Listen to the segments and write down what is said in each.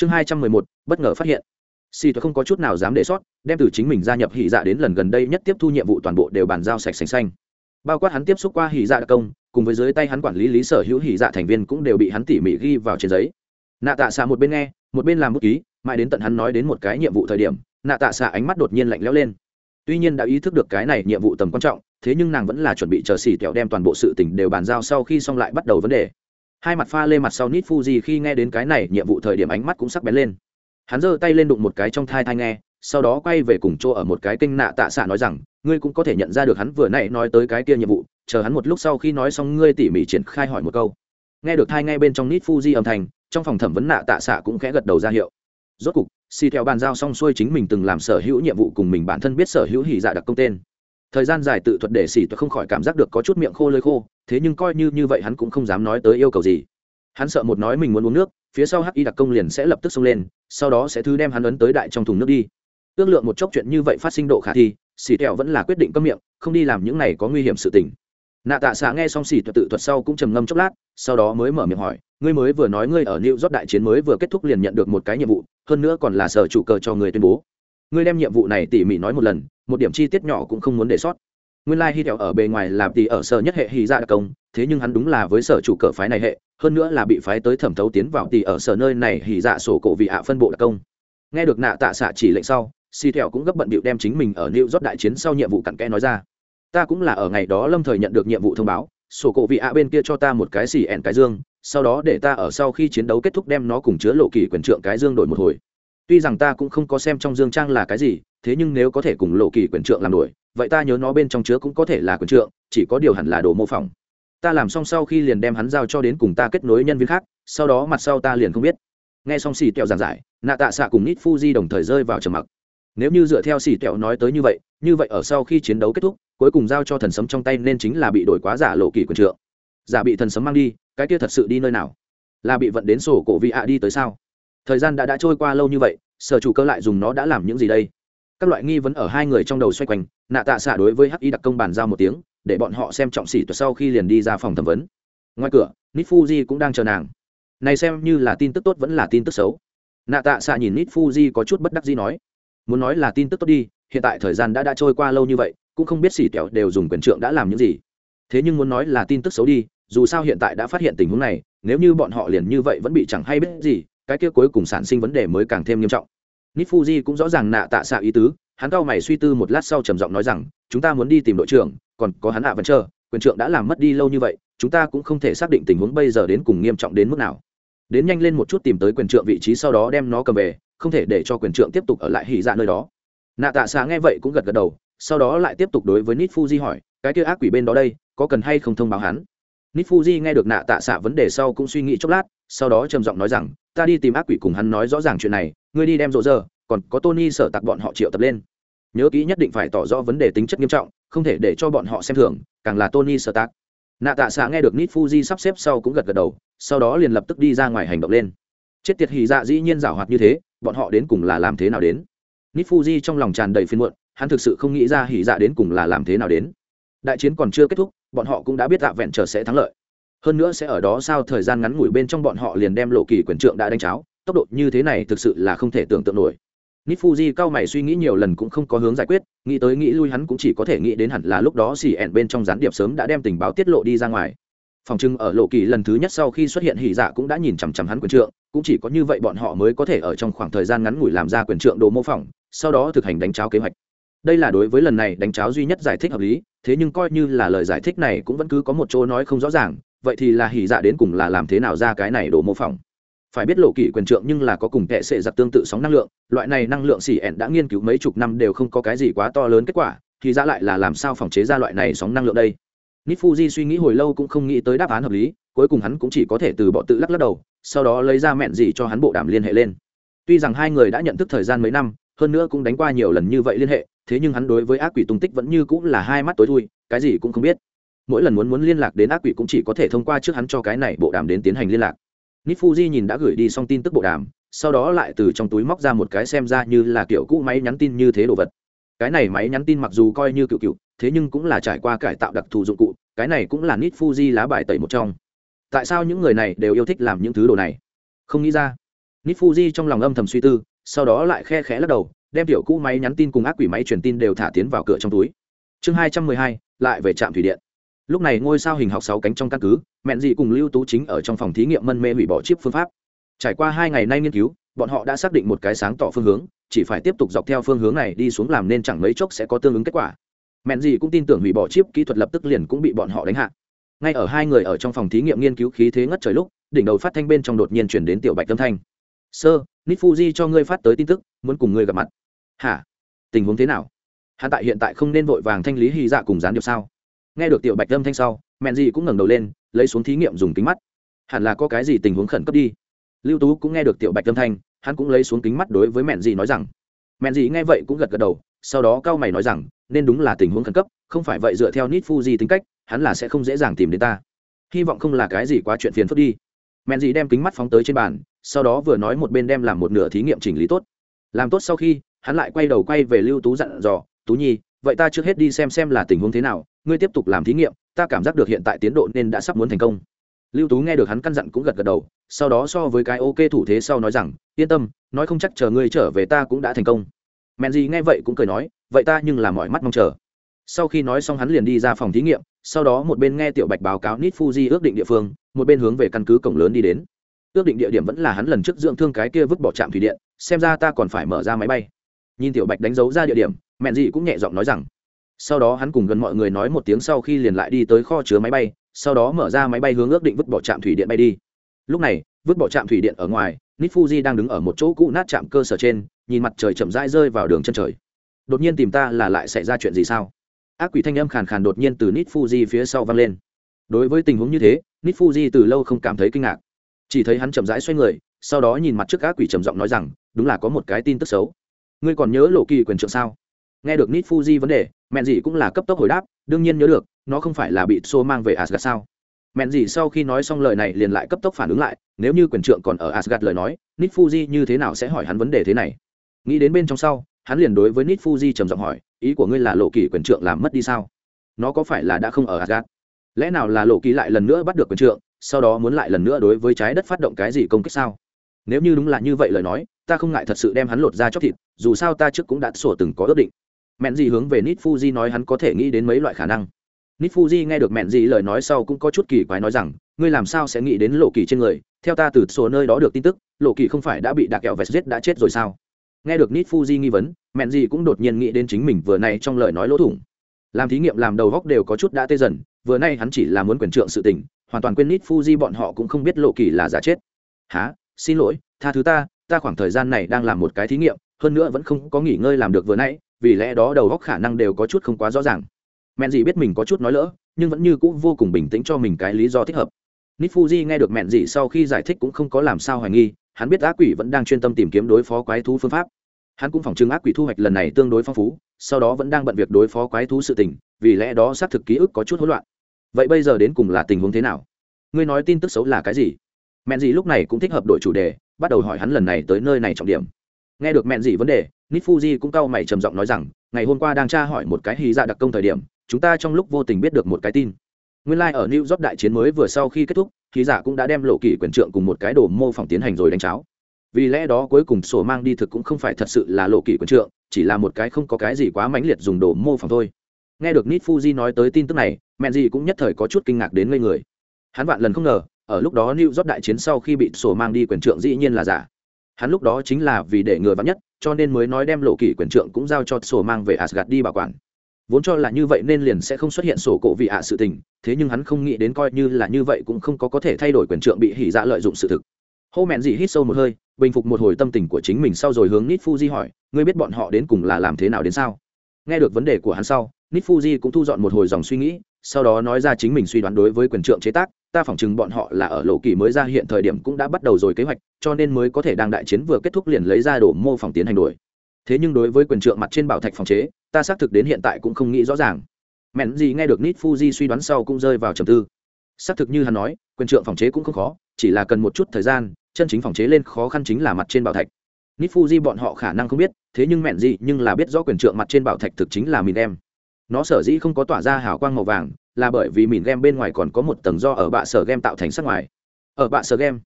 chương hai trăm mười một, bất ngờ phát hiện. Xì tôi không có chút nào dám để sót, đem từ chính mình gia nhập hỉ dạ đến lần gần đây nhất tiếp thu nhiệm vụ toàn bộ đều bàn giao sạch sành xanh. Bao quát hắn tiếp xúc qua hỉ dạ đặc công, cùng với dưới tay hắn quản lý lý sở hữu hỉ dạ thành viên cũng đều bị hắn tỉ mỉ ghi vào trên giấy. Nạ tạ xạ một bên nghe, một bên làm bút ký, mãi đến tận hắn nói đến một cái nhiệm vụ thời điểm, nạ tạ xạ ánh mắt đột nhiên lạnh lẽo lên. Tuy nhiên đã ý thức được cái này nhiệm vụ tầm quan trọng, thế nhưng nàng vẫn là chuẩn bị chờ xì kẹo đem toàn bộ sự tình đều bàn giao sau khi xong lại bắt đầu vấn đề hai mặt pha lê mặt sau nít fuji khi nghe đến cái này, nhiệm vụ thời điểm ánh mắt cũng sắc bén lên. Hắn giơ tay lên đụng một cái trong thai thai nghe, sau đó quay về cùng chỗ ở một cái kênh nạ tạ xạ nói rằng, ngươi cũng có thể nhận ra được hắn vừa nãy nói tới cái kia nhiệm vụ, chờ hắn một lúc sau khi nói xong ngươi tỉ mỉ triển khai hỏi một câu. Nghe được thai nghe bên trong nít fuji âm thanh, trong phòng thẩm vấn nạ tạ xạ cũng khẽ gật đầu ra hiệu. Rốt cục, xì theo bàn giao xong xuôi chính mình từng làm sở hữu nhiệm vụ cùng mình bản thân biết sở hữu hỉ dạ đặc công tên. Thời gian dài tự thuật để xì tôi không khỏi cảm giác được có chút miệng khô lơi khô thế nhưng coi như như vậy hắn cũng không dám nói tới yêu cầu gì hắn sợ một nói mình muốn uống nước phía sau hắc y đặc công liền sẽ lập tức xông lên sau đó sẽ thứ đem hắn ấn tới đại trong thùng nước đi ước lượng một chốc chuyện như vậy phát sinh độ khả thi xì tẹo vẫn là quyết định cấm miệng không đi làm những này có nguy hiểm sự tình nạ tạ xạ nghe xong xì tự thuật sau cũng trầm ngâm chốc lát sau đó mới mở miệng hỏi ngươi mới vừa nói ngươi ở New York đại chiến mới vừa kết thúc liền nhận được một cái nhiệm vụ, hơn nữa còn là sở chủ cờ cho người tuyên bố. Ngươi đem nhiệm vụ này tỉ mỉ nói một lần, một điểm chi tiết nhỏ cũng không muốn để sót. Nguyên lai like Hy ở bề ngoài là tỷ ở sở nhất hệ hy ra dạ đặc công, thế nhưng hắn đúng là với sở chủ cờ phái này hệ, hơn nữa là bị phái tới thẩm thấu tiến vào tỷ ở sở nơi này hỉ dạ sổ cổ vị ạ phân bộ đặc công. Nghe được nạ tạ xạ chỉ lệnh sau, Si Thẹo cũng gấp bận bịu đem chính mình ở New York đại chiến sau nhiệm vụ cặn kẽ nói ra. Ta cũng là ở ngày đó lâm thời nhận được nhiệm vụ thông báo, sổ cổ vị ạ bên kia cho ta một cái xì ẻn cái dương, sau đó để ta ở sau khi chiến đấu kết thúc đem nó cùng chứa lộ kỳ quyền trượng cái dương đổi một hồi tuy rằng ta cũng không có xem trong dương trang là cái gì, thế nhưng nếu có thể cùng lộ kỳ quyền trượng làm đổi vậy ta nhớ nó bên trong chứa cũng có thể là quyền trượng, chỉ có điều hẳn là đồ mô phỏng. Ta làm xong sau khi liền đem hắn giao cho đến cùng ta kết nối nhân viên khác, sau đó mặt sau ta liền không biết. Nghe xong xì tẹo giảng giải, nạ tạ xạ cùng nít fuji đồng thời rơi vào trầm mặc. Nếu như dựa theo xì tẹo nói tới như vậy như vậy ở sau khi chiến đấu kết thúc, cuối cùng giao cho thần sấm trong tay nên chính là bị đổi quá giả lộ kỳ quyền trượng. Giả bị thần sấm mang đi, cái kia thật sự đi nơi nào? Là bị vận đến sổ cổ vị ạ đi tới sao? Thời gian đã đã trôi qua lâu như vậy sở chủ cơ lại dùng nó đã làm những gì đây? Các loại nghi vấn ở hai người trong đầu xoay quanh, nạ tạ xạ đối với hắc y đặc công bàn giao một tiếng, để bọn họ xem trọng xỉ tuật sau khi liền đi ra phòng thẩm vấn. Ngoài cửa nít fuji cũng đang chờ nàng. Này xem như là tin tức tốt vẫn là tin tức xấu. Nạ tạ xạ nhìn nít fuji có chút bất đắc gì nói, muốn nói là tin tức tốt đi, hiện tại thời gian đã đã trôi qua lâu như vậy, cũng không biết xỉ tẹo đều dùng quyền trượng đã làm những gì. Thế nhưng muốn nói là tin tức xấu đi, dù sao hiện tại đã phát hiện tình huống này, nếu như bọn họ liền như vậy vẫn bị chẳng hay biết gì cái kia cuối cùng sản sinh vấn đề mới càng thêm nghiêm trọng. Nít fuji cũng rõ ràng nạ tạ xạ ý tứ, hắn cao mày suy tư một lát sau trầm giọng nói rằng, chúng ta muốn đi tìm đội trưởng, còn có hắn ạ vẫn chờ, quyền trưởng đã làm mất đi lâu như vậy, chúng ta cũng không thể xác định tình huống bây giờ đến cùng nghiêm trọng đến mức nào. Đến nhanh lên một chút tìm tới quyền trưởng vị trí sau đó đem nó cầm về, không thể để cho quyền trưởng tiếp tục ở lại hỉ dạ nơi đó. Nạ tạ xạ nghe vậy cũng gật gật đầu, sau đó lại tiếp tục đối với nít fuji hỏi, cái kia ác quỷ bên đó đây, có cần hay không thông báo hắn? Nít fuji nghe được nạ tạ xạ vấn đề sau cũng suy nghĩ chốc lát, sau đó trầm giọng nói rằng ta đi tìm ác quỷ cùng hắn nói rõ ràng chuyện này, ngươi đi đem rộ giờ, còn có tony sở tặc bọn họ triệu tập lên. Nhớ kỹ nhất định phải tỏ rõ vấn đề tính chất nghiêm trọng, không thể để cho bọn họ xem thường, càng là tony sở tặc. Nạ tạ xạ nghe được nít fuji sắp xếp sau cũng gật gật đầu, sau đó liền lập tức đi ra ngoài hành động lên. Chết tiệt hì dạ dĩ nhiên giảo hoạt như thế, bọn họ đến cùng là làm thế nào đến? Nít fuji trong lòng tràn đầy phiên muộn, hắn thực sự không nghĩ ra hỉ dạ đến cùng là làm thế nào đến. Đại chiến còn chưa kết thúc, bọn họ cũng đã biết tạ vẹn trở sẽ thắng lợi hơn nữa sẽ ở đó sao thời gian ngắn ngủi bên trong bọn họ liền đem lộ kỳ quyền trượng đã đánh cháo, tốc độ như thế này thực sự là không thể tưởng tượng nổi. Nít fuji cao mày suy nghĩ nhiều lần cũng không có hướng giải quyết, nghĩ tới nghĩ lui hắn cũng chỉ có thể nghĩ đến hẳn là lúc đó xì ẹn bên trong gián điệp sớm đã đem tình báo tiết lộ đi ra ngoài. Phòng trưng ở lộ kỳ lần thứ nhất sau khi xuất hiện hỉ dạ cũng đã nhìn chằm chằm hắn quyền trượng, cũng chỉ có như vậy bọn họ mới có thể ở trong khoảng thời gian ngắn ngủi làm ra quyền trượng đồ mô phỏng, sau đó thực hành đánh cháo kế hoạch. Đây là đối với lần này đánh cháo duy nhất giải thích hợp lý, thế nhưng coi như là lời giải thích này cũng vẫn cứ có một chỗ nói không rõ ràng vậy thì là hỉ dạ đến cùng là làm thế nào ra cái này đồ mô phỏng? Phải biết lộ kỷ quyền trượng nhưng là có cùng kệ sệ giặc tương tự sóng năng lượng, loại này năng lượng xỉ ẹn đã nghiên cứu mấy chục năm đều không có cái gì quá to lớn kết quả, thì ra lại là làm sao phòng chế ra loại này sóng năng lượng đây? Nít suy nghĩ hồi lâu cũng không nghĩ tới đáp án hợp lý, cuối cùng hắn cũng chỉ có thể từ bỏ tự lắc lắc đầu, sau đó lấy ra mẹn gì cho hắn bộ đàm liên hệ lên. Tuy rằng hai người đã nhận thức thời gian mấy năm, hơn nữa cũng đánh qua nhiều lần như vậy liên hệ, thế nhưng hắn đối với ác quỷ tung tích vẫn như cũng là hai mắt tối thui, cái gì cũng không biết mỗi lần muốn muốn liên lạc đến ác quỷ cũng chỉ có thể thông qua trước hắn cho cái này bộ đàm đến tiến hành liên lạc. Nít nhìn đã gửi đi xong tin tức bộ đàm, sau đó lại từ trong túi móc ra một cái xem ra như là kiểu cũ máy nhắn tin như thế đồ vật. Cái này máy nhắn tin mặc dù coi như cựu cựu, thế nhưng cũng là trải qua cải tạo đặc thù dụng cụ, cái này cũng là nít fuji lá bài tẩy một trong. Tại sao những người này đều yêu thích làm những thứ đồ này? Không nghĩ ra. Nít fuji trong lòng âm thầm suy tư, sau đó lại khe khẽ lắc đầu, đem tiểu cũ máy nhắn tin cùng ác quỷ máy truyền tin đều thả tiến vào cửa trong túi. Chương hai trăm mười hai, lại về trạm thủy điện lúc này ngôi sao hình học sáu cánh trong căn cứ, mẹn dị cùng lưu tú chính ở trong phòng thí nghiệm mân mê hủy bỏ chip phương pháp. Trải qua hai ngày nay nghiên cứu, bọn họ đã xác định một cái sáng tỏ phương hướng, chỉ phải tiếp tục dọc theo phương hướng này đi xuống làm nên chẳng mấy chốc sẽ có tương ứng kết quả. Mẹn dị cũng tin tưởng hủy bỏ chip kỹ thuật lập tức liền cũng bị bọn họ đánh hạ. Ngay ở hai người ở trong phòng thí nghiệm nghiên cứu khí thế ngất trời lúc, đỉnh đầu phát thanh bên trong đột nhiên chuyển đến tiểu bạch tâm thanh. Sơ nít fuji cho ngươi phát tới tin tức, muốn cùng ngươi gặp mặt. Hả? Tình huống thế nào? Hạ tại hiện tại không nên vội vàng thanh lý hy dạ cùng gián điệp sao? Nghe được tiểu bạch âm thanh sau mẹn gì cũng ngẩng đầu lên, lấy xuống thí nghiệm dùng kính mắt. Hẳn là có cái gì tình huống khẩn cấp đi. Lưu tú cũng nghe được tiểu bạch âm thanh, hắn cũng lấy xuống kính mắt đối với mẹn gì nói rằng. Mẹn gì nghe vậy cũng gật gật đầu, sau đó cao mày nói rằng, nên đúng là tình huống khẩn cấp, không phải vậy dựa theo nít fuji tính cách, hắn là sẽ không dễ dàng tìm đến ta. Hy vọng không là cái gì quá chuyện phiền phức đi. Mẹn gì đem kính mắt phóng tới trên bàn, sau đó vừa nói một bên đem làm một nửa thí nghiệm chỉnh lý tốt. Làm tốt sau khi, hắn lại quay đầu quay về lưu tú dặn dò, tú nhi, vậy ta trước hết đi xem xem là tình huống thế nào ngươi tiếp tục làm thí nghiệm, ta cảm giác được hiện tại tiến độ nên đã sắp muốn thành công. Lưu tú nghe được hắn căn dặn cũng gật gật đầu, sau đó so với cái ok thủ thế sau nói rằng, yên tâm, nói không chắc chờ ngươi trở về ta cũng đã thành công. Mẹn gì nghe vậy cũng cười nói, vậy ta nhưng là mọi mắt mong chờ. Sau khi nói xong hắn liền đi ra phòng thí nghiệm, sau đó một bên nghe tiểu bạch báo cáo nít fuji ước định địa phương, một bên hướng về căn cứ cổng lớn đi đến. Ước định địa điểm vẫn là hắn lần trước dưỡng thương cái kia vứt bỏ trạm thủy điện, xem ra ta còn phải mở ra máy bay. Nhìn tiểu bạch đánh dấu ra địa điểm, mẹn gì cũng nhẹ giọng nói rằng sau đó hắn cùng gần mọi người nói một tiếng sau khi liền lại đi tới kho chứa máy bay, sau đó mở ra máy bay hướng ước định vứt bỏ trạm thủy điện bay đi. Lúc này, vứt bỏ trạm thủy điện ở ngoài nít fuji đang đứng ở một chỗ cũ nát trạm cơ sở trên, nhìn mặt trời chậm rãi rơi vào đường chân trời. Đột nhiên tìm ta là lại xảy ra chuyện gì sao? Ác quỷ thanh âm khàn khàn đột nhiên từ nít fuji phía sau vang lên. Đối với tình huống như thế nít fuji từ lâu không cảm thấy kinh ngạc. Chỉ thấy hắn chậm rãi xoay người, sau đó nhìn mặt trước ác quỷ trầm giọng nói rằng, đúng là có một cái tin tức xấu. Ngươi còn nhớ lộ kỳ quyền trượng sao? Nghe được nít fuji vấn đề mẹn gì cũng là cấp tốc hồi đáp, đương nhiên nhớ được, nó không phải là bị xô mang về asgad sao? Mẹn gì sau khi nói xong lời này liền lại cấp tốc phản ứng lại, nếu như quyền trượng còn ở asgad lời nói nít fuji như thế nào sẽ hỏi hắn vấn đề thế này? Nghĩ đến bên trong sau, hắn liền đối với nít fuji trầm giọng hỏi, ý của ngươi là lộ kỳ quyền trượng làm mất đi sao? Nó có phải là đã không ở asgad lẽ nào là lộ kỳ lại lần nữa bắt được quyền trượng, sau đó muốn lại lần nữa đối với trái đất phát động cái gì công kích sao? Nếu như đúng là như vậy lời nói, ta không ngại thật sự đem hắn lột ra chóc thịt, dù sao ta trước cũng đã sổ từng có ước định mẹn gì hướng về nít fuji nói hắn có thể nghĩ đến mấy loại khả năng. Nít fuji nghe được mẹn gì lời nói sau cũng có chút kỳ quái nói rằng, ngươi làm sao sẽ nghĩ đến lộ kỳ trên người? Theo ta từ số nơi đó được tin tức, lộ kỳ không phải đã bị đặc kẹo vest giết đã chết rồi sao? Nghe được nít fuji nghi vấn, mẹn gì cũng đột nhiên nghĩ đến chính mình vừa nay trong lời nói lỗ thủng. Làm thí nghiệm, làm đầu góc đều có chút đã tê dần, vừa nay hắn chỉ là muốn quyền trượng sự tình, hoàn toàn quên nít fuji bọn họ cũng không biết lộ kỳ là giả chết. Há xin lỗi, tha thứ ta ta khoảng thời gian này đang làm một cái thí nghiệm, hơn nữa vẫn không có nghỉ ngơi làm được vừa nãy vì lẽ đó đầu góc khả năng đều có chút không quá rõ ràng. Mẹn dì biết mình có chút nói lỡ, nhưng vẫn như c ũ vô cùng bình tĩnh cho mình cái lý do thích hợp. Nít fuji nghe được mẹn dì sau khi giải thích cũng không có làm sao hoài nghi, hắn biết ác quỷ vẫn đang chuyên tâm tìm kiếm đối phó quái thú phương pháp. Hắn cũng phỏng chứng ác quỷ thu hoạch lần này tương đối phong phú, sau đó vẫn đang bận việc đối phó quái thú sự tình, vì lẽ đó xác thực ký ức có chút hỗn loạn. Vậy bây giờ đến cùng là tình huống thế nào? Ngươi nói tin tức xấu là cái gì? Mẹn dì lúc này cũng thích hợp đổi chủ đề, bắt đầu hỏi hắn lần này tới nơi này trọng điểm. Nghe được mẹn dì vấn đề nít fuji cũng cau mày trầm giọng nói rằng, ngày hôm qua đang tra hỏi một cái hy dạ đặc công thời điểm, chúng ta trong lúc vô tình biết được một cái tin. Nguyên lai、like、ở new york đại chiến mới vừa sau khi kết thúc hy dạ cũng đã đem lộ kỷ quyền trượng cùng một cái đồ mô phỏng tiến hành rồi đánh cháo. Vì lẽ đó cuối cùng sổ mang đi thực cũng không phải thật sự là lộ kỷ quyền trượng, chỉ là một cái không có cái gì quá mãnh liệt dùng đồ mô phỏng thôi. Nghe được nít fuji nói tới tin tức này mẹ gì cũng nhất thời có chút kinh ngạc đến ngây người. Hắn vạn lần không ngờ, ở lúc đó new york đại chiến sau khi bị sổ mang đi quyền trượng dĩ nhiên là giả hắn lúc đó chính là vì để người vắn nhất, cho nên mới nói đem lộ kỷ quyền trượng cũng giao cho sổ mang về asgad đi bảo quản. Vốn cho là như vậy nên liền sẽ không xuất hiện sổ cổ vị ạ sự tình, thế nhưng hắn không nghĩ đến coi như là như vậy cũng không có có thể thay đổi quyền trượng bị hỉ dạ lợi dụng sự thực. Hô mẹn dị hít sâu một hơi, bình phục một hồi tâm tình của chính mình sau rồi hướng nít fuji hỏi, ngươi biết bọn họ đến cùng là làm thế nào đến sao? Nghe được vấn đề của hắn sau nít fuji cũng thu dọn một hồi dòng suy nghĩ sau đó nói ra chính mình suy đoán đối với quyền trượng chế tác, ta phỏng chừng bọn họ là ở lộ kỳ mới ra hiện thời điểm cũng đã bắt đầu rồi kế hoạch, cho nên mới có thể đang đại chiến vừa kết thúc liền lấy ra đổ mô phỏng tiến hành đuổi. Thế nhưng đối với quyền trượng mặt trên bảo thạch phòng chế, ta xác thực đến hiện tại cũng không nghĩ rõ ràng. Mẹn gì nghe được nít fuji suy đoán sau cũng rơi vào trầm tư. Xác thực như hắn nói, quyền trượng phòng chế cũng không khó, chỉ là cần một chút thời gian, chân chính phòng chế lên khó khăn chính là mặt trên bảo thạch. Nít fuji bọn họ khả năng không biết, thế nhưng mẹn gì nhưng là biết rõ quyền trượng mặt trên bảo thạch thực chính là mìn em nó sở dĩ không có tỏa ra hào quang màu vàng, là bởi vì mìn game bên ngoài còn có một tầng do ở bạ sở game tạo thành sắc ngoài. Ở bạ sở game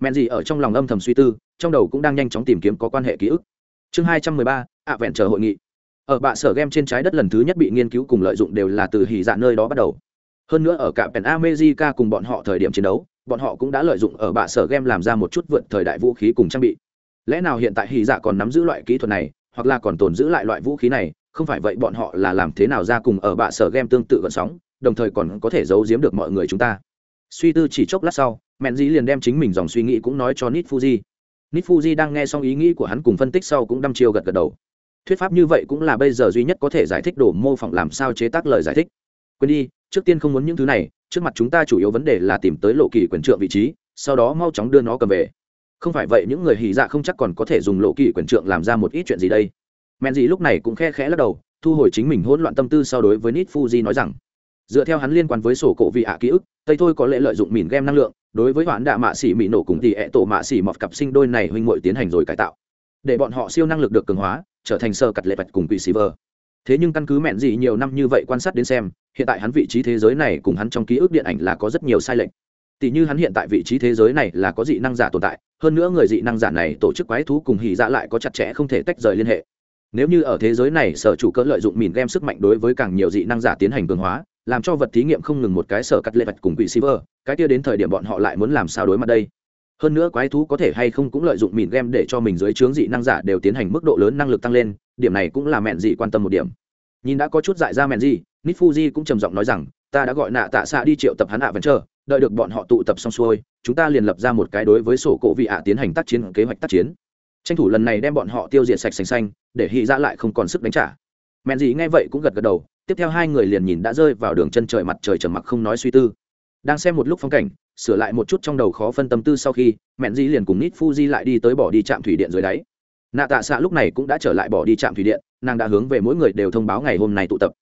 men gì ở trong lòng âm thầm suy tư, trong đầu cũng đang nhanh chóng tìm kiếm có quan hệ ký ức. Chương hai trăm mười ba ạ vẹn chờ hội nghị. Ở bạ sở game trên trái đất lần thứ nhất bị nghiên cứu cùng lợi dụng đều là từ hỉ dạ nơi đó bắt đầu. Hơn nữa ở cả pen america cùng bọn họ thời điểm chiến đấu, bọn họ cũng đã lợi dụng ở bạ sở game làm ra một chút vượt thời đại vũ khí cùng trang bị. Lẽ nào hiện tại hỉ dạ còn nắm giữ loại kỹ thuật này, hoặc là còn tồn giữ lại loại vũ khí này không phải vậy bọn họ là làm thế nào ra cùng ở bạ sở game tương tự gần sóng, đồng thời còn có thể giấu giếm được mọi người chúng ta. Suy tư chỉ chốc lát sau mẹn dĩ liền đem chính mình dòng suy nghĩ cũng nói cho nít fuji. Nít fuji đang nghe xong ý nghĩ của hắn cùng phân tích sau cũng đăm chiêu gật gật đầu. Thuyết pháp như vậy cũng là bây giờ duy nhất có thể giải thích đồ mô phỏng làm sao chế tác lời giải thích. Quên đi, trước tiên không muốn những thứ này, trước mặt chúng ta chủ yếu vấn đề là tìm tới lộ kỳ quyền trượng vị trí, sau đó mau chóng đưa nó cầm về. Không phải vậy những người hỉ dạ không chắc còn có thể dùng lộ kỳ quyền trượng làm ra một ít chuyện gì đây men gì lúc này cũng khe khẽ lắc đầu, thu hồi chính mình hỗn loạn tâm tư so đối với nít fuji nói rằng, dựa theo hắn liên quan với sổ cổ vị ạ ký ức, tây thôi có lẽ lợi dụng mìn game năng lượng, đối với hoãn đạ mạ xỉ mỹ nổ cùng tỷ ẹ tổ mạ xỉ mọt cặp sinh đôi này huynh muội tiến hành rồi cải tạo, để bọn họ siêu năng lực được cường hóa, trở thành sơ cặt lệ vạch cùng quỷ xì vờ. Thế nhưng căn cứ mẹn gì nhiều năm như vậy quan sát đến xem, hiện tại hắn vị trí thế giới này cùng hắn trong ký ức điện ảnh là có rất nhiều sai lệch. Tỷ như hắn hiện tại vị trí thế giới này là có dị năng giả tồn tại, hơn nữa người dị năng giả này tổ chức quái thú cùng hỉ dạ lại có chặt chẽ không thể tách rời liên hệ nếu như ở thế giới này, sở chủ cỡ lợi dụng mìn game sức mạnh đối với càng nhiều dị năng giả tiến hành cường hóa, làm cho vật thí nghiệm không ngừng một cái sở cắt lệ vạch cùng quỷ silver, cái kia đến thời điểm bọn họ lại muốn làm sao đối mặt đây? Hơn nữa quái thú có thể hay không cũng lợi dụng mìn game để cho mình dưới trướng dị năng giả đều tiến hành mức độ lớn năng lực tăng lên, điểm này cũng là mẹn dị quan tâm một điểm. Nhìn đã có chút dại ra mẹn dị nít fuji cũng trầm giọng nói rằng, ta đã gọi nạ tạ xạ đi triệu tập hắn ạ vẫn chờ đợi được bọn họ tụ tập xong xuôi, chúng ta liền lập ra một cái đối với sổ cổ vị ạ tiến hành tác chiến, kế hoạch tác chiến tranh thủ lần này đem bọn họ tiêu diệt sạch sành xanh, để hy ra dạ lại không còn sức đánh trả. Mẹn gì nghe vậy cũng gật gật đầu, tiếp theo hai người liền nhìn đã rơi vào đường chân trời mặt trời trầm mặc không nói suy tư. Đang xem một lúc phong cảnh, sửa lại một chút trong đầu khó phân tâm tư sau khi, mẹn Dĩ liền cùng nít fuji lại đi tới bỏ đi trạm thủy điện dưới đáy. Nạ tạ xạ lúc này cũng đã trở lại bỏ đi trạm thủy điện, nàng đã hướng về mỗi người đều thông báo ngày hôm nay tụ tập.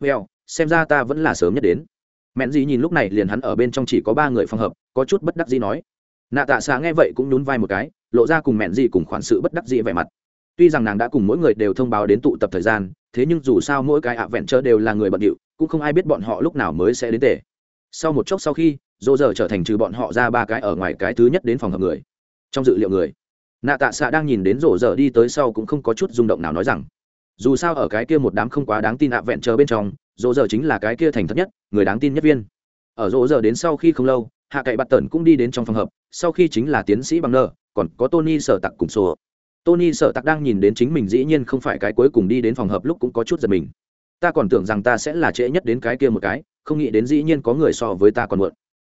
Well xem ra ta vẫn là sớm nhất đến. Mẹn Dĩ nhìn lúc này liền hắn ở bên trong chỉ có ba người phòng hợp, có chút bất đắc dĩ nói nạ tạ xạ nghe vậy cũng nhún vai một cái, lộ ra cùng mẹn dị cùng khoản sự bất đắc dĩ vẻ mặt. Tuy rằng nàng đã cùng mỗi người đều thông báo đến tụ tập thời gian, thế nhưng dù sao mỗi cái ạ vẹn chớ đều là người bận điệu, cũng không ai biết bọn họ lúc nào mới sẽ đến tề. sau một chốc sau khi, dỗ giờ trở thành trừ bọn họ ra ba cái ở ngoài cái thứ nhất đến phòng hợp người. Trong dự liệu người, nạ tạ xạ đang nhìn đến rổ giờ đi tới sau cũng không có chút rung động nào nói rằng, dù sao ở cái kia một đám không quá đáng tin ạ vẹn chờ bên trong rổ giờ chính là cái kia thành thật nhất, người đáng tin nhất viên. Ở rổ giờ đến sau khi không lâu hạ cậy bạt tần cũng đi đến trong phòng hợp sau khi chính là tiến sĩ bằng nơ, còn có tony sở tặc cùng sổ tony sở tặc đang nhìn đến chính mình dĩ nhiên không phải cái cuối cùng đi đến phòng hợp lúc cũng có chút giật mình. Ta còn tưởng rằng ta sẽ là trễ nhất đến cái kia một cái, không nghĩ đến dĩ nhiên có người so với ta còn muộn.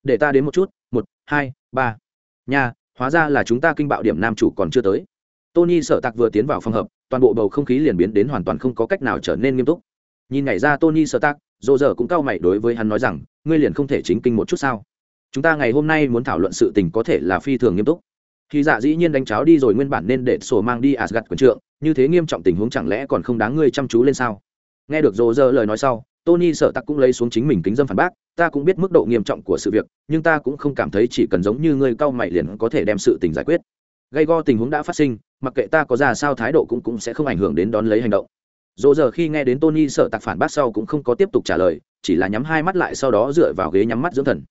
Để ta đến một chút, một, hai, ba. Nha, hóa ra là chúng ta kinh bạo điểm nam chủ còn chưa tới. Tony sở tặc vừa tiến vào phòng hợp toàn bộ bầu không khí liền biến đến hoàn toàn không có cách nào trở nên nghiêm túc. Nhìn nhảy ra tony sở tặc dồ dở cũng cau mày đối với hắn nói rằng, ngươi liền không thể chính kinh một chút sao? Chúng ta ngày hôm nay muốn thảo luận sự tình có thể là phi thường nghiêm túc. Khi dạ dĩ nhiên đánh cháo đi rồi nguyên bản nên để sổ mang đi asgad quần trượng, như thế nghiêm trọng tình huống chẳng lẽ còn không đáng ngươi chăm chú lên sao? Nghe được rồ rơ lời nói sau, tony sợ tặc cũng lấy xuống chính mình kính dâm phản bác, ta cũng biết mức độ nghiêm trọng của sự việc, nhưng ta cũng không cảm thấy chỉ cần giống như ngươi cau mày liền có thể đem sự tình giải quyết. Gây go tình huống đã phát sinh, mặc kệ ta có ra sao thái độ cũng cũng sẽ không ảnh hưởng đến đón lấy hành động. Dỗ giờ khi nghe đến tony sợ tặc phản bác sau cũng không có tiếp tục trả lời, chỉ là nhắm hai mắt lại sau đó dựa vào ghế nhắm mắt dưỡng thần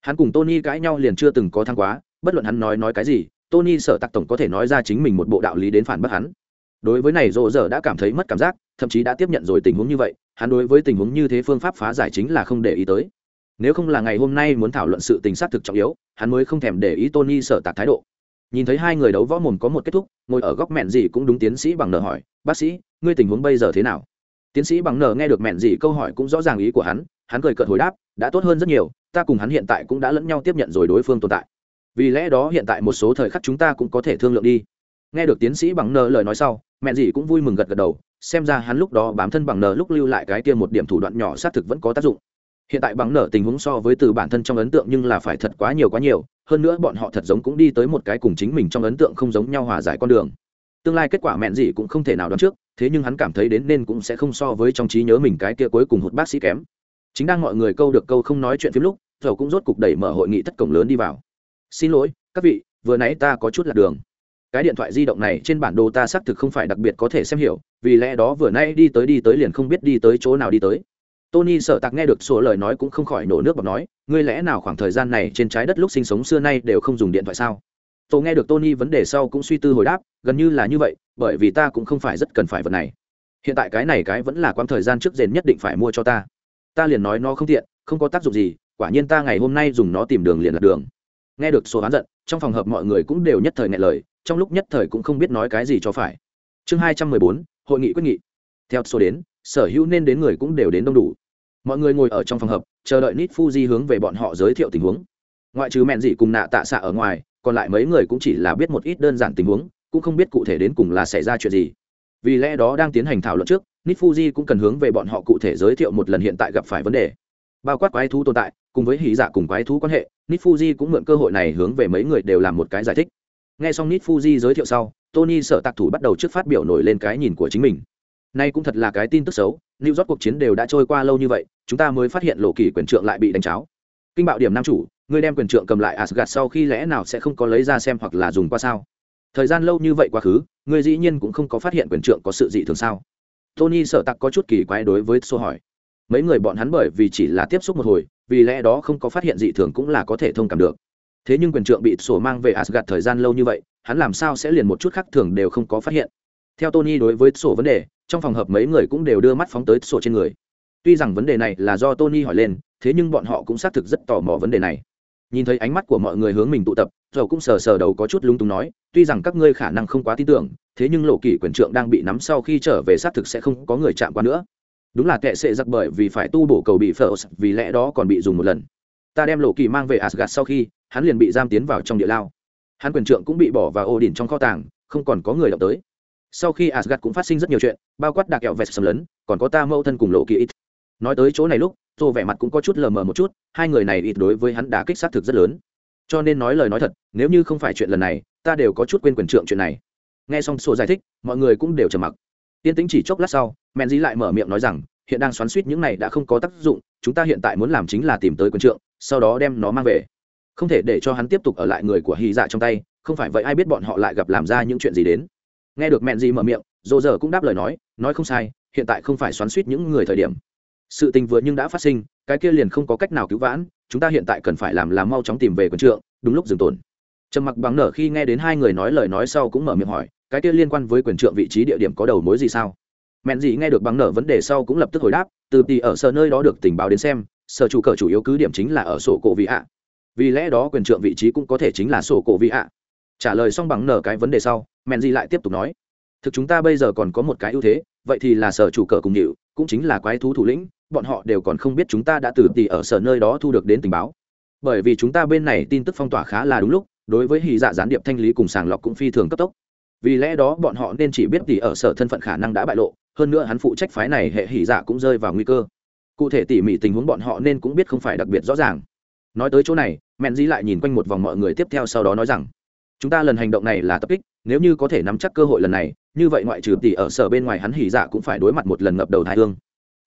hắn cùng tony cãi nhau liền chưa từng có thăng quá, bất luận hắn nói nói cái gì, tony sợ tặc tổng có thể nói ra chính mình một bộ đạo lý đến phản bác hắn. Đối với này rộ rỡ đã cảm thấy mất cảm giác, thậm chí đã tiếp nhận rồi tình huống như vậy, hắn đối với tình huống như thế phương pháp phá giải chính là không để ý tới. Nếu không là ngày hôm nay muốn thảo luận sự tình xác thực trọng yếu, hắn mới không thèm để ý tony sợ tặc thái độ. Nhìn thấy hai người đấu võ mồm có một kết thúc, ngồi ở góc mẹn gì cũng đúng tiến sĩ bằng nờ hỏi, bác sĩ, ngươi tình huống bây giờ thế nào? Tiến sĩ bằng nờ nghe được mẹn gì câu hỏi cũng rõ ràng ý của hắn hắn cười cợt hồi đáp, đã tốt hơn rất nhiều, ta cùng hắn hiện tại cũng đã lẫn nhau tiếp nhận rồi đối phương tồn tại. Vì lẽ đó hiện tại một số thời khắc chúng ta cũng có thể thương lượng đi. Nghe được tiến sĩ bằng nờ lời nói sau, mẹ dì cũng vui mừng gật gật đầu, xem ra hắn lúc đó bám thân bằng nờ lúc lưu lại cái kia một điểm thủ đoạn nhỏ xác thực vẫn có tác dụng. Hiện tại bằng nở tình huống so với từ bản thân trong ấn tượng nhưng là phải thật quá nhiều quá nhiều, hơn nữa bọn họ thật giống cũng đi tới một cái cùng chính mình trong ấn tượng không giống nhau hòa giải con đường. Tương lai kết quả mẹn gì cũng không thể nào đoán trước, thế nhưng hắn cảm thấy đến nên cũng sẽ không so với trong trí nhớ mình cái kia cuối cùng hụt bác sĩ kém chính đang mọi người câu được câu không nói chuyện phim lúc thầu cũng rốt cục đẩy mở hội nghị thất cổng lớn đi vào. Xin lỗi, các vị, vừa nãy ta có chút lạc đường. Cái điện thoại di động này trên bản đồ ta xác thực không phải đặc biệt có thể xem hiểu, vì lẽ đó vừa nãy đi tới đi tới liền không biết đi tới chỗ nào đi tới. Tony sợ tặc nghe được số lời nói cũng không khỏi nổ nước bọc nói, ngươi lẽ nào khoảng thời gian này trên trái đất lúc sinh sống xưa nay đều không dùng điện thoại sao? Tôi nghe được tony vấn đề sau cũng suy tư hồi đáp, gần như là như vậy, bởi vì ta cũng không phải rất cần phải vật này. Hiện tại cái này cái vẫn là quãng thời gian trước rền nhất định phải mua cho ta ta liền nói nó không tiện, không có tác dụng gì, quả nhiên ta ngày hôm nay dùng nó tìm đường liền lạc đường. Nghe được số oán giận, trong phòng hợp mọi người cũng đều nhất thời ngại lời, trong lúc nhất thời cũng không biết nói cái gì cho phải. Chương hai trăm mười bốn, hội nghị quyết nghị. Theo số đến, sở hữu nên đến người cũng đều đến đông đủ. Mọi người ngồi ở trong phòng hợp chờ đợi nít fuji hướng về bọn họ giới thiệu tình huống. Ngoại trừ mẹn dị cùng nạ tạ xạ ở ngoài, còn lại mấy người cũng chỉ là biết một ít đơn giản tình huống, cũng không biết cụ thể đến cùng là xảy ra chuyện gì vì lẽ đó đang tiến hành thảo luận trước nít fuji cũng cần hướng về bọn họ cụ thể giới thiệu một lần hiện tại gặp phải vấn đề. Bao quát quái thú tồn tại, cùng với hỉ dạ cùng quái thú quan hệ nít fuji cũng mượn cơ hội này hướng về mấy người đều làm một cái giải thích. Nghe xong nít fuji giới thiệu sau, tony sợ tạc thủ bắt đầu trước phát biểu nổi lên cái nhìn của chính mình. Nay cũng thật là cái tin tức xấu, new york cuộc chiến đều đã trôi qua lâu như vậy, chúng ta mới phát hiện lộ kỳ quyền trượng lại bị đánh cháo. Kinh bạo điểm nam chủ người đem quyền trượng cầm lại asgad sau khi lẽ nào sẽ không có lấy ra xem hoặc là dùng qua sao? Thời gian lâu như vậy quá khứ người dĩ nhiên cũng không có phát hiện quyền trượng có sự dị thường sao? Tony sợ tặc có chút kỳ quái đối với xô hỏi. Mấy người bọn hắn bởi vì chỉ là tiếp xúc một hồi, vì lẽ đó không có phát hiện dị thường cũng là có thể thông cảm được. Thế nhưng quyền trượng bị sổ mang về asgad thời gian lâu như vậy, hắn làm sao sẽ liền một chút khác thường đều không có phát hiện? Theo tony đối với sổ vấn đề, trong phòng hợp mấy người cũng đều đưa mắt phóng tới sổ trên người. Tuy rằng vấn đề này là do tony hỏi lên, thế nhưng bọn họ cũng xác thực rất tò mò vấn đề này nhìn thấy ánh mắt của mọi người hướng mình tụ tập, dầu cũng sờ sờ đầu có chút lung túng nói, tuy rằng các ngươi khả năng không quá tin tưởng, thế nhưng lộ kỷ quyền trượng đang bị nắm sau khi trở về xác thực sẽ không có người chạm qua nữa. Đúng là kệ sệ giặc bởi vì phải tu bổ cầu bị phở, vì lẽ đó còn bị dùng một lần. Ta đem lộ kỳ mang về asgad sau khi, hắn liền bị giam tiến vào trong địa lao. Hắn quyền trượng cũng bị bỏ vào ô đỉnh trong kho tàng, không còn có người động tới. Sau khi asgad cũng phát sinh rất nhiều chuyện, bao quát đặc kẹo vẹt xâm lấn, còn có ta mâu thân cùng lộ kỳ ít. Nói tới chỗ này lúc tô vẻ mặt cũng có chút lờ mờ một chút, hai người này ít đối với hắn đã kích xác thực rất lớn. Cho nên nói lời nói thật, nếu như không phải chuyện lần này, ta đều có chút quên quyền trượng chuyện này. Nghe xong sổ giải thích, mọi người cũng đều trầm mặc. Tiên tính chỉ chốc lát sau men dí lại mở miệng nói rằng, hiện đang xoắn suýt những này đã không có tác dụng, chúng ta hiện tại muốn làm chính là tìm tới quyền trượng, sau đó đem nó mang về. Không thể để cho hắn tiếp tục ở lại người của hy dạ trong tay, không phải vậy ai biết bọn họ lại gặp làm ra những chuyện gì đến. Nghe được mẹn gì mở miệng dồ dở cũng đáp lời nói nói không sai, hiện tại không phải xoắn suýt những người thời điểm sự tình vừa nhưng đã phát sinh, cái kia liền không có cách nào cứu vãn, chúng ta hiện tại cần phải làm là mau chóng tìm về quyền trượng, đúng lúc dừng tồn. Trầm mặc bằng nở khi nghe đến hai người nói lời nói sau cũng mở miệng hỏi, cái kia liên quan với quyền trượng vị trí địa điểm có đầu mối gì sao? Mẹn gì nghe được bằng nở vấn đề sau cũng lập tức hồi đáp, từ tỷ ở sở nơi đó được tình báo đến xem, sở chủ cờ chủ yếu cứ điểm chính là ở sổ cổ vị ạ. Vì lẽ đó quyền trượng vị trí cũng có thể chính là sổ cổ vị ạ. Trả lời xong bằng nở cái vấn đề sau, mẹn gì lại tiếp tục nói, thực chúng ta bây giờ còn có một cái ưu thế, vậy thì là sở chủ cờ cùng nhịu cũng chính là quái thú thủ lĩnh bọn họ đều còn không biết chúng ta đã từ tỷ ở sở nơi đó thu được đến tình báo. Bởi vì chúng ta bên này tin tức phong tỏa khá là đúng lúc, đối với hy dạ gián điệp thanh lý cùng sàng lọc cũng phi thường cấp tốc. Vì lẽ đó bọn họ nên chỉ biết tỷ ở sở thân phận khả năng đã bại lộ, hơn nữa hắn phụ trách phái này hệ hỉ dạ cũng rơi vào nguy cơ. Cụ thể tỉ mỉ tình huống bọn họ nên cũng biết không phải đặc biệt rõ ràng. Nói tới chỗ này, mẹn dĩ lại nhìn quanh một vòng mọi người tiếp theo sau đó nói rằng, chúng ta lần hành động này là tập kích, nếu như có thể nắm chắc cơ hội lần này, như vậy ngoại trừ tỷ ở sở bên ngoài hắn hỉ dạ cũng phải đối mặt một lần ngập đầu thái hương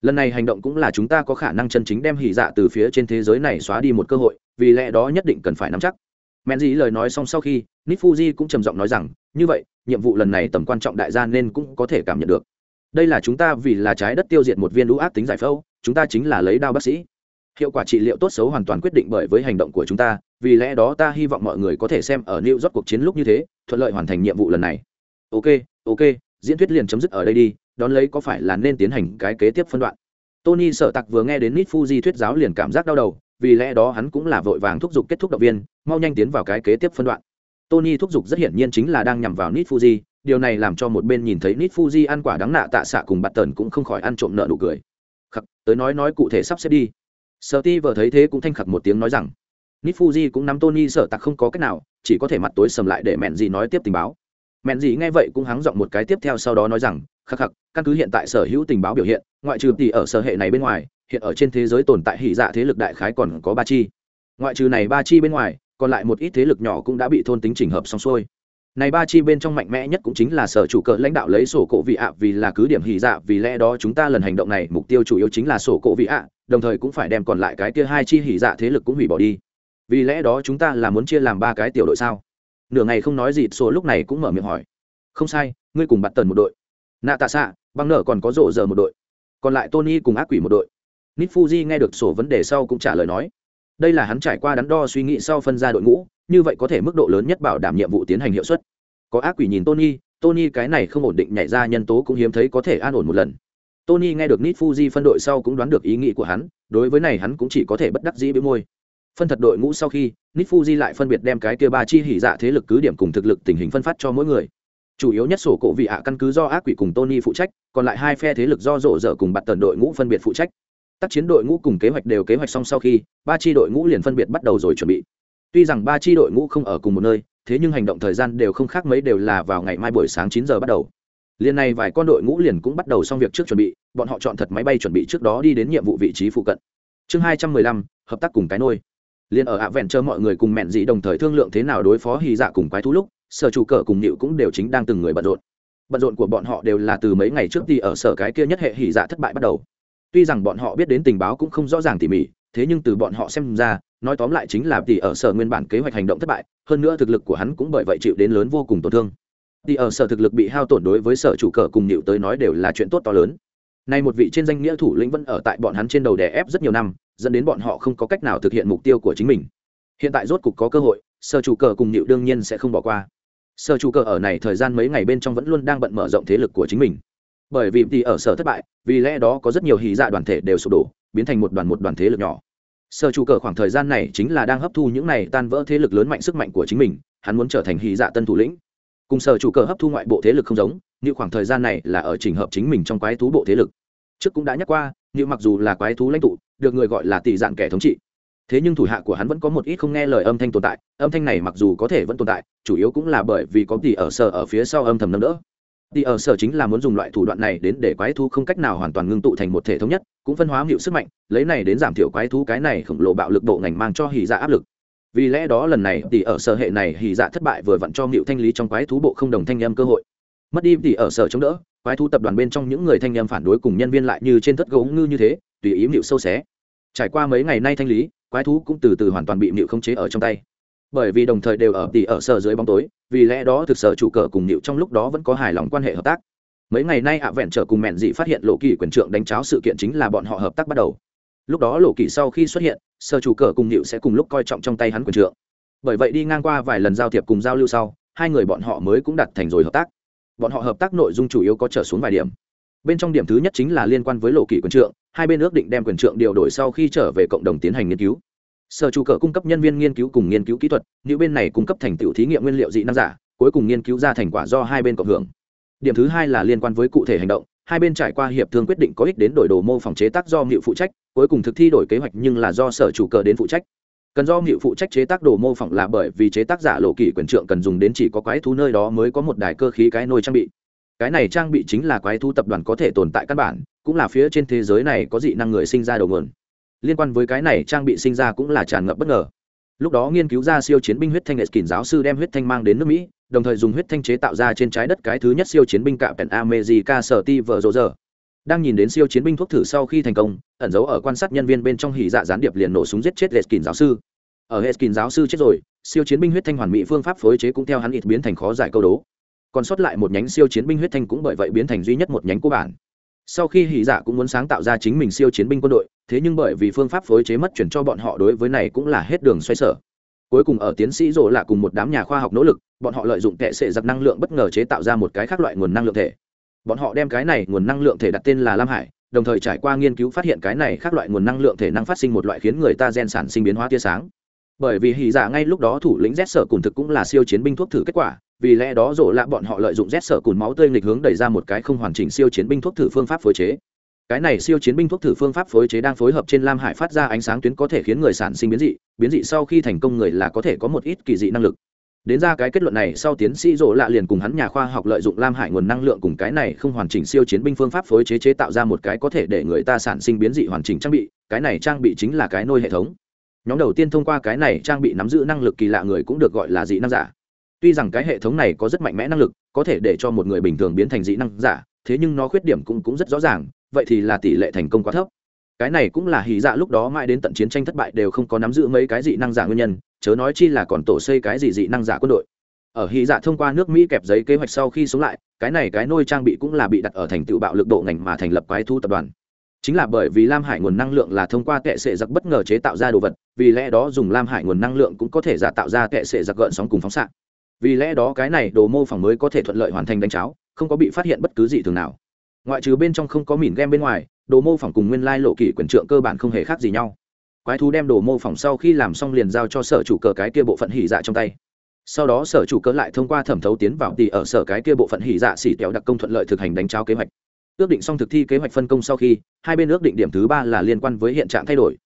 lần này hành động cũng là chúng ta có khả năng chân chính đem hỉ dạ từ phía trên thế giới này xóa đi một cơ hội, vì lẽ đó nhất định cần phải nắm chắc. Men dĩ lời nói xong sau khi nít fuji cũng trầm giọng nói rằng, như vậy, nhiệm vụ lần này tầm quan trọng đại gia nên cũng có thể cảm nhận được. Đây là chúng ta vì là trái đất tiêu diệt một viên lũ ác tính giải phẫu, chúng ta chính là lấy đao bác sĩ. Hiệu quả trị liệu tốt xấu hoàn toàn quyết định bởi với hành động của chúng ta, vì lẽ đó ta hy vọng mọi người có thể xem ở new york cuộc chiến lúc như thế, thuận lợi hoàn thành nhiệm vụ lần này. Ok ok, diễn thuyết liền chấm dứt ở đây đi đón lấy có phải là nên tiến hành cái kế tiếp phân đoạn. Tony sợ tặc vừa nghe đến nít fuji thuyết giáo liền cảm giác đau đầu, vì lẽ đó hắn cũng là vội vàng thúc giục kết thúc động viên, mau nhanh tiến vào cái kế tiếp phân đoạn. Tony thúc giục rất hiển nhiên chính là đang nhằm vào nít fuji, điều này làm cho một bên nhìn thấy nít fuji ăn quả đắng nạ tạ xạ cùng bạt tần cũng không khỏi ăn trộm nợ nụ cười. Khắc, tới nói nói cụ thể sắp xếp đi. Sợ ti vừa thấy thế cũng thanh khặc một tiếng nói rằng nít fuji cũng nắm tony sợ tặc không có cách nào, chỉ có thể mặt tối sầm lại để mẹn gì nói tiếp tình báo mẹn gì nghe vậy cũng hắng giọng một cái tiếp theo sau đó nói rằng, khắc khắc, căn cứ hiện tại sở hữu tình báo biểu hiện, ngoại trừ tỷ ở sở hệ này bên ngoài, hiện ở trên thế giới tồn tại hỉ dạ thế lực đại khái còn có ba chi. Ngoại trừ này ba chi bên ngoài, còn lại một ít thế lực nhỏ cũng đã bị thôn tính chỉnh hợp xong xuôi. Này ba chi bên trong mạnh mẽ nhất cũng chính là sở chủ cỡ lãnh đạo lấy sổ cổ vị ạ, vì là cứ điểm hỉ dạ vì lẽ đó chúng ta lần hành động này mục tiêu chủ yếu chính là sổ cổ vị ạ, đồng thời cũng phải đem còn lại cái kia hai chi hỉ dạ thế lực cũng hủy bỏ đi. Vì lẽ đó chúng ta là muốn chia làm ba cái tiểu đội sao? Nửa ngày không nói gì số lúc này cũng mở miệng hỏi. Không sai, ngươi cùng bạn tần một đội. Nạ tạ xạ băng nở còn có rộ giờ một đội. Còn lại tony cùng ác quỷ một đội. Nít fuji nghe được sổ vấn đề sau cũng trả lời nói. Đây là hắn trải qua đắn đo suy nghĩ sau phân ra đội ngũ, như vậy có thể mức độ lớn nhất bảo đảm nhiệm vụ tiến hành hiệu suất. Có ác quỷ nhìn tony tony cái này không ổn định nhảy ra nhân tố cũng hiếm thấy có thể an ổn một lần. Tony nghe được nít fuji phân đội sau cũng đoán được ý nghĩ của hắn, đối với này hắn cũng chỉ có thể bất đắc dĩ bĩu môi phân thật đội ngũ sau khi nít fuji lại phân biệt đem cái kia ba chi hỉ dạ thế lực cứ điểm cùng thực lực tình hình phân phát cho mỗi người. Chủ yếu nhất sổ cổ vị ạ căn cứ do ác quỷ cùng tony phụ trách, còn lại hai phe thế lực do rộ rỡ cùng bặt tần đội ngũ phân biệt phụ trách. Tác chiến đội ngũ cùng kế hoạch đều kế hoạch xong sau khi, ba chi đội ngũ liền phân biệt bắt đầu rồi chuẩn bị. Tuy rằng ba chi đội ngũ không ở cùng một nơi, thế nhưng hành động thời gian đều không khác mấy đều là vào ngày mai buổi sáng chín giờ bắt đầu. Liền này vài con đội ngũ liền cũng bắt đầu xong việc trước chuẩn bị, bọn họ chọn thật máy bay chuẩn bị trước đó đi đến nhiệm vụ vị trí phụ cận. Chương hai trăm mười lăm, hợp tác cùng cái nôi liền ở ạ vẹn chờ mọi người cùng mẹn dị đồng thời thương lượng thế nào đối phó hy dạ cùng quái thú lúc, sở chủ cờ cùng nịu cũng đều chính đang từng người bận rộn. Bận rộn của bọn họ đều là từ mấy ngày trước thì ở sở cái kia nhất hệ hy dạ thất bại bắt đầu. Tuy rằng bọn họ biết đến tình báo cũng không rõ ràng tỉ mỉ, thế nhưng từ bọn họ xem ra, nói tóm lại chính là tỷ ở sở nguyên bản kế hoạch hành động thất bại, hơn nữa thực lực của hắn cũng bởi vậy chịu đến lớn vô cùng tổn thương. Tỷ ở sở thực lực bị hao tổn đối với sở chủ cờ cùng nịu tới nói đều là chuyện tốt to lớn nay một vị trên danh nghĩa thủ lĩnh vẫn ở tại bọn hắn trên đầu đè ép rất nhiều năm, dẫn đến bọn họ không có cách nào thực hiện mục tiêu của chính mình. Hiện tại rốt cục có cơ hội, sở chủ cờ cùng Nữu đương nhiên sẽ không bỏ qua. Sở chủ cờ ở này thời gian mấy ngày bên trong vẫn luôn đang bận mở rộng thế lực của chính mình. Bởi vì thì ở sở thất bại, vì lẽ đó có rất nhiều hí dạ đoàn thể đều sụp đổ, biến thành một đoàn một đoàn thế lực nhỏ. Sở chủ cờ khoảng thời gian này chính là đang hấp thu những này tan vỡ thế lực lớn mạnh sức mạnh của chính mình, hắn muốn trở thành hí dạ tân thủ lĩnh cùng sở chủ cờ hấp thu ngoại bộ thế lực không giống, như khoảng thời gian này là ở trình hợp chính mình trong quái thú bộ thế lực. Trước cũng đã nhắc qua, như mặc dù là quái thú lãnh tụ, được người gọi là tỷ dạng kẻ thống trị. Thế nhưng thủ hạ của hắn vẫn có một ít không nghe lời âm thanh tồn tại, âm thanh này mặc dù có thể vẫn tồn tại, chủ yếu cũng là bởi vì có tỷ ở sở ở phía sau âm thầm nâng đỡ. Tỷ ở sở chính là muốn dùng loại thủ đoạn này đến để quái thú không cách nào hoàn toàn ngưng tụ thành một thể thống nhất, cũng phân hóa hiệu sức mạnh, lấy này đến giảm thiểu quái thú cái này khổng lồ bạo lực độ ngành mang cho hỉ dạ áp lực vì lẽ đó lần này tỷ ở sở hệ này hỉ dạ thất bại vừa vặn cho ngự thanh lý trong quái thú bộ không đồng thanh em cơ hội. Mất đi tỷ ở sở chống đỡ, quái thú tập đoàn bên trong những người thanh em phản đối cùng nhân viên lại như trên thất gấu ngư như thế, tùy ý ngự sâu xé. Trải qua mấy ngày nay thanh lý, quái thú cũng từ từ hoàn toàn bị ngự không chế ở trong tay. Bởi vì đồng thời đều ở tỷ ở sở dưới bóng tối, vì lẽ đó thực sở chủ cờ cùng ngự trong lúc đó vẫn có hài lòng quan hệ hợp tác. Mấy ngày nay ạ vẹn trở cùng mẹn dị phát hiện lộ kỳ quyền trượng đánh cháo sự kiện chính là bọn họ hợp tác bắt đầu. Lúc đó lộ kỳ sau khi xuất hiện sở chủ cờ cùng hiệu sẽ cùng lúc coi trọng trong tay hắn quyền trượng. Bởi vậy đi ngang qua vài lần giao thiệp cùng giao lưu sau, hai người bọn họ mới cũng đặt thành rồi hợp tác. Bọn họ hợp tác nội dung chủ yếu có trở xuống vài điểm. Bên trong điểm thứ nhất chính là liên quan với lộ kỳ quyền trượng, hai bên ước định đem quyền trượng điều đổi sau khi trở về cộng đồng tiến hành nghiên cứu. Sở chủ cờ cung cấp nhân viên nghiên cứu cùng nghiên cứu kỹ thuật nữ bên này cung cấp thành tựu thí nghiệm nguyên liệu dị năng giả, cuối cùng nghiên cứu ra thành quả do hai bên cộng hưởng. Điểm thứ hai là liên quan với cụ thể hành động hai bên trải qua hiệp thương quyết định có ích đến đổi đồ mô phòng chế tác do ngự phụ trách, cuối cùng thực thi đổi kế hoạch nhưng là do sở chủ cờ đến phụ trách. Cần do ngự phụ trách chế tác đồ mô phỏng là bởi vì chế tác giả lộ kỳ quyền trượng cần dùng đến chỉ có quái thú nơi đó mới có một đài cơ khí cái nôi trang bị. Cái này trang bị chính là quái thú tập đoàn có thể tồn tại căn bản, cũng là phía trên thế giới này có dị năng người sinh ra đầu nguồn. Liên quan với cái này trang bị sinh ra cũng là tràn ngập bất ngờ lúc đó nghiên cứu ra siêu chiến binh huyết thanh nghệ kỳn giáo sư đem huyết thanh mang đến nước mỹ, đồng thời dùng huyết thanh chế tạo ra trên trái đất cái thứ nhất siêu chiến binh cạm pèn amejica sở ti vợ rộ giờ đang nhìn đến siêu chiến binh thuốc thử sau khi thành công, ẩn giấu ở quan sát nhân viên bên trong hỉ dạ gián điệp liền nổ súng giết chết Heskin giáo sư. Ở Heskin giáo sư chết rồi, siêu chiến binh huyết thanh hoàn mỹ phương pháp phối chế cũng theo hắn ít biến thành khó giải câu đố. Còn sót lại một nhánh siêu chiến binh huyết thanh cũng bởi vậy biến thành duy nhất một nhánh cơ bản sau khi hỉ dạ cũng muốn sáng tạo ra chính mình siêu chiến binh quân đội, thế nhưng bởi vì phương pháp phối chế mất chuyển cho bọn họ đối với này cũng là hết đường xoay sở. Cuối cùng ở tiến sĩ rộ là cùng một đám nhà khoa học nỗ lực, bọn họ lợi dụng tệ sệ giặc năng lượng bất ngờ chế tạo ra một cái khác loại nguồn năng lượng thể. Bọn họ đem cái này nguồn năng lượng thể đặt tên là lam hải, đồng thời trải qua nghiên cứu phát hiện cái này khác loại nguồn năng lượng thể năng phát sinh một loại khiến người ta gen sản sinh biến hóa tia sáng. Bởi vì hỉ dạ ngay lúc đó thủ lĩnh z sở cùng thực cũng là siêu chiến binh thuốc thử kết quả vì lẽ đó rộ lạ bọn họ lợi dụng rét sở cùn máu tươi nghịch hướng đẩy ra một cái không hoàn chỉnh siêu chiến binh thuốc thử phương pháp phối chế. Cái này siêu chiến binh thuốc thử phương pháp phối chế đang phối hợp trên lam hải phát ra ánh sáng tuyến có thể khiến người sản sinh biến dị biến dị sau khi thành công người là có thể có một ít kỳ dị năng lực. Đến ra cái kết luận này, sau tiến sĩ rộ lạ liền cùng hắn nhà khoa học lợi dụng lam hải nguồn năng lượng cùng cái này không hoàn chỉnh siêu chiến binh phương pháp phối chế chế tạo ra một cái có thể để người ta sản sinh biến dị hoàn chỉnh trang bị, cái này trang bị chính là cái nôi hệ thống. Nhóm đầu tiên thông qua cái này trang bị nắm giữ năng lực kỳ lạ người cũng được gọi là dị năng giả tuy rằng cái hệ thống này có rất mạnh mẽ năng lực, có thể để cho một người bình thường biến thành dị năng giả, thế nhưng nó khuyết điểm cũng cũng rất rõ ràng, vậy thì là tỷ lệ thành công quá thấp. Cái này cũng là hì dạ lúc đó mãi đến tận chiến tranh thất bại đều không có nắm giữ mấy cái dị năng giả nguyên nhân, chớ nói chi là còn tổ xây cái gì dị năng giả quân đội. Ở hy dạ thông qua nước mỹ kẹp giấy kế hoạch sau khi sống lại, cái này cái nôi trang bị cũng là bị đặt ở thành tựu bạo lực độ ngành mà thành lập quái thu tập đoàn. Chính là bởi vì lam hải nguồn năng lượng là thông qua kệ sệ giặc bất ngờ chế tạo ra đồ vật, vì lẽ đó dùng lam hải nguồn năng lượng cũng có thể giả tạo ra kệ sệ giặc gợn sóng cùng phóng xạ vì lẽ đó cái này đồ mô phỏng mới có thể thuận lợi hoàn thành đánh cháo, không có bị phát hiện bất cứ gì thường nào. Ngoại trừ bên trong không có mìn game bên ngoài, đồ mô phỏng cùng nguyên lai lộ kỷ quyền trượng cơ bản không hề khác gì nhau. Quái thú đem đồ mô phỏng sau khi làm xong liền giao cho sở chủ cờ cái kia bộ phận hỉ dạ trong tay. Sau đó sở chủ cờ lại thông qua thẩm thấu tiến vào tỉ ở sở cái kia bộ phận hỉ dạ xỉ kéo đặc công thuận lợi thực hành đánh trao kế hoạch. Ước định xong thực thi kế hoạch phân công sau khi, hai bên ước định điểm thứ ba là liên quan với hiện trạng thay đổi.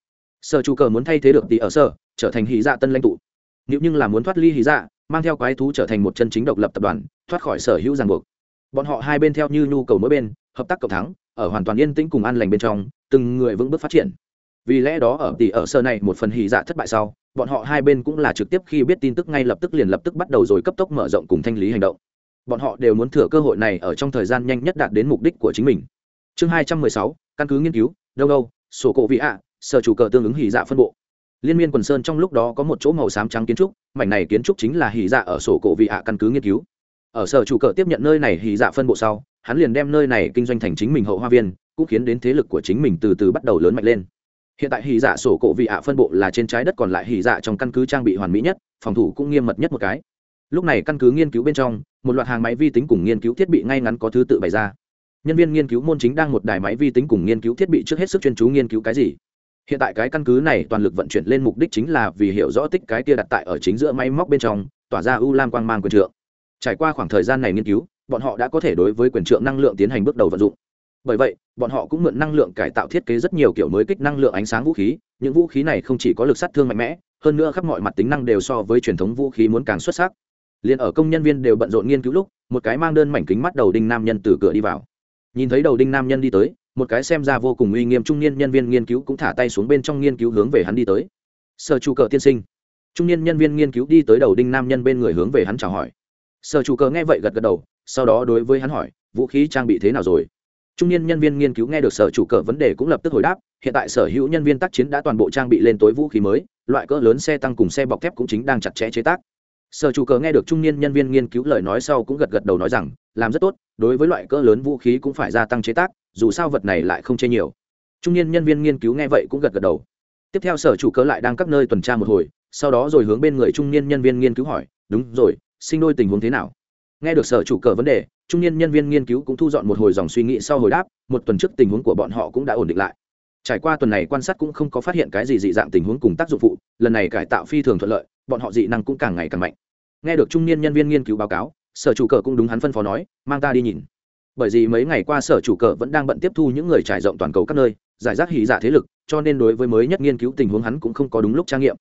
Sở chủ cờ muốn thay thế được tỉ ở sở, trở thành hỉ dạ tân lãnh tụ. Nếu nhưng là muốn thoát ly hỉ dạ mang theo quái thú trở thành một chân chính độc lập tập đoàn, thoát khỏi sở hữu ràng buộc. Bọn họ hai bên theo như nhu cầu mỗi bên, hợp tác cộng thắng, ở hoàn toàn yên tĩnh cùng an lành bên trong, từng người vững bước phát triển. Vì lẽ đó ở tỷ ở sơ này một phần hì dạ thất bại sau, bọn họ hai bên cũng là trực tiếp khi biết tin tức ngay lập tức liền lập tức bắt đầu rồi cấp tốc mở rộng cùng thanh lý hành động. Bọn họ đều muốn thừa cơ hội này ở trong thời gian nhanh nhất đạt đến mục đích của chính mình. Chương hai trăm mười sáu, căn cứ nghiên cứu, đông âu, sổ cổ vị ạ, sở chủ cờ tương ứng hì dạ phân bộ liên miên quần sơn trong lúc đó có một chỗ màu xám trắng kiến trúc, mảnh này kiến trúc chính là hì dạ ở sổ cổ vị ạ căn cứ nghiên cứu. Ở sở chủ cờ tiếp nhận nơi này hì dạ phân bộ sau, hắn liền đem nơi này kinh doanh thành chính mình hậu hoa viên, cũng khiến đến thế lực của chính mình từ từ bắt đầu lớn mạnh lên. Hiện tại hì dạ sổ cổ vị ạ phân bộ là trên trái đất còn lại hì dạ trong căn cứ trang bị hoàn mỹ nhất, phòng thủ cũng nghiêm mật nhất một cái. Lúc này căn cứ nghiên cứu bên trong, một loạt hàng máy vi tính cùng nghiên cứu thiết bị ngay ngắn có thứ tự bày ra. Nhân viên nghiên cứu môn chính đang một đài máy vi tính cùng nghiên cứu thiết bị trước hết sức chuyên chú nghiên cứu cái gì? Hiện tại cái căn cứ này toàn lực vận chuyển lên mục đích chính là vì hiểu rõ tích cái kia đặt tại ở chính giữa máy móc bên trong, tỏa ra u lam quang mang quyền trượng. Trải qua khoảng thời gian này nghiên cứu, bọn họ đã có thể đối với quyền trượng năng lượng tiến hành bước đầu vận dụng. Bởi vậy, bọn họ cũng mượn năng lượng cải tạo thiết kế rất nhiều kiểu mới kích năng lượng ánh sáng vũ khí, những vũ khí này không chỉ có lực sát thương mạnh mẽ, hơn nữa khắp mọi mặt tính năng đều so với truyền thống vũ khí muốn càng xuất sắc. Liền ở công nhân viên đều bận rộn nghiên cứu lúc, một cái mang đơn mảnh kính mắt đầu đinh nam nhân từ cửa đi vào. Nhìn thấy đầu đinh nam nhân đi tới một cái xem ra vô cùng uy nghiêm trung niên nhân viên nghiên cứu cũng thả tay xuống bên trong nghiên cứu hướng về hắn đi tới. Sở chủ cờ tiên sinh. Trung niên nhân viên nghiên cứu đi tới đầu đinh nam nhân bên người hướng về hắn chào hỏi. Sở chủ cờ nghe vậy gật gật đầu, sau đó đối với hắn hỏi, vũ khí trang bị thế nào rồi? Trung niên nhân viên nghiên cứu nghe được sở chủ cờ vấn đề cũng lập tức hồi đáp, hiện tại sở hữu nhân viên tác chiến đã toàn bộ trang bị lên tối vũ khí mới, loại cỡ lớn xe tăng cùng xe bọc thép cũng chính đang chặt chẽ chế tác sở chủ cờ nghe được trung niên nhân viên nghiên cứu lời nói sau cũng gật gật đầu nói rằng, làm rất tốt, đối với loại cỡ lớn vũ khí cũng phải gia tăng chế tác, dù sao vật này lại không chê nhiều. Trung niên nhân viên nghiên cứu nghe vậy cũng gật gật đầu. Tiếp theo sở chủ cớ lại đang các nơi tuần tra một hồi, sau đó rồi hướng bên người trung niên nhân viên nghiên cứu hỏi, đúng rồi, sinh đôi tình huống thế nào? Nghe được sở chủ cờ vấn đề, trung niên nhân viên nghiên cứu cũng thu dọn một hồi dòng suy nghĩ sau hồi đáp, một tuần trước tình huống của bọn họ cũng đã ổn định lại. Trải qua tuần này quan sát cũng không có phát hiện cái gì dị dạng tình huống cùng tác dụng phụ, lần này cải tạo phi thường thuận lợi bọn họ dị năng cũng càng ngày càng mạnh. Nghe được trung niên nhân viên nghiên cứu báo cáo, sở chủ cờ cũng đúng hắn phân phó nói, mang ta đi nhìn. Bởi vì mấy ngày qua sở chủ cờ vẫn đang bận tiếp thu những người trải rộng toàn cầu các nơi, giải rác hỉ giả thế lực, cho nên đối với mới nhất nghiên cứu tình huống hắn cũng không có đúng lúc trang nghiệm.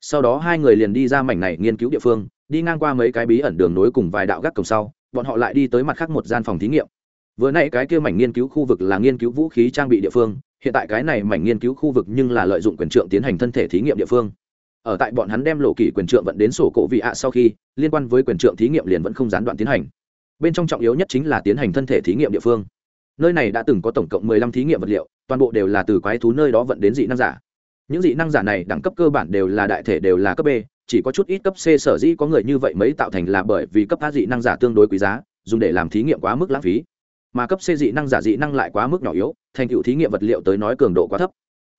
Sau đó hai người liền đi ra mảnh này nghiên cứu địa phương, đi ngang qua mấy cái bí ẩn đường nối cùng vài đạo gác cổng sau, bọn họ lại đi tới mặt khác một gian phòng thí nghiệm. Vừa nãy cái kia mảnh nghiên cứu khu vực là nghiên cứu vũ khí trang bị địa phương, hiện tại cái này mảnh nghiên cứu khu vực nhưng là lợi dụng quyền trượng tiến hành thân thể thí nghiệm địa phương ở tại bọn hắn đem lộ kỷ quyền trượng vận đến sổ cổ vị ạ sau khi, liên quan với quyền trượng thí nghiệm liền vẫn không gián đoạn tiến hành. Bên trong trọng yếu nhất chính là tiến hành thân thể thí nghiệm địa phương. Nơi này đã từng có tổng cộng mười lăm thí nghiệm vật liệu, toàn bộ đều là từ quái thú nơi đó vận đến dị năng giả. Những dị năng giả này đẳng cấp cơ bản đều là đại thể đều là cấp b, chỉ có chút ít cấp c sở dĩ có người như vậy mấy tạo thành là bởi vì cấp a dị năng giả tương đối quý giá, dùng để làm thí nghiệm quá mức lãng phí. Mà cấp c dị năng giả dị năng lại quá mức nhỏ yếu, thành tựu thí nghiệm vật liệu tới nói cường độ quá thấp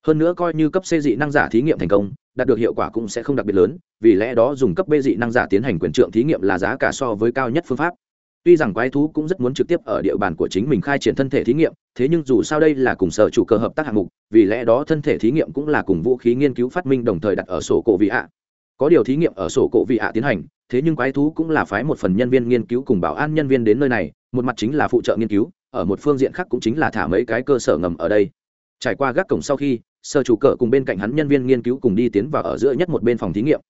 hơn nữa coi như cấp c dị năng giả thí nghiệm thành công, đạt được hiệu quả cũng sẽ không đặc biệt lớn, vì lẽ đó dùng cấp b dị năng giả tiến hành quyền trượng thí nghiệm là giá cả so với cao nhất phương pháp. Tuy rằng quái thú cũng rất muốn trực tiếp ở địa bàn của chính mình khai triển thân thể thí nghiệm, thế nhưng dù sao đây là cùng sở chủ cơ hợp tác hạng mục, vì lẽ đó thân thể thí nghiệm cũng là cùng vũ khí nghiên cứu phát minh đồng thời đặt ở sổ cổ vị ạ. Có điều thí nghiệm ở sổ cổ vị ạ tiến hành, thế nhưng quái thú cũng là phái một phần nhân viên nghiên cứu cùng bảo an nhân viên đến nơi này, một mặt chính là phụ trợ nghiên cứu, ở một phương diện khác cũng chính là thả mấy cái cơ sở ngầm ở đây. Trải qua gác cổng sau khi sở chủ cờ cùng bên cạnh hắn nhân viên nghiên cứu cùng đi tiến vào ở giữa nhất một bên phòng thí nghiệm.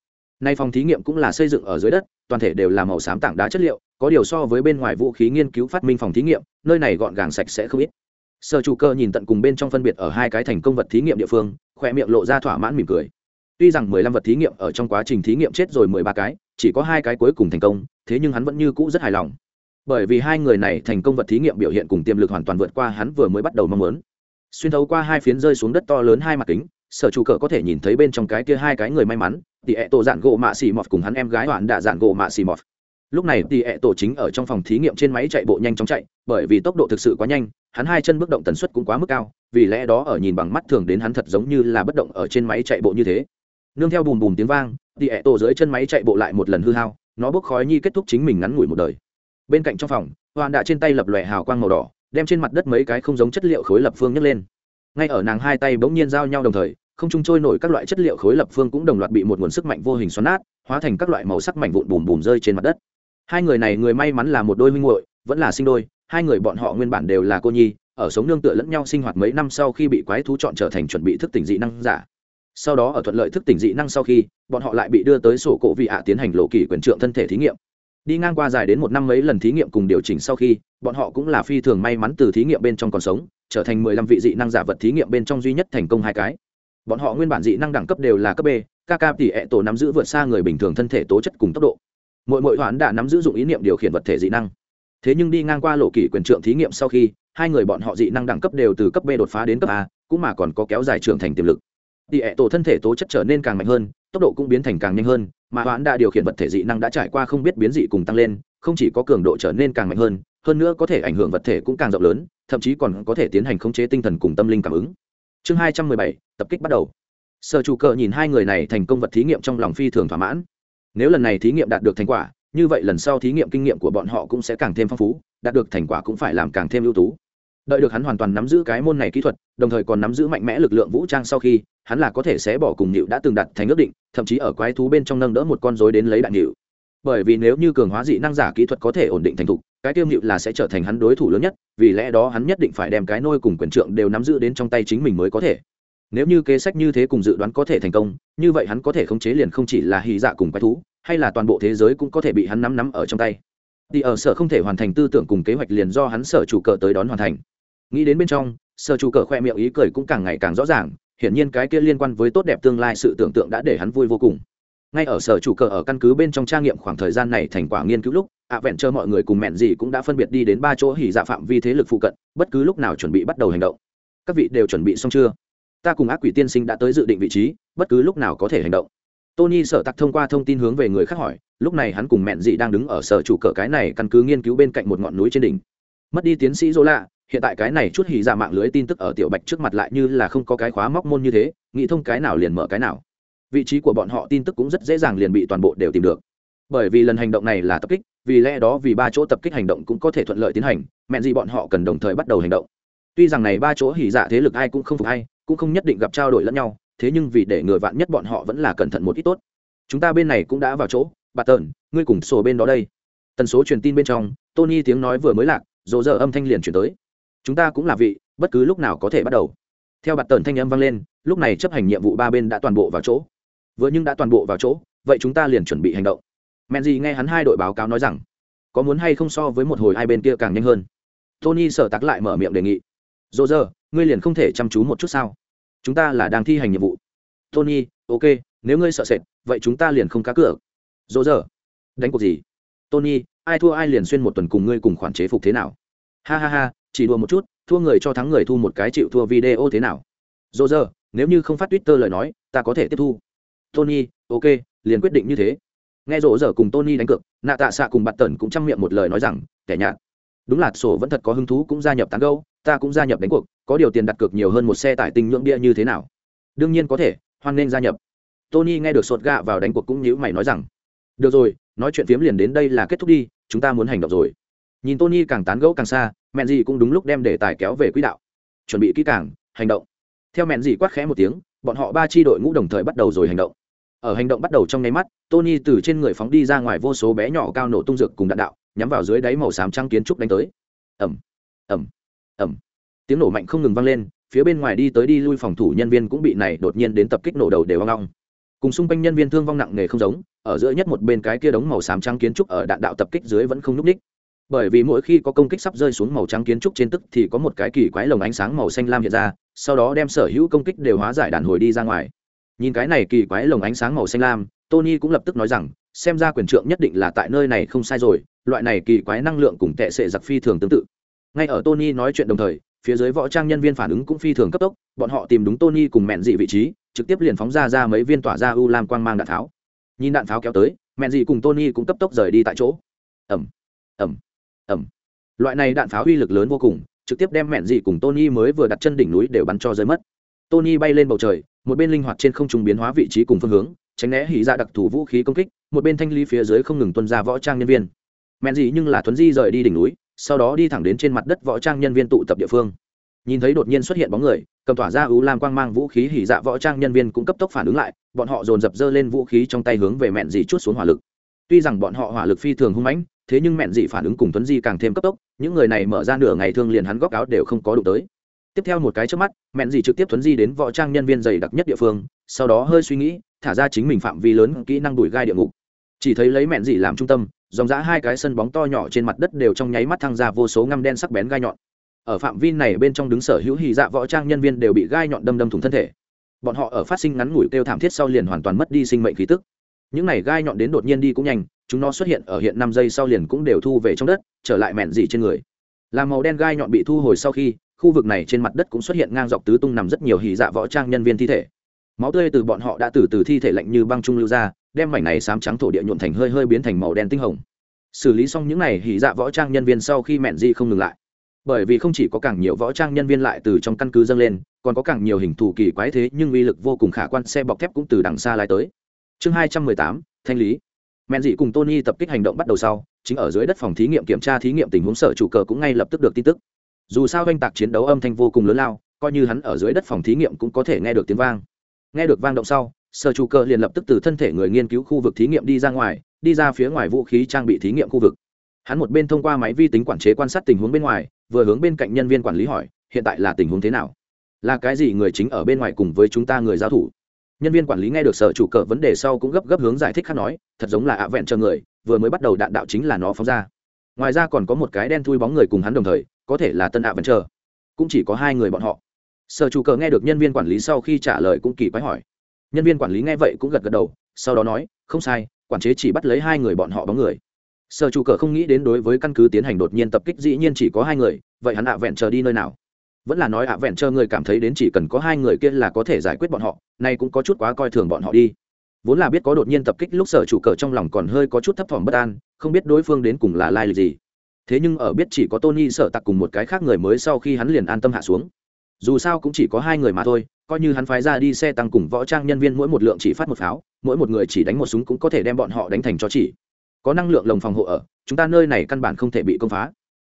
Nay phòng thí nghiệm cũng là xây dựng ở dưới đất, toàn thể đều là màu xám tảng đá chất liệu, có điều so với bên ngoài vũ khí nghiên cứu phát minh phòng thí nghiệm, nơi này gọn gàng sạch sẽ không ít. Sở chủ cơ nhìn tận cùng bên trong phân biệt ở hai cái thành công vật thí nghiệm địa phương, khỏe miệng lộ ra thỏa mãn mỉm cười. Tuy rằng mười lăm vật thí nghiệm ở trong quá trình thí nghiệm chết rồi mười ba cái, chỉ có hai cái cuối cùng thành công, thế nhưng hắn vẫn như cũ rất hài lòng. Bởi vì hai người này thành công vật thí nghiệm biểu hiện cùng tiềm lực hoàn toàn vượt qua hắn vừa mới bắt đầu mong muốn xuyên thấu qua hai phiến rơi xuống đất to lớn hai mặt kính, sở chủ cờ có thể nhìn thấy bên trong cái kia hai cái người may mắn tỉ ẹ tổ dạn gỗ mạ xì mọt cùng hắn em gái đoạn đạ dạn gỗ mạ xì mọt. Lúc này tỉ ẹ tổ chính ở trong phòng thí nghiệm trên máy chạy bộ nhanh chóng chạy, bởi vì tốc độ thực sự quá nhanh, hắn hai chân bước động tần suất cũng quá mức cao, vì lẽ đó ở nhìn bằng mắt thường đến hắn thật giống như là bất động ở trên máy chạy bộ như thế. Nương theo bùm bùm tiếng vang tỷ ẹ tổ dưới chân máy chạy bộ lại một lần hư hao, nó bốc khói nhi kết thúc chính mình ngắn ngủi một đời. Bên cạnh trong phòng hoàn đạ trên tay lập lòe hào quang màu đỏ đem trên mặt đất mấy cái không giống chất liệu khối lập phương nhấc lên. Ngay ở nàng hai tay bỗng nhiên giao nhau đồng thời, không trung trôi nổi các loại chất liệu khối lập phương cũng đồng loạt bị một nguồn sức mạnh vô hình xoắn nát, hóa thành các loại màu sắc mảnh vụn bùm bùm rơi trên mặt đất. Hai người này người may mắn là một đôi minh muội, vẫn là sinh đôi, hai người bọn họ nguyên bản đều là cô nhi, ở sống nương tựa lẫn nhau sinh hoạt mấy năm sau khi bị quái thú chọn trở thành chuẩn bị thức tỉnh dị năng giả. Sau đó ở thuận lợi thức tỉnh dị năng sau khi, bọn họ lại bị đưa tới sổ cổ vị ạ tiến hành lộ kỳ quyền trượng thân thể thí nghiệm đi ngang qua dài đến một năm mấy lần thí nghiệm cùng điều chỉnh sau khi, bọn họ cũng là phi thường may mắn từ thí nghiệm bên trong còn sống, trở thành mười lăm vị dị năng giả vật thí nghiệm bên trong duy nhất thành công hai cái. Bọn họ nguyên bản dị năng đẳng cấp đều là cấp b kk tỷ ẹ tổ nắm giữ vượt xa người bình thường thân thể tố chất cùng tốc độ. Mỗi mỗi hoán đã nắm giữ dụng ý niệm điều khiển vật thể dị năng. Thế nhưng đi ngang qua lộ kỷ quyền trượng thí nghiệm sau khi, hai người bọn họ dị năng đẳng cấp đều từ cấp b đột phá đến cấp a, cũng mà còn có kéo dài trưởng thành tiềm lực. Tỷ ẹ tổ thân thể tố chất trở nên càng mạnh hơn, tốc độ cũng biến thành càng nhanh hơn mà hoãn đã điều khiển vật thể dị năng đã trải qua không biết biến dị cùng tăng lên, không chỉ có cường độ trở nên càng mạnh hơn hơn nữa có thể ảnh hưởng vật thể cũng càng rộng lớn, thậm chí còn có thể tiến hành khống chế tinh thần cùng tâm linh cảm ứng. Chương hai trăm mười bảy, tập kích bắt đầu. Sở chủ cờ nhìn hai người này thành công vật thí nghiệm trong lòng phi thường thỏa mãn. Nếu lần này thí nghiệm đạt được thành quả, như vậy lần sau thí nghiệm kinh nghiệm của bọn họ cũng sẽ càng thêm phong phú, đạt được thành quả cũng phải làm càng thêm ưu tú. Đợi được hắn hoàn toàn nắm giữ cái môn này kỹ thuật đồng thời còn nắm giữ mạnh mẽ lực lượng vũ trang sau khi, hắn là có thể sẽ bỏ cùng nịu đã từng đặt thành ước định, thậm chí ở quái thú bên trong nâng đỡ một con dối đến lấy đạn nịu. Bởi vì nếu như cường hóa dị năng giả kỹ thuật có thể ổn định thành thục, cái tiêu nịu là sẽ trở thành hắn đối thủ lớn nhất, vì lẽ đó hắn nhất định phải đem cái nôi cùng quyền trượng đều nắm giữ đến trong tay chính mình mới có thể. Nếu như kế sách như thế cùng dự đoán có thể thành công, như vậy hắn có thể khống chế liền không chỉ là hy dạ cùng quái thú, hay là toàn bộ thế giới cũng có thể bị hắn nắm nắm ở trong tay. Thì ở sở không thể hoàn thành tư tưởng cùng kế hoạch liền do hắn sở chủ cờ tới đón hoàn thành nghĩ đến bên trong, sở chủ cờ khoe miệng ý cười cũng càng ngày càng rõ ràng, hiển nhiên cái kia liên quan với tốt đẹp tương lai sự tưởng tượng đã để hắn vui vô cùng. Ngay ở sở chủ cờ ở căn cứ bên trong trang nghiệm khoảng thời gian này thành quả nghiên cứu lúc, ạ vẹn chờ mọi người cùng mẹn gì cũng đã phân biệt đi đến ba chỗ hỉ dạ phạm vi thế lực phụ cận, bất cứ lúc nào chuẩn bị bắt đầu hành động. Các vị đều chuẩn bị xong chưa? Ta cùng ác quỷ tiên sinh đã tới dự định vị trí, bất cứ lúc nào có thể hành động. Tony sợ tặc thông qua thông tin hướng về người khác hỏi, lúc này hắn cùng mẹn dị đang đứng ở sở chủ cờ cái này căn cứ nghiên cứu bên cạnh một ngọn núi trên đỉnh. Mất đi tiến sĩ dỗ lạ hiện tại cái này chút hỉ dạ mạng lưới tin tức ở tiểu bạch trước mặt lại như là không có cái khóa móc môn như thế, nghĩ thông cái nào liền mở cái nào. Vị trí của bọn họ tin tức cũng rất dễ dàng liền bị toàn bộ đều tìm được. Bởi vì lần hành động này là tập kích, vì lẽ đó vì ba chỗ tập kích hành động cũng có thể thuận lợi tiến hành, mẹn gì bọn họ cần đồng thời bắt đầu hành động. Tuy rằng này ba chỗ hỉ dạ thế lực ai cũng không phục hay cũng không nhất định gặp trao đổi lẫn nhau, thế nhưng vì để người vạn nhất bọn họ vẫn là cẩn thận một ít tốt. Chúng ta bên này cũng đã vào chỗ bà tờn ngươi cùng sổ bên đó đây. Tần số truyền tin bên trong, tony tiếng nói vừa mới lạc dỗ dở âm thanh liền chuyển tới chúng ta cũng là vị, bất cứ lúc nào có thể bắt đầu. Theo bạt tần thanh âm vang lên, lúc này chấp hành nhiệm vụ ba bên đã toàn bộ vào chỗ. Vừa nhưng đã toàn bộ vào chỗ, vậy chúng ta liền chuẩn bị hành động. Mẹn gì nghe hắn hai đội báo cáo nói rằng, có muốn hay không so với một hồi hai bên kia càng nhanh hơn. Tony sở tắc lại mở miệng đề nghị. Dỗ dơ, ngươi liền không thể chăm chú một chút sao? Chúng ta là đang thi hành nhiệm vụ. Tony, ok, nếu ngươi sợ sệt, vậy chúng ta liền không cá cược. Dỗ dơ, đánh cuộc gì? Tony, ai thua ai liền xuyên một tuần cùng ngươi cùng khoản chế phục thế nào? Ha ha ha, chỉ đùa một chút, thua người cho thắng người thu một cái chịu thua video thế nào? Dô dơ, nếu như không phát twitter lời nói, ta có thể tiếp thu. Tony, ok, liền quyết định như thế. Nghe rỗ dở cùng tony đánh cược, nạ tạ xạ cùng bạt tần cũng chăm miệng một lời nói rằng, kẻ nhạt. Đúng là sổ vẫn thật có hứng thú cũng gia nhập tán gâu ta cũng gia nhập đánh cuộc, có điều tiền đặt cược nhiều hơn một xe tải tinh nhưỡng bia như thế nào? Đương nhiên có thể, hoan nên gia nhập. Tony nghe được sột gạ vào đánh cuộc cũng nhữ mày nói rằng, được rồi, nói chuyện phiếm liền đến đây là kết thúc đi, chúng ta muốn hành động rồi nhìn tony càng tán gẫu càng xa, mẹn gì cũng đúng lúc đem đề tài kéo về quỹ đạo. Chuẩn bị kỹ càng, hành động. Theo mẹn gì quát khẽ một tiếng, bọn họ ba tri đội ngũ đồng thời bắt đầu rồi hành động. Ở hành động bắt đầu trong nháy mắt, tony từ trên người phóng đi ra ngoài vô số bé nhỏ cao nổ tung dược cùng đạn đạo, nhắm vào dưới đáy màu xám trăng kiến trúc đánh tới. Ẩm ẩm ẩm tiếng nổ mạnh không ngừng vang lên, phía bên ngoài đi tới đi lui phòng thủ nhân viên cũng bị này đột nhiên đến tập kích nổ đầu đều hoang long cùng xung quanh nhân viên thương vong nặng nề không giống, ở giữa nhất một bên cái kia đống màu xám trắng kiến trúc ở đạn đạo tập kích dưới vẫn không nhúc ních bởi vì mỗi khi có công kích sắp rơi xuống màu trắng kiến trúc trên tức thì có một cái kỳ quái lồng ánh sáng màu xanh lam hiện ra, sau đó đem sở hữu công kích đều hóa giải đàn hồi đi ra ngoài. Nhìn cái này kỳ quái lồng ánh sáng màu xanh lam, tony cũng lập tức nói rằng, xem ra quyền trượng nhất định là tại nơi này không sai rồi, loại này kỳ quái năng lượng cùng tệ sệ giặc phi thường tương tự. Ngay ở tony nói chuyện đồng thời, phía dưới võ trang nhân viên phản ứng cũng phi thường cấp tốc, bọn họ tìm đúng tony cùng mẹn dị vị trí, trực tiếp liền phóng ra ra mấy viên tỏa ra u lam quang mang đạn tháo. Nhìn đạn tháo kéo tới mẹn dị cùng tony cũng cấp tốc rời đi tại chỗ. Ẩm ẩm ẩm. Loại này đạn pháo uy lực lớn vô cùng, trực tiếp đem mẹn dị cùng tony mới vừa đặt chân đỉnh núi đều bắn cho rơi mất. Tony bay lên bầu trời, một bên linh hoạt trên không trung biến hóa vị trí cùng phương hướng, tránh né hỉ ra đặc thù vũ khí công kích, một bên thanh ly phía dưới không ngừng tuân ra võ trang nhân viên. Mẹn dị nhưng là thuấn di rời đi đỉnh núi, sau đó đi thẳng đến trên mặt đất võ trang nhân viên tụ tập địa phương. Nhìn thấy đột nhiên xuất hiện bóng người, cầm tỏa ra ưu lam quang mang vũ khí hỉ dạ võ trang nhân viên cũng cấp tốc phản ứng lại, bọn họ dồn dập dơ lên vũ khí trong tay hướng về mẹn dị chút xuống hỏa lực. Tuy rằng bọn họ hỏa lực phi thường hung mãnh thế nhưng mẹn dị phản ứng cùng tuấn di càng thêm cấp tốc, những người này mở ra nửa ngày thương liền hắn góc áo đều không có đụng tới. Tiếp theo một cái trước mắt, mẹn dị trực tiếp tuấn di đến võ trang nhân viên dày đặc nhất địa phương, sau đó hơi suy nghĩ, thả ra chính mình phạm vi lớn kỹ năng đùi gai địa ngục. Chỉ thấy lấy mẹn dị làm trung tâm, dòng dã hai cái sân bóng to nhỏ trên mặt đất đều trong nháy mắt thăng ra vô số ngăm đen sắc bén gai nhọn. Ở phạm vi này bên trong đứng sở hữu hy dạ võ trang nhân viên đều bị gai nhọn đâm đâm thủng thân thể. Bọn họ ở phát sinh ngắn ngủi kêu thảm thiết sau liền hoàn toàn mất đi sinh mệnh khí tức. Những này gai nhọn đến đột nhiên đi cũng nhanh chúng nó xuất hiện ở hiện năm giây sau liền cũng đều thu về trong đất, trở lại mẹn dị trên người. Làm màu đen gai nhọn bị thu hồi sau khi, khu vực này trên mặt đất cũng xuất hiện ngang dọc tứ tung nằm rất nhiều hì dạ võ trang nhân viên thi thể. Máu tươi từ bọn họ đã từ từ thi thể lạnh như băng trung lưu ra, đem mảnh này xám trắng thổ địa nhuộn thành hơi hơi biến thành màu đen tinh hồng. Xử lý xong những này hỉ dạ võ trang nhân viên sau khi mẹn dị không ngừng lại. Bởi vì không chỉ có càng nhiều võ trang nhân viên lại từ trong căn cứ dâng lên, còn có càng nhiều hình thù kỳ quái thế nhưng uy lực vô cùng khả quan, xe bọc thép cũng từ đằng xa lái tới. Chương hai trăm mười tám, thanh lý mẹn dị cùng tony tập kích hành động bắt đầu sau, chính ở dưới đất phòng thí nghiệm kiểm tra thí nghiệm tình huống sở chủ cờ cũng ngay lập tức được tin tức. Dù sao oanh tạc chiến đấu âm thanh vô cùng lớn lao, coi như hắn ở dưới đất phòng thí nghiệm cũng có thể nghe được tiếng vang. Nghe được vang động sau, sở chủ cờ liền lập tức từ thân thể người nghiên cứu khu vực thí nghiệm đi ra ngoài, đi ra phía ngoài vũ khí trang bị thí nghiệm khu vực. Hắn một bên thông qua máy vi tính quản chế quan sát tình huống bên ngoài, vừa hướng bên cạnh nhân viên quản lý hỏi, hiện tại là tình huống thế nào? Là cái gì người chính ở bên ngoài cùng với chúng ta người giao thủ? Nhân viên quản lý nghe được sở chủ cờ vấn đề sau cũng gấp gấp hướng giải thích khác nói, thật giống là ạ vẹn chờ người, vừa mới bắt đầu đạn đạo chính là nó phóng ra. Ngoài ra còn có một cái đen thui bóng người cùng hắn đồng thời, có thể là tân ạ vẹn chờ. Cũng chỉ có hai người bọn họ. Sở chủ cờ nghe được nhân viên quản lý sau khi trả lời cũng kỳ quái hỏi. Nhân viên quản lý nghe vậy cũng gật gật đầu, sau đó nói, không sai, quản chế chỉ bắt lấy hai người bọn họ bóng người. Sở chủ cờ không nghĩ đến đối với căn cứ tiến hành đột nhiên tập kích dĩ nhiên chỉ có hai người, vậy hắn ạ vẹn chờ đi nơi nào? Vẫn là nói ạ, vẹn chờ người cảm thấy đến chỉ cần có hai người kia là có thể giải quyết bọn họ, nay cũng có chút quá coi thường bọn họ đi. Vốn là biết có đột nhiên tập kích lúc sở chủ cờ trong lòng còn hơi có chút thấp thỏm bất an, không biết đối phương đến cùng là lai lịch gì. Thế nhưng ở biết chỉ có tony sở tặc cùng một cái khác người mới sau khi hắn liền an tâm hạ xuống. Dù sao cũng chỉ có hai người mà thôi, coi như hắn phái ra đi xe tăng cùng võ trang nhân viên mỗi một lượng chỉ phát một pháo, mỗi một người chỉ đánh một súng cũng có thể đem bọn họ đánh thành cho chỉ. Có năng lượng lồng phòng hộ ở, chúng ta nơi này căn bản không thể bị công phá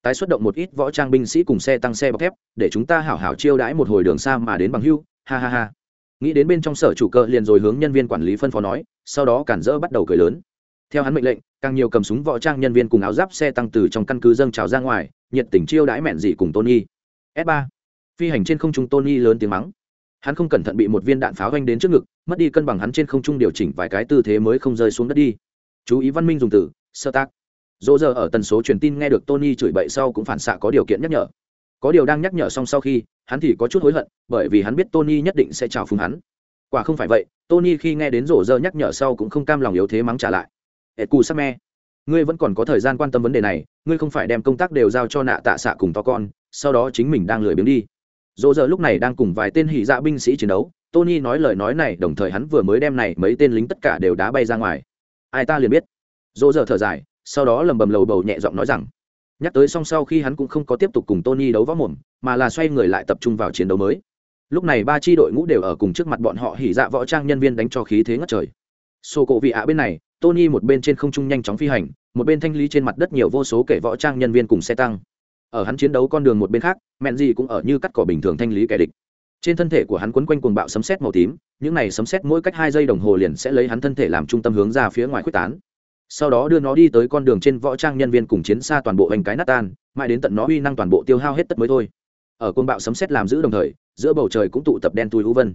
tái xuất động một ít võ trang binh sĩ cùng xe tăng xe bọc thép, để chúng ta hảo hảo chiêu đãi một hồi đường xa mà đến bằng hưu, ha ha ha. Nghĩ đến bên trong sở chủ cơ liền rồi hướng nhân viên quản lý phân phó nói, sau đó cản rỡ bắt đầu cười lớn. Theo hắn mệnh lệnh, càng nhiều cầm súng võ trang nhân viên cùng áo giáp xe tăng từ trong căn cứ dâng trào ra ngoài, nhiệt tình chiêu đãi mẹn dị cùng tony. S ba. Phi hành trên không trung tony lớn tiếng mắng. Hắn không cẩn thận bị một viên đạn pháo vanh đến trước ngực, mất đi cân bằng hắn trên không trung điều chỉnh vài cái tư thế mới không rơi xuống đất đi. Chú ý văn minh dùng từ, sơ tác dỗ giờ ở tần số truyền tin nghe được tony chửi bậy sau cũng phản xạ có điều kiện nhắc nhở. Có điều đang nhắc nhở xong sau khi, hắn thì có chút hối hận, bởi vì hắn biết tony nhất định sẽ chào phúng hắn. Quả không phải vậy, tony khi nghe đến rổ dơ nhắc nhở sau cũng không cam lòng yếu thế mắng trả lại. Ed cù sắc me. Ngươi vẫn còn có thời gian quan tâm vấn đề này, ngươi không phải đem công tác đều giao cho nạ tạ xạ cùng to con, sau đó chính mình đang lười biếng đi. Rổ giờ lúc này đang cùng vài tên hỉ dạ binh sĩ chiến đấu, tony nói lời nói này đồng thời hắn vừa mới đem này mấy tên lính tất cả đều đá bay ra ngoài. Ai ta liền biết. Rổ giờ thở dài sau đó lầm bầm lầu bầu nhẹ giọng nói rằng, nhắc tới xong sau khi hắn cũng không có tiếp tục cùng tony đấu võ mồm, mà là xoay người lại tập trung vào chiến đấu mới. Lúc này ba tri đội ngũ đều ở cùng trước mặt bọn họ hỉ dạ võ trang nhân viên đánh cho khí thế ngất trời. Sô cổ vị ạ bên này, tony một bên trên không trung nhanh chóng phi hành, một bên thanh lý trên mặt đất nhiều vô số kẻ võ trang nhân viên cùng xe tăng. Ở hắn chiến đấu con đường một bên khác, mẹn gì cũng ở như cắt cỏ bình thường thanh lý kẻ địch. Trên thân thể của hắn quấn quanh cuồng bạo sấm sét màu tím, những này sấm sét mỗi cách hai giây đồng hồ liền sẽ lấy hắn thân thể làm trung tâm hướng ra phía ngoài quyết tán sau đó đưa nó đi tới con đường trên võ trang nhân viên cùng chiến xa toàn bộ hành cái nát tan, mãi đến tận nó uy năng toàn bộ tiêu hao hết tất mới thôi. Ở côn bạo sấm xét làm giữ đồng thời, giữa bầu trời cũng tụ tập đen tui u vân.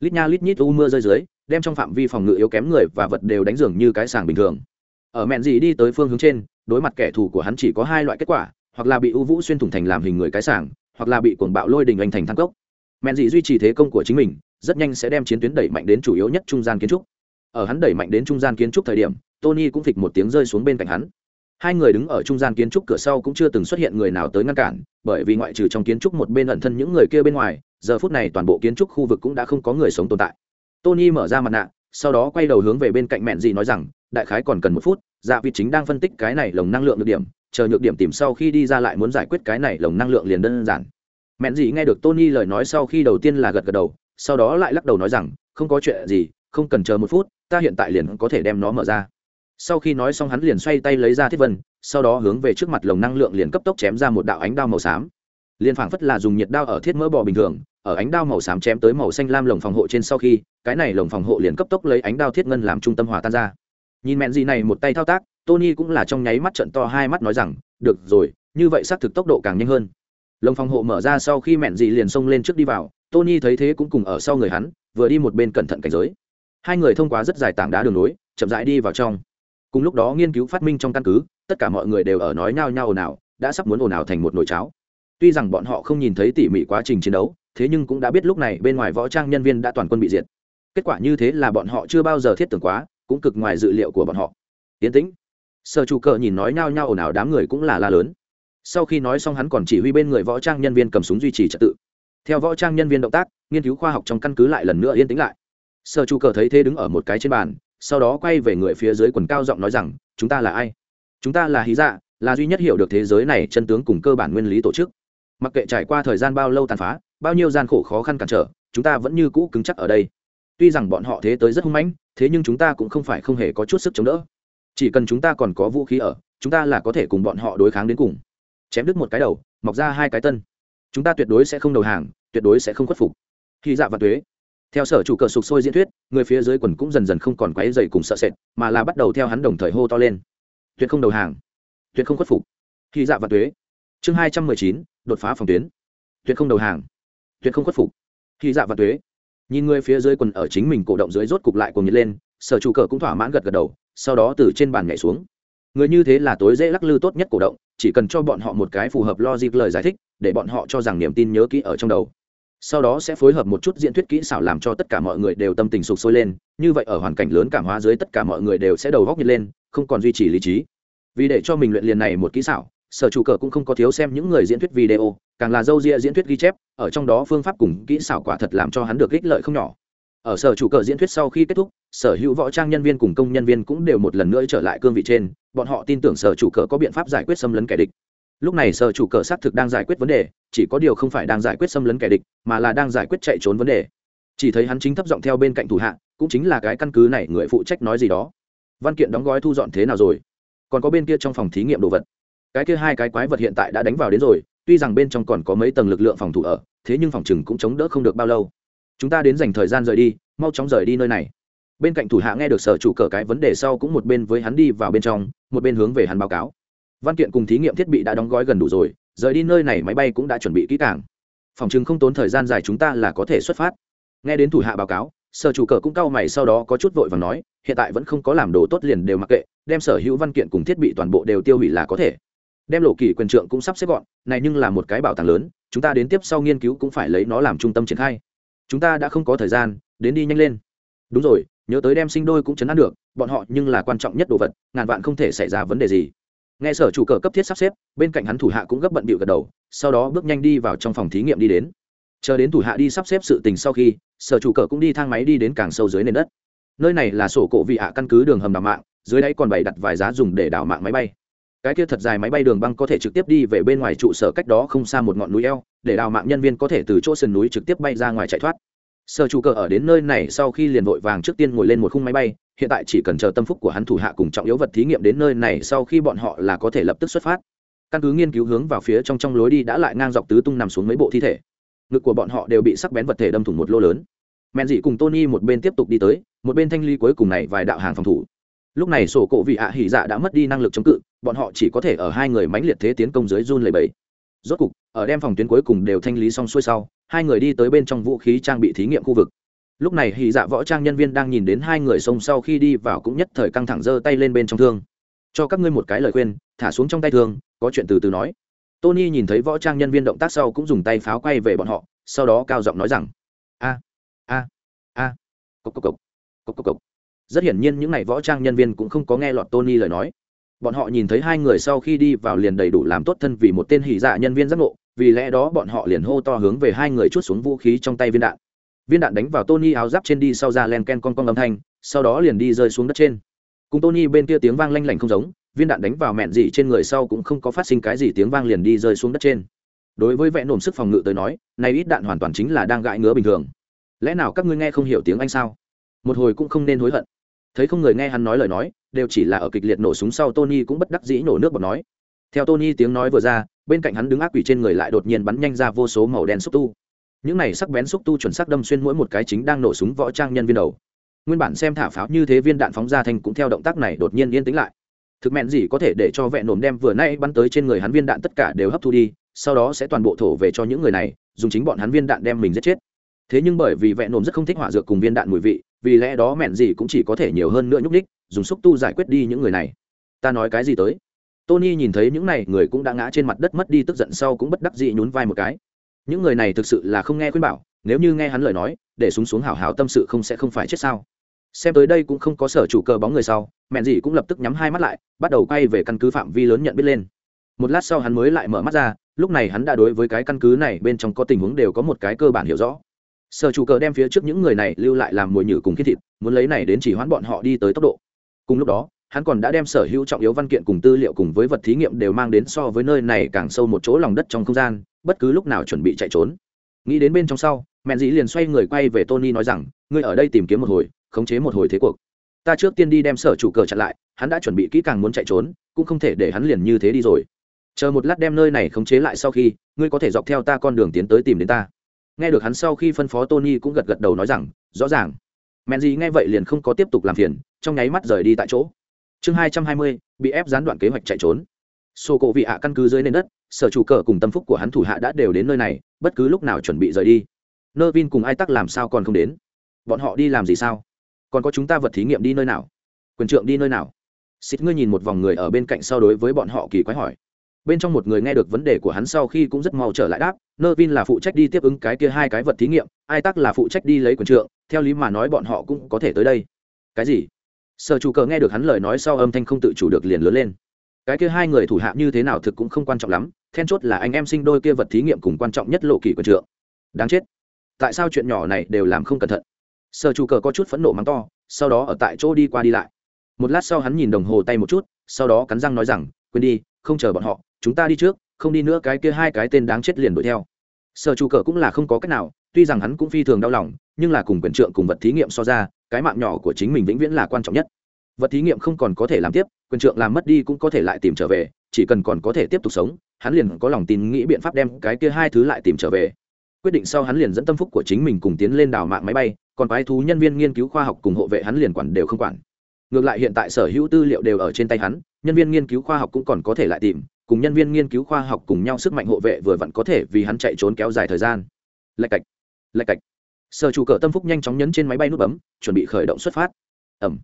Lít nha lít nhít u mưa rơi dưới, đem trong phạm vi phòng ngự yếu kém người và vật đều đánh dường như cái sàng bình thường. Ở mẹn gì đi tới phương hướng trên, đối mặt kẻ thù của hắn chỉ có hai loại kết quả, hoặc là bị u vũ xuyên thủng thành làm hình người cái sàng, hoặc là bị cuồng bạo lôi đình anh thành thang cốc. Mẹn gì duy trì thế công của chính mình, rất nhanh sẽ đem chiến tuyến đẩy mạnh đến chủ yếu nhất trung gian kiến trúc. Ở hắn đẩy mạnh đến trung gian kiến trúc thời điểm tony cũng phịch một tiếng rơi xuống bên cạnh hắn. Hai người đứng ở trung gian kiến trúc cửa sau cũng chưa từng xuất hiện người nào tới ngăn cản, bởi vì ngoại trừ trong kiến trúc một bên ẩn thân những người kia bên ngoài, giờ phút này toàn bộ kiến trúc khu vực cũng đã không có người sống tồn tại. Tony mở ra mặt nạ, sau đó quay đầu hướng về bên cạnh mẹn gì nói rằng, đại khái còn cần một phút dạ vị chính đang phân tích cái này lồng năng lượng nhược điểm, chờ nhược điểm tìm sau khi đi ra lại muốn giải quyết cái này lồng năng lượng liền đơn giản. Mẹn gì nghe được tony lời nói sau khi đầu tiên là gật gật đầu, sau đó lại lắc đầu nói rằng, không có chuyện gì, không cần chờ một phút, ta hiện tại liền có thể đem nó mở ra sau khi nói xong hắn liền xoay tay lấy ra thiết vân, sau đó hướng về trước mặt lồng năng lượng liền cấp tốc chém ra một đạo ánh đao màu xám. Liền phảng phất là dùng nhiệt đao ở thiết mỡ bò bình thường, ở ánh đao màu xám chém tới màu xanh lam lồng phòng hộ trên sau khi, cái này lồng phòng hộ liền cấp tốc lấy ánh đao thiết ngân làm trung tâm hòa tan ra. Nhìn mẹn gì này một tay thao tác, tony cũng là trong nháy mắt trận to hai mắt nói rằng, được rồi, như vậy xác thực tốc độ càng nhanh hơn. Lồng phòng hộ mở ra sau khi mẹn dị liền xông lên trước đi vào, tony thấy thế cũng cùng ở sau người hắn, vừa đi một bên cẩn thận cảnh giới. Hai người thông qua rất dài tảng đá đường nối, chậm rãi đi vào trong cùng lúc đó nghiên cứu phát minh trong căn cứ, tất cả mọi người đều ở nói nhao nhao ồn ào, đã sắp muốn ồn ào thành một nồi cháo. Tuy rằng bọn họ không nhìn thấy tỉ mỉ quá trình chiến đấu, thế nhưng cũng đã biết lúc này bên ngoài võ trang nhân viên đã toàn quân bị diệt. Kết quả như thế là bọn họ chưa bao giờ thiết tưởng quá, cũng cực ngoài dự liệu của bọn họ. Yến tĩnh. Sở chủ cờ nhìn nói nhao nhao ồn ào đám người cũng là la lớn. Sau khi nói xong hắn còn chỉ huy bên người võ trang nhân viên cầm súng duy trì trật tự. Theo võ trang nhân viên động tác, nghiên cứu khoa học trong căn cứ lại lần nữa yên tĩnh lại. Sở chủ cờ thấy thế đứng ở một cái trên bàn sau đó quay về người phía dưới quần cao giọng nói rằng, chúng ta là ai? Chúng ta là hí dạ là duy nhất hiểu được thế giới này chân tướng cùng cơ bản nguyên lý tổ chức. Mặc kệ trải qua thời gian bao lâu tàn phá, bao nhiêu gian khổ khó khăn cản trở, chúng ta vẫn như cũ cứng chắc ở đây. Tuy rằng bọn họ thế tới rất hung mãnh, thế nhưng chúng ta cũng không phải không hề có chút sức chống đỡ. Chỉ cần chúng ta còn có vũ khí ở, chúng ta là có thể cùng bọn họ đối kháng đến cùng. Chém đứt một cái đầu, mọc ra hai cái tân. Chúng ta tuyệt đối sẽ không đầu hàng, tuyệt đối sẽ không khuất phục. Khi dạ và tuế, theo sở chủ cờ sục sôi diễn thuyết người phía dưới quần cũng dần dần không còn quáy dày cùng sợ sệt, mà là bắt đầu theo hắn đồng thời hô to lên. Tuyệt không đầu hàng. Tuyệt không khuất phục. Khi dạ và tuế. Chương hai trăm mười chín, đột phá phòng tuyến. Tuyệt không đầu hàng. Tuyệt không khuất phục. Khi dạ và tuế. Nhìn người phía dưới quần ở chính mình cổ động dưới rốt cục lại cùng nhiệt lên, sở chủ cờ cũng thỏa mãn gật gật đầu, sau đó từ trên bàn nhảy xuống. Người như thế là tối dễ lắc lư tốt nhất cổ động, chỉ cần cho bọn họ một cái phù hợp logic lời giải thích, để bọn họ cho rằng niềm tin nhớ kỹ ở trong đầu sau đó sẽ phối hợp một chút diễn thuyết kỹ xảo làm cho tất cả mọi người đều tâm tình sụp sôi lên, như vậy ở hoàn cảnh lớn cảm hóa dưới tất cả mọi người đều sẽ đầu góc nhiệt lên, không còn duy trì lý trí. Vì để cho mình luyện liền này một kỹ xảo, sở chủ cờ cũng không có thiếu xem những người diễn thuyết video, càng là dâu ria diễn thuyết ghi chép, ở trong đó phương pháp cùng kỹ xảo quả thật làm cho hắn được ích lợi không nhỏ. Ở sở chủ cờ diễn thuyết sau khi kết thúc, sở hữu võ trang nhân viên cùng công nhân viên cũng đều một lần nữa trở lại cương vị trên, bọn họ tin tưởng sở chủ cờ có biện pháp giải quyết xâm lấn kẻ địch lúc này sở chủ cờ xác thực đang giải quyết vấn đề, chỉ có điều không phải đang giải quyết xâm lấn kẻ địch, mà là đang giải quyết chạy trốn vấn đề. Chỉ thấy hắn chính thấp giọng theo bên cạnh thủ hạ, cũng chính là cái căn cứ này người phụ trách nói gì đó. Văn kiện đóng gói thu dọn thế nào rồi? Còn có bên kia trong phòng thí nghiệm đồ vật. Cái kia hai cái quái vật hiện tại đã đánh vào đến rồi, tuy rằng bên trong còn có mấy tầng lực lượng phòng thủ ở, thế nhưng phòng chừng cũng chống đỡ không được bao lâu. Chúng ta đến dành thời gian rời đi, mau chóng rời đi nơi này. Bên cạnh thủ hạ nghe được sở chủ cờ cái vấn đề sau cũng một bên với hắn đi vào bên trong, một bên hướng về hắn báo cáo văn kiện cùng thí nghiệm thiết bị đã đóng gói gần đủ rồi, rời đi nơi này máy bay cũng đã chuẩn bị kỹ càng. Phòng chừng không tốn thời gian dài chúng ta là có thể xuất phát. Nghe đến thủ hạ báo cáo, sở chủ cờ cũng cau mày sau đó có chút vội và nói, hiện tại vẫn không có làm đồ tốt liền đều mặc kệ, đem sở hữu văn kiện cùng thiết bị toàn bộ đều tiêu hủy là có thể. Đem lộ kỷ quyền trượng cũng sắp xếp gọn, này nhưng là một cái bảo tàng lớn, chúng ta đến tiếp sau nghiên cứu cũng phải lấy nó làm trung tâm triển khai. Chúng ta đã không có thời gian, đến đi nhanh lên. Đúng rồi, nhớ tới đem sinh đôi cũng chấn an được, bọn họ nhưng là quan trọng nhất đồ vật, ngàn vạn không thể xảy ra vấn đề gì nghe sở chủ cờ cấp thiết sắp xếp, bên cạnh hắn thủ hạ cũng gấp bận bịu gật đầu, sau đó bước nhanh đi vào trong phòng thí nghiệm đi đến. Chờ đến thủ hạ đi sắp xếp sự tình sau khi, sở chủ cờ cũng đi thang máy đi đến càng sâu dưới nền đất. Nơi này là sổ cổ vị hạ căn cứ đường hầm đào mạng, dưới đáy còn bày đặt vài giá dùng để đào mạng máy bay. Cái kia thật dài máy bay đường băng có thể trực tiếp đi về bên ngoài trụ sở cách đó không xa một ngọn núi eo, để đào mạng nhân viên có thể từ chỗ sườn núi trực tiếp bay ra ngoài chạy thoát. Sở chủ cờ ở đến nơi này sau khi liền vội vàng trước tiên ngồi lên một khung máy bay hiện tại chỉ cần chờ tâm phúc của hắn thủ hạ cùng trọng yếu vật thí nghiệm đến nơi này sau khi bọn họ là có thể lập tức xuất phát. Căn cứ nghiên cứu hướng vào phía trong trong lối đi đã lại ngang dọc tứ tung nằm xuống mấy bộ thi thể. Ngực của bọn họ đều bị sắc bén vật thể đâm thủng một lô lớn. Mẹn dị cùng tony một bên tiếp tục đi tới, một bên thanh ly cuối cùng này vài đạo hàng phòng thủ. Lúc này sổ cổ vị ạ à hỉ dạ đã mất đi năng lực chống cự, bọn họ chỉ có thể ở hai người mãnh liệt thế tiến công dưới run lầy bẫy rốt cục, ở đem phòng tuyến cuối cùng đều thanh lý xong xuôi sau, hai người đi tới bên trong vũ khí trang bị thí nghiệm khu vực lúc này hỉ dạ võ trang nhân viên đang nhìn đến hai người sông sau khi đi vào cũng nhất thời căng thẳng giơ tay lên bên trong thương. Cho các ngươi một cái lời khuyên, thả xuống trong tay thương, có chuyện từ từ nói. Tony nhìn thấy võ trang nhân viên động tác sau cũng dùng tay pháo quay về bọn họ, sau đó cao giọng nói rằng, a a a, cộc cộc cộc cộc cộc cộc. Rất hiển nhiên những n à y võ trang nhân viên cũng không có nghe lọt tony lời nói. Bọn họ nhìn thấy hai người sau khi đi vào liền đầy đủ làm tốt thân vì một tên hỉ dạ nhân viên giác ngộ, vì lẽ đó bọn họ liền hô to hướng về hai người chút xuống vũ khí trong tay viên đạn viên đạn đánh vào tony áo giáp trên đi sau ra len ken con con âm thanh, sau đó liền đi rơi xuống đất trên. Cùng tony bên kia tiếng vang lanh lảnh không giống, viên đạn đánh vào mẹn dị trên người sau cũng không có phát sinh cái gì tiếng vang liền đi rơi xuống đất trên. Đối với vẽ nổm sức phòng ngự tới nói, này ít đạn hoàn toàn chính là đang gãi ngứa bình thường. Lẽ nào các ngươi nghe không hiểu tiếng anh sao? Một hồi cũng không nên hối hận. Thấy không người nghe hắn nói lời nói, đều chỉ là ở kịch liệt nổ súng sau tony cũng bất đắc dĩ nổ nước bọt nói. Theo tony tiếng nói vừa ra, bên cạnh hắn đứng ác quỷ trên người lại đột nhiên bắn nhanh ra vô số màu đen xúc tu những này sắc bén xúc tu chuẩn xác đâm xuyên mỗi một cái chính đang nổ súng võ trang nhân viên đầu. Nguyên bản xem thả pháo như thế viên đạn phóng ra thành cũng theo động tác này đột nhiên yên tĩnh lại. Thực mẹn gì có thể để cho vẹn nổm đem vừa nay bắn tới trên người hắn viên đạn tất cả đều hấp thu đi, sau đó sẽ toàn bộ thổ về cho những người này, dùng chính bọn hắn viên đạn đem mình giết chết. Thế nhưng bởi vì vẹn nổm rất không thích hỏa dược cùng viên đạn mùi vị, vì lẽ đó mẹn gì cũng chỉ có thể nhiều hơn nữa nhúc ních dùng xúc tu giải quyết đi những người này. Ta nói cái gì tới? Tony nhìn thấy những này người cũng đã ngã trên mặt đất mất đi tức giận sau cũng bất đắc dĩ nhún vai một cái những người này thực sự là không nghe khuyên bảo, nếu như nghe hắn lời nói, để súng xuống hào hào tâm sự không sẽ không phải chết sao? Xem tới đây cũng không có sở chủ cờ bóng người sau, mẹn gì cũng lập tức nhắm hai mắt lại, bắt đầu quay về căn cứ phạm vi lớn nhận biết lên. Một lát sau hắn mới lại mở mắt ra, lúc này hắn đã đối với cái căn cứ này bên trong có tình huống đều có một cái cơ bản hiểu rõ. Sở chủ cờ đem phía trước những người này lưu lại làm mồi nhử cùng khiết thịt, muốn lấy này đến chỉ hoãn bọn họ đi tới tốc độ. Cùng lúc đó hắn còn đã đem sở hữu trọng yếu văn kiện cùng tư liệu cùng với vật thí nghiệm đều mang đến so với nơi này càng sâu một chỗ lòng đất trong không gian, bất cứ lúc nào chuẩn bị chạy trốn. Nghĩ đến bên trong sau, mẹ dĩ liền xoay người quay về tony nói rằng, ngươi ở đây tìm kiếm một hồi, khống chế một hồi thế cuộc. Ta trước tiên đi đem sở chủ cờ chặn lại, hắn đã chuẩn bị kỹ càng muốn chạy trốn, cũng không thể để hắn liền như thế đi rồi. Chờ một lát đem nơi này khống chế lại sau khi, ngươi có thể dọc theo ta con đường tiến tới tìm đến ta. Nghe được hắn sau khi phân phó tony cũng gật gật đầu nói rằng, rõ ràng. Mẹn gì nghe vậy liền không có tiếp tục làm phiền, trong nháy mắt rời đi tại chỗ chương hai trăm hai mươi, bị ép gián đoạn kế hoạch chạy trốn. Sô cổ vị hạ căn cứ dưới nền đất, sở chủ cờ cùng tâm phúc của hắn thủ hạ đã đều đến nơi này, bất cứ lúc nào chuẩn bị rời đi. Nơ vin cùng ai tắc làm sao còn không đến? Bọn họ đi làm gì sao? Còn có chúng ta vật thí nghiệm đi nơi nào? Quyền trượng đi nơi nào? Xịt ngươi nhìn một vòng người ở bên cạnh sau đối với bọn họ kỳ quái hỏi. Bên trong một người nghe được vấn đề của hắn sau khi cũng rất mau trở lại đáp nơ vin là phụ trách đi tiếp ứng cái kia hai cái vật thí nghiệm ai tắc là phụ trách đi lấy quyền trượng, theo lý mà nói bọn họ cũng có thể tới đây. Cái gì? Sở chủ cờ nghe được hắn lời nói sau âm thanh không tự chủ được liền lớn lên. Cái kia hai người thủ hạ như thế nào thực cũng không quan trọng lắm, then chốt là anh em sinh đôi kia vật thí nghiệm cùng quan trọng nhất lộ kỷ quyền trượng. Đáng chết. Tại sao chuyện nhỏ này đều làm không cẩn thận? Sở chủ cờ có chút phẫn nộ mắng to, sau đó ở tại chỗ đi qua đi lại. Một lát sau hắn nhìn đồng hồ tay một chút, sau đó cắn răng nói rằng, quên đi, không chờ bọn họ, chúng ta đi trước, không đi nữa cái kia hai cái tên đáng chết liền đuổi theo. Sở chủ cờ cũng là không có cách nào, tuy rằng hắn cũng phi thường đau lòng, nhưng là cùng quyền trượng cùng vật thí nghiệm so ra cái mạng nhỏ của chính mình vĩnh viễn là quan trọng nhất. Vật thí nghiệm không còn có thể làm tiếp, quyền trượng làm mất đi cũng có thể lại tìm trở về, chỉ cần còn có thể tiếp tục sống, hắn liền có lòng tin nghĩ biện pháp đem cái kia hai thứ lại tìm trở về. Quyết định sau hắn liền dẫn tâm phúc của chính mình cùng tiến lên đào mạng máy bay, còn quái thú nhân viên nghiên cứu khoa học cùng hộ vệ hắn liền quản đều không quản. Ngược lại hiện tại sở hữu tư liệu đều ở trên tay hắn, nhân viên nghiên cứu khoa học cũng còn có thể lại tìm, cùng nhân viên nghiên cứu khoa học cùng nhau sức mạnh hộ vệ vừa vặn có thể vì hắn chạy trốn kéo dài thời gian. Lạch cạch lạch cạch sở chủ cờ tâm phúc nhanh chóng nhấn trên máy bay nút bấm, chuẩn bị khởi động xuất phát. Ẩm.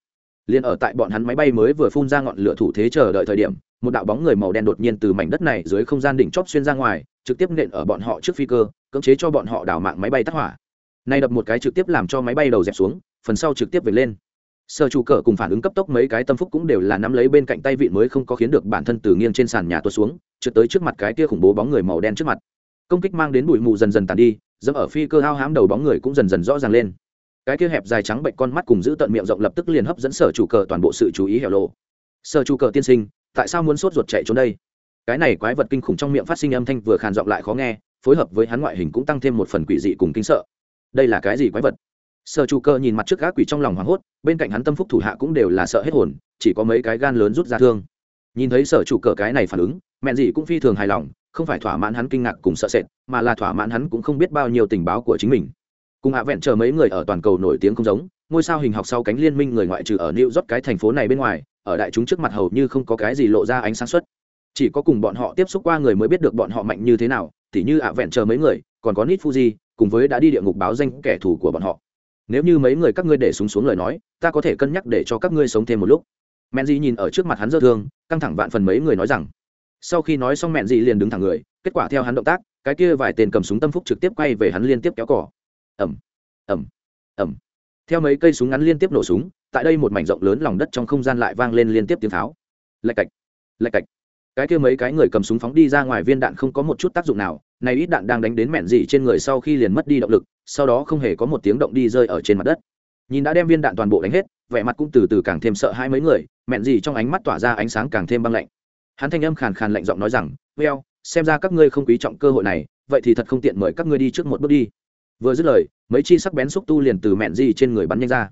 Liền ở tại bọn hắn máy bay mới vừa phun ra ngọn lửa thủ thế chờ đợi thời điểm, một đạo bóng người màu đen đột nhiên từ mảnh đất này dưới không gian đỉnh chóp xuyên ra ngoài, trực tiếp nện ở bọn họ trước phi cơ, cưỡng chế cho bọn họ đảo mạng máy bay tắt hỏa. Nay đập một cái trực tiếp làm cho máy bay đầu dẹp xuống, phần sau trực tiếp về lên. Sở chủ cờ cùng phản ứng cấp tốc mấy cái tâm phúc cũng đều là nắm lấy bên cạnh tay vị mới không có khiến được bản thân từ nghiêng trên sàn nhà tuột xuống, trượt tới trước mặt cái kia khủng bố bóng người màu đen trước mặt. Công kích mang đến bụi mù dần dần tàn đi dẫm ở phi cơ hao hám đầu bóng người cũng dần dần rõ ràng lên. Cái kia hẹp dài trắng bệnh con mắt cùng giữ tận miệng rộng lập tức liền hấp dẫn sở chủ cờ toàn bộ sự chú ý hẻo lộ sở chủ cờ tiên sinh, tại sao muốn sốt ruột chạy trốn đây? Cái này quái vật kinh khủng trong miệng phát sinh âm thanh vừa khàn giọng lại khó nghe, phối hợp với hắn ngoại hình cũng tăng thêm một phần quỷ dị cùng kinh sợ. Đây là cái gì quái vật? Sở chủ cờ nhìn mặt trước gác quỷ trong lòng hoảng hốt, bên cạnh hắn tâm phúc thủ hạ cũng đều là sợ hết hồn, chỉ có mấy cái gan lớn rút ra thương. Nhìn thấy sở chủ cờ cái này phản ứng mẹn gì cũng phi thường hài lòng không phải thỏa mãn hắn kinh ngạc cùng sợ sệt, mà là thỏa mãn hắn cũng không biết bao nhiêu tình báo của chính mình. Cùng hạ vẹn chờ mấy người ở toàn cầu nổi tiếng không giống, ngôi sao hình học sau cánh liên minh người ngoại trừ ở new york cái thành phố này bên ngoài, ở đại chúng trước mặt hầu như không có cái gì lộ ra ánh sáng xuất chỉ có cùng bọn họ tiếp xúc qua người mới biết được bọn họ mạnh như thế nào, tỉ như ạ vẹn chờ mấy người, còn có nít fuji, cùng với đã đi địa ngục báo danh kẻ thù của bọn họ. Nếu như mấy người các ngươi để súng xuống lời nói, ta có thể cân nhắc để cho các ngươi sống thêm một lúc. Men di nhìn ở trước mặt hắn dơ thương, căng thẳng vạn phần mấy người nói rằng sau khi nói xong mẹn dị liền đứng thẳng người kết quả theo hắn động tác cái kia vài tên cầm súng tâm phúc trực tiếp quay về hắn liên tiếp kéo cỏ ẩm ẩm ẩm theo mấy cây súng ngắn liên tiếp nổ súng tại đây một mảnh rộng lớn lòng đất trong không gian lại vang lên liên tiếp tiếng tháo, lạch cạch lạch cạch. Cái kia mấy cái người cầm súng phóng đi ra ngoài viên đạn không có một chút tác dụng nào này ít đạn đang đánh đến mẹn dị trên người sau khi liền mất đi động lực sau đó không hề có một tiếng động đi rơi ở trên mặt đất. Nhìn đã đem viên đạn toàn bộ đánh hết vẻ mặt cũng từ từ càng thêm sợ hai mấy người mẹn gì trong ánh mắt tỏa ra ánh sáng càng thêm băng lạnh hắn thanh âm khàn khàn lạnh giọng nói rằng well xem ra các ngươi không quý trọng cơ hội này vậy thì thật không tiện mời các ngươi đi trước một bước đi. Vừa dứt lời mấy chi sắc bén xúc tu liền từ mẹn di trên người bắn nhanh ra.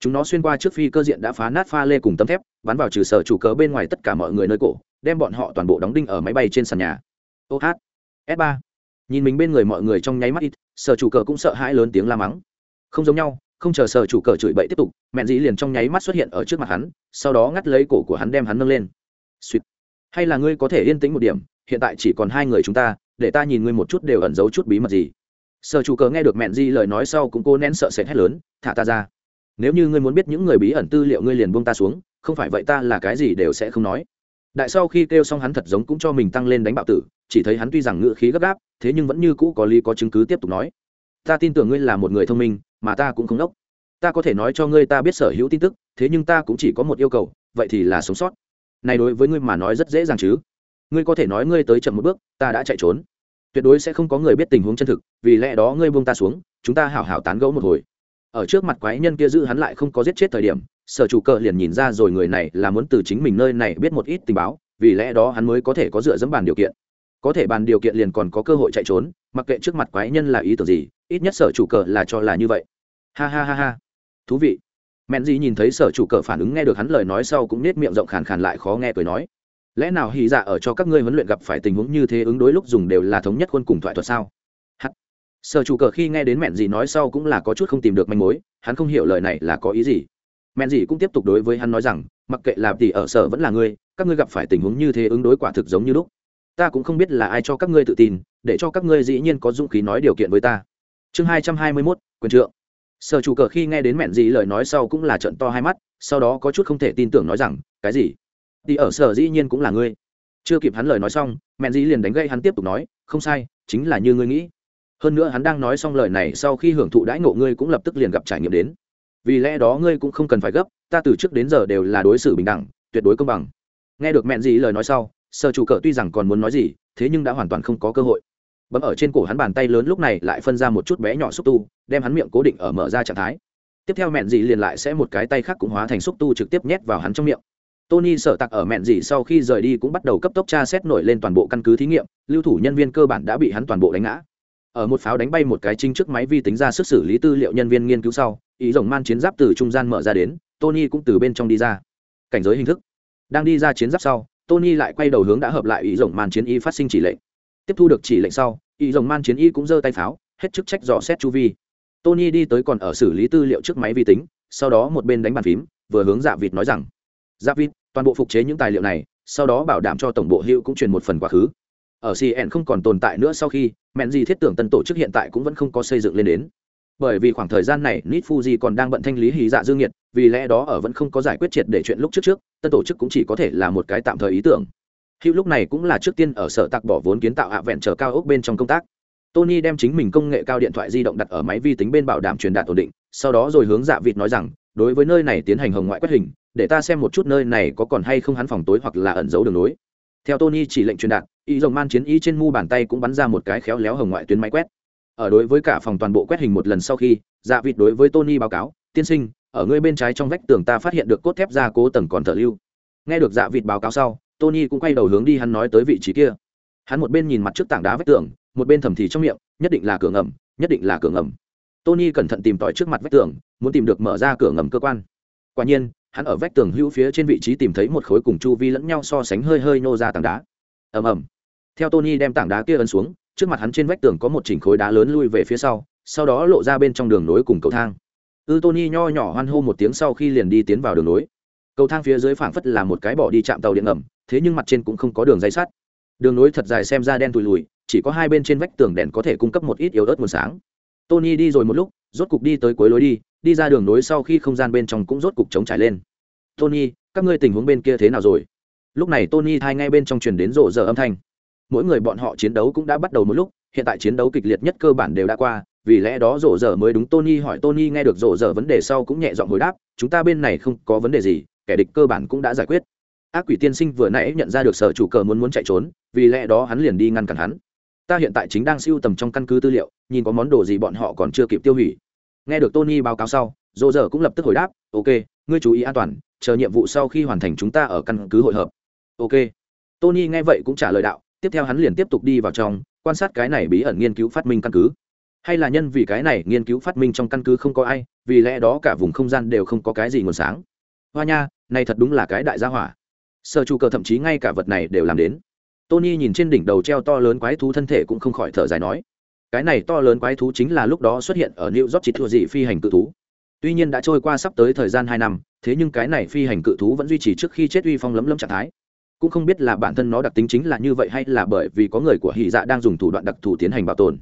Chúng nó xuyên qua trước phi cơ diện đã phá nát pha lê cùng tấm thép bắn vào trừ sở chủ cớ bên ngoài tất cả mọi người nơi cổ đem bọn họ toàn bộ đóng đinh ở máy bay trên sàn nhà. Ô hát s ba, nhìn mình bên người mọi người trong nháy mắt ít sở chủ cờ cũng sợ hãi lớn tiếng la mắng. Không giống nhau không chờ sở chủ cờ chửi bậy tiếp tục mẹn dĩ liền trong nháy mắt xuất hiện ở trước mặt hắn sau đó ngắt lấy cổ của hắn đem hắn nâng lên. Suýt hay là ngươi có thể yên tĩnh một điểm, hiện tại chỉ còn hai người chúng ta, để ta nhìn ngươi một chút đều ẩn giấu chút bí mật gì. Sở chủ cờ nghe được mẹn di lời nói sau cũng cố nén sợ sệt hét lớn, thả ta ra. Nếu như ngươi muốn biết những người bí ẩn tư liệu ngươi liền buông ta xuống, không phải vậy ta là cái gì đều sẽ không nói. Đại sau khi kêu xong hắn thật giống cũng cho mình tăng lên đánh bạo tử, chỉ thấy hắn tuy rằng ngựa khí gấp gáp, thế nhưng vẫn như cũ có lý có chứng cứ tiếp tục nói. Ta tin tưởng ngươi là một người thông minh, mà ta cũng không đốc. Ta có thể nói cho ngươi ta biết sở hữu tin tức, thế nhưng ta cũng chỉ có một yêu cầu, vậy thì là sống sót này đối với ngươi mà nói rất dễ dàng chứ. Ngươi có thể nói ngươi tới chậm một bước, ta đã chạy trốn. Tuyệt đối sẽ không có người biết tình huống chân thực, vì lẽ đó ngươi buông ta xuống, chúng ta hảo hảo tán gẫu một hồi. Ở trước mặt quái nhân kia giữ hắn lại không có giết chết thời điểm, sở chủ cờ liền nhìn ra rồi người này là muốn từ chính mình nơi này biết một ít tình báo, vì lẽ đó hắn mới có thể có dựa dẫm bàn điều kiện. Có thể bàn điều kiện liền còn có cơ hội chạy trốn, mặc kệ trước mặt quái nhân là ý tưởng gì, ít nhất sở chủ cờ là cho là như vậy. Ha ha ha ha. Thú vị mẹn gì nhìn thấy sở chủ cờ phản ứng nghe được hắn lời nói sau cũng nết miệng rộng khàn khàn lại khó nghe cười nói, lẽ nào hy dạ ở cho các ngươi huấn luyện gặp phải tình huống như thế ứng đối lúc dùng đều là thống nhất khuôn cùng thoại thuật sao? Hắt. Sở chủ cờ khi nghe đến mẹn gì nói sau cũng là có chút không tìm được manh mối, hắn không hiểu lời này là có ý gì. Mẹn gì cũng tiếp tục đối với hắn nói rằng, mặc kệ là tỷ ở sở vẫn là ngươi, các ngươi gặp phải tình huống như thế ứng đối quả thực giống như lúc. Ta cũng không biết là ai cho các ngươi tự tin, để cho các ngươi dĩ nhiên có dũng khí nói điều kiện với ta. Chương hai trăm hai mươi mốt, quyền trượng sở chủ cờ khi nghe đến mẹn gì lời nói sau cũng là trận to hai mắt, sau đó có chút không thể tin tưởng nói rằng, cái gì? Thì ở sở dĩ nhiên cũng là ngươi. Chưa kịp hắn lời nói xong, mẹn dĩ liền đánh gây hắn tiếp tục nói, không sai, chính là như ngươi nghĩ. Hơn nữa hắn đang nói xong lời này sau khi hưởng thụ đãi ngộ ngươi cũng lập tức liền gặp trải nghiệm đến. Vì lẽ đó ngươi cũng không cần phải gấp, ta từ trước đến giờ đều là đối xử bình đẳng, tuyệt đối công bằng. Nghe được mẹn dĩ lời nói sau, sở chủ cờ tuy rằng còn muốn nói gì, thế nhưng đã hoàn toàn không có cơ hội bấm ở trên cổ hắn bàn tay lớn lúc này lại phân ra một chút bé nhỏ xúc tu, đem hắn miệng cố định ở mở ra trạng thái. Tiếp theo mẹn dị liền lại sẽ một cái tay khác cũng hóa thành xúc tu trực tiếp nhét vào hắn trong miệng. Tony sợ tặc ở mẹn dị sau khi rời đi cũng bắt đầu cấp tốc tra xét nổi lên toàn bộ căn cứ thí nghiệm, lưu thủ nhân viên cơ bản đã bị hắn toàn bộ đánh ngã. Ở một pháo đánh bay một cái chính trước máy vi tính ra sức xử lý tư liệu nhân viên nghiên cứu sau, ý rồng man chiến giáp từ trung gian mở ra đến, tony cũng từ bên trong đi ra. Cảnh giới hình thức. Đang đi ra chiến giáp sau, tony lại quay đầu hướng đã hợp lại ý rồng man chiến y phát sinh chỉ lệnh tiếp thu được chỉ lệnh sau, y rồng man chiến y cũng giơ tay pháo, hết chức trách dò xét chu vi. Tony đi tới còn ở xử lý tư liệu trước máy vi tính, sau đó một bên đánh bàn phím, vừa hướng dạ vịt nói rằng dạ vịt, toàn bộ phục chế những tài liệu này, sau đó bảo đảm cho tổng bộ hữu cũng truyền một phần quá khứ. Ở cn không còn tồn tại nữa sau khi, mẹn gì thiết tưởng tân tổ chức hiện tại cũng vẫn không có xây dựng lên đến. Bởi vì khoảng thời gian này, nit fuji còn đang bận thanh lý hì dạ dương nhiệt, vì lẽ đó ở vẫn không có giải quyết triệt để chuyện lúc trước trước, tân tổ chức cũng chỉ có thể là một cái tạm thời ý tưởng hữu lúc này cũng là trước tiên ở sở tạc bỏ vốn kiến tạo hạ vẹn trở cao ốc bên trong công tác. Tony đem chính mình công nghệ cao điện thoại di động đặt ở máy vi tính bên bảo đảm truyền đạt ổn định, sau đó rồi hướng dạ vịt nói rằng, đối với nơi này tiến hành hồng ngoại quét hình, để ta xem một chút nơi này có còn hay không hắn phòng tối hoặc là ẩn giấu đường lối. Theo tony chỉ lệnh truyền đạt, y rồng man chiến y trên mu bàn tay cũng bắn ra một cái khéo léo hồng ngoại tuyến máy quét. Ở đối với cả phòng toàn bộ quét hình một lần sau khi dạ vịt đối với tony báo cáo, tiên sinh, ở ngươi bên trái trong vách tường ta phát hiện được cốt thép gia cố tầng còn thở lưu. Nghe được dạ vịt báo cáo sau tony cũng quay đầu hướng đi, hắn nói tới vị trí kia. Hắn một bên nhìn mặt trước tảng đá vách tường, một bên thầm thì trong miệng, nhất định là cửa ngầm, nhất định là cửa ngầm. Tony cẩn thận tìm tòi trước mặt vách tường, muốn tìm được mở ra cửa ngầm cơ quan. Quả nhiên, hắn ở vách tường hữu phía trên vị trí tìm thấy một khối cùng chu vi lẫn nhau so sánh hơi hơi nô ra tảng đá. Ầm ầm. Theo tony đem tảng đá kia ấn xuống, trước mặt hắn trên vách tường có một chỉnh khối đá lớn lui về phía sau sau đó lộ ra bên trong đường nối cùng cầu thang. Ư tony nho nhỏ hoan hô một tiếng sau khi liền đi tiến vào đường nối cầu thang phía dưới phảng phất là một cái bỏ đi chạm tàu điện ngầm, thế nhưng mặt trên cũng không có đường dây sắt. Đường nối thật dài xem ra đen tùi lùi chỉ có hai bên trên vách tường đèn có thể cung cấp một ít yếu ớt nguồn sáng. Tony đi rồi một lúc, rốt cục đi tới cuối lối đi đi ra đường nối sau khi không gian bên trong cũng rốt cục chống trải lên. Tony, các ngươi tình huống bên kia thế nào rồi? Lúc này tony thay ngay bên trong truyền đến rộ giờ âm thanh. Mỗi người bọn họ chiến đấu cũng đã bắt đầu một lúc, hiện tại chiến đấu kịch liệt nhất cơ bản đều đã qua, vì lẽ đó rộ giờ mới đúng. Tony hỏi tony nghe được rộ giờ vấn đề sau cũng nhẹ giọng hồi đáp, chúng ta bên này không có vấn đề gì kẻ địch cơ bản cũng đã giải quyết. Ác quỷ tiên sinh vừa nãy nhận ra được sở chủ cờ muốn muốn chạy trốn, vì lẽ đó hắn liền đi ngăn cản hắn. Ta hiện tại chính đang siêu tầm trong căn cứ tư liệu, nhìn có món đồ gì bọn họ còn chưa kịp tiêu hủy. Nghe được tony báo cáo sau dỗ dở cũng lập tức hồi đáp, ok, ngươi chú ý an toàn, chờ nhiệm vụ sau khi hoàn thành chúng ta ở căn cứ hội hợp. Ok. Tony nghe vậy cũng trả lời đạo, tiếp theo hắn liền tiếp tục đi vào trong, quan sát cái này bí ẩn nghiên cứu phát minh căn cứ. Hay là nhân vì cái này nghiên cứu phát minh trong căn cứ không có ai, vì lẽ đó cả vùng không gian đều không có cái gì nguồn sáng. Hoa nha này thật đúng là cái đại gia hỏa. Sở chủ cờ thậm chí ngay cả vật này đều làm đến. Tony nhìn trên đỉnh đầu treo to lớn quái thú thân thể cũng không khỏi thở dài nói, cái này to lớn quái thú chính là lúc đó xuất hiện ở new york chỉ thua dị phi hành cự thú. Tuy nhiên đã trôi qua sắp tới thời gian hai năm, thế nhưng cái này phi hành cự thú vẫn duy trì trước khi chết uy phong lấm lấm trạng thái. Cũng không biết là bản thân nó đặc tính chính là như vậy hay là bởi vì có người của hy dạ đang dùng thủ đoạn đặc thù tiến hành bảo tồn.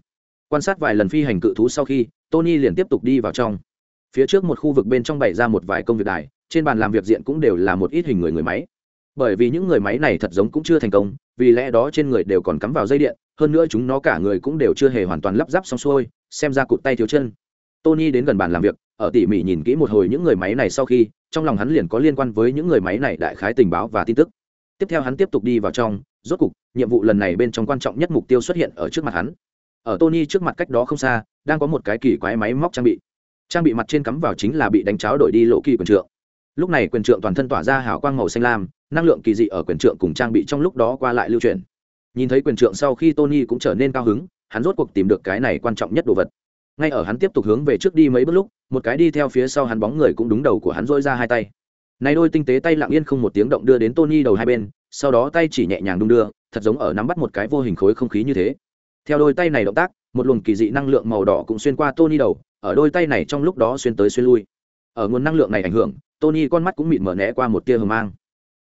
Quan sát vài lần phi hành cự thú sau khi, tony liền tiếp tục đi vào trong. Phía trước một khu vực bên trong bày ra một vài công việc đài trên bàn làm việc diện cũng đều là một ít hình người người máy. Bởi vì những người máy này thật giống cũng chưa thành công, vì lẽ đó trên người đều còn cắm vào dây điện, hơn nữa chúng nó cả người cũng đều chưa hề hoàn toàn lắp ráp xong xuôi, xem ra cụt tay thiếu chân. Tony đến gần bàn làm việc, ở tỉ mỉ nhìn kỹ một hồi những người máy này sau khi, trong lòng hắn liền có liên quan với những người máy này đại khái tình báo và tin tức. Tiếp theo hắn tiếp tục đi vào trong, rốt cục, nhiệm vụ lần này bên trong quan trọng nhất mục tiêu xuất hiện ở trước mặt hắn. Ở tony trước mặt cách đó không xa, đang có một cái kỳ quái máy móc trang bị. Trang bị mặt trên cắm vào chính là bị đánh cháo đổi đi lộ kỳ quần trượng lúc này quyền trượng toàn thân tỏa ra hào quang màu xanh lam, năng lượng kỳ dị ở quyền trượng cùng trang bị trong lúc đó qua lại lưu truyền nhìn thấy quyền trượng sau khi tony cũng trở nên cao hứng, hắn rốt cuộc tìm được cái này quan trọng nhất đồ vật. Ngay ở hắn tiếp tục hướng về trước đi mấy bước lúc, một cái đi theo phía sau hắn bóng người cũng đúng đầu của hắn dôi ra hai tay. Này đôi tinh tế tay lặng yên không một tiếng động đưa đến tony đầu hai bên, sau đó tay chỉ nhẹ nhàng đung đưa, thật giống ở nắm bắt một cái vô hình khối không khí như thế. Theo đôi tay này động tác, một luồng kỳ dị năng lượng màu đỏ cũng xuyên qua tony đầu, ở đôi tay này trong lúc đó xuyên tới xuyên lui. Ở nguồn năng lượng này ảnh hưởng tony con mắt cũng mịt mở né qua một tia hờ mang.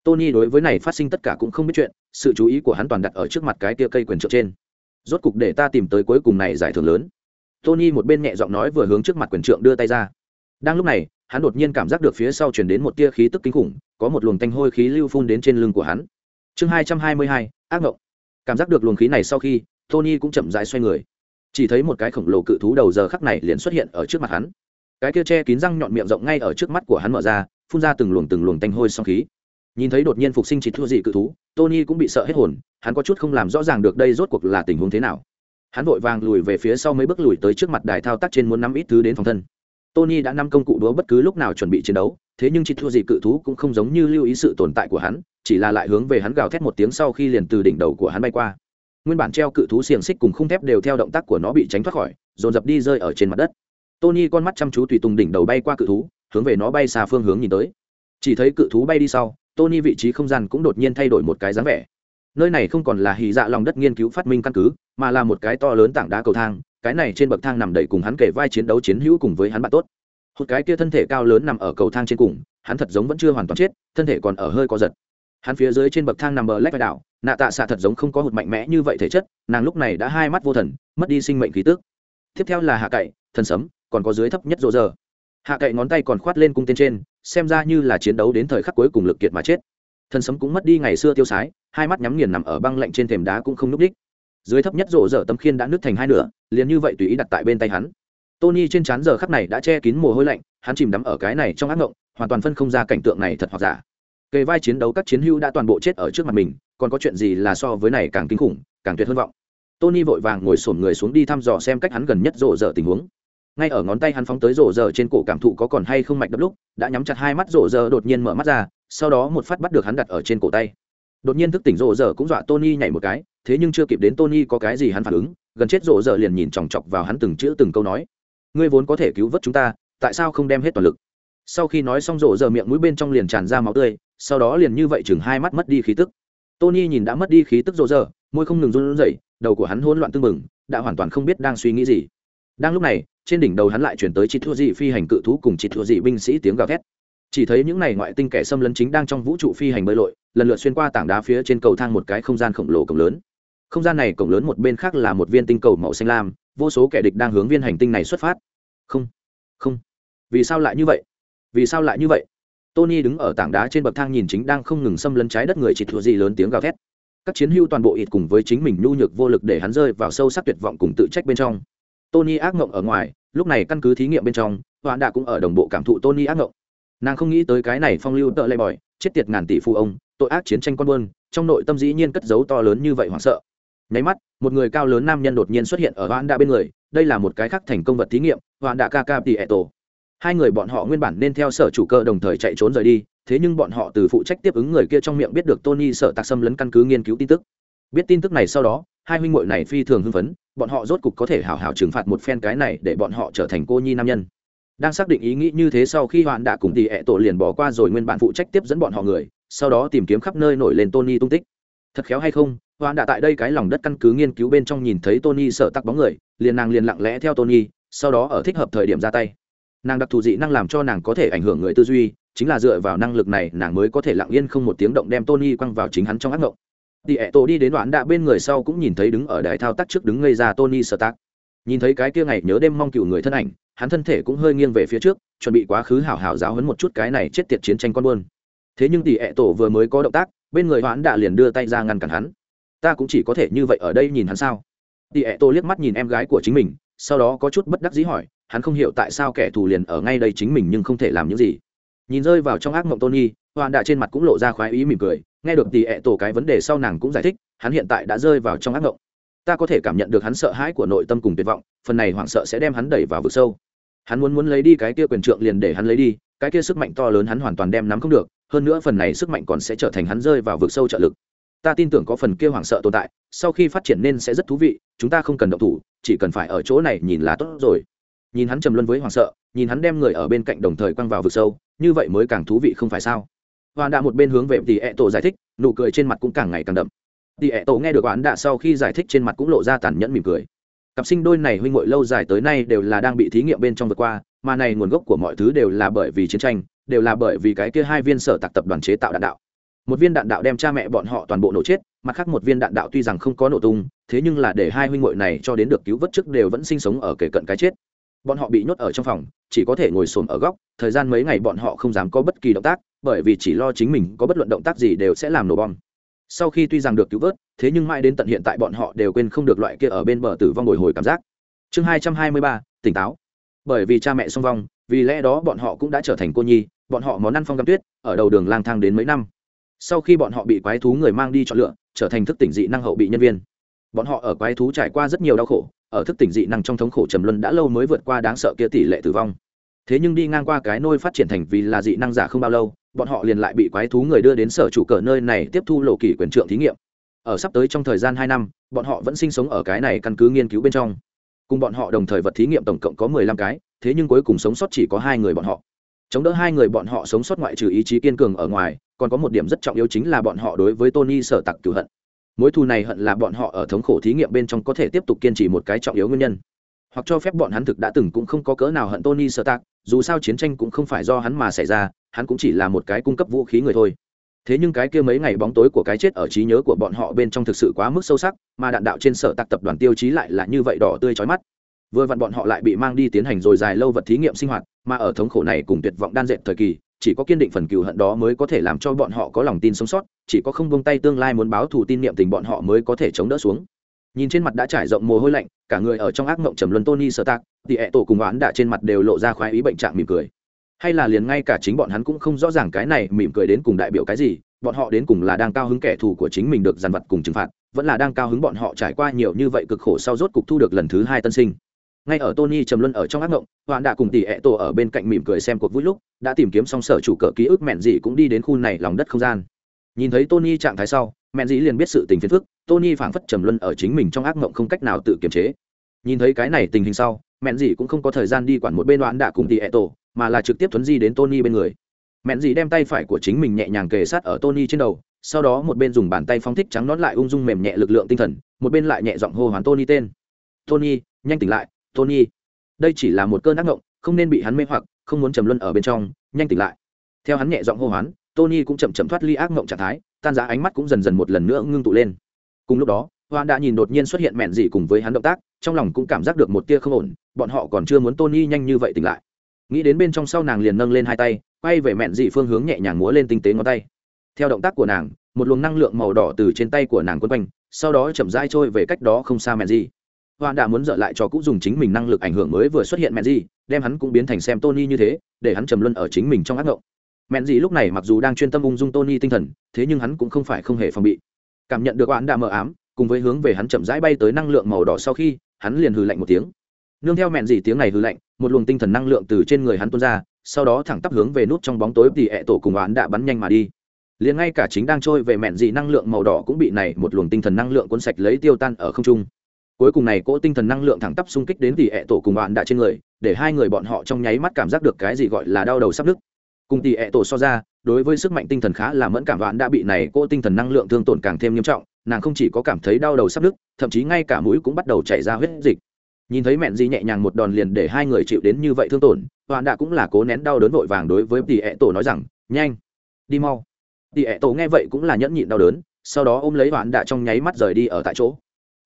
Tony đối với này phát sinh tất cả cũng không biết chuyện, sự chú ý của hắn toàn đặt ở trước mặt cái tia cây quyền trượng trên. Rốt cục để ta tìm tới cuối cùng này giải thưởng lớn. Tony một bên nhẹ giọng nói vừa hướng trước mặt quyền trượng đưa tay ra. Đang lúc này, hắn đột nhiên cảm giác được phía sau chuyển đến một tia khí tức kinh khủng, có một luồng tanh hôi khí lưu phun đến trên lưng của hắn. Chương hai trăm hai mươi hai, ác ngộng. Cảm giác được luồng khí này sau khi, tony cũng chậm rãi xoay người. Chỉ thấy một cái khổng lồ cự thú đầu giờ khắc này liền xuất hiện ở trước mặt hắn. Cái kia che kín răng nhọn miệng rộng ngay ở trước mắt của hắn mở ra phun ra từng luồng từng luồng tanh hôi song khí. Nhìn thấy đột nhiên phục sinh chỉ thua gì cự thú, tony cũng bị sợ hết hồn, hắn có chút không làm rõ ràng được đây rốt cuộc là tình huống thế nào. Hắn vội vàng lùi về phía sau mấy bước lùi tới trước mặt đài thao tác trên muốn nắm ít thứ đến phòng thân. Tony đã nắm công cụ đúa bất cứ lúc nào chuẩn bị chiến đấu, thế nhưng chỉ thua gì cự thú cũng không giống như lưu ý sự tồn tại của hắn, chỉ là lại hướng về hắn gào thét một tiếng sau khi liền từ đỉnh đầu của hắn bay qua. Nguyên bản treo cự thú xiềng xích cùng khung thép đều theo động tác của nó bị tránh thoát khỏi, dồn dập đi rơi ở trên mặt đất. Tony con mắt chăm chú tùy tùng đỉnh đầu bay qua cự thú hướng về nó bay xa phương hướng nhìn tới. Chỉ thấy cự thú bay đi sau, tony vị trí không gian cũng đột nhiên thay đổi một cái dáng vẻ. Nơi này không còn là hì dạ lòng đất nghiên cứu phát minh căn cứ, mà là một cái to lớn tảng đá cầu thang, cái này trên bậc thang nằm đầy cùng hắn kể vai chiến đấu chiến hữu cùng với hắn bạn tốt. Một cái kia thân thể cao lớn nằm ở cầu thang trên cùng, hắn thật giống vẫn chưa hoàn toàn chết, thân thể còn ở hơi co giật. Hắn phía dưới trên bậc thang nằm bờ lách vai đảo nạ tạ xạ thật giống không có hụt mạnh mẽ như vậy thể chất, nàng lúc này đã hai mắt vô thần, mất đi sinh mệnh khí tức. Tiếp theo là hạ cậy, thần sấm, còn có dưới thấp nhất rộ giờ hạ cậy ngón tay còn khoát lên cung tên trên, xem ra như là chiến đấu đến thời khắc cuối cùng lực kiệt mà chết. Thần sấm cũng mất đi ngày xưa tiêu sái, hai mắt nhắm nghiền nằm ở băng lạnh trên thềm đá cũng không núp đích dưới thấp nhất rổ dở tấm khiên đã nứt thành hai nửa, liền như vậy tùy ý đặt tại bên tay hắn. Tony trên trán giờ khắc này đã che kín mồ hôi lạnh, hắn chìm đắm ở cái này trong ác ngộng, hoàn toàn phân không ra cảnh tượng này thật hoặc giả. Kề vai chiến đấu các chiến hữu đã toàn bộ chết ở trước mặt mình, còn có chuyện gì là so với này càng kinh khủng, càng tuyệt hơn vọng. Tony vội vàng ngồi sổm người xuống đi thăm dò xem cách hắn gần nhất rộ dở tình huống ngay ở ngón tay hắn phóng tới rổ giờ trên cổ cảm thụ có còn hay không mạch đập lúc, đã nhắm chặt hai mắt rổ giờ đột nhiên mở mắt ra, sau đó một phát bắt được hắn đặt ở trên cổ tay. Đột nhiên thức tỉnh rổ giờ cũng dọa tony nhảy một cái, thế nhưng chưa kịp đến tony có cái gì hắn phản ứng, gần chết rổ giờ liền nhìn chòng chọc vào hắn từng chữ từng câu nói. Ngươi vốn có thể cứu vớt chúng ta, tại sao không đem hết toàn lực? Sau khi nói xong rổ giờ miệng mũi bên trong liền tràn ra máu tươi, sau đó liền như vậy chừng hai mắt mất đi khí tức. Tony nhìn đã mất đi khí tức rổ giờ môi không ngừng run rẩy, đầu của hắn hỗn loạn tưng bừng, đã hoàn toàn không biết đang suy nghĩ gì. Đang lúc này trên đỉnh đầu hắn lại chuyển tới chỉ thua dị phi hành cự thú cùng chỉ thua dị binh sĩ tiếng gào thét. Chỉ thấy những này ngoại tinh kẻ xâm lấn chính đang trong vũ trụ phi hành bơi lội, lần lượt xuyên qua tảng đá phía trên cầu thang một cái không gian khổng lồ cổng lớn. Không gian này cổng lớn một bên khác là một viên tinh cầu màu xanh lam, vô số kẻ địch đang hướng viên hành tinh này xuất phát. Không không. Vì sao lại như vậy? Vì sao lại như vậy? Tony đứng ở tảng đá trên bậc thang nhìn chính đang không ngừng xâm lấn trái đất người chỉ thua gì lớn tiếng gào thét. Các chiến hưu toàn bộ ít cùng với chính mình nhu nhược vô lực để hắn rơi vào sâu sắc tuyệt vọng cùng tự trách bên trong tony ác mộng ở ngoài, lúc này căn cứ thí nghiệm bên trong hoạn đạ cũng ở đồng bộ cảm thụ tony ác mộng nàng không nghĩ tới cái này phong lưu tợ lay bòi, chết tiệt ngàn tỷ phu ông, tội ác chiến tranh con buôn, trong nội tâm dĩ nhiên cất giấu to lớn như vậy hoảng sợ. Nháy mắt, một người cao lớn nam nhân đột nhiên xuất hiện ở hoạn đạ bên người, đây là một cái khác thành công vật thí nghiệm hoạn đạ ca ca tỷ ẹ tổ hai người bọn họ nguyên bản nên theo sở chủ cơ đồng thời chạy trốn rời đi, thế nhưng bọn họ từ phụ trách tiếp ứng người kia trong miệng biết được tony sở tạc xâm lấn căn cứ nghiên cứu tin tức biết tin tức này sau đó, hai huynh muội này phi thường hưng phấn, bọn họ rốt cục có thể hào hào trừng phạt một phen cái này để bọn họ trở thành cô nhi nam nhân. Đang xác định ý nghĩ như thế sau khi hoạn đã cùng tỷ ẹ tổ liền bỏ qua rồi nguyên bản phụ trách tiếp dẫn bọn họ người, sau đó tìm kiếm khắp nơi nổi lên tony tung tích. Thật khéo hay không, hoạn đã tại đây cái lòng đất căn cứ nghiên cứu bên trong nhìn thấy tony sợ tắc bóng người, liền nàng liền lặng lẽ theo tony, sau đó ở thích hợp thời điểm ra tay. Nàng đặc thù dị năng làm cho nàng có thể ảnh hưởng người tư duy, chính là dựa vào năng lực này nàng mới có thể lặng yên không một tiếng động đem tony quăng vào chính hắn trong ác ngộng. Tỷ ẹ tổ đi đến đoạn đạ bên người sau cũng nhìn thấy đứng ở đài thao tác trước đứng ngây ra Tony Stark. Nhìn thấy cái kia ngày nhớ đêm mong cựu người thân ảnh, hắn thân thể cũng hơi nghiêng về phía trước, chuẩn bị quá khứ hảo hảo giáo huấn một chút cái này chết tiệt chiến tranh con buôn. Thế nhưng tỷ ẹ tổ vừa mới có động tác, bên người Hoán đã liền đưa tay ra ngăn cản hắn. Ta cũng chỉ có thể như vậy ở đây nhìn hắn sao? Tỷ ẹ tổ liếc mắt nhìn em gái của chính mình, sau đó có chút bất đắc dĩ hỏi, hắn không hiểu tại sao kẻ thù liền ở ngay đây chính mình nhưng không thể làm những gì. Nhìn rơi vào trong ác mộng Tony, Hoán đã trên mặt cũng lộ ra khoái ý mỉm cười, nghe được tỷ ẹ tổ cái vấn đề sau nàng cũng giải thích, hắn hiện tại đã rơi vào trong ác mộng ta có thể cảm nhận được hắn sợ hãi của nội tâm cùng tuyệt vọng, phần này hoảng sợ sẽ đem hắn đẩy vào vực sâu. Hắn muốn muốn lấy đi cái kia quyền trượng liền để hắn lấy đi, cái kia sức mạnh to lớn hắn hoàn toàn đem nắm không được, hơn nữa phần này sức mạnh còn sẽ trở thành hắn rơi vào vực sâu trợ lực. Ta tin tưởng có phần kia hoảng sợ tồn tại, sau khi phát triển nên sẽ rất thú vị, chúng ta không cần động thủ, chỉ cần phải ở chỗ này nhìn là tốt rồi. Nhìn hắn trầm luân với hoảng sợ, nhìn hắn đem người ở bên cạnh đồng thời quăng vào vực sâu, như vậy mới càng thú vị không phải sao? Hoàn đạ một bên hướng về tỷ ẹ tổ giải thích, nụ cười trên mặt cũng càng ngày càng đậm. Tỷ ẹ tổ nghe được hoàn đạ sau khi giải thích trên mặt cũng lộ ra tàn nhẫn mỉm cười. Cặp sinh đôi này huynh ngội lâu dài tới nay đều là đang bị thí nghiệm bên trong vượt qua, mà này nguồn gốc của mọi thứ đều là bởi vì chiến tranh, đều là bởi vì cái kia hai viên sở tạc tập đoàn chế tạo đạn đạo. Một viên đạn đạo đem cha mẹ bọn họ toàn bộ nổ chết, mặt khác một viên đạn đạo tuy rằng không có nổ tung, thế nhưng là để hai huynh ngội này cho đến được cứu vớt trước đều vẫn sinh sống ở kề cận cái chết bọn họ bị nhốt ở trong phòng, chỉ có thể ngồi xổm ở góc, thời gian mấy ngày bọn họ không dám có bất kỳ động tác, bởi vì chỉ lo chính mình có bất luận động tác gì đều sẽ làm nổ bom. Sau khi tuy rằng được cứu vớt, thế nhưng mãi đến tận hiện tại bọn họ đều quên không được loại kia ở bên bờ tử vong bồi hồi cảm giác. Chương hai trăm hai mươi ba, tỉnh táo. Bởi vì cha mẹ song vong, vì lẽ đó bọn họ cũng đã trở thành cô nhi, bọn họ món ăn phong găm tuyết, ở đầu đường lang thang đến mấy năm. Sau khi bọn họ bị quái thú người mang đi chọn lựa, trở thành thức tỉnh dị năng hậu bị nhân viên. Bọn họ ở quái thú trải qua rất nhiều đau khổ ở thức tỉnh dị năng trong thống khổ trầm luân đã lâu mới vượt qua đáng sợ kia tỷ lệ tử vong. Thế nhưng đi ngang qua cái nôi phát triển thành vì là dị năng giả không bao lâu, bọn họ liền lại bị quái thú người đưa đến sở chủ cờ nơi này tiếp thu lộ kỷ quyền trượng thí nghiệm. Ở sắp tới trong thời gian hai năm, bọn họ vẫn sinh sống ở cái này căn cứ nghiên cứu bên trong. Cùng bọn họ đồng thời vật thí nghiệm tổng cộng có mười lăm cái, thế nhưng cuối cùng sống sót chỉ có hai người bọn họ. Chống đỡ hai người bọn họ sống sót ngoại trừ ý chí kiên cường ở ngoài, còn có một điểm rất trọng yếu chính là bọn họ đối với tony sở tặc cửu hận mối thù này hận là bọn họ ở thống khổ thí nghiệm bên trong có thể tiếp tục kiên trì một cái trọng yếu nguyên nhân. Hoặc cho phép bọn hắn thực đã từng cũng không có cỡ nào hận tony sơ tạc dù sao chiến tranh cũng không phải do hắn mà xảy ra, hắn cũng chỉ là một cái cung cấp vũ khí người thôi. Thế nhưng cái kia mấy ngày bóng tối của cái chết ở trí nhớ của bọn họ bên trong thực sự quá mức sâu sắc, mà đạn đạo trên sở tạc tập đoàn tiêu chí lại là như vậy đỏ tươi chói mắt. Vừa vặn bọn họ lại bị mang đi tiến hành rồi dài lâu vật thí nghiệm sinh hoạt, mà ở thống khổ này cùng tuyệt vọng đan dệt thời kỳ chỉ có kiên định phần cừu hận đó mới có thể làm cho bọn họ có lòng tin sống sót, chỉ có không buông tay tương lai muốn báo thù tin niệm tình bọn họ mới có thể chống đỡ xuống. Nhìn trên mặt đã trải rộng mồ hôi lạnh, cả người ở trong ác mộng trầm luân tony sơ tạc thì ẹ tổ cùng oán đạ trên mặt đều lộ ra khoái ý bệnh trạng mỉm cười. Hay là liền ngay cả chính bọn hắn cũng không rõ ràng cái này mỉm cười đến cùng đại biểu cái gì, bọn họ đến cùng là đang cao hứng kẻ thù của chính mình được dàn vật cùng trừng phạt, vẫn là đang cao hứng bọn họ trải qua nhiều như vậy cực khổ sau rốt cục thu được lần thứ hai tân sinh ngay ở tony trầm luân ở trong ác ngộng, hoạn đã cùng tỷ ẹ tổ ở bên cạnh mỉm cười xem cuộc vui lúc đã tìm kiếm xong sở chủ cờ ký ức mẹn Dị cũng đi đến khu này lòng đất không gian. Nhìn thấy tony trạng thái sau mẹn Dị liền biết sự tình phiền phức tony phảng phất trầm luân ở chính mình trong ác ngộng không cách nào tự kiềm chế. Nhìn thấy cái này tình hình sau mẹn Dị cũng không có thời gian đi quản một bên đoán Đã cùng tỷ ẹ tổ mà là trực tiếp thuấn di đến tony bên người. Mẹn Dị đem tay phải của chính mình nhẹ nhàng kề sát ở tony trên đầu sau đó một bên dùng bàn tay phóng thích trắng nón lại ung dung mềm nhẹ lực lượng tinh thần một bên lại nhẹ giọng hô hoán tony tên. Tony nhanh tỉnh lại tony. Đây chỉ là một cơn ác ngộng, không nên bị hắn mê hoặc không muốn trầm luân ở bên trong nhanh tỉnh lại. Theo hắn nhẹ giọng hô hoán tony cũng chậm chậm thoát ly ác ngộng trạng thái tan giá ánh mắt cũng dần dần một lần nữa ngưng tụ lên. Cùng lúc đó hoan đã nhìn đột nhiên xuất hiện mẹn dị cùng với hắn động tác trong lòng cũng cảm giác được một tia không ổn bọn họ còn chưa muốn tony nhanh như vậy tỉnh lại. Nghĩ đến bên trong sau nàng liền nâng lên hai tay quay về mẹn dị phương hướng nhẹ nhàng múa lên tinh tế ngón tay. Theo động tác của nàng một luồng năng lượng màu đỏ từ trên tay của nàng cuốn quanh sau đó chậm rãi trôi về cách đó không xa mẹn dị hoan đã muốn dở lại cho cũng dùng chính mình năng lực ảnh hưởng mới vừa xuất hiện mẹn dị đem hắn cũng biến thành xem tony như thế, để hắn trầm luân ở chính mình trong ác ngộng. Mẹn dị lúc này mặc dù đang chuyên tâm ung dung tony tinh thần, thế nhưng hắn cũng không phải không hề phòng bị. Cảm nhận được oán đã mờ ám, cùng với hướng về hắn chậm rãi bay tới năng lượng màu đỏ sau khi, hắn liền hừ lạnh một tiếng. Nương theo mẹn dị tiếng này hừ lạnh, một luồng tinh thần năng lượng từ trên người hắn tuôn ra, sau đó thẳng tắp hướng về nút trong bóng tối thì ẹ tổ cùng oán đã bắn nhanh mà đi. Liền ngay cả chính đang trôi về mẹn dị năng lượng màu đỏ cũng bị này một luồng tinh thần năng lượng cuốn sạch lấy tiêu tan ở không trung cuối cùng này cỗ tinh thần năng lượng thẳng tắp xung kích đến tỷ ẹ tổ cùng bạn đã trên người, để hai người bọn họ trong nháy mắt cảm giác được cái gì gọi là đau đầu sắp nứt. Cùng tỷ ẹ tổ so ra, đối với sức mạnh tinh thần khá là mẫn cảm, bạn đã bị này cỗ tinh thần năng lượng thương tổn càng thêm nghiêm trọng, nàng không chỉ có cảm thấy đau đầu sắp nứt, thậm chí ngay cả mũi cũng bắt đầu chảy ra huyết dịch. Nhìn thấy mẹn gì nhẹ nhàng một đòn liền để hai người chịu đến như vậy thương tổn, bạn đã cũng là cố nén đau đớn vội vàng đối với tỷ ẹ tổ nói rằng, nhanh, đi mau. Tỷ ẹ tổ nghe vậy cũng là nhẫn nhịn đau đớn, sau đó ôm lấy bạn đã trong nháy mắt rời đi ở tại chỗ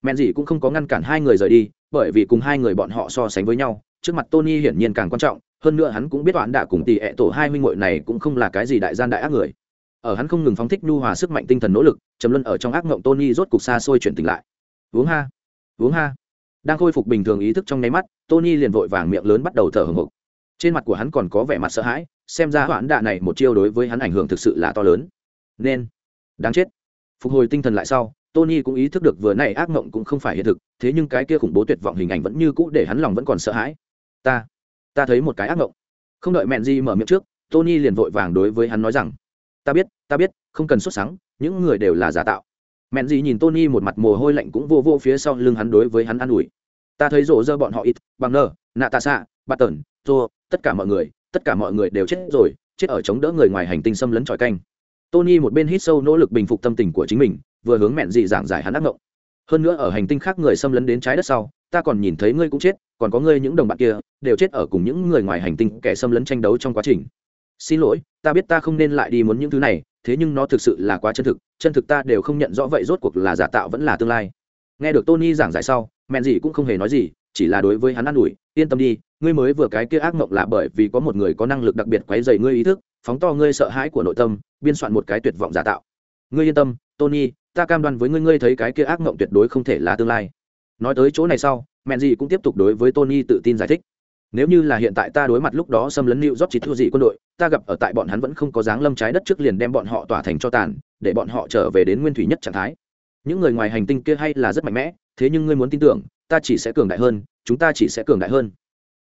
mẹn gì cũng không có ngăn cản hai người rời đi, bởi vì cùng hai người bọn họ so sánh với nhau, trước mặt tony hiển nhiên càng quan trọng, hơn nữa hắn cũng biết toán đạ cùng tỷ ẹ tổ hai huynh hội này cũng không là cái gì đại gian đại ác người. Ở hắn không ngừng phóng thích nhu hòa sức mạnh tinh thần nỗ lực chấm luân ở trong ác mộng tony rốt cục xa xôi chuyển tỉnh lại. Uống ha uống ha. Đang khôi phục bình thường ý thức trong nháy mắt, tony liền vội vàng miệng lớn bắt đầu thở hồng hộc. Trên mặt của hắn còn có vẻ mặt sợ hãi, xem ra hoãn đạ này một chiêu đối với hắn ảnh hưởng thực sự là to lớn. Nên, đáng chết. Phục hồi tinh thần lại sau tony cũng ý thức được vừa nãy ác mộng cũng không phải hiện thực thế nhưng cái kia khủng bố tuyệt vọng hình ảnh vẫn như cũ để hắn lòng vẫn còn sợ hãi. Ta ta thấy một cái ác mộng. Không đợi mẹn di mở miệng trước tony liền vội vàng đối với hắn nói rằng ta biết ta biết không cần xuất sáng những người đều là giả tạo. Mẹn di nhìn tony một mặt mồ hôi lạnh cũng vô vô phía sau lưng hắn đối với hắn an ủi. Ta thấy rộ rơ bọn họ ít bằng nở, nạ tạ xạ tô tất cả mọi người tất cả mọi người đều chết rồi chết ở chống đỡ người ngoài hành tinh xâm lấn tròi canh. Tony một bên hít sâu nỗ lực bình phục tâm tình của chính mình vừa hướng mẹn dị giảng giải hắn ác mộng hơn nữa ở hành tinh khác người xâm lấn đến trái đất sau, ta còn nhìn thấy ngươi cũng chết, còn có ngươi những đồng bạn kia, đều chết ở cùng những người ngoài hành tinh kẻ xâm lấn tranh đấu trong quá trình. Xin lỗi, ta biết ta không nên lại đi muốn những thứ này, thế nhưng nó thực sự là quá chân thực chân thực ta đều không nhận rõ vậy rốt cuộc là giả tạo vẫn là tương lai. Nghe được tony giảng giải sau, mẹn dị cũng không hề nói gì, chỉ là đối với hắn an ủi, yên tâm đi, ngươi mới vừa cái kia ác mộng là bởi vì có một người có năng lực đặc biệt quấy dày ngươi ý thức, phóng to ngươi sợ hãi của nội tâm, biên soạn một cái tuyệt vọng giả tạo. Ngươi yên tâm, tony ta cam đoan với ngươi ngươi thấy cái kia ác mộng tuyệt đối không thể là tương lai. Nói tới chỗ này sau, mẹn gì cũng tiếp tục đối với tony tự tin giải thích. Nếu như là hiện tại ta đối mặt lúc đó xâm lấn lưu rót chỉ thua dị quân đội, ta gặp ở tại bọn hắn vẫn không có dáng lâm trái đất trước liền đem bọn họ tỏa thành cho tàn, để bọn họ trở về đến nguyên thủy nhất trạng thái. Những người ngoài hành tinh kia hay là rất mạnh mẽ, thế nhưng ngươi muốn tin tưởng, ta chỉ sẽ cường đại hơn, chúng ta chỉ sẽ cường đại hơn.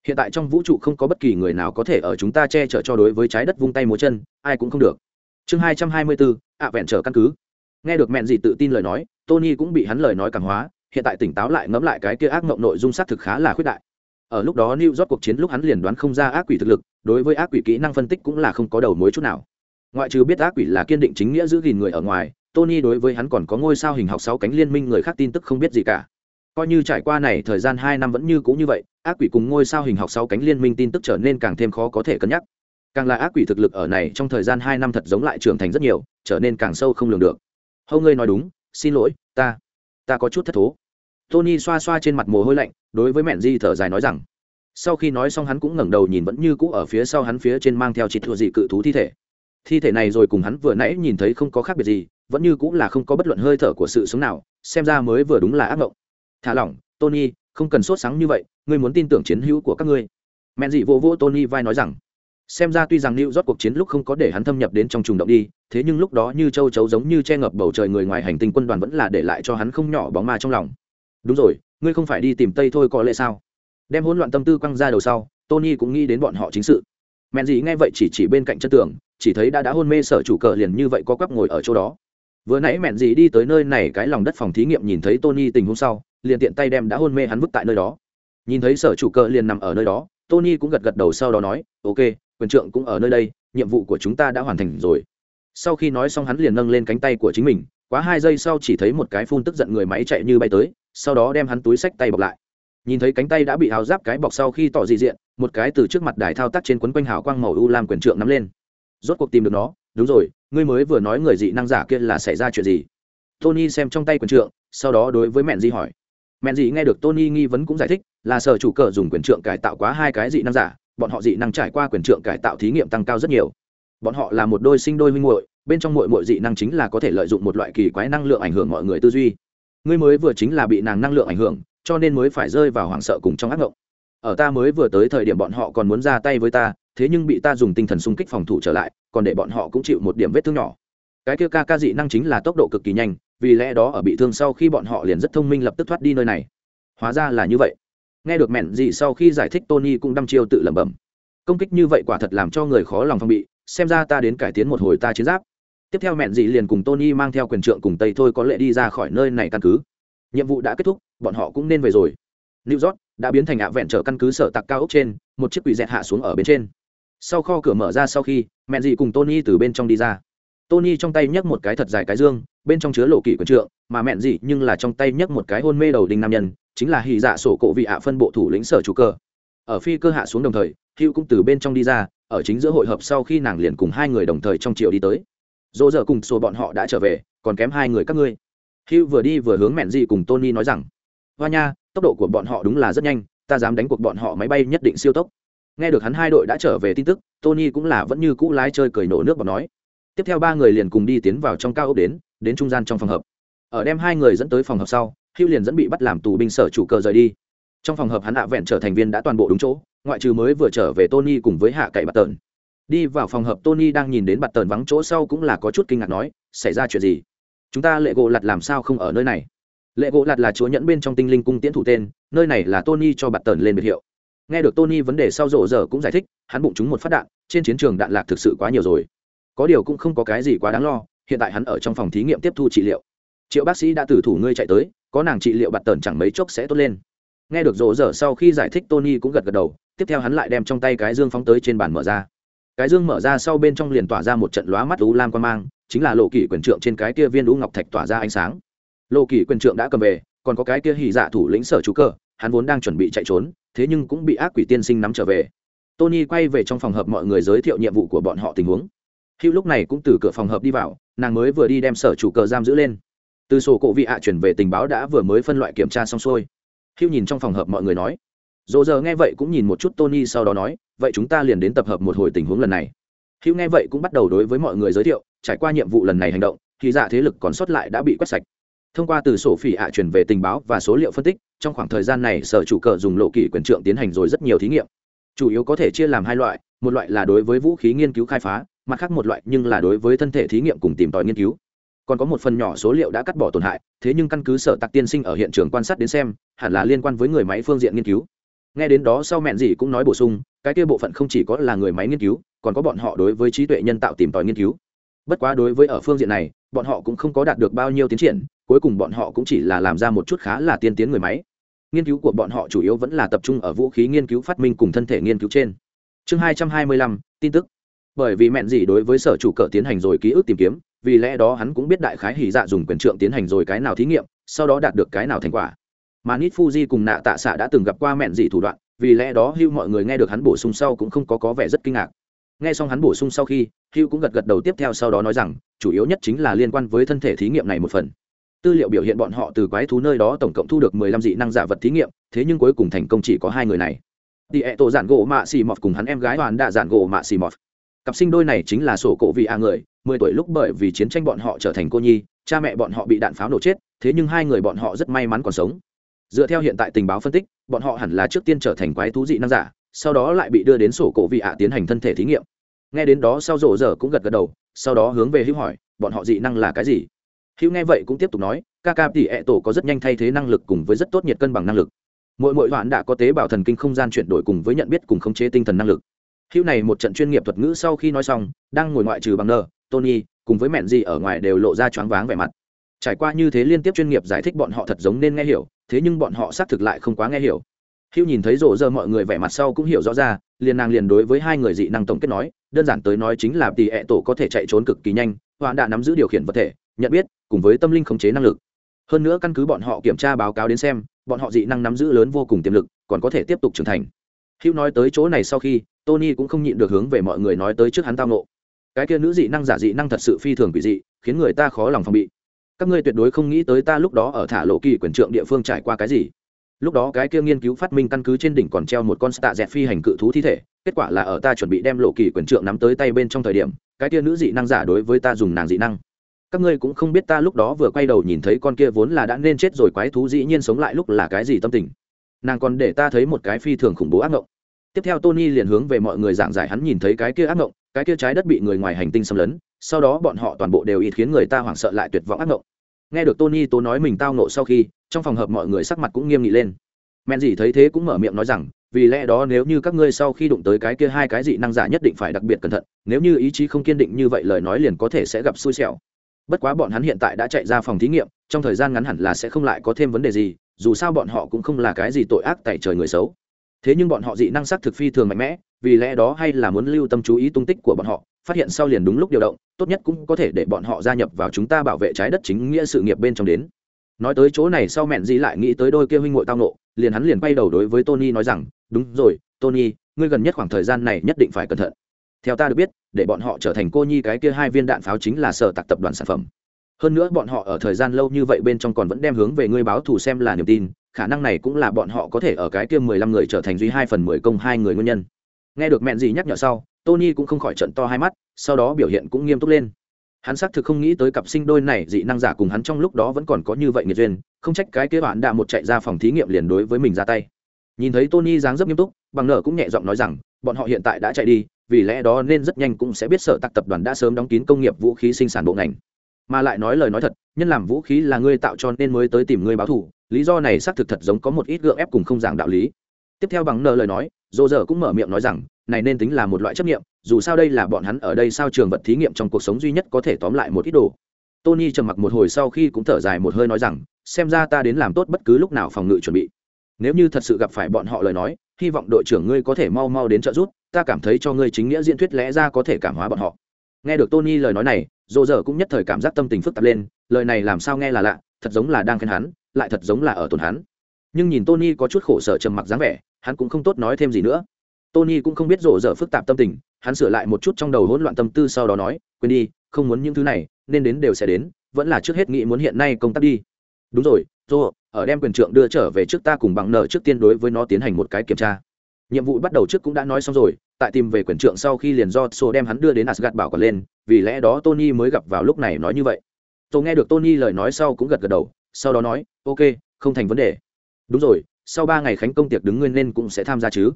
Hiện tại trong vũ trụ không có bất kỳ người nào có thể ở chúng ta che chở cho đối với trái đất vung tay múa chân, ai cũng không được. Chương hai trăm hai mươi bốn, ạ vẹn trở căn cứ nghe được mẹn gì tự tin lời nói, tony cũng bị hắn lời nói cảm hóa, hiện tại tỉnh táo lại ngẫm lại cái kia ác mộng nội dung xác thực khá là khuyết đại. Ở lúc đó new rót cuộc chiến lúc hắn liền đoán không ra ác quỷ thực lực, đối với ác quỷ kỹ năng phân tích cũng là không có đầu mối chút nào. Ngoại trừ biết ác quỷ là kiên định chính nghĩa giữ gìn người ở ngoài, tony đối với hắn còn có ngôi sao hình học sáu cánh liên minh người khác tin tức không biết gì cả. Coi như trải qua này thời gian hai năm vẫn như cũ như vậy, ác quỷ cùng ngôi sao hình học sáu cánh liên minh tin tức trở nên càng thêm khó có thể cân nhắc. Càng là ác quỷ thực lực ở này trong thời gian hai năm thật giống lại trưởng thành rất nhiều, trở nên càng sâu không lường được hâu ngươi nói đúng, xin lỗi, ta ta có chút thất thố. Tony xoa xoa trên mặt mồ hôi lạnh, đối với mẹn di thở dài nói rằng, sau khi nói xong hắn cũng ngẩng đầu nhìn vẫn như cũ ở phía sau hắn phía trên mang theo chỉ thua dị cự thú thi thể. Thi thể này rồi cùng hắn vừa nãy nhìn thấy không có khác biệt gì, vẫn như cũng là không có bất luận hơi thở của sự sống nào, xem ra mới vừa đúng là ác mộng. Thả lỏng, tony, không cần sốt sáng như vậy, ngươi muốn tin tưởng chiến hữu của các ngươi. Mẹn dị vô vô tony vai nói rằng xem ra tuy rằng New rót cuộc chiến lúc không có để hắn thâm nhập đến trong trùng động đi, thế nhưng lúc đó như châu chấu giống như che ngập bầu trời người ngoài hành tinh quân đoàn vẫn là để lại cho hắn không nhỏ bóng ma trong lòng. Đúng rồi, ngươi không phải đi tìm Tây thôi có lẽ sao? Đem hỗn loạn tâm tư quăng ra đầu sau, Tony cũng nghĩ đến bọn họ chính sự. Mẹn gì nghe vậy chỉ chỉ bên cạnh chân tường, chỉ thấy đã đã hôn mê sở chủ cờ liền như vậy có quắp ngồi ở chỗ đó. Vừa nãy mẹn gì đi tới nơi này cái lòng đất phòng thí nghiệm nhìn thấy Tony tình huống sau, liền tiện tay đem đã hôn mê hắn vứt tại nơi đó. Nhìn thấy sở chủ cờ liền nằm ở nơi đó, Tony cũng gật gật đầu sau đó nói, "Ok, quyền trượng cũng ở nơi đây, nhiệm vụ của chúng ta đã hoàn thành rồi. Sau khi nói xong hắn liền nâng lên cánh tay của chính mình, quá hai giây sau chỉ thấy một cái phun tức giận người máy chạy như bay tới, sau đó đem hắn túi sách tay bọc lại. Nhìn thấy cánh tay đã bị áo giáp cái bọc sau khi tỏ dị diện, một cái từ trước mặt đài thao tác trên quấn quanh hào quang màu u làm quyền trượng nắm lên. Rốt cuộc tìm được nó, đúng rồi, ngươi mới vừa nói người dị năng giả kia là xảy ra chuyện gì? Tony xem trong tay quyền trượng, sau đó đối với mẹn dị hỏi. Mẹn dị nghe được tony nghi vấn cũng giải thích, là sở chủ cờ dùng quyền trượng cải tạo quá hai cái dị năng giả bọn họ dị năng trải qua quyền trượng cải tạo thí nghiệm tăng cao rất nhiều. Bọn họ là một đôi sinh đôi huynh muội, bên trong muội muội dị năng chính là có thể lợi dụng một loại kỳ quái năng lượng ảnh hưởng mọi người tư duy. Ngươi mới vừa chính là bị nàng năng lượng ảnh hưởng, cho nên mới phải rơi vào hoảng sợ cùng trong ác ngộng. Ở ta mới vừa tới thời điểm bọn họ còn muốn ra tay với ta, thế nhưng bị ta dùng tinh thần xung kích phòng thủ trở lại, còn để bọn họ cũng chịu một điểm vết thương nhỏ. Cái kia ca ca dị năng chính là tốc độ cực kỳ nhanh, vì lẽ đó ở bị thương sau khi bọn họ liền rất thông minh lập tức thoát đi nơi này. Hóa ra là như vậy nghe được mẹn gì sau khi giải thích tony cũng đăm chiêu tự lẩm bẩm. Công kích như vậy quả thật làm cho người khó lòng phong bị, xem ra ta đến cải tiến một hồi ta chiến giáp. Tiếp theo mẹn dị liền cùng tony mang theo quyền trượng cùng tây thôi có lệ đi ra khỏi nơi này căn cứ. Nhiệm vụ đã kết thúc, bọn họ cũng nên về rồi. New york đã biến thành ạ vẹn trở căn cứ sở tặc cao ốc trên, một chiếc quỷ dẹt hạ xuống ở bên trên. Sau kho cửa mở ra sau khi, mẹn dị cùng tony từ bên trong đi ra. Tony trong tay nhấc một cái thật dài cái dương, bên trong chứa lộ kỷ quyền trượng, mà mẹn dị nhưng là trong tay nhấc một cái hôn mê đầu đinh nam nhân chính là hì dạ sổ cổ vị ạ phân bộ thủ lĩnh sở chủ cơ. Ở phi cơ hạ xuống đồng thời, hữu cũng từ bên trong đi ra, ở chính giữa hội hợp sau khi nàng liền cùng hai người đồng thời trong triệu đi tới. Dỗ dở cùng số bọn họ đã trở về, còn kém hai người các ngươi. Hữu vừa đi vừa hướng mẹn dị cùng tony nói rằng, hoa nha, tốc độ của bọn họ đúng là rất nhanh, ta dám đánh cuộc bọn họ máy bay nhất định siêu tốc. Nghe được hắn hai đội đã trở về tin tức, tony cũng là vẫn như cũ lái chơi cười nổ nước và nói. Tiếp theo ba người liền cùng đi tiến vào trong cao ốc đến đến trung gian trong phòng hợp. Ở đem hai người dẫn tới phòng hợp sau hưu liền dẫn bị bắt làm tù binh sở chủ cờ rời đi. Trong phòng hợp hắn hạ vẹn trở thành viên đã toàn bộ đúng chỗ, ngoại trừ mới vừa trở về tony cùng với hạ cậy bạt tờn. Đi vào phòng hợp tony đang nhìn đến bạt tờn vắng chỗ sau cũng là có chút kinh ngạc nói, xảy ra chuyện gì? Chúng ta lệ gỗ lặt làm sao không ở nơi này? Lệ gỗ lặt là chúa nhẫn bên trong tinh linh cung tiễn thủ tên, nơi này là tony cho bạt tờn lên biệt hiệu. Nghe được tony vấn đề sau rộ giờ cũng giải thích, hắn bụng chúng một phát đạn, trên chiến trường đạn lạc thực sự quá nhiều rồi. Có điều cũng không có cái gì quá đáng lo, hiện tại hắn ở trong phòng thí nghiệm tiếp thu trị liệu triệu bác sĩ đã tử thủ ngươi chạy tới, có nàng trị liệu bạt tần chẳng mấy chốc sẽ tốt lên. Nghe được rộ rỡ sau khi giải thích, tony cũng gật gật đầu, tiếp theo hắn lại đem trong tay cái dương phóng tới trên bàn mở ra. Cái dương mở ra sau bên trong liền tỏa ra một trận lóa mắt u lam quan mang, chính là lộ kỷ quyền trượng trên cái kia viên u ngọc thạch tỏa ra ánh sáng. Lộ kỷ quyền trượng đã cầm về, còn có cái kia hỉ dạ thủ lĩnh sở chú cơ, hắn vốn đang chuẩn bị chạy trốn, thế nhưng cũng bị ác quỷ tiên sinh nắm trở về. Tony quay về trong phòng hợp mọi người giới thiệu nhiệm vụ của bọn họ tình huống. Hữu lúc này cũng từ cửa phòng hợp đi vào, nàng mới vừa đi đem sở chủ cờ giam giữ lên từ sổ cổ vị hạ chuyển về tình báo đã vừa mới phân loại kiểm tra xong xuôi. Hữu nhìn trong phòng hợp mọi người nói. Dỗ giờ nghe vậy cũng nhìn một chút tony sau đó nói, vậy chúng ta liền đến tập hợp một hồi tình huống lần này. Hữu nghe vậy cũng bắt đầu đối với mọi người giới thiệu, trải qua nhiệm vụ lần này hành động, thì dạ thế lực còn sót lại đã bị quét sạch. Thông qua từ sổ phỉ hạ chuyển về tình báo và số liệu phân tích, trong khoảng thời gian này sở chủ cờ dùng lộ kỷ quyền trượng tiến hành rồi rất nhiều thí nghiệm. Chủ yếu có thể chia làm hai loại, một loại là đối với vũ khí nghiên cứu khai phá, mặt khác một loại nhưng là đối với thân thể thí nghiệm cùng tìm tòi nghiên cứu còn có một phần nhỏ số liệu đã cắt bỏ tổn hại, thế nhưng căn cứ sở tạc tiên sinh ở hiện trường quan sát đến xem, hẳn là liên quan với người máy phương diện nghiên cứu. Nghe đến đó sau mẹn gì cũng nói bổ sung, cái kia bộ phận không chỉ có là người máy nghiên cứu, còn có bọn họ đối với trí tuệ nhân tạo tìm tòi nghiên cứu. Bất quá đối với ở phương diện này, bọn họ cũng không có đạt được bao nhiêu tiến triển, cuối cùng bọn họ cũng chỉ là làm ra một chút khá là tiên tiến người máy. Nghiên cứu của bọn họ chủ yếu vẫn là tập trung ở vũ khí nghiên cứu phát minh cùng thân thể nghiên cứu trên. Chương hai trăm hai mươi lăm, tin tức. Bởi vì mẹn gì đối với sở chủ cờ tiến hành rồi ký ức tìm kiếm vì lẽ đó hắn cũng biết đại khái hỉ dạ dùng quyền trượng tiến hành rồi cái nào thí nghiệm, sau đó đạt được cái nào thành quả. Mà nít fuji cùng nạ tạ xạ đã từng gặp qua mẹn dị thủ đoạn, vì lẽ đó hưu mọi người nghe được hắn bổ sung sau cũng không có có vẻ rất kinh ngạc. Nghe xong hắn bổ sung sau khi, hưu cũng gật gật đầu tiếp theo sau đó nói rằng, chủ yếu nhất chính là liên quan với thân thể thí nghiệm này một phần. Tư liệu biểu hiện bọn họ từ quái thú nơi đó tổng cộng thu được mười lăm dị năng giả vật thí nghiệm, thế nhưng cuối cùng thành công chỉ có hai người này. Tỷ ẹ tổ giản gỗ mạ xì mọt cùng hắn em gái hoàn đạ giản gỗ mạ xì mọt. Cặp sinh đôi này chính là sổ cổ vị a người mười tuổi lúc bởi vì chiến tranh bọn họ trở thành cô nhi, cha mẹ bọn họ bị đạn pháo nổ chết, thế nhưng hai người bọn họ rất may mắn còn sống. Dựa theo hiện tại tình báo phân tích, bọn họ hẳn là trước tiên trở thành quái thú dị năng giả, sau đó lại bị đưa đến sổ cổ vị ạ tiến hành thân thể thí nghiệm. Nghe đến đó sau rổ giờ cũng gật gật đầu, sau đó hướng về hữu hỏi, bọn họ dị năng là cái gì? Hữu nghe vậy cũng tiếp tục nói, ca ca tỷ ẹ tổ có rất nhanh thay thế năng lực cùng với rất tốt nhiệt cân bằng năng lực. Mỗi mỗi hoạn đã có tế bào thần kinh không gian chuyển đổi cùng với nhận biết cùng khống chế tinh thần năng lực. Hữu này một trận chuyên nghiệp thuật ngữ sau khi nói xong, đang ngồi ngoại trừ bằng nờ tony, cùng với mẹn gì ở ngoài đều lộ ra choáng váng vẻ mặt. Trải qua như thế liên tiếp chuyên nghiệp giải thích bọn họ thật giống nên nghe hiểu, thế nhưng bọn họ xác thực lại không quá nghe hiểu. Hữu nhìn thấy rộ rơ mọi người vẻ mặt sau cũng hiểu rõ ra, liền nàng liền đối với hai người dị năng tổng kết nói, đơn giản tới nói chính là tỷ ẹ tổ có thể chạy trốn cực kỳ nhanh, hoạn đã nắm giữ điều khiển vật thể, nhận biết, cùng với tâm linh khống chế năng lực. Hơn nữa căn cứ bọn họ kiểm tra báo cáo đến xem, bọn họ dị năng nắm giữ lớn vô cùng tiềm lực, còn có thể tiếp tục trưởng thành. Hữu nói tới chỗ này sau khi, tony cũng không nhịn được hướng về mọi người nói tới trước hắn tao nộ cái kia nữ dị năng giả dị năng thật sự phi thường quỷ dị, khiến người ta khó lòng phòng bị. Các ngươi tuyệt đối không nghĩ tới ta lúc đó ở thả lộ kỳ quyền trượng địa phương trải qua cái gì. Lúc đó cái kia nghiên cứu phát minh căn cứ trên đỉnh còn treo một con stạ dẹt phi hành cự thú thi thể, kết quả là ở ta chuẩn bị đem lộ kỳ quyền trượng nắm tới tay bên trong thời điểm, cái kia nữ dị năng giả đối với ta dùng nàng dị năng. Các ngươi cũng không biết ta lúc đó vừa quay đầu nhìn thấy con kia vốn là đã nên chết rồi quái thú dĩ nhiên sống lại lúc là cái gì tâm tình. Nàng còn để ta thấy một cái phi thường khủng bố ác ngộng tiếp theo tony liền hướng về mọi người giảng giải hắn nhìn thấy cái kia ác mộng cái kia trái đất bị người ngoài hành tinh xâm lấn, sau đó bọn họ toàn bộ đều ít khiến người ta hoảng sợ lại tuyệt vọng ác mộng nghe được tony tố nói mình tao nộ sau khi, trong phòng hợp mọi người sắc mặt cũng nghiêm nghị lên. Men gì thấy thế cũng mở miệng nói rằng, vì lẽ đó nếu như các ngươi sau khi đụng tới cái kia hai cái dị năng giả nhất định phải đặc biệt cẩn thận, nếu như ý chí không kiên định như vậy lời nói liền có thể sẽ gặp xui xẻo. Bất quá bọn hắn hiện tại đã chạy ra phòng thí nghiệm, trong thời gian ngắn hẳn là sẽ không lại có thêm vấn đề gì, dù sao bọn họ cũng không là cái gì tội ác tại trời người xấu thế nhưng bọn họ dị năng sắc thực phi thường mạnh mẽ, vì lẽ đó hay là muốn lưu tâm chú ý tung tích của bọn họ, phát hiện sau liền đúng lúc điều động, tốt nhất cũng có thể để bọn họ gia nhập vào chúng ta bảo vệ trái đất chính nghĩa sự nghiệp bên trong đến. Nói tới chỗ này sau mẹn di lại nghĩ tới đôi kia huynh ngội tao nộ liền hắn liền bay đầu đối với tony nói rằng, đúng rồi, tony, ngươi gần nhất khoảng thời gian này nhất định phải cẩn thận. Theo ta được biết, để bọn họ trở thành cô nhi cái kia hai viên đạn pháo chính là sở tạc tập đoàn sản phẩm. Hơn nữa bọn họ ở thời gian lâu như vậy bên trong còn vẫn đem hướng về ngươi báo thù xem là niềm tin khả năng này cũng là bọn họ có thể ở cái kia mười lăm người trở thành duy hai phần mười công hai người nguyên nhân. Nghe được mẹn gì nhắc nhở sau, tony cũng không khỏi trận to hai mắt, sau đó biểu hiện cũng nghiêm túc lên. Hắn xác thực không nghĩ tới cặp sinh đôi này dị năng giả cùng hắn trong lúc đó vẫn còn có như vậy nghiệt duyên, không trách cái kế bạn đã một chạy ra phòng thí nghiệm liền đối với mình ra tay. Nhìn thấy tony dáng dấp nghiêm túc, bằng nở cũng nhẹ giọng nói rằng, bọn họ hiện tại đã chạy đi, vì lẽ đó nên rất nhanh cũng sẽ biết sở tạc tập đoàn đã sớm đóng kín công nghiệp vũ khí sinh sản bộ ngành. Mà lại nói lời nói thật, nhân làm vũ khí là ngươi tạo cho nên mới tới tìm ngươi báo thù lý do này xác thực thật giống có một ít gượng ép cùng không giảng đạo lý. Tiếp theo bằng nợ lời nói, dô dở cũng mở miệng nói rằng, này nên tính là một loại chấp nghiệm, dù sao đây là bọn hắn ở đây sao trường vật thí nghiệm trong cuộc sống duy nhất có thể tóm lại một ít đồ. Tony trầm mặc một hồi sau khi cũng thở dài một hơi nói rằng, xem ra ta đến làm tốt bất cứ lúc nào phòng ngự chuẩn bị. Nếu như thật sự gặp phải bọn họ lời nói, hy vọng đội trưởng ngươi có thể mau mau đến trợ giúp, ta cảm thấy cho ngươi chính nghĩa diễn thuyết lẽ ra có thể cảm hóa bọn họ. Nghe được tony lời nói này, dô dở cũng nhất thời cảm giác tâm tình phức tạp lên, lời này làm sao nghe là lạ, thật giống là đang khen hắn lại thật giống là ở tổn hắn. Nhưng nhìn tony có chút khổ sở trầm mặc dáng vẻ, hắn cũng không tốt nói thêm gì nữa. Tony cũng không biết rộ rỡ phức tạp tâm tình, hắn sửa lại một chút trong đầu hỗn loạn tâm tư sau đó nói, quên đi, không muốn những thứ này, nên đến đều sẽ đến, vẫn là trước hết nghĩ muốn hiện nay công tác đi. Đúng rồi rộ ở đem quyền trượng đưa trở về trước ta cùng bằng nợ trước tiên đối với nó tiến hành một cái kiểm tra. Nhiệm vụ bắt đầu trước cũng đã nói xong rồi, tại tìm về quyền trượng sau khi liền do sổ đem hắn đưa đến asgad bảo còn lên, vì lẽ đó tony mới gặp vào lúc này nói như vậy. Tôi nghe được tony lời nói sau cũng gật gật đầu sau đó nói, ok, không thành vấn đề. Đúng rồi, sau ba ngày khánh công tiệc đứng nguyên nên cũng sẽ tham gia chứ.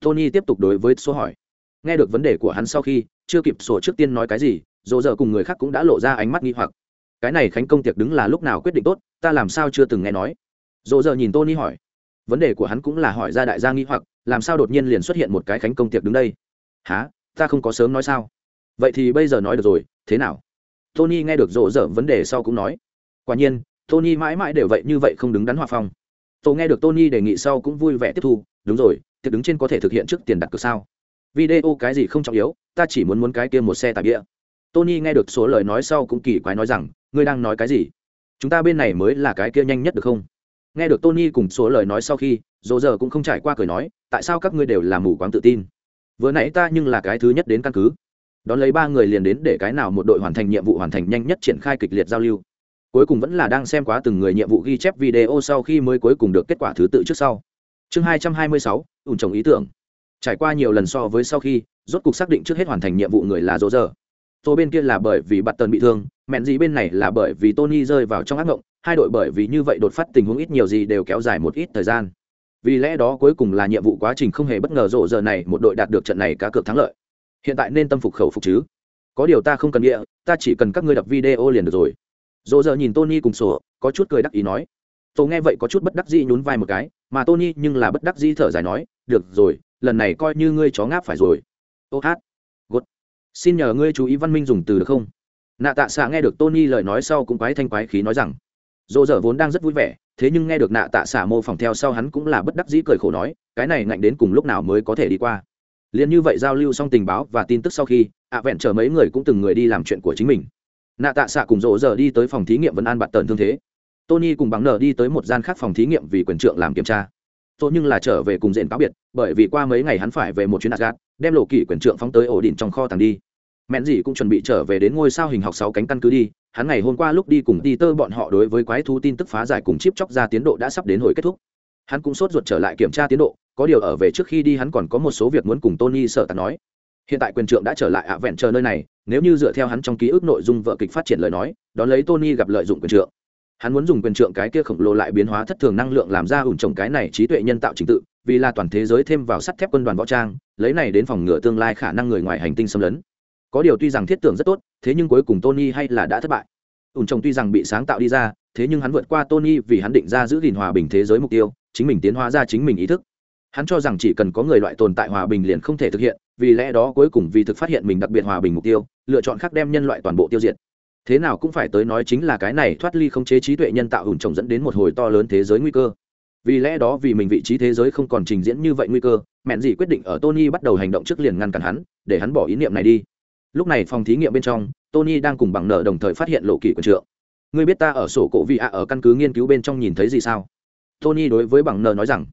Tony tiếp tục đối với số hỏi. Nghe được vấn đề của hắn sau khi, chưa kịp sổ trước tiên nói cái gì, dỗ dở cùng người khác cũng đã lộ ra ánh mắt nghi hoặc. Cái này khánh công tiệc đứng là lúc nào quyết định tốt, ta làm sao chưa từng nghe nói? Dỗ dở nhìn tony hỏi. Vấn đề của hắn cũng là hỏi ra đại gia nghi hoặc, làm sao đột nhiên liền xuất hiện một cái khánh công tiệc đứng đây? Há ta không có sớm nói sao? Vậy thì bây giờ nói được rồi, thế nào? Tony nghe được rộ rỡ vấn đề sau cũng nói. Quả nhiên tony mãi mãi đều vậy, như vậy không đứng đắn hòa phong. Tôi nghe được tony đề nghị sau cũng vui vẻ tiếp thu, đúng rồi, tiệc đứng trên có thể thực hiện trước tiền đặt cược sao? Video cái gì không trọng yếu, ta chỉ muốn muốn cái kia một xe tạp địa tony nghe được số lời nói sau cũng kỳ quái nói rằng, ngươi đang nói cái gì? Chúng ta bên này mới là cái kia nhanh nhất được không? Nghe được tony cùng số lời nói sau khi dỗ giờ cũng không trải qua cười nói, tại sao các ngươi đều là mù quáng tự tin? Vừa nãy ta nhưng là cái thứ nhất đến căn cứ. Đón lấy ba người liền đến để cái nào một đội hoàn thành nhiệm vụ hoàn thành nhanh nhất triển khai kịch liệt giao lưu cuối cùng vẫn là đang xem quá từng người nhiệm vụ ghi chép video sau khi mới cuối cùng được kết quả thứ tự trước sau. Chương hai trăm hai mươi sáu, ủn trồng ý tưởng. Trải qua nhiều lần so với sau khi, rốt cục xác định trước hết hoàn thành nhiệm vụ người là dỗ dở Tôi bên kia là bởi vì bạn tần bị thương, mẹn gì bên này là bởi vì tony rơi vào trong ác mộng, hai đội bởi vì như vậy đột phát tình huống ít nhiều gì đều kéo dài một ít thời gian. Vì lẽ đó cuối cùng là nhiệm vụ quá trình không hề bất ngờ rộ giờ này một đội đạt được trận này cá cược thắng lợi. Hiện tại nên tâm phục khẩu phục chứ. Có điều ta không cần nghĩa, ta chỉ cần các ngươi đập video liền được rồi rộ dợ nhìn tony cùng sổ, có chút cười đắc ý nói. Tôi nghe vậy có chút bất đắc dĩ nhún vai một cái, mà tony nhưng là bất đắc dĩ thở dài nói, được rồi, lần này coi như ngươi chó ngáp phải rồi. Ô hát. Gột. Xin nhờ ngươi chú ý văn minh dùng từ được không? Nạ tạ xạ nghe được tony lời nói sau cũng quái thanh quái khí nói rằng. Dỗ dở vốn đang rất vui vẻ, thế nhưng nghe được nạ tạ xạ mô phỏng theo sau hắn cũng là bất đắc dĩ cười khổ nói, cái này ngạnh đến cùng lúc nào mới có thể đi qua? Liền như vậy giao lưu xong tình báo và tin tức sau khi, ạ vẹn chờ mấy người cũng từng người đi làm chuyện của chính mình nạ tạ xạ cùng rỗ giờ đi tới phòng thí nghiệm vấn an bạt tần thương thế. Tony cùng bằng nở đi tới một gian khác phòng thí nghiệm vì quyền trượng làm kiểm tra. Tôi nhưng là trở về cùng diện cáo biệt, bởi vì qua mấy ngày hắn phải về một chuyến asgad đem lộ kỷ quyền trượng phóng tới ổ đỉnh trong kho tàng đi. Mẹn gì cũng chuẩn bị trở về đến ngôi sao hình học sáu cánh căn cứ đi, hắn ngày hôm qua lúc đi cùng đi tơ bọn họ đối với quái thú tin tức phá giải cùng chip chóc ra tiến độ đã sắp đến hồi kết thúc. Hắn cũng sốt ruột trở lại kiểm tra tiến độ, có điều ở về trước khi đi hắn còn có một số việc muốn cùng tony sợ tạt nói hiện tại quyền trượng đã trở lại ạ vẹn chờ nơi này, nếu như dựa theo hắn trong ký ức nội dung vợ kịch phát triển lời nói, đón lấy tony gặp lợi dụng quyền trượng. Hắn muốn dùng quyền trượng cái kia khổng lồ lại biến hóa thất thường năng lượng làm ra ủn trồng cái này trí tuệ nhân tạo trình tự, vì là toàn thế giới thêm vào sắt thép quân đoàn võ trang, lấy này đến phòng ngừa tương lai khả năng người ngoài hành tinh xâm lấn. Có điều tuy rằng thiết tưởng rất tốt, thế nhưng cuối cùng tony hay là đã thất bại. Ủn trồng tuy rằng bị sáng tạo đi ra, thế nhưng hắn vượt qua tony vì hắn định ra giữ gìn hòa bình thế giới mục tiêu, chính mình tiến hóa ra chính mình ý thức. Hắn cho rằng chỉ cần có người loại tồn tại hòa bình liền không thể thực hiện vì lẽ đó cuối cùng vì thực phát hiện mình đặc biệt hòa bình mục tiêu, lựa chọn khác đem nhân loại toàn bộ tiêu diệt. Thế nào cũng phải tới nói chính là cái này thoát ly không chế trí tuệ nhân tạo hùng trồng dẫn đến một hồi to lớn thế giới nguy cơ. Vì lẽ đó vì mình vị trí thế giới không còn trình diễn như vậy nguy cơ mẹn gì quyết định ở tony bắt đầu hành động trước liền ngăn cản hắn, để hắn bỏ ý niệm này đi. Lúc này phòng thí nghiệm bên trong, tony đang cùng bằng nợ đồng thời phát hiện lộ kỷ quần trượng. Ngươi biết ta ở sổ cổ vị ạ ở căn cứ nghiên cứu bên trong nhìn thấy gì sao? Tony đối với bằng nợ nói rằng,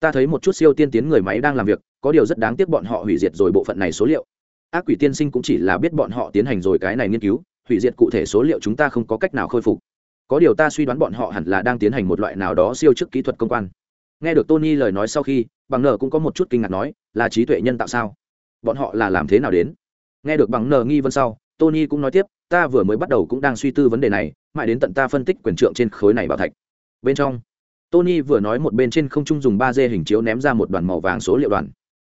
ta thấy một chút siêu tiên tiến người máy đang làm việc có điều rất đáng tiếc bọn họ hủy diệt rồi bộ phận này số liệu. Ác quỷ tiên sinh cũng chỉ là biết bọn họ tiến hành rồi cái này nghiên cứu, hủy diệt cụ thể số liệu chúng ta không có cách nào khôi phục. Có điều ta suy đoán bọn họ hẳn là đang tiến hành một loại nào đó siêu chức kỹ thuật công quan. Nghe được tony lời nói sau khi, bằng nờ cũng có một chút kinh ngạc nói, là trí tuệ nhân tạo sao? Bọn họ là làm thế nào đến? Nghe được bằng nờ nghi vấn sau, tony cũng nói tiếp, ta vừa mới bắt đầu cũng đang suy tư vấn đề này, mãi đến tận ta phân tích quyền trượng trên khối này bảo thạch. Bên trong, tony vừa nói một bên trên không trung dùng ba d hình chiếu ném ra một đoàn màu vàng số liệu đoàn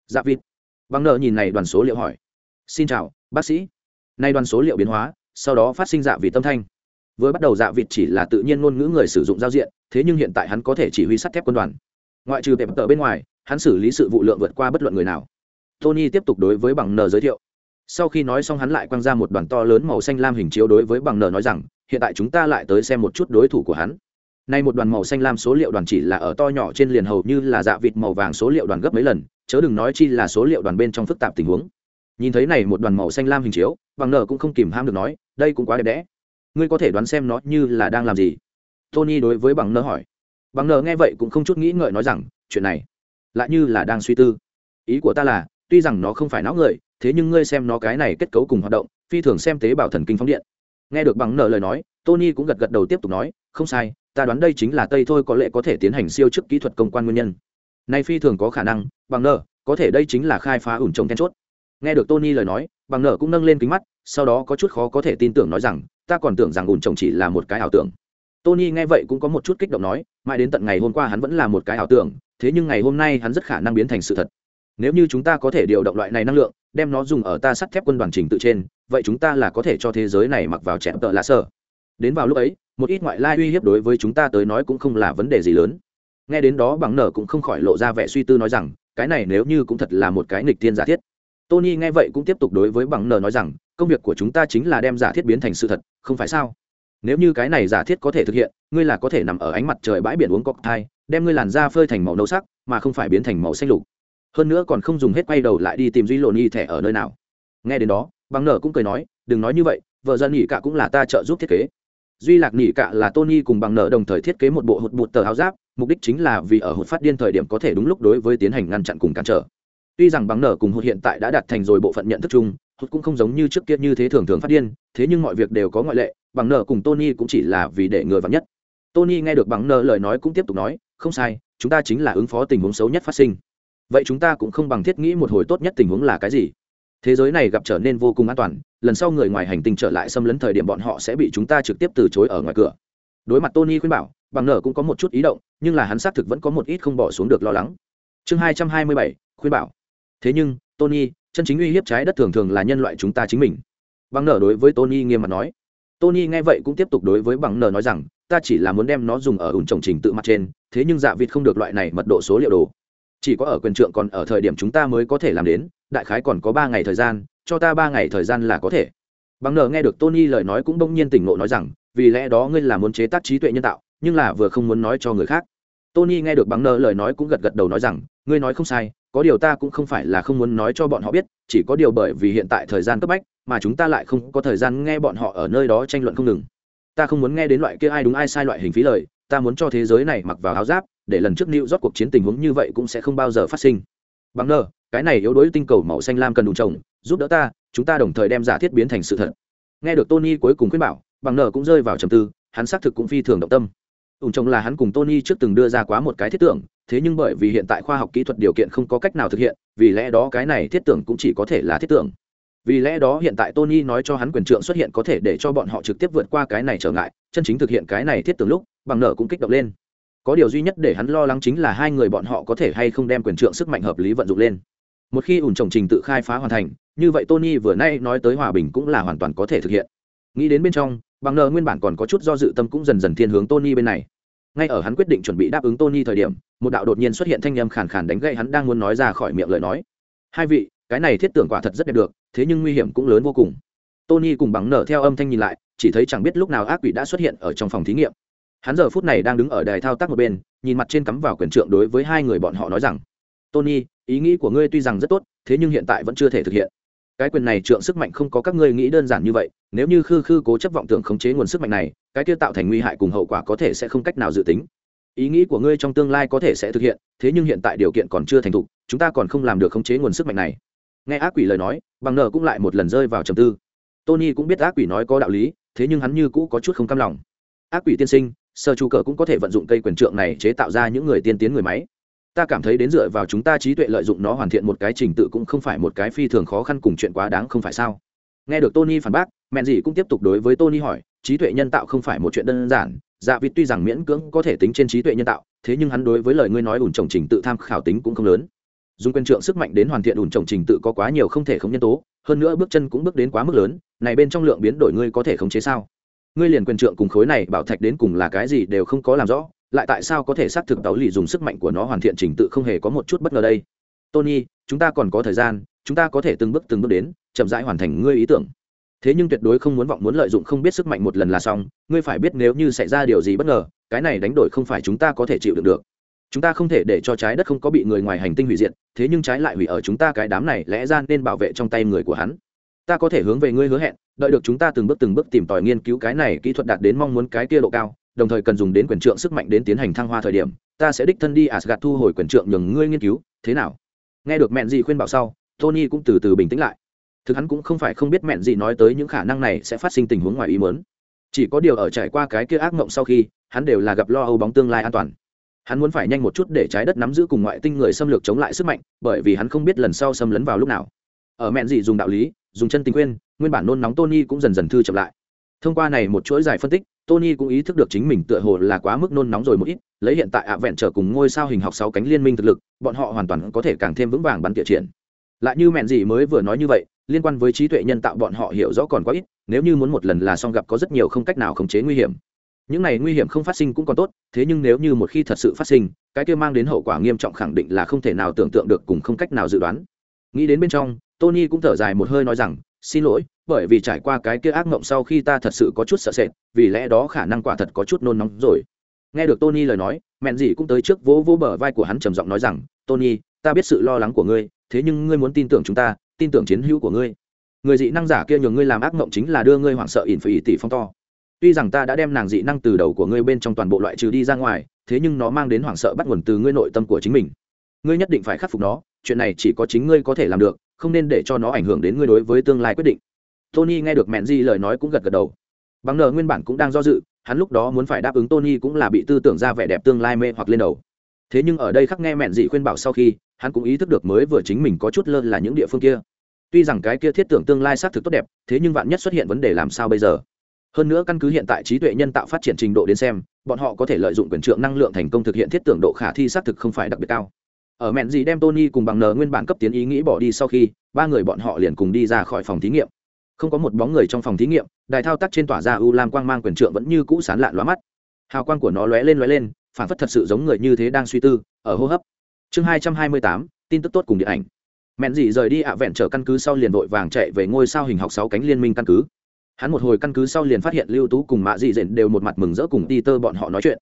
dạ vịt. Bằng nờ nhìn này đoàn số liệu hỏi. Xin chào, bác sĩ. Nay đoàn số liệu biến hóa, sau đó phát sinh dạ vị tâm thanh. Vừa bắt đầu dạ vịt chỉ là tự nhiên ngôn ngữ người sử dụng giao diện, thế nhưng hiện tại hắn có thể chỉ huy sắt thép quân đoàn. Ngoại trừ tệp tờ bên ngoài, hắn xử lý sự vụ lượng vượt qua bất luận người nào. Tony tiếp tục đối với bằng n giới thiệu. Sau khi nói xong hắn lại quăng ra một đoàn to lớn màu xanh lam hình chiếu đối với bằng n nói rằng, hiện tại chúng ta lại tới xem một chút đối thủ của hắn. Nay một đoàn màu xanh lam số liệu đoàn chỉ là ở to nhỏ trên liền hầu như là dạ vịt màu vàng số liệu đoàn gấp mấy lần chớ đừng nói chi là số liệu đoàn bên trong phức tạp tình huống. Nhìn thấy này một đoàn màu xanh lam hình chiếu, bằng nở cũng không kìm ham được nói, đây cũng quá đẹp đẽ. Ngươi có thể đoán xem nó như là đang làm gì? Tony đối với bằng nở hỏi. Bằng nở nghe vậy cũng không chút nghĩ ngợi nói rằng, chuyện này lại như là đang suy tư. Ý của ta là, tuy rằng nó không phải não người, thế nhưng ngươi xem nó cái này kết cấu cùng hoạt động, phi thường xem tế bào thần kinh phóng điện. Nghe được bằng nở lời nói, tony cũng gật gật đầu tiếp tục nói, không sai, ta đoán đây chính là tây thôi có lẽ có thể tiến hành siêu chức kỹ thuật công quan nguyên nhân nay phi thường có khả năng, bằng nở có thể đây chính là khai phá ủn trồng then chốt. Nghe được tony lời nói, bằng nợ cũng nâng lên kính mắt, sau đó có chút khó có thể tin tưởng nói rằng, ta còn tưởng rằng ủn trồng chỉ là một cái ảo tưởng. Tony nghe vậy cũng có một chút kích động nói, mãi đến tận ngày hôm qua hắn vẫn là một cái ảo tưởng, thế nhưng ngày hôm nay hắn rất khả năng biến thành sự thật. Nếu như chúng ta có thể điều động loại này năng lượng, đem nó dùng ở ta sắt thép quân đoàn trình tự trên, vậy chúng ta là có thể cho thế giới này mặc vào chẹm tợ lạ sơ đến vào lúc ấy, một ít ngoại lai uy hiếp đối với chúng ta tới nói cũng không là vấn đề gì lớn nghe đến đó bằng nở cũng không khỏi lộ ra vẻ suy tư nói rằng, cái này nếu như cũng thật là một cái nghịch tiên giả thiết. Tony nghe vậy cũng tiếp tục đối với bằng nở nói rằng, công việc của chúng ta chính là đem giả thiết biến thành sự thật, không phải sao? Nếu như cái này giả thiết có thể thực hiện, ngươi là có thể nằm ở ánh mặt trời bãi biển uống cọc thai, đem ngươi làn da phơi thành màu nâu sắc, mà không phải biến thành màu xanh lục. Hơn nữa còn không dùng hết quay đầu lại đi tìm duy lộn y thẻ ở nơi nào. Nghe đến đó, bằng nở cũng cười nói, đừng nói như vậy, vợ dân nghỉ cả cũng là ta trợ giúp thiết kế. Duy lạc nghỉ cả là tony cùng bằng nở đồng thời thiết kế một bộ hụt bụt tờ áo giáp mục đích chính là vì ở hụt phát điên thời điểm có thể đúng lúc đối với tiến hành ngăn chặn cùng cản trở. Tuy rằng bằng nở cùng hụt hiện tại đã đạt thành rồi bộ phận nhận thức chung, hụt cũng không giống như trước kia như thế thường thường phát điên, thế nhưng mọi việc đều có ngoại lệ, bằng nở cùng tony cũng chỉ là vì để người vắng nhất. Tony nghe được bằng nở lời nói cũng tiếp tục nói, không sai, chúng ta chính là ứng phó tình huống xấu nhất phát sinh. Vậy chúng ta cũng không bằng thiết nghĩ một hồi tốt nhất tình huống là cái gì? Thế giới này gặp trở nên vô cùng an toàn, lần sau người ngoài hành tinh trở lại xâm lấn thời điểm bọn họ sẽ bị chúng ta trực tiếp từ chối ở ngoài cửa đối mặt tony khuyên bảo, bằng nở cũng có một chút ý động, nhưng là hắn xác thực vẫn có một ít không bỏ xuống được lo lắng. Chương hai trăm hai mươi bảy, khuyên bảo. Thế nhưng, tony, chân chính uy hiếp trái đất thường thường là nhân loại chúng ta chính mình. Bằng nở đối với tony nghiêm mặt nói. Tony nghe vậy cũng tiếp tục đối với bằng nở nói rằng, ta chỉ là muốn đem nó dùng ở ủn trồng trình tự mặt trên, thế nhưng dạ vịt không được loại này mật độ số liệu đồ. Chỉ có ở quyền trượng còn ở thời điểm chúng ta mới có thể làm đến, đại khái còn có ba ngày thời gian, cho ta ba ngày thời gian là có thể. Bằng nở nghe được tony lời nói cũng bỗng nhiên tỉnh ngộ nói rằng vì lẽ đó ngươi là muốn chế tác trí tuệ nhân tạo, nhưng là vừa không muốn nói cho người khác. Tony nghe được bằng nơ lời nói cũng gật gật đầu nói rằng, ngươi nói không sai, có điều ta cũng không phải là không muốn nói cho bọn họ biết, chỉ có điều bởi vì hiện tại thời gian cấp bách, mà chúng ta lại không có thời gian nghe bọn họ ở nơi đó tranh luận không ngừng. Ta không muốn nghe đến loại kia ai đúng ai sai loại hình phí lời, ta muốn cho thế giới này mặc vào áo giáp, để lần trước nịu rót cuộc chiến tình huống như vậy cũng sẽ không bao giờ phát sinh. Bằng nơ, cái này yếu đuối tinh cầu màu xanh lam cần đủ trồng giúp đỡ ta, chúng ta đồng thời đem giả thiết biến thành sự thật. Nghe được tony cuối cùng khuyên bảo bằng nợ cũng rơi vào trầm tư, hắn xác thực cũng phi thường động tâm. Ủng trồng là hắn cùng tony trước từng đưa ra quá một cái thiết tưởng, thế nhưng bởi vì hiện tại khoa học kỹ thuật điều kiện không có cách nào thực hiện, vì lẽ đó cái này thiết tưởng cũng chỉ có thể là thiết tưởng. Vì lẽ đó hiện tại tony nói cho hắn quyền trượng xuất hiện có thể để cho bọn họ trực tiếp vượt qua cái này trở ngại, chân chính thực hiện cái này thiết tưởng lúc, bằng nợ cũng kích động lên. Có điều duy nhất để hắn lo lắng chính là hai người bọn họ có thể hay không đem quyền trượng sức mạnh hợp lý vận dụng lên. Một khi ủn trồng trình tự khai phá hoàn thành, như vậy tony vừa nay nói tới hòa bình cũng là hoàn toàn có thể thực hiện. Nghĩ đến bên trong bằng nờ nguyên bản còn có chút do dự tâm cũng dần dần thiên hướng tony bên này. Ngay ở hắn quyết định chuẩn bị đáp ứng tony thời điểm, một đạo đột nhiên xuất hiện thanh âm khàn khàn đánh gậy hắn đang muốn nói ra khỏi miệng lời nói. Hai vị, cái này thiết tưởng quả thật rất đẹp được, thế nhưng nguy hiểm cũng lớn vô cùng. Tony cùng bằng nở theo âm thanh nhìn lại, chỉ thấy chẳng biết lúc nào ác quỷ đã xuất hiện ở trong phòng thí nghiệm. Hắn giờ phút này đang đứng ở đài thao tác một bên, nhìn mặt trên cắm vào quyền trượng đối với hai người bọn họ nói rằng, tony, ý nghĩ của ngươi tuy rằng rất tốt, thế nhưng hiện tại vẫn chưa thể thực hiện cái quyền này trượng sức mạnh không có các ngươi nghĩ đơn giản như vậy, nếu như khư khư cố chấp vọng tưởng khống chế nguồn sức mạnh này, cái kia tạo thành nguy hại cùng hậu quả có thể sẽ không cách nào dự tính. Ý nghĩ của ngươi trong tương lai có thể sẽ thực hiện, thế nhưng hiện tại điều kiện còn chưa thành thục, chúng ta còn không làm được khống chế nguồn sức mạnh này. Nghe ác quỷ lời nói, bằng nợ cũng lại một lần rơi vào trầm tư. Tony cũng biết ác quỷ nói có đạo lý, thế nhưng hắn như cũ có chút không cam lòng. Ác quỷ tiên sinh sơ chu cờ cũng có thể vận dụng cây quyền trượng này chế tạo ra những người tiên tiến người máy ta cảm thấy đến dựa vào chúng ta trí tuệ lợi dụng nó hoàn thiện một cái trình tự cũng không phải một cái phi thường khó khăn cùng chuyện quá đáng không phải sao? Nghe được tony phản bác mẹn gì cũng tiếp tục đối với tony hỏi, trí tuệ nhân tạo không phải một chuyện đơn giản dạ vịt tuy rằng miễn cưỡng có thể tính trên trí tuệ nhân tạo, thế nhưng hắn đối với lời ngươi nói ủn trồng trình tự tham khảo tính cũng không lớn. Dùng quyền trượng sức mạnh đến hoàn thiện ủn trồng trình tự có quá nhiều không thể không nhân tố, hơn nữa bước chân cũng bước đến quá mức lớn, này bên trong lượng biến đổi ngươi có thể khống chế sao? Ngươi liền quyền trượng cùng khối này bảo thạch đến cùng là cái gì đều không có làm rõ lại tại sao có thể xác thực tàu lì dùng sức mạnh của nó hoàn thiện trình tự không hề có một chút bất ngờ đây? Tony, chúng ta còn có thời gian, chúng ta có thể từng bước từng bước đến, chậm rãi hoàn thành ngươi ý tưởng. Thế nhưng tuyệt đối không muốn vọng muốn lợi dụng không biết sức mạnh một lần là xong, ngươi phải biết nếu như xảy ra điều gì bất ngờ, cái này đánh đổi không phải chúng ta có thể chịu được được. Chúng ta không thể để cho trái đất không có bị người ngoài hành tinh hủy diệt, thế nhưng trái lại hủy ở chúng ta cái đám này lẽ ra nên bảo vệ trong tay người của hắn. Ta có thể hướng về ngươi hứa hẹn, đợi được chúng ta từng bước từng bước tìm tòi nghiên cứu cái này kỹ thuật đạt đến mong muốn cái kia độ cao đồng thời cần dùng đến quyền trượng sức mạnh đến tiến hành thăng hoa thời điểm, ta sẽ đích thân đi asgad thu hồi quyền trượng nhường ngươi nghiên cứu, thế nào? Nghe được mẹn dị khuyên bảo sau, tony cũng từ từ bình tĩnh lại. Thực hắn cũng không phải không biết mẹn dị nói tới những khả năng này sẽ phát sinh tình huống ngoài ý muốn. Chỉ có điều ở trải qua cái kia ác mộng sau khi, hắn đều là gặp lo âu bóng tương lai an toàn. Hắn muốn phải nhanh một chút để trái đất nắm giữ cùng ngoại tinh người xâm lược chống lại sức mạnh, bởi vì hắn không biết lần sau xâm lấn vào lúc nào. Ở mẹn dị dùng đạo lý, dùng chân tình khuyên, nguyên bản nôn nóng tony cũng dần dần thư chậm lại. Thông qua này một chuỗi dài phân tích tony cũng ý thức được chính mình tựa hồ là quá mức nôn nóng rồi một ít, lấy hiện tại ạ vẹn trở cùng ngôi sao hình học sáu cánh liên minh thực lực, bọn họ hoàn toàn có thể càng thêm vững vàng bắn tỉa triển. Lại như mẹn gì mới vừa nói như vậy, liên quan với trí tuệ nhân tạo bọn họ hiểu rõ còn quá ít, nếu như muốn một lần là xong gặp có rất nhiều không cách nào khống chế nguy hiểm. Những này nguy hiểm không phát sinh cũng còn tốt, thế nhưng nếu như một khi thật sự phát sinh, cái kia mang đến hậu quả nghiêm trọng khẳng định là không thể nào tưởng tượng được cùng không cách nào dự đoán. Nghĩ đến bên trong, tony cũng thở dài một hơi nói rằng xin lỗi, bởi vì trải qua cái kia ác mộng sau khi ta thật sự có chút sợ sệt, vì lẽ đó khả năng quả thật có chút nôn nóng rồi. Nghe được tony lời nói, mẹn gì cũng tới trước vỗ vỗ bờ vai của hắn trầm giọng nói rằng, tony, ta biết sự lo lắng của ngươi, thế nhưng ngươi muốn tin tưởng chúng ta, tin tưởng chiến hữu của ngươi. Người dị năng giả kia nhường ngươi làm ác mộng chính là đưa ngươi hoảng sợ ỉn phải tỷ phong to. Tuy rằng ta đã đem nàng dị năng từ đầu của ngươi bên trong toàn bộ loại trừ đi ra ngoài, thế nhưng nó mang đến hoảng sợ bắt nguồn từ ngươi nội tâm của chính mình. Ngươi nhất định phải khắc phục nó, chuyện này chỉ có chính ngươi có thể làm được không nên để cho nó ảnh hưởng đến ngươi đối với tương lai quyết định. Tony nghe được mẹn di lời nói cũng gật gật đầu. Bằng nờ nguyên bản cũng đang do dự, hắn lúc đó muốn phải đáp ứng tony cũng là bị tư tưởng ra vẻ đẹp tương lai mê hoặc lên đầu. Thế nhưng ở đây khắc nghe mẹn dị khuyên bảo sau khi, hắn cũng ý thức được mới vừa chính mình có chút lơ là những địa phương kia. Tuy rằng cái kia thiết tưởng tương lai xác thực tốt đẹp, thế nhưng vạn nhất xuất hiện vấn đề làm sao bây giờ? Hơn nữa căn cứ hiện tại trí tuệ nhân tạo phát triển trình độ đến xem, bọn họ có thể lợi dụng quyền trượng năng lượng thành công thực hiện thiết tưởng độ khả thi xác thực không phải đặc biệt cao ở mẹn gì đem tony cùng bằng nờ nguyên bản cấp tiến ý nghĩ bỏ đi sau khi, ba người bọn họ liền cùng đi ra khỏi phòng thí nghiệm. Không có một bóng người trong phòng thí nghiệm, đài thao tác trên tỏa ra u lam quang mang quyền trượng vẫn như cũ sán lạn lóa mắt. Hào quang của nó lóe lên lóe lên, phản phất thật sự giống người như thế đang suy tư, ở hô hấp. Chương hai trăm hai mươi tám, tin tức tốt cùng điện ảnh. Mẹn dị rời đi ạ vẹn trở căn cứ sau liền vội vàng chạy về ngôi sao hình học sáu cánh liên minh căn cứ. Hắn một hồi căn cứ sau liền phát hiện lưu tú cùng mạ dị dện đều một mặt mừng rỡ cùng ti tơ bọn họ nói chuyện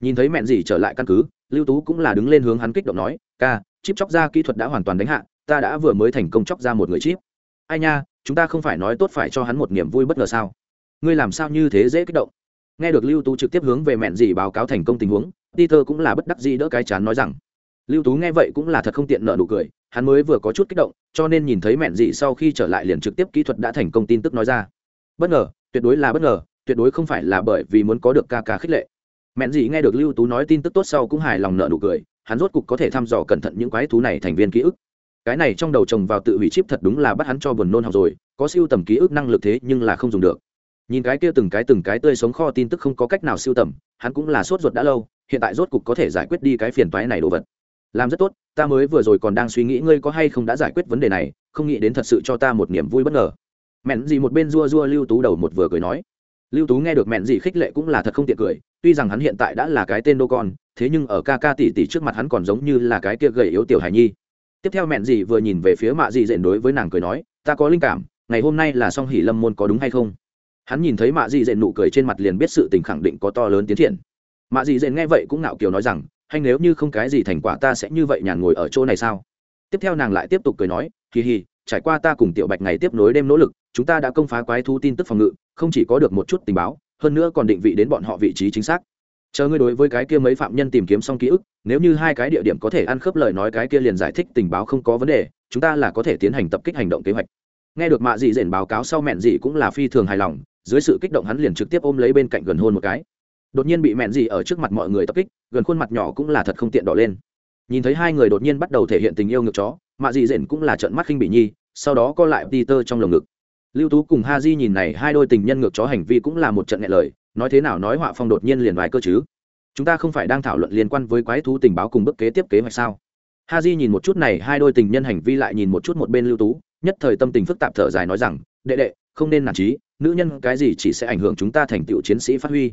nhìn thấy mẹn dị trở lại căn cứ, lưu tú cũng là đứng lên hướng hắn kích động nói, ca, chip chóc ra kỹ thuật đã hoàn toàn đánh hạ, ta đã vừa mới thành công chóc ra một người chip. Ai nha, chúng ta không phải nói tốt phải cho hắn một niềm vui bất ngờ sao? Ngươi làm sao như thế dễ kích động? Nghe được lưu tú trực tiếp hướng về mẹn dị báo cáo thành công tình huống, peter cũng là bất đắc dĩ đỡ cái chán nói rằng, lưu tú nghe vậy cũng là thật không tiện nợ nụ cười, hắn mới vừa có chút kích động, cho nên nhìn thấy mẹn dị sau khi trở lại liền trực tiếp kỹ thuật đã thành công tin tức nói ra. Bất ngờ, tuyệt đối là bất ngờ, tuyệt đối không phải là bởi vì muốn có được ca ca khích lệ mẹn dị nghe được lưu tú nói tin tức tốt sau cũng hài lòng nợ nụ cười, hắn rốt cục có thể thăm dò cẩn thận những quái thú này thành viên ký ức. Cái này trong đầu chồng vào tự hủy chip thật đúng là bắt hắn cho buồn nôn học rồi, có siêu tầm ký ức năng lực thế nhưng là không dùng được. Nhìn cái kia từng cái từng cái tươi sống kho tin tức không có cách nào siêu tầm, hắn cũng là sốt ruột đã lâu, hiện tại rốt cục có thể giải quyết đi cái phiền toái này đồ vật. Làm rất tốt, ta mới vừa rồi còn đang suy nghĩ ngươi có hay không đã giải quyết vấn đề này, không nghĩ đến thật sự cho ta một niềm vui bất ngờ. Mẹn gì một bên rua rua lưu tú đầu một vừa cười nói lưu tú nghe được mẹn gì khích lệ cũng là thật không tiện cười, tuy rằng hắn hiện tại đã là cái tên đô con, thế nhưng ở ca ca tỷ tỷ trước mặt hắn còn giống như là cái kia gầy yếu tiểu hải nhi. Tiếp theo mẹn gì vừa nhìn về phía mạ dị dện đối với nàng cười nói, ta có linh cảm, ngày hôm nay là song hỷ lâm môn có đúng hay không? Hắn nhìn thấy mạ dị dện nụ cười trên mặt liền biết sự tình khẳng định có to lớn tiến triển. Mạ dị dện nghe vậy cũng ngạo kiều nói rằng, hay nếu như không cái gì thành quả ta sẽ như vậy nhàn ngồi ở chỗ này sao? Tiếp theo nàng lại tiếp tục cười nói kỳ hì trải qua ta cùng tiểu bạch ngày tiếp nối đêm nỗ lực chúng ta đã công phá quái thú tin tức phòng ngự, không chỉ có được một chút tình báo, hơn nữa còn định vị đến bọn họ vị trí chính xác. Chờ ngươi đối với cái kia mấy phạm nhân tìm kiếm xong ký ức, nếu như hai cái địa điểm có thể ăn khớp lời nói cái kia liền giải thích tình báo không có vấn đề, chúng ta là có thể tiến hành tập kích hành động kế hoạch. Nghe được mạ dị dện báo cáo sau mẹn dị cũng là phi thường hài lòng, dưới sự kích động hắn liền trực tiếp ôm lấy bên cạnh gần hôn một cái. Đột nhiên bị mẹn dị ở trước mặt mọi người tập kích, gần khuôn mặt nhỏ cũng là thật không tiện đỏ lên. Nhìn thấy hai người đột nhiên bắt đầu thể hiện tình yêu ngược chó, mạ dị dện cũng là trợn mắt khinh bị nhi, sau đó co lại peter trong lồng ngực lưu tú cùng ha di nhìn này hai đôi tình nhân ngược chó hành vi cũng là một trận nghẹn lời, nói thế nào nói họa phong đột nhiên liền vài cơ chứ? Chúng ta không phải đang thảo luận liên quan với quái thú tình báo cùng bước kế tiếp kế hoạch sao? Ha di nhìn một chút này hai đôi tình nhân hành vi lại nhìn một chút một bên lưu tú, nhất thời tâm tình phức tạp thở dài nói rằng, đệ đệ, không nên nản trí nữ nhân cái gì chỉ sẽ ảnh hưởng chúng ta thành tựu chiến sĩ phát huy.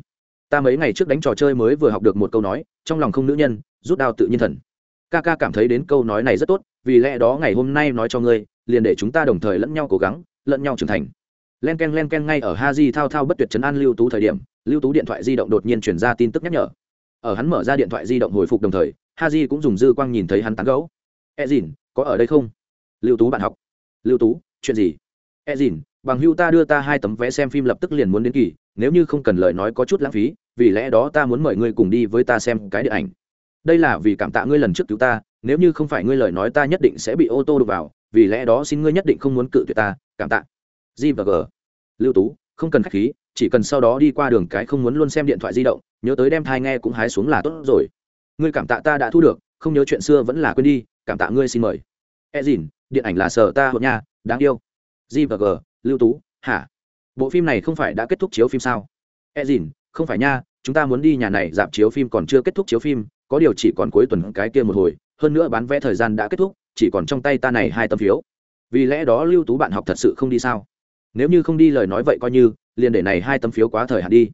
Ta mấy ngày trước đánh trò chơi mới vừa học được một câu nói, trong lòng không nữ nhân, rút đao tự nhiên thần. Ca ca cảm thấy đến câu nói này rất tốt, vì lẽ đó ngày hôm nay nói cho ngươi, liền để chúng ta đồng thời lẫn nhau cố gắng lẫn nhau trưởng thành. Len ken len ken ngay ở ha di thao thao bất tuyệt chấn an lưu tú thời điểm, lưu tú điện thoại di động đột nhiên chuyển ra tin tức nhắc nhở. Ở hắn mở ra điện thoại di động hồi phục đồng thời ha di cũng dùng dư quang nhìn thấy hắn tán gấu e dìn có ở đây không? Lưu tú bạn học. Lưu tú, chuyện gì? E dìn bằng hưu ta đưa ta hai tấm vé xem phim lập tức liền muốn đến kỳ, nếu như không cần lời nói có chút lãng phí, vì lẽ đó ta muốn mời ngươi cùng đi với ta xem cái điện ảnh. Đây là vì cảm tạ ngươi lần trước cứu ta, nếu như không phải ngươi lời nói ta nhất định sẽ bị ô tô đụng vào, vì lẽ đó xin ngươi nhất định không muốn cự tuyệt ta cảm tạ. G và g. Lưu tú, không cần k h á c h khí, chỉ cần sau đó đi qua đường cái không muốn luôn xem điện thoại di động, nhớ tới đem thai nghe cũng hái xuống là tốt rồi. Ngươi cảm tạ ta đã thu được, không nhớ chuyện xưa vẫn là quên đi, cảm tạ ngươi xin mời. E dìn điện ảnh là sở ta hộ nha, đáng yêu. G và g, lưu tú, hả? Bộ phim này không phải đã kết thúc chiếu phim sao? E dìn không phải nha, chúng ta muốn đi nhà này dạp chiếu phim còn chưa kết thúc chiếu phim, có điều chỉ còn cuối tuần cái kia một hồi, hơn nữa bán vé thời gian đã kết thúc, chỉ còn trong tay ta này hai tấm phiếu vì lẽ đó lưu tú bạn học thật sự không đi sao? Nếu như không đi lời nói vậy coi như, liền để này hai tấm phiếu quá thời hạn đi.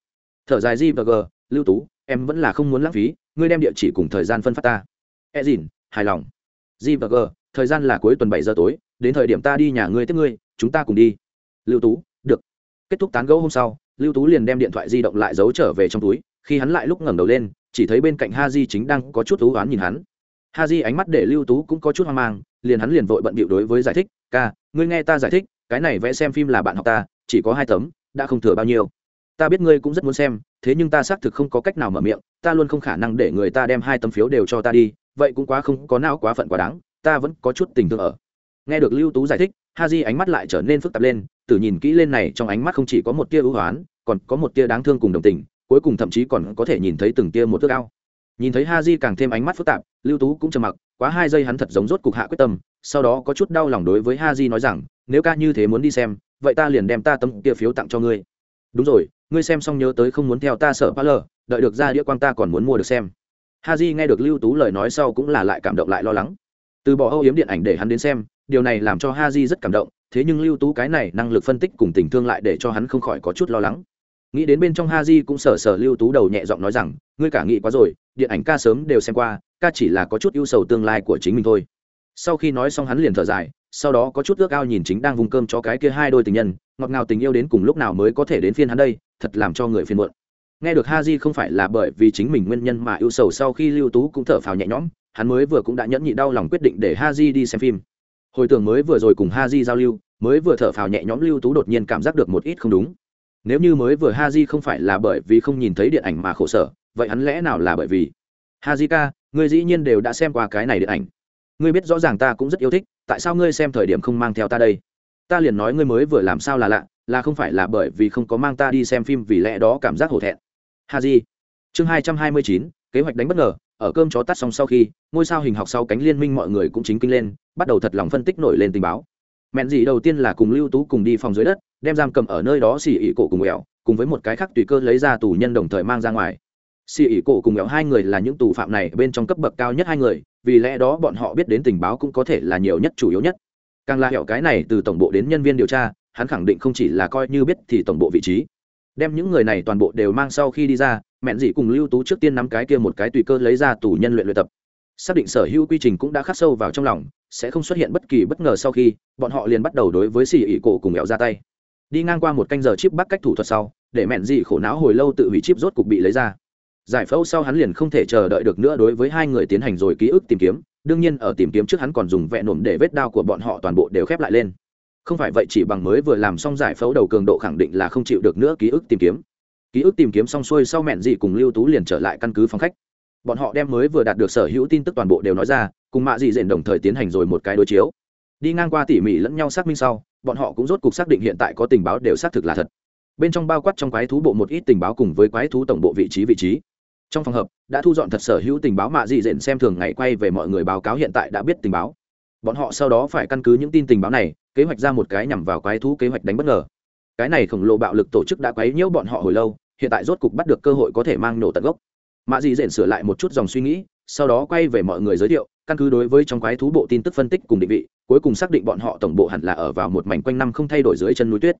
Thở dài g và g, lưu tú, em vẫn là không muốn lãng phí, ngươi đem địa chỉ cùng thời gian phân phát ta. E dìn hài lòng. G và g, thời gian là cuối tuần bảy giờ tối, đến thời điểm ta đi nhà ngươi tiếp ngươi, chúng ta cùng đi. Lưu tú, được. Kết thúc tán gẫu hôm sau, lưu tú liền đem điện thoại di động lại giấu trở về trong túi, khi hắn lại lúc ngẩng đầu lên, chỉ thấy bên cạnh ha di chính đang có chút thú oán nhìn hắn. Ha di ánh mắt để lưu tú cũng có chút hoang mang, liền hắn liền vội bận bịu đối với giải thích ca, ngươi nghe ta giải thích, cái này vẽ xem phim là bạn học ta, chỉ có hai tấm, đã không thừa bao nhiêu. Ta biết ngươi cũng rất muốn xem, thế nhưng ta xác thực không có cách nào mở miệng, ta luôn không khả năng để người ta đem hai tấm phiếu đều cho ta đi, vậy cũng quá không có não quá phận quá đáng, ta vẫn có chút tình thương ở. Nghe được lưu tú giải thích ha di ánh mắt lại trở nên phức tạp lên từ nhìn kỹ lên này trong ánh mắt không chỉ có một tia ưu hoán, còn có một tia đáng thương cùng đồng tình, cuối cùng thậm chí còn có thể nhìn thấy từng tia một thước ao nhìn thấy ha di càng thêm ánh mắt phức tạp, lưu tú cũng trầm mặc, quá hai giây hắn thật giống rốt cục hạ quyết tâm, sau đó có chút đau lòng đối với ha di nói rằng, nếu ca như thế muốn đi xem, vậy ta liền đem ta tấm kia phiếu tặng cho ngươi. Đúng rồi, ngươi xem xong nhớ tới không muốn theo ta sợ pa lờ, đợi được ra đĩa quang ta còn muốn mua được xem. Ha di nghe được lưu tú lời nói sau cũng là lại cảm động lại lo lắng. Từ bỏ âu yếm điện ảnh để hắn đến xem, điều này làm cho ha di rất cảm động, thế nhưng lưu tú cái này năng lực phân tích cùng tình thương lại để cho hắn không khỏi có chút lo lắng nghĩ đến bên trong ha di cũng sờ sờ lưu tú đầu nhẹ giọng nói rằng, ngươi cả nghĩ quá rồi, điện ảnh ca sớm đều xem qua, ca chỉ là có chút ưu sầu tương lai của chính mình thôi. Sau khi nói xong hắn liền thở dài, sau đó có chút ước ao nhìn chính đang vùng cơm cho cái kia hai đôi tình nhân, ngọt ngào tình yêu đến cùng lúc nào mới có thể đến phiên hắn đây, thật làm cho người phiền muộn. Nghe được ha di không phải là bởi vì chính mình nguyên nhân mà ưu sầu sau khi lưu tú cũng thở phào nhẹ nhõm, hắn mới vừa cũng đã nhẫn nhị đau lòng quyết định để ha di đi xem phim. Hồi tưởng mới vừa rồi cùng ha di giao lưu, mới vừa thở phào nhẹ nhõm lưu tú đột nhiên cảm giác được một ít không đúng nếu như mới vừa ha di không phải là bởi vì không nhìn thấy điện ảnh mà khổ sở, vậy hắn lẽ nào là bởi vì? Ha di ca, ngươi dĩ nhiên đều đã xem qua cái này điện ảnh. Ngươi biết rõ ràng ta cũng rất yêu thích, tại sao ngươi xem thời điểm không mang theo ta đây? Ta liền nói ngươi mới vừa làm sao là lạ, là không phải là bởi vì không có mang ta đi xem phim vì lẽ đó cảm giác hổ thẹn. Ha di chương hai trăm hai mươi chín, kế hoạch đánh bất ngờ, ở cơm chó tắt xong sau khi, ngôi sao hình học sau cánh liên minh mọi người cũng chính kinh lên, bắt đầu thật lòng phân tích nổi lên tình báo mẹn gì đầu tiên là cùng lưu tú cùng đi phòng dưới đất, đem giam cầm ở nơi đó xì ỉ cổ cùng ẻo cùng với một cái khác tùy cơ lấy ra tù nhân đồng thời mang ra ngoài. Xì ỉ cổ cùng ẻo hai người là những tù phạm này bên trong cấp bậc cao nhất hai người, vì lẽ đó bọn họ biết đến tình báo cũng có thể là nhiều nhất, chủ yếu nhất. Càng là hẹo cái này từ tổng bộ đến nhân viên điều tra, hắn khẳng định không chỉ là coi như biết thì tổng bộ vị trí. Đem những người này toàn bộ đều mang sau khi đi ra, mẹn dị cùng lưu tú trước tiên nắm cái kia một cái tùy cơ lấy ra tù nhân luyện luyện tập xác định sở hữu quy trình cũng đã khắc sâu vào trong lòng, sẽ không xuất hiện bất kỳ bất ngờ sau khi, bọn họ liền bắt đầu đối với xì ỉ cổ cùng mẹo ra tay. Đi ngang qua một canh giờ chip bắt cách thủ thuật sau, để mẹn dị khổ não hồi lâu tự hủy chip rốt cục bị lấy ra. Giải phẫu sau hắn liền không thể chờ đợi được nữa đối với hai người tiến hành rồi ký ức tìm kiếm, đương nhiên ở tìm kiếm trước hắn còn dùng vẹn nổm để vết đao của bọn họ toàn bộ đều khép lại lên. Không phải vậy chỉ bằng mới vừa làm xong giải phẫu đầu cường độ khẳng định là không chịu được nữa ký ức tìm kiếm. Ký ức tìm kiếm xong xuôi sau mẹn dị cùng lưu tú liền trở lại căn cứ phòng khách bọn họ đem mới vừa đạt được sở hữu tin tức toàn bộ đều nói ra, cùng mạ dị dện đồng thời tiến hành rồi một cái đối chiếu. Đi ngang qua tỉ mỉ lẫn nhau xác minh sau, bọn họ cũng rốt cuộc xác định hiện tại có tình báo đều xác thực là thật. Bên trong bao quát trong quái thú bộ một ít tình báo cùng với quái thú tổng bộ vị trí vị trí. Trong phòng hợp đã thu dọn thật sở hữu tình báo, mạ dị dện xem thường ngày quay về mọi người báo cáo hiện tại đã biết tình báo. Bọn họ sau đó phải căn cứ những tin tình báo này, kế hoạch ra một cái nhằm vào quái thú kế hoạch đánh bất ngờ. Cái này khổng lồ bạo lực tổ chức đã quấy nhiễu bọn họ hồi lâu, hiện tại rốt cục bắt được cơ hội có thể mang nổ tận gốc mạ dị dện sửa lại một chút dòng suy nghĩ, sau đó quay về mọi người giới thiệu, căn cứ đối với trong quái thú bộ tin tức phân tích cùng định vị, cuối cùng xác định bọn họ tổng bộ hẳn là ở vào một mảnh quanh năm không thay đổi dưới chân núi tuyết.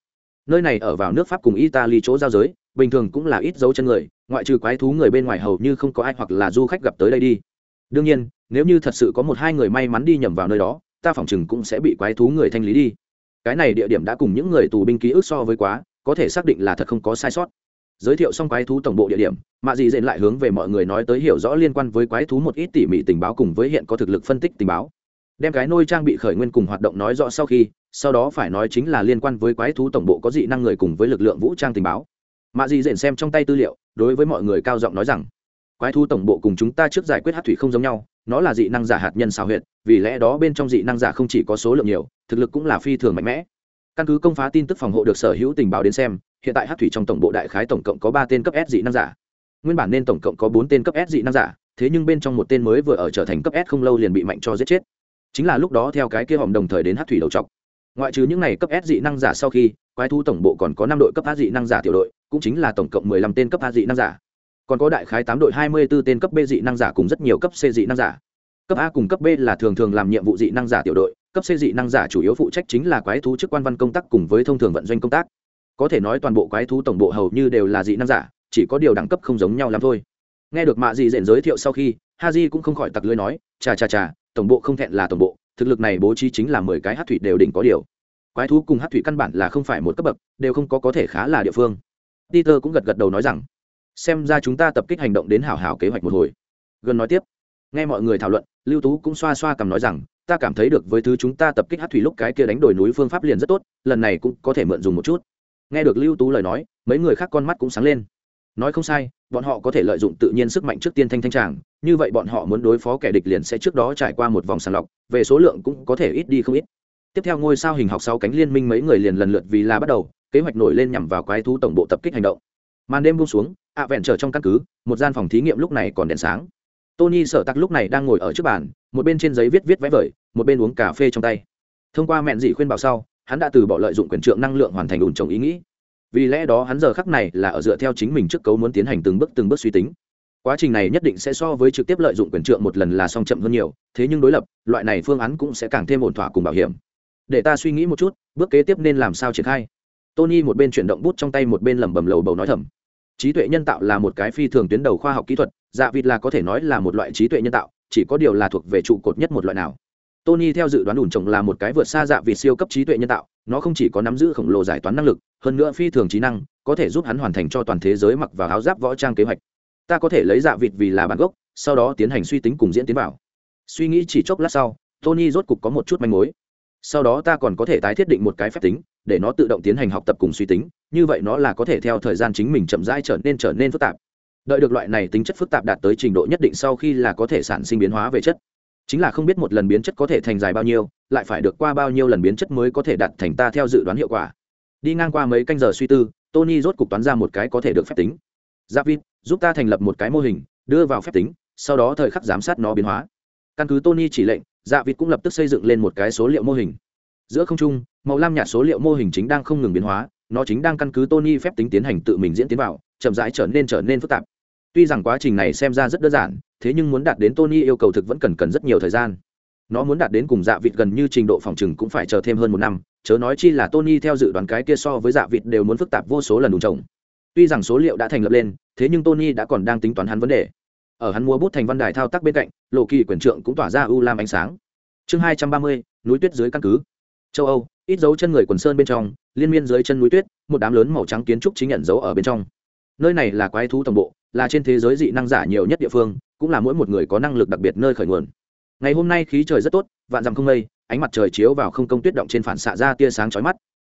Nơi này ở vào nước pháp cùng italy chỗ giao giới, bình thường cũng là ít dấu chân người, ngoại trừ quái thú người bên ngoài hầu như không có ai hoặc là du khách gặp tới đây đi. Đương nhiên, nếu như thật sự có một hai người may mắn đi nhầm vào nơi đó, ta phỏng chừng cũng sẽ bị quái thú người thanh lý đi. Cái này địa điểm đã cùng những người tù binh ký ức so với quá, có thể xác định là thật không có sai sót giới thiệu xong quái thú tổng bộ địa điểm, mạ dị dện lại hướng về mọi người nói tới hiểu rõ liên quan với quái thú một ít tỉ mỉ tình báo cùng với hiện có thực lực phân tích tình báo. Đem cái nôi trang bị khởi nguyên cùng hoạt động nói rõ sau khi, sau đó phải nói chính là liên quan với quái thú tổng bộ có dị năng người cùng với lực lượng vũ trang tình báo. Mạ dị dện xem trong tay tư liệu, đối với mọi người cao giọng nói rằng, quái thú tổng bộ cùng chúng ta trước giải quyết hát thủy không giống nhau, nó là dị năng giả hạt nhân xào huyệt, vì lẽ đó bên trong dị năng giả không chỉ có số lượng nhiều, thực lực cũng là phi thường mạnh mẽ căn cứ công phá tin tức phòng hộ được sở hữu tình báo đến xem, hiện tại hát thủy trong tổng bộ đại khái tổng cộng có ba tên cấp s dị năng giả. Nguyên bản nên tổng cộng có bốn tên cấp s dị năng giả, thế nhưng bên trong một tên mới vừa ở trở thành cấp s không lâu liền bị mạnh cho giết chết. Chính là lúc đó theo cái kia hòm đồng thời đến hát thủy đầu trọc. Ngoại trừ những n à y cấp s dị năng giả sau khi, quái thu tổng bộ còn có năm đội cấp a dị năng giả tiểu đội, cũng chính là tổng cộng mười lăm tên cấp a dị năng giả. Còn có đại khái tám đội hai mươi b ố tên cấp b dị năng giả cùng rất nhiều cấp c dị năng giả cấp a cùng cấp b là thường thường làm nhiệm vụ dị năng giả tiểu đội, cấp c dị năng giả chủ yếu phụ trách chính là quái thú chức quan văn công tác cùng với thông thường vận doanh công tác. Có thể nói toàn bộ quái thú tổng bộ hầu như đều là dị năng giả, chỉ có điều đẳng cấp không giống nhau lắm thôi. Nghe được mạ dị dện giới thiệu sau khi ha di cũng không khỏi tặc lưới nói, chà chà chà, tổng bộ không thẹn là tổng bộ, thực lực này bố trí chính là mười cái hát thủy đều đỉnh có điều. Quái thú cùng hát thủy căn bản là không phải một cấp bậc, đều không có có thể khá là địa phương. Peter cũng gật gật đầu nói rằng, xem ra chúng ta tập kích hành động đến hảo hảo kế hoạch một hồi. Gần nói tiếp, nghe mọi người thảo luận lưu tú cũng xoa xoa cầm nói rằng, ta cảm thấy được với thứ chúng ta tập kích hát thủy lúc cái kia đánh đổi núi phương pháp liền rất tốt, lần này cũng có thể mượn dùng một chút. Nghe được lưu tú lời nói, mấy người khác con mắt cũng sáng lên. Nói không sai, bọn họ có thể lợi dụng tự nhiên sức mạnh trước tiên thanh thanh tràng, như vậy bọn họ muốn đối phó kẻ địch liền sẽ trước đó trải qua một vòng sàng lọc, về số lượng cũng có thể ít đi không ít. Tiếp theo ngôi sao hình học sau cánh liên minh mấy người liền lần lượt vì là bắt đầu, kế hoạch nổi lên nhằm vào quái thú tổng bộ tập kích hành động. Màn đêm buông xuống, ạ vẹn trở trong căn cứ, một gian phòng thí nghiệm lúc này còn đèn sáng tony sợ tặc lúc này đang ngồi ở trước bàn, một bên trên giấy viết viết vẽ vời, một bên uống cà phê trong tay. Thông qua mẹn dị khuyên bảo sau, hắn đã từ bỏ lợi dụng quyền trượng năng lượng hoàn thành ủn trồng ý nghĩ. Vì lẽ đó hắn giờ khắc này là ở dựa theo chính mình trước cấu muốn tiến hành từng bước từng bước suy tính. Quá trình này nhất định sẽ so với trực tiếp lợi dụng quyền trượng một lần là song chậm hơn nhiều, thế nhưng đối lập, loại này phương án cũng sẽ càng thêm ổn thỏa cùng bảo hiểm. Để ta suy nghĩ một chút, bước kế tiếp nên làm sao triển khai? Tony một bên chuyển động bút trong tay một bên lẩm bẩm lầu bầu nói thầm. Trí tuệ nhân tạo là một cái phi thường tuyến đầu khoa học kỹ thuật dạ vịt là có thể nói là một loại trí tuệ nhân tạo, chỉ có điều là thuộc về trụ cột nhất một loại nào. Tony theo dự đoán ủn trồng là một cái vượt xa dạ vịt siêu cấp trí tuệ nhân tạo, nó không chỉ có nắm giữ khổng lồ giải toán năng lực, hơn nữa phi thường trí năng, có thể giúp hắn hoàn thành cho toàn thế giới mặc vào áo giáp võ trang kế hoạch. Ta có thể lấy dạ vịt vì là bản gốc, sau đó tiến hành suy tính cùng diễn tiến vào. Suy nghĩ chỉ chốc lát sau, tony rốt cục có một chút manh mối. Sau đó ta còn có thể tái thiết định một cái phép tính, để nó tự động tiến hành học tập cùng suy tính, như vậy nó là có thể theo thời gian chính mình chậm rãi trở nên trở nên phức tạp đợi được loại này tính chất phức tạp đạt tới trình độ nhất định sau khi là có thể sản sinh biến hóa về chất. Chính là không biết một lần biến chất có thể thành dài bao nhiêu, lại phải được qua bao nhiêu lần biến chất mới có thể đạt thành ta theo dự đoán hiệu quả. Đi ngang qua mấy canh giờ suy tư, tony rốt cục toán ra một cái có thể được phép tính. Giáp vít giúp ta thành lập một cái mô hình, đưa vào phép tính, sau đó thời khắc giám sát nó biến hóa. Căn cứ tony chỉ lệnh dạ vịt cũng lập tức xây dựng lên một cái số liệu mô hình. Giữa không trung, màu lam nhạt số liệu mô hình chính đang không ngừng biến hóa, nó chính đang căn cứ tony phép tính tiến hành tự mình diễn tiến vào, chậm rãi trở nên trở nên phức tạp tuy rằng quá trình này xem ra rất đơn giản, thế nhưng muốn đạt đến tony yêu cầu thực vẫn cần cần rất nhiều thời gian. Nó muốn đạt đến cùng dạ vịt gần như trình độ phòng trừng cũng phải chờ thêm hơn một năm, chớ nói chi là tony theo dự đoán cái kia so với dạ vịt đều muốn phức tạp vô số lần đủ trồng tuy rằng số liệu đã thành lập lên, thế nhưng tony đã còn đang tính toán hắn vấn đề. Ở hắn mua bút thành văn đài thao tác bên cạnh, lộ kỳ quyển trượng cũng tỏa ra u lam ánh sáng. Chương hai trăm ba mươi, núi tuyết dưới căn cứ. Châu âu, ít dấu chân người quần sơn bên trong, liên miên dưới chân núi tuyết, một đám lớn màu trắng kiến trúc chính nhận dấu ở bên trong nơi này là quái thú tổng bộ, là trên thế giới dị năng giả nhiều nhất địa phương, cũng là mỗi một người có năng lực đặc biệt nơi khởi nguồn. Ngày hôm nay khí trời rất tốt, vạn dặm không mây, ánh mặt trời chiếu vào không công tuyết động trên phản xạ ra tia sáng chói mắt.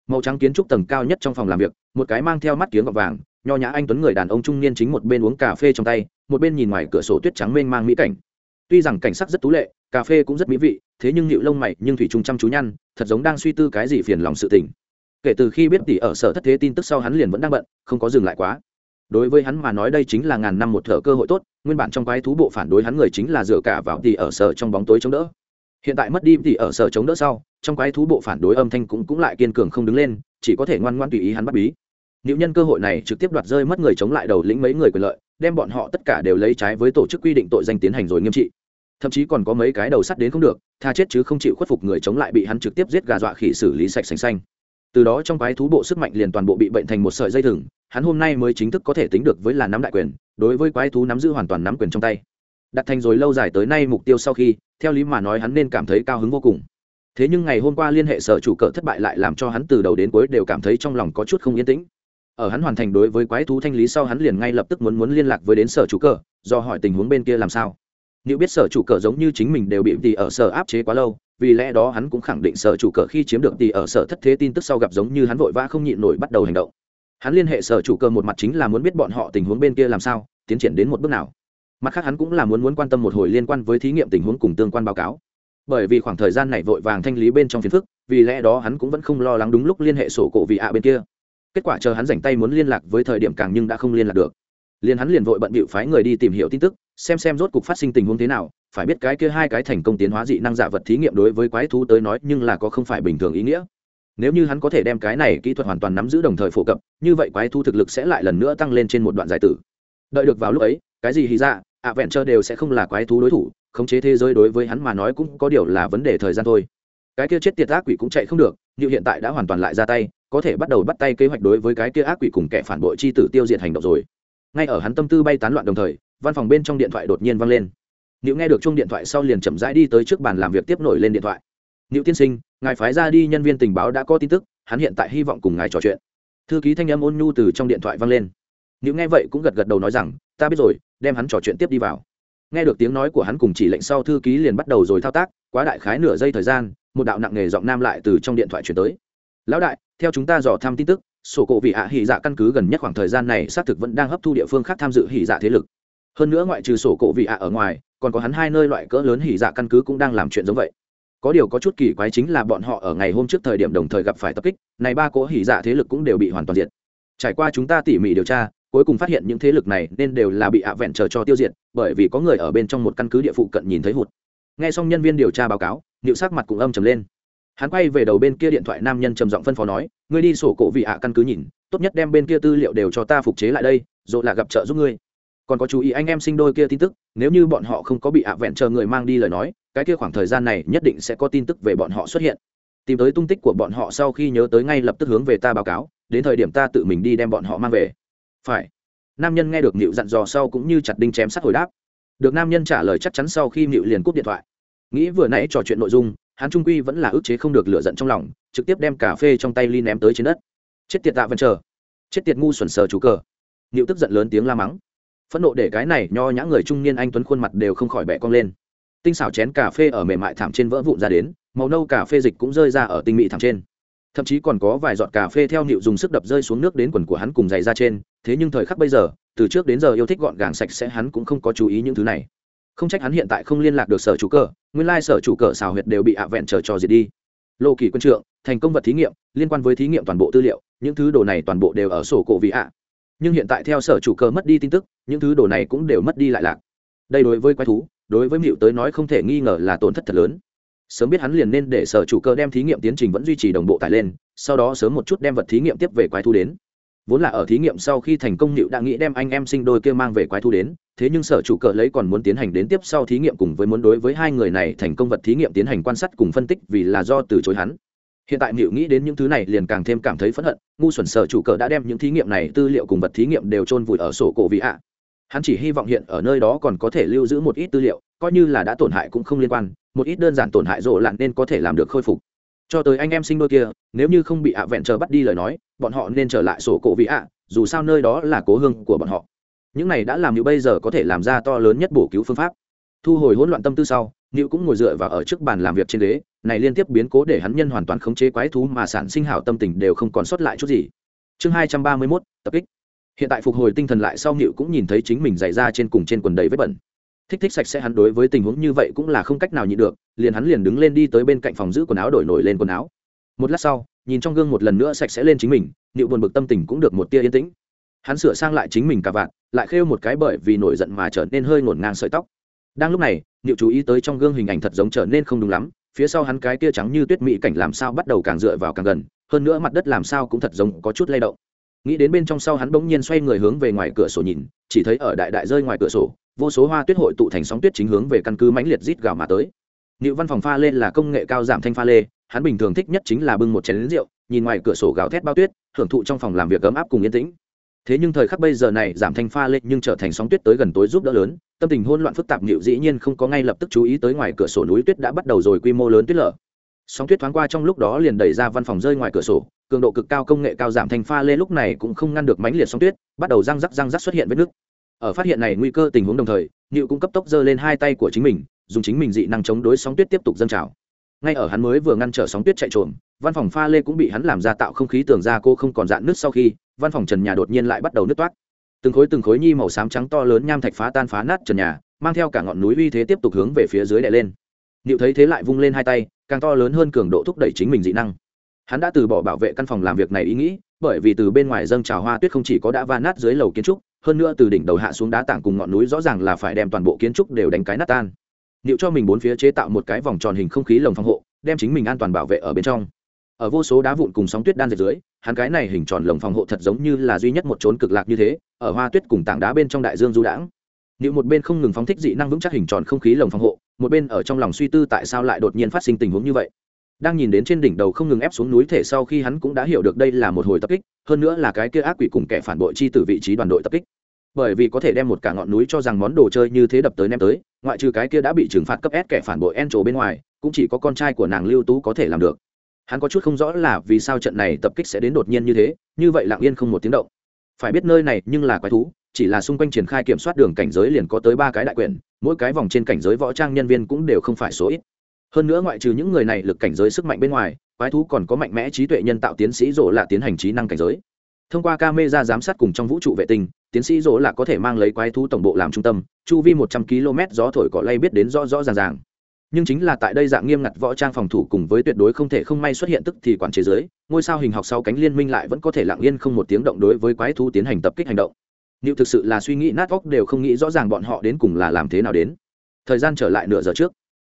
Màu trắng kiến trúc tầng cao nhất trong phòng làm việc, một cái mang theo mắt kiếng gọt vàng, nho nhã anh tuấn người đàn ông trung niên chính một bên uống cà phê trong tay, một bên nhìn ngoài cửa sổ tuyết trắng mênh mang mỹ cảnh. Tuy rằng cảnh sắc rất tú lệ, cà phê cũng rất mỹ vị, thế nhưng nhịu lông mày nhưng thủy trung chăm chú nhăn, thật giống đang suy tư cái gì phiền lòng sự tình. Kể từ khi biết tỷ ở sở thất thế tin tức sau hắn liền vẫn đang bận, không có dừng lại quá đối với hắn mà nói đây chính là ngàn năm một thở cơ hội tốt, nguyên bản trong quái thú bộ phản đối hắn người chính là dựa cả vào tỷ ở sở trong bóng tối chống đỡ. Hiện tại mất đi tỷ ở sở chống đỡ sau, trong quái thú bộ phản đối âm thanh cũng cũng lại kiên cường không đứng lên, chỉ có thể ngoan ngoan tùy ý hắn bắt bí. Nếu nhân cơ hội này trực tiếp đoạt rơi mất người chống lại đầu lĩnh mấy người quyền lợi, đem bọn họ tất cả đều lấy trái với tổ chức quy định tội danh tiến hành rồi nghiêm trị. Thậm chí còn có mấy cái đầu sắt đến không được, tha chết chứ không chịu khuất phục người chống lại bị hắn trực tiếp giết gà dọa khỉ xử lý sạch xanh xanh từ đó trong quái thú bộ sức mạnh liền toàn bộ bị bệnh thành một sợi dây thừng, hắn hôm nay mới chính thức có thể tính được với là nắm đại quyền, đối với quái thú nắm giữ hoàn toàn nắm quyền trong tay. Đặt thành rồi lâu dài tới nay mục tiêu sau khi, theo lý mà nói hắn nên cảm thấy cao hứng vô cùng. Thế nhưng ngày hôm qua liên hệ sở chủ cờ thất bại lại làm cho hắn từ đầu đến cuối đều cảm thấy trong lòng có chút không yên tĩnh. Ở hắn hoàn thành đối với quái thú thanh lý sau hắn liền ngay lập tức muốn muốn liên lạc với đến sở chủ cờ, do hỏi tình huống bên kia làm sao. Nếu biết sở chủ cờ giống như chính mình đều bị tì ở sở áp chế quá lâu vì lẽ đó hắn cũng khẳng định sở chủ cờ khi chiếm được tỷ ở sở thất thế tin tức sau gặp giống như hắn vội vã không nhịn nổi bắt đầu hành động. Hắn liên hệ sở chủ cờ một mặt chính là muốn biết bọn họ tình huống bên kia làm sao, tiến triển đến một bước nào. Mặt khác hắn cũng là muốn muốn quan tâm một hồi liên quan với thí nghiệm tình huống cùng tương quan báo cáo. Bởi vì khoảng thời gian này vội vàng thanh lý bên trong phiền phức, vì lẽ đó hắn cũng vẫn không lo lắng đúng lúc liên hệ sổ cổ vị ạ bên kia. Kết quả chờ hắn dành tay muốn liên lạc với thời điểm càng nhưng đã không liên lạc được. Liền hắn liền vội bận bịu phái người đi tìm hiểu tin tức xem xem rốt cục phát sinh tình huống thế nào, phải biết cái kia hai cái thành công tiến hóa dị năng giả vật thí nghiệm đối với quái thú tới nói nhưng là có không phải bình thường ý nghĩa. Nếu như hắn có thể đem cái này kỹ thuật hoàn toàn nắm giữ đồng thời phổ cập, như vậy quái thú thực lực sẽ lại lần nữa tăng lên trên một đoạn giải tử. Đợi được vào lúc ấy, cái gì hy ra ạ vẹn chờ đều sẽ không là quái thú đối thủ, khống chế thế giới đối với hắn mà nói cũng có điều là vấn đề thời gian thôi. Cái kia chết tiệt ác quỷ cũng chạy không được, như hiện tại đã hoàn toàn lại ra tay, có thể bắt đầu bắt tay kế hoạch đối với cái kia ác quỷ cùng kẻ phản bội chi tử tiêu diệt hành động rồi. Ngay ở hắn tâm tư bay tán loạn đồng thời văn phòng bên trong điện thoại đột nhiên vang lên. Nếu nghe được chung điện thoại sau liền chậm rãi đi tới trước bàn làm việc tiếp nổi lên điện thoại. Nữ tiên sinh, ngài phái ra đi, nhân viên tình báo đã có tin tức, hắn hiện tại hy vọng cùng ngài trò chuyện. Thư ký thanh âm ôn nhu từ trong điện thoại vang lên. Nữ nghe vậy cũng gật gật đầu nói rằng, ta biết rồi, đem hắn trò chuyện tiếp đi vào. Nghe được tiếng nói của hắn cùng chỉ lệnh sau, thư ký liền bắt đầu rồi thao tác, quá đại khái nửa giây thời gian, một đạo nặng nghề giọng nam lại từ trong điện thoại chuyển tới. Lão đại, theo chúng ta dò thăm tin tức, sổ cổ vị hạ hỉ dạ căn cứ gần nhất khoảng thời gian này xác thực vẫn đang hấp thu địa phương khác tham dự hỉ dạ thế lực hơn nữa ngoại trừ sổ cổ vị hạ ở ngoài, còn có hắn hai nơi loại cỡ lớn hỉ dạ căn cứ cũng đang làm chuyện giống vậy. Có điều có chút kỳ quái chính là bọn họ ở ngày hôm trước thời điểm đồng thời gặp phải tập kích, này ba cỗ hỉ dạ thế lực cũng đều bị hoàn toàn diệt. Trải qua chúng ta tỉ mỉ điều tra, cuối cùng phát hiện những thế lực này nên đều là bị ạ vẹn chờ cho tiêu diệt, bởi vì có người ở bên trong một căn cứ địa phụ cận nhìn thấy hụt. Nghe xong nhân viên điều tra báo cáo liệu sắc mặt cũng âm trầm lên. Hắn quay về đầu bên kia điện thoại nam nhân trầm giọng phân phó nói, ngươi đi sổ cổ vị ạ căn cứ nhìn, tốt nhất đem bên kia tư liệu đều cho ta phục chế lại đây, rồi là gặp trợ giúp ngươi còn có chú ý anh em sinh đôi kia tin tức, nếu như bọn họ không có bị ạ vẹn chờ người mang đi lời nói, cái kia khoảng thời gian này nhất định sẽ có tin tức về bọn họ xuất hiện. Tìm tới tung tích của bọn họ sau khi nhớ tới ngay lập tức hướng về ta báo cáo, đến thời điểm ta tự mình đi đem bọn họ mang về. Phải. Nam nhân nghe được nịu dặn dò sau cũng như chặt đinh chém sát hồi đáp. Được nam nhân trả lời chắc chắn sau khi nịu liền cúp điện thoại. Nghĩ vừa nãy trò chuyện nội dung, hắn trung quy vẫn là ức chế không được lựa giận trong lòng, trực tiếp đem cà phê trong tay ly ném tới trên đất. Chết tiệt tạ vẫn chờ. Chết tiệt ngu xuẩn sờ chú cờ. Nịu tức giận lớn tiếng la mắng phẫn nộ để cái này nho nhã người trung niên anh tuấn khuôn mặt đều không khỏi bẻ cong lên. Tinh xảo chén cà phê ở mềm mại thảm trên vỡ vụn ra đến, màu nâu cà phê dịch cũng rơi ra ở tinh mỹ thảm trên. Thậm chí còn có vài giọt cà phê theo nịu dùng sức đập rơi xuống nước đến quần của hắn cùng giày ra trên, thế nhưng thời khắc bây giờ, từ trước đến giờ yêu thích gọn gàng sạch sẽ hắn cũng không có chú ý những thứ này. Không trách hắn hiện tại không liên lạc được sở chủ cờ, nguyên lai sở chủ cờ xào huyệt đều bị ạ vẹn chờ trò diệt đi. Lô kỳ quân trượng, thành công vật thí nghiệm, liên quan với thí nghiệm toàn bộ tư liệu, những thứ đồ này toàn bộ đều ở sổ cổ vị ạ nhưng hiện tại theo sở chủ cơ mất đi tin tức, những thứ đồ này cũng đều mất đi lại lạc. Đây đối với quái thú, đối với mịu tới nói không thể nghi ngờ là tổn thất thật lớn. Sớm biết hắn liền nên để sở chủ cơ đem thí nghiệm tiến trình vẫn duy trì đồng bộ tải lên, sau đó sớm một chút đem vật thí nghiệm tiếp về quái thú đến. Vốn là ở thí nghiệm sau khi thành công nịu đã nghĩ đem anh em sinh đôi kia mang về quái thú đến, thế nhưng sở chủ cờ lấy còn muốn tiến hành đến tiếp sau thí nghiệm cùng với muốn đối với hai người này thành công vật thí nghiệm tiến hành quan sát cùng phân tích vì là do từ chối hắn hiện tại mịu nghĩ đến những thứ này liền càng thêm cảm thấy phẫn hận ngu xuẩn sở chủ cờ đã đem những thí nghiệm này tư liệu cùng vật thí nghiệm đều chôn vùi ở sổ cổ vị ạ. Hắn chỉ hy vọng hiện ở nơi đó còn có thể lưu giữ một ít tư liệu coi như là đã tổn hại cũng không liên quan một ít đơn giản tổn hại rộ lặn nên có thể làm được khôi phục. Cho tới anh em sinh đôi kia nếu như không bị ạ vẹn chờ bắt đi lời nói bọn họ nên trở lại sổ cổ vị ạ dù sao nơi đó là cố hương của bọn họ. Những này đã làm như bây giờ có thể làm ra to lớn nhất bổ cứu phương pháp. Thu hồi hỗn loạn tâm tư sau Nữu cũng ngồi dựa vào ở trước bàn làm việc trên ghế, này liên tiếp biến cố để hắn nhân hoàn toàn khống chế quái thú mà sản sinh hảo tâm tình đều không còn sót lại chút gì. Chương hai trăm ba mươi 231, tập kích. Hiện tại phục hồi tinh thần lại sau nịu cũng nhìn thấy chính mình giày ra trên cùng trên quần đầy vết bẩn. Thích thích sạch sẽ hắn đối với tình huống như vậy cũng là không cách nào nhịn được, liền hắn liền đứng lên đi tới bên cạnh phòng giữ quần áo đổi nổi lên quần áo. Một lát sau, nhìn trong gương một lần nữa sạch sẽ lên chính mình, nịu buồn bực tâm tình cũng được một tia yên tĩnh. Hắn sửa sang lại chính mình cả vạn, lại khêu một cái bởi vì nổi giận mà trở nên hơi ngổn ngang sợi tóc đang lúc này nịu chú ý tới trong gương hình ảnh thật giống trở nên không đúng lắm phía sau hắn cái kia trắng như tuyết mỹ cảnh làm sao bắt đầu càng dựa vào càng gần hơn nữa mặt đất làm sao cũng thật giống có chút lay động nghĩ đến bên trong sau hắn bỗng nhiên xoay người hướng về ngoài cửa sổ nhìn chỉ thấy ở đại đại rơi ngoài cửa sổ vô số hoa tuyết hội tụ thành sóng tuyết chính hướng về căn cứ mãnh liệt rít gào mà tới Niệu văn phòng pha lên là công nghệ cao giảm thanh pha lê, hắn bình thường thích nhất chính là bưng một chén rượu, nhìn ngoài cửa sổ gào thét bao tuyết, hưởng thụ trong phòng làm việc ấm áp cùng yên tĩnh. Thế nhưng thời khắc bây giờ này giảm thanh pha lê nhưng trở thành sóng tuyết tới gần tối giúp đỡ lớn, tâm tình hỗn loạn phức tạp nhịu dĩ nhiên không có ngay lập tức chú ý tới ngoài cửa sổ núi tuyết đã bắt đầu rồi quy mô lớn tuyết lở. Sóng tuyết thoáng qua trong lúc đó liền đẩy ra văn phòng rơi ngoài cửa sổ, cường độ cực cao, công nghệ cao giảm thành pha lê, lúc này cũng không ngăn được mãnh liệt sóng tuyết, bắt đầu răng rắc răng rắc xuất hiện vết nước ở phát hiện này nguy cơ tình huống đồng thời nhịu cũng cấp tốc giơ lên hai tay của chính mình, dùng chính mình dị năng chống đối sóng tuyết tiếp tục dâng trào. Ngay ở hắn mới vừa ngăn trở sóng tuyết chạy trộm văn phòng pha lê cũng bị hắn làm ra tạo không khí, tưởng ra cô không còn dạn nước sau khi, văn phòng trần nhà đột nhiên lại bắt đầu nứt toát từng khối từng khối nhi màu xám trắng to lớn nham thạch phá tan phá nát trần nhà mang theo cả ngọn núi uy thế tiếp tục hướng về phía dưới đè lên liệu thấy thế lại vung lên hai tay, càng to lớn hơn cường độ thúc đẩy chính mình dị năng. Hắn đã từ bỏ bảo vệ căn phòng làm việc này ý nghĩ, bởi vì từ bên ngoài dâng trào hoa tuyết không chỉ có đã va nát dưới lầu kiến trúc, hơn nữa từ đỉnh đầu hạ xuống đá tảng cùng ngọn núi rõ ràng là phải đem toàn bộ kiến trúc đều đánh cái nát tan. liệu cho mình bốn phía chế tạo một cái vòng tròn hình không khí lồng phòng hộ, đem chính mình an toàn bảo vệ ở bên trong. Ở vô số đá vụn cùng sóng tuyết đan dệt dưới, hắn cái này hình tròn lồng phòng hộ thật giống như là duy nhất một chốn cực lạc như thế, ở hoa tuyết cùng tảng đá bên trong đại dương du đãng nếu một bên không ngừng phóng thích dị năng vững chắc hình tròn không khí lồng phòng hộ, một bên ở trong lòng suy tư tại sao lại đột nhiên phát sinh tình huống như vậy. Đang nhìn đến trên đỉnh đầu không ngừng ép xuống núi thể sau khi hắn cũng đã hiểu được đây là một hồi tập kích, hơn nữa là cái kia ác quỷ cùng kẻ phản bội chi từ vị trí đoàn đội tập kích. Bởi vì có thể đem một cả ngọn núi cho rằng món đồ chơi như thế đập tới ném tới, ngoại trừ cái kia đã bị trừng phạt cấp S kẻ phản bội en trổ bên ngoài, cũng chỉ có con trai của nàng Lưu Tú có thể làm được. Hắn có chút không rõ là vì sao trận này tập kích sẽ đến đột nhiên như thế, như vậy lặng yên không một tiếng động. Phải biết nơi này nhưng là quái thú, chỉ là xung quanh triển khai kiểm soát đường cảnh giới liền có tới ba cái đại quyền mỗi cái vòng trên cảnh giới võ trang nhân viên cũng đều không phải số ít. Hơn nữa ngoại trừ những người này lực cảnh giới sức mạnh bên ngoài quái thú còn có mạnh mẽ trí tuệ nhân tạo tiến sĩ rỗ là tiến hành trí năng cảnh giới. Thông qua camera giám sát cùng trong vũ trụ vệ tinh tiến sĩ rỗ là có thể mang lấy quái thú tổng bộ làm trung tâm chu vi một trăm km gió thổi cỏ lay biết đến rõ rõ ràng ràng nhưng chính là tại đây dạng nghiêm ngặt võ trang phòng thủ cùng với tuyệt đối không thể không may xuất hiện tức thì quản chế giới ngôi sao hình học sau cánh liên minh lại vẫn có thể lặng yên không một tiếng động đối với quái thú tiến hành tập kích hành động liệu thực sự là suy nghĩ nát óc đều không nghĩ rõ ràng bọn họ đến cùng là làm thế nào đến. Thời gian trở lại nửa giờ trước.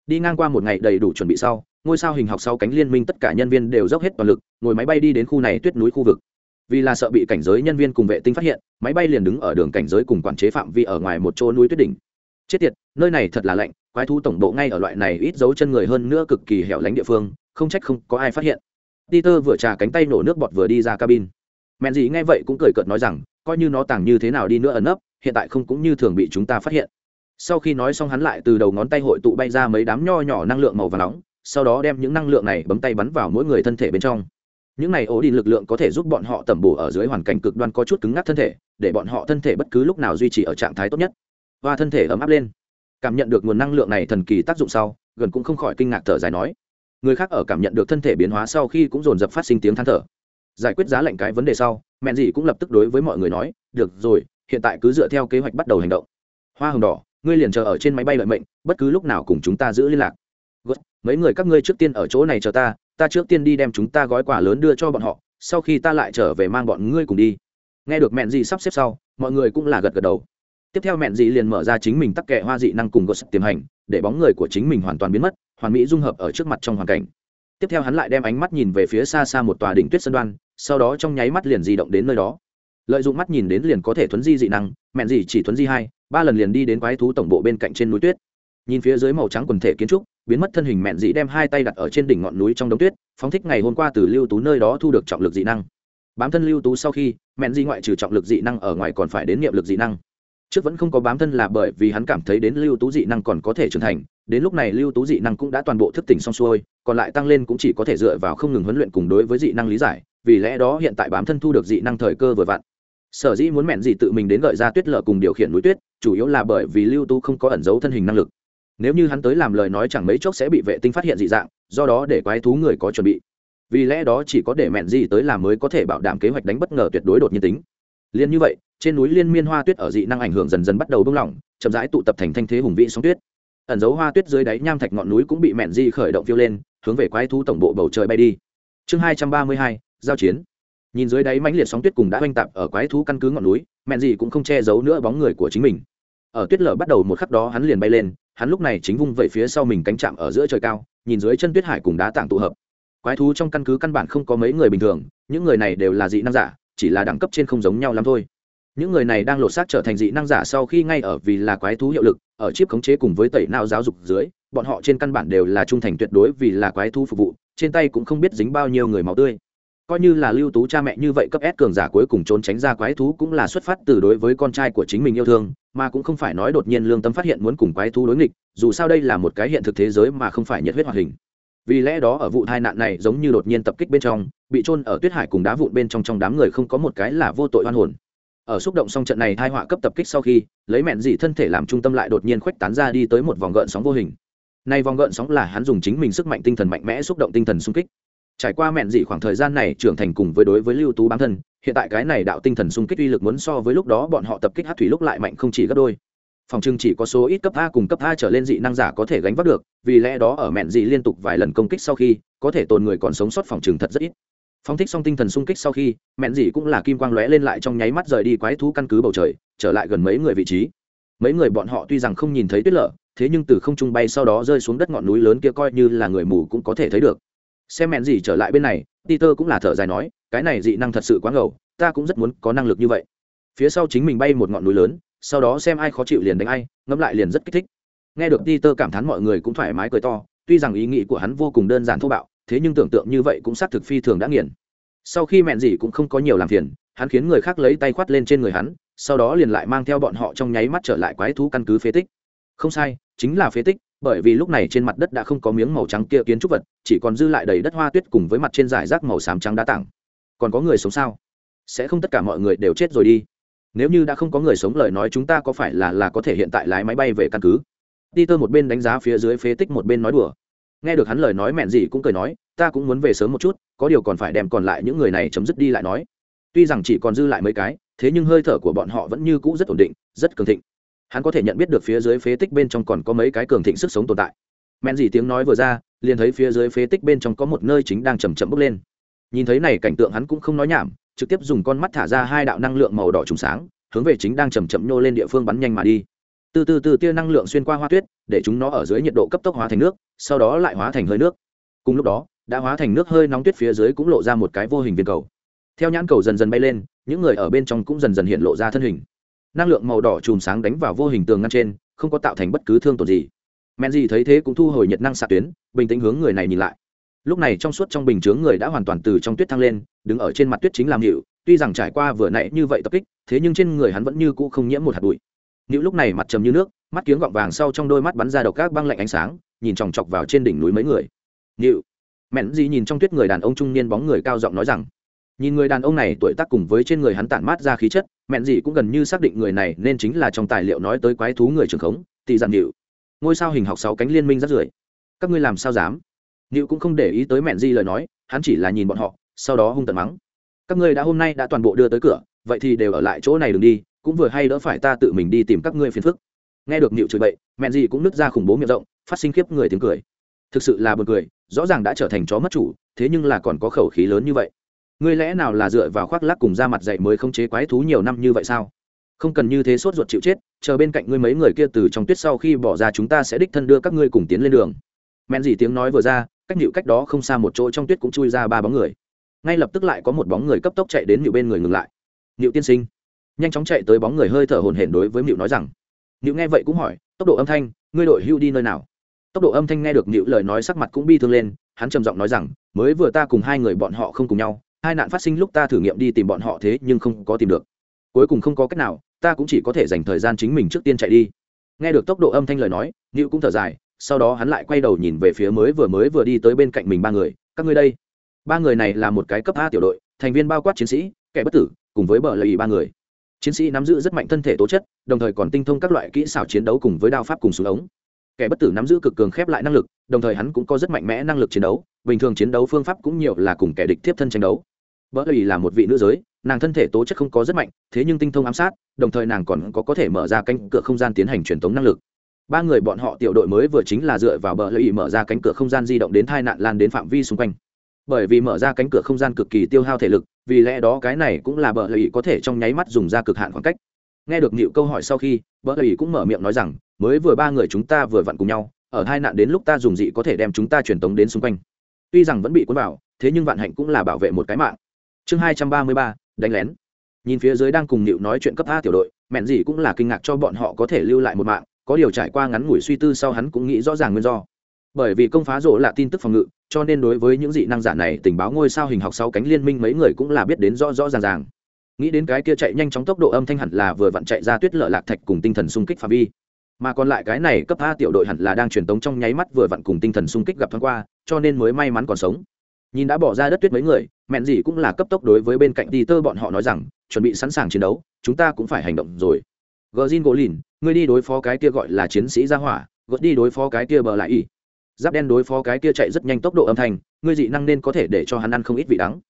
Đi ngang qua một ngày đầy đủ chuẩn bị sau, ngôi sao hình học sau cánh liên minh tất cả nhân viên đều dốc hết toàn lực, ngồi máy bay đi đến khu này tuyết núi khu vực. Vì là sợ bị cảnh giới nhân viên cùng vệ tinh phát hiện, máy bay liền đứng ở đường cảnh giới cùng quản chế phạm vi ở ngoài một chỗ núi tuyết đỉnh. Chết tiệt, nơi này thật là lạnh, quái thú tổng bộ ngay ở loại này ít dấu chân người hơn nữa cực kỳ hẻo lánh địa phương, không trách không có ai phát hiện. Peter vừa trà cánh tay nổ nước bọt vừa đi ra cabin. mẹn gì nghe vậy cũng cười cợt nói rằng, coi như nó tàng như thế nào đi nữa ẩn nấp hiện tại không cũng như thường bị chúng ta phát hiện sau khi nói xong hắn lại từ đầu ngón tay hội tụ bay ra mấy đám nho nhỏ năng lượng màu và nóng sau đó đem những năng lượng này bấm tay bắn vào mỗi người thân thể bên trong những này ổ đi lực lượng có thể giúp bọn họ tẩm bổ ở dưới hoàn cảnh cực đoan có chút cứng ngắc thân thể để bọn họ thân thể bất cứ lúc nào duy trì ở trạng thái tốt nhất và thân thể ấm áp lên. Cảm nhận được nguồn năng lượng này thần kỳ tác dụng sau gần cũng không khỏi kinh ngạc thở dài nói. Người khác ở cảm nhận được thân thể biến hóa sau khi cũng dồn dập phát sinh tiếng than thở. Giải quyết giá lạnh cái vấn đề sau mẹn gì cũng lập tức đối với mọi người nói được rồi hiện tại cứ dựa theo kế hoạch bắt đầu hành động. Hoa hồng đỏ ngươi liền chờ ở trên máy bay lợi mệnh bất cứ lúc nào cùng chúng ta giữ liên lạc. Gớt, mấy người các ngươi trước tiên ở chỗ này chờ ta ta trước tiên đi đem chúng ta gói quà lớn đưa cho bọn họ sau khi ta lại trở về mang bọn ngươi cùng đi. Nghe được mẹn gì sắp xếp sau mọi người cũng là gật gật đầu tiếp theo mẹn dị liền mở ra chính mình tắc kệ hoa dị năng cùng gột tiềm hành, để bóng người của chính mình hoàn toàn biến mất, hoàn mỹ dung hợp ở trước mặt trong hoàn cảnh. Tiếp theo hắn lại đem ánh mắt nhìn về phía xa xa một tòa đỉnh tuyết sân đoan, sau đó trong nháy mắt liền di động đến nơi đó. Lợi dụng mắt nhìn đến liền có thể thuấn di dị năng, mẹn dị chỉ thuấn di hai, ba lần liền đi đến quái thú tổng bộ bên cạnh trên núi tuyết. Nhìn phía dưới màu trắng quần thể kiến trúc, biến mất thân hình mẹn dị đem hai tay đặt ở trên đỉnh ngọn núi trong đống tuyết, phóng thích ngày hôm qua từ lưu tú nơi đó thu được trọng lực dị năng. Bám thân lưu tú sau khi, mẹn dị ngoại trừ trọng lực dị năng ở ngoài còn phải đến niệm lực dị năng trước vẫn không có bám thân là bởi vì hắn cảm thấy đến lưu tú dị năng còn có thể trưởng thành, đến lúc này lưu tú dị năng cũng đã toàn bộ thức tỉnh xong xuôi, còn lại tăng lên cũng chỉ có thể dựa vào không ngừng huấn luyện cùng đối với dị năng lý giải, vì lẽ đó hiện tại bám thân thu được dị năng thời cơ vừa vặn. Sở dĩ muốn mẹn dị tự mình đến gợi ra tuyết lở cùng điều khiển núi tuyết, chủ yếu là bởi vì lưu tú không có ẩn giấu thân hình năng lực. Nếu như hắn tới làm lời nói chẳng mấy chốc sẽ bị vệ tinh phát hiện dị dạng, do đó để quái thú người có chuẩn bị. Vì lẽ đó chỉ có để mẹn dị tới làm mới có thể bảo đảm kế hoạch đánh bất ngờ tuyệt đối đột nhiên tính. Liên như vậy trên núi liên miên hoa tuyết ở dị năng ảnh hưởng dần dần bắt đầu bung lỏng, chậm rãi tụ tập thành thanh thế hùng vĩ sóng tuyết. Ẩn dấu hoa tuyết dưới đáy nham thạch ngọn núi cũng bị mẹn di khởi động phiêu lên, hướng về quái thú tổng bộ bầu trời bay đi. Chương hai trăm ba mươi hai, giao chiến. Nhìn dưới đáy mãnh liệt sóng tuyết cùng đã oanh tạp ở quái thú căn cứ ngọn núi, mẹn di cũng không che giấu nữa bóng người của chính mình. Ở tuyết lở bắt đầu một khắc đó hắn liền bay lên, hắn lúc này chính vung vẩy phía sau mình cánh chạm ở giữa trời cao, nhìn dưới chân tuyết hải cùng đá tảng tụ hợp. Quái thú trong căn cứ căn bản không có mấy người bình thường, những người này đều là dị năng giả, chỉ là đẳng cấp trên không giống nhau lắm thôi những người này đang lột xác trở thành dị năng giả sau khi ngay ở vì là quái thú hiệu lực, ở chip khống chế cùng với tẩy não giáo dục dưới, bọn họ trên căn bản đều là trung thành tuyệt đối vì là quái thú phục vụ, trên tay cũng không biết dính bao nhiêu người máu tươi. Coi như là lưu tú cha mẹ như vậy cấp S cường giả cuối cùng trốn tránh ra quái thú cũng là xuất phát từ đối với con trai của chính mình yêu thương, mà cũng không phải nói đột nhiên lương tâm phát hiện muốn cùng quái thú đối nghịch, dù sao đây là một cái hiện thực thế giới mà không phải nhiệt huyết hoạt hình. Vì lẽ đó ở vụ tai nạn này giống như đột nhiên tập kích bên trong, bị trôn ở tuyết hải cùng đá vụn bên trong trong đám người không có một cái là vô tội oan hồn ở xúc động xong trận này thai họa cấp tập kích sau khi, lấy mẹn dị thân thể làm trung tâm lại đột nhiên khuếch tán ra đi tới một vòng gợn sóng vô hình. Nay vòng gợn sóng là hắn dùng chính mình sức mạnh tinh thần mạnh mẽ xúc động tinh thần xung kích. Trải qua mẹn dị khoảng thời gian này trưởng thành cùng với đối với lưu tú bám thân, hiện tại cái này đạo tinh thần xung kích uy lực muốn so với lúc đó bọn họ tập kích hát thủy lúc lại mạnh không chỉ gấp đôi. Phòng trưng chỉ có số ít cấp a cùng cấp a trở lên dị năng giả có thể gánh vác được, vì lẽ đó ở mẹn dị liên tục vài lần công kích sau khi, có thể tồn người còn sống sót phòng trừng thật rất ít phóng thích xong tinh thần sung kích sau khi, mẹn dị cũng là kim quang lóe lên lại trong nháy mắt rời đi quái thú căn cứ bầu trời, trở lại gần mấy người vị trí. Mấy người bọn họ tuy rằng không nhìn thấy tuyết lở, thế nhưng từ không trung bay sau đó rơi xuống đất ngọn núi lớn kia coi như là người mù cũng có thể thấy được. Xem mẹn dị trở lại bên này, peter cũng là thở dài nói, cái này dị năng thật sự quá ngầu, ta cũng rất muốn có năng lực như vậy. Phía sau chính mình bay một ngọn núi lớn, sau đó xem ai khó chịu liền đánh ai, ngẫm lại liền rất kích thích. Nghe được peter cảm thán mọi người cũng thoải mái cười to, tuy rằng ý nghĩ của hắn vô cùng đơn giản thô bạo thế nhưng tưởng tượng như vậy cũng xác thực phi thường đã nghiền. Sau khi mẹn gì cũng không có nhiều làm phiền, hắn khiến người khác lấy tay khoát lên trên người hắn, sau đó liền lại mang theo bọn họ trong nháy mắt trở lại quái thú căn cứ phế tích. Không sai, chính là phế tích, bởi vì lúc này trên mặt đất đã không có miếng màu trắng kia kiến trúc vật, chỉ còn dư lại đầy đất hoa tuyết cùng với mặt trên giải rác màu xám trắng đá tảng. Còn có người sống sao? Sẽ không tất cả mọi người đều chết rồi đi. Nếu như đã không có người sống lời nói chúng ta có phải là là có thể hiện tại lái máy bay về căn cứ? Đi tơ một bên đánh giá phía dưới phế tích, một bên nói đùa nghe được hắn lời nói mẹn gì cũng cười nói, ta cũng muốn về sớm một chút, có điều còn phải đem còn lại những người này chấm dứt đi lại nói. Tuy rằng chỉ còn dư lại mấy cái, thế nhưng hơi thở của bọn họ vẫn như cũ rất ổn định, rất cường thịnh. Hắn có thể nhận biết được phía dưới phế tích bên trong còn có mấy cái cường thịnh sức sống tồn tại. Mẹn gì tiếng nói vừa ra, liền thấy phía dưới phế tích bên trong có một nơi chính đang chầm chậm bốc lên. Nhìn thấy này cảnh tượng hắn cũng không nói nhảm, trực tiếp dùng con mắt thả ra hai đạo năng lượng màu đỏ trùng sáng, hướng về chính đang chầm chậm nhô lên địa phương bắn nhanh mà đi từ từ từ tia năng lượng xuyên qua hoa tuyết, để chúng nó ở dưới nhiệt độ cấp tốc hóa thành nước, sau đó lại hóa thành hơi nước. Cùng lúc đó, đã hóa thành nước hơi nóng tuyết phía dưới cũng lộ ra một cái vô hình viên cầu. Theo nhãn cầu dần dần bay lên, những người ở bên trong cũng dần dần hiện lộ ra thân hình. Năng lượng màu đỏ chùm sáng đánh vào vô hình tường ngăn trên, không có tạo thành bất cứ thương tổn gì. Men gì thấy thế cũng thu hồi nhiệt năng xạ tuyến, bình tĩnh hướng người này nhìn lại. Lúc này trong suốt trong bình chướng người đã hoàn toàn từ trong tuyết thăng lên, đứng ở trên mặt tuyết chính làm hiệu, tuy rằng trải qua vừa nãy như vậy tập kích, thế nhưng trên người hắn vẫn như cũ không nhiễm một hạt bụi. Nữu lúc này mặt trầm như nước, mắt kiếng gọng vàng sau trong đôi mắt bắn ra độc các băng lạnh ánh sáng, nhìn chòng chọc vào trên đỉnh núi mấy người. Nữu, mẹn gì nhìn trong tuyết người đàn ông trung niên bóng người cao giọng nói rằng, nhìn người đàn ông này tuổi tác cùng với trên người hắn tản mát ra khí chất, mẹn gì cũng gần như xác định người này nên chính là trong tài liệu nói tới quái thú người trường khống, tỷ dặn Nữu. Ngôi sao hình học sáu cánh liên minh rất rưởi. Các ngươi làm sao dám? Nữu cũng không để ý tới mẹn gì lời nói, hắn chỉ là nhìn bọn họ, sau đó hung tợn mắng. Các ngươi đã hôm nay đã toàn bộ đưa tới cửa, vậy thì đều ở lại chỗ này đừng đi, cũng vừa hay đỡ phải ta tự mình đi tìm các ngươi phiền phức. Nghe được nịu chửi bậy, mẹn gì cũng nứt ra khủng bố miệng rộng, phát sinh khiếp người tiếng cười. Thực sự là buồn cười, rõ ràng đã trở thành chó mất chủ, thế nhưng là còn có khẩu khí lớn như vậy. Ngươi lẽ nào là dựa vào khoác lác cùng da mặt dạy mới không chế quái thú nhiều năm như vậy sao? Không cần như thế sốt ruột chịu chết, chờ bên cạnh ngươi mấy người kia từ trong tuyết sau khi bỏ ra chúng ta sẽ đích thân đưa các ngươi cùng tiến lên đường. Mẹn gì tiếng nói vừa ra, cách nịu cách đó không xa một chỗ trong tuyết cũng chui ra ba bóng người. Ngay lập tức lại có một bóng người cấp tốc chạy đến nịu bên người ngừng lại. Nịu tiên sinh nhanh chóng chạy tới bóng người hơi thở hồn hển đối với mịu nói rằng mịu nghe vậy cũng hỏi, tốc độ âm thanh, ngươi đội hưu đi nơi nào? Tốc độ âm thanh nghe được nịu lời nói sắc mặt cũng bi thương lên, hắn trầm giọng nói rằng, mới vừa ta cùng hai người bọn họ không cùng nhau, hai nạn phát sinh lúc ta thử nghiệm đi tìm bọn họ thế nhưng không có tìm được. Cuối cùng không có cách nào, ta cũng chỉ có thể dành thời gian chính mình trước tiên chạy đi. Nghe được tốc độ âm thanh lời nói Nữu cũng thở dài, sau đó hắn lại quay đầu nhìn về phía mới vừa mới vừa đi tới bên cạnh mình ba người, các ngươi đây. Ba người này là một cái cấp a tiểu đội, thành viên bao quát chiến sĩ, kẻ bất tử, cùng với bờ lầy ba người chiến sĩ nắm giữ rất mạnh thân thể tố chất, đồng thời còn tinh thông các loại kỹ xảo chiến đấu cùng với đao pháp cùng súng ống. Kẻ bất tử nắm giữ cực cường khép lại năng lực, đồng thời hắn cũng có rất mạnh mẽ năng lực chiến đấu, bình thường chiến đấu phương pháp cũng nhiều là cùng kẻ địch tiếp thân tranh đấu. Bờ lầy là một vị nữ giới, nàng thân thể tố chất không có rất mạnh, thế nhưng tinh thông ám sát, đồng thời nàng còn có có thể mở ra cánh cửa không gian tiến hành truyền tống năng lực. Ba người bọn họ tiểu đội mới vừa chính là dựa vào bờ lợi mở ra cánh cửa không gian di động đến tai nạn lan đến phạm vi xung quanh. Bởi vì mở ra cánh cửa không gian cực kỳ tiêu hao thể lực vì lẽ đó cái này cũng là bờ lợi có thể trong nháy mắt dùng ra cực hạn khoảng cách. Nghe được nịu câu hỏi sau khi, bờ lợi cũng mở miệng nói rằng, mới vừa ba người chúng ta vừa vặn cùng nhau, ở hai nạn đến lúc ta dùng dị có thể đem chúng ta truyền tống đến xung quanh. Tuy rằng vẫn bị cuốn vào, thế nhưng vạn hạnh cũng là bảo vệ một cái mạng. Chương hai trăm ba mươi ba, đánh lén. Nhìn phía dưới đang cùng nịu nói chuyện cấp a tiểu đội, mẹn gì cũng là kinh ngạc cho bọn họ có thể lưu lại một mạng, có điều trải qua ngắn ngủi suy tư sau hắn cũng nghĩ rõ ràng nguyên do. Bởi vì công phá rộ là tin tức phòng ngự cho nên đối với những dị năng giả này tình báo ngôi sao hình học sáu cánh liên minh mấy người cũng là biết đến rõ rõ ràng ràng. Nghĩ đến cái kia chạy nhanh chóng tốc độ âm thanh hẳn là vừa vặn chạy ra tuyết lở lạc thạch cùng tinh thần xung kích phạm vi. Mà còn lại cái này cấp a tiểu đội hẳn là đang truyền tống trong nháy mắt vừa vặn cùng tinh thần xung kích gặp thoáng qua, cho nên mới may mắn còn sống. Nhìn đã bỏ ra đất tuyết mấy người, mẹn gì cũng là cấp tốc đối với bên cạnh đi tơ bọn họ nói rằng, chuẩn bị sẵn sàng chiến đấu, chúng ta cũng phải hành động rồi. Gờ zin gỗ lìn ngươi đi đối phó cái kia gọi là chiến sĩ gia hỏa gợt đi đối phó cái kia bờ lại ỉ giáp đen đối phó cái kia chạy rất nhanh tốc độ âm thanh, ngươi dị năng nên có thể để cho hắn ăn không ít vị đắng.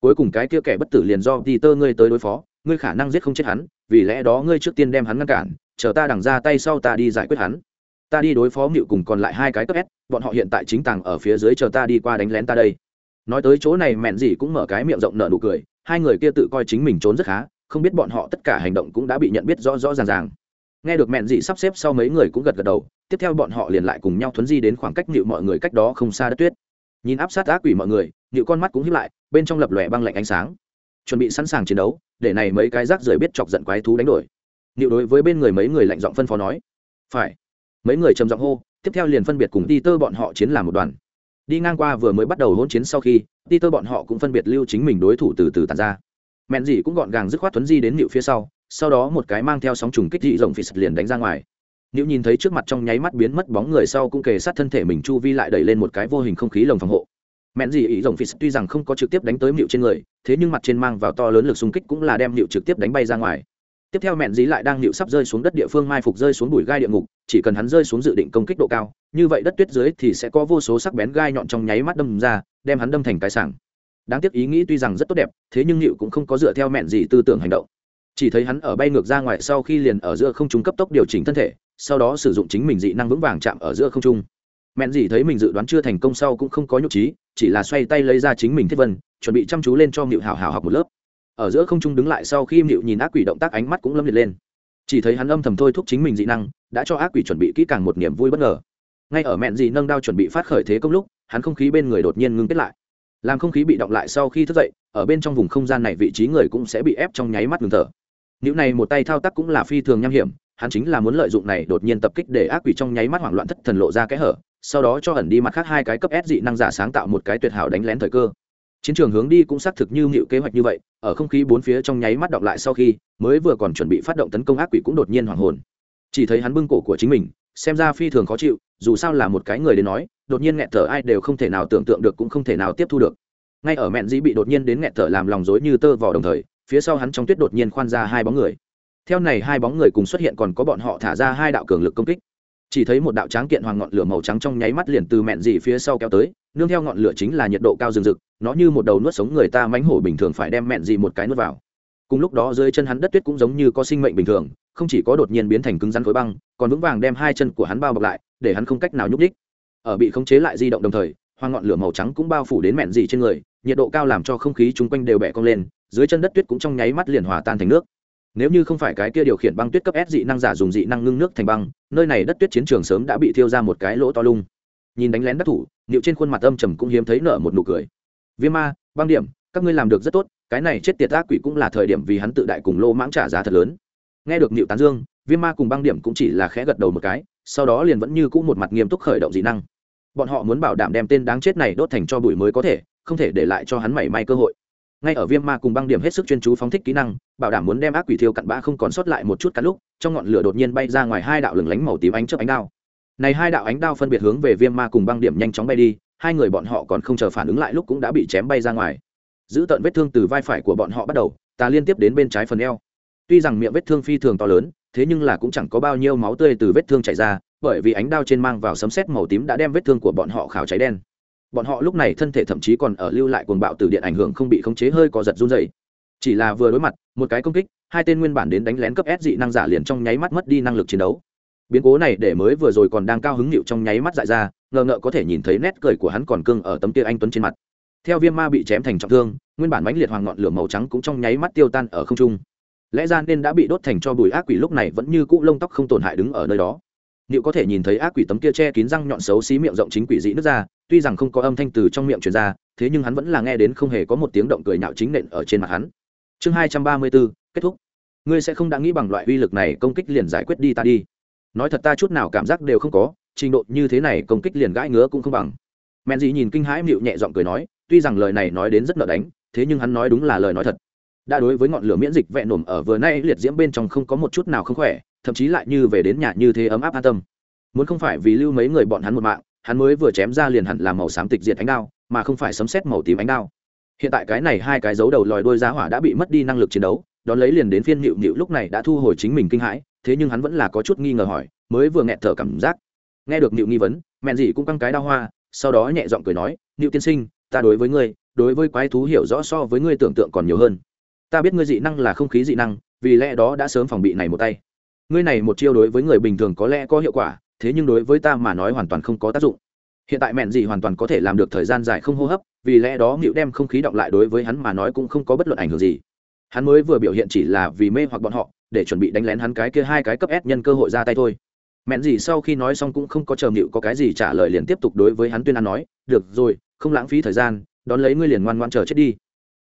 Cuối cùng cái kia kẻ bất tử liền do đi tơ ngươi tới đối phó, ngươi khả năng giết không chết hắn, vì lẽ đó ngươi trước tiên đem hắn ngăn cản, chờ ta đằng ra tay sau ta đi giải quyết hắn. Ta đi đối phó mịu cùng còn lại hai cái cấp s, bọn họ hiện tại chính tàng ở phía dưới chờ ta đi qua đánh lén ta đây. Nói tới chỗ này mẹn gì cũng mở cái miệng rộng nở nụ cười, hai người kia tự coi chính mình trốn rất khá, không biết bọn họ tất cả hành động cũng đã bị nhận biết rõ rõ ràng ràng nghe được mẹn dị sắp xếp sau mấy người cũng gật gật đầu, tiếp theo bọn họ liền lại cùng nhau thuấn di đến khoảng cách nịu mọi người cách đó không xa đất tuyết. Nhìn áp sát ác quỷ mọi người, nịu con mắt cũng hiếp lại, bên trong lập lòe băng lạnh ánh sáng. Chuẩn bị sẵn sàng chiến đấu, để này mấy cái rác rưởi biết chọc giận quái thú đánh đổi. Nịu đối với bên người mấy người lạnh giọng phân phó nói, phải. Mấy người trầm giọng hô, tiếp theo liền phân biệt cùng đi tơ bọn họ chiến làm một đoàn. Đi ngang qua vừa mới bắt đầu hỗn chiến sau khi đi tơ bọn họ cũng phân biệt lưu chính mình đối thủ từ từ tàn ra. Mẹn gì cũng gọn gàng dứt khoát thuấn di đến nịu phía sau sau đó một cái mang theo sóng trùng kích dị rộng phì sật liền đánh ra ngoài. Nếu nhìn thấy trước mặt trong nháy mắt biến mất bóng người sau cũng kề sát thân thể mình chu vi lại đẩy lên một cái vô hình không khí lồng phòng hộ. Mẹn gì ý rộng phì tuy rằng không có trực tiếp đánh tới mịu trên người, thế nhưng mặt trên mang vào to lớn lực xung kích cũng là đem mịu trực tiếp đánh bay ra ngoài. Tiếp theo mẹn dí lại đang nịu sắp rơi xuống đất địa phương mai phục rơi xuống bụi gai địa ngục, chỉ cần hắn rơi xuống dự định công kích độ cao, như vậy đất tuyết dưới thì sẽ có vô số sắc bén gai nhọn trong nháy mắt đâm ra, đem hắn đâm thành cái sảng. Đáng tiếc ý nghĩ tuy rằng rất tốt đẹp, thế nhưng nịu cũng không có dựa theo mẹn gì tư tưởng hành động chỉ thấy hắn ở bay ngược ra ngoài sau khi liền ở giữa không trung cấp tốc điều chỉnh thân thể, sau đó sử dụng chính mình dị năng vững vàng chạm ở giữa không trung. Mẹn gì thấy mình dự đoán chưa thành công sau cũng không có nhục trí, chỉ là xoay tay lấy ra chính mình thiết vân, chuẩn bị chăm chú lên cho mịu hào hào học một lớp. Ở giữa không trung đứng lại sau khi mịu nhìn ác quỷ động tác ánh mắt cũng lâm liệt lên. Chỉ thấy hắn âm thầm thôi thúc chính mình dị năng, đã cho ác quỷ chuẩn bị kỹ càng một niềm vui bất ngờ. Ngay ở mẹn Dị nâng đao chuẩn bị phát khởi thế công lúc, hắn không khí bên người đột nhiên ngưng kết lại. Làm không khí bị động lại sau khi thức dậy, ở bên trong vùng không gian này vị trí người cũng sẽ bị ép trong nháy mắt ngừng thở. Nữu này một tay thao tác cũng là phi thường nham hiểm, hắn chính là muốn lợi dụng này đột nhiên tập kích để ác quỷ trong nháy mắt hoảng loạn thất thần lộ ra cái hở, sau đó cho ẩn đi mặt khác hai cái cấp S dị năng giả sáng tạo một cái tuyệt hảo đánh lén thời cơ. Chiến trường hướng đi cũng xác thực như Nữu kế hoạch như vậy, ở không khí bốn phía trong nháy mắt đọc lại sau khi, mới vừa còn chuẩn bị phát động tấn công ác quỷ cũng đột nhiên hoảng hồn. Chỉ thấy hắn bưng cổ của chính mình, xem ra phi thường khó chịu, dù sao là một cái người đến nói, đột nhiên nghẹt thở ai đều không thể nào tưởng tượng được cũng không thể nào tiếp thu được. Ngay ở mẹn dĩ bị đột nhiên đến nghẹt thở làm lòng rối như tơ vò đồng thời, phía sau hắn trong tuyết đột nhiên khoan ra hai bóng người. Theo này hai bóng người cùng xuất hiện còn có bọn họ thả ra hai đạo cường lực công kích. Chỉ thấy một đạo tráng kiện hoàng ngọn lửa màu trắng trong nháy mắt liền từ mẹn dị phía sau kéo tới, nương theo ngọn lửa chính là nhiệt độ cao rừng rực, nó như một đầu nuốt sống người ta mánh hổ bình thường phải đem mẹn dị một cái nuốt vào. Cùng lúc đó dưới chân hắn đất tuyết cũng giống như có sinh mệnh bình thường, không chỉ có đột nhiên biến thành cứng rắn khối băng, còn vững vàng đem hai chân của hắn bao bọc lại, để hắn không cách nào nhúc đích ở bị khống chế lại di động đồng thời, hoàng ngọn lửa màu trắng cũng bao phủ đến mẹn dị trên người, nhiệt độ cao làm cho không khí chung quanh đều bẻ cong lên dưới chân đất tuyết cũng trong nháy mắt liền hòa tan thành nước. Nếu như không phải cái kia điều khiển băng tuyết cấp s dị năng giả dùng dị năng ngưng nước thành băng, nơi này đất tuyết chiến trường sớm đã bị thiêu ra một cái lỗ to lung. Nhìn đánh lén đắc thủ, Niệu trên khuôn mặt âm trầm cũng hiếm thấy nở một nụ cười. Viêm ma, băng điểm, các ngươi làm được rất tốt, cái này chết tiệt ác quỷ cũng là thời điểm vì hắn tự đại cùng lô mãng trả giá thật lớn. Nghe được Niệu tán dương, viêm ma cùng băng điểm cũng chỉ là khẽ gật đầu một cái, sau đó liền vẫn như cũ một mặt nghiêm túc khởi động dị năng. Bọn họ muốn bảo đảm đem tên đáng chết này đốt thành cho bụi mới có thể, không thể để lại cho hắn mảy may cơ hội ngay ở viêm ma cùng băng điểm hết sức chuyên chú phóng thích kỹ năng, bảo đảm muốn đem ác quỷ thiêu cặn bã không còn sót lại một chút cả lúc, trong ngọn lửa đột nhiên bay ra ngoài hai đạo lừng lánh màu tím ánh chớp ánh đao. Này hai đạo ánh đao phân biệt hướng về viêm ma cùng băng điểm nhanh chóng bay đi, hai người bọn họ còn không chờ phản ứng lại lúc cũng đã bị chém bay ra ngoài. Giữ tận vết thương từ vai phải của bọn họ bắt đầu, ta liên tiếp đến bên trái phần eo. Tuy rằng miệng vết thương phi thường to lớn, thế nhưng là cũng chẳng có bao nhiêu máu tươi từ vết thương chảy ra, bởi vì ánh đao trên mang vào sấm sét màu tím đã đem vết thương của bọn họ khảo cháy đen bọn họ lúc này thân thể thậm chí còn ở lưu lại cuồng bạo từ điện ảnh hưởng không bị khống chế hơi có giật run dày chỉ là vừa đối mặt, một cái công kích, hai tên nguyên bản đến đánh lén cấp s dị năng giả liền trong nháy mắt mất đi năng lực chiến đấu. Biến cố này để mới vừa rồi còn đang cao hứng nịu trong nháy mắt dại ra, ngờ ngợ có thể nhìn thấy nét cười của hắn còn cưng ở tấm kia anh tuấn trên mặt. Theo viêm ma bị chém thành trọng thương, nguyên bản mãnh liệt hoàng ngọn lửa màu trắng cũng trong nháy mắt tiêu tan ở không trung. Lẽ ra nên đã bị đốt thành cho bùi ác quỷ lúc này vẫn như cũ lông tóc không tổn hại đứng ở nơi đó. Niệu có thể nhìn thấy ác quỷ tấm kia che kín răng nhọn xấu xí miệng rộng chính quỷ dị nước ra, tuy rằng không có âm thanh từ trong miệng truyền ra, thế nhưng hắn vẫn là nghe đến không hề có một tiếng động cười nhạo chính nện ở trên mặt hắn. Chương hai trăm ba mươi 234, kết thúc. Ngươi sẽ không đã nghĩ bằng loại uy lực này công kích liền giải quyết đi ta đi. Nói thật ta chút nào cảm giác đều không có, trình độ như thế này công kích liền gãi ngứa cũng không bằng. Men dĩ nhìn kinh hãi Niệu nhẹ giọng cười nói, tuy rằng lời này nói đến rất nợ đánh, thế nhưng hắn nói đúng là lời nói thật. Đã đối với ngọn lửa miễn dịch vẹn nổm ở vừa nay liệt diễm bên trong không có một chút nào không khỏe, thậm chí lại như về đến nhà như thế ấm áp an tâm. Muốn không phải vì lưu mấy người bọn hắn một mạng hắn mới vừa chém ra liền hẳn là màu xám tịch diệt ánh đao mà không phải sấm xét màu tím ánh đao. Hiện tại cái này hai cái dấu đầu lòi đôi giá hỏa đã bị mất đi năng lực chiến đấu đón lấy liền đến phiên nịu nịu lúc này đã thu hồi chính mình kinh hãi thế nhưng hắn vẫn là có chút nghi ngờ hỏi mới vừa nghẹt thở cảm giác. Nghe được nịu nghi vấn mẹn gì cũng căng cái đao hoa sau đó nhẹ giọng cười nói nịu tiên sinh ta đối với ngươi đối với quái thú hiểu rõ so với ngươi tưởng tượng còn nhiều hơn ta biết ngươi dị năng là không khí dị năng, vì lẽ đó đã sớm phòng bị này một tay. Ngươi này một chiêu đối với người bình thường có lẽ có hiệu quả, thế nhưng đối với ta mà nói hoàn toàn không có tác dụng. Hiện tại mẹn Dị hoàn toàn có thể làm được thời gian dài không hô hấp, vì lẽ đó Ngự đem không khí động lại đối với hắn mà nói cũng không có bất luận ảnh hưởng gì. Hắn mới vừa biểu hiện chỉ là vì mê hoặc bọn họ, để chuẩn bị đánh lén hắn cái kia hai cái cấp ép nhân cơ hội ra tay thôi. Mẹn gì sau khi nói xong cũng không có chờ Ngự có cái gì trả lời liền tiếp tục đối với hắn tuyên án nói, được rồi, không lãng phí thời gian, đón lấy ngươi liền ngoan ngoan chờ chết đi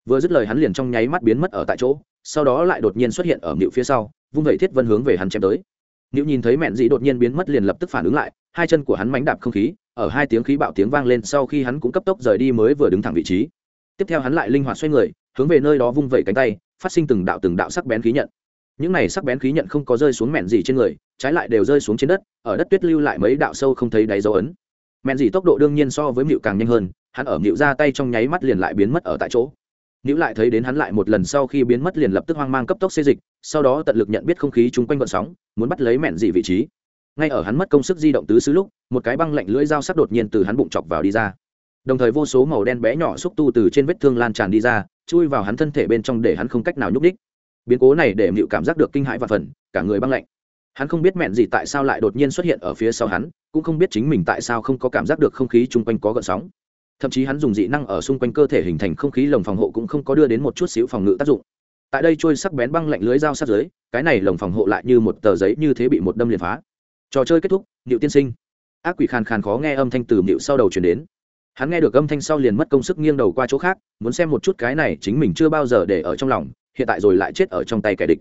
vừa dứt lời hắn liền trong nháy mắt biến mất ở tại chỗ sau đó lại đột nhiên xuất hiện ở nghịu phía sau vung vẩy thiết vân hướng về hắn chém tới Nữu nhìn thấy mẹn dị đột nhiên biến mất liền lập tức phản ứng lại, hai chân của hắn mánh đạp không khí, ở hai tiếng khí bạo tiếng vang lên sau khi hắn cũng cấp tốc rời đi mới vừa đứng thẳng vị trí. Tiếp theo hắn lại linh hoạt xoay người, hướng về nơi đó vung vẩy cánh tay, phát sinh từng đạo từng đạo sắc bén khí nhận. Những này sắc bén khí nhận không có rơi xuống mẹn dị trên người, trái lại đều rơi xuống trên đất, ở đất tuyết lưu lại mấy đạo sâu không thấy đáy dấu ấn. Mẹn dị tốc độ đương nhiên so với Mịu càng nhanh hơn, hắn ở Mịu ra tay trong nháy mắt liền lại biến mất ở tại chỗ. Nếu lại thấy đến hắn lại một lần sau khi biến mất liền lập tức hoang mang cấp tốc xê dịch, sau đó tận lực nhận biết không khí chung quanh gợn sóng, muốn bắt lấy mẹn dị vị trí. Ngay ở hắn mất công sức di động tứ xứ lúc, một cái băng lạnh lưỡi dao sắc đột nhiên từ hắn bụng chọc vào đi ra. Đồng thời vô số màu đen bé nhỏ xúc tu từ trên vết thương lan tràn đi ra, chui vào hắn thân thể bên trong để hắn không cách nào nhúc đích. Biến cố này để Mịu cảm giác được kinh hãi và phần, cả người băng lạnh. Hắn không biết mẹn gì tại sao lại đột nhiên xuất hiện ở phía sau hắn, cũng không biết chính mình tại sao không có cảm giác được không khí chung quanh có gợn sóng thậm chí hắn dùng dị năng ở xung quanh cơ thể hình thành không khí lồng phòng hộ cũng không có đưa đến một chút xíu phòng ngự tác dụng. Tại đây trôi sắc bén băng lạnh lưới dao sát dưới cái này lồng phòng hộ lại như một tờ giấy như thế bị một đâm liền phá. Trò chơi kết thúc, niệu tiên sinh. Ác quỷ khàn khàn khó nghe âm thanh từ niệu sau đầu chuyển đến. Hắn nghe được âm thanh sau liền mất công sức nghiêng đầu qua chỗ khác, muốn xem một chút cái này chính mình chưa bao giờ để ở trong lòng, hiện tại rồi lại chết ở trong tay kẻ địch.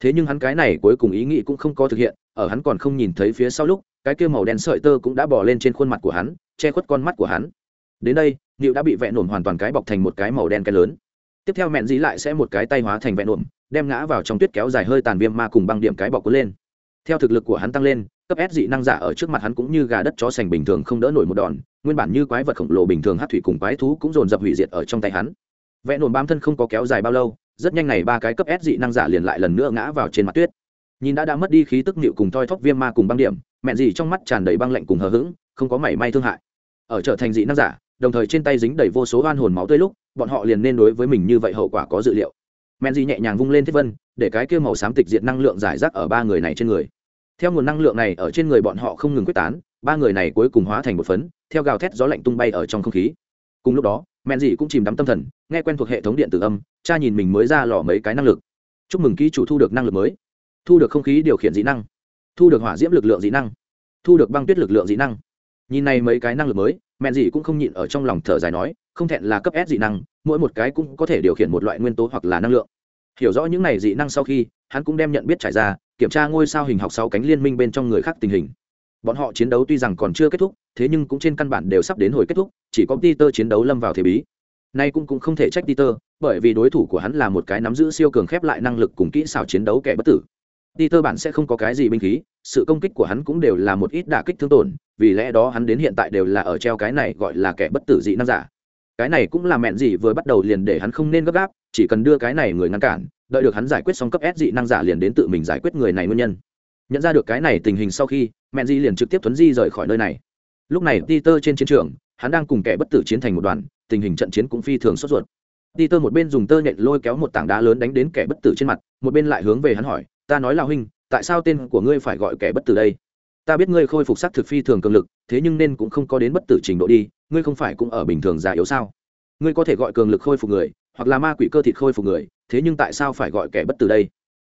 Thế nhưng hắn cái này cuối cùng ý nghĩ cũng không có thực hiện, ở hắn còn không nhìn thấy phía sau lúc, cái kia màu đen sợi tơ cũng đã bỏ lên trên khuôn mặt của hắn, che khuất con mắt của hắn đến đây nịu đã bị vẹn nổm hoàn toàn cái bọc thành một cái màu đen cái lớn. Tiếp theo mẹn dí lại sẽ một cái tay hóa thành vẹn nổm đem ngã vào trong tuyết kéo dài hơi tàn viêm ma cùng băng điểm cái bọc cuốn lên. Theo thực lực của hắn tăng lên, cấp s dị năng giả ở trước mặt hắn cũng như gà đất chó sành bình thường không đỡ nổi một đòn, nguyên bản như quái vật khổng lồ bình thường hát thủy cùng quái thú cũng dồn dập hủy diệt ở trong tay hắn. Vẹn nổm bám thân không có kéo dài bao lâu, rất nhanh này ba cái cấp s dị năng giả liền lại lần nữa ngã vào trên mặt tuyết. Nhìn đã đã mất đi khí tức nịu cùng thoi thóp viêm ma cùng băng điểm, mẹn dị trong mắt tràn đầy băng lạnh cùng hờ hững, không có mảy may thương hại. Ở trở thành dị năng giả đồng thời trên tay dính đầy vô số oan hồn máu tươi lúc, bọn họ liền nên đối với mình như vậy hậu quả có dự liệu. Men di nhẹ nhàng vung lên thiết vân, để cái kia màu xám tịch diệt năng lượng giải rác ở ba người này trên người. Theo nguồn năng lượng này ở trên người bọn họ không ngừng quyết tán, ba người này cuối cùng hóa thành một phấn, theo gào thét gió lạnh tung bay ở trong không khí. Cùng lúc đó, men cũng chìm đắm tâm thần, nghe quen thuộc hệ thống điện tử âm, cha nhìn mình mới ra lò mấy cái năng lực. Chúc mừng ký chủ thu được năng lực mới. Thu được không khí điều khiển dị năng. Thu được hỏa diễm lực lượng dị năng. Thu được băng tuyết lực lượng dị năng. Nhìn này mấy cái năng lực mới mẹn gì cũng không nhịn ở trong lòng thở dài nói, không thẹn là cấp s dị năng, mỗi một cái cũng có thể điều khiển một loại nguyên tố hoặc là năng lượng. Hiểu rõ những này dị năng sau khi, hắn cũng đem nhận biết trải ra, kiểm tra ngôi sao hình học sáu cánh liên minh bên trong người khác tình hình. Bọn họ chiến đấu tuy rằng còn chưa kết thúc, thế nhưng cũng trên căn bản đều sắp đến hồi kết thúc, chỉ có peter chiến đấu lâm vào thế bí. Nay cũng cũng không thể trách peter, bởi vì đối thủ của hắn là một cái nắm giữ siêu cường khép lại năng lực cùng kỹ xảo chiến đấu kẻ bất tử peter bản sẽ không có cái gì binh khí, sự công kích của hắn cũng đều là một ít đả kích thương tổn, vì lẽ đó hắn đến hiện tại đều là ở treo cái này gọi là kẻ bất tử dị năng giả. Cái này cũng là mẹn gì vừa bắt đầu liền để hắn không nên gấp gáp, chỉ cần đưa cái này người ngăn cản, đợi được hắn giải quyết xong cấp s dị năng giả liền đến tự mình giải quyết người này nguyên nhân. Nhận ra được cái này tình hình sau khi, mẹn di liền trực tiếp thuấn di rời khỏi nơi này. Lúc này peter trên chiến trường, hắn đang cùng kẻ bất tử chiến thành một đoàn, tình hình trận chiến cũng phi thường sốt ruột. Peter một bên dùng tơ nhện lôi kéo một tảng đá lớn đánh đến kẻ bất tử trên mặt, một bên lại hướng về hắn hỏi ta nói là huynh, tại sao tên của ngươi phải gọi kẻ bất tử đây? Ta biết ngươi khôi phục sắc thực phi thường cường lực, thế nhưng nên cũng không có đến bất tử trình độ đi, ngươi không phải cũng ở bình thường già yếu sao? Ngươi có thể gọi cường lực khôi phục người, hoặc là ma quỷ cơ thịt khôi phục người, thế nhưng tại sao phải gọi kẻ bất tử đây?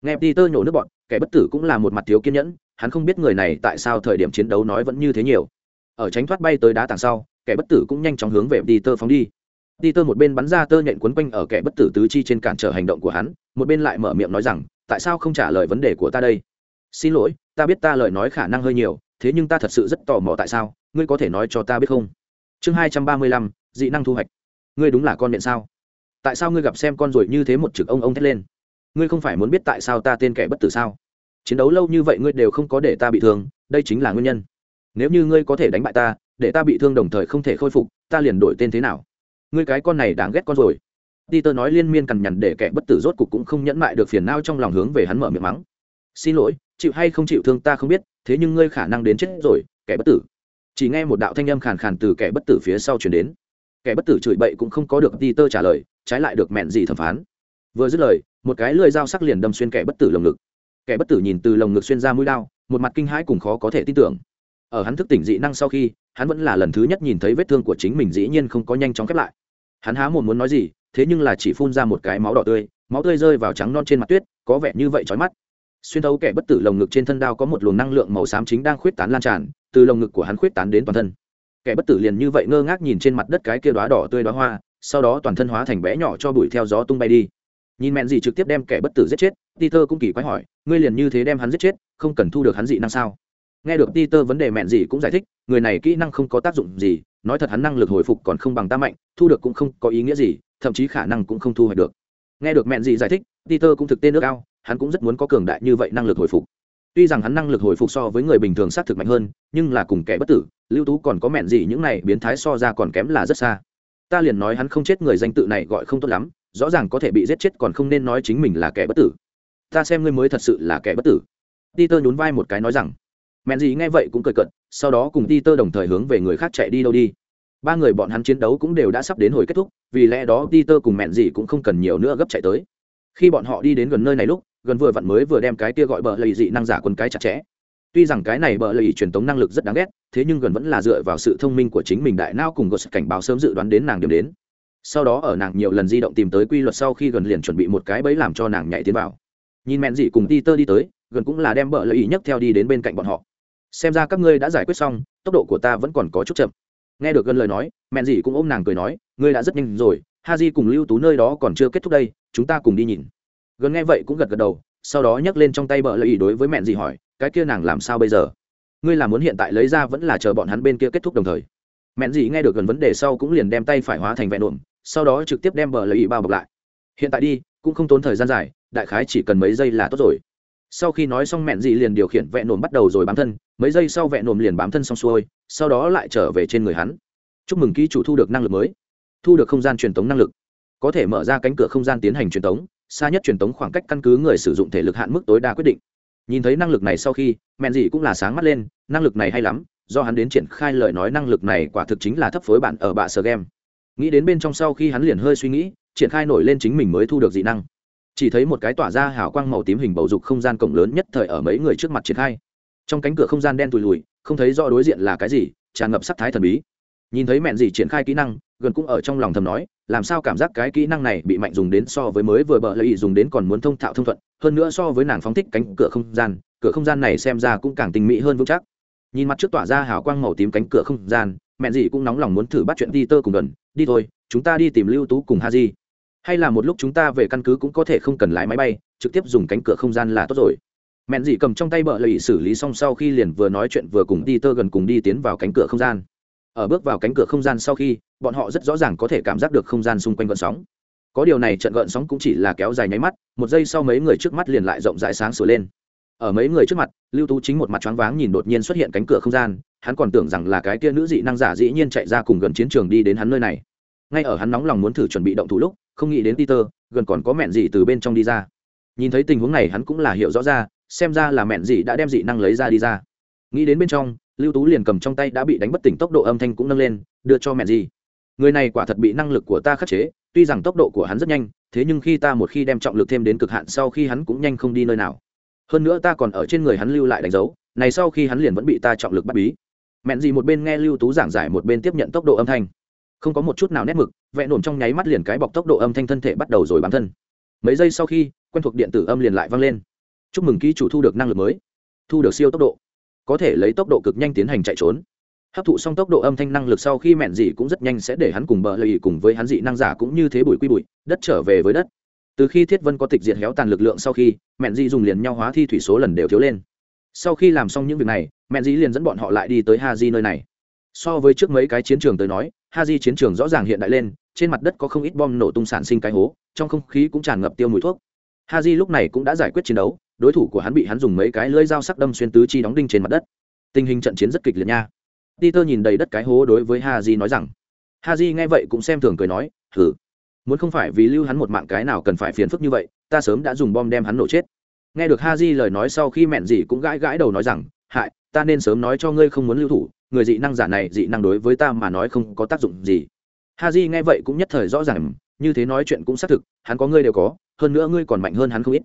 Nghe peter nhổ nước bọn kẻ bất tử cũng là một mặt thiếu kiên nhẫn, hắn không biết người này tại sao thời điểm chiến đấu nói vẫn như thế nhiều. Ở tránh thoát bay tới đá tàng sau, kẻ bất tử cũng nhanh chóng hướng về peter phóng đi. Peter một bên bắn ra tơ nhện quấn quanh ở kẻ bất tử tứ chi trên cản trở hành động của hắn, một bên lại mở miệng nói rằng tại sao không trả lời vấn đề của ta đây? Xin lỗi, ta biết ta lời nói khả năng hơi nhiều, thế nhưng ta thật sự rất tò mò tại sao, ngươi có thể nói cho ta biết không? Chương hai trăm ba mươi lăm, dị năng thu hoạch. Ngươi đúng là con miệng sao? Tại sao ngươi gặp xem con ruồi như thế một trực ông ông thét lên? Ngươi không phải muốn biết tại sao ta tên kẻ bất tử sao? Chiến đấu lâu như vậy ngươi đều không có để ta bị thương, đây chính là nguyên nhân. Nếu như ngươi có thể đánh bại ta, để ta bị thương đồng thời không thể khôi phục, ta liền đổi tên thế nào? Ngươi cái con này đáng ghét con rồi Peter nói liên miên cằn nhằn để kẻ bất tử rốt cục cũng không nhẫn mại được phiền não trong lòng hướng về hắn mở miệng mắng. "Xin lỗi, chịu hay không chịu thương ta không biết, thế nhưng ngươi khả năng đến chết rồi, kẻ bất tử." Chỉ nghe một đạo thanh âm khàn khàn từ kẻ bất tử phía sau truyền đến. Kẻ bất tử chửi bậy cũng không có được Peter trả lời, trái lại được mẹn gì thẩm phán. Vừa dứt lời, một cái lưỡi dao sắc liền đâm xuyên kẻ bất tử lồng ngực. Kẻ bất tử nhìn từ lồng ngực xuyên ra mũi dao, một mặt kinh hãi cùng khó có thể tin tưởng. Ở hắn thức tỉnh dị năng sau khi, hắn vẫn là lần thứ nhất nhìn thấy vết thương của chính mình dĩ nhiên không có nhanh chóng khép lại. Hắn há mồm muốn nói gì, thế nhưng là chỉ phun ra một cái máu đỏ tươi, máu tươi rơi vào trắng non trên mặt tuyết, có vẻ như vậy trói mắt. Xuyên thấu kẻ bất tử lồng ngực trên thân đao có một luồng năng lượng màu xám chính đang khuyết tán lan tràn, từ lồng ngực của hắn khuyết tán đến toàn thân. Kẻ bất tử liền như vậy ngơ ngác nhìn trên mặt đất cái kia đoá đỏ tươi đoá hoa, sau đó toàn thân hóa thành bé nhỏ cho bụi theo gió tung bay đi. Nhìn mẹn gì trực tiếp đem kẻ bất tử giết chết ti tơ cũng kỳ quái hỏi, ngươi liền như thế đem hắn giết chết, không cần thu được hắn dị năng sao? Nghe được ti tơ vấn đề mẹn gì cũng giải thích, người này kỹ năng không có tác dụng gì, nói thật hắn năng lực hồi phục còn không bằng ta mạnh, thu được cũng không có ý nghĩa gì thậm chí khả năng cũng không thu hoạch được. Nghe được mẹn gì giải thích, peter cũng thực tên nước cao hắn cũng rất muốn có cường đại như vậy năng lực hồi phục. Tuy rằng hắn năng lực hồi phục so với người bình thường xác thực mạnh hơn, nhưng là cùng kẻ bất tử, lưu tú còn có mẹn gì những này biến thái so ra còn kém là rất xa. Ta liền nói hắn không chết người danh tự này gọi không tốt lắm, rõ ràng có thể bị giết chết còn không nên nói chính mình là kẻ bất tử. Ta xem ngươi mới thật sự là kẻ bất tử. Peter nhún vai một cái nói rằng. Mẹn gì nghe vậy cũng cười cận sau đó cùng peter đồng thời hướng về người khác chạy đi đâu đi ba người bọn hắn chiến đấu cũng đều đã sắp đến hồi kết thúc, vì lẽ đó peter cùng mẹn gì cũng không cần nhiều nữa gấp chạy tới. Khi bọn họ đi đến gần nơi này lúc, gần vừa vặn mới vừa đem cái kia gọi bờ lầy dị năng giả quân cái chặt chẽ. Tuy rằng cái này bờ lầy truyền tống năng lực rất đáng ghét, thế nhưng gần vẫn là dựa vào sự thông minh của chính mình đại nao cùng gột cảnh báo sớm dự đoán đến nàng điểm đến. Sau đó ở nàng nhiều lần di động tìm tới quy luật sau khi gần liền chuẩn bị một cái bẫy làm cho nàng nhảy tiến vào. Nhìn mẹn dị cùng peter đi tới, gần cũng là đem bờ lầy nhấc theo đi đến bên cạnh bọn họ. Xem ra các ngươi đã giải quyết xong, tốc độ của ta vẫn còn có chút chậm nghe được gần lời nói mẹn dì cũng ôm nàng cười nói, ngươi đã rất nhanh rồi, ha di cùng lưu tú nơi đó còn chưa kết thúc đây, chúng ta cùng đi nhìn. Gần nghe vậy cũng gật gật đầu, sau đó nhấc lên trong tay bờ lợi ý đối với mẹn dì hỏi, cái kia nàng làm sao bây giờ? Ngươi là muốn hiện tại lấy ra vẫn là chờ bọn hắn bên kia kết thúc đồng thời? Mẹn dì nghe được gần vấn đề sau cũng liền đem tay phải hóa thành vẹn ổn sau đó trực tiếp đem bờ lợi ý bao bọc lại. Hiện tại đi, cũng không tốn thời gian dài, đại khái chỉ cần mấy giây là tốt rồi sau khi nói xong mẹn dị liền điều khiển vẹn nổm bắt đầu rồi bám thân, mấy giây sau vẹn nổm liền bám thân xong xuôi, sau đó lại trở về trên người hắn. Chúc mừng ký chủ thu được năng lực mới. Thu được không gian truyền tống năng lực. Có thể mở ra cánh cửa không gian tiến hành truyền tống, xa nhất truyền tống khoảng cách căn cứ người sử dụng thể lực hạn mức tối đa quyết định. Nhìn thấy năng lực này sau khi, mẹn dị cũng là sáng mắt lên, năng lực này hay lắm, do hắn đến triển khai lời nói năng lực này quả thực chính là thấp phối bạn ở bạ sờ game. Nghĩ đến bên trong sau khi hắn liền hơi suy nghĩ, triển khai nổi lên chính mình mới thu được dị năng chỉ thấy một cái tỏa ra hào quang màu tím hình bầu dục không gian cổng lớn nhất thời ở mấy người trước mặt triển khai. Trong cánh cửa không gian đen tùi lùi, không thấy rõ đối diện là cái gì, tràn ngập sắc thái thần bí. Nhìn thấy mẹn gì triển khai kỹ năng, gần cũng ở trong lòng thầm nói, làm sao cảm giác cái kỹ năng này bị mạnh dùng đến so với mới vừa bợ lợi dùng đến còn muốn thông thạo thông thuận, hơn nữa so với nàng phóng thích cánh cửa không gian, cửa không gian này xem ra cũng càng tình mỹ hơn vững chắc. Nhìn mặt trước tỏa ra hào quang màu tím cánh cửa không gian, mẹn gì cũng nóng lòng muốn thử bắt chuyện đi tơ cùng gần, đi thôi, chúng ta đi tìm lưu tú cùng ha di hay là một lúc chúng ta về căn cứ cũng có thể không cần lái máy bay, trực tiếp dùng cánh cửa không gian là tốt rồi. Mẹn dị cầm trong tay bờ lầy xử lý xong sau khi liền vừa nói chuyện vừa cùng đi tơ gần cùng đi tiến vào cánh cửa không gian. Ở bước vào cánh cửa không gian sau khi, bọn họ rất rõ ràng có thể cảm giác được không gian xung quanh gợn sóng. Có điều này trận gợn sóng cũng chỉ là kéo dài nháy mắt, một giây sau mấy người trước mắt liền lại rộng rãi sáng sửa lên. Ở mấy người trước mặt, lưu tú chính một mặt choáng váng nhìn đột nhiên xuất hiện cánh cửa không gian, hắn còn tưởng rằng là cái kia nữ dị năng giả dĩ nhiên chạy ra cùng gần chiến trường đi đến hắn nơi này. Ngay ở hắn nóng lòng muốn thử chuẩn bị động thủ lúc không nghĩ đến peter, gần còn có mẹn dị từ bên trong đi ra. Nhìn thấy tình huống này hắn cũng là hiểu rõ ra, xem ra là mẹn dị đã đem dị năng lấy ra đi ra. Nghĩ đến bên trong, lưu tú liền cầm trong tay đã bị đánh bất tỉnh tốc độ âm thanh cũng nâng lên, đưa cho mẹn dị người này quả thật bị năng lực của ta khắc chế, tuy rằng tốc độ của hắn rất nhanh, thế nhưng khi ta một khi đem trọng lực thêm đến cực hạn sau khi hắn cũng nhanh không đi nơi nào. Hơn nữa ta còn ở trên người hắn lưu lại đánh dấu, này sau khi hắn liền vẫn bị ta trọng lực bắt bí. Mẹn gì một bên nghe lưu tú giảng giải một bên tiếp nhận tốc độ âm thanh. Không có một chút nào nét mực vẽ nổn trong nháy mắt liền cái bọc tốc độ âm thanh thân thể bắt đầu rồi bám thân. Mấy giây sau khi, quen thuộc điện tử âm liền lại vang lên. Chúc mừng ký chủ thu được năng lực mới. Thu được siêu tốc độ. Có thể lấy tốc độ cực nhanh tiến hành chạy trốn. Hấp thụ xong tốc độ âm thanh năng lực sau khi mẹn dị cũng rất nhanh sẽ để hắn cùng bờ lì cùng với hắn dị năng giả cũng như thế bụi quy bụi, đất trở về với đất. Từ khi thiết vân có tịch diệt héo tàn lực lượng sau khi, mẹn dị dùng liền nhau hóa thi thủy số lần đều thiếu lên. Sau khi làm xong những việc này, mẹn dị liền dẫn bọn họ lại đi tới ha di nơi này so với trước mấy cái chiến trường tới nói ha di chiến trường rõ ràng hiện đại lên, trên mặt đất có không ít bom nổ tung sản sinh cái hố, trong không khí cũng tràn ngập tiêu mùi thuốc. Ha di lúc này cũng đã giải quyết chiến đấu, đối thủ của hắn bị hắn dùng mấy cái lưỡi dao sắc đâm xuyên tứ chi đóng đinh trên mặt đất. Tình hình trận chiến rất kịch liệt nha. Peter nhìn đầy đất cái hố đối với ha di nói rằng ha di nghe vậy cũng xem thường cười nói thử muốn không phải vì lưu hắn một mạng cái nào cần phải phiền phức như vậy, ta sớm đã dùng bom đem hắn nổ chết. Nghe được ha di lời nói sau khi mẹn gì cũng gãi gãi đầu nói rằng, hại ta nên sớm nói cho ngươi không muốn lưu thủ, người dị năng giả này dị năng đối với ta mà nói không có tác dụng gì. Ha di nghe vậy cũng nhất thời rõ ràng, như thế nói chuyện cũng xác thực, hắn có ngươi đều có, hơn nữa ngươi còn mạnh hơn hắn không ít.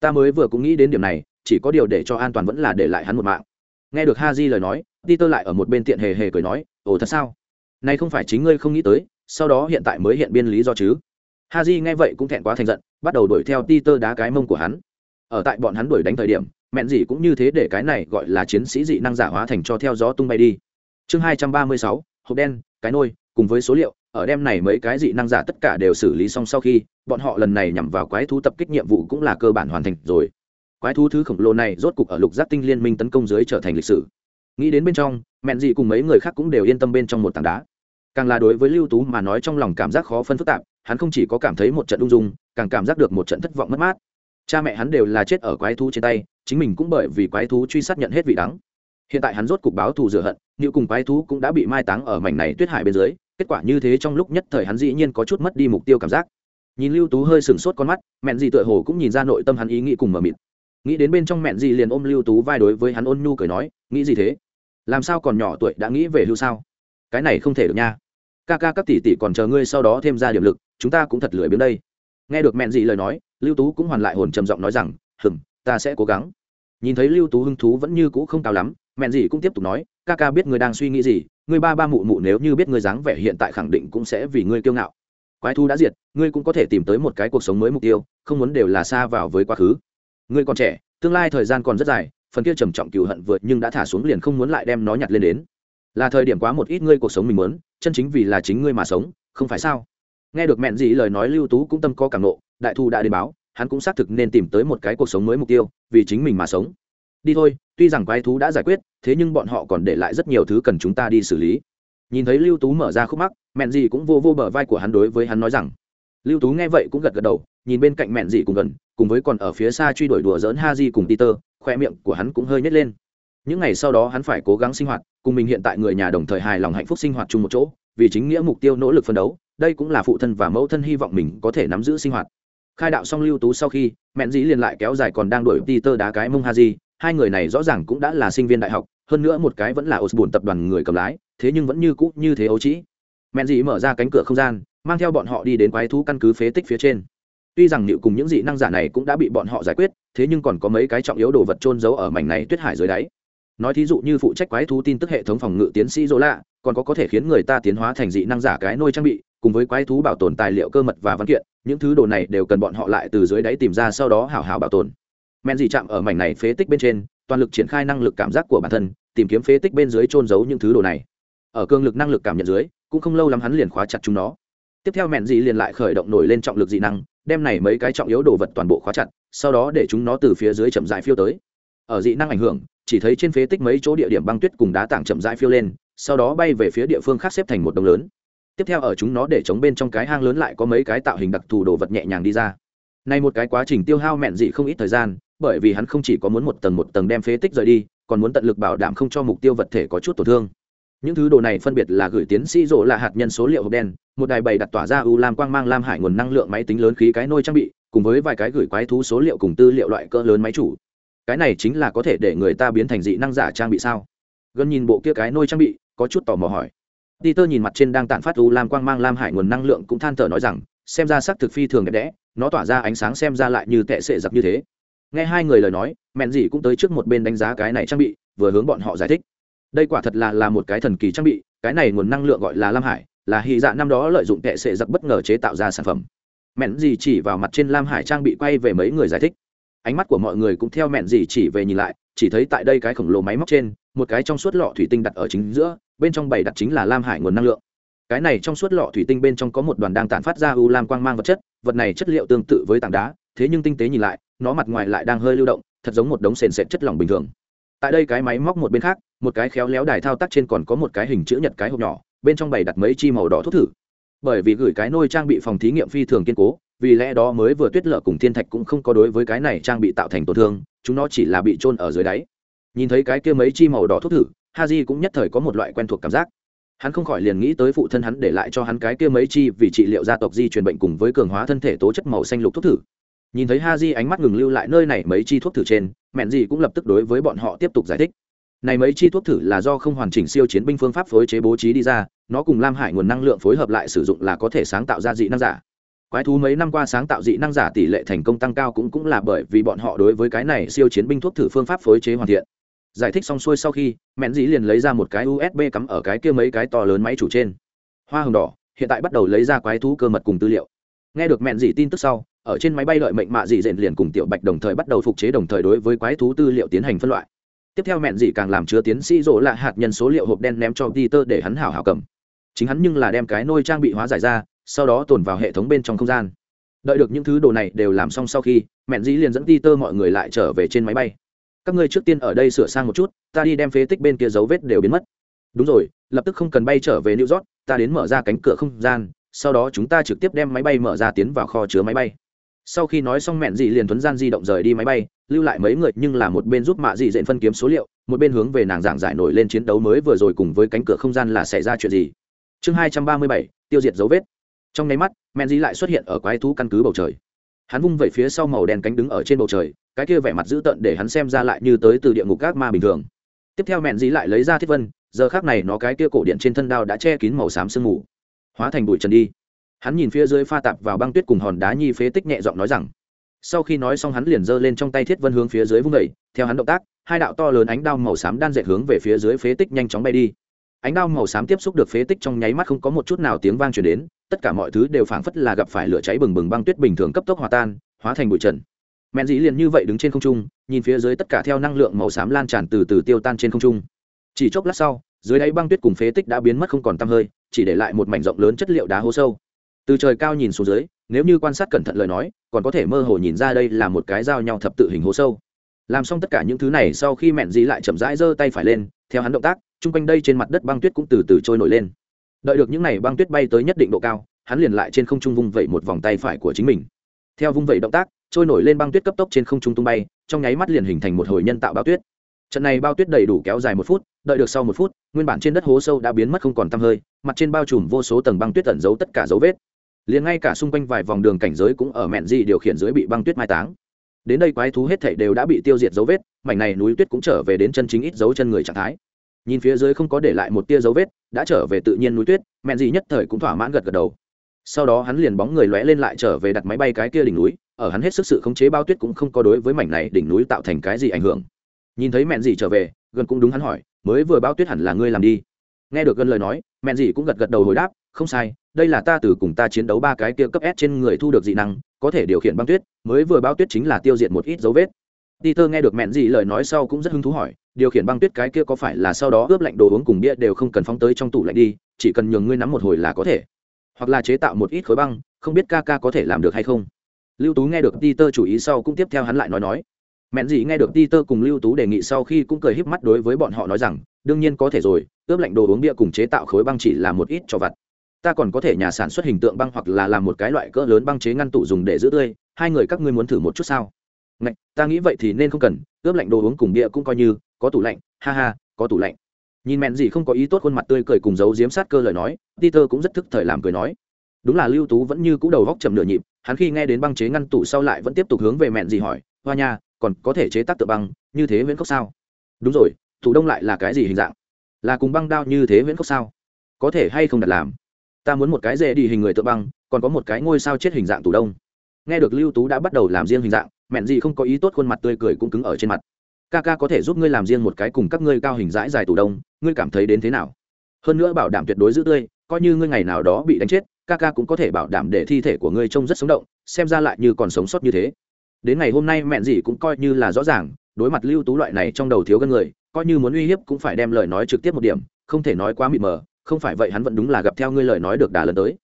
Ta mới vừa cũng nghĩ đến điểm này, chỉ có điều để cho an toàn vẫn là để lại hắn một mạng. Nghe được ha di lời nói đi tơ lại ở một bên tiện hề hề cười nói, ồ, thật sao? Nay không phải chính ngươi không nghĩ tới, sau đó hiện tại mới hiện biên lý do chứ? Ha di nghe vậy cũng thẹn quá thành giận, bắt đầu đuổi theo ti tơ đá cái mông của hắn. Ở tại bọn hắn đuổi đánh thời điểm mẹn gì cũng như thế để cái này gọi là chiến sĩ dị năng giả hóa thành cho theo gió tung bay đi. Chương hai trăm ba mươi sáu, hộp đen, cái nôi, cùng với số liệu, ở đêm này mấy cái dị năng giả tất cả đều xử lý xong sau khi, bọn họ lần này nhằm vào quái thú tập kích nhiệm vụ cũng là cơ bản hoàn thành rồi. Quái thú thứ khổng lồ này rốt cục ở lục giác tinh liên minh tấn công dưới trở thành lịch sử. Nghĩ đến bên trong, mẹn dị cùng mấy người khác cũng đều yên tâm bên trong một tảng đá. Càng là đối với lưu tú mà nói trong lòng cảm giác khó phân phức tạp, hắn không chỉ có cảm thấy một trận ung dung, càng cảm giác được một trận thất vọng mất mát. Cha mẹ hắn đều là chết ở quái thú trên tay chính mình cũng bởi vì quái thú truy sát nhận hết vị đắng. Hiện tại hắn rốt cục báo thù rửa hận nếu cùng quái thú cũng đã bị mai táng ở mảnh này tuyết hải bên dưới, kết quả như thế trong lúc nhất thời hắn dĩ nhiên có chút mất đi mục tiêu cảm giác. Nhìn lưu tú hơi sừng sốt con mắt mẹn dì tựa hồ cũng nhìn ra nội tâm hắn ý nghĩ cùng mờ mịt. Nghĩ đến bên trong mẹn dì liền ôm lưu tú vai đối với hắn ôn nhu cười nói, nghĩ gì thế? Làm sao còn nhỏ tuổi đã nghĩ về hưu sao? Cái này không thể được nha. Ca ca các tỷ tỷ còn chờ ngươi sau đó thêm ra điểm lực, chúng ta cũng thật lười biếng đây. Nghe được mẹn dị lời nói, lưu tú cũng hoàn lại hồn trầm giọng nói rằng, hừm, ta sẽ cố gắng nhìn thấy lưu tú hứng thú vẫn như cũ không cao lắm, mẹn dì cũng tiếp tục nói, ca ca biết ngươi đang suy nghĩ gì, ngươi ba ba mụ mụ nếu như biết ngươi dáng vẻ hiện tại khẳng định cũng sẽ vì ngươi kiêu ngạo. Quái thu đã diệt, ngươi cũng có thể tìm tới một cái cuộc sống mới mục tiêu, không muốn đều là xa vào với quá khứ. Ngươi còn trẻ, tương lai thời gian còn rất dài, phần kia trầm trọng cựu hận vượt nhưng đã thả xuống liền không muốn lại đem nó nhặt lên đến. Là thời điểm quá một ít ngươi cuộc sống mình muốn, chân chính vì là chính ngươi mà sống, không phải sao? Nghe được mẹn gì lời nói lưu tú cũng tâm có cảm nộ, đại thu đã đến báo hắn cũng xác thực nên tìm tới một cái cuộc sống mới mục tiêu, vì chính mình mà sống. Đi thôi, tuy rằng quái thú đã giải quyết, thế nhưng bọn họ còn để lại rất nhiều thứ cần chúng ta đi xử lý. Nhìn thấy lưu tú mở ra khúc mắc, mẹn gì cũng vô vô bờ vai của hắn đối với hắn nói rằng, lưu tú nghe vậy cũng gật gật đầu, nhìn bên cạnh mẹn gì cùng gần, cùng với còn ở phía xa truy đuổi đùa dỡn ha di cùng peter khoe miệng của hắn cũng hơi nhét lên. Những ngày sau đó hắn phải cố gắng sinh hoạt, cùng mình hiện tại người nhà đồng thời hài lòng hạnh phúc sinh hoạt chung một chỗ, vì chính nghĩa mục tiêu nỗ lực phấn đấu, đây cũng là phụ thân và mẫu thân hy vọng mình có thể nắm giữ sinh hoạt khai đạo xong lưu tú sau khi, mẹn dĩ liền lại kéo dài còn đang đổi peter đá cái mông ha di hai người này rõ ràng cũng đã là sinh viên đại học, hơn nữa một cái vẫn là osborne tập đoàn người cầm lái, thế nhưng vẫn như cũ như thế ấu trĩ. Mẹn dĩ mở ra cánh cửa không gian, mang theo bọn họ đi đến quái thú căn cứ phế tích phía trên. Tuy rằng nịu cùng những dị năng giả này cũng đã bị bọn họ giải quyết, thế nhưng còn có mấy cái trọng yếu đồ vật trôn giấu ở mảnh này tuyết hải dưới đáy. Nói thí dụ như phụ trách quái thú tin tức hệ thống phòng ngự tiến sĩ dỗ lạ còn có có thể khiến người ta tiến hóa thành dị năng giả cái nôi trang bị cùng với quái thú bảo tồn tài liệu cơ mật và văn kiện, những thứ đồ này đều cần bọn họ lại từ dưới đáy tìm ra sau đó hảo hảo bảo tồn. Men dì chạm ở mảnh này phế tích bên trên, toàn lực triển khai năng lực cảm giác của bản thân, tìm kiếm phế tích bên dưới trôn giấu những thứ đồ này. Ở cương lực năng lực cảm nhận dưới, cũng không lâu lắm hắn liền khóa chặt chúng nó. Tiếp theo mẹn dị liền lại khởi động nổi lên trọng lực dị năng, đem này mấy cái trọng yếu đồ vật toàn bộ khóa chặt, sau đó để chúng nó từ phía dưới chậm dại phiêu tới. Ở dị năng ảnh hưởng, chỉ thấy trên phế tích mấy chỗ địa điểm băng tuyết cùng đá tảng chậm rãi phiêu lên, sau đó bay về phía địa phương khác xếp thành một đồng lớn tiếp theo ở chúng nó để chống bên trong cái hang lớn lại có mấy cái tạo hình đặc thù đồ vật nhẹ nhàng đi ra. Nay một cái quá trình tiêu hao mẹn dị không ít thời gian, bởi vì hắn không chỉ có muốn một tầng một tầng đem phế tích rời đi, còn muốn tận lực bảo đảm không cho mục tiêu vật thể có chút tổn thương. Những thứ đồ này phân biệt là gửi tiến sĩ rộ là hạt nhân số liệu hộp đen, một đài bày đặt tỏa ra u lam quang mang lam hải nguồn năng lượng máy tính lớn khí cái nôi trang bị, cùng với vài cái gửi quái thú số liệu cùng tư liệu loại cỡ lớn máy chủ. Cái này chính là có thể để người ta biến thành dị năng giả trang bị sao? Gần nhìn bộ kia cái nôi trang bị, có chút tò mò hỏi. Peter nhìn mặt trên đang tản phát u lam quang mang lam hải nguồn năng lượng cũng than thở nói rằng, xem ra sắc thực phi thường đẹp đẽ, nó tỏa ra ánh sáng xem ra lại như tệ sệ giặc như thế. Nghe hai người lời nói, mẹn gì cũng tới trước một bên đánh giá cái này trang bị, vừa hướng bọn họ giải thích. Đây quả thật là là một cái thần kỳ trang bị, cái này nguồn năng lượng gọi là lam hải, là hy dạ năm đó lợi dụng tệ sệ giặc bất ngờ chế tạo ra sản phẩm. Mẹn gì chỉ vào mặt trên lam hải trang bị quay về mấy người giải thích. Ánh mắt của mọi người cũng theo mẹn gì chỉ về nhìn lại chỉ thấy tại đây cái khổng lồ máy móc trên, một cái trong suốt lọ thủy tinh đặt ở chính giữa, bên trong bày đặt chính là lam hải nguồn năng lượng. Cái này trong suốt lọ thủy tinh bên trong có một đoàn đang tản phát ra u lam quang mang vật chất, vật này chất liệu tương tự với tảng đá, thế nhưng tinh tế nhìn lại, nó mặt ngoài lại đang hơi lưu động, thật giống một đống sền sệt chất lỏng bình thường. Tại đây cái máy móc một bên khác, một cái khéo léo đài thao tác trên còn có một cái hình chữ nhật cái hộp nhỏ, bên trong bày đặt mấy chi màu đỏ thuốc thử. Bởi vì gửi cái nôi trang bị phòng thí nghiệm phi thường kiên cố, vì lẽ đó mới vừa tuyết lở cùng thiên thạch cũng không có đối với cái này trang bị tạo thành tổn thương chúng nó chỉ là bị trôn ở dưới đáy. Nhìn thấy cái kia mấy chi màu đỏ thuốc thử ha j cũng nhất thời có một loại quen thuộc cảm giác. Hắn không khỏi liền nghĩ tới phụ thân hắn để lại cho hắn cái kia mấy chi vì trị liệu gia tộc di truyền bệnh cùng với cường hóa thân thể tố chất màu xanh lục thuốc thử. Nhìn thấy ha j ánh mắt ngừng lưu lại nơi này mấy chi thuốc thử trên, mẹn gì cũng lập tức đối với bọn họ tiếp tục giải thích. Này mấy chi thuốc thử là do không hoàn chỉnh siêu chiến binh phương pháp phối chế bố trí đi ra, nó cùng lam hải nguồn năng lượng phối hợp lại sử dụng là có thể sáng tạo ra dị năng giả quái thú mấy năm qua sáng tạo dị năng giả tỷ lệ thành công tăng cao cũng cũng là bởi vì bọn họ đối với cái này siêu chiến binh thuốc thử phương pháp phối chế hoàn thiện. Giải thích xong xuôi sau khi, mẹn dĩ liền lấy ra một cái usb cắm ở cái kia mấy cái to lớn máy chủ trên. Hoa hồng đỏ, hiện tại bắt đầu lấy ra quái thú cơ mật cùng tư liệu. Nghe được mẹn dĩ tin tức sau, ở trên máy bay lợi mệnh mạ dị dện liền cùng tiểu bạch đồng thời bắt đầu phục chế đồng thời đối với quái thú tư liệu tiến hành phân loại. Tiếp theo mẹn dị càng làm chứa tiến sĩ rỗ là hạt nhân số liệu hộp đen ném cho peter để hắn hảo hảo cầm. Chính hắn nhưng là đem cái nôi trang bị hóa giải ra sau đó tồn vào hệ thống bên trong không gian. Đợi được những thứ đồ này đều làm xong sau khi, mẹn dĩ liền dẫn ti tơ mọi người lại trở về trên máy bay. Các ngươi trước tiên ở đây sửa sang một chút, ta đi đem phế tích bên kia dấu vết đều biến mất. Đúng rồi, lập tức không cần bay trở về new york, ta đến mở ra cánh cửa không gian, sau đó chúng ta trực tiếp đem máy bay mở ra tiến vào kho chứa máy bay. Sau khi nói xong mẹn dị liền thuấn gian di động rời đi máy bay, lưu lại mấy người nhưng là một bên giúp mạ dị dện phân kiếm số liệu, một bên hướng về nàng giảng giải nổi lên chiến đấu mới vừa rồi cùng với cánh cửa không gian là xảy ra chuyện gì. Chương hai trăm ba mươi bảy, tiêu diệt dấu vết trong nháy mắt men di lại xuất hiện ở quái thú căn cứ bầu trời. Hắn vung về phía sau màu đen cánh đứng ở trên bầu trời, cái kia vẻ mặt dữ tợn để hắn xem ra lại như tới từ địa ngục các ma bình thường. Tiếp theo mẹn dí lại lấy ra thiết vân, giờ khác này nó cái kia cổ điện trên thân đao đã che kín màu xám sương mù. Hóa thành bụi trần đi. Hắn nhìn phía dưới pha tạp vào băng tuyết cùng hòn đá nhi phế tích nhẹ giọng nói rằng, sau khi nói xong hắn liền giơ lên trong tay thiết vân hướng phía dưới vung vẩy, theo hắn động tác, hai đạo to lớn ánh đao màu xám đan dệt hướng về phía dưới phế tích nhanh chóng bay đi ánh đao màu xám tiếp xúc được phế tích trong nháy mắt không có một chút nào tiếng vang truyền đến, tất cả mọi thứ đều phảng phất là gặp phải lửa cháy bừng bừng băng tuyết bình thường cấp tốc hòa tan, hóa thành bụi trần. Mẹn dĩ liền như vậy đứng trên không trung, nhìn phía dưới tất cả theo năng lượng màu xám lan tràn từ từ tiêu tan trên không trung. Chỉ chốc lát sau, dưới đáy băng tuyết cùng phế tích đã biến mất không còn tăm hơi, chỉ để lại một mảnh rộng lớn chất liệu đá hố sâu. Từ trời cao nhìn xuống dưới, nếu như quan sát cẩn thận lời nói, còn có thể mơ hồ nhìn ra đây là một cái dao nhau thập tự hình hố sâu. Làm xong tất cả những thứ này sau khi mẹn Dĩ lại chậm rãi giơ tay phải lên, theo hắn động tác chung quanh đây trên mặt đất băng tuyết cũng từ từ trôi nổi lên. Đợi được những n à y băng tuyết bay tới nhất định độ cao, hắn liền lại trên không trung vung vẩy một vòng tay phải của chính mình. Theo vung vẩy động tác, trôi nổi lên băng tuyết cấp tốc trên không trung tung bay, trong nháy mắt liền hình thành một hồi nhân tạo bao tuyết. Trận này bao tuyết đầy đủ kéo dài một phút, đợi được sau một phút, nguyên bản trên đất hố sâu đã biến mất không còn t hơi, mặt trên bao trùm vô số tầng băng tuyết tẩn giấu tất cả dấu vết. Liền ngay cả xung quanh vài vòng đường cảnh giới cũng ở mẹn di điều khiển dưới bị băng tuyết mai táng. Đến đây quái thú hết thảy đều đã bị tiêu diệt dấu vết, mảnh này núi tuyết cũng trở về đến chân chính ít dấu chân người trạng thái nhìn phía dưới không có để lại một tia dấu vết, đã trở về tự nhiên núi tuyết mẹn gì nhất thời cũng thỏa mãn gật gật đầu. Sau đó hắn liền bóng người lóe lên lại trở về đặt máy bay cái kia đỉnh núi, ở hắn hết sức sự khống chế bao tuyết cũng không có đối với mảnh này đỉnh núi tạo thành cái gì ảnh hưởng. Nhìn thấy mẹn gì trở về, gần cũng đúng hắn hỏi, mới vừa bao tuyết hẳn là ngươi làm đi. Nghe được gần lời nói mẹn gì cũng gật gật đầu hồi đáp, không sai, đây là ta từ cùng ta chiến đấu ba cái kia cấp s trên người thu được dị năng, có thể điều khiển băng tuyết, mới vừa bao tuyết chính là tiêu diệt một ít dấu vết. Peter nghe được mẹn gì lời nói sau cũng rất hứng thú hỏi, điều khiển băng tuyết cái kia có phải là sau đó ướp lạnh đồ uống cùng bia đều không cần phóng tới trong tủ lạnh đi, chỉ cần nhường ngươi nắm một hồi là có thể. Hoặc là chế tạo một ít khối băng, không biết Kaka có thể làm được hay không. Lưu Tú nghe được Peter chủ ý sau cũng tiếp theo hắn lại nói nói, mẹn gì nghe được peter cùng lưu tú đề nghị sau khi cũng cười híp mắt đối với bọn họ nói rằng đương nhiên có thể rồi ướp lạnh đồ uống bia cùng chế tạo khối băng chỉ là một ít cho vặt ta còn có thể nhà sản xuất hình tượng băng hoặc là làm một cái loại cỡ lớn băng chế ngăn tủ dùng để giữ tươi hai người các ngươi muốn thử một chút sao Ngạch, ta nghĩ vậy thì nên không cần ướp lạnh đồ uống cùng bia cũng coi như có tủ lạnh ha ha có tủ lạnh. Nhìn mẹn gì không có ý tốt khuôn mặt tươi cười cùng giấu diếm sát cơ lời nói peter cũng rất thức thời làm cười nói. Đúng là lưu tú vẫn như cũ đầu góc chầm nửa nhịp hắn khi nghe đến băng chế ngăn tủ sau lại vẫn tiếp tục hướng về mẹn gì hỏi hoa nha còn có thể chế tác tự băng như thế vẫn cốc sao? Đúng rồi tủ đông lại là cái gì hình dạng? Là cùng băng đao như thế vẫn cốc sao? Có thể hay không đặt làm? Ta muốn một cái dễ đi hình người tự băng còn có một cái ngôi sao chết hình dạng tủ đông. Nghe được lưu tú đã bắt đầu làm riêng hình dạng mẹn gì không có ý tốt khuôn mặt tươi cười cũng cứng ở trên mặt. Ca ca có thể giúp ngươi làm riêng một cái cùng các ngươi cao hình dãi dài tủ đông, ngươi cảm thấy đến thế nào? Hơn nữa bảo đảm tuyệt đối giữ tươi, coi như ngươi ngày nào đó bị đánh chết, ca ca cũng có thể bảo đảm để thi thể của ngươi trông rất sống động, xem ra lại như còn sống sót như thế. Đến ngày hôm nay mẹn gì cũng coi như là rõ ràng, đối mặt lưu tú loại này trong đầu thiếu gân người, coi như muốn uy hiếp cũng phải đem lời nói trực tiếp một điểm, không thể nói quá mịt mờ, không phải vậy hắn vẫn đúng là gặp theo ngươi lời nói được đà lần tới.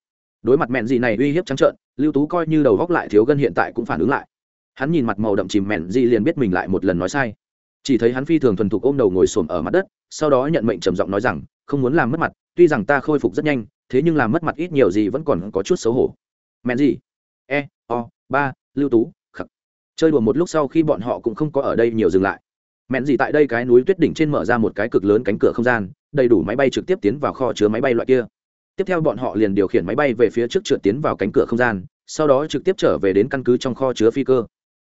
Đối mặt mẹn gì này uy hiếp trắng trợn, lưu tú coi như đầu góc lại thiếu gân hiện tại cũng phản ứng lại hắn nhìn mặt màu đậm chìm mẹn di liền biết mình lại một lần nói sai. Chỉ thấy hắn phi thường thuần thục ôm đầu ngồi xổm ở mặt đất, sau đó nhận mệnh trầm giọng nói rằng, không muốn làm mất mặt, tuy rằng ta khôi phục rất nhanh, thế nhưng làm mất mặt ít nhiều gì vẫn còn có chút xấu hổ. Mẹn gì? E o, ba, lưu tú, khắc. Chơi đùa một lúc sau khi bọn họ cũng không có ở đây nhiều dừng lại. Mẹn gì tại đây cái núi tuyết đỉnh trên mở ra một cái cực lớn cánh cửa không gian, đầy đủ máy bay trực tiếp tiến vào kho chứa máy bay loại kia. Tiếp theo bọn họ liền điều khiển máy bay về phía trước trượt tiến vào cánh cửa không gian, sau đó trực tiếp trở về đến căn cứ trong kho chứa phi cơ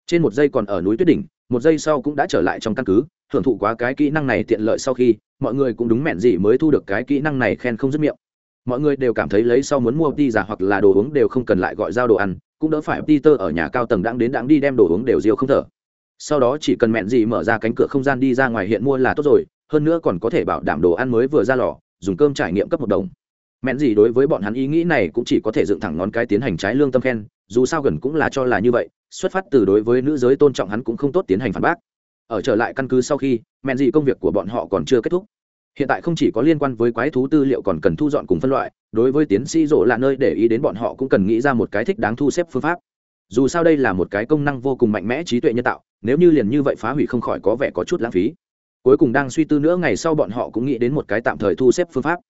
trên một giây còn ở núi tuyết đỉnh, một giây sau cũng đã trở lại trong căn cứ, hưởng thụ quá cái kỹ năng này tiện lợi sau khi, mọi người cũng đúng mẹn gì mới thu được cái kỹ năng này khen không dứt miệng. Mọi người đều cảm thấy lấy sau muốn mua ti giả hoặc là đồ uống đều không cần lại gọi giao đồ ăn, cũng đỡ phải peter ở nhà cao tầng đang đến đang đi đem đồ uống đều riêu không thở. Sau đó chỉ cần mẹn gì mở ra cánh cửa không gian đi ra ngoài hiện mua là tốt rồi, hơn nữa còn có thể bảo đảm đồ ăn mới vừa ra lò, dùng cơm trải nghiệm cấp một đồng. Mẹn gì đối với bọn hắn ý nghĩ này cũng chỉ có thể dựng thẳng ngón cái tiến hành trái lương tâm khen, dù sao gần cũng là cho là như vậy xuất phát từ đối với nữ giới tôn trọng hắn cũng không tốt tiến hành phản bác. Ở trở lại căn cứ sau khi, mẹn gì công việc của bọn họ còn chưa kết thúc. Hiện tại không chỉ có liên quan với quái thú tư liệu còn cần thu dọn cùng phân loại, đối với tiến sĩ rộ là nơi để ý đến bọn họ cũng cần nghĩ ra một cái thích đáng thu xếp phương pháp. Dù sao đây là một cái công năng vô cùng mạnh mẽ trí tuệ nhân tạo, nếu như liền như vậy phá hủy không khỏi có vẻ có chút lãng phí. Cuối cùng đang suy tư nữa, ngày sau bọn họ cũng nghĩ đến một cái tạm thời thu xếp phương pháp.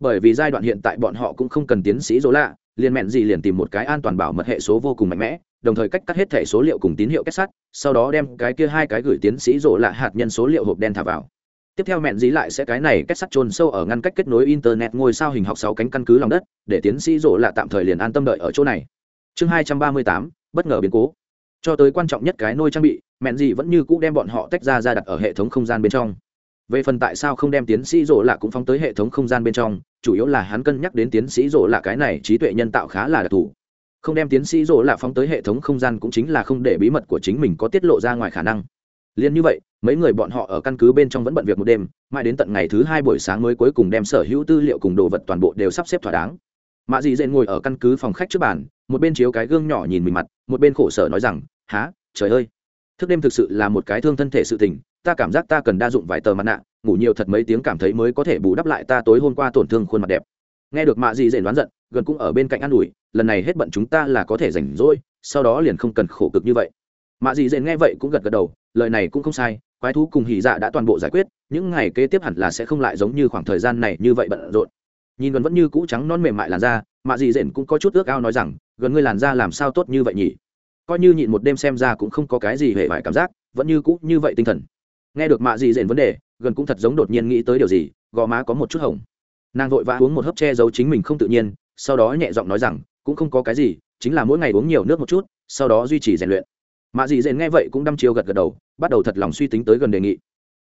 Bởi vì giai đoạn hiện tại bọn họ cũng không cần tiến sĩ rỗ lạ liền mẹn gì liền tìm một cái an toàn bảo mật hệ số vô cùng mạnh mẽ, đồng thời cách cắt hết thẻ số liệu cùng tín hiệu kết sắt, sau đó đem cái kia hai cái gửi tiến sĩ rộ lạ hạt nhân số liệu hộp đen thả vào. Tiếp theo mẹn dí lại sẽ cái này kết sắt trôn sâu ở ngăn cách kết nối internet ngôi sao hình học sáu cánh căn cứ lòng đất, để tiến sĩ rộ lạ tạm thời liền an tâm đợi ở chỗ này. Chương hai trăm ba mươi tám, bất ngờ biến cố. Cho tới quan trọng nhất cái nôi trang bị, mẹn dí vẫn như cũ đem bọn họ tách ra ra đặt ở hệ thống không gian bên trong về phần tại sao không đem tiến sĩ rộ lạ cũng phóng tới hệ thống không gian bên trong, chủ yếu là hắn cân nhắc đến tiến sĩ rộ lạ cái này trí tuệ nhân tạo khá là đặc thù. Không đem tiến sĩ rộ lạ phóng tới hệ thống không gian cũng chính là không để bí mật của chính mình có tiết lộ ra ngoài khả năng. Liền như vậy, mấy người bọn họ ở căn cứ bên trong vẫn bận việc một đêm, mãi đến tận ngày thứ hai buổi sáng mới cuối cùng đem sở hữu tư liệu cùng đồ vật toàn bộ đều sắp xếp thỏa đáng. Mạ dị dện ngồi ở căn cứ phòng khách trước bàn, một bên chiếu cái gương nhỏ nhìn mình mặt, một bên khổ sở nói rằng há trời ơi! Thức đêm thực sự là một cái thương thân thể sự tình ta cảm giác ta cần đa dụng vài tờ mặt nạ, ngủ nhiều thật mấy tiếng cảm thấy mới có thể bù đắp lại ta tối hôm qua tổn thương khuôn mặt đẹp. Nghe được mạ dị dễ đoán giận, gần cũng ở bên cạnh an ủi, lần này hết bận chúng ta là có thể rảnh rỗi, sau đó liền không cần khổ cực như vậy. Mạ dị dễ nghe vậy cũng gật gật đầu, lời này cũng không sai, quái thú cùng hỉ dạ đã toàn bộ giải quyết, những ngày kế tiếp hẳn là sẽ không lại giống như khoảng thời gian này như vậy bận rộn. Nhìn gần vẫn như cũ trắng non mềm mại làn da, mạ dị dện cũng có chút ước ao nói rằng, gần ngươi làn da làm sao tốt như vậy nhỉ? Coi như nhịn một đêm xem ra cũng không có cái gì hề vải cảm giác, vẫn như cũ như vậy tinh thần nghe được mạ dị dện vấn đề gần cũng thật giống đột nhiên nghĩ tới điều gì gò má có một chút hồng. Nàng vội vã uống một hớp che giấu chính mình không tự nhiên sau đó nhẹ giọng nói rằng cũng không có cái gì chính là mỗi ngày uống nhiều nước một chút sau đó duy trì rèn luyện. Mạ dị dện nghe vậy cũng đăm chiêu gật gật đầu bắt đầu thật lòng suy tính tới gần đề nghị.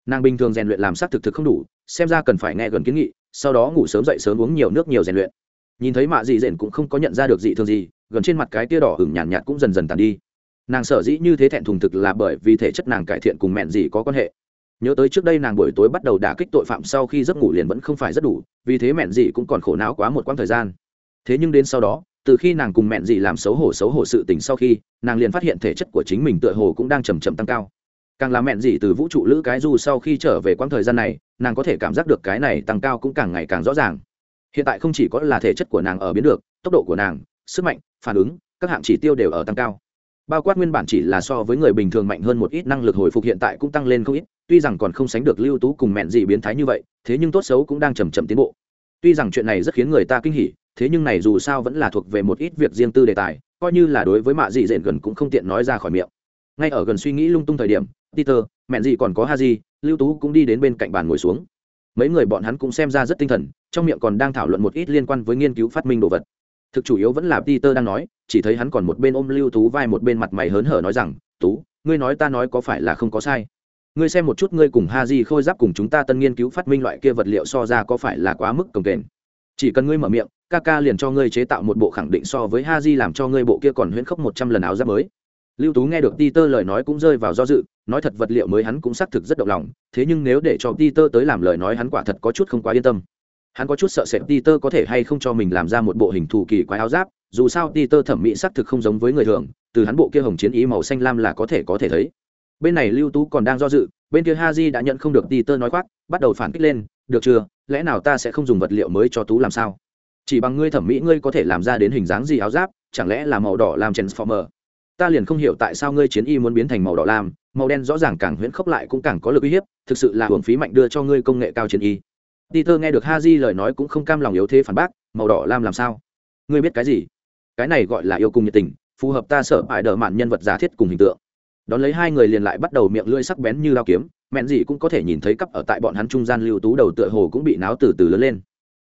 Nàng bình thường rèn luyện làm s thực thực không đủ xem ra cần phải nghe gần kiến nghị sau đó ngủ sớm dậy sớm uống nhiều nước nhiều rèn luyện. Nhìn thấy mạ dị dện cũng không có nhận ra được dị thường gì gần trên mặt cái tia đỏ hửng nhàn nhạt, nhạt cũng dần dần tàn đi. Nàng sở dĩ như thế thẹn thùng thực là bởi vì thể chất nàng cải thiện cùng mẹn gì có quan hệ nhớ tới trước đây nàng buổi tối bắt đầu đả kích tội phạm sau khi giấc ngủ liền vẫn không phải rất đủ, vì thế mẹn gì cũng còn khổ não quá một quãng thời gian. Thế nhưng đến sau đó, từ khi nàng cùng mẹn gì làm xấu hổ xấu hổ sự tình sau khi, nàng liền phát hiện thể chất của chính mình tựa hồ cũng đang chầm chậm tăng cao. Càng làm mẹn gì từ vũ trụ lữ cái du sau khi trở về quãng thời gian này, nàng có thể cảm giác được cái này tăng cao cũng càng ngày càng rõ ràng. Hiện tại không chỉ có là thể chất của nàng ở biến được, tốc độ của nàng, sức mạnh, phản ứng, các hạng chỉ tiêu đều ở tăng cao. Bao quát nguyên bản chỉ là so với người bình thường mạnh hơn một ít, năng lực hồi phục hiện tại cũng tăng lên không ít tuy rằng còn không sánh được lưu tú cùng mẹn gì biến thái như vậy, thế nhưng tốt xấu cũng đang chầm chậm tiến bộ. Tuy rằng chuyện này rất khiến người ta kinh hỉ, thế nhưng này dù sao vẫn là thuộc về một ít việc riêng tư đề tài, coi như là đối với mạ dị dện gần cũng không tiện nói ra khỏi miệng. Ngay ở gần suy nghĩ lung tung thời điểm, peter, mẹn gì còn có ha di lưu tú cũng đi đến bên cạnh bàn ngồi xuống. Mấy người bọn hắn cũng xem ra rất tinh thần, trong miệng còn đang thảo luận một ít liên quan với nghiên cứu phát minh đồ vật. Thực chủ yếu vẫn là peter đang nói, chỉ thấy hắn còn một bên ôm lưu tú vai một bên mặt mày hớn hở nói rằng, tú, ngươi nói ta nói có phải là không có sai? Ngươi xem một chút ngươi cùng ha di khôi giáp cùng chúng ta tân nghiên cứu phát minh loại kia vật liệu so ra có phải là quá mức cồng kềnh? Chỉ cần ngươi mở miệng, ca ca liền cho ngươi chế tạo một bộ khẳng định so với ha di làm cho ngươi bộ kia còn huyễn khốc một trăm lần áo giáp mới. Lưu tú nghe được peter lời nói cũng rơi vào do dự, nói thật vật liệu mới hắn cũng xác thực rất động lòng, thế nhưng nếu để cho peter tới làm lời nói hắn quả thật có chút không quá yên tâm. Hắn có chút sợ sệt peter có thể hay không cho mình làm ra một bộ hình thù kỳ quái áo giáp, dù sao peter thẩm mỹ xác thực không giống với người thường, từ hắn bộ kia hồng chiến ý màu xanh lam là có thể có thể thấy bên này lưu tú còn đang do dự, bên kia ha đã nhận không được peter nói khoác, bắt đầu phản kích lên, được chưa, lẽ nào ta sẽ không dùng vật liệu mới cho tú làm sao? Chỉ bằng ngươi thẩm mỹ ngươi có thể làm ra đến hình dáng gì áo giáp, chẳng lẽ là màu đỏ làm transformer? Ta liền không hiểu tại sao ngươi chiến y muốn biến thành màu đỏ lam màu đen rõ ràng càng huyễn khốc lại cũng càng có lực uy hiếp, thực sự là hưởng phí mạnh đưa cho ngươi công nghệ cao chiến y. Peter nghe được ha lời nói cũng không cam lòng yếu thế phản bác, màu đỏ lam làm sao? Ngươi biết cái gì? Cái này gọi là yêu cùng nhiệt tình, phù hợp ta sợ hại đỡ mạn nhân vật giả thiết cùng hình tượng đón lấy hai người liền lại bắt đầu miệng lưỡi sắc bén như lao kiếm mẹn gì cũng có thể nhìn thấy cắp ở tại bọn hắn trung gian lưu tú đầu tựa hồ cũng bị náo từ từ lớn lên.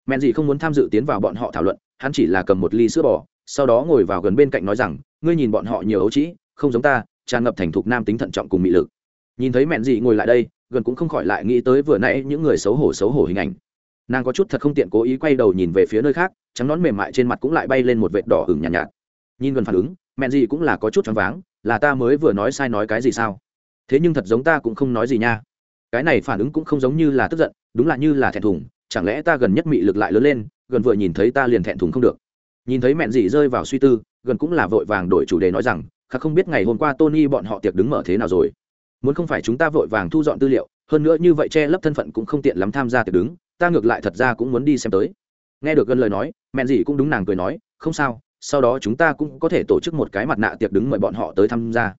Mẹn gì không muốn tham dự tiến vào bọn họ thảo luận hắn chỉ là cầm một ly sữa bò sau đó ngồi vào gần bên cạnh nói rằng ngươi nhìn bọn họ nhiều ấu trĩ không giống ta tràn ngập thành thục nam tính thận trọng cùng mị lực. Nhìn thấy mẹn gì ngồi lại đây gần cũng không khỏi lại nghĩ tới vừa nãy những người xấu hổ xấu hổ hình ảnh. Nàng có chút thật không tiện cố ý quay đầu nhìn về phía nơi khác trắng nón mềm mại trên mặt cũng lại bay lên một vệt đỏ hừng nhàn nhạt, nhạt. Nhìn gần phản ứng mẹn gì cũng là có chút choáng váng là ta mới vừa nói sai nói cái gì sao? Thế nhưng thật giống ta cũng không nói gì nha. Cái này phản ứng cũng không giống như là tức giận, đúng là như là thẹn thùng, chẳng lẽ ta gần nhất mị lực lại lớn lên, gần vừa nhìn thấy ta liền thẹn thùng không được. Nhìn thấy mẹn gì rơi vào suy tư, gần cũng là vội vàng đổi chủ đề nói rằng, khắc không biết ngày hôm qua tony bọn họ tiệc đứng mở thế nào rồi. Muốn không phải chúng ta vội vàng thu dọn tư liệu, hơn nữa như vậy che lấp thân phận cũng không tiện lắm tham gia tiệc đứng, ta ngược lại thật ra cũng muốn đi xem tới. Nghe được gần lời nói, mẹn gì cũng đúng nàng cười nói, không sao sau đó chúng ta cũng có thể tổ chức một cái mặt nạ tiệc đứng mời bọn họ tới tham gia.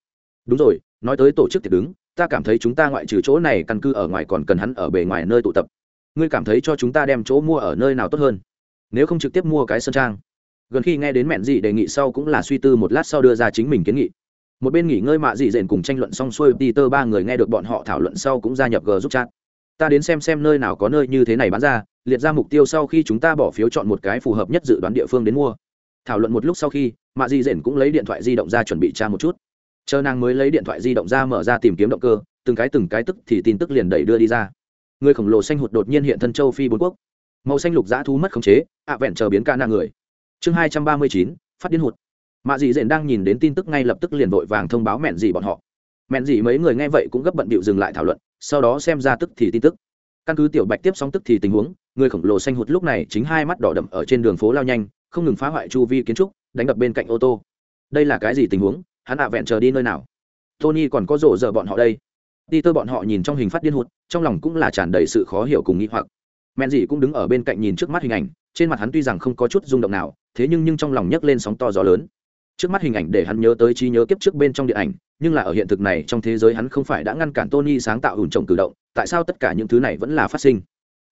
Đúng rồi, nói tới tổ chức tiệc đứng, ta cảm thấy chúng ta ngoại trừ chỗ này căn cứ ở ngoài còn cần hắn ở bề ngoài nơi tụ tập. Ngươi cảm thấy cho chúng ta đem chỗ mua ở nơi nào tốt hơn? Nếu không trực tiếp mua cái sơn trang. Gần khi nghe đến mẹn gì đề nghị sau cũng là suy tư một lát sau đưa ra chính mình kiến nghị. Một bên nghỉ ngơi mạ dị dện cùng tranh luận xong xuôi, peter ba người nghe được bọn họ thảo luận sau cũng gia nhập g giúp chat. Ta đến xem xem nơi nào có nơi như thế này bán ra, liệt ra mục tiêu sau khi chúng ta bỏ phiếu chọn một cái phù hợp nhất dự đoán địa phương đến mua thảo luận một lúc sau khi, mạ di rển cũng lấy điện thoại di động ra chuẩn bị tra một chút. Chờ nàng mới lấy điện thoại di động ra mở ra tìm kiếm động cơ, từng cái từng cái tức thì tin tức liền đẩy đưa đi ra. Người khổng lồ xanh hụt đột nhiên hiện thân châu phi bốn quốc. Màu xanh lục dã thú mất khống chế, ạ vẹn chờ biến ca nàng người. Chương hai trăm ba mươi chín, phát điên hụt. Mạ dị dện đang nhìn đến tin tức ngay lập tức liền vội vàng thông báo mẹn dị bọn họ. Mẹn dị mấy người nghe vậy cũng gấp bận bịu dừng lại thảo luận, sau đó xem ra tức thì tin tức. Căn cứ tiểu bạch tiếp xong tức thì tình huống, người khổng lồ xanh hụt lúc này chính hai mắt đỏ đậm ở trên đường phố lao nhanh không ngừng phá hoại chu vi kiến trúc, đánh đập bên cạnh ô tô. Đây là cái gì tình huống? Hắn ạ vẹn chờ đi nơi nào? Tony còn có rộ giờ bọn họ đây. Đi tơ bọn họ nhìn trong hình phát điên hụt, trong lòng cũng là tràn đầy sự khó hiểu cùng nghĩ hoặc. Men dị cũng đứng ở bên cạnh nhìn trước mắt hình ảnh, trên mặt hắn tuy rằng không có chút rung động nào, thế nhưng nhưng trong lòng nhấc lên sóng to gió lớn. Trước mắt hình ảnh để hắn nhớ tới trí nhớ kiếp trước bên trong điện ảnh, nhưng là ở hiện thực này trong thế giới hắn không phải đã ngăn cản tony sáng tạo ủn trồng cử động, tại sao tất cả những thứ này vẫn là phát sinh?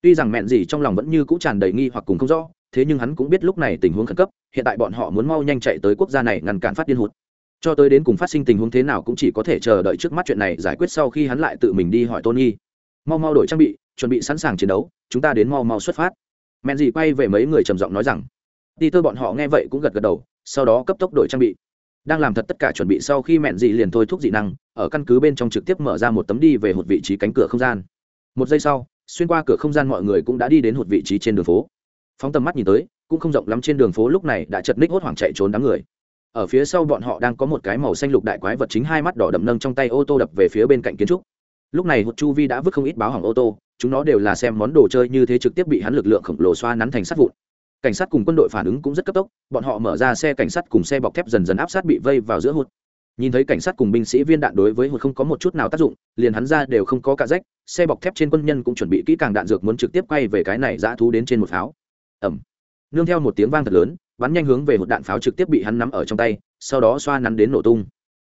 Tuy rằng mẹn gì trong lòng vẫn như cũ tràn đầy nghi hoặc cùng không rõ thế nhưng hắn cũng biết lúc này tình huống khẩn cấp, hiện tại bọn họ muốn mau nhanh chạy tới quốc gia này ngăn cản phát điên hụt. Cho tới đến cùng phát sinh tình huống thế nào cũng chỉ có thể chờ đợi trước mắt chuyện này giải quyết sau khi hắn lại tự mình đi hỏi tony mau mau đổi trang bị, chuẩn bị sẵn sàng chiến đấu, chúng ta đến mau mau xuất phát. Men dì quay về mấy người trầm giọng nói rằng. Đi tơ bọn họ nghe vậy cũng gật gật đầu, sau đó cấp tốc đổi trang bị. Đang làm thật tất cả chuẩn bị sau khi mẹn dị liền thôi thúc dị năng, ở căn cứ bên trong trực tiếp mở ra một tấm đi về một vị trí cánh cửa không gian. Một giây sau, xuyên qua cửa không gian mọi người cũng đã đi đến một vị trí trên đường phố phóng tầm mắt nhìn tới, cũng không rộng lắm trên đường phố lúc này đã chật ních hốt hoảng chạy trốn đám người. Ở phía sau bọn họ đang có một cái màu xanh lục đại quái vật chính hai mắt đỏ đậm nâng trong tay ô tô đập về phía bên cạnh kiến trúc. Lúc này hụt chu vi đã vứt không ít báo hỏng ô tô, chúng nó đều là xem món đồ chơi như thế trực tiếp bị hắn lực lượng khổng lồ xoa nắn thành sắt vụn. Cảnh sát cùng quân đội phản ứng cũng rất cấp tốc, bọn họ mở ra xe cảnh sát cùng xe bọc thép dần dần áp sát bị vây vào giữa hụt. Nhìn thấy cảnh sát cùng binh sĩ viên đạn đối với hụt không có một chút nào tác dụng, liền hắn ra đều không có cả rách, xe bọc thép trên quân nhân cũng chuẩn bị kỹ càng đạn dược muốn trực tiếp quay về cái này dã thú đến trên một pháo ẩm. Nương theo một tiếng vang thật lớn, bắn nhanh hướng về một đạn pháo trực tiếp bị hắn nắm ở trong tay, sau đó xoa nắn đến nổ tung.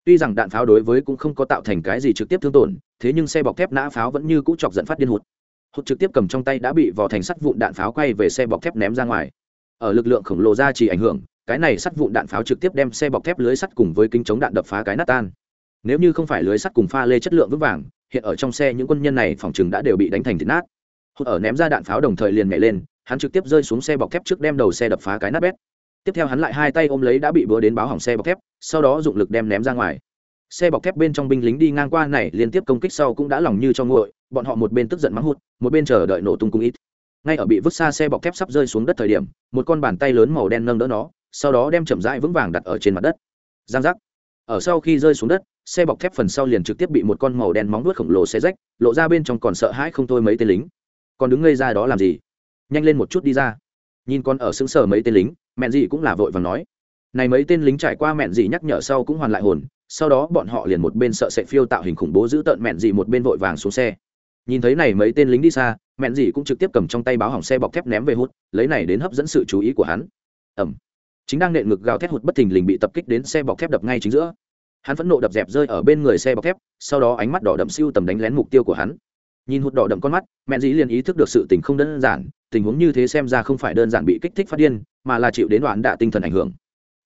Tuy rằng đạn pháo đối với cũng không có tạo thành cái gì trực tiếp thương tổn, thế nhưng xe bọc thép nã pháo vẫn như cũ chọc dẫn phát điên hụt. Hụt trực tiếp cầm trong tay đã bị vò thành sắt vụn đạn pháo quay về xe bọc thép ném ra ngoài. Ở lực lượng khổng lồ ra chỉ ảnh hưởng, cái này sắt vụn đạn pháo trực tiếp đem xe bọc thép lưới sắt cùng với kính chống đạn đập phá cái nát tan. Nếu như không phải lưới sắt cùng pha lê chất lượng vững vàng, hiện ở trong xe những quân nhân này phòng chừng đã đều bị đánh thành thịt nát. Hụt ở ném ra đạn pháo đồng thời liền nhảy lên hắn trực tiếp rơi xuống xe bọc thép trước đem đầu xe đập phá cái nát bét. Tiếp theo hắn lại hai tay ôm lấy đã bị búa đến báo hỏng xe bọc thép, sau đó dụng lực đem ném ra ngoài. Xe bọc thép bên trong binh lính đi ngang qua này liên tiếp công kích sau cũng đã lòng như cho nguội, bọn họ một bên tức giận mắng hụt, một bên chờ đợi nổ tung cung ít. Ngay ở bị vứt xa xe bọc thép sắp rơi xuống đất thời điểm, một con bàn tay lớn màu đen nâng đỡ nó, sau đó đem chậm rãi vững vàng đặt ở trên mặt đất. Giang giác. Ở sau khi rơi xuống đất, xe bọc thép phần sau liền trực tiếp bị một con màu đen móng vuốt khổng lồ xe rách, lộ ra bên trong còn sợ hãi không thôi mấy tên lính. Còn đứng ngây ra đó làm gì? Nhanh lên một chút đi ra. Nhìn con ở xứng sở mấy tên lính, mẹn gì cũng là vội và nói. Này mấy tên lính trải qua mẹn gì nhắc nhở sau cũng hoàn lại hồn, sau đó bọn họ liền một bên sợ sệt phiêu tạo hình khủng bố giữ tợn mẹn gì một bên vội vàng xuống xe. Nhìn thấy này mấy tên lính đi xa, mẹn gì cũng trực tiếp cầm trong tay báo hỏng xe bọc thép ném về hút, lấy này đến hấp dẫn sự chú ý của hắn. Ẩm chính đang nện ngực gào thét hụt bất thình lình bị tập kích đến xe bọc thép đập ngay chính giữa. Hắn phẫn nộ đập dẹp rơi ở bên người xe bọc thép, sau đó ánh mắt đỏ đậm siêu tầm đánh lén mục tiêu của hắn nhìn hụt đỏ đậm con mắt, mẹ dĩ liền ý thức được sự tình không đơn giản, tình huống như thế xem ra không phải đơn giản bị kích thích phát điên, mà là chịu đến đoạn đạ tinh thần ảnh hưởng.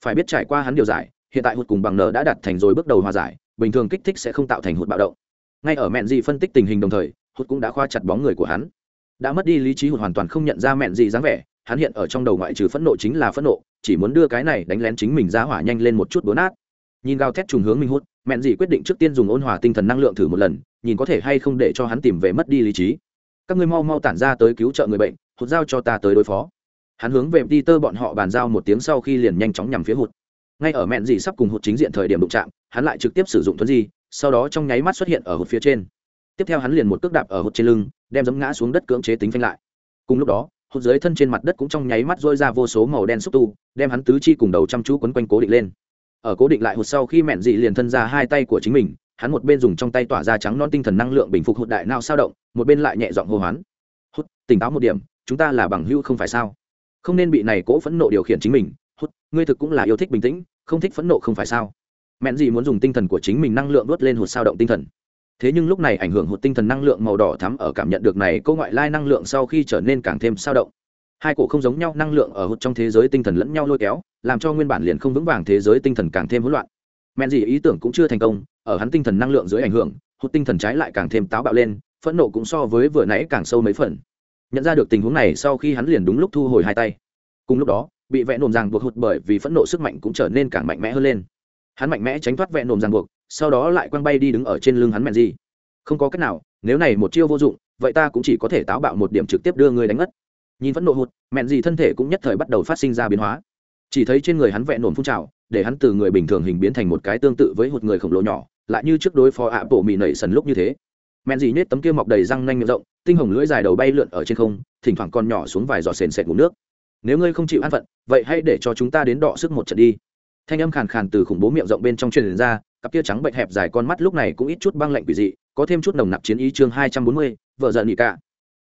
Phải biết trải qua hắn điều giải, hiện tại hụt cùng bằng nở đã đạt thành rồi bước đầu hòa giải, bình thường kích thích sẽ không tạo thành hụt bạo động. Ngay ở mẹ dĩ phân tích tình hình đồng thời, hụt cũng đã khoa chặt bóng người của hắn. Đã mất đi lý trí hụt hoàn toàn không nhận ra mẹ dĩ dáng vẻ, hắn hiện ở trong đầu ngoại trừ phẫn nộ chính là phẫn nộ, chỉ muốn đưa cái này đánh lén chính mình ra hỏa nhanh lên một chút bố nát. Nhìn gào thét trùng hướng minh hút mẹn Dĩ quyết định trước tiên dùng ôn hòa tinh thần năng lượng thử một lần nhìn có thể hay không để cho hắn tìm về mất đi lý trí. Các ngươi mau mau tản ra tới cứu trợ người bệnh, hụt giao cho ta tới đối phó. Hắn hướng về đi tơ bọn họ bàn giao một tiếng sau khi liền nhanh chóng nhằm phía hụt. Ngay ở mẹn dị sắp cùng hụt chính diện thời điểm đụng chạm, hắn lại trực tiếp sử dụng thuấn di, sau đó trong nháy mắt xuất hiện ở hụt phía trên. Tiếp theo hắn liền một cước đạp ở hụt trên lưng, đem giấm ngã xuống đất cưỡng chế tính phanh lại. Cùng lúc đó, hụt dưới thân trên mặt đất cũng trong nháy mắt dôi ra vô số màu đen xúc tu, đem hắn tứ chi cùng đầu chăm chú quấn quanh cố định lên. Ở cố định lại hụt sau khi mẹn dị liền thân ra hai tay của chính mình hắn một bên dùng trong tay tỏa ra trắng non tinh thần năng lượng bình phục hụt đại nào sao động, một bên lại nhẹ giọng hô hoán. Hút, tỉnh táo một điểm, chúng ta là bằng hữu không phải sao? Không nên bị này cố phẫn nộ điều khiển chính mình. Hút, ngươi thực cũng là yêu thích bình tĩnh, không thích phẫn nộ không phải sao? Mẹn gì muốn dùng tinh thần của chính mình năng lượng đốt lên hụt sao động tinh thần? Thế nhưng lúc này ảnh hưởng hụt tinh thần năng lượng màu đỏ thắm ở cảm nhận được này câu ngoại lai năng lượng sau khi trở nên càng thêm sao động. Hai cổ không giống nhau năng lượng ở hụt trong thế giới tinh thần lẫn nhau lôi kéo, làm cho nguyên bản liền không vững vàng thế giới tinh thần càng thêm hỗn loạn mẹn gì ý tưởng cũng chưa thành công, ở hắn tinh thần năng lượng dưới ảnh hưởng, hụt tinh thần trái lại càng thêm táo bạo lên, phẫn nộ cũng so với vừa nãy càng sâu mấy phần. Nhận ra được tình huống này, sau khi hắn liền đúng lúc thu hồi hai tay. Cùng lúc đó, bị vẽ nồm ràng buộc hụt bởi vì phẫn nộ sức mạnh cũng trở nên càng mạnh mẽ hơn lên. Hắn mạnh mẽ tránh thoát vẽ nồm ràng buộc, sau đó lại quăng bay đi đứng ở trên lưng hắn mẹn gì. Không có cách nào, nếu này một chiêu vô dụng, vậy ta cũng chỉ có thể táo bạo một điểm trực tiếp đưa người đánh ngất nhìn phẫn nộ hụt, mẹn gì thân thể cũng nhất thời bắt đầu phát sinh ra biến hóa. Chỉ thấy trên người hắn vẽ nổm phun trào để hắn từ người bình thường hình biến thành một cái tương tự với hụt người khổng lồ nhỏ, lại như trước đối phó ạ bộ mì nảy sần lúc như thế. Men gì nết tấm kia mọc đầy răng nanh miệng rộng, tinh hồng lưỡi dài đầu bay lượn ở trên không, thỉnh thoảng còn nhỏ xuống vài giọt sền sệt ngủ nước. Nếu ngươi không chịu an phận, vậy hãy để cho chúng ta đến đọ sức một trận đi. Thanh âm khàn khàn từ khủng bố miệng rộng bên trong truyền ra, cặp kia trắng bệnh hẹp dài con mắt lúc này cũng ít chút băng lạnh quỷ dị, có thêm chút nồng nặc chiến ý chương hai trăm bốn mươi, vợ giận nhị cả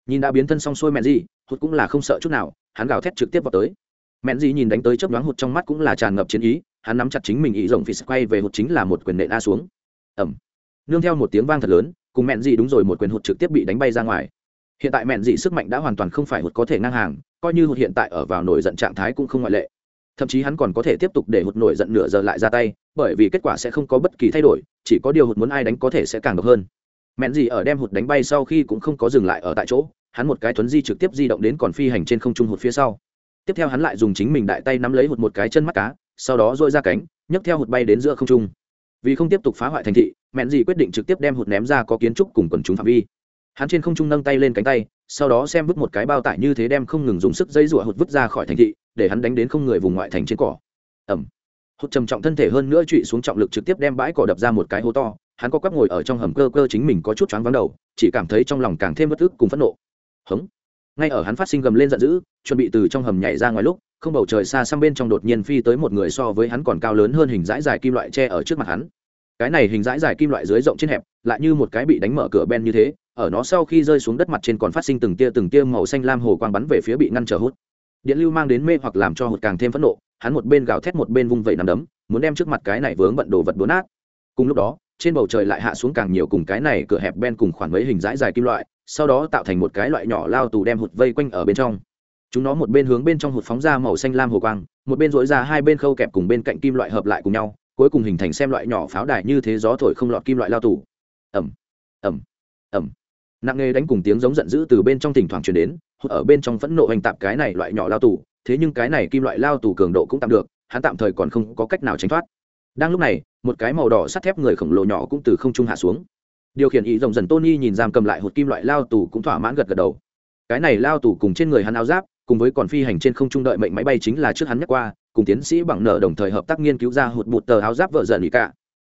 nhìn đã biến thân xong xuôi mẹ gì hụt cũng là không sợ chút nào, hắn gào thét trực tiếp vào tới. Mẹ gì nhìn đánh tới chớp nhoáng hụt trong mắt cũng là tràn ngập chiến ý hắn nắm chặt chính mình ý rộng phi quay về hụt chính là một quyền nện a xuống. Ẩm. Nương theo một tiếng vang thật lớn, cùng mẹn dị đúng rồi một quyền hụt trực tiếp bị đánh bay ra ngoài. Hiện tại mẹn dị sức mạnh đã hoàn toàn không phải hụt có thể ngang hàng, coi như hụt hiện tại ở vào nổi giận trạng thái cũng không ngoại lệ. Thậm chí hắn còn có thể tiếp tục để hụt nổi giận nửa giờ lại ra tay, bởi vì kết quả sẽ không có bất kỳ thay đổi, chỉ có điều hụt muốn ai đánh có thể sẽ càng độc hơn. Mẹn dị ở đem hụt đánh bay sau khi cũng không có dừng lại ở tại chỗ, hắn một cái thuấn di trực tiếp di động đến còn phi hành trên không trung hụt phía sau. Tiếp theo hắn lại dùng chính mình đại tay nắm lấy hụt một cái chân mắt cá sau đó dội ra cánh, nhấc theo hụt bay đến giữa không trung. Vì không tiếp tục phá hoại thành thị, mẹn dị quyết định trực tiếp đem hụt ném ra có kiến trúc cùng quần chúng phạm vi. Hắn trên không trung nâng tay lên cánh tay, sau đó xem vứt một cái bao tải như thế đem không ngừng dùng sức dây rụa hụt vứt ra khỏi thành thị, để hắn đánh đến không người vùng ngoại thành trên cỏ. Ẩm hụt trầm trọng thân thể hơn nữa trụy xuống trọng lực trực tiếp đem bãi cỏ đập ra một cái hố to, hắn có quắp ngồi ở trong hầm cơ cơ chính mình có chút choáng vắng đầu, chỉ cảm thấy trong lòng càng thêm bất ức cùng phẫn nộ. Hống ngay ở hắn phát sinh gầm lên giận dữ, chuẩn bị từ trong hầm nhảy ra ngoài lúc, không bầu trời xa sang bên trong đột nhiên phi tới một người so với hắn còn cao lớn hơn hình dãi dài kim loại tre ở trước mặt hắn. Cái này hình dãi dài kim loại dưới rộng trên hẹp, lại như một cái bị đánh mở cửa ben như thế, ở nó sau khi rơi xuống đất mặt trên còn phát sinh từng tia từng tia màu xanh lam hồ quang bắn về phía bị ngăn trở hút. Điện lưu mang đến mê hoặc làm cho hụt càng thêm phẫn nộ, hắn một bên gào thét một bên vung vẩy nằm đấm, muốn đem trước mặt cái này vướng bận đồ vật bố nát. Cùng lúc đó, trên bầu trời lại hạ xuống càng nhiều cùng cái này cửa hẹp ben cùng khoản mấy hình dãi dài kim loại sau đó tạo thành một cái loại nhỏ lao tù đem hụt vây quanh ở bên trong. Chúng nó một bên hướng bên trong hụt phóng ra màu xanh lam hồ quang, một bên dối ra hai bên khâu kẹp cùng bên cạnh kim loại hợp lại cùng nhau, cuối cùng hình thành xem loại nhỏ pháo đài như thế gió thổi không lọt kim loại lao tù. Ẩm ẩm ẩm nặng nề đánh cùng tiếng giống giận dữ từ bên trong thỉnh thoảng truyền đến, hụt ở bên trong phẫn nộ hành tạp cái này loại nhỏ lao tù, thế nhưng cái này kim loại lao tù cường độ cũng tạm được, hắn tạm thời còn không có cách nào tránh thoát. Đang lúc này, một cái màu đỏ sắt thép người khổng lồ nhỏ cũng từ không trung hạ xuống điều khiển ý rồng dần tony nhìn giam cầm lại hột kim loại lao tù cũng thỏa mãn gật gật đầu. Cái này lao tù cùng trên người hắn áo giáp, cùng với còn phi hành trên không trung đợi mệnh máy bay chính là trước hắn nhắc qua, cùng tiến sĩ bằng nợ đồng thời hợp tác nghiên cứu ra hụt bụt tờ áo giáp vợ dần ý cả.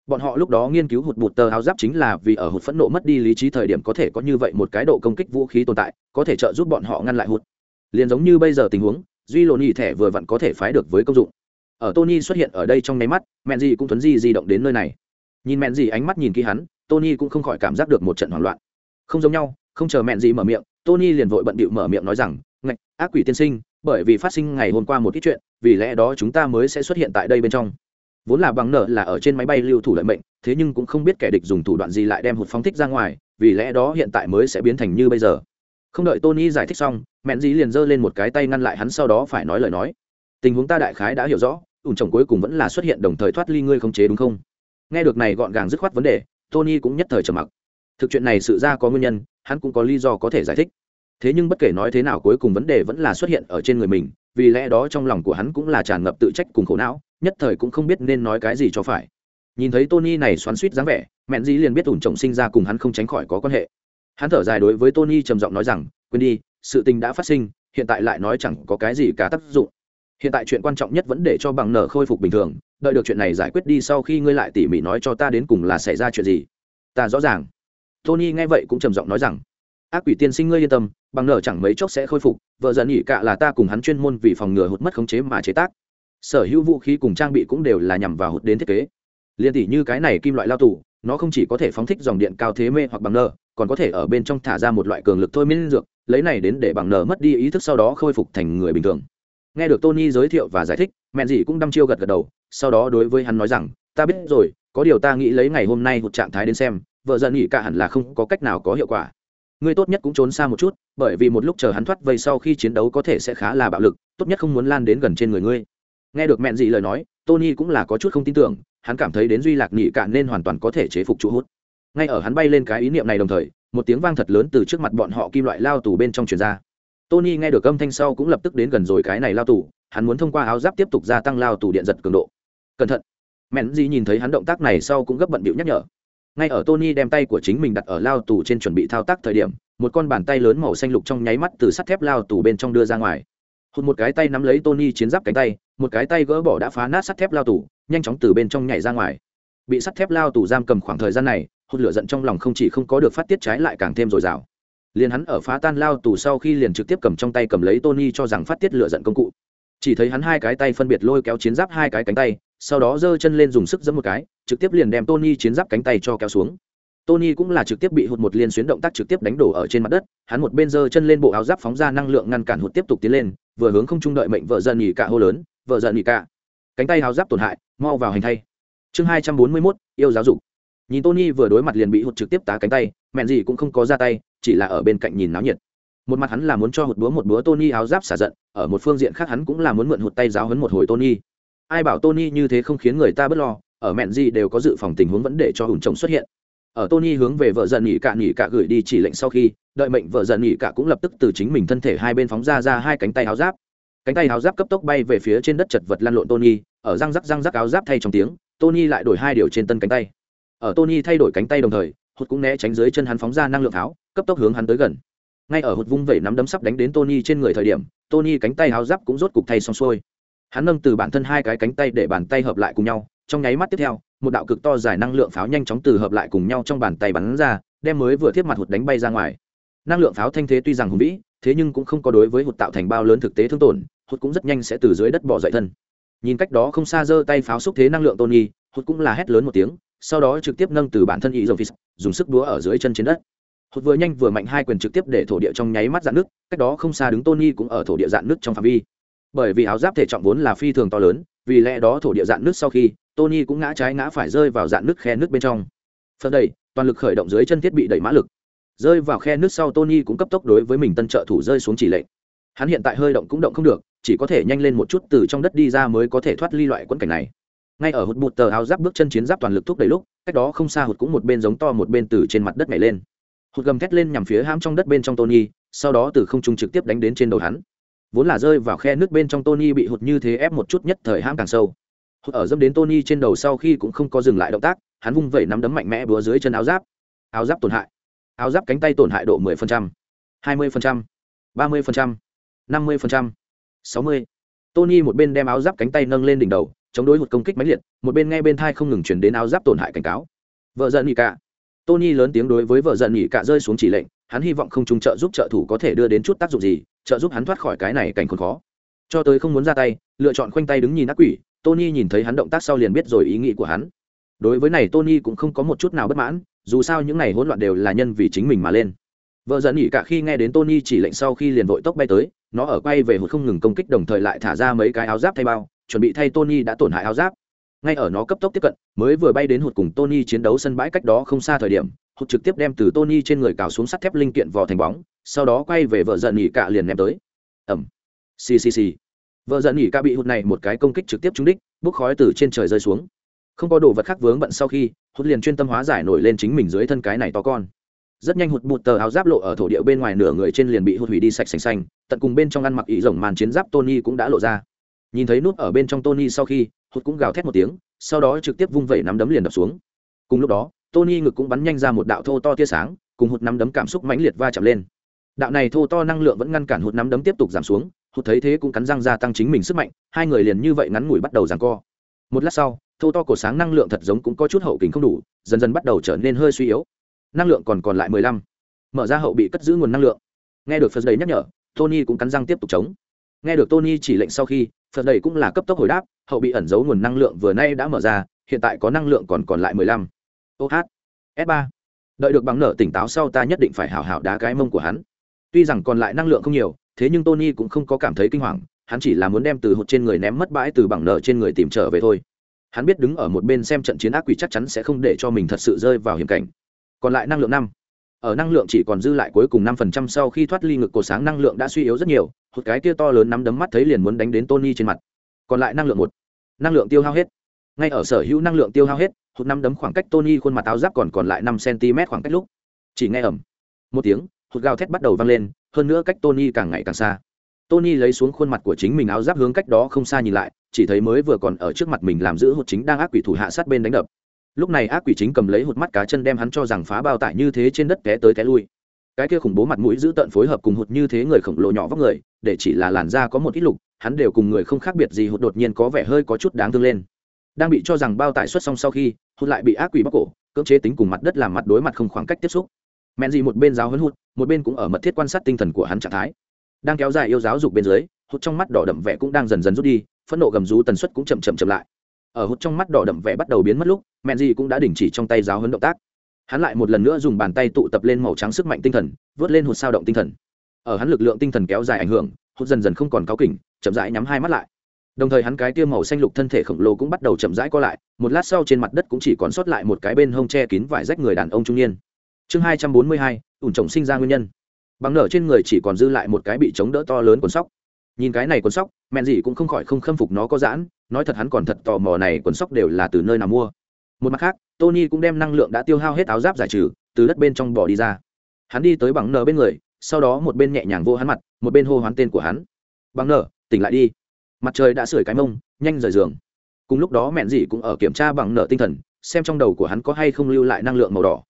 Bọn họ lúc đó nghiên cứu hụt bụt tờ áo giáp chính là vì ở hụt phẫn nộ mất đi lý trí thời điểm có thể có như vậy một cái độ công kích vũ khí tồn tại, có thể trợ giúp bọn họ ngăn lại hụt liền giống như bây giờ tình huống, duy lộn ý thẻ vừa vặn có thể phái được với công dụng. Ở tony xuất hiện ở đây trong nháy mắt, mẹn gì cũng thuấn di di động đến nơi này. Nhìn mẹn gì ánh mắt nhìn kỹ hắn tony cũng không khỏi cảm giác được một trận hoảng loạn. Không giống nhau, không chờ mẹn gì mở miệng, tony liền vội bận bịu mở miệng nói rằng, ngạch, ác quỷ tiên sinh, bởi vì phát sinh ngày hôm qua một ít chuyện, vì lẽ đó chúng ta mới sẽ xuất hiện tại đây bên trong. Vốn là bằng nợ là ở trên máy bay lưu thủ lợi mệnh, thế nhưng cũng không biết kẻ địch dùng thủ đoạn gì lại đem hụt phóng thích ra ngoài, vì lẽ đó hiện tại mới sẽ biến thành như bây giờ. Không đợi tony giải thích xong, mẹn dí liền giơ lên một cái tay ngăn lại hắn sau đó phải nói lời nói. Tình huống ta đại khái đã hiểu rõ, ủn chồng cuối cùng vẫn là xuất hiện đồng thời thoát ly ngươi không chế đúng không? Nghe được này gọn gàng dứt khoát vấn đề tony cũng nhất thời trầm mặc. Thực chuyện này sự ra có nguyên nhân, hắn cũng có lý do có thể giải thích. Thế nhưng bất kể nói thế nào cuối cùng vấn đề vẫn là xuất hiện ở trên người mình, vì lẽ đó trong lòng của hắn cũng là tràn ngập tự trách cùng khổ não, nhất thời cũng không biết nên nói cái gì cho phải. Nhìn thấy tony này xoắn suýt dáng vẻ, mẹn dĩ liền biết ủn chồng sinh ra cùng hắn không tránh khỏi có quan hệ. Hắn thở dài đối với tony trầm giọng nói rằng, quên đi, sự tình đã phát sinh, hiện tại lại nói chẳng có cái gì cả tác dụng hiện tại chuyện quan trọng nhất vẫn để cho bằng nở khôi phục bình thường, đợi được chuyện này giải quyết đi sau khi ngươi lại tỉ mỉ nói cho ta đến cùng là xảy ra chuyện gì. Ta rõ ràng. Tony nghe vậy cũng trầm giọng nói rằng, ác quỷ tiên sinh ngươi yên tâm, bằng nở chẳng mấy chốc sẽ khôi phục, vợ dần nhỉ cạ là ta cùng hắn chuyên môn vì phòng ngừa hụt mất khống chế mà chế tác. Sở hữu vũ khí cùng trang bị cũng đều là nhằm vào hụt đến thiết kế. Liên tỷ như cái này kim loại lao tù, nó không chỉ có thể phóng thích dòng điện cao thế mê hoặc bằng nở, còn có thể ở bên trong thả ra một loại cường lực thôi miễn dược, lấy này đến để bằng nở mất đi ý thức sau đó khôi phục thành người bình thường nghe được tony giới thiệu và giải thích, mẹ dì cũng đăm chiêu gật gật đầu, sau đó đối với hắn nói rằng, ta biết rồi, có điều ta nghĩ lấy ngày hôm nay một trạng thái đến xem, vợ giận nghĩ cả hẳn là không có cách nào có hiệu quả. Ngươi tốt nhất cũng trốn xa một chút, bởi vì một lúc chờ hắn thoát vây sau khi chiến đấu có thể sẽ khá là bạo lực, tốt nhất không muốn lan đến gần trên người ngươi. Nghe được mẹ dì lời nói, tony cũng là có chút không tin tưởng, hắn cảm thấy đến duy lạc nhị cả nên hoàn toàn có thể chế phục trụ hút. Ngay ở hắn bay lên cái ý niệm này đồng thời, một tiếng vang thật lớn từ trước mặt bọn họ kim loại lao tù bên trong truyền ra tony nghe được âm thanh sau cũng lập tức đến gần rồi cái này lao tù, hắn muốn thông qua áo giáp tiếp tục gia tăng lao tù điện giật cường độ. Cẩn thận. Mẹn gì nhìn thấy hắn động tác này sau cũng gấp bận bịu nhắc nhở. Ngay ở tony đem tay của chính mình đặt ở lao tù trên chuẩn bị thao tác thời điểm, một con bàn tay lớn màu xanh lục trong nháy mắt từ sắt thép lao tù bên trong đưa ra ngoài. Hụt một cái tay nắm lấy tony chiến giáp cánh tay, một cái tay gỡ bỏ đã phá nát sắt thép lao tù, nhanh chóng từ bên trong nhảy ra ngoài. Bị sắt thép lao tù giam cầm khoảng thời gian này, hụt lửa giận trong lòng không chỉ không có được phát tiết trái lại càng thêm dồi dào liền hắn ở phá tan lao tù sau khi liền trực tiếp cầm trong tay cầm lấy tony cho rằng phát tiết lửa giận công cụ. Chỉ thấy hắn hai cái tay phân biệt lôi kéo chiến giáp hai cái cánh tay sau đó giơ chân lên dùng sức giẫm một cái trực tiếp liền đem tony chiến giáp cánh tay cho kéo xuống. Tony cũng là trực tiếp bị hụt một liên xuyến động tác trực tiếp đánh đổ ở trên mặt đất hắn một bên giơ chân lên bộ áo giáp phóng ra năng lượng ngăn cản hụt tiếp tục tiến lên vừa hướng không trung đợi mệnh vợ giận nghỉ cả hô lớn vợ giận nghỉ cả. Cánh tay áo giáp tổn hại mau vào hành thay. Chương hai trăm bốn mươi 241, yêu giáo dục nhìn tony vừa đối mặt liền bị hụt trực tiếp tá cánh tay, mẹn gì cũng không có ra tay, chỉ là ở bên cạnh nhìn náo nhiệt. Một mặt hắn là muốn cho hụt búa một búa tony áo giáp xả giận, ở một phương diện khác hắn cũng là muốn mượn hụt tay giáo hấn một hồi tony. Ai bảo tony như thế không khiến người ta bớt lo, ở mẹn gì đều có dự phòng tình huống vẫn để cho hùng chồng xuất hiện. Ở tony hướng về vợ giận nghỉ cả nghỉ cả gửi đi chỉ lệnh sau khi, đợi mệnh vợ giận nghỉ cả cũng lập tức từ chính mình thân thể hai bên phóng ra ra hai cánh tay áo giáp. Cánh tay áo giáp cấp tốc bay về phía trên đất chật vật lăn lộn tony, ở răng rắc răng rắc áo giáp thay trong tiếng, tony lại đổi hai điều trên tân cánh tay ở tony thay đổi cánh tay đồng thời, hụt cũng né tránh dưới chân hắn phóng ra năng lượng pháo cấp tốc hướng hắn tới gần. Ngay ở hụt vung vẩy nắm đấm sắp đánh đến tony trên người thời điểm, tony cánh tay háo giáp cũng rốt cục thay xong xuôi. Hắn nâng từ bản thân hai cái cánh tay để bàn tay hợp lại cùng nhau, trong nháy mắt tiếp theo, một đạo cực to dài năng lượng pháo nhanh chóng từ hợp lại cùng nhau trong bàn tay bắn ra, đem mới vừa thiết mặt hụt đánh bay ra ngoài. Năng lượng pháo thanh thế tuy rằng hùng vĩ, thế nhưng cũng không có đối với hụt tạo thành bao lớn thực tế thương tổn, hụt cũng rất nhanh sẽ từ dưới đất bỏ dậy thân. Nhìn cách đó không xa giơ tay pháo xúc thế năng lượng tony, hụt cũng là hét lớn một tiếng sau đó trực tiếp nâng từ bản thân ý dầu phis dùng sức đúa ở dưới chân trên đất. Hụt vừa nhanh vừa mạnh hai quyền trực tiếp để thổ địa trong nháy mắt dạn nước cách đó không xa đứng tony cũng ở thổ địa dạn nước trong phạm vi. Bởi vì áo giáp thể trọng vốn là phi thường to lớn, vì lẽ đó thổ địa dạn nước sau khi, tony cũng ngã trái ngã phải rơi vào dạn nước khe nước bên trong. Phần đây, toàn lực khởi động dưới chân thiết bị đẩy mã lực. Rơi vào khe nước sau tony cũng cấp tốc đối với mình tân trợ thủ rơi xuống chỉ lệnh. Hắn hiện tại hơi động cũng động không được, chỉ có thể nhanh lên một chút từ trong đất đi ra mới có thể thoát ly loại quẫn cảnh này ngay ở hụt bụt tờ áo giáp bước chân chiến giáp toàn lực thúc đẩy lúc cách đó không xa hụt cũng một bên giống to một bên từ trên mặt đất nhảy lên. Hụt gầm thét lên nhằm phía hãm trong đất bên trong tony sau đó từ không trung trực tiếp đánh đến trên đầu hắn. Vốn là rơi vào khe nước bên trong tony bị hụt như thế ép một chút nhất thời hãm càng sâu. Hụt ở dâm đến tony trên đầu sau khi cũng không có dừng lại động tác hắn vung vẩy nắm đấm mạnh mẽ búa dưới chân áo giáp. Áo giáp tổn hại. Áo giáp cánh tay tổn hại độ 10%, 20%, 30%, 50%, 60. Tony một bên đem áo giáp cánh tay nâng lên đỉnh đầu, chống đối một công kích mãnh liệt, một bên nghe bên thai không ngừng truyền đến áo giáp tổn hại cảnh cáo. Vợ giận nhị cả. Tony lớn tiếng đối với vợ giận nhị cả rơi xuống chỉ lệnh, hắn hy vọng không trung trợ giúp trợ thủ có thể đưa đến chút tác dụng gì, trợ giúp hắn thoát khỏi cái này cảnh khốn khó. Cho tới không muốn ra tay, lựa chọn khoanh tay đứng nhìn ác quỷ, Tony nhìn thấy hắn động tác sau liền biết rồi ý nghĩ của hắn. Đối với này Tony cũng không có một chút nào bất mãn, dù sao những này hỗn loạn đều là nhân vì chính mình mà lên vợ giận nghỉ cả khi nghe đến tony chỉ lệnh sau khi liền vội tốc bay tới nó ở quay về hụt không ngừng công kích đồng thời lại thả ra mấy cái áo giáp thay bao chuẩn bị thay tony đã tổn hại áo giáp. Ngay ở nó cấp tốc tiếp cận mới vừa bay đến hụt cùng tony chiến đấu sân bãi cách đó không xa thời điểm hụt trực tiếp đem từ tony trên người cào xuống sắt thép linh kiện vò thành bóng sau đó quay về vợ giận nhỉ cả liền ném tới. Ầm, xì xì xì, vợ giận nhỉ cả bị hụt này một cái công kích trực tiếp trúng đích bốc khói từ trên trời rơi xuống. Không có đồ vật khác vướng bận sau khi hụt liền chuyên tâm hóa giải nổi lên chính mình dưới thân cái này to con. Rất nhanh hụt một tờ áo giáp lộ ở thổ địa bên ngoài nửa người trên liền bị hụt hủy đi sạch sành xanh tận cùng bên trong ăn mặc ý rồng màn chiến giáp tony cũng đã lộ ra nhìn thấy nút ở bên trong tony sau khi, hụt cũng gào thét một tiếng, sau đó trực tiếp vung vẩy nắm đấm liền đập xuống. Cùng lúc đó, tony ngực cũng bắn nhanh ra một đạo thô to tia sáng, cùng hụt nắm đấm cảm xúc mãnh liệt va chạm lên. Đạo này thô to năng lượng vẫn ngăn cản hụt nắm đấm tiếp tục giảm xuống, hụt thấy thế cũng cắn răng gia tăng chính mình sức mạnh, hai người liền như vậy ngắn ngủi bắt đầu giằng co. Một lát sau, thô to cổ sáng năng lượng thật giống cũng có chút hậu kính không đủ, dần dần bắt đầu trở nên hơi suy yếu. Năng lượng còn còn lại mười lăm. Mở ra hậu bị cất giữ nguồn năng lượng. Nghe được phật đầy nhắc nhở, tony cũng cắn răng tiếp tục chống nghe được tony chỉ lệnh sau khi, phật đầy cũng là cấp tốc hồi đáp, hậu bị ẩn giấu nguồn năng lượng vừa nay đã mở ra, hiện tại có năng lượng còn còn lại mười lăm. Oh s ba. Đợi được bằng nợ tỉnh táo sau ta nhất định phải hảo hảo đá cái mông của hắn. Tuy rằng còn lại năng lượng không nhiều, thế nhưng tony cũng không có cảm thấy kinh hoàng, hắn chỉ là muốn đem từ hụt trên người ném mất bãi từ bằng nợ trên người tìm trở về thôi. Hắn biết đứng ở một bên xem trận chiến ác quỷ chắc chắn sẽ không để cho mình thật sự rơi vào hiểm cảnh. Còn lại năng lượng năm ở năng lượng chỉ còn dư lại cuối cùng năm phần trăm sau khi thoát ly ngực cổ sáng năng lượng đã suy yếu rất nhiều, hụt cái kia to lớn nắm đấm mắt thấy liền muốn đánh đến tony trên mặt. Còn lại năng lượng một, năng lượng tiêu hao hết. Ngay ở sở hữu năng lượng tiêu hao hết, hụt năm đấm khoảng cách tony khuôn mặt áo giáp còn còn lại năm cm khoảng cách lúc. Chỉ nghe ầm, một tiếng, hụt gào thét bắt đầu vang lên, hơn nữa cách tony càng ngày càng xa. Tony lấy xuống khuôn mặt của chính mình áo giáp hướng cách đó không xa nhìn lại, chỉ thấy mới vừa còn ở trước mặt mình làm giữ hụt chính đang ác quỷ thủ hạ sát bên đánh đập lúc này ác quỷ chính cầm lấy hụt mắt cá chân đem hắn cho rằng phá bao tải như thế trên đất té tới té lui. Cái kia khủng bố mặt mũi giữ tận phối hợp cùng hụt như thế người khổng lồ nhỏ vóc người, để chỉ là làn da có một ít lục, hắn đều cùng người không khác biệt gì hụt đột nhiên có vẻ hơi có chút đáng thương lên. Đang bị cho rằng bao tải xuất xong sau khi, hụt lại bị ác quỷ bóc cổ, cưỡng chế tính cùng mặt đất làm mặt đối mặt không khoảng cách tiếp xúc. Mẹn gì một bên giáo hấn hụt, một bên cũng ở mật thiết quan sát tinh thần của hắn trạng thái. Đang kéo dài yêu giáo dục bên dưới, hụt trong mắt đỏ đậm vẻ cũng đang dần dần rút đi, phẫn nộ gầm rú tần suất cũng chậm chậm chậm lại ở hút trong mắt đỏ đậm vẻ bắt đầu biến mất lúc, mẹ gì cũng đã đình chỉ trong tay giáo hấn động tác. Hắn lại một lần nữa dùng bàn tay tụ tập lên màu trắng sức mạnh tinh thần, vớt lên hụt sao động tinh thần. Ở hắn lực lượng tinh thần kéo dài ảnh hưởng, hụt dần dần không còn cáo kỉnh, chậm rãi nhắm hai mắt lại. Đồng thời hắn cái tiêu màu xanh lục thân thể khổng lồ cũng bắt đầu chậm rãi co lại, một lát sau trên mặt đất cũng chỉ còn sót lại một cái bên hông che kín vải rách người đàn ông trung niên. Chương hai trăm bốn mươi hai, ủn trồng sinh ra nguyên nhân. Bằng nở trên người chỉ còn dư lại một cái bị chống đỡ to lớn quần sóc. Nhìn cái này quần sóc mẹn gì cũng không khỏi không khâm phục nó có giãn nói thật hắn còn thật tò mò này quần sóc đều là từ nơi nào mua. Một mặt khác, tony cũng đem năng lượng đã tiêu hao hết áo giáp giải trừ, từ đất bên trong bỏ đi ra. Hắn đi tới bằng nở bên người, sau đó một bên nhẹ nhàng vô hắn mặt, một bên hô hoán tên của hắn. Bằng nở tỉnh lại đi. Mặt trời đã sưởi cái mông, nhanh rời giường. Cùng lúc đó mẹn dị cũng ở kiểm tra bằng nở tinh thần, xem trong đầu của hắn có hay không lưu lại năng lượng màu đỏ.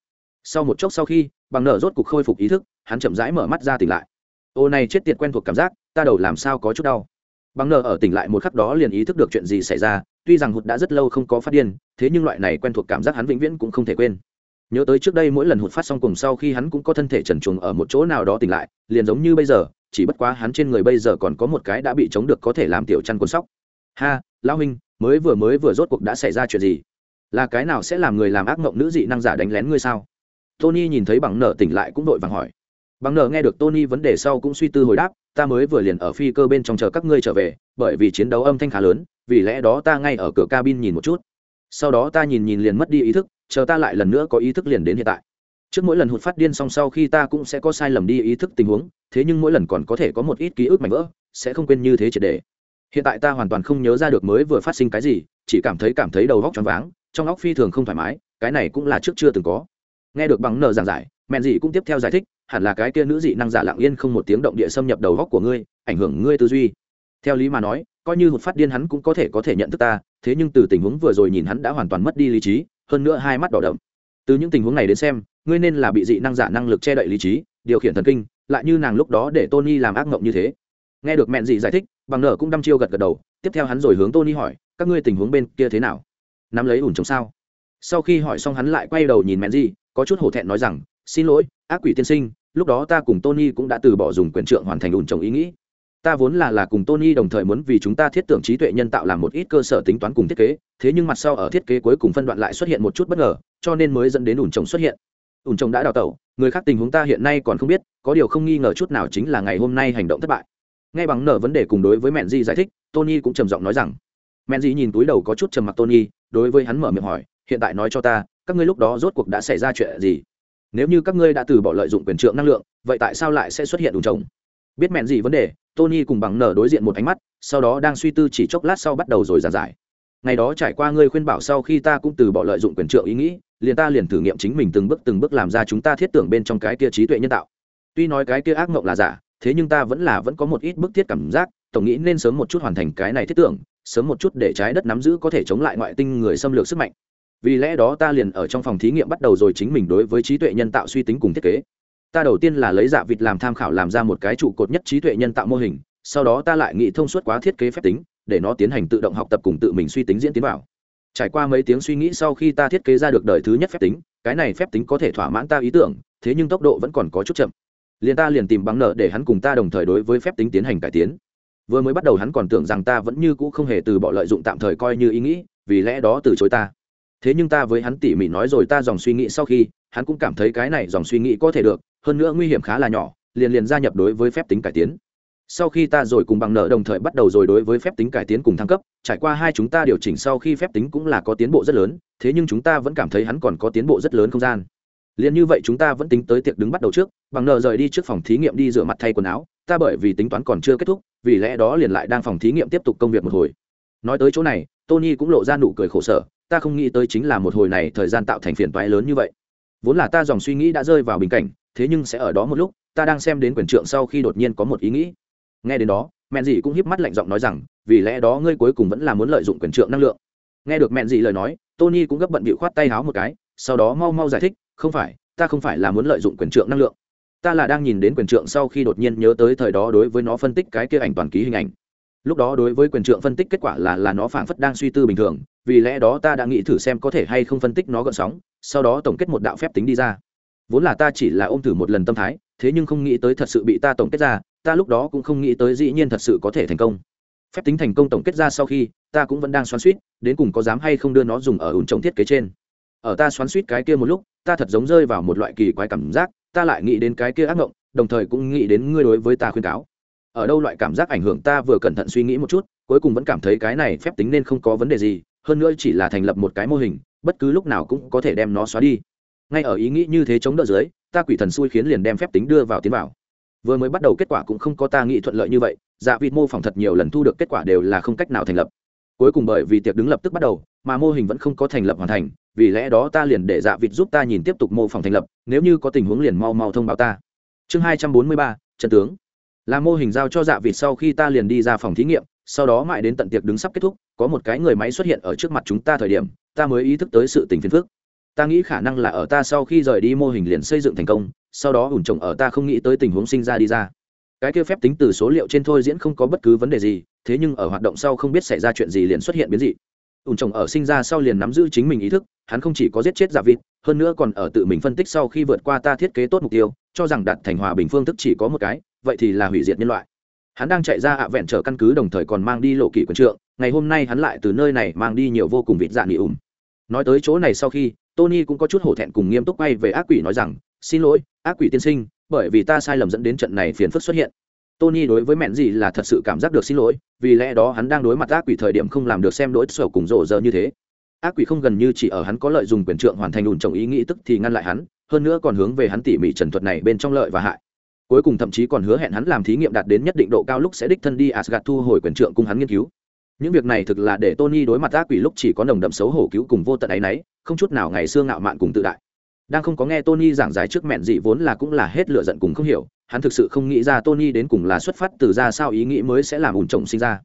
Sau một chốc sau khi, bằng nở rốt cục khôi phục ý thức, hắn chậm rãi mở mắt ra tỉnh lại. Ô này chết tiệt quen thuộc cảm giác, ta đầu làm sao có chút đau bằng nờ ở tỉnh lại một khắc đó liền ý thức được chuyện gì xảy ra, tuy rằng hụt đã rất lâu không có phát điên, thế nhưng loại này quen thuộc cảm giác hắn vĩnh viễn cũng không thể quên. Nhớ tới trước đây mỗi lần hụt phát xong cùng sau khi hắn cũng có thân thể trần truồng ở một chỗ nào đó tỉnh lại, liền giống như bây giờ, chỉ bất quá hắn trên người bây giờ còn có một cái đã bị chống được có thể làm tiểu chăn cuốn sóc. Ha, lão huynh, mới vừa mới vừa rốt cuộc đã xảy ra chuyện gì? Là cái nào sẽ làm người làm ác mộng nữ dị năng giả đánh lén ngươi sao? Tony nhìn thấy bằng nợ tỉnh lại cũng đội vàng hỏi bằng nợ nghe được tony vấn đề sau cũng suy tư hồi đáp, ta mới vừa liền ở phi cơ bên trong chờ các ngươi trở về, bởi vì chiến đấu âm thanh khá lớn, vì lẽ đó ta ngay ở cửa cabin nhìn một chút. Sau đó ta nhìn nhìn liền mất đi ý thức, chờ ta lại lần nữa có ý thức liền đến hiện tại. Trước mỗi lần hụt phát điên xong sau khi ta cũng sẽ có sai lầm đi ý thức tình huống, thế nhưng mỗi lần còn có thể có một ít ký ức mảnh vỡ, sẽ không quên như thế triệt đề. Hiện tại ta hoàn toàn không nhớ ra được mới vừa phát sinh cái gì, chỉ cảm thấy cảm thấy đầu góc choáng váng, trong óc phi thường không thoải mái, cái này cũng là trước chưa từng có. Nghe được bằng nờ giảng giải mẹn dị cũng tiếp theo giải thích, hẳn là cái kia nữ dị năng giả lặng yên không một tiếng động địa xâm nhập đầu góc của ngươi, ảnh hưởng ngươi tư duy. Theo lý mà nói, coi như hụt phát điên hắn cũng có thể có thể nhận thức ta, thế nhưng từ tình huống vừa rồi nhìn hắn đã hoàn toàn mất đi lý trí, hơn nữa hai mắt đỏ đậm. Từ những tình huống này đến xem, ngươi nên là bị dị năng giả năng lực che đậy lý trí, điều khiển thần kinh, lại như nàng lúc đó để tony làm ác mộng như thế. Nghe được mẹn dị giải thích, bằng nở cũng đăm chiêu gật gật đầu, tiếp theo hắn rồi hướng tony hỏi, các ngươi tình huống bên kia thế nào? Nắm lấy ủn trồng sao? Sau khi hỏi xong hắn lại quay đầu nhìn mẹn dị có chút hổ thẹn nói rằng xin lỗi, ác quỷ tiên sinh, lúc đó ta cùng tony cũng đã từ bỏ dùng quyền trượng hoàn thành ủn trồng ý nghĩ. Ta vốn là là cùng tony đồng thời muốn vì chúng ta thiết tưởng trí tuệ nhân tạo làm một ít cơ sở tính toán cùng thiết kế, thế nhưng mặt sau ở thiết kế cuối cùng phân đoạn lại xuất hiện một chút bất ngờ, cho nên mới dẫn đến ủn trồng xuất hiện. Ủn trồng đã đào tẩu, người khác tình huống ta hiện nay còn không biết, có điều không nghi ngờ chút nào chính là ngày hôm nay hành động thất bại. Ngay bằng nở vấn đề cùng đối với mẹn di giải thích, tony cũng trầm giọng nói rằng mẹn di nhìn túi đầu có chút trầm mặc tony, đối với hắn mở miệng hỏi, hiện tại nói cho ta, các ngươi lúc đó rốt cuộc đã xảy ra chuyện gì? Nếu như các ngươi đã từ bỏ lợi dụng quyền trượng năng lượng, vậy tại sao lại sẽ xuất hiện ủn trồng? Biết mẹn gì vấn đề, tony cùng bằng nở đối diện một ánh mắt, sau đó đang suy tư chỉ chốc lát sau bắt đầu rồi giàn giải. Ngày đó trải qua ngươi khuyên bảo sau khi ta cũng từ bỏ lợi dụng quyền trượng ý nghĩ, liền ta liền thử nghiệm chính mình từng bước từng bước làm ra chúng ta thiết tưởng bên trong cái kia trí tuệ nhân tạo. Tuy nói cái kia ác mộng là giả, thế nhưng ta vẫn là vẫn có một ít bức thiết cảm giác, tổng nghĩ nên sớm một chút hoàn thành cái này thiết tưởng, sớm một chút để trái đất nắm giữ có thể chống lại ngoại tinh người xâm lược sức mạnh vì lẽ đó ta liền ở trong phòng thí nghiệm bắt đầu rồi chính mình đối với trí tuệ nhân tạo suy tính cùng thiết kế. Ta đầu tiên là lấy dạ vịt làm tham khảo làm ra một cái trụ cột nhất trí tuệ nhân tạo mô hình, sau đó ta lại nghĩ thông suốt quá thiết kế phép tính, để nó tiến hành tự động học tập cùng tự mình suy tính diễn tiến vào. Trải qua mấy tiếng suy nghĩ sau khi ta thiết kế ra được đời thứ nhất phép tính, cái này phép tính có thể thỏa mãn ta ý tưởng, thế nhưng tốc độ vẫn còn có chút chậm. Liền ta liền tìm bằng nợ để hắn cùng ta đồng thời đối với phép tính tiến hành cải tiến. Vừa mới bắt đầu hắn còn tưởng rằng ta vẫn như cũ không hề từ bỏ lợi dụng tạm thời coi như ý nghĩ, vì lẽ đó từ chối ta thế nhưng ta với hắn tỉ mỉ nói rồi ta dòng suy nghĩ sau khi, hắn cũng cảm thấy cái này dòng suy nghĩ có thể được, hơn nữa nguy hiểm khá là nhỏ, liền liền gia nhập đối với phép tính cải tiến. Sau khi ta rồi cùng bằng nợ đồng thời bắt đầu rồi đối với phép tính cải tiến cùng thăng cấp, trải qua hai chúng ta điều chỉnh sau khi phép tính cũng là có tiến bộ rất lớn, thế nhưng chúng ta vẫn cảm thấy hắn còn có tiến bộ rất lớn không gian. Liền như vậy chúng ta vẫn tính tới tiệc đứng bắt đầu trước, bằng nợ rời đi trước phòng thí nghiệm đi rửa mặt thay quần áo, ta bởi vì tính toán còn chưa kết thúc, vì lẽ đó liền lại đang phòng thí nghiệm tiếp tục công việc một hồi. Nói tới chỗ này, tony cũng lộ ra nụ cười khổ sở ta không nghĩ tới chính là một hồi này thời gian tạo thành phiền toái lớn như vậy. Vốn là ta dòng suy nghĩ đã rơi vào bình cảnh, thế nhưng sẽ ở đó một lúc, ta đang xem đến quyền trượng sau khi đột nhiên có một ý nghĩ. Nghe đến đó mẹn dị cũng hiếp mắt lạnh giọng nói rằng, vì lẽ đó ngươi cuối cùng vẫn là muốn lợi dụng quyền trượng năng lượng. Nghe được mẹn dị lời nói, tony cũng gấp bận bị khoát tay háo một cái, sau đó mau mau giải thích, không phải, ta không phải là muốn lợi dụng quyền trượng năng lượng. Ta là đang nhìn đến quyền trượng sau khi đột nhiên nhớ tới thời đó đối với nó phân tích cái kia ảnh toàn ký hình ảnh. Lúc đó đối với quyền trượng phân tích kết quả là là nó phảng phất đang suy tư bình thường vì lẽ đó ta đã nghĩ thử xem có thể hay không phân tích nó gợn sóng, sau đó tổng kết một đạo phép tính đi ra. Vốn là ta chỉ là ôm thử một lần tâm thái, thế nhưng không nghĩ tới thật sự bị ta tổng kết ra, ta lúc đó cũng không nghĩ tới dĩ nhiên thật sự có thể thành công. Phép tính thành công tổng kết ra sau khi, ta cũng vẫn đang xoắn suýt đến cùng có dám hay không đưa nó dùng ở ủn trồng thiết kế trên. Ở ta xoắn suýt cái kia một lúc, ta thật giống rơi vào một loại kỳ quái cảm giác, ta lại nghĩ đến cái kia ác mộng, đồng thời cũng nghĩ đến ngươi đối với ta khuyên cáo. Ở đâu loại cảm giác ảnh hưởng ta vừa cẩn thận suy nghĩ một chút, cuối cùng vẫn cảm thấy cái này phép tính nên không có vấn đề gì hơn nữa chỉ là thành lập một cái mô hình, bất cứ lúc nào cũng có thể đem nó xóa đi. Ngay ở ý nghĩ như thế chống đỡ dưới, ta quỷ thần xui khiến liền đem phép tính đưa vào tiến vào. Vừa mới bắt đầu kết quả cũng không có ta nghĩ thuận lợi như vậy dạ vịt mô phỏng thật nhiều lần thu được kết quả đều là không cách nào thành lập. Cuối cùng bởi vì tiệc đứng lập tức bắt đầu, mà mô hình vẫn không có thành lập hoàn thành, vì lẽ đó ta liền để dạ vịt giúp ta nhìn tiếp tục mô phỏng thành lập, nếu như có tình huống liền mau mau thông báo ta. Chương hai trăm bốn mươi ba, trận tướng. Là mô hình giao cho dạ vịt sau khi ta liền đi ra phòng thí nghiệm sau đó mãi đến tận tiệc đứng sắp kết thúc, có một cái người máy xuất hiện ở trước mặt chúng ta thời điểm, ta mới ý thức tới sự tình phiền phức. Ta nghĩ khả năng là ở ta sau khi rời đi mô hình liền xây dựng thành công, sau đó ủn trồng ở ta không nghĩ tới tình huống sinh ra đi ra. Cái kia phép tính từ số liệu trên thôi diễn không có bất cứ vấn đề gì, thế nhưng ở hoạt động sau không biết xảy ra chuyện gì liền xuất hiện biến dị. Ủn trồng ở sinh ra sau liền nắm giữ chính mình ý thức, hắn không chỉ có giết chết giả vịt, hơn nữa còn ở tự mình phân tích sau khi vượt qua ta thiết kế tốt mục tiêu, cho rằng đạt thành hòa bình phương thức chỉ có một cái, vậy thì là hủy diệt nhân loại hắn đang chạy ra ạ vẹn trở căn cứ đồng thời còn mang đi lộ kỷ quần trượng, ngày hôm nay hắn lại từ nơi này mang đi nhiều vô cùng vịt dạ nghỉ ủng nói tới chỗ này sau khi, tony cũng có chút hổ thẹn cùng nghiêm túc quay về ác quỷ nói rằng, xin lỗi, ác quỷ tiên sinh, bởi vì ta sai lầm dẫn đến trận này phiền phức xuất hiện. Tony đối với mẹn gì là thật sự cảm giác được xin lỗi, vì lẽ đó hắn đang đối mặt ác quỷ thời điểm không làm được xem đỗi sổ cùng rộ giờ như thế. Ác quỷ không gần như chỉ ở hắn có lợi dùng quyền trượng hoàn thành ủn trồng ý nghĩ tức thì ngăn lại hắn, hơn nữa còn hướng về hắn tỉ mỉ trần thuật này bên trong lợi và hại cuối cùng thậm chí còn hứa hẹn hắn làm thí nghiệm đạt đến nhất định độ cao lúc sẽ đích thân đi asgad thu hồi quyền trượng cùng hắn nghiên cứu. Những việc này thực là để tony đối mặt ác quỷ lúc chỉ có nồng đậm xấu hổ cứu cùng vô tận ấy nấy không chút nào ngày xưa ngạo mạn cùng tự đại. Đang không có nghe tony giảng giải trước mẹn gì vốn là cũng là hết lựa giận cùng không hiểu, hắn thực sự không nghĩ ra tony đến cùng là xuất phát từ ra sao ý nghĩ mới sẽ làm ủn trồng sinh ra.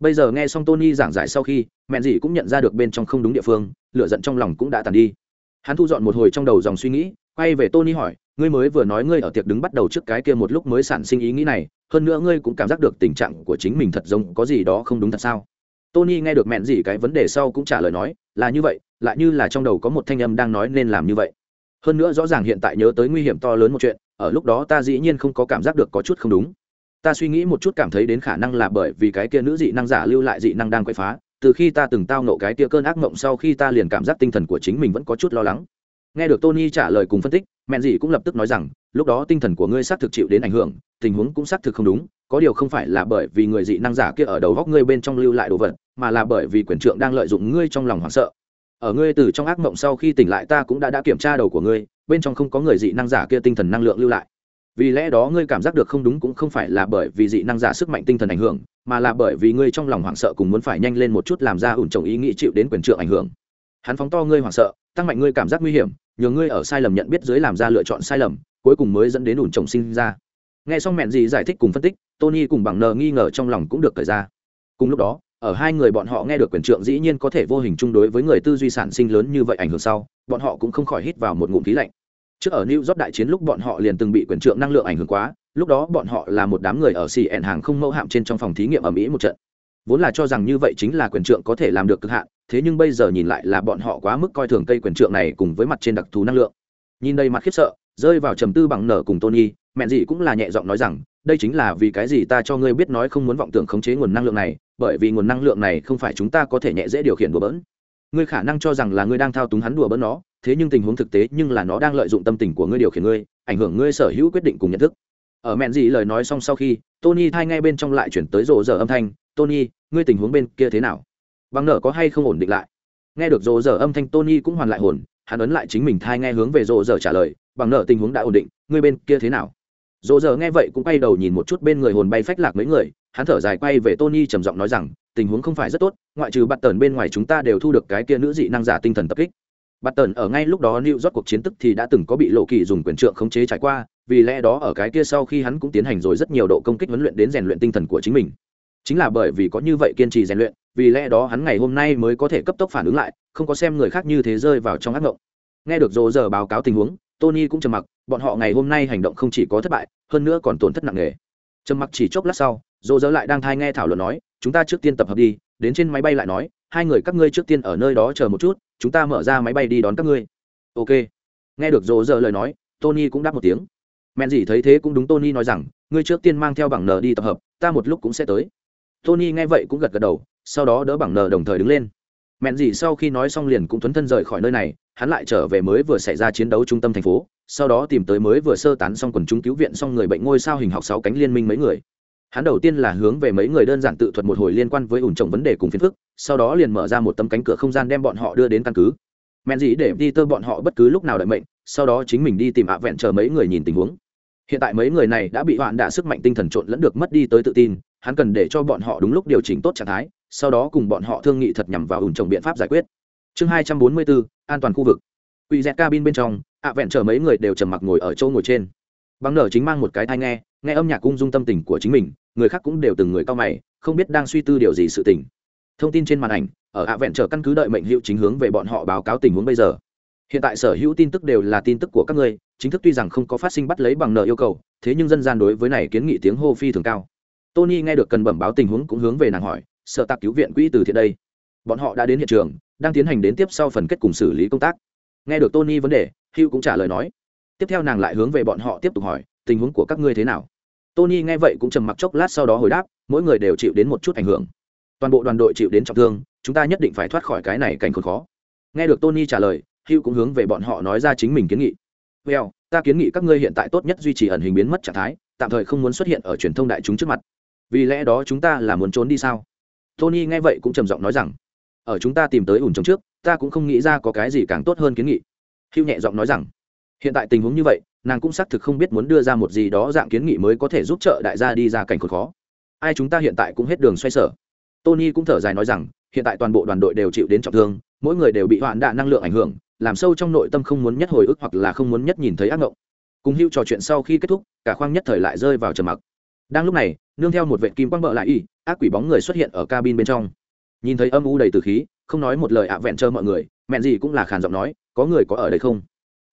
Bây giờ nghe xong tony giảng giải sau khi, mẹn gì cũng nhận ra được bên trong không đúng địa phương lựa giận trong lòng cũng đã tàn đi. Hắn thu dọn một hồi trong đầu dòng suy nghĩ, quay về tony hỏi ngươi mới vừa nói ngươi ở tiệc đứng bắt đầu trước cái kia một lúc mới sản sinh ý nghĩ này, hơn nữa ngươi cũng cảm giác được tình trạng của chính mình thật giống có gì đó không đúng thật sao? Tony nghe được mẹn gì cái vấn đề sau cũng trả lời nói, là như vậy, lại như là trong đầu có một thanh âm đang nói nên làm như vậy. Hơn nữa rõ ràng hiện tại nhớ tới nguy hiểm to lớn một chuyện, ở lúc đó ta dĩ nhiên không có cảm giác được có chút không đúng. Ta suy nghĩ một chút cảm thấy đến khả năng là bởi vì cái kia nữ dị năng giả lưu lại dị năng đang quậy phá, từ khi ta từng tao nộ cái kia cơn ác mộng sau khi ta liền cảm giác tinh thần của chính mình vẫn có chút lo lắng nghe được tony trả lời cùng phân tích, mẹn dị cũng lập tức nói rằng, lúc đó tinh thần của ngươi xác thực chịu đến ảnh hưởng, tình huống cũng xác thực không đúng, có điều không phải là bởi vì người dị năng giả kia ở đầu góc ngươi bên trong lưu lại đồ vật, mà là bởi vì quyền trượng đang lợi dụng ngươi trong lòng hoảng sợ. Ở ngươi từ trong ác mộng sau khi tỉnh lại ta cũng đã đã kiểm tra đầu của ngươi, bên trong không có người dị năng giả kia tinh thần năng lượng lưu lại. Vì lẽ đó ngươi cảm giác được không đúng cũng không phải là bởi vì dị năng giả sức mạnh tinh thần ảnh hưởng, mà là bởi vì ngươi trong lòng hoảng sợ cùng muốn phải nhanh lên một chút làm ra ủn trồng ý nghĩ chịu đến quyền trượng ảnh hưởng. Hắn phóng to ngươi hoảng sợ tăng mạnh ngươi cảm giác nguy hiểm, nhờ ngươi ở sai lầm nhận biết dưới làm ra lựa chọn sai lầm, cuối cùng mới dẫn đến ủn trồng sinh ra. Nghe xong mẹn gì giải thích cùng phân tích, tony cùng bằng nờ nghi ngờ trong lòng cũng được thời ra. Cùng lúc đó, ở hai người bọn họ nghe được quyền trượng dĩ nhiên có thể vô hình chung đối với người tư duy sản sinh lớn như vậy ảnh hưởng sau, bọn họ cũng không khỏi hít vào một ngụm khí lạnh. Trước ở new york đại chiến lúc bọn họ liền từng bị quyền trượng năng lượng ảnh hưởng quá, lúc đó bọn họ là một đám người ở xì ẻn hàng không mẫu hạm trên trong phòng thí nghiệm ở mỹ một trận. Vốn là cho rằng như vậy chính là quyền trượng có thể làm được cực hạn thế nhưng bây giờ nhìn lại là bọn họ quá mức coi thường cây quyền trượng này cùng với mặt trên đặc thù năng lượng. Nhìn đây mặt khiếp sợ, rơi vào trầm tư bằng nở cùng tony mẹ gì cũng là nhẹ giọng nói rằng, đây chính là vì cái gì ta cho ngươi biết nói không muốn vọng tưởng khống chế nguồn năng lượng này, bởi vì nguồn năng lượng này không phải chúng ta có thể nhẹ dễ điều khiển đùa bỡn. Ngươi khả năng cho rằng là ngươi đang thao túng hắn đùa bỡn nó, thế nhưng tình huống thực tế nhưng là nó đang lợi dụng tâm tình của ngươi điều khiển ngươi, ảnh hưởng ngươi sở hữu quyết định cùng nhận thức. Ở mẹn gì lời nói xong sau khi, tony thay ngay bên trong lại chuyển tới rộ giờ âm thanh, tony, ngươi tình huống bên kia thế nào? Bằng nợ có hay không ổn định lại? Nghe được rộ giờ âm thanh, tony cũng hoàn lại hồn, hắn ấn lại chính mình thai nghe hướng về rộ giờ trả lời, bằng nợ tình huống đã ổn định người bên kia thế nào? Rộ giờ nghe vậy cũng quay đầu nhìn một chút bên người hồn bay phách lạc mấy người, hắn thở dài quay về tony trầm giọng nói rằng, tình huống không phải rất tốt, ngoại trừ bắt tần bên ngoài chúng ta đều thu được cái kia nữ dị năng giả tinh thần tập kích. Bắt tần ở ngay lúc đó lưu rót cuộc chiến tức thì đã từng có bị lộ kỳ dùng quyền trượng khống chế trải qua, vì lẽ đó ở cái kia sau khi hắn cũng tiến hành rồi rất nhiều độ công kích huấn luyện đến rèn luyện tinh thần của chính mình chính là bởi vì có như vậy kiên trì rèn luyện, vì lẽ đó hắn ngày hôm nay mới có thể cấp tốc phản ứng lại, không có xem người khác như thế rơi vào trong ác mộng nghe được dỗ giờ báo cáo tình huống, tony cũng trầm mặc, bọn họ ngày hôm nay hành động không chỉ có thất bại, hơn nữa còn tổn thất nặng nề. Trầm mặc chỉ chốc lát sau dỗ giờ lại đang thai nghe thảo luận nói, chúng ta trước tiên tập hợp đi, đến trên máy bay lại nói, hai người các ngươi trước tiên ở nơi đó chờ một chút, chúng ta mở ra máy bay đi đón các ngươi. Ok. Nghe được dỗ giờ lời nói, tony cũng đáp một tiếng. Mẹn gì thấy thế cũng đúng, tony nói rằng, ngươi trước tiên mang theo bảng n đi tập hợp, ta một lúc cũng sẽ tới tony nghe vậy cũng gật gật đầu, sau đó đỡ bằng nờ đồng thời đứng lên. Mẹn gì sau khi nói xong liền cũng thuấn thân rời khỏi nơi này, hắn lại trở về mới vừa xảy ra chiến đấu trung tâm thành phố, sau đó tìm tới mới vừa sơ tán xong quần chúng cứu viện xong người bệnh ngôi sao hình học sáu cánh liên minh mấy người. Hắn đầu tiên là hướng về mấy người đơn giản tự thuật một hồi liên quan với ủn trồng vấn đề cùng phiền phức, sau đó liền mở ra một tấm cánh cửa không gian đem bọn họ đưa đến căn cứ. Mẹn gì để đi tơ bọn họ bất cứ lúc nào đợi mệnh, sau đó chính mình đi tìm ạ vẹn chờ mấy người nhìn tình huống. Hiện tại mấy người này đã bị hoạn đả sức mạnh tinh thần trộn lẫn được mất đi tới tự tin hắn cần để cho bọn họ đúng lúc điều chỉnh tốt trạng thái, sau đó cùng bọn họ thương nghị thật nhằm vào ủn trồng biện pháp giải quyết. Chương hai trăm bốn mươi bốn, an toàn khu vực. Quỷ dẹt cabin bên trong, ạ vẹn chở mấy người đều trầm mặc ngồi ở chỗ ngồi trên. Bằng nở chính mang một cái thai nghe nghe âm nhạc cung dung tâm tình của chính mình, người khác cũng đều từng người cao mày, không biết đang suy tư điều gì sự tình. Thông tin trên màn ảnh, ở ạ vẹn chở căn cứ đợi mệnh hiệu chính hướng về bọn họ báo cáo tình huống bây giờ. Hiện tại sở hữu tin tức đều là tin tức của các ngươi, chính thức tuy rằng không có phát sinh bắt lấy bằng nợ yêu cầu, thế nhưng dân gian đối với này kiến nghị tiếng hô phi thường cao tony nghe được cần bẩm báo tình huống cũng hướng về nàng hỏi sợ tạc cứu viện quỹ từ thiện đây. Bọn họ đã đến hiện trường, đang tiến hành đến tiếp sau phần kết cùng xử lý công tác. Nghe được tony vấn đề, hugh cũng trả lời nói. Tiếp theo nàng lại hướng về bọn họ tiếp tục hỏi, tình huống của các ngươi thế nào? Tony nghe vậy cũng trầm mặc chốc lát sau đó hồi đáp, mỗi người đều chịu đến một chút ảnh hưởng. Toàn bộ đoàn đội chịu đến trọng thương, chúng ta nhất định phải thoát khỏi cái này cảnh khốn khó. Nghe được tony trả lời, hugh cũng hướng về bọn họ nói ra chính mình kiến nghị. Well, ta kiến nghị các ngươi hiện tại tốt nhất duy trì ẩn hình biến mất trạng thái, tạm thời không muốn xuất hiện ở truyền thông đại chúng trước mặt vì lẽ đó chúng ta là muốn trốn đi sao? Tony nghe vậy cũng trầm giọng nói rằng, ở chúng ta tìm tới ủn trồng trước, ta cũng không nghĩ ra có cái gì càng tốt hơn kiến nghị. Hữu nhẹ giọng nói rằng, hiện tại tình huống như vậy, nàng cũng xác thực không biết muốn đưa ra một gì đó dạng kiến nghị mới có thể giúp trợ đại gia đi ra cảnh khốn khó. Ai chúng ta hiện tại cũng hết đường xoay sở. Tony cũng thở dài nói rằng, hiện tại toàn bộ đoàn đội đều chịu đến trọng thương, mỗi người đều bị hoạn đạ năng lượng ảnh hưởng, làm sâu trong nội tâm không muốn nhất hồi ức hoặc là không muốn nhất nhìn thấy ác mộng cùng hữu trò chuyện sau khi kết thúc, cả khoang nhất thời lại rơi vào trầm mặc đang lúc này, nương theo một vệ kim quang bợ lại y, ác quỷ bóng người xuất hiện ở cabin bên trong. Nhìn thấy âm u đầy từ khí, không nói một lời ạ vẹn trơ mọi người, mẹn gì cũng là khàn giọng nói, có người có ở đây không?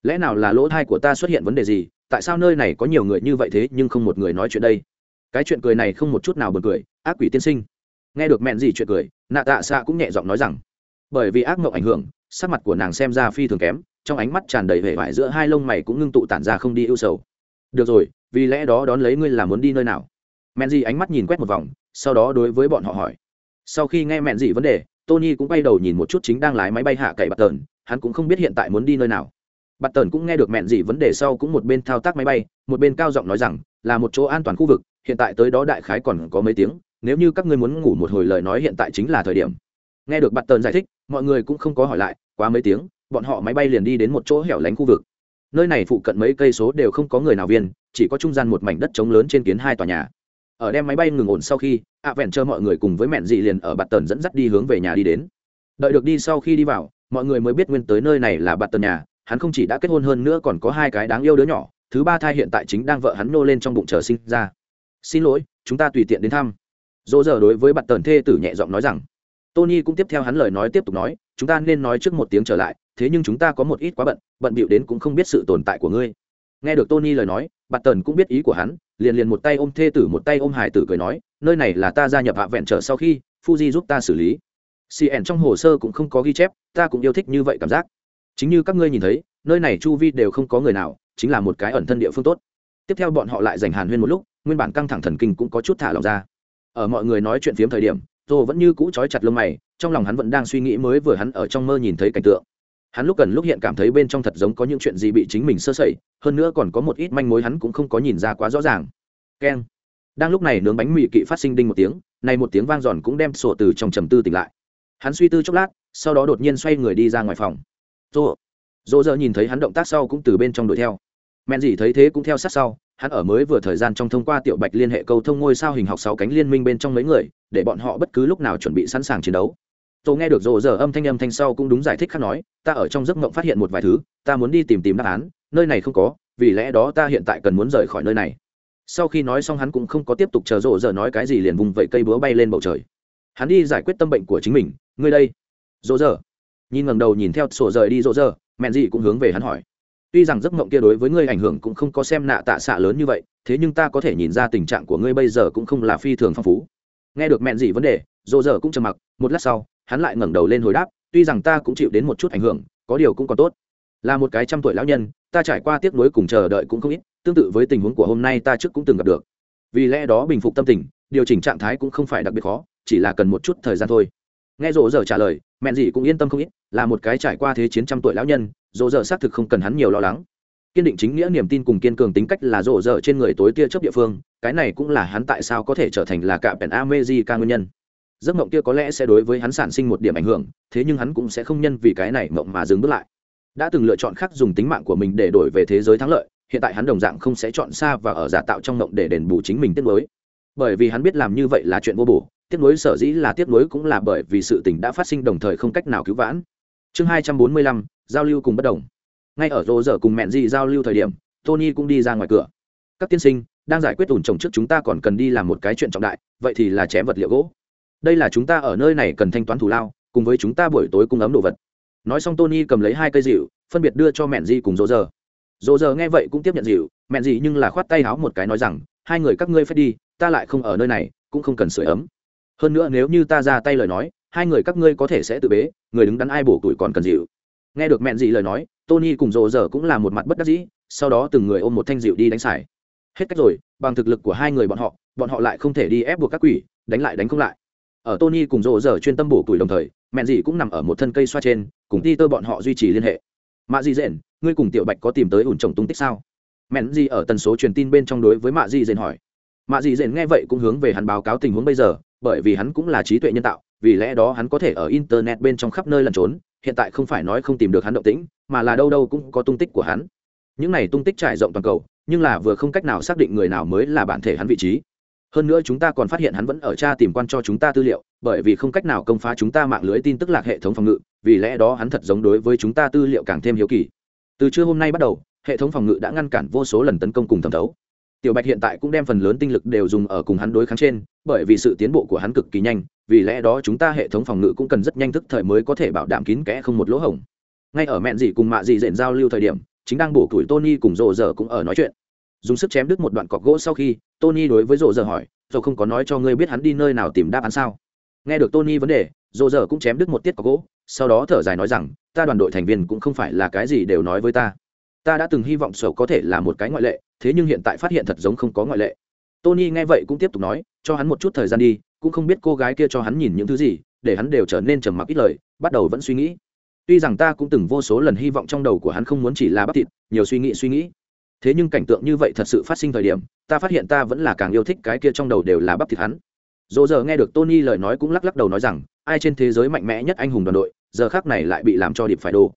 Lẽ nào là lỗ thai của ta xuất hiện vấn đề gì? Tại sao nơi này có nhiều người như vậy thế nhưng không một người nói chuyện đây? Cái chuyện cười này không một chút nào buồn cười, ác quỷ tiên sinh. Nghe được mẹn gì chuyện cười, nạ tạ xạ cũng nhẹ giọng nói rằng, bởi vì ác mộng ảnh hưởng, sắc mặt của nàng xem ra phi thường kém, trong ánh mắt tràn đầy vẻ vải giữa hai lông mày cũng ngưng tụ tản ra không đi ưu sầu được rồi, vì lẽ đó đón lấy ngươi là muốn đi nơi nào? Mẹn gì ánh mắt nhìn quét một vòng, sau đó đối với bọn họ hỏi. Sau khi nghe mẹn gì vấn đề, tony cũng bay đầu nhìn một chút chính đang lái máy bay hạ cậy bạt tờn, hắn cũng không biết hiện tại muốn đi nơi nào. Bạt tờn cũng nghe được mẹn gì vấn đề sau cũng một bên thao tác máy bay, một bên cao giọng nói rằng, là một chỗ an toàn khu vực, hiện tại tới đó đại khái còn có mấy tiếng, nếu như các ngươi muốn ngủ một hồi lời nói hiện tại chính là thời điểm. Nghe được bạt tờn giải thích, mọi người cũng không có hỏi lại, quá mấy tiếng, bọn họ máy bay liền đi đến một chỗ hẻo lánh khu vực nơi này phụ cận mấy cây số đều không có người nào viên, chỉ có trung gian một mảnh đất trống lớn trên kiến hai tòa nhà. Ở đem máy bay ngừng ổn sau khi, ạ vẹn chờ mọi người cùng với mẹn dị liền ở bạt tần dẫn dắt đi hướng về nhà đi đến. Đợi được đi sau khi đi vào, mọi người mới biết nguyên tới nơi này là bạt tần nhà, hắn không chỉ đã kết hôn hơn nữa còn có hai cái đáng yêu đứa nhỏ, thứ ba thai hiện tại chính đang vợ hắn nô lên trong bụng chờ sinh ra. Xin lỗi, chúng ta tùy tiện đến thăm. Dỗ giờ đối với bạt tần thê tử nhẹ giọng nói rằng tony cũng tiếp theo hắn lời nói tiếp tục nói, chúng ta nên nói trước một tiếng trở lại, thế nhưng chúng ta có một ít quá bận bận bịu đến cũng không biết sự tồn tại của ngươi. Nghe được tony lời nói, bạt tần cũng biết ý của hắn, liền liền một tay ôm thê tử một tay ôm hải tử cười nói, nơi này là ta gia nhập hạ vẹn trở sau khi, fuji giúp ta xử lý. Cn trong hồ sơ cũng không có ghi chép, ta cũng yêu thích như vậy cảm giác. Chính như các ngươi nhìn thấy, nơi này chu vi đều không có người nào, chính là một cái ẩn thân địa phương tốt. Tiếp theo bọn họ lại dành hàn huyên một lúc, nguyên bản căng thẳng thần kinh cũng có chút thả lỏng ra. Ở mọi người nói chuyện phiếm thời điểm tô vẫn như cũ trói chặt lông mày trong lòng hắn vẫn đang suy nghĩ mới vừa hắn ở trong mơ nhìn thấy cảnh tượng. Hắn lúc cần lúc hiện cảm thấy bên trong thật giống có những chuyện gì bị chính mình sơ sẩy hơn nữa còn có một ít manh mối hắn cũng không có nhìn ra quá rõ ràng. Keng. Đang lúc này nướng bánh mì kỵ phát sinh đinh một tiếng này một tiếng vang giòn cũng đem sổ từ trong trầm tư tỉnh lại. Hắn suy tư chốc lát sau đó đột nhiên xoay người đi ra ngoài phòng. Tô, dỗ giờ nhìn thấy hắn động tác sau cũng từ bên trong đuổi theo. Men gì thấy thế cũng theo sát sau hắn ở mới vừa thời gian trong thông qua tiểu bạch liên hệ câu thông ngôi sao hình học sáu cánh liên minh bên trong mấy người để bọn họ bất cứ lúc nào chuẩn bị sẵn sàng chiến đấu. Tôi nghe được rộ giờ âm thanh âm thanh sau cũng đúng giải thích khác nói, ta ở trong giấc mộng phát hiện một vài thứ, ta muốn đi tìm tìm đáp án, nơi này không có, vì lẽ đó ta hiện tại cần muốn rời khỏi nơi này. Sau khi nói xong hắn cũng không có tiếp tục chờ rộ giờ nói cái gì liền vùng vẫy cây búa bay lên bầu trời. Hắn đi giải quyết tâm bệnh của chính mình, ngươi đây. Rộ giờ nhìn ngẩng đầu nhìn theo sổ rời đi rộ giờ mẹn gì cũng hướng về hắn hỏi. Tuy rằng giấc mộng kia đối với ngươi ảnh hưởng cũng không có xem nạ tạ xạ lớn như vậy, thế nhưng ta có thể nhìn ra tình trạng của ngươi bây giờ cũng không là phi thường phong phú nghe được mẹn gì vấn đề rộ dở cũng trầm mặc, một lát sau, hắn lại ngẩng đầu lên hồi đáp, tuy rằng ta cũng chịu đến một chút ảnh hưởng, có điều cũng còn tốt. Là một cái trăm tuổi lão nhân, ta trải qua tiếc nuối cùng chờ đợi cũng không ít, tương tự với tình huống của hôm nay ta trước cũng từng gặp được. Vì lẽ đó bình phục tâm tình, điều chỉnh trạng thái cũng không phải đặc biệt khó, chỉ là cần một chút thời gian thôi. Nghe rộ giờ trả lời, mẹn gì cũng yên tâm không ít, là một cái trải qua thế chiến trăm tuổi lão nhân rộ giờ xác thực không cần hắn nhiều lo lắng kiên định chính nghĩa niềm tin cùng kiên cường tính cách là rộ rỡ trên người tối tia chấp địa phương, cái này cũng là hắn tại sao có thể trở thành là cả pèn amejica nguyên nhân. Giấc mộng kia có lẽ sẽ đối với hắn sản sinh một điểm ảnh hưởng, thế nhưng hắn cũng sẽ không nhân vì cái này mộng mà dừng bước lại. Đã từng lựa chọn khác dùng tính mạng của mình để đổi về thế giới thắng lợi, hiện tại hắn đồng dạng không sẽ chọn xa và ở giả tạo trong mộng để đền bù chính mình tiếc nuối. Bởi vì hắn biết làm như vậy là chuyện vô bổ, tiếc nuối sở dĩ là tiếc nuối cũng là bởi vì sự tình đã phát sinh đồng thời không cách nào cứu vãn. Chương hai trăm bốn mươi lăm, giao lưu cùng bất đồng ngay ở rô dở cùng mẹn dị giao lưu thời điểm, tony cũng đi ra ngoài cửa. Các tiên sinh, đang giải quyết ủn trồng trước chúng ta còn cần đi làm một cái chuyện trọng đại, vậy thì là chém vật liệu gỗ. Đây là chúng ta ở nơi này cần thanh toán thủ lao, cùng với chúng ta buổi tối cung ấm đồ vật. Nói xong tony cầm lấy hai cây dịu phân biệt đưa cho mẹn dị cùng rô giờ rô giờ nghe vậy cũng tiếp nhận dịu mẹn dị nhưng là khoát tay háo một cái nói rằng, hai người các ngươi phải đi, ta lại không ở nơi này, cũng không cần sửa ấm. Hơn nữa nếu như ta ra tay lời nói, hai người các ngươi có thể sẽ tự bế, người đứng đắn ai bổ tuổi còn cần dịu nghe được mẹn dị lời nói, tony cùng rộ rờ cũng là một mặt bất đắc dĩ, sau đó từng người ôm một thanh dịu đi đánh xài. Hết cách rồi, bằng thực lực của hai người bọn họ bọn họ lại không thể đi ép buộc các quỷ, đánh lại đánh không lại. Ở tony cùng rộ Rờ chuyên tâm bổ củi đồng thời, mẹn Dị cũng nằm ở một thân cây xoa trên, cùng ti tơ bọn họ duy trì liên hệ. Mạ Dị dện, ngươi cùng tiểu bạch có tìm tới ủn trồng tung tích sao? Mẹn Dị ở tần số truyền tin bên trong đối với mạ Dị dện hỏi. Mạ Dị dện nghe vậy cũng hướng về hắn báo cáo tình huống bây giờ, bởi vì hắn cũng là trí tuệ nhân tạo, vì lẽ đó hắn có thể ở internet bên trong khắp nơi lẩn trốn hiện tại không phải nói không tìm được hắn động tĩnh, mà là đâu đâu cũng có tung tích của hắn. Những này tung tích trải rộng toàn cầu, nhưng là vừa không cách nào xác định người nào mới là bản thể hắn vị trí. Hơn nữa chúng ta còn phát hiện hắn vẫn ở tra tìm quan cho chúng ta tư liệu, bởi vì không cách nào công phá chúng ta mạng lưới tin tức lạc hệ thống phòng ngự, vì lẽ đó hắn thật giống đối với chúng ta tư liệu càng thêm hiếu kỳ. Từ trưa hôm nay bắt đầu, hệ thống phòng ngự đã ngăn cản vô số lần tấn công cùng thẩm thấu. Tiểu bạch hiện tại cũng đem phần lớn tinh lực đều dùng ở cùng hắn đối kháng trên, bởi vì sự tiến bộ của hắn cực kỳ nhanh vì lẽ đó chúng ta hệ thống phòng ngự cũng cần rất nhanh thức thời mới có thể bảo đảm kín kẽ không một lỗ hổng. Ngay ở mẹn gì cùng mạ gì dện giao lưu thời điểm, chính đang bổ tuổi tony cùng rộ giờ cũng ở nói chuyện. Dùng sức chém đứt một đoạn cọc gỗ sau khi, tony đối với rộ giờ hỏi rồi không có nói cho ngươi biết hắn đi nơi nào tìm đáp án sao? Nghe được tony vấn đề, rộ giờ cũng chém đứt một tiết cọc gỗ, sau đó thở dài nói rằng, ta đoàn đội thành viên cũng không phải là cái gì đều nói với ta. Ta đã từng hy vọng sầu có thể là một cái ngoại lệ, thế nhưng hiện tại phát hiện thật giống không có ngoại lệ. Tony nghe vậy cũng tiếp tục nói, cho hắn một chút thời gian đi cũng không biết cô gái kia cho hắn nhìn những thứ gì, để hắn đều trở nên trầm mặc ít lời, bắt đầu vẫn suy nghĩ. Tuy rằng ta cũng từng vô số lần hy vọng trong đầu của hắn không muốn chỉ là bắp thịt, nhiều suy nghĩ suy nghĩ. Thế nhưng cảnh tượng như vậy thật sự phát sinh thời điểm, ta phát hiện ta vẫn là càng yêu thích cái kia trong đầu đều là bắp thịt hắn. Dỗ giờ nghe được tony lời nói cũng lắc lắc đầu nói rằng, ai trên thế giới mạnh mẽ nhất anh hùng đoàn đội, giờ khác này lại bị làm cho điệp phải đồ.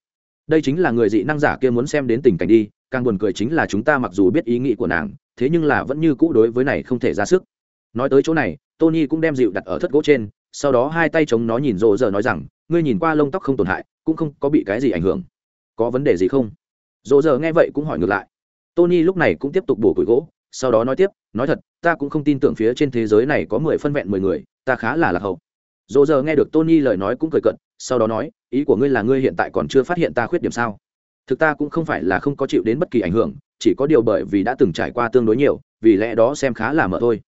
Đây chính là người dị năng giả kia muốn xem đến tình cảnh đi, càng buồn cười chính là chúng ta mặc dù biết ý nghĩ của nàng, thế nhưng là vẫn như cũ đối với này không thể ra sức. Nói tới chỗ này tony cũng đem dịu đặt ở thất gỗ trên, sau đó hai tay chống nó nhìn rộ giờ nói rằng, ngươi nhìn qua lông tóc không tổn hại, cũng không có bị cái gì ảnh hưởng. Có vấn đề gì không? Rộ giờ nghe vậy cũng hỏi ngược lại. Tony lúc này cũng tiếp tục bổ củi gỗ, sau đó nói tiếp, nói thật, ta cũng không tin tưởng phía trên thế giới này có mười phân vẹn mười người, ta khá là lạc hậu. Dỗ giờ nghe được tony lời nói cũng cười cận sau đó nói, ý của ngươi là ngươi hiện tại còn chưa phát hiện ta khuyết điểm sao? Thực ta cũng không phải là không có chịu đến bất kỳ ảnh hưởng, chỉ có điều bởi vì đã từng trải qua tương đối nhiều, vì lẽ đó xem khá là mở thôi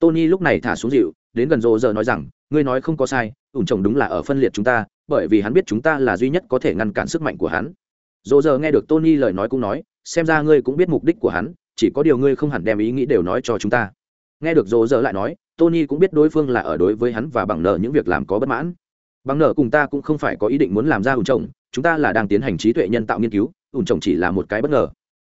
tony lúc này thả xuống dịu, đến gần rộ giờ nói rằng, ngươi nói không có sai ủn chồng đúng là ở phân liệt chúng ta, bởi vì hắn biết chúng ta là duy nhất có thể ngăn cản sức mạnh của hắn. Rộ giờ nghe được tony lời nói cũng nói, xem ra ngươi cũng biết mục đích của hắn, chỉ có điều ngươi không hẳn đem ý nghĩ đều nói cho chúng ta. Nghe được rộ giờ lại nói, tony cũng biết đối phương là ở đối với hắn và bằng nợ những việc làm có bất mãn. Bằng nợ cùng ta cũng không phải có ý định muốn làm ra ủn chồng, chúng ta là đang tiến hành trí tuệ nhân tạo nghiên cứu ủn chồng chỉ là một cái bất ngờ.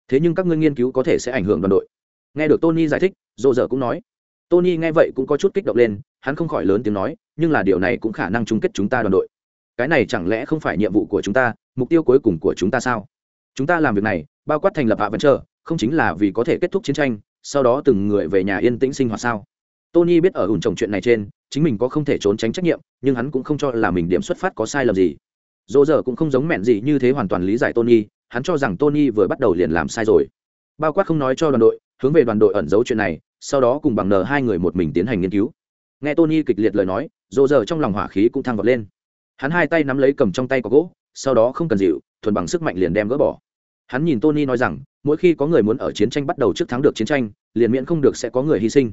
Thế nhưng các ngươi nghiên cứu có thể sẽ ảnh hưởng đoàn đội. Nghe được tony giải thích rộ giờ cũng nói tony nghe vậy cũng có chút kích động lên, hắn không khỏi lớn tiếng nói, nhưng là điều này cũng khả năng chung kết chúng ta đoàn đội. Cái này chẳng lẽ không phải nhiệm vụ của chúng ta, mục tiêu cuối cùng của chúng ta sao? Chúng ta làm việc này, bao quát thành lập hạ vẫn chờ không chính là vì có thể kết thúc chiến tranh, sau đó từng người về nhà yên tĩnh sinh hoạt sao? Tony biết ở ủn trồng chuyện này trên, chính mình có không thể trốn tránh trách nhiệm, nhưng hắn cũng không cho là mình điểm xuất phát có sai lầm gì. Dỗ dở cũng không giống mẹn gì như thế hoàn toàn lý giải tony, hắn cho rằng tony vừa bắt đầu liền làm sai rồi. Bao quát không nói cho đoàn đội, hướng về đoàn đội ẩn giấu chuyện này sau đó cùng bằng nờ hai người một mình tiến hành nghiên cứu. Nghe tony kịch liệt lời nói dồ dở trong lòng hỏa khí cũng thăng vọt lên. Hắn hai tay nắm lấy cầm trong tay có gỗ, sau đó không cần dịu, thuần bằng sức mạnh liền đem gỡ bỏ. Hắn nhìn tony nói rằng, mỗi khi có người muốn ở chiến tranh bắt đầu trước thắng được chiến tranh, liền miễn không được sẽ có người hy sinh.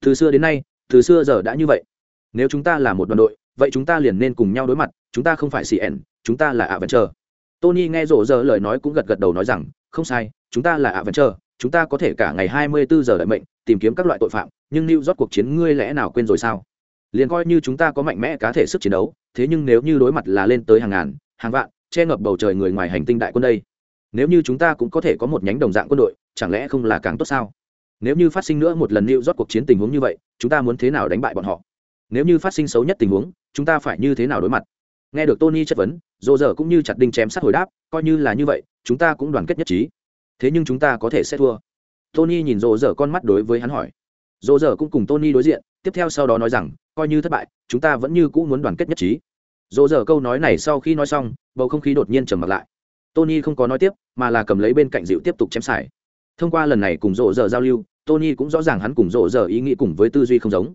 Từ xưa đến nay, từ xưa giờ đã như vậy. Nếu chúng ta là một đoàn đội, vậy chúng ta liền nên cùng nhau đối mặt, chúng ta không phải cn chúng ta là ạ vẫn chờ tony nghe rộ rỡ lời nói cũng gật gật đầu nói rằng, không sai, chúng ta là ạ vẫn chờ chúng ta có thể cả ngày hai mươi bốn giờ đợi mệnh, tìm kiếm các loại tội phạm, nhưng lưu rót cuộc chiến ngươi lẽ nào quên rồi sao? Liền coi như chúng ta có mạnh mẽ cá thể sức chiến đấu, thế nhưng nếu như đối mặt là lên tới hàng ngàn, hàng vạn, che ngập bầu trời người ngoài hành tinh đại quân đây, nếu như chúng ta cũng có thể có một nhánh đồng dạng quân đội, chẳng lẽ không là càng tốt sao? Nếu như phát sinh nữa một lần lưu rót cuộc chiến tình huống như vậy, chúng ta muốn thế nào đánh bại bọn họ? Nếu như phát sinh xấu nhất tình huống, chúng ta phải như thế nào đối mặt? Nghe được tony chất vấn dỗ dở cũng như chặt đinh chém sát hồi đáp, coi như là như vậy, chúng ta cũng đoàn kết nhất trí thế nhưng chúng ta có thể sẽ thua. Tony nhìn rộ rỡ con mắt đối với hắn hỏi. Rộ rỡ cũng cùng tony đối diện, tiếp theo sau đó nói rằng, coi như thất bại, chúng ta vẫn như cũ muốn đoàn kết nhất trí. Rộ rỡ câu nói này sau khi nói xong, bầu không khí đột nhiên trầm mặt lại. Tony không có nói tiếp, mà là cầm lấy bên cạnh dịu tiếp tục chém xài. Thông qua lần này cùng rộ rỡ giao lưu, tony cũng rõ ràng hắn cùng rộ rỡ ý nghĩ cùng với tư duy không giống.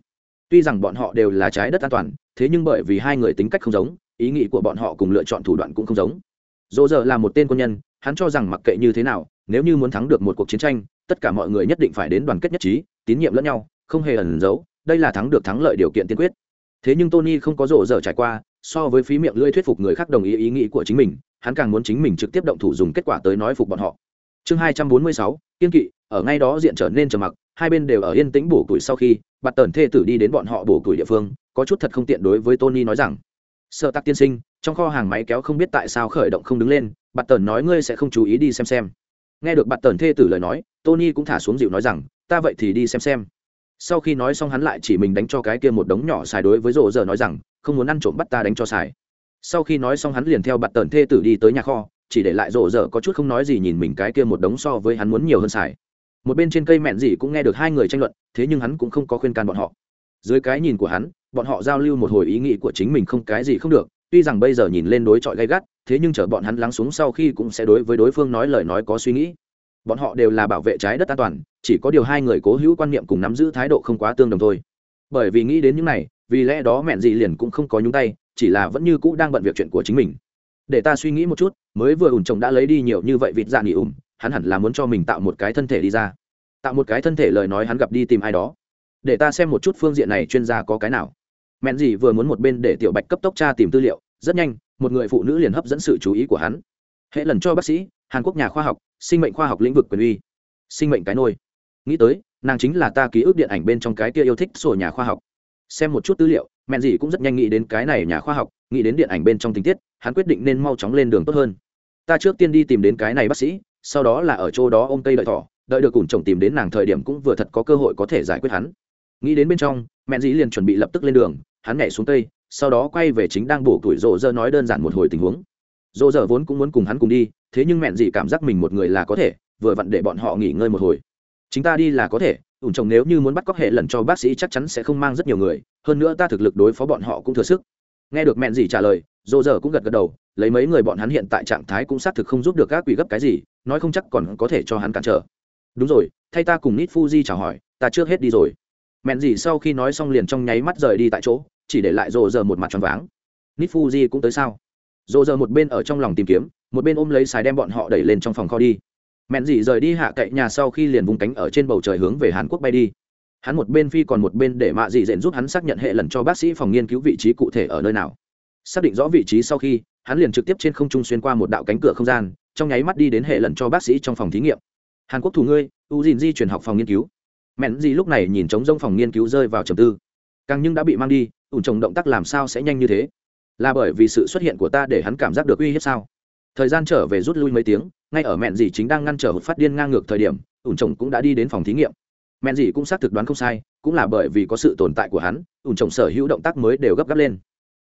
Tuy rằng bọn họ đều là trái đất an toàn, thế nhưng bởi vì hai người tính cách không giống, ý nghĩ của bọn họ cùng lựa chọn thủ đoạn cũng không giống. Dỗ dở là một tên quân nhân, hắn cho rằng mặc kệ như thế nào nếu như muốn thắng được một cuộc chiến tranh, tất cả mọi người nhất định phải đến đoàn kết nhất trí, tín nhiệm lẫn nhau, không hề ẩn giấu, đây là thắng được thắng lợi điều kiện tiên quyết. Thế nhưng tony không có rộ dở trải qua, so với phí miệng lưỡi thuyết phục người khác đồng ý ý nghĩ của chính mình, hắn càng muốn chính mình trực tiếp động thủ dùng kết quả tới nói phục bọn họ. Chương hai trăm bốn mươi sáu, kiên kỵ, ở ngay đó diện trở nên trầm mặc, hai bên đều ở yên tĩnh bổ tuổi sau khi, bạt tần thê tử đi đến bọn họ bổ tuổi địa phương, có chút thật không tiện đối với tony nói rằng, sợ tắc tiên sinh, trong kho hàng máy kéo không biết tại sao khởi động không đứng lên, bạt tần nói ngươi sẽ không chú ý đi xem xem nghe được bạt tần thê tử lời nói, tony cũng thả xuống dịu nói rằng, ta vậy thì đi xem xem. Sau khi nói xong hắn lại chỉ mình đánh cho cái kia một đống nhỏ xài đối với rộ giờ nói rằng, không muốn ăn trộm bắt ta đánh cho xài. Sau khi nói xong hắn liền theo bạt tần thê tử đi tới nhà kho, chỉ để lại rộ giờ có chút không nói gì nhìn mình cái kia một đống so với hắn muốn nhiều hơn xài. Một bên trên cây mẹn gì cũng nghe được hai người tranh luận, thế nhưng hắn cũng không có khuyên can bọn họ. Dưới cái nhìn của hắn, bọn họ giao lưu một hồi ý nghĩ của chính mình không cái gì không được tuy rằng bây giờ nhìn lên đối chọi gay gắt, thế nhưng chờ bọn hắn lắng xuống sau khi cũng sẽ đối với đối phương nói lời nói có suy nghĩ. Bọn họ đều là bảo vệ trái đất an toàn, chỉ có điều hai người cố hữu quan niệm cùng nắm giữ thái độ không quá tương đồng thôi. Bởi vì nghĩ đến những này, vì lẽ đó mẹn Dị liền cũng không có nhúng tay, chỉ là vẫn như cũ đang bận việc chuyện của chính mình. Để ta suy nghĩ một chút, mới vừa ủn chồng đã lấy đi nhiều như vậy vịt dạ nghỉ ủm, hắn hẳn là muốn cho mình tạo một cái thân thể đi ra. Tạo một cái thân thể lời nói hắn gặp đi tìm ai đó. Để ta xem một chút phương diện này chuyên gia có cái nào. Mẹn Dị vừa muốn một bên để tiểu bạch cấp tốc tra tìm tư liệu rất nhanh, một người phụ nữ liền hấp dẫn sự chú ý của hắn. Hệ lần cho bác sĩ, hàn quốc nhà khoa học, sinh mệnh khoa học lĩnh vực quyền uy. Sinh mệnh cái nôi. Nghĩ tới, nàng chính là ta ký ức điện ảnh bên trong cái kia yêu thích sổ nhà khoa học. Xem một chút tư liệu mẹn gì cũng rất nhanh nghĩ đến cái này nhà khoa học, nghĩ đến điện ảnh bên trong tình tiết, hắn quyết định nên mau chóng lên đường tốt hơn. Ta trước tiên đi tìm đến cái này bác sĩ, sau đó là ở chỗ đó ôm cây đợi thỏ, đợi được cùng chồng tìm đến nàng thời điểm cũng vừa thật có cơ hội có thể giải quyết hắn. Nghĩ đến bên trong mẹn dĩ liền chuẩn bị lập tức lên đường, hắn nhảy xuống cây sau đó quay về chính đang bổ tuổi rộ dơ nói đơn giản một hồi tình huống. Rộ dơ vốn cũng muốn cùng hắn cùng đi, thế nhưng mẹn gì cảm giác mình một người là có thể, vừa vặn để bọn họ nghỉ ngơi một hồi. Chính ta đi là có thể, ủn chồng nếu như muốn bắt cóc hệ lần cho bác sĩ chắc chắn sẽ không mang rất nhiều người, hơn nữa ta thực lực đối phó bọn họ cũng thừa sức. Nghe được mẹn gì trả lời dô dở cũng gật gật đầu, lấy mấy người bọn hắn hiện tại trạng thái cũng xác thực không giúp được các quỷ gấp cái gì, nói không chắc còn có thể cho hắn cản trở. Đúng rồi, thay ta cùng nít fuji chào hỏi, ta trước hết đi rồi. Mẹn gì sau khi nói xong liền trong nháy mắt rời đi tại chỗ chỉ để lại rộ giờ một mặt tròn váng. Nít fuji cũng tới sao? Rộ giờ một bên ở trong lòng tìm kiếm, một bên ôm lấy xài đem bọn họ đẩy lên trong phòng kho đi. Mẹn gì rời đi hạ cậy nhà sau khi liền vùng cánh ở trên bầu trời hướng về hàn quốc bay đi. Hắn một bên phi còn một bên để mạ dị dện giúp hắn xác nhận hệ lần cho bác sĩ phòng nghiên cứu vị trí cụ thể ở nơi nào. Xác định rõ vị trí sau khi, hắn liền trực tiếp trên không trung xuyên qua một đạo cánh cửa không gian, trong nháy mắt đi đến hệ lần cho bác sĩ trong phòng thí nghiệm. Hàn quốc thủ ngươi, u dìn di chuyển học phòng nghiên cứu. Mẹn gì lúc này nhìn trống rông phòng nghiên cứu rơi vào trầm tư. Càng nhưng đã bị mang đi ủn trồng động tác làm sao sẽ nhanh như thế? Là bởi vì sự xuất hiện của ta để hắn cảm giác được uy hiếp sao? Thời gian trở về rút lui mấy tiếng, ngay ở mẹn dì chính đang ngăn trở hụt phát điên ngang ngược thời điểm, ủn trồng cũng đã đi đến phòng thí nghiệm. Mẹn dì cũng xác thực đoán không sai, cũng là bởi vì có sự tồn tại của hắn, ủn trồng sở hữu động tác mới đều gấp gáp lên.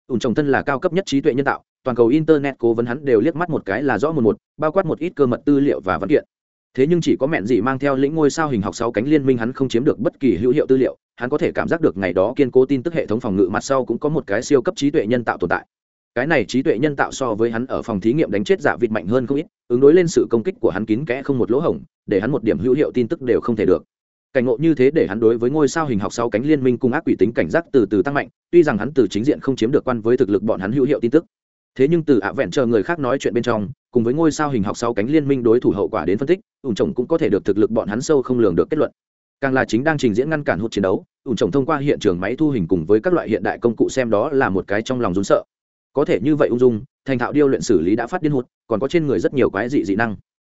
Ủn trồng thân là cao cấp nhất trí tuệ nhân tạo, toàn cầu internet cố vấn hắn đều liếc mắt một cái là rõ một một, bao quát một ít cơ mật tư liệu và văn kiện. Thế nhưng chỉ có mẹn dì mang theo lĩnh ngôi sao hình học sáu cánh liên minh hắn không chiếm được bất kỳ hữu hiệu tư liệu hắn có thể cảm giác được ngày đó kiên cố tin tức hệ thống phòng ngự mặt sau cũng có một cái siêu cấp trí tuệ nhân tạo tồn tại. Cái này trí tuệ nhân tạo so với hắn ở phòng thí nghiệm đánh chết giả vịt mạnh hơn không ít, ứng đối lên sự công kích của hắn kín kẽ không một lỗ hổng, để hắn một điểm hữu hiệu tin tức đều không thể được. Cảnh ngộ như thế để hắn đối với ngôi sao hình học sau cánh liên minh cung ác quỷ tính cảnh giác từ từ tăng mạnh, tuy rằng hắn từ chính diện không chiếm được quan với thực lực bọn hắn hữu hiệu tin tức. Thế nhưng từ ạ vẹn chờ người khác nói chuyện bên trong, cùng với ngôi sao hình học sau cánh liên minh đối thủ hậu quả đến phân tích, ủng chồng cũng có thể được thực lực bọn hắn sâu không lường được kết luận càng là chính đang trình diễn ngăn cản hút chiến đấu, ủn trồng thông qua hiện trường máy thu hình cùng với các loại hiện đại công cụ xem đó là một cái trong lòng rún sợ. Có thể như vậy ung dung, thành thạo điêu luyện xử lý đã phát điên hụt, còn có trên người rất nhiều quái dị dị năng.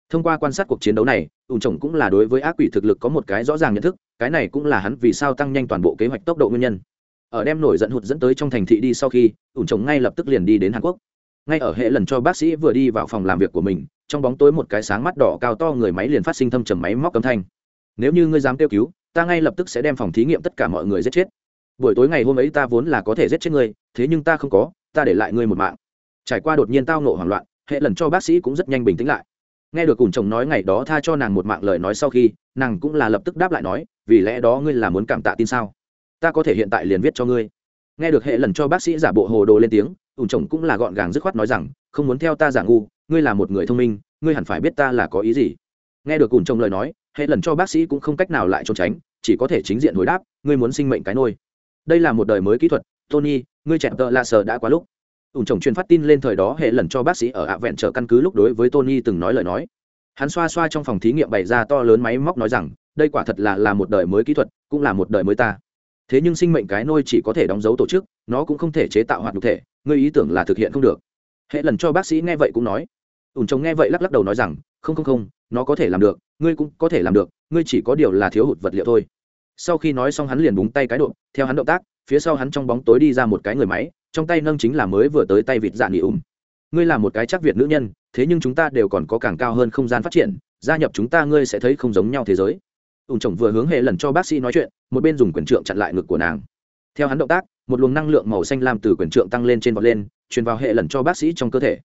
Thông qua quan sát cuộc chiến đấu này, ủn trồng cũng là đối với ác quỷ thực lực có một cái rõ ràng nhận thức, cái này cũng là hắn vì sao tăng nhanh toàn bộ kế hoạch tốc độ nguyên nhân. Ở đem nổi giận hụt dẫn tới trong thành thị đi sau khi, ủn trồng ngay lập tức liền đi đến hàn quốc. Ngay ở hệ lần cho bác sĩ vừa đi vào phòng làm việc của mình, trong bóng tối một cái sáng mắt đỏ cao to người máy liền phát sinh thâm trầm máy móc âm thanh nếu như ngươi dám kêu cứu, ta ngay lập tức sẽ đem phòng thí nghiệm tất cả mọi người giết chết. Buổi tối ngày hôm ấy ta vốn là có thể giết chết ngươi, thế nhưng ta không có, ta để lại ngươi một mạng. Trải qua đột nhiên tao nộ hoảng loạn, hệ lần cho bác sĩ cũng rất nhanh bình tĩnh lại. Nghe được cùng chồng nói ngày đó tha cho nàng một mạng lời nói sau khi, nàng cũng là lập tức đáp lại nói, vì lẽ đó ngươi là muốn cảm tạ tin sao? Ta có thể hiện tại liền viết cho ngươi. Nghe được hệ lần cho bác sĩ giả bộ hồ đồ lên tiếng ủn chồng cũng là gọn gàng dứt khoát nói rằng, không muốn theo ta giả ngu, ngươi là một người thông minh, ngươi hẳn phải biết ta là có ý gì. Nghe được ủn chồng lời nói hệ lần cho bác sĩ cũng không cách nào lại trốn tránh, chỉ có thể chính diện hồi đáp, ngươi muốn sinh mệnh cái nôi. Đây là một đời mới kỹ thuật, tony, ngươi chẹn tợ lạ sờ đã quá lúc. Ủng chồng truyền phát tin lên thời đó hệ lần cho bác sĩ ở ạ vẹn trở căn cứ lúc đối với tony từng nói lời nói. Hắn xoa xoa trong phòng thí nghiệm bày ra to lớn máy móc nói rằng, đây quả thật là là một đời mới kỹ thuật, cũng là một đời mới ta. Thế nhưng sinh mệnh cái nôi chỉ có thể đóng dấu tổ chức, nó cũng không thể chế tạo hoạt nhục thể, ngươi ý tưởng là thực hiện không được. Hệ lần cho bác sĩ nghe vậy cũng nói ủn chồng nghe vậy lắc lắc đầu nói rằng, không không không, nó có thể làm được, ngươi cũng có thể làm được, ngươi chỉ có điều là thiếu hụt vật liệu thôi. Sau khi nói xong hắn liền búng tay cái độ theo hắn động tác, phía sau hắn trong bóng tối đi ra một cái người máy, trong tay nâng chính là mới vừa tới tay vịt dạ nghỉ ủng ngươi là một cái chắc việt nữ nhân, thế nhưng chúng ta đều còn có càng cao hơn không gian phát triển, gia nhập chúng ta ngươi sẽ thấy không giống nhau thế giới. Ủng chồng vừa hướng hệ lần cho bác sĩ nói chuyện, một bên dùng quyền trượng chặn lại ngực của nàng. Theo hắn động tác, một luồng năng lượng màu xanh làm từ quyền trượng tăng lên trên vọt lên, truyền vào hệ lần cho bác sĩ trong cơ thể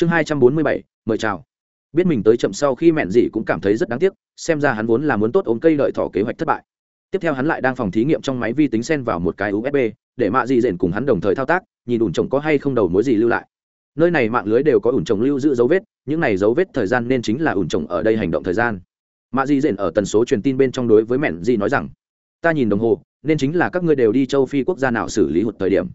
chương hai trăm bốn mươi bảy, mời chào. Biết mình tới chậm sau khi mẹn Dì cũng cảm thấy rất đáng tiếc, xem ra hắn vốn là muốn tốt ống cây lợi thỏ kế hoạch thất bại. Tiếp theo hắn lại đang phòng thí nghiệm trong máy vi tính xen vào một cái usb để mạ dị dện cùng hắn đồng thời thao tác, nhìn ủn trồng có hay không đầu mối gì lưu lại. Nơi này mạng lưới đều có ủn trồng lưu giữ dấu vết, những này dấu vết thời gian nên chính là ủn trồng ở đây hành động thời gian. Mạ dị dện ở tần số truyền tin bên trong đối với mẹn dị nói rằng, ta nhìn đồng hồ, nên chính là các ngươi đều đi châu phi quốc gia nào xử lý hụt thời điểm.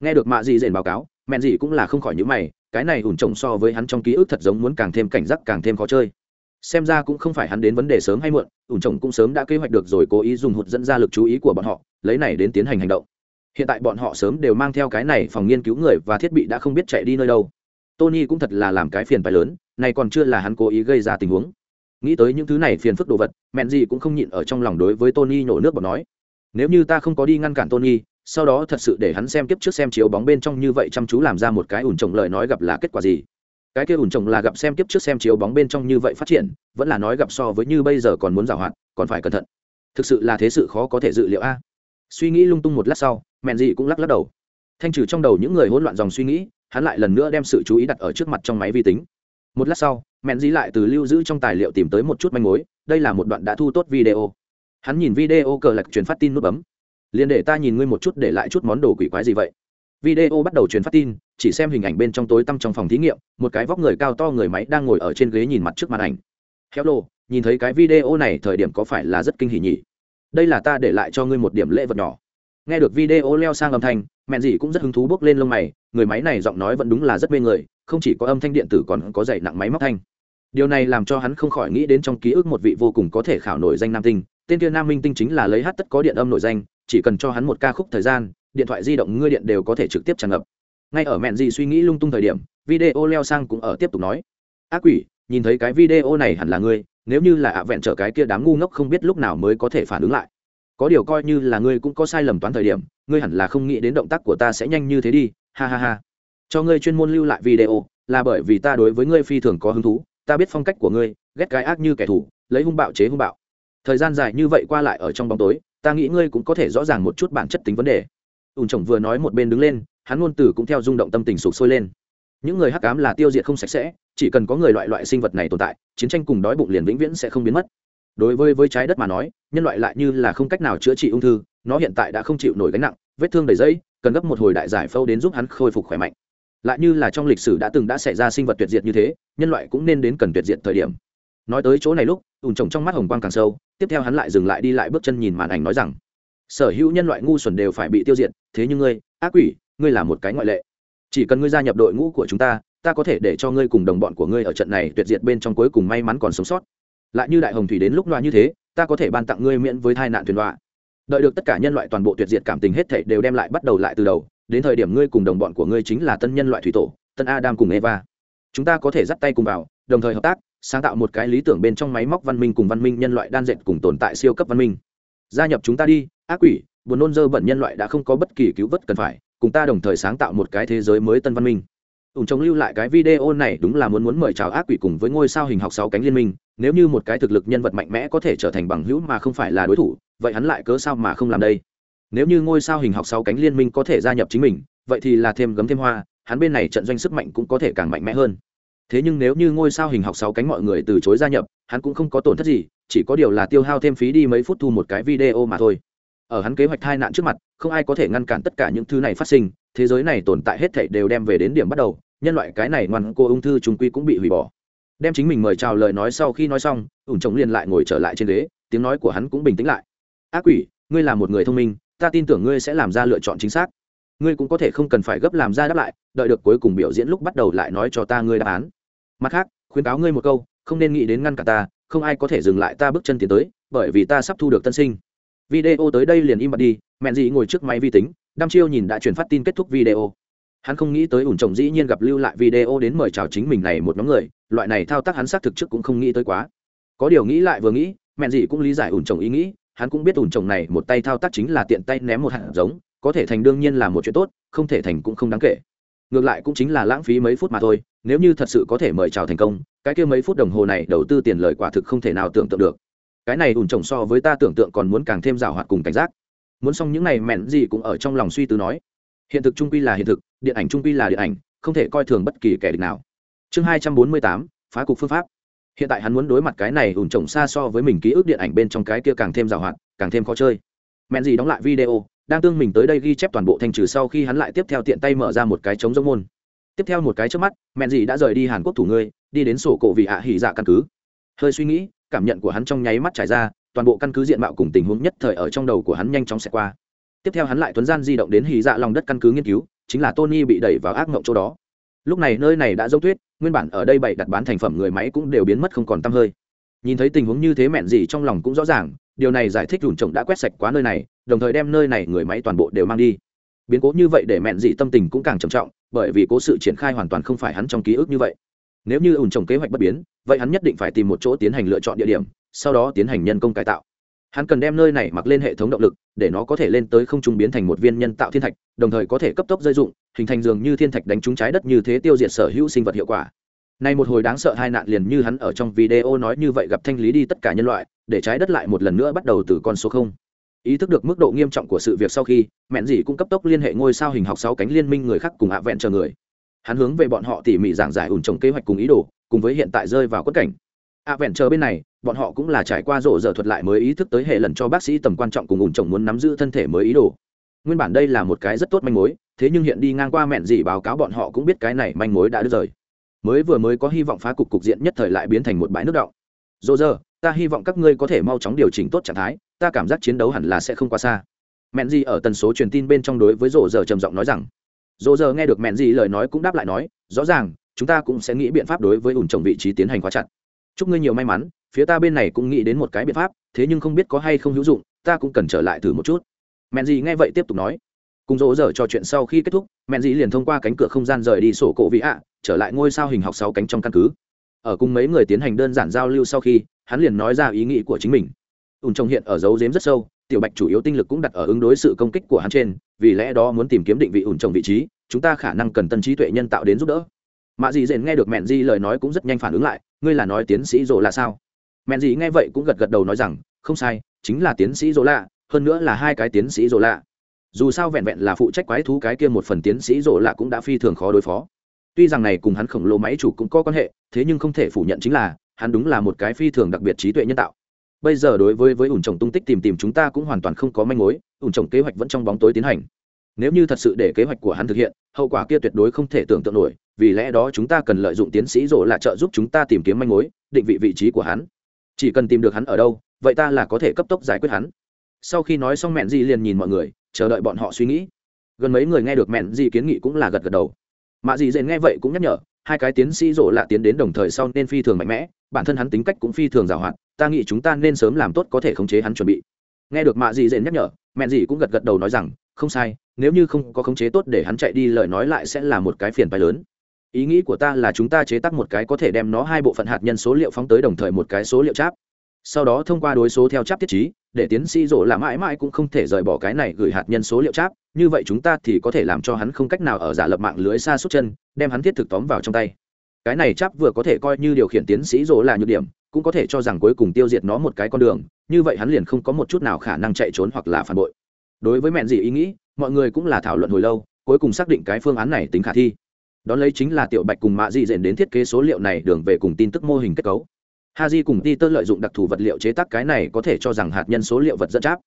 Nghe được mạ dị dện báo cáo, mẹn dị cũng là không khỏi những mày cái này ủn trồng so với hắn trong ký ức thật giống muốn càng thêm cảnh giác, càng thêm khó chơi. Xem ra cũng không phải hắn đến vấn đề sớm hay muộn, ủn trồng cũng sớm đã kế hoạch được rồi cố ý dùng hụt dẫn ra lực chú ý của bọn họ, lấy này đến tiến hành hành động. Hiện tại bọn họ sớm đều mang theo cái này phòng nghiên cứu người và thiết bị đã không biết chạy đi nơi đâu. Tony cũng thật là làm cái phiền phải lớn, này còn chưa là hắn cố ý gây ra tình huống. Nghĩ tới những thứ này phiền phức đồ vật mẹn gì cũng không nhịn ở trong lòng đối với tony nhổ nước bọt nói, nếu như ta không có đi ngăn cản tony sau đó thật sự để hắn xem tiếp trước xem chiếu bóng bên trong như vậy chăm chú làm ra một cái ủn trồng lời nói gặp là kết quả gì. Cái kia ủn trồng là gặp xem tiếp trước xem chiếu bóng bên trong như vậy phát triển, vẫn là nói gặp so với như bây giờ còn muốn giảo hoạt, còn phải cẩn thận. Thực sự là thế sự khó có thể dự liệu a. Suy nghĩ lung tung một lát sau, mẹn dị cũng lắc lắc đầu. Thanh trừ trong đầu những người hỗn loạn dòng suy nghĩ, hắn lại lần nữa đem sự chú ý đặt ở trước mặt trong máy vi tính. Một lát sau, mẹn dị lại từ lưu giữ trong tài liệu tìm tới một chút manh mối, đây là một đoạn đã thu tốt video. Hắn nhìn video cờ lạch truyền phát tin nút bấm liền để ta nhìn ngươi một chút để lại chút món đồ quỷ quái gì vậy. Video bắt đầu truyền phát tin, chỉ xem hình ảnh bên trong tối tăm trong phòng thí nghiệm, một cái vóc người cao to người máy đang ngồi ở trên ghế nhìn mặt trước màn ảnh. Hello, nhìn thấy cái video này thời điểm có phải là rất kinh hỉ nhỉ? Đây là ta để lại cho ngươi một điểm lễ vật nhỏ. Nghe được video leo sang âm thanh, mẹ gì cũng rất hứng thú bước lên lông mày, người máy này giọng nói vẫn đúng là rất mê người, không chỉ có âm thanh điện tử còn có dày nặng máy móc thanh. Điều này làm cho hắn không khỏi nghĩ đến trong ký ức một vị vô cùng có thể khảo nổi danh nam tinh, tên kia nam minh tinh chính là lấy hát tất có điện âm nổi danh chỉ cần cho hắn một ca khúc thời gian, điện thoại di động ngươi điện đều có thể trực tiếp tràn ngập. Ngay ở mẹn gì suy nghĩ lung tung thời điểm, video leo sang cũng ở tiếp tục nói. Ác quỷ, nhìn thấy cái video này hẳn là ngươi, nếu như là ạ vẹn trở cái kia đám ngu ngốc không biết lúc nào mới có thể phản ứng lại. Có điều coi như là ngươi cũng có sai lầm toán thời điểm, ngươi hẳn là không nghĩ đến động tác của ta sẽ nhanh như thế đi, ha ha ha. Cho ngươi chuyên môn lưu lại video, là bởi vì ta đối với ngươi phi thường có hứng thú, ta biết phong cách của ngươi, ghét cái ác như kẻ thù, lấy hung bạo chế hung bạo. Thời gian dài như vậy qua lại ở trong bóng tối ta nghĩ ngươi cũng có thể rõ ràng một chút bản chất tính vấn đề. Ùn chồng vừa nói một bên đứng lên, hắn ngôn từ cũng theo rung động tâm tình sụp sôi lên. Những người hắc ám là tiêu diệt không sạch sẽ, chỉ cần có người loại loại sinh vật này tồn tại, chiến tranh cùng đói bụng liền vĩnh viễn sẽ không biến mất. Đối với với trái đất mà nói, nhân loại lại như là không cách nào chữa trị ung thư, nó hiện tại đã không chịu nổi gánh nặng, vết thương đầy dây cần gấp một hồi đại giải phâu đến giúp hắn khôi phục khỏe mạnh. Lại như là trong lịch sử đã từng đã xảy ra sinh vật tuyệt diệt như thế, nhân loại cũng nên đến cần tuyệt diệt thời điểm nói tới chỗ này lúc, ùn trồng trong mắt hồng quang càng sâu, tiếp theo hắn lại dừng lại đi lại bước chân nhìn màn ảnh nói rằng, sở hữu nhân loại ngu xuẩn đều phải bị tiêu diệt, thế nhưng ngươi, ác quỷ, ngươi là một cái ngoại lệ. Chỉ cần ngươi gia nhập đội ngũ của chúng ta ta có thể để cho ngươi cùng đồng bọn của ngươi ở trận này tuyệt diệt bên trong cuối cùng may mắn còn sống sót. Lại như đại hồng thủy đến lúc loa như thế, ta có thể ban tặng ngươi miễn với tai nạn thuyền loa. Đợi được tất cả nhân loại toàn bộ tuyệt diệt cảm tình hết thảy đều đem lại bắt đầu lại từ đầu, đến thời điểm ngươi cùng đồng bọn của ngươi chính là tân nhân loại thủy tổ, tân adam cùng eva. Chúng ta có thể dắt tay cùng vào, đồng thời hợp tác sáng tạo một cái lý tưởng bên trong máy móc văn minh cùng văn minh nhân loại đan dệt cùng tồn tại siêu cấp văn minh. Gia nhập chúng ta đi, ác quỷ, buồn nôn dơ bẩn nhân loại đã không có bất kỳ cứu vớt cần phải, cùng ta đồng thời sáng tạo một cái thế giới mới tân văn minh. Ủng chống lưu lại cái video này đúng là muốn muốn mời chào ác quỷ cùng với ngôi sao hình học sáu cánh liên minh, nếu như một cái thực lực nhân vật mạnh mẽ có thể trở thành bằng hữu mà không phải là đối thủ, vậy hắn lại cớ sao mà không làm đây? Nếu như ngôi sao hình học sáu cánh liên minh có thể gia nhập chính mình, vậy thì là thêm gấm thêm hoa, hắn bên này trận doanh sức mạnh cũng có thể càng mạnh mẽ hơn thế nhưng nếu như ngôi sao hình học sáu cánh mọi người từ chối gia nhập, hắn cũng không có tổn thất gì, chỉ có điều là tiêu hao thêm phí đi mấy phút thu một cái video mà thôi. Ở hắn kế hoạch tai nạn trước mặt, không ai có thể ngăn cản tất cả những thứ này phát sinh, thế giới này tồn tại hết thảy đều đem về đến điểm bắt đầu, nhân loại cái này ngoan cô ung thư trùng quy cũng bị hủy bỏ. Đem chính mình mời chào lời nói sau khi nói xong, ủng chồng liền lại ngồi trở lại trên ghế, tiếng nói của hắn cũng bình tĩnh lại. Ác quỷ, ngươi là một người thông minh, ta tin tưởng ngươi sẽ làm ra lựa chọn chính xác. Ngươi cũng có thể không cần phải gấp làm ra đáp lại, đợi được cuối cùng biểu diễn lúc bắt đầu lại nói cho ta ngươi đáp án mặt khác, khuyến cáo ngươi một câu, không nên nghĩ đến ngăn cả ta, không ai có thể dừng lại ta bước chân tiến tới, bởi vì ta sắp thu được tân sinh. Video tới đây liền im bặt đi, mẹn dị ngồi trước máy vi tính, đăm chiêu nhìn đã truyền phát tin kết thúc video. Hắn không nghĩ tới ủn chồng dĩ nhiên gặp lưu lại video đến mời chào chính mình này một nhóm người, loại này thao tác hắn xác thực trước cũng không nghĩ tới quá. Có điều nghĩ lại vừa nghĩ, mẹn dị cũng lý giải ủn chồng ý nghĩ, hắn cũng biết ủn chồng này một tay thao tác chính là tiện tay ném một hạt giống, có thể thành đương nhiên là một chuyện tốt, không thể thành cũng không đáng kể ngược lại cũng chính là lãng phí mấy phút mà thôi, nếu như thật sự có thể mời chào thành công, cái kia mấy phút đồng hồ này đầu tư tiền lời quả thực không thể nào tưởng tượng được. Cái này ủn trồng so với ta tưởng tượng còn muốn càng thêm rào hoạt cùng cảnh giác. Muốn xong những này mẹn gì cũng ở trong lòng suy tư nói. Hiện thực trung quy là hiện thực, điện ảnh trung quy là điện ảnh, không thể coi thường bất kỳ kẻ địch nào. Chương hai trăm bốn mươi tám, phá cục phương pháp. Hiện tại hắn muốn đối mặt cái này ủn trồng xa so với mình ký ức điện ảnh bên trong cái kia càng thêm rào hoạt, càng thêm khó chơi. Mẹn gì đóng lại video đang tương mình tới đây ghi chép toàn bộ thanh trừ sau khi hắn lại tiếp theo tiện tay mở ra một cái chống giống môn. Tiếp theo một cái trước mắt mẹn gì đã rời đi hàn quốc thủ ngươi, đi đến sổ cổ vị ạ hỉ dạ căn cứ. Hơi suy nghĩ, cảm nhận của hắn trong nháy mắt trải ra, toàn bộ căn cứ diện mạo cùng tình huống nhất thời ở trong đầu của hắn nhanh chóng xẹt qua. Tiếp theo hắn lại tuấn gian di động đến hỉ dạ lòng đất căn cứ nghiên cứu, chính là tony bị đẩy vào ác mộng chỗ đó. Lúc này nơi này đã dốc tuyết, nguyên bản ở đây bày đặt bán thành phẩm người máy cũng đều biến mất không còn t hơi. Nhìn thấy tình huống như thế mẹn gì trong lòng cũng rõ ràng, điều này giải thích rủn trồng đã quét sạch quá nơi này đồng thời đem nơi này người máy toàn bộ đều mang đi. Biến cố như vậy để mẹn dị tâm tình cũng càng trầm trọng bởi vì cố sự triển khai hoàn toàn không phải hắn trong ký ức như vậy. Nếu như ủn trồng kế hoạch bất biến vậy hắn nhất định phải tìm một chỗ tiến hành lựa chọn địa điểm sau đó tiến hành nhân công cải tạo. Hắn cần đem nơi này mặc lên hệ thống động lực để nó có thể lên tới không trung biến thành một viên nhân tạo thiên thạch đồng thời có thể cấp tốc dây dụng hình thành dường như thiên thạch đánh trúng trái đất như thế tiêu diệt sở hữu sinh vật hiệu quả. Nay một hồi đáng sợ hai nạn liền như hắn ở trong video nói như vậy gặp thanh lý đi tất cả nhân loại, để trái đất lại một lần nữa bắt đầu từ con số không. Ý thức được mức độ nghiêm trọng của sự việc sau khi, mẹn Dì cũng cấp tốc liên hệ ngôi sao hình học sáu cánh liên minh người khác cùng hạ vẹn chờ người. Hắn hướng về bọn họ tỉ mỉ giảng giải ủn trồng kế hoạch cùng ý đồ, cùng với hiện tại rơi vào quất cảnh. Hạ vẹn chờ bên này, bọn họ cũng là trải qua rộ giờ thuật lại mới ý thức tới hệ lần cho bác sĩ tầm quan trọng cùng ủn trồng muốn nắm giữ thân thể mới ý đồ. Nguyên bản đây là một cái rất tốt manh mối, thế nhưng hiện đi ngang qua mẹn Dì báo cáo bọn họ cũng biết cái này manh mối đã đứt rời mới vừa mới có hy vọng phá cục cục diện nhất thời lại biến thành một bãi nước động dỗ dơ ta hy vọng các ngươi có thể mau chóng điều chỉnh tốt trạng thái ta cảm giác chiến đấu hẳn là sẽ không quá xa. Mẹn gì ở tần số truyền tin bên trong đối với rộ giờ trầm giọng nói rằng rộ giờ nghe được mẹn gì lời nói cũng đáp lại nói, rõ ràng, chúng ta cũng sẽ nghĩ biện pháp đối với ủn trồng vị trí tiến hành khóa chặt. Chúc ngươi nhiều may mắn, phía ta bên này cũng nghĩ đến một cái biện pháp, thế nhưng không biết có hay không hữu dụng, ta cũng cần trở lại thử một chút. Mẹn gì nghe vậy tiếp tục nói. Cùng rỗ giờ trò chuyện sau khi kết thúc, mẹn dĩ liền thông qua cánh cửa không gian rời đi sổ cổ vị ạ, trở lại ngôi sao hình học sáu cánh trong căn cứ. Ở cùng mấy người tiến hành đơn giản giao lưu sau khi, hắn liền nói ra ý nghĩ của chính mình ùn trồng hiện ở dấu dếm rất sâu, tiểu bạch chủ yếu tinh lực cũng đặt ở ứng đối sự công kích của hắn trên, vì lẽ đó muốn tìm kiếm định vị ủn trồng vị trí, chúng ta khả năng cần tân trí tuệ nhân tạo đến giúp đỡ. Mạ Dị dền nghe được mẹn di lời nói cũng rất nhanh phản ứng lại, ngươi là nói tiến sĩ rộ là sao? Mẹn dị nghe vậy cũng gật gật đầu nói rằng, không sai, chính là tiến sĩ rộ lạ, hơn nữa là hai cái tiến sĩ rộ lạ. Dù sao vẹn vẹn là phụ trách quái thú cái kia một phần tiến sĩ rộ lạ cũng đã phi thường khó đối phó. Tuy rằng này cùng hắn khổng lồ máy chủ cũng có quan hệ, thế nhưng không thể phủ nhận chính là, hắn đúng là một cái phi thường đặc biệt trí tuệ nhân tạo bây giờ đối với với ủn trồng tung tích tìm tìm chúng ta cũng hoàn toàn không có manh mối, ủn trồng kế hoạch vẫn trong bóng tối tiến hành. Nếu như thật sự để kế hoạch của hắn thực hiện, hậu quả kia tuyệt đối không thể tưởng tượng nổi, vì lẽ đó chúng ta cần lợi dụng tiến sĩ rộ là trợ giúp chúng ta tìm kiếm manh mối, định vị vị trí của hắn. Chỉ cần tìm được hắn ở đâu, vậy ta là có thể cấp tốc giải quyết hắn. Sau khi nói xong mẹn di liền nhìn mọi người, chờ đợi bọn họ suy nghĩ. Gần mấy người nghe được mẹn di kiến nghị cũng là gật gật đầu. Mạ dị dện nghe vậy cũng nhắc nhở hai cái tiến sĩ rộ lạ tiến đến đồng thời sau nên phi thường mạnh mẽ, bản thân hắn tính cách cũng phi thường giàu hạn, ta nghĩ chúng ta nên sớm làm tốt có thể khống chế hắn chuẩn bị. Nghe được mạ dị dện nhắc nhở mẹn dị cũng gật gật đầu nói rằng, không sai, nếu như không có khống chế tốt để hắn chạy đi lời nói lại sẽ là một cái phiền phái lớn. Ý nghĩ của ta là chúng ta chế tác một cái có thể đem nó hai bộ phận hạt nhân số liệu phóng tới đồng thời một cái số liệu cháp. Sau đó thông qua đối số theo cháp tiết trí, để tiến sĩ rộ là mãi mãi cũng không thể rời bỏ cái này gửi hạt nhân số liệu cháp như vậy chúng ta thì có thể làm cho hắn không cách nào ở giả lập mạng lưới xa suốt chân, đem hắn thiết thực tóm vào trong tay. Cái này chắc vừa có thể coi như điều khiển tiến sĩ rỗ là nhược điểm, cũng có thể cho rằng cuối cùng tiêu diệt nó một cái con đường, như vậy hắn liền không có một chút nào khả năng chạy trốn hoặc là phản bội. Đối với mẹn gì ý nghĩ, mọi người cũng là thảo luận hồi lâu, cuối cùng xác định cái phương án này tính khả thi. Đón lấy chính là tiểu bạch cùng mạ di dện đến thiết kế số liệu này đường về cùng tin tức mô hình kết cấu. Ha di cùng ti tơ lợi dụng đặc thù vật liệu chế tác cái này có thể cho rằng hạt nhân số liệu vật dẫn cháp.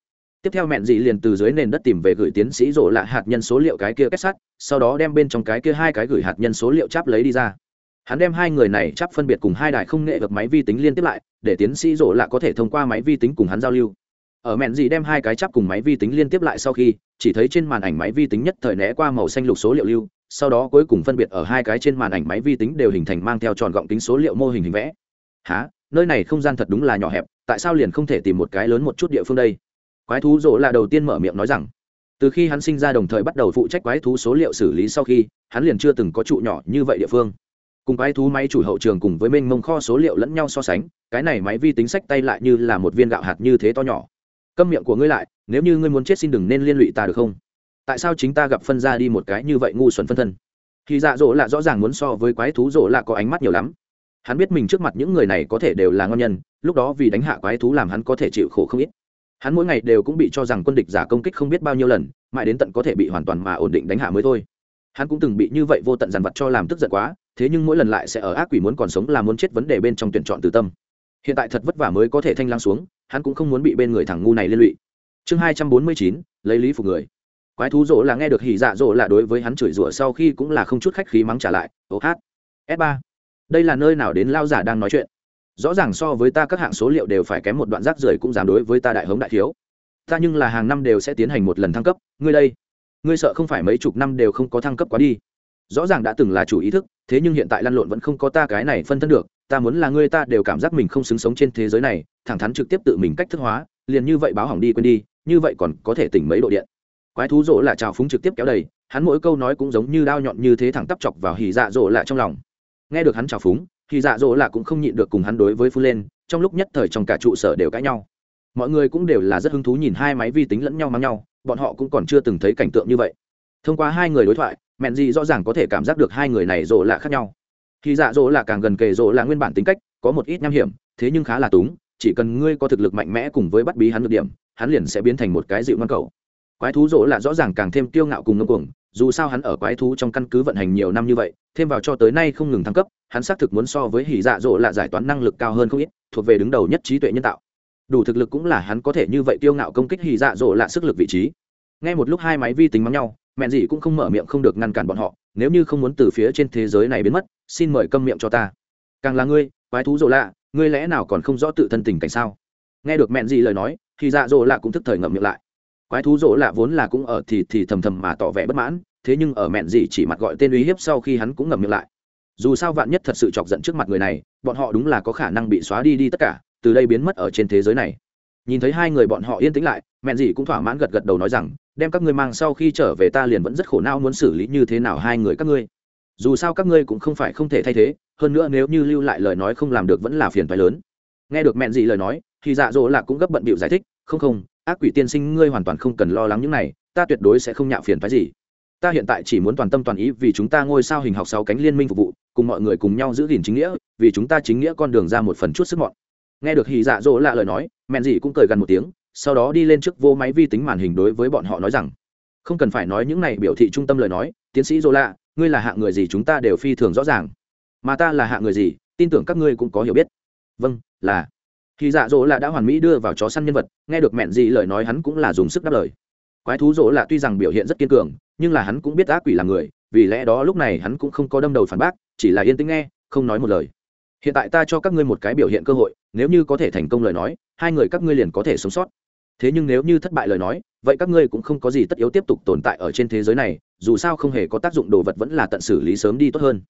Tiếp theo mẹn dị liền từ dưới nền đất tìm về gửi tiến sĩ rộ lạ hạt nhân số liệu cái kia kết sắt, sau đó đem bên trong cái kia hai cái gửi hạt nhân số liệu cháp lấy đi ra. Hắn đem hai người này chắp phân biệt cùng hai đài không nghệ vật máy vi tính liên tiếp lại, để tiến sĩ rộ lạ có thể thông qua máy vi tính cùng hắn giao lưu. Ở mẹn dị đem hai cái chắp cùng máy vi tính liên tiếp lại sau khi, chỉ thấy trên màn ảnh máy vi tính nhất thời né qua màu xanh lục số liệu lưu, sau đó cuối cùng phân biệt ở hai cái trên màn ảnh máy vi tính đều hình thành mang theo tròn gọng kính số liệu mô hình hình vẽ. Hả? nơi này không gian thật đúng là nhỏ hẹp tại sao liền không thể tìm một cái lớn một chút địa phương đây quái thú rỗ là đầu tiên mở miệng nói rằng, từ khi hắn sinh ra đồng thời bắt đầu phụ trách quái thú số liệu xử lý sau khi, hắn liền chưa từng có trụ nhỏ như vậy địa phương. Cùng quái thú máy chủ hậu trường cùng với mênh mông kho số liệu lẫn nhau so sánh, cái này máy vi tính sách tay lại như là một viên gạo hạt như thế to nhỏ. Câm miệng của ngươi lại, nếu như ngươi muốn chết xin đừng nên liên lụy ta được không? Tại sao chính ta gặp phân ra đi một cái như vậy ngu xuẩn phân thân? Thì dạ dỗ là rõ ràng muốn so với quái thú dỗ là có ánh mắt nhiều lắm. Hắn biết mình trước mặt những người này có thể đều là ngon nhân, lúc đó vì đánh hạ quái thú làm hắn có thể chịu khổ không ít hắn mỗi ngày đều cũng bị cho rằng quân địch giả công kích không biết bao nhiêu lần, mãi đến tận có thể bị hoàn toàn mà ổn định đánh hạ mới thôi. Hắn cũng từng bị như vậy vô tận dằn vặt cho làm tức giận quá, thế nhưng mỗi lần lại sẽ ở ác quỷ muốn còn sống là muốn chết vấn đề bên trong tuyển chọn từ tâm. Hiện tại thật vất vả mới có thể thanh lăng xuống, hắn cũng không muốn bị bên người thằng ngu này liên lụy. Chương hai trăm bốn mươi chín, lấy lý phục người. Quái thú rỗ là nghe được hỉ dạ rỗ là đối với hắn chửi rủa sau khi cũng là không chút khách khí mắng trả lại, ô hát, s ba. Đây là nơi nào đến lao giả đang nói chuyện? Rõ ràng so với ta các hạng số liệu đều phải kém một đoạn rác rưởi cũng dám đối với ta đại hống đại thiếu. Ta nhưng là hàng năm đều sẽ tiến hành một lần thăng cấp, ngươi đây, ngươi sợ không phải mấy chục năm đều không có thăng cấp quá đi. Rõ ràng đã từng là chủ ý thức, thế nhưng hiện tại lăn lộn vẫn không có ta cái này phân thân được, ta muốn là ngươi ta đều cảm giác mình không xứng sống trên thế giới này, thẳng thắn trực tiếp tự mình cách thức hóa, liền như vậy báo hỏng đi quên đi, như vậy còn có thể tỉnh mấy độ điện. Quái thú rỗ là trào phúng trực tiếp kéo đầy, hắn mỗi câu nói cũng giống như đao nhọn như thế thẳng tắp chọc vào hì dạ rỗ lạ trong lòng. Nghe được hắn trào phúng thì dạ dỗ là cũng không nhịn được cùng hắn đối với phun lên, trong lúc nhất thời trong cả trụ sở đều cãi nhau. Mọi người cũng đều là rất hứng thú nhìn hai máy vi tính lẫn nhau mắng nhau, bọn họ cũng còn chưa từng thấy cảnh tượng như vậy. Thông qua hai người đối thoại, mẹn gì rõ ràng có thể cảm giác được hai người này rỗ là khác nhau. Khi dạ dỗ là càng gần kề rỗ là nguyên bản tính cách, có một ít nham hiểm, thế nhưng khá là túng, chỉ cần ngươi có thực lực mạnh mẽ cùng với bắt bí hắn được điểm, hắn liền sẽ biến thành một cái dịu ngoan cầu. Quái thú rỗ là rõ ràng càng thêm kiêu ngạo cùng ngông cuồng dù sao hắn ở quái thú trong căn cứ vận hành nhiều năm như vậy, thêm vào cho tới nay không ngừng thăng cấp, hắn xác thực muốn so với hỉ dạ dỗ là giải toán năng lực cao hơn không ít, thuộc về đứng đầu nhất trí tuệ nhân tạo. Đủ thực lực cũng là hắn có thể như vậy tiêu ngạo công kích hỉ dạ dỗ là sức lực vị trí. Ngay một lúc hai máy vi tính mắng nhau mẹ gì cũng không mở miệng không được ngăn cản bọn họ, nếu như không muốn từ phía trên thế giới này biến mất, xin mời câm miệng cho ta. Càng là ngươi, quái thú dỗ lạ, ngươi lẽ nào còn không rõ tự thân tình cảnh sao? Nghe được mẹ gì lời nói thì dạ dỗ lạ cũng thức thời ngậm miệng lại quái thú rỗ lạ vốn là cũng ở thì thì thầm thầm mà tỏ vẻ bất mãn, thế nhưng ở mẹn gì chỉ mặt gọi tên uy hiếp sau khi hắn cũng ngầm miệng lại. Dù sao vạn nhất thật sự chọc giận trước mặt người này, bọn họ đúng là có khả năng bị xóa đi đi tất cả, từ đây biến mất ở trên thế giới này. Nhìn thấy hai người bọn họ yên tĩnh lại, mẹn gì cũng thỏa mãn gật gật đầu nói rằng, đem các ngươi mang sau khi trở về ta liền vẫn rất khổ não muốn xử lý như thế nào hai người các ngươi. Dù sao các ngươi cũng không phải không thể thay thế, hơn nữa nếu như lưu lại lời nói không làm được vẫn là phiền phái lớn. Nghe được mẹn gì lời nói, thì dạ dỗ là cũng gấp bận bịu giải thích, không không ác quỷ tiên sinh, ngươi hoàn toàn không cần lo lắng những này, ta tuyệt đối sẽ không nhạo phiền phái gì. Ta hiện tại chỉ muốn toàn tâm toàn ý vì chúng ta ngôi sao hình học sáu cánh liên minh phục vụ, cùng mọi người cùng nhau giữ gìn chính nghĩa, vì chúng ta chính nghĩa con đường ra một phần chút sức mọn. Nghe được hì dạ dỗ lạ lời nói mẹn gì cũng cười gần một tiếng, sau đó đi lên trước vô máy vi tính màn hình đối với bọn họ nói rằng, không cần phải nói những này biểu thị trung tâm lời nói, tiến sĩ dỗ lạ, ngươi là hạng người gì chúng ta đều phi thường rõ ràng. Mà ta là hạng người gì, tin tưởng các ngươi cũng có hiểu biết. Vâng là khi dạ dỗ lạ đã hoàn mỹ đưa vào chó săn nhân vật, nghe được mẹn gì lời nói hắn cũng là dùng sức đáp lời. Quái thú dỗ lạ tuy rằng biểu hiện rất kiên cường, nhưng là hắn cũng biết ác quỷ là người, vì lẽ đó lúc này hắn cũng không có đâm đầu phản bác, chỉ là yên tĩnh nghe, không nói một lời. Hiện tại ta cho các ngươi một cái biểu hiện cơ hội, nếu như có thể thành công lời nói, hai người các ngươi liền có thể sống sót. Thế nhưng nếu như thất bại lời nói, vậy các ngươi cũng không có gì tất yếu tiếp tục tồn tại ở trên thế giới này, dù sao không hề có tác dụng đồ vật vẫn là tận xử lý sớm đi tốt hơn.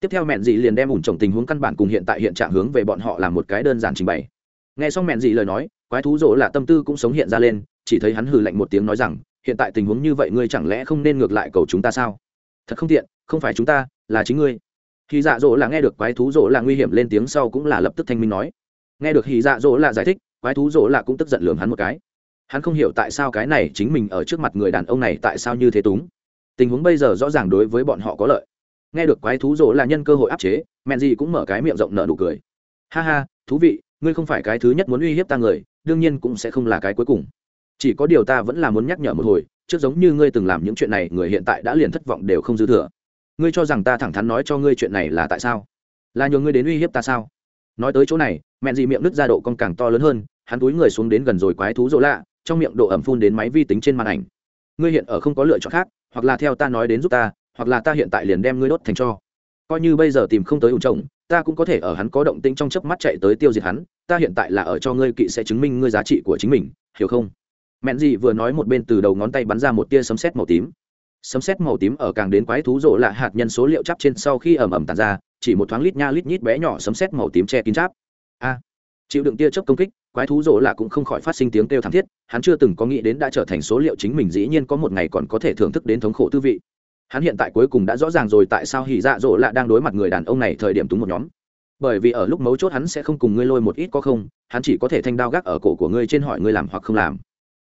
Tiếp theo mẹn dị liền đem ủn trồng tình huống căn bản cùng hiện tại hiện trạng hướng về bọn họ làm một cái đơn giản trình bày nghe xong mẹn dị lời nói, quái thú rỗ là tâm tư cũng sống hiện ra lên, chỉ thấy hắn hừ lạnh một tiếng nói rằng, hiện tại tình huống như vậy ngươi chẳng lẽ không nên ngược lại cầu chúng ta sao? Thật không tiện, không phải chúng ta, là chính ngươi. Khi dạ dỗ là nghe được quái thú dỗ là nguy hiểm lên tiếng sau cũng là lập tức thanh minh nói. Nghe được hì dạ dỗ là giải thích, quái thú dỗ là cũng tức giận lường hắn một cái. Hắn không hiểu tại sao cái này chính mình ở trước mặt người đàn ông này tại sao như thế túng. Tình huống bây giờ rõ ràng đối với bọn họ có lợi. Nghe được quái thú dỗ là nhân cơ hội áp chế, mẹn gì cũng mở cái miệng rộng nở nụ cười. Ha ha, thú vị ngươi không phải cái thứ nhất muốn uy hiếp ta người, đương nhiên cũng sẽ không là cái cuối cùng. Chỉ có điều ta vẫn là muốn nhắc nhở một hồi, trước giống như ngươi từng làm những chuyện này, người hiện tại đã liền thất vọng đều không dư thừa. Ngươi cho rằng ta thẳng thắn nói cho ngươi chuyện này là tại sao? Là nhờ ngươi đến uy hiếp ta sao? Nói tới chỗ này mẹn dị miệng nứt ra độ con càng to lớn hơn, hắn túi người xuống đến gần rồi quái thú rỗ lạ, trong miệng độ ẩm phun đến máy vi tính trên màn ảnh. Ngươi hiện ở không có lựa chọn khác, hoặc là theo ta nói đến giúp ta, hoặc là ta hiện tại liền đem ngươi đốt thành cho. Coi như bây giờ tìm không tới ủ chồng ta cũng có thể ở hắn có động tĩnh trong chớp mắt chạy tới tiêu diệt hắn, ta hiện tại là ở cho ngươi kỵ sẽ chứng minh ngươi giá trị của chính mình, hiểu không? Mẹn gì vừa nói một bên từ đầu ngón tay bắn ra một tia sấm sét màu tím. Sấm sét màu tím ở càng đến quái thú rộ lạ hạt nhân số liệu chắp trên sau khi ẩm ẩm tàn ra, chỉ một thoáng lít nha lít nhít bé nhỏ sấm sét màu tím che kín cháp a! Chịu đựng tia chớp công kích, quái thú rộ lạ cũng không khỏi phát sinh tiếng kêu thảm thiết, hắn chưa từng có nghĩ đến đã trở thành số liệu chính mình dĩ nhiên có một ngày còn có thể thưởng thức đến thống khổ tư vị hắn hiện tại cuối cùng đã rõ ràng rồi tại sao hỉ dạ dỗ lạ đang đối mặt người đàn ông này thời điểm túng một nhóm. Bởi vì ở lúc mấu chốt hắn sẽ không cùng ngươi lôi một ít có không, hắn chỉ có thể thanh đao gác ở cổ của ngươi trên hỏi ngươi làm hoặc không làm.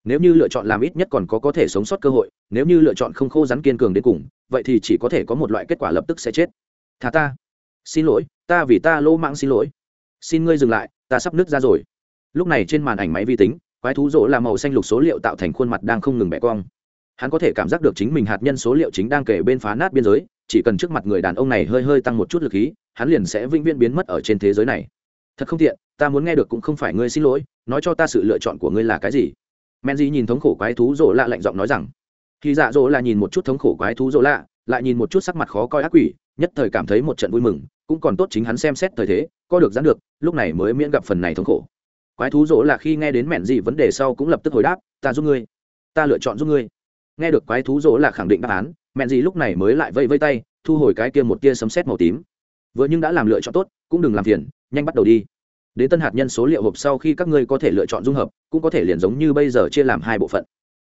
Nếu như lựa chọn làm ít nhất còn có có thể sống sót cơ hội, nếu như lựa chọn không khô rắn kiên cường đến cùng, vậy thì chỉ có thể có một loại kết quả lập tức sẽ chết. Thà ta. Xin lỗi, ta vì ta lỗ mạng xin lỗi. Xin ngươi dừng lại, ta sắp nứt ra rồi. Lúc này trên màn ảnh máy vi tính, quái thú rỗ là màu xanh lục số liệu tạo thành khuôn mặt đang không ngừng bẻ cong hắn có thể cảm giác được chính mình hạt nhân số liệu chính đang kể bên phá nát biên giới, chỉ cần trước mặt người đàn ông này hơi hơi tăng một chút lực khí, hắn liền sẽ vĩnh viễn biến mất ở trên thế giới này. Thật không tiện, ta muốn nghe được cũng không phải ngươi xin lỗi, nói cho ta sự lựa chọn của ngươi là cái gì? Men di nhìn thống khổ quái thú rỗ lạ lạnh giọng nói rằng. Khi dạ dỗ là nhìn một chút thống khổ quái thú rỗ lạ, lại nhìn một chút sắc mặt khó coi ác quỷ, nhất thời cảm thấy một trận vui mừng, cũng còn tốt chính hắn xem xét thời thế co được dán được, lúc này mới miễn gặp phần này thống khổ. Quái thú rỗ là khi nghe đến mẹn gì vấn đề sau cũng lập tức hồi đáp, ta giúp ngươi. Ta lựa chọn giúp ngươi nghe được quái thú rỗ là khẳng định đáp án mẹn gì lúc này mới lại vây vây tay, thu hồi cái kia một tia sấm sét màu tím. Vừa nhưng đã làm lựa chọn tốt, cũng đừng làm phiền, nhanh bắt đầu đi. Đến tân hạt nhân số liệu hộp sau khi các ngươi có thể lựa chọn dung hợp, cũng có thể liền giống như bây giờ chia làm hai bộ phận.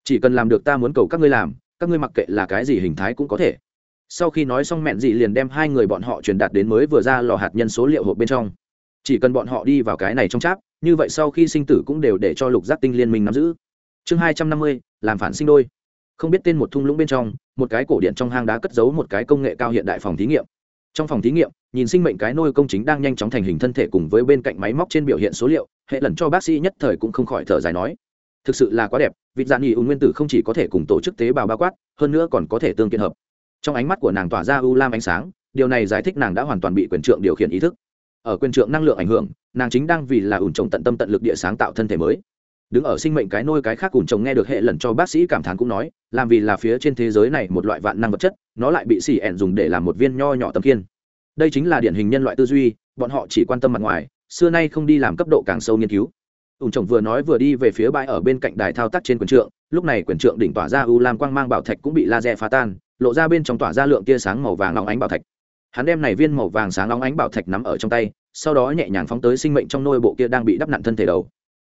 Chỉ cần làm được ta muốn cầu các ngươi làm, các ngươi mặc kệ là cái gì hình thái cũng có thể. Sau khi nói xong mẹn dị liền đem hai người bọn họ truyền đạt đến mới vừa ra lò hạt nhân số liệu hộp bên trong. Chỉ cần bọn họ đi vào cái này trong cháp, như vậy sau khi sinh tử cũng đều để cho lục giác tinh liên minh nắm giữ. Chương hai trăm năm mươi, làm phản sinh đôi không biết tên một thung lũng bên trong, một cái cổ điện trong hang đá cất giấu một cái công nghệ cao hiện đại phòng thí nghiệm. Trong phòng thí nghiệm, nhìn sinh mệnh cái nôi công chính đang nhanh chóng thành hình thân thể cùng với bên cạnh máy móc trên biểu hiện số liệu, hệ lần cho bác sĩ nhất thời cũng không khỏi thở dài nói, thực sự là quá đẹp vịt dạng nghỉ ưu nguyên tử không chỉ có thể cùng tổ chức tế bào bao quát, hơn nữa còn có thể tương kiện hợp. Trong ánh mắt của nàng tỏa ra u lam ánh sáng, điều này giải thích nàng đã hoàn toàn bị quyền trượng điều khiển ý thức. Ở quyền trượng năng lượng ảnh hưởng, nàng chính đang vì là ủn trồng tận tâm tận lực địa sáng tạo thân thể mới đứng ở sinh mệnh cái nôi cái khác cùng chồng nghe được hệ lần cho bác sĩ cảm thán cũng nói, làm vì là phía trên thế giới này một loại vạn năng vật chất, nó lại bị xì ẻn dùng để làm một viên nho nhỏ tấm kiên đây chính là điển hình nhân loại tư duy, bọn họ chỉ quan tâm mặt ngoài, xưa nay không đi làm cấp độ càng sâu nghiên cứu. Ủng chồng vừa nói vừa đi về phía bãi ở bên cạnh đài thao tác trên quyền trượng, lúc này quyền trượng đỉnh tỏa ra u lam quang mang bảo thạch cũng bị laser phá tan, lộ ra bên trong tỏa ra lượng tia sáng màu vàng óng ánh bảo thạch. Hắn đem này viên màu vàng sáng óng ánh bảo thạch nắm ở trong tay, sau đó nhẹ nhàng phóng tới sinh mệnh trong nôi bộ kia đang bị đắp nặn thân thể đầu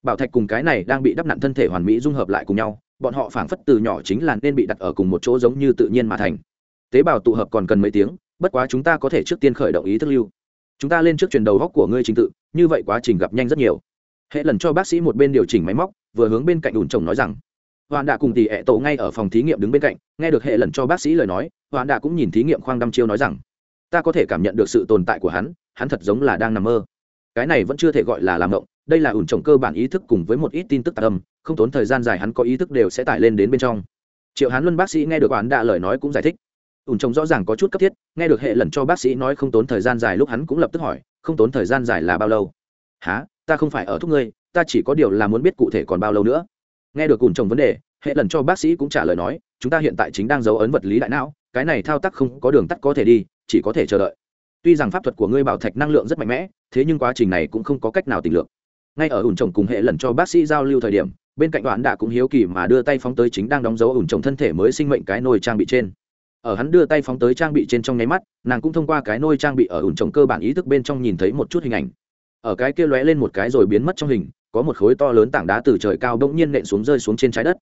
bảo thạch cùng cái này đang bị đắp nặn thân thể hoàn mỹ dung hợp lại cùng nhau, bọn họ phảng phất từ nhỏ chính là nên bị đặt ở cùng một chỗ giống như tự nhiên mà thành. Tế bào tụ hợp còn cần mấy tiếng, bất quá chúng ta có thể trước tiên khởi động ý thức lưu. Chúng ta lên trước truyền đầu góc của ngươi trình tự, như vậy quá trình gặp nhanh rất nhiều. Hệ lần cho bác sĩ một bên điều chỉnh máy móc, vừa hướng bên cạnh ủn chồng nói rằng hoàn đạ cùng tỷ ẹ tổ ngay ở phòng thí nghiệm đứng bên cạnh, nghe được hệ lần cho bác sĩ lời nói hoàn đạ cũng nhìn thí nghiệm khoang đăm chiêu nói rằng, ta có thể cảm nhận được sự tồn tại của hắn hắn thật giống là đang nằm mơ cái này vẫn chưa thể gọi là làm động, đây là ủn trồng cơ bản ý thức cùng với một ít tin tức tạc âm, không tốn thời gian dài hắn có ý thức đều sẽ tải lên đến bên trong. Triệu hán luân bác sĩ nghe được oán đạ lời nói cũng giải thích. Ủn trồng rõ ràng có chút cấp thiết, nghe được hệ lần cho bác sĩ nói không tốn thời gian dài lúc hắn cũng lập tức hỏi, không tốn thời gian dài là bao lâu? Há ta không phải ở thúc ngươi, ta chỉ có điều là muốn biết cụ thể còn bao lâu nữa. Nghe được ủn trồng vấn đề, hệ lần cho bác sĩ cũng trả lời nói, chúng ta hiện tại chính đang giấu ấn vật lý đại não, cái này thao tác không có đường tắt có thể đi, chỉ có thể chờ đợi tuy rằng pháp thuật của ngươi bảo thạch năng lượng rất mạnh mẽ, thế nhưng quá trình này cũng không có cách nào tình lượng ngay ở ủn trồng cùng hệ lần cho bác sĩ giao lưu thời điểm, bên cạnh đoạn đạ cũng hiếu kỳ mà đưa tay phóng tới chính đang đóng dấu ủn trồng thân thể mới sinh mệnh cái nồi trang bị trên. Ở hắn đưa tay phóng tới trang bị trên trong nháy mắt, nàng cũng thông qua cái nôi trang bị ở ủn trồng cơ bản ý thức bên trong nhìn thấy một chút hình ảnh. Ở cái kia lóe lên một cái rồi biến mất trong hình, có một khối to lớn tảng đá từ trời cao bỗng nhiên nện xuống rơi xuống trên trái đất.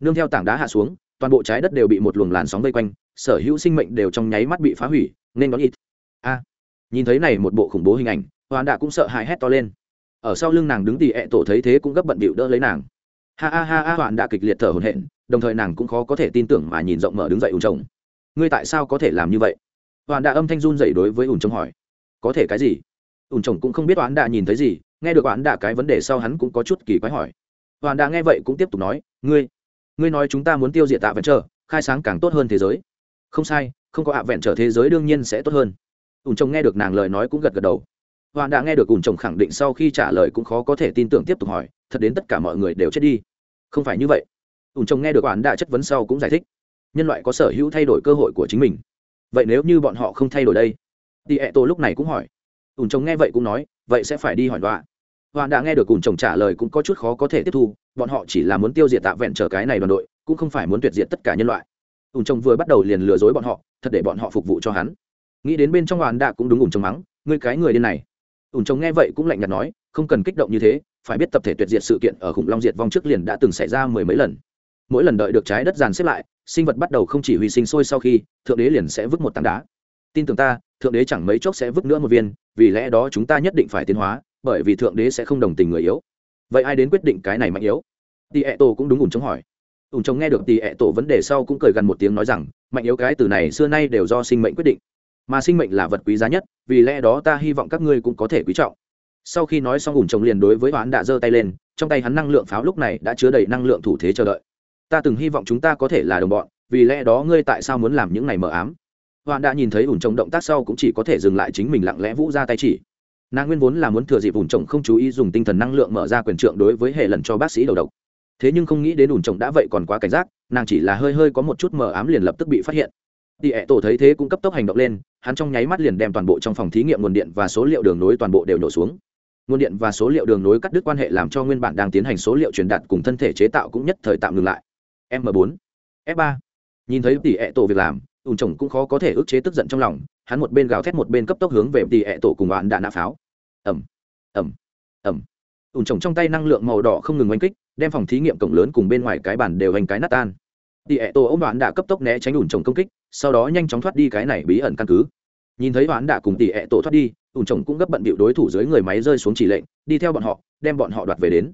Nương theo tảng đá hạ xuống, toàn bộ trái đất đều bị một luồng làn sóng vây quanh, sở hữu sinh mệnh đều trong nháy mắt bị phá hủy, nên đón ít a. Nhìn thấy này một bộ khủng bố hình ảnh hoàn đạ cũng sợ hãi hét to lên. Ở sau lưng nàng đứng tỉ ẹ tổ thấy thế cũng gấp bận bịu đỡ lấy nàng. Ha ha ha ha hoàn đạ kịch liệt thở hổn hển, đồng thời nàng cũng khó có thể tin tưởng mà nhìn rộng mở đứng dậy ùn trồng ngươi tại sao có thể làm như vậy? Hoàn đạ âm thanh run dậy đối với ùn trồng hỏi. Có thể cái gì? Ùn trồng cũng không biết hoàn đạ nhìn thấy gì, nghe được hoàn đạ cái vấn đề sau hắn cũng có chút kỳ quái hỏi. Hoàn đạ nghe vậy cũng tiếp tục nói, ngươi ngươi nói chúng ta muốn tiêu diệt tạ vẫn chờ khai sáng càng tốt hơn thế giới. Không sai, không có ạ vẹn trở thế giới đương nhiên sẽ tốt hơn ùn chồng nghe được nàng lời nói cũng gật gật đầu. Hoàn đã nghe được ùn chồng khẳng định sau khi trả lời cũng khó có thể tin tưởng tiếp tục hỏi, thật đến tất cả mọi người đều chết đi? Không phải như vậy. Ùn chồng nghe được hoàn đã chất vấn sau cũng giải thích, nhân loại có sở hữu thay đổi cơ hội của chính mình. Vậy nếu như bọn họ không thay đổi đây? Thì ẹ tô lúc này cũng hỏi. Ùn chồng nghe vậy cũng nói, vậy sẽ phải đi hỏi đọa. Hoàn đã nghe được ùn chồng trả lời cũng có chút khó có thể tiếp thu, bọn họ chỉ là muốn tiêu diệt tạ vẹn trở cái này đoàn đội, cũng không phải muốn tuyệt diệt tất cả nhân loại. Ùn chồng vừa bắt đầu liền lừa dối bọn họ, thật để bọn họ phục vụ cho hắn nghĩ đến bên trong hoàn đạ cũng đúng ủn chồng mắng, ngươi cái người điên này. Ủn chồng nghe vậy cũng lạnh nhạt nói, không cần kích động như thế, phải biết tập thể tuyệt diệt sự kiện ở khủng long diệt vong trước liền đã từng xảy ra mười mấy lần. Mỗi lần đợi được trái đất dàn xếp lại, sinh vật bắt đầu không chỉ huy sinh sôi sau khi, thượng đế liền sẽ vứt một tảng đá. Tin tưởng ta, thượng đế chẳng mấy chốc sẽ vứt nữa một viên, vì lẽ đó chúng ta nhất định phải tiến hóa, bởi vì thượng đế sẽ không đồng tình người yếu. Vậy ai đến quyết định cái này mạnh yếu? Tì ẹ tổ cũng đúng ủn chống hỏi. Ủn chống nghe được tì ẹ tổ vấn đề sau cũng cười gần một tiếng nói rằng, mạnh yếu cái từ này xưa nay đều do sinh mệnh quyết định mà sinh mệnh là vật quý giá nhất, vì lẽ đó ta hy vọng các ngươi cũng có thể quý trọng. Sau khi nói xong ủn chồng liền đối với hoán đã giơ tay lên, trong tay hắn năng lượng pháo lúc này đã chứa đầy năng lượng thủ thế chờ đợi. Ta từng hy vọng chúng ta có thể là đồng bọn, vì lẽ đó ngươi tại sao muốn làm những này mờ ám? Hoạn đã nhìn thấy ủn chồng động tác sau cũng chỉ có thể dừng lại chính mình lặng lẽ vũ ra tay chỉ. Nàng nguyên vốn là muốn thừa dịp ủn chồng không chú ý dùng tinh thần năng lượng mở ra quyền trượng đối với hệ lần cho bác sĩ đầu độc. Thế nhưng không nghĩ đến ủn chồng đã vậy còn quá cảnh giác, nàng chỉ là hơi hơi có một chút mờ ám liền lập tức bị phát hiện. Tỷ ệ tổ thấy thế cũng cấp tốc hành động lên, hắn trong nháy mắt liền đem toàn bộ trong phòng thí nghiệm nguồn điện và số liệu đường nối toàn bộ đều nổ xuống. Nguồn điện và số liệu đường nối cắt đứt quan hệ làm cho nguyên bản đang tiến hành số liệu truyền đạt cùng thân thể chế tạo cũng nhất thời tạm ngừng lại. M4, F3. Nhìn thấy tỷ ệ tổ việc làm, ủn chồng cũng khó có thể ức chế tức giận trong lòng, hắn một bên gào thét một bên cấp tốc hướng về tỷ ệ tổ cùng bạn đạn nã pháo. Ầm, ầm, ầm. ủn chồng trong tay năng lượng màu đỏ không ngừng oanh kích, đem phòng thí nghiệm cổng lớn cùng bên ngoài cái bàn đều hành cái nát tan. Tỷ ẹ tổ ông đoán đã cấp tốc né tránh ủn trồng công kích, sau đó nhanh chóng thoát đi cái này bí ẩn căn cứ. Nhìn thấy đoán đã cùng tỉ ẹ tổ thoát đi ủn trồng cũng gấp bận bịu đối thủ dưới người máy rơi xuống chỉ lệnh đi theo bọn họ đem bọn họ đoạt về đến.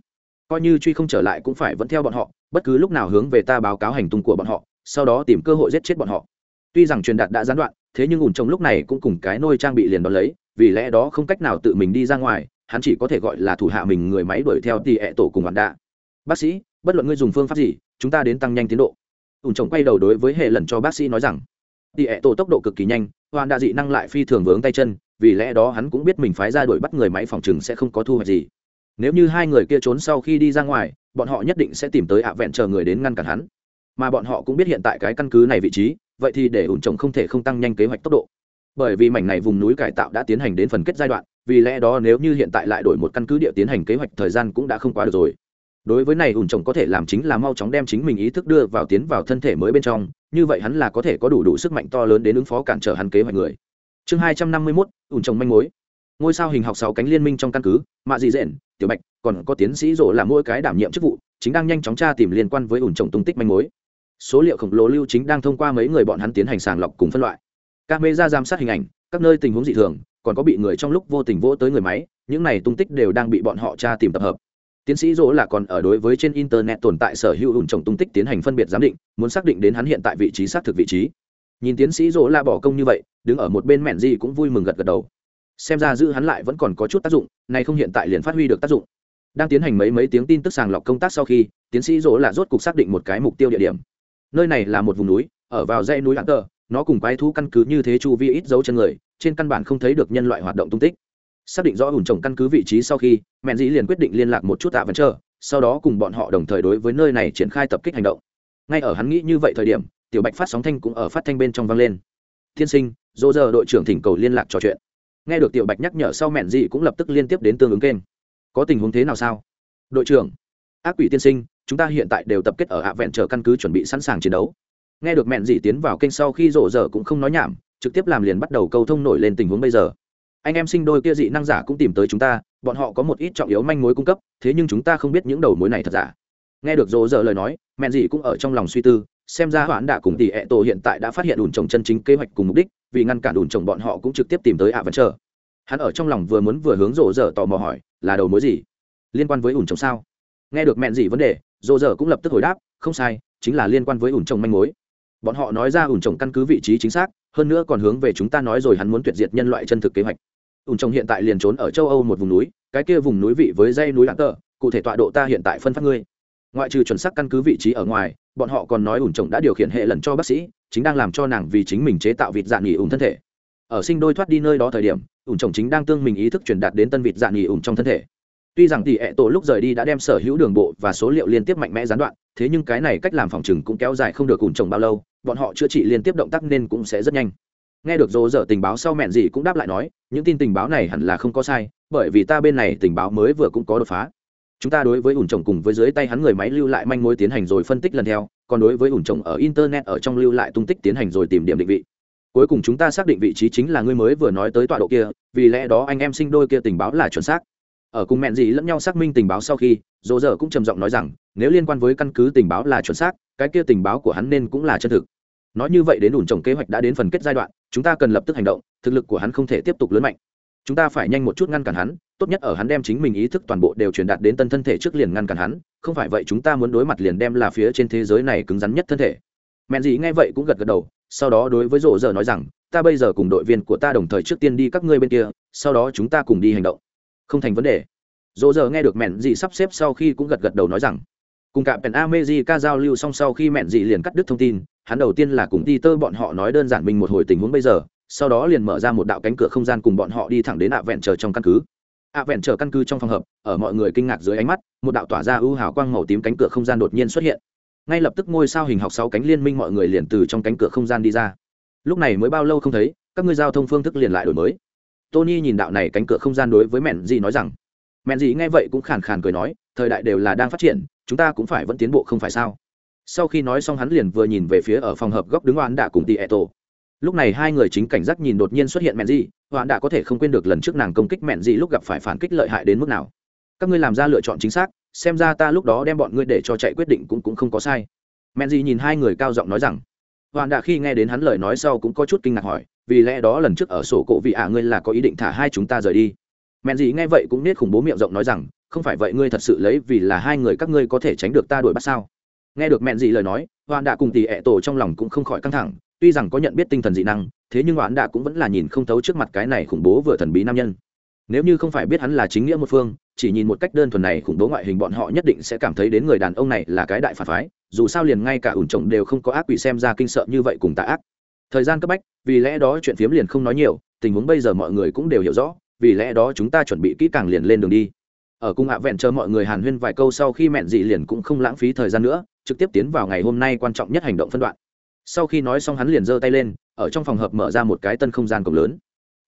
Coi như truy không trở lại cũng phải vẫn theo bọn họ bất cứ lúc nào hướng về ta báo cáo hành tung của bọn họ sau đó tìm cơ hội giết chết bọn họ. Tuy rằng truyền đạt đã gián đoạn thế nhưng ủn trồng lúc này cũng cùng cái nôi trang bị liền đón lấy vì lẽ đó không cách nào tự mình đi ra ngoài hắn chỉ có thể gọi là thủ hạ mình người máy đuổi theo tỉ ẹ tổ cùng đoán đạ. Bác sĩ bất luận ngươi dùng phương pháp gì chúng ta đến tăng nhanh tiến độ ủn chồng quay đầu đối với hệ lần cho bác sĩ nói rằng tỉ ẹ tổ tốc độ cực kỳ nhanh hoàn đa dị năng lại phi thường vướng tay chân, vì lẽ đó hắn cũng biết mình phái ra đuổi bắt người máy phòng chừng sẽ không có thu hoạch gì. Nếu như hai người kia trốn sau khi đi ra ngoài, bọn họ nhất định sẽ tìm tới ạ vẹn chờ người đến ngăn cản hắn. Mà bọn họ cũng biết hiện tại cái căn cứ này vị trí, vậy thì để ủn trồng không thể không tăng nhanh kế hoạch tốc độ. Bởi vì mảnh này vùng núi cải tạo đã tiến hành đến phần kết giai đoạn, vì lẽ đó nếu như hiện tại lại đổi một căn cứ địa tiến hành kế hoạch, thời gian cũng đã không quá được rồi đối với này ủn trồng có thể làm chính là mau chóng đem chính mình ý thức đưa vào tiến vào thân thể mới bên trong, như vậy hắn là có thể có đủ đủ sức mạnh to lớn đến ứng phó cản trở hắn kế hoạch người. Chương hai trăm năm mươi mốt ủn trồng manh mối. Ngôi sao hình học sáu cánh liên minh trong căn cứ, mạ dị dện, tiểu bạch, còn có tiến sĩ rộ là mỗi cái đảm nhiệm chức vụ, chính đang nhanh chóng tra tìm liên quan với ủn trồng tung tích manh mối. Số liệu khổng lồ lưu chính đang thông qua mấy người bọn hắn tiến hành sàng lọc cùng phân loại. Các mê ra giám sát hình ảnh, các nơi tình huống dị thường, còn có bị người trong lúc vô tình vỗ tới người máy, những này tung tích đều đang bị bọn họ tra tìm tập hợp tiến sĩ dỗ là còn ở đối với trên internet tồn tại sở hữu ủn trồng tung tích tiến hành phân biệt giám định, muốn xác định đến hắn hiện tại vị trí xác thực vị trí. Nhìn tiến sĩ dỗ là bỏ công như vậy, đứng ở một bên mẹn gì cũng vui mừng gật gật đầu. Xem ra giữ hắn lại vẫn còn có chút tác dụng, nay không hiện tại liền phát huy được tác dụng. Đang tiến hành mấy mấy tiếng tin tức sàng lọc công tác sau khi, tiến sĩ dỗ là rốt cục xác định một cái mục tiêu địa điểm. Nơi này là một vùng núi, ở vào dãy núi lãng tờ nó cùng quái thú căn cứ như thế chu vi ít dấu chân người, trên căn bản không thấy được nhân loại hoạt động tung tích xác định rõ ủn trồng căn cứ vị trí sau khi, mẹn dĩ liền quyết định liên lạc một chút tạ vẫn chờ sau đó cùng bọn họ đồng thời đối với nơi này triển khai tập kích hành động. Ngay ở hắn nghĩ như vậy thời điểm, tiểu bạch phát sóng thanh cũng ở phát thanh bên trong vang lên. Thiên sinh dỗ giờ đội trưởng thỉnh cầu liên lạc trò chuyện. Nghe được tiểu bạch nhắc nhở sau, mẹn Dĩ cũng lập tức liên tiếp đến tương ứng kênh. Có tình huống thế nào sao? Đội trưởng. Ác quỷ tiên sinh, chúng ta hiện tại đều tập kết ở hạ vẹn chờ căn cứ chuẩn bị sẵn sàng chiến đấu. Nghe được mẹn Dĩ tiến vào kênh sau khi rộ giờ cũng không nói nhảm, trực tiếp làm liền bắt đầu câu thông nổi lên tình huống bây giờ anh em sinh đôi kia dị năng giả cũng tìm tới chúng ta, bọn họ có một ít trọng yếu manh mối cung cấp, thế nhưng chúng ta không biết những đầu mối này thật giả. Nghe được dỗ dở lời nói mẹn dị cũng ở trong lòng suy tư, xem ra hoãn đã cùng tỷ ẹ tổ hiện tại đã phát hiện ủn trồng chân chính kế hoạch cùng mục đích, vì ngăn cản ủn trồng bọn họ cũng trực tiếp tìm tới ạ vẫn chờ hắn ở trong lòng vừa muốn vừa hướng rộ dở tò mò hỏi, là đầu mối gì? Liên quan với ủn trồng sao? Nghe được mẹn dị vấn đề rộ dở cũng lập tức hồi đáp, không sai, chính là liên quan với ủn trồng manh mối. Bọn họ nói ra ủn trồng căn cứ vị trí chính xác, hơn nữa còn hướng về chúng ta nói rồi hắn muốn tuyệt diệt nhân loại chân thực kế hoạch ủn trồng hiện tại liền trốn ở châu âu một vùng núi, cái kia vùng núi vị với dây núi lãng tờ cụ thể tọa độ ta hiện tại phân phát ngươi. Ngoại trừ chuẩn xác căn cứ vị trí ở ngoài, bọn họ còn nói ủn chồng đã điều khiển hệ lần cho bác sĩ, chính đang làm cho nàng vì chính mình chế tạo vịt dạng nghỉ ủng thân thể. Ở sinh đôi thoát đi nơi đó thời điểm, ủn chồng chính đang tương mình ý thức truyền đạt đến tân vịt dạng nghỉ ủng trong thân thể. Tuy rằng tỷ ệ tổ lúc rời đi đã đem sở hữu đường bộ và số liệu liên tiếp mạnh mẽ gián đoạn, thế nhưng cái này cách làm phòng chừng cũng kéo dài không được ủn chồng bao lâu, bọn họ chữa trị liên tiếp động tác nên cũng sẽ rất nhanh nghe được dỗ dở tình báo sau mẹn gì cũng đáp lại nói, những tin tình báo này hẳn là không có sai, bởi vì ta bên này tình báo mới vừa cũng có đột phá. Chúng ta đối với ủn trồng cùng với dưới tay hắn người máy lưu lại manh mối tiến hành rồi phân tích lần theo, còn đối với ủn trồng ở internet ở trong lưu lại tung tích tiến hành rồi tìm điểm định vị. Cuối cùng chúng ta xác định vị trí chính là ngươi mới vừa nói tới tọa độ kia, vì lẽ đó anh em sinh đôi kia tình báo là chuẩn xác. Ở cùng mẹn gì lẫn nhau xác minh tình báo sau khi dỗ dở cũng trầm giọng nói rằng, nếu liên quan với căn cứ tình báo là chuẩn xác, cái kia tình báo của hắn nên cũng là chân thực. Nói như vậy đến ủn trồng kế hoạch đã đến phần kết giai đoạn chúng ta cần lập tức hành động, thực lực của hắn không thể tiếp tục lớn mạnh. Chúng ta phải nhanh một chút ngăn cản hắn, tốt nhất ở hắn đem chính mình ý thức toàn bộ đều truyền đạt đến tân thân thể trước liền ngăn cản hắn, không phải vậy chúng ta muốn đối mặt liền đem là phía trên thế giới này cứng rắn nhất thân thể. Mẹn gì nghe vậy cũng gật gật đầu, sau đó đối với rộ giờ nói rằng, ta bây giờ cùng đội viên của ta đồng thời trước tiên đi các ngươi bên kia, sau đó chúng ta cùng đi hành động. Không thành vấn đề. Rộ giờ nghe được mẹn dị sắp xếp sau khi cũng gật gật đầu nói rằng cùng cả pèn amejica giao lưu xong sau khi mẹn dị liền cắt đứt thông tin, hắn đầu tiên là cùng ti tơ bọn họ nói đơn giản mình một hồi tình huống bây giờ, sau đó liền mở ra một đạo cánh cửa không gian cùng bọn họ đi thẳng đến ạ vẹn chờ trong căn cứ. Ạ vẹn chờ căn cứ trong phòng hợp, ở mọi người kinh ngạc dưới ánh mắt, một đạo tỏa ra ưu hào quang màu tím cánh cửa không gian đột nhiên xuất hiện. Ngay lập tức ngôi sao hình học sáu cánh liên minh mọi người liền từ trong cánh cửa không gian đi ra. Lúc này mới bao lâu không thấy, các ngươi giao thông phương thức liền lại đổi mới. Tony nhìn đạo này cánh cửa không gian đối với mẹn dị nói rằng mẹn gì nghe vậy cũng khàn khàn cười nói thời đại đều là đang phát triển chúng ta cũng phải vẫn tiến bộ không phải sao? Sau khi nói xong hắn liền vừa nhìn về phía ở phòng hợp góc đứng oán đạ cùng tì ẹ tổ lúc này hai người chính cảnh giác nhìn đột nhiên xuất hiện mẹn gì, oán đạ có thể không quên được lần trước nàng công kích mẹn gì lúc gặp phải phản kích lợi hại đến mức nào. Các ngươi làm ra lựa chọn chính xác xem ra ta lúc đó đem bọn ngươi để cho chạy quyết định cũng cũng không có sai. Mẹn gì nhìn hai người cao giọng nói rằng oán đạ khi nghe đến hắn lời nói sau cũng có chút kinh ngạc hỏi vì lẽ đó lần trước ở sổ cổ vị ả ngươi là có ý định thả hai chúng ta rời đi? Mẹn gì nghe vậy cũng nết khủng bố miệng rộng nói rằng, không phải vậy ngươi thật sự lấy vì là hai người các ngươi có thể tránh được ta đuổi bắt sao? Nghe được mẹn gì lời nói hoạn đạ cùng tỷ ẹ tổ trong lòng cũng không khỏi căng thẳng, tuy rằng có nhận biết tinh thần dị năng, thế nhưng hoạn đạ cũng vẫn là nhìn không thấu trước mặt cái này khủng bố vừa thần bí nam nhân. Nếu như không phải biết hắn là chính nghĩa một phương, chỉ nhìn một cách đơn thuần này khủng bố ngoại hình bọn họ nhất định sẽ cảm thấy đến người đàn ông này là cái đại phản phái, dù sao liền ngay cả ủn chồng đều không có ác quỷ xem ra kinh sợ như vậy cùng tạ ác. Thời gian cấp bách, vì lẽ đó chuyện phiếm liền không nói nhiều, tình huống bây giờ mọi người cũng đều hiểu rõ vì lẽ đó chúng ta chuẩn bị kỹ càng liền lên đường đi. Ở cung hạ vẹn chờ mọi người hàn huyên vài câu sau khi mẹn dị liền cũng không lãng phí thời gian nữa, trực tiếp tiến vào ngày hôm nay quan trọng nhất hành động phân đoạn. Sau khi nói xong hắn liền giơ tay lên, ở trong phòng hợp mở ra một cái tân không gian cổng lớn.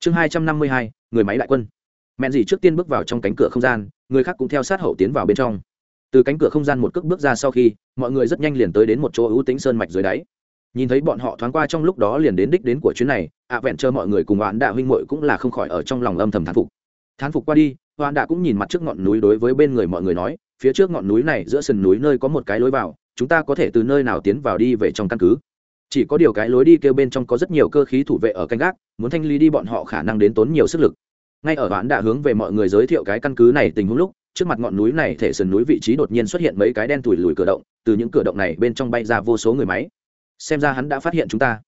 Chương hai trăm năm mươi hai, người máy đại quân. Mẹn dị trước tiên bước vào trong cánh cửa không gian, người khác cũng theo sát hậu tiến vào bên trong. Từ cánh cửa không gian một cước bước ra sau khi, mọi người rất nhanh liền tới đến một chỗ ưu tính sơn mạch dưới đáy nhìn thấy bọn họ thoáng qua trong lúc đó liền đến đích đến của chuyến này, ạ vẹn chờ mọi người cùng oán đạ huynh muội cũng là không khỏi ở trong lòng âm thầm thán phục. Thán phục qua đi, oán đạ cũng nhìn mặt trước ngọn núi đối với bên người mọi người nói, phía trước ngọn núi này giữa sườn núi nơi có một cái lối vào, chúng ta có thể từ nơi nào tiến vào đi về trong căn cứ. Chỉ có điều cái lối đi kêu bên trong có rất nhiều cơ khí thủ vệ ở canh gác, muốn thanh lý đi bọn họ khả năng đến tốn nhiều sức lực. Ngay ở oán đạ hướng về mọi người giới thiệu cái căn cứ này tình huống lúc, trước mặt ngọn núi này thể sườn núi vị trí đột nhiên xuất hiện mấy cái đen thủi lùi cửa động, từ những cửa động này bên trong bay ra vô số người máy xem ra hắn đã phát hiện chúng ta.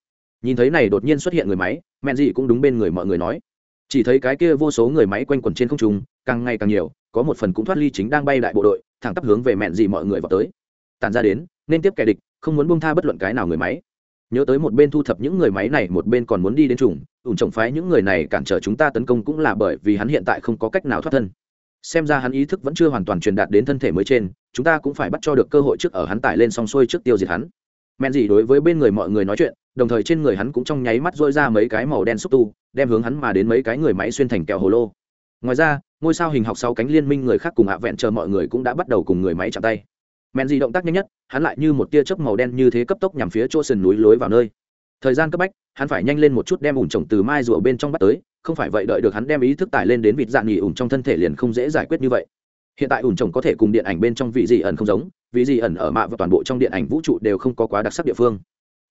Nhìn thấy này đột nhiên xuất hiện người máy mẹn dị cũng đúng bên người mọi người nói. Chỉ thấy cái kia vô số người máy quanh quẩn trên không trung, càng ngày càng nhiều, có một phần cũng thoát ly chính đang bay đại bộ đội, thẳng tắp hướng về mẹn dị mọi người vào tới. Tàn ra đến, nên tiếp kẻ địch, không muốn buông tha bất luận cái nào người máy. Nhớ tới một bên thu thập những người máy này, một bên còn muốn đi đến trùng ủn trồng phái những người này cản trở chúng ta tấn công cũng là bởi vì hắn hiện tại không có cách nào thoát thân. Xem ra hắn ý thức vẫn chưa hoàn toàn truyền đạt đến thân thể mới trên, chúng ta cũng phải bắt cho được cơ hội trước ở hắn tải lên xong xuôi trước tiêu diệt hắn men gì đối với bên người mọi người nói chuyện, đồng thời trên người hắn cũng trong nháy mắt dôi ra mấy cái màu đen xúc tu, đem hướng hắn mà đến mấy cái người máy xuyên thành kẹo hồ lô. Ngoài ra, ngôi sao hình học sau cánh liên minh người khác cùng hạ vẹn chờ mọi người cũng đã bắt đầu cùng người máy chạm tay. Men gì động tác nhanh nhất, hắn lại như một tia chớp màu đen như thế cấp tốc nhằm phía chỗ sườn núi lối vào nơi. Thời gian cấp bách, hắn phải nhanh lên một chút đem ủn trồng từ mai rùa bên trong bắt tới, không phải vậy đợi được hắn đem ý thức tải lên đến vịt dạng nghỉ ủn trong thân thể liền không dễ giải quyết như vậy hiện tại ủn trồng có thể cùng điện ảnh bên trong vị gì ẩn không giống, vị gì ẩn ở mạ và toàn bộ trong điện ảnh vũ trụ đều không có quá đặc sắc địa phương.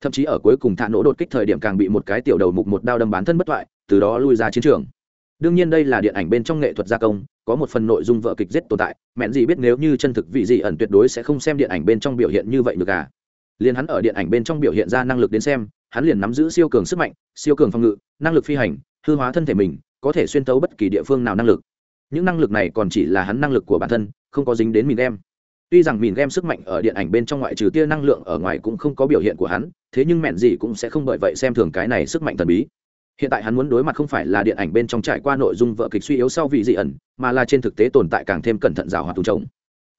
Thậm chí ở cuối cùng thả nổ đột kích thời điểm càng bị một cái tiểu đầu mục một đao đâm bán thân bất thoại, từ đó lui ra chiến trường. Đương nhiên đây là điện ảnh bên trong nghệ thuật gia công, có một phần nội dung vợ kịch rất tồn tại, mẹn gì biết nếu như chân thực vị gì ẩn tuyệt đối sẽ không xem điện ảnh bên trong biểu hiện như vậy được à. Liền hắn ở điện ảnh bên trong biểu hiện ra năng lực đến xem, hắn liền nắm giữ siêu cường sức mạnh, siêu cường phòng ngự, năng lực phi hành, hư hóa thân thể mình, có thể xuyên tấu bất kỳ địa phương nào năng lực những năng lực này còn chỉ là hắn năng lực của bản thân, không có dính đến mìn game. Tuy rằng mìn game sức mạnh ở điện ảnh bên trong ngoại trừ tia năng lượng ở ngoài cũng không có biểu hiện của hắn, thế nhưng mẹn gì cũng sẽ không bởi vậy xem thường cái này sức mạnh thần bí. Hiện tại hắn muốn đối mặt không phải là điện ảnh bên trong trải qua nội dung vợ kịch suy yếu sau vị dị ẩn, mà là trên thực tế tồn tại càng thêm cẩn thận rào hoạt ủn trồng.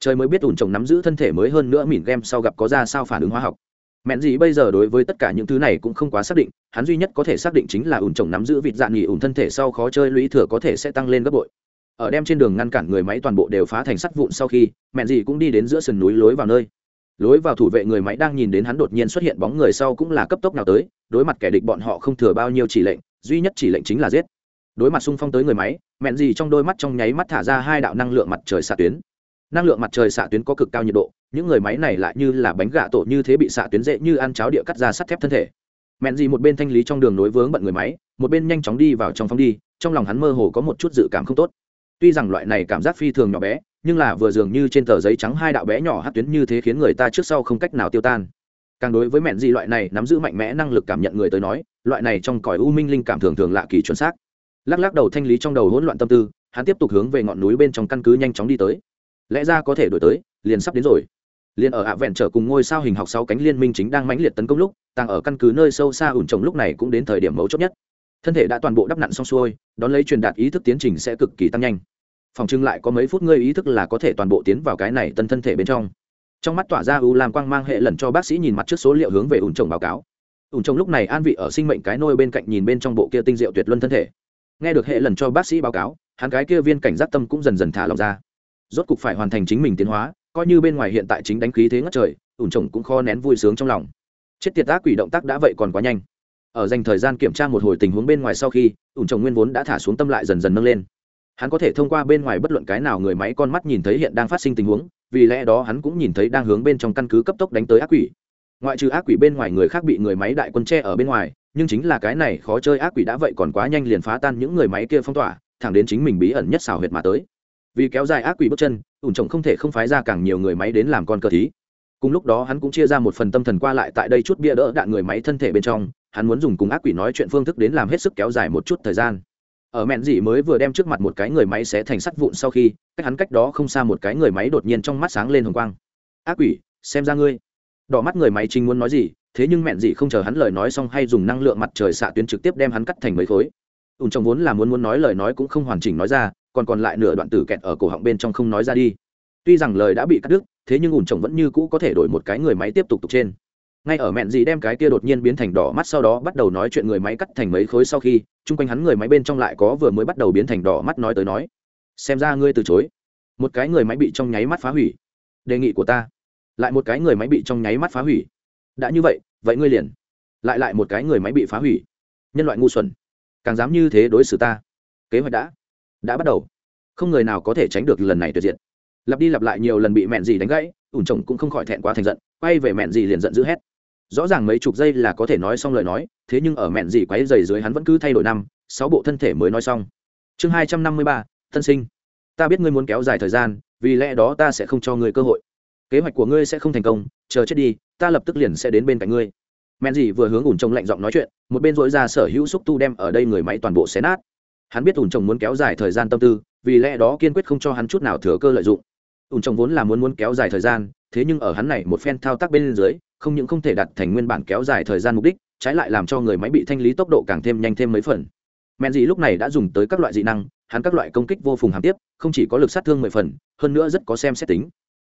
Trời mới biết ủn trồng nắm giữ thân thể mới hơn nữa mìn game sau gặp có ra sao phản ứng hóa học. Mẹn gì bây giờ đối với tất cả những thứ này cũng không quá xác định, hắn duy nhất có thể xác định chính là ủn trồng nắm giữ vịt dạng nghỉ ủn thân thể sau khó chơi lũy thừa có thể sẽ tăng lên gấp bội ở đem trên đường ngăn cản người máy toàn bộ đều phá thành sắt vụn sau khi, mẹn gì cũng đi đến giữa sườn núi lối vào nơi. Lối vào thủ vệ người máy đang nhìn đến hắn đột nhiên xuất hiện bóng người sau cũng là cấp tốc nào tới, đối mặt kẻ địch bọn họ không thừa bao nhiêu chỉ lệnh, duy nhất chỉ lệnh chính là giết. Đối mặt xung phong tới người máy, mẹn gì trong đôi mắt trong nháy mắt thả ra hai đạo năng lượng mặt trời xạ tuyến. Năng lượng mặt trời xạ tuyến có cực cao nhiệt độ, những người máy này lại như là bánh gà tổ như thế bị xạ tuyến dễ như ăn cháo địa cắt ra sắt thép thân thể. Mẹn gì một bên thanh lý trong đường nối vướng bận người máy, một bên nhanh chóng đi vào trong phong đi, trong lòng hắn mơ hồ có một chút dự cảm không tốt tuy rằng loại này cảm giác phi thường nhỏ bé, nhưng là vừa dường như trên tờ giấy trắng hai đạo bé nhỏ hát tuyến như thế khiến người ta trước sau không cách nào tiêu tan. Càng đối với mẹn gì loại này nắm giữ mạnh mẽ năng lực cảm nhận người tới nói, loại này trong cõi u minh linh cảm thường thường lạ kỳ chuẩn xác. Lắc lắc đầu thanh lý trong đầu hỗn loạn tâm tư, hắn tiếp tục hướng về ngọn núi bên trong căn cứ nhanh chóng đi tới. Lẽ ra có thể đổi tới, liền sắp đến rồi. Liền ở ạ vẹn trở cùng ngôi sao hình học sáu cánh liên minh chính đang mãnh liệt tấn công lúc tăng ở căn cứ nơi sâu xa ủn trồng lúc này cũng đến thời điểm mấu chốt nhất thân thể đã toàn bộ đắp nặn xong xuôi, đón lấy truyền đạt ý thức tiến trình sẽ cực kỳ tăng nhanh. Phòng trưng lại có mấy phút ngươi ý thức là có thể toàn bộ tiến vào cái này tân thân thể bên trong. Trong mắt tỏa ra u làm quang mang hệ lần cho bác sĩ nhìn mặt trước số liệu hướng về ủn trồng báo cáo. Ủn trồng lúc này an vị ở sinh mệnh cái nôi bên cạnh nhìn bên trong bộ kia tinh diệu tuyệt luân thân thể. Nghe được hệ lần cho bác sĩ báo cáo, hắn cái kia viên cảnh giác tâm cũng dần dần thả lòng ra. Rốt cục phải hoàn thành chính mình tiến hóa, coi như bên ngoài hiện tại chính đánh khí thế ngất trời, ủn trồng cũng kho nén vui sướng trong lòng. Chết tiệt ác quỷ động tác đã vậy còn quá nhanh ở dành thời gian kiểm tra một hồi tình huống bên ngoài sau khi, ủn trồng nguyên vốn đã thả xuống tâm lại dần dần nâng lên. Hắn có thể thông qua bên ngoài bất luận cái nào người máy con mắt nhìn thấy hiện đang phát sinh tình huống, vì lẽ đó hắn cũng nhìn thấy đang hướng bên trong căn cứ cấp tốc đánh tới ác quỷ. Ngoại trừ ác quỷ bên ngoài người khác bị người máy đại quân tre ở bên ngoài, nhưng chính là cái này khó chơi ác quỷ đã vậy còn quá nhanh liền phá tan những người máy kia phong tỏa, thẳng đến chính mình bí ẩn nhất xào huyệt mà tới. Vì kéo dài ác quỷ bước chân, ủn trồng không thể không phái ra càng nhiều người máy đến làm con cờ thí cùng lúc đó hắn cũng chia ra một phần tâm thần qua lại tại đây chút bia đỡ đạn người máy thân thể bên trong, hắn muốn dùng cùng ác quỷ nói chuyện phương thức đến làm hết sức kéo dài một chút thời gian. Ở mẹn dị mới vừa đem trước mặt một cái người máy sẽ thành sắt vụn sau khi, cách hắn cách đó không xa một cái người máy đột nhiên trong mắt sáng lên hồng quang. Ác quỷ, xem ra ngươi. Đỏ mắt người máy chính muốn nói gì, thế nhưng mẹn dị không chờ hắn lời nói xong hay dùng năng lượng mặt trời xạ tuyến trực tiếp đem hắn cắt thành mấy khối. Ùn chồng vốn là muốn muốn nói lời nói cũng không hoàn chỉnh nói ra, còn còn lại nửa đoạn tử kẹt ở cổ họng bên trong không nói ra đi. Tuy rằng lời đã bị cắt đứt thế nhưng ủn chồng vẫn như cũ có thể đổi một cái người máy tiếp tục tục trên. Ngay ở mẹn gì đem cái kia đột nhiên biến thành đỏ mắt sau đó bắt đầu nói chuyện người máy cắt thành mấy khối sau khi, chung quanh hắn người máy bên trong lại có vừa mới bắt đầu biến thành đỏ mắt nói tới nói. Xem ra ngươi từ chối. Một cái người máy bị trong nháy mắt phá hủy. Đề nghị của ta. Lại một cái người máy bị trong nháy mắt phá hủy. Đã như vậy vậy ngươi liền. Lại lại một cái người máy bị phá hủy. Nhân loại ngu xuẩn. Càng dám như thế đối xử ta. Kế hoạch đã. Đã bắt đầu. Không người nào có thể tránh được lần này tuyệt diện lặp đi lặp lại nhiều lần bị mẹn gì đánh gãy, ủn chồng cũng không khỏi thẹn quá thành giận, quay về mẹn gì liền giận dữ hét. Rõ ràng mấy chục giây là có thể nói xong lời nói, thế nhưng ở mẹn gì quáy dày dưới hắn vẫn cứ thay đổi năm, sáu bộ thân thể mới nói xong. Chương hai trăm năm mươi ba, thân sinh. Ta biết ngươi muốn kéo dài thời gian, vì lẽ đó ta sẽ không cho ngươi cơ hội. Kế hoạch của ngươi sẽ không thành công, chờ chết đi, ta lập tức liền sẽ đến bên cạnh ngươi. Mẹn gì vừa hướng ủn chồng lạnh giọng nói chuyện, một bên dội ra sở hữu xúc tu đem ở đây người máy toàn bộ xé nát. Hắn biết ủn chồng muốn kéo dài thời gian tâm tư, vì lẽ đó kiên quyết không cho hắn chút nào thừa cơ lợi dụng ủn trồng vốn là muốn muốn kéo dài thời gian, thế nhưng ở hắn này một phen thao tác bên dưới, không những không thể đặt thành nguyên bản kéo dài thời gian mục đích, trái lại làm cho người máy bị thanh lý tốc độ càng thêm nhanh thêm mấy phần. Men dị lúc này đã dùng tới các loại dị năng, hắn các loại công kích vô phùng hàm tiếp, không chỉ có lực sát thương mười phần, hơn nữa rất có xem xét tính.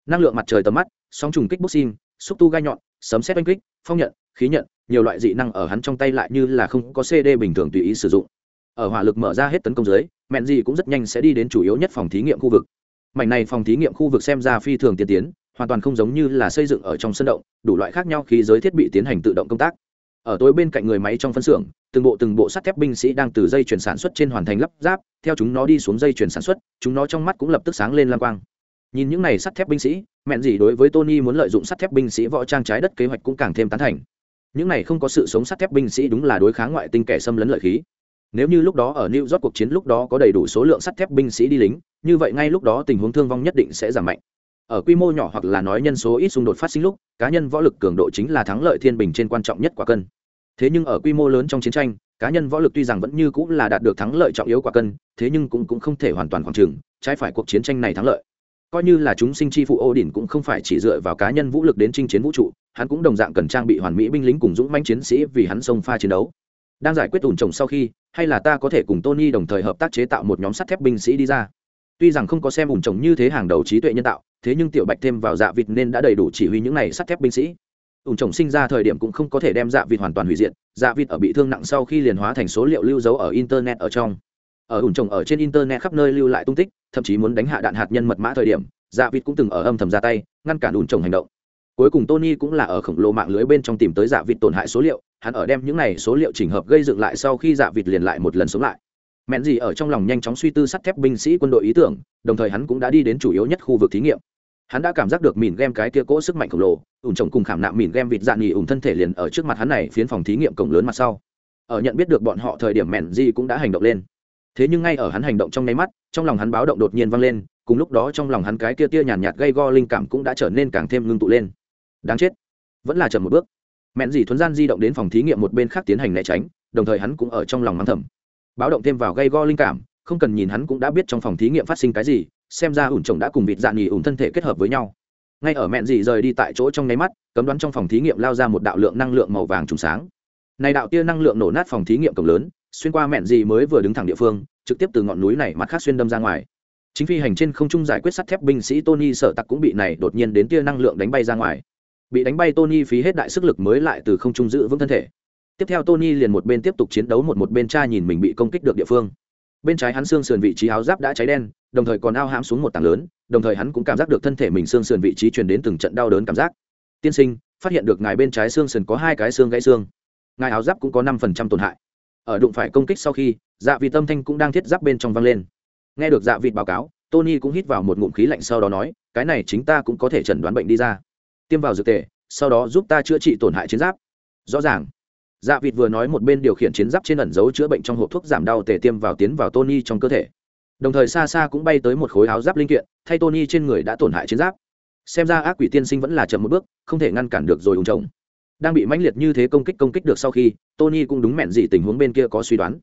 Năng lượng mặt trời tầm mắt, sóng trùng kích boxing xúc tu gai nhọn, sấm xét oanh kích, phong nhận, khí nhận, nhiều loại dị năng ở hắn trong tay lại như là không có cd bình thường tùy ý sử dụng. Ở hỏa lực mở ra hết tấn công dưới, mẹn dị cũng rất nhanh sẽ đi đến chủ yếu nhất phòng thí nghiệm khu vực mảnh này phòng thí nghiệm khu vực xem ra phi thường tiên tiến, hoàn toàn không giống như là xây dựng ở trong sân động, đủ loại khác nhau khi giới thiết bị tiến hành tự động công tác. Ở tối bên cạnh người máy trong phân xưởng, từng bộ từng bộ sắt thép binh sĩ đang từ dây chuyển sản xuất trên hoàn thành lắp ráp, theo chúng nó đi xuống dây chuyển sản xuất, chúng nó trong mắt cũng lập tức sáng lên lam quang. Nhìn những này sắt thép binh sĩ, mẹn gì đối với tony muốn lợi dụng sắt thép binh sĩ võ trang trái đất kế hoạch cũng càng thêm tán thành. Những này không có sự sống sắt thép binh sĩ đúng là đối kháng ngoại tinh kẻ xâm lấn lợi khí. Nếu như lúc đó ở new york cuộc chiến lúc đó có đầy đủ số lượng sắt thép binh sĩ đi lính như vậy ngay lúc đó tình huống thương vong nhất định sẽ giảm mạnh. Ở quy mô nhỏ hoặc là nói nhân số ít xung đột phát sinh lúc cá nhân võ lực cường độ chính là thắng lợi thiên bình trên quan trọng nhất quả cân. Thế nhưng ở quy mô lớn trong chiến tranh cá nhân võ lực tuy rằng vẫn như cũng là đạt được thắng lợi trọng yếu quả cân thế nhưng cũng, cũng không thể hoàn toàn khoảng trừng trái phải cuộc chiến tranh này thắng lợi. Coi như là chúng sinh chi phụ ô đỉnh cũng không phải chỉ dựa vào cá nhân vũ lực đến chinh chiến vũ trụ hắn cũng đồng dạng cần trang bị hoàn mỹ binh lính cùng dũng manh chiến sĩ vì hắn xông pha chiến đấu. Đang giải quyết ủn trồng sau khi hay là ta có thể cùng tony đồng thời hợp tác chế tạo một nhóm sắt thép binh sĩ đi ra? Tuy rằng không có xem ủn trồng như thế hàng đầu trí tuệ nhân tạo, thế nhưng tiểu bạch thêm vào dạ vịt nên đã đầy đủ chỉ huy những này sắt thép binh sĩ. Ủng chồng sinh ra thời điểm cũng không có thể đem dạ vịt hoàn toàn hủy diệt dạ vịt ở bị thương nặng sau khi liền hóa thành số liệu lưu dấu ở internet ở trong. Ở ủng chồng ở trên internet khắp nơi lưu lại tung tích, thậm chí muốn đánh hạ đạn hạt nhân mật mã thời điểm dạ vịt cũng từng ở âm thầm ra tay, ngăn cản ủng chồng hành động. Cuối cùng tony cũng là ở khổng lồ mạng lưới bên trong tìm tới dạ vịt tổn hại số liệu, hắn ở đem những này số liệu chỉnh hợp gây dựng lại sau khi dạ vịt liền lại một lần sống lại mẹn gì ở trong lòng nhanh chóng suy tư sắt thép binh sĩ quân đội ý tưởng, đồng thời hắn cũng đã đi đến chủ yếu nhất khu vực thí nghiệm. Hắn đã cảm giác được mìn game cái kia cỗ sức mạnh khổng lồ, ủn trồng cùng khảm nạm mìn game vịt dạn nghỉ ủng thân thể liền ở trước mặt hắn này phiến phòng thí nghiệm cổng lớn mặt sau. Ở nhận biết được bọn họ thời điểm mẹn gì cũng đã hành động lên. Thế nhưng ngay ở hắn hành động trong nháy mắt, trong lòng hắn báo động đột nhiên vang lên, cùng lúc đó trong lòng hắn cái kia tia nhàn nhạt gây go linh cảm cũng đã trở nên càng thêm ngưng tụ lên. Đáng chết. Vẫn là chậm một bước. Mẹn gì thuấn gian di động đến phòng thí nghiệm một bên khác tiến hành né tránh, đồng thời hắn cũng ở trong lòng mắng thầm báo động thêm vào gây go linh cảm, không cần nhìn hắn cũng đã biết trong phòng thí nghiệm phát sinh cái gì, xem ra ủn chồng đã cùng vịt dạ nghỉ ủn thân thể kết hợp với nhau. Ngay ở mẹn dị rời đi tại chỗ trong nháy mắt, cấm đoán trong phòng thí nghiệm lao ra một đạo lượng năng lượng màu vàng trùng sáng. Này đạo tia năng lượng nổ nát phòng thí nghiệm cổng lớn, xuyên qua mẹn dị mới vừa đứng thẳng địa phương, trực tiếp từ ngọn núi này mặt khác xuyên đâm ra ngoài. Chính phi hành trên không trung giải quyết sắt thép binh sĩ tony sợ tặc cũng bị này đột nhiên đến tia năng lượng đánh bay ra ngoài. Bị đánh bay tony phí hết đại sức lực mới lại từ không trung giữ vững thân thể tiếp theo tony liền một bên tiếp tục chiến đấu một một bên tra nhìn mình bị công kích được địa phương. Bên trái hắn xương sườn vị trí áo giáp đã cháy đen, đồng thời còn ao hãm xuống một tảng lớn, đồng thời hắn cũng cảm giác được thân thể mình xương sườn vị trí truyền đến từng trận đau đớn cảm giác. Tiên sinh, phát hiện được ngài bên trái xương sườn có hai cái xương gãy xương. Ngài áo giáp cũng có năm phần trăm tổn hại. Ở đụng phải công kích sau khi dạ vị tâm thanh cũng đang thiết giáp bên trong văng lên. Nghe được dạ vịt báo cáo, tony cũng hít vào một ngụm khí lạnh sau đó nói, cái này chính ta cũng có thể chẩn đoán bệnh đi ra. Tiêm vào dược tề, sau đó giúp ta chữa trị tổn hại chiến giáp. Rõ ràng dạ vịt vừa nói một bên điều khiển chiến giáp trên ẩn giấu chữa bệnh trong hộp thuốc giảm đau tề tiêm vào tiến vào tony trong cơ thể. Đồng thời xa xa cũng bay tới một khối áo giáp linh kiện, thay tony trên người đã tổn hại chiến giáp. Xem ra ác quỷ tiên sinh vẫn là chậm một bước, không thể ngăn cản được rồi ung trồng. Đang bị mãnh liệt như thế công kích công kích được sau khi, tony cũng đúng mẹn gì tình huống bên kia có suy đoán.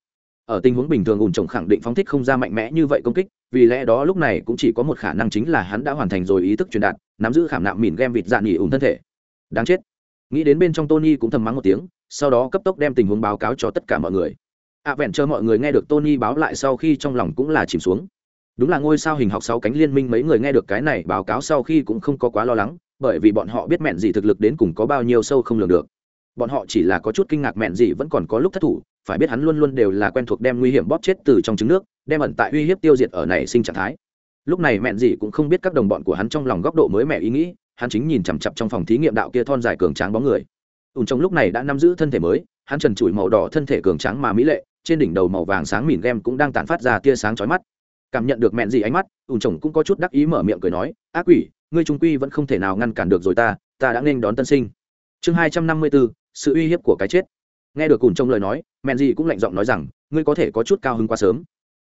Ở tình huống bình thường ủng trồng khẳng định phóng thích không ra mạnh mẽ như vậy công kích, vì lẽ đó lúc này cũng chỉ có một khả năng chính là hắn đã hoàn thành rồi ý thức truyền đạt, nắm giữ khảm nạm mìn game vịt dạn nghỉ ủng thân thể. Đáng chết. Nghĩ đến bên trong tony cũng thầm mắng một tiếng sau đó cấp tốc đem tình huống báo cáo cho tất cả mọi người. Ạ vẹn chờ mọi người nghe được tony báo lại sau khi trong lòng cũng là chìm xuống. Đúng là ngôi sao hình học sáu cánh liên minh mấy người nghe được cái này báo cáo sau khi cũng không có quá lo lắng, bởi vì bọn họ biết mẹn gì thực lực đến cùng có bao nhiêu sâu không lường được. Bọn họ chỉ là có chút kinh ngạc mẹn gì vẫn còn có lúc thất thủ, phải biết hắn luôn luôn đều là quen thuộc đem nguy hiểm bóp chết từ trong trứng nước, đem ẩn tại uy hiếp tiêu diệt ở này sinh trạng thái. Lúc này mẹn gì cũng không biết các đồng bọn của hắn trong lòng góc độ mới mẹ ý nghĩ, hắn chính nhìn chằm chặp trong phòng thí nghiệm đạo kia thon dài cường tráng bóng người ùn trong lúc này đã nắm giữ thân thể mới, hắn trần trụi màu đỏ thân thể cường tráng mà mỹ lệ, trên đỉnh đầu màu vàng sáng mỉn gem cũng đang tàn phát ra tia sáng chói mắt. Cảm nhận được mẹn gì ánh mắt, ùn chồng cũng có chút đắc ý mở miệng cười nói, ác quỷ, ngươi trung quy vẫn không thể nào ngăn cản được rồi ta ta đã nên đón tân sinh. Chương hai trăm năm mươi bốn, sự uy hiếp của cái chết. Nghe được cùng trong lời nói, mẹn gì cũng lạnh giọng nói rằng, ngươi có thể có chút cao hứng quá sớm.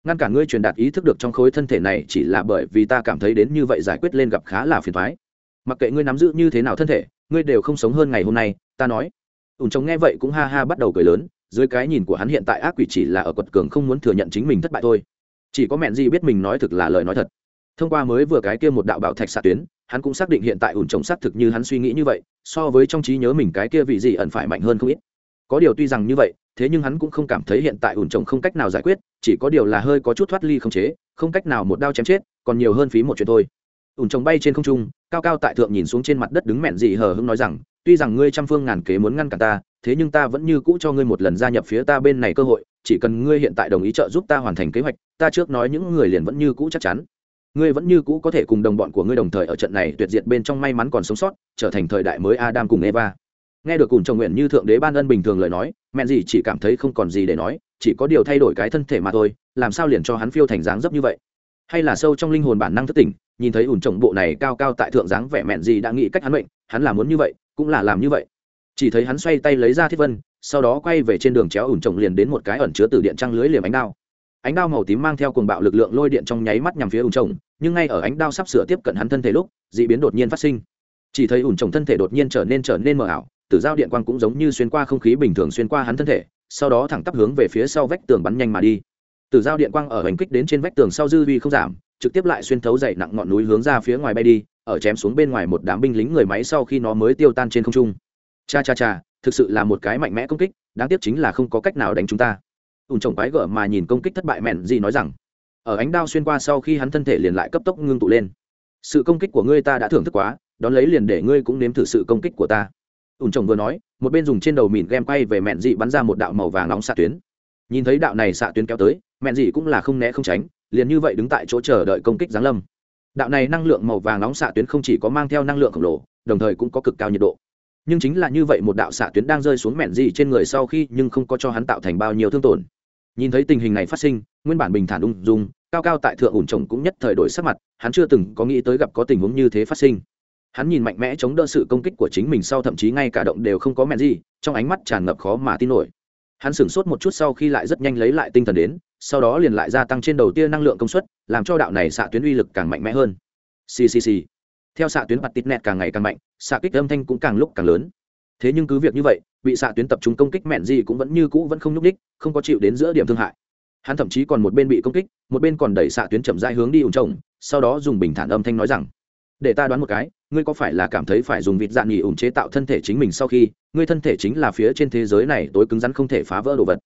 Ngăn cản ngươi truyền đạt ý thức được trong khối thân thể này chỉ là bởi vì ta cảm thấy đến như vậy giải quyết lên gặp khá là phiền thoái mặc kệ ngươi nắm giữ như thế nào thân thể ngươi đều không sống hơn ngày hôm nay, ta nói. Ủn chồng nghe vậy cũng ha ha bắt đầu cười lớn, dưới cái nhìn của hắn hiện tại ác quỷ chỉ là ở quật cường không muốn thừa nhận chính mình thất bại thôi. Chỉ có mẹn gì biết mình nói thực là lời nói thật. Thông qua mới vừa cái kia một đạo bảo thạch xạ tuyến, hắn cũng xác định hiện tại ủn chồng xác thực như hắn suy nghĩ như vậy, so với trong trí nhớ mình cái kia vị gì ẩn phải mạnh hơn không ít. Có điều tuy rằng như vậy, thế nhưng hắn cũng không cảm thấy hiện tại ủn chồng không cách nào giải quyết, chỉ có điều là hơi có chút thoát ly không chế, không cách nào một đao chém chết, còn nhiều hơn phí một chuyện thôi ủn trồng bay trên không trung, cao cao tại thượng nhìn xuống trên mặt đất đứng mẹn dị hờ hưng nói rằng, tuy rằng ngươi trăm phương ngàn kế muốn ngăn cản ta, thế nhưng ta vẫn như cũ cho ngươi một lần gia nhập phía ta bên này cơ hội, chỉ cần ngươi hiện tại đồng ý trợ giúp ta hoàn thành kế hoạch, ta trước nói những người liền vẫn như cũ chắc chắn. Ngươi vẫn như cũ có thể cùng đồng bọn của ngươi đồng thời ở trận này tuyệt diệt bên trong may mắn còn sống sót, trở thành thời đại mới adam cùng eva. Nghe được cùng chồng nguyện như thượng đế ban ân bình thường lời nói mẹ gì chỉ cảm thấy không còn gì để nói, chỉ có điều thay đổi cái thân thể mà thôi, làm sao liền cho hắn phiêu thành dáng dấp như vậy? Hay là sâu trong linh hồn bản năng thất tỉnh nhìn thấy ủn chồng bộ này cao cao tại thượng dáng vẻ mẹn gì đã nghĩ cách hắn mệnh, hắn là muốn như vậy, cũng là làm như vậy. Chỉ thấy hắn xoay tay lấy ra thiết vân, sau đó quay về trên đường chéo ủn chồng liền đến một cái ẩn chứa từ điện trăng lưới liềm ánh đao. Ánh đao màu tím mang theo cuồng bạo lực lượng lôi điện trong nháy mắt nhằm phía ủn chồng nhưng ngay ở ánh đao sắp sửa tiếp cận hắn thân thể lúc d ị biến đột nhiên phát sinh. Chỉ thấy ủn chồng thân thể đột nhiên trở nên trở nên mờ ảo, tử giao điện quang cũng giống như xuyên qua không khí bình thường xuyên qua hắn thân thể, sau đó thẳng tắp hướng về phía sau vách tường bắn nhanh mà đi. Tử giao điện quang ở hành kích đến trên vách tường sau dư vi không giảm trực tiếp lại xuyên thấu dậy nặng ngọn núi hướng ra phía ngoài bay đi, ở chém xuống bên ngoài một đám binh lính người máy sau khi nó mới tiêu tan trên không trung. Cha cha cha, thực sự là một cái mạnh mẽ công kích, đáng tiếc chính là không có cách nào đánh chúng ta. Ùn chồng quái gở mà nhìn công kích thất bại mẹn gì nói rằng, ở ánh đao xuyên qua sau khi hắn thân thể liền lại cấp tốc ngưng tụ lên. Sự công kích của ngươi ta đã thưởng thức quá, đón lấy liền để ngươi cũng nếm thử sự công kích của ta. Ùn chồng vừa nói, một bên dùng trên đầu mìn game quay về mẹn dị bắn ra một đạo màu vàng nóng xạ tuyến. Nhìn thấy đạo này xạ tuyến kéo tới, mẹn dị cũng là không né không tránh liền như vậy đứng tại chỗ chờ đợi công kích giáng lâm. Đạo này năng lượng màu vàng nóng xạ tuyến không chỉ có mang theo năng lượng khổng lồ, đồng thời cũng có cực cao nhiệt độ. Nhưng chính là như vậy một đạo xạ tuyến đang rơi xuống mẹn gì trên người sau khi nhưng không có cho hắn tạo thành bao nhiêu thương tổn. Nhìn thấy tình hình này phát sinh, nguyên bản bình thản ung dung, cao cao tại thượng ủn chồng cũng nhất thời đổi sắc mặt, hắn chưa từng có nghĩ tới gặp có tình huống như thế phát sinh. Hắn nhìn mạnh mẽ chống đỡ sự công kích của chính mình sau thậm chí ngay cả động đều không có mẹn gì, trong ánh mắt tràn ngập khó mà tin nổi. Hắn sửng sốt một chút sau khi lại rất nhanh lấy lại tinh thần đến sau đó liền lại gia tăng trên đầu tia năng lượng công suất, làm cho đạo này xạ tuyến uy lực càng mạnh mẽ hơn. Ccc theo xạ tuyến mặt tít nẹt càng ngày càng mạnh, xạ kích âm thanh cũng càng lúc càng lớn. Thế nhưng cứ việc như vậy, bị xạ tuyến tập trung công kích mẹn gì cũng vẫn như cũ vẫn không nhúc ních không có chịu đến giữa điểm thương hại. Hắn thậm chí còn một bên bị công kích, một bên còn đẩy xạ tuyến chậm rãi hướng đi ủng trồng sau đó dùng bình thản âm thanh nói rằng, để ta đoán một cái, ngươi có phải là cảm thấy phải dùng vịt dạng nghỉ ủng chế tạo thân thể chính mình sau khi, ngươi thân thể chính là phía trên thế giới này tối cứng rắn không thể phá vỡ đồ vật?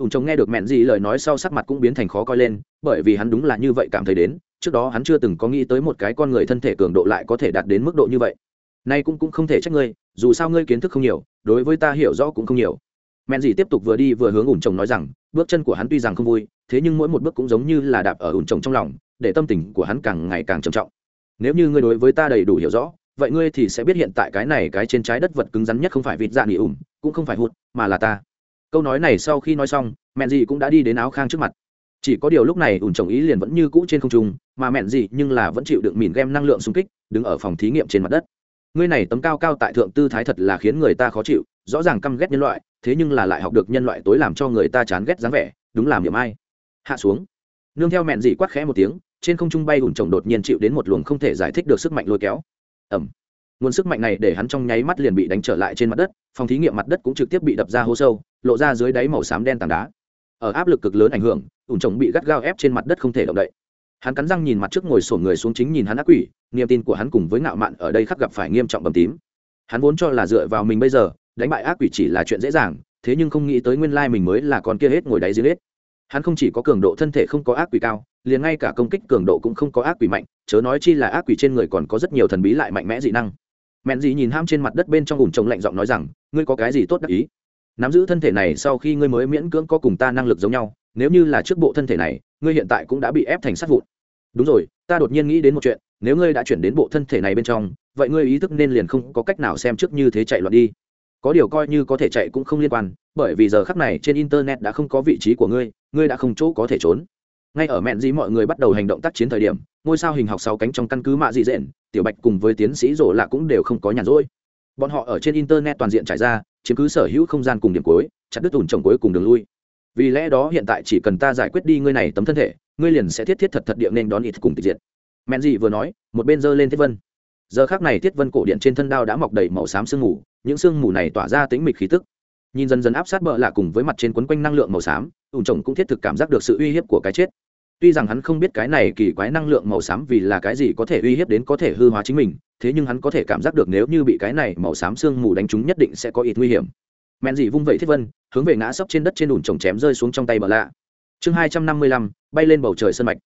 Ủng chồng nghe được mẹn gì lời nói sau sắc mặt cũng biến thành khó coi lên, bởi vì hắn đúng là như vậy cảm thấy đến, trước đó hắn chưa từng có nghĩ tới một cái con người thân thể cường độ lại có thể đạt đến mức độ như vậy. Nay cũng cũng không thể trách ngươi, dù sao ngươi kiến thức không nhiều, đối với ta hiểu rõ cũng không nhiều. Mẹn gì tiếp tục vừa đi vừa hướng ủn chồng nói rằng, bước chân của hắn tuy rằng không vui, thế nhưng mỗi một bước cũng giống như là đạp ở ủn chồng trong lòng, để tâm tình của hắn càng ngày càng trầm trọng. Nếu như ngươi đối với ta đầy đủ hiểu rõ, vậy ngươi thì sẽ biết hiện tại cái này cái trên trái đất vật cứng rắn nhất không phải vịt dạ nghỉ ủng cũng không phải hụt, mà là ta câu nói này sau khi nói xong, mẹn gì cũng đã đi đến áo khang trước mặt. Chỉ có điều lúc này ủn trồng ý liền vẫn như cũ trên không trung, mà mẹn gì nhưng là vẫn chịu đựng mìn game năng lượng xung kích, đứng ở phòng thí nghiệm trên mặt đất. Ngươi này tấm cao cao tại thượng tư thái thật là khiến người ta khó chịu, rõ ràng căm ghét nhân loại, thế nhưng là lại học được nhân loại tối làm cho người ta chán ghét dáng vẻ, đúng làm điểm ai. Hạ xuống. Nương theo mẹn dị quát khẽ một tiếng, trên không trung bay ủn trồng đột nhiên chịu đến một luồng không thể giải thích được sức mạnh lôi kéo. Ẩm nguồn sức mạnh này để hắn trong nháy mắt liền bị đánh trở lại trên mặt đất, phòng thí nghiệm mặt đất cũng trực tiếp bị đập ra hố sâu, lộ ra dưới đáy màu xám đen tảng đá. Ở áp lực cực lớn ảnh hưởng, ủn trồng bị gắt gao ép trên mặt đất không thể động đậy. Hắn cắn răng nhìn mặt trước ngồi sổ người xuống chính nhìn hắn ác quỷ, niềm tin của hắn cùng với ngạo mạn ở đây khắc gặp phải nghiêm trọng bầm tím. Hắn vốn cho là dựa vào mình bây giờ, đánh bại ác quỷ chỉ là chuyện dễ dàng, thế nhưng không nghĩ tới nguyên lai mình mới là con kia hết ngồi đáy dưới hết. Hắn không chỉ có cường độ thân thể không có ác quỷ cao, liền ngay cả công kích cường độ cũng không có ác quỷ mạnh, chớ nói chi là ác quỷ trên người còn có rất nhiều thần bí lại mạnh mẽ dị năng mẹn dị nhìn ham trên mặt đất bên trong ủn trồng lạnh giọng nói rằng, ngươi có cái gì tốt đắc ý? Nắm giữ thân thể này sau khi ngươi mới miễn cưỡng có cùng ta năng lực giống nhau, nếu như là trước bộ thân thể này, ngươi hiện tại cũng đã bị ép thành sát vụn. Đúng rồi, ta đột nhiên nghĩ đến một chuyện, nếu ngươi đã chuyển đến bộ thân thể này bên trong, vậy ngươi ý thức nên liền không có cách nào xem trước như thế chạy loạn đi. Có điều coi như có thể chạy cũng không liên quan, bởi vì giờ khắc này trên internet đã không có vị trí của ngươi ngươi đã không chỗ có thể trốn. Ngay ở mẹn gì mọi người bắt đầu hành động tác chiến thời điểm, ngôi sao hình học sáu cánh trong căn cứ mạ dị dện tiểu bạch cùng với tiến sĩ rổ lạ cũng đều không có nhàn rỗi. Bọn họ ở trên internet toàn diện trải ra, chiếm cứ sở hữu không gian cùng điểm cuối, chặt đứt ủn trồng cuối cùng đường lui. Vì lẽ đó hiện tại chỉ cần ta giải quyết đi ngươi này tấm thân thể, ngươi liền sẽ thiết thiết thật thật điện nên đón ít cùng tịch diệt. Men dị vừa nói, một bên giơ lên thiết vân. Giờ khác này thiết vân cổ điện trên thân đao đã mọc đầy màu xám sương mù, những sương mù này tỏa ra tính mịch khí tức. Nhìn dần dần áp sát bờ lạ cùng với mặt trên quấn quanh năng lượng màu xám ủn chồng cũng thiết thực cảm giác được sự uy hiếp của cái chết tuy rằng hắn không biết cái này kỳ quái năng lượng màu xám vì là cái gì có thể uy hiếp đến có thể hư hóa chính mình, thế nhưng hắn có thể cảm giác được nếu như bị cái này màu xám sương mù đánh trúng nhất định sẽ có ít nguy hiểm. Men dị vung vẩy thiết vân, hướng về ngã sấp trên đất trên đùn trồng chém rơi xuống trong tay bờ lạ. Chương hai trăm năm mươi lăm, bay lên bầu trời sân mạch.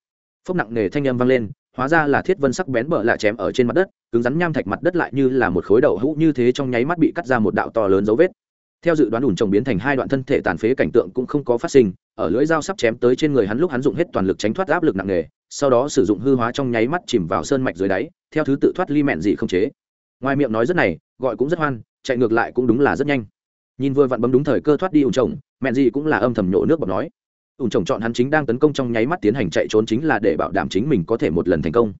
Phốc nặng nề thanh âm vang lên, hóa ra là thiết vân sắc bén bờ lạ chém ở trên mặt đất, cứng rắn nham thạch mặt đất lại như là một khối đậu hũ như thế trong nháy mắt bị cắt ra một đạo to lớn dấu vết theo dự đoán ủn trồng biến thành hai đoạn thân thể tàn phế cảnh tượng cũng không có phát sinh, ở lưỡi dao sắp chém tới trên người hắn lúc hắn dùng hết toàn lực tránh thoát áp lực nặng nề, sau đó sử dụng hư hóa trong nháy mắt chìm vào sơn mạch dưới đáy, theo thứ tự thoát ly mẹn gì không chế. Ngoài miệng nói rất này, gọi cũng rất hoan, chạy ngược lại cũng đúng là rất nhanh. Nhìn vừa vặn bấm đúng thời cơ thoát đi ủn trồng, mẹn gì cũng là âm thầm nhổ nước bọt nói. Ủn trồng chọn hắn chính đang tấn công trong nháy mắt tiến hành chạy trốn chính là để bảo đảm chính mình có thể một lần thành công.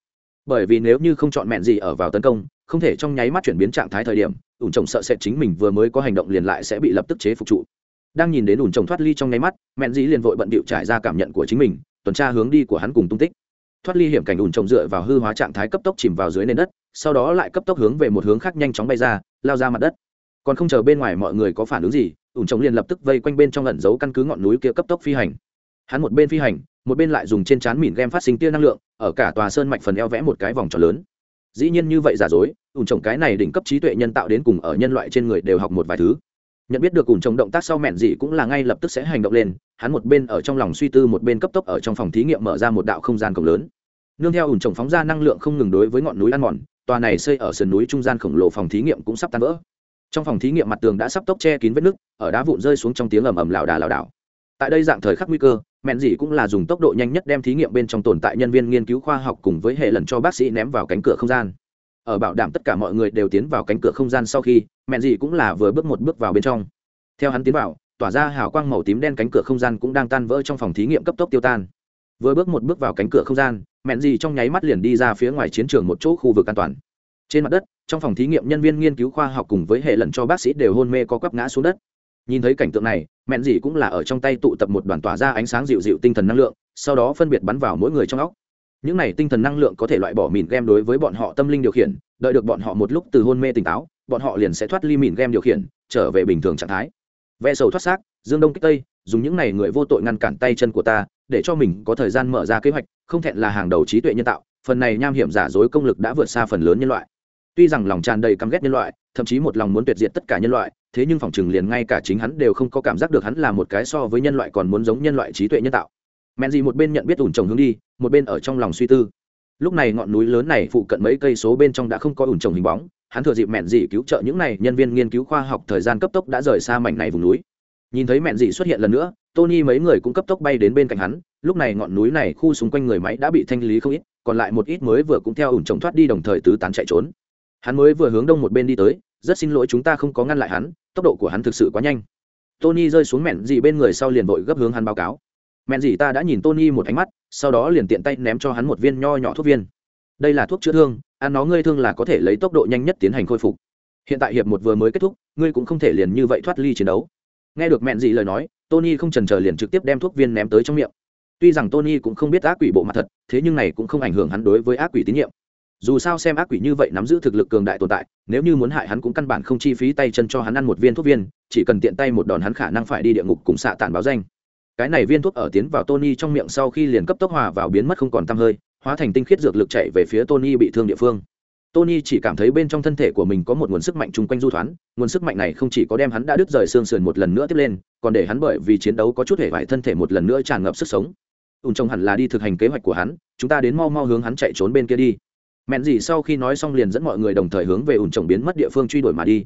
Bởi vì nếu như không chọn mẹn gì ở vào tấn công, không thể trong nháy mắt chuyển biến trạng thái thời điểm ủn trồng sợ sẽ chính mình vừa mới có hành động liền lại sẽ bị lập tức chế phục trụ. Đang nhìn đến ủn trồng thoát ly trong nháy mắt, mẹn dĩ liền vội bận bịu trải ra cảm nhận của chính mình, tuần tra hướng đi của hắn cùng tung tích. Thoát ly hiểm cảnh ủn trồng dựa vào hư hóa trạng thái cấp tốc chìm vào dưới nền đất, sau đó lại cấp tốc hướng về một hướng khác nhanh chóng bay ra, lao ra mặt đất. Còn không chờ bên ngoài mọi người có phản ứng gì, ủn trồng liền lập tức vây quanh bên trong lẩn giấu căn cứ ngọn núi kia cấp tốc phi hành. Hắn một bên phi hành, một bên lại dùng trên trán mìn game phát sinh tia năng lượng, ở cả tòa sơn mạch phần eo vẽ một cái vòng tròn lớn dĩ nhiên như vậy giả dối ủn trồng cái này đỉnh cấp trí tuệ nhân tạo đến cùng ở nhân loại trên người đều học một vài thứ. Nhận biết được ủn trồng động tác sau mẹn gì cũng là ngay lập tức sẽ hành động lên, hắn một bên ở trong lòng suy tư, một bên cấp tốc ở trong phòng thí nghiệm mở ra một đạo không gian cộng lớn. Nương theo ủn trồng phóng ra năng lượng không ngừng đối với ngọn núi ăn mòn, tòa này xây ở sườn núi trung gian khổng lồ phòng thí nghiệm cũng sắp tan vỡ. Trong phòng thí nghiệm mặt tường đã sắp tốc che kín vết nứt, ở đá vụn rơi xuống trong tiếng ầm ầm lảo đà lảo đảo. Tại đây dạng thời khắc nguy cơ mẹn dị cũng là dùng tốc độ nhanh nhất đem thí nghiệm bên trong tồn tại nhân viên nghiên cứu khoa học cùng với hệ lần cho bác sĩ ném vào cánh cửa không gian. Ở bảo đảm tất cả mọi người đều tiến vào cánh cửa không gian sau khi, mẹn dị cũng là vừa bước một bước vào bên trong. Theo hắn tiến vào, tỏa ra hào quang màu tím đen cánh cửa không gian cũng đang tan vỡ trong phòng thí nghiệm cấp tốc tiêu tan. Vừa bước một bước vào cánh cửa không gian, mẹn dị trong nháy mắt liền đi ra phía ngoài chiến trường một chỗ khu vực an toàn. Trên mặt đất, trong phòng thí nghiệm nhân viên nghiên cứu khoa học cùng với hệ lần cho bác sĩ đều hôn mê có quắp ngã xuống đất nhìn thấy cảnh tượng này, mẹn dì cũng là ở trong tay tụ tập một đoàn tỏa ra ánh sáng dịu dịu tinh thần năng lượng, sau đó phân biệt bắn vào mỗi người trong óc. Những này tinh thần năng lượng có thể loại bỏ mìn game đối với bọn họ tâm linh điều khiển, đợi được bọn họ một lúc từ hôn mê tỉnh táo, bọn họ liền sẽ thoát ly mìn game điều khiển, trở về bình thường trạng thái. Ve sầu thoát xác, dương đông kích tây, dùng những này người vô tội ngăn cản tay chân của ta, để cho mình có thời gian mở ra kế hoạch, không thẹn là hàng đầu trí tuệ nhân tạo, phần này nham hiểm giả dối công lực đã vượt xa phần lớn nhân loại. Tuy rằng lòng tràn đầy căm ghét nhân loại thậm chí một lòng muốn tuyệt diệt tất cả nhân loại, thế nhưng phòng chừng liền ngay cả chính hắn đều không có cảm giác được hắn là một cái so với nhân loại còn muốn giống nhân loại trí tuệ nhân tạo. Mẹn gì một bên nhận biết ủn trồng hướng đi, một bên ở trong lòng suy tư. Lúc này ngọn núi lớn này phụ cận mấy cây số bên trong đã không có ủn trồng hình bóng, hắn thừa dịp mẹn dị cứu trợ những này nhân viên nghiên cứu khoa học thời gian cấp tốc đã rời xa mảnh này vùng núi. Nhìn thấy mẹn dị xuất hiện lần nữa, tony mấy người cũng cấp tốc bay đến bên cạnh hắn, lúc này ngọn núi này khu xung quanh người máy đã bị thanh lý không ít, còn lại một ít mới vừa cũng theo ủn trồng thoát đi đồng thời tứ tán chạy trốn hắn mới vừa hướng đông một bên đi tới, rất xin lỗi chúng ta không có ngăn lại hắn, tốc độ của hắn thực sự quá nhanh. Tony rơi xuống mẹn dị bên người sau liền vội gấp hướng hắn báo cáo. Mẹn dị ta đã nhìn tony một ánh mắt, sau đó liền tiện tay ném cho hắn một viên nho nhỏ thuốc viên. Đây là thuốc chữa thương, ăn nó ngươi thương là có thể lấy tốc độ nhanh nhất tiến hành khôi phục. Hiện tại hiệp một vừa mới kết thúc, ngươi cũng không thể liền như vậy thoát ly chiến đấu. Nghe được mẹn dị lời nói, tony không trần chờ liền trực tiếp đem thuốc viên ném tới trong miệng. Tuy rằng tony cũng không biết ác quỷ bộ mặt thật, thế nhưng này cũng không ảnh hưởng hắn đối với ác quỷ tín nhiệm dù sao xem ác quỷ như vậy nắm giữ thực lực cường đại tồn tại, nếu như muốn hại hắn cũng căn bản không chi phí tay chân cho hắn ăn một viên thuốc viên, chỉ cần tiện tay một đòn hắn khả năng phải đi địa ngục cùng xạ tàn báo danh. Cái này viên thuốc ở tiến vào tony trong miệng sau khi liền cấp tốc hòa vào biến mất không còn t hơi, hóa thành tinh khiết dược lực chạy về phía tony bị thương địa phương. Tony chỉ cảm thấy bên trong thân thể của mình có một nguồn sức mạnh chung quanh du thoán nguồn sức mạnh này không chỉ có đem hắn đã đứt rời xương sườn một lần nữa tiếp lên, còn để hắn bởi vì chiến đấu có chút hể vải thân thể một lần nữa tràn ngập sức sống. Ùn trông hẳn là đi thực hành kế hoạch của hắn, chúng ta đến mau mau hướng hắn chạy trốn bên kia đi mẹn gì sau khi nói xong liền dẫn mọi người đồng thời hướng về ủn trồng biến mất địa phương truy đuổi mà đi.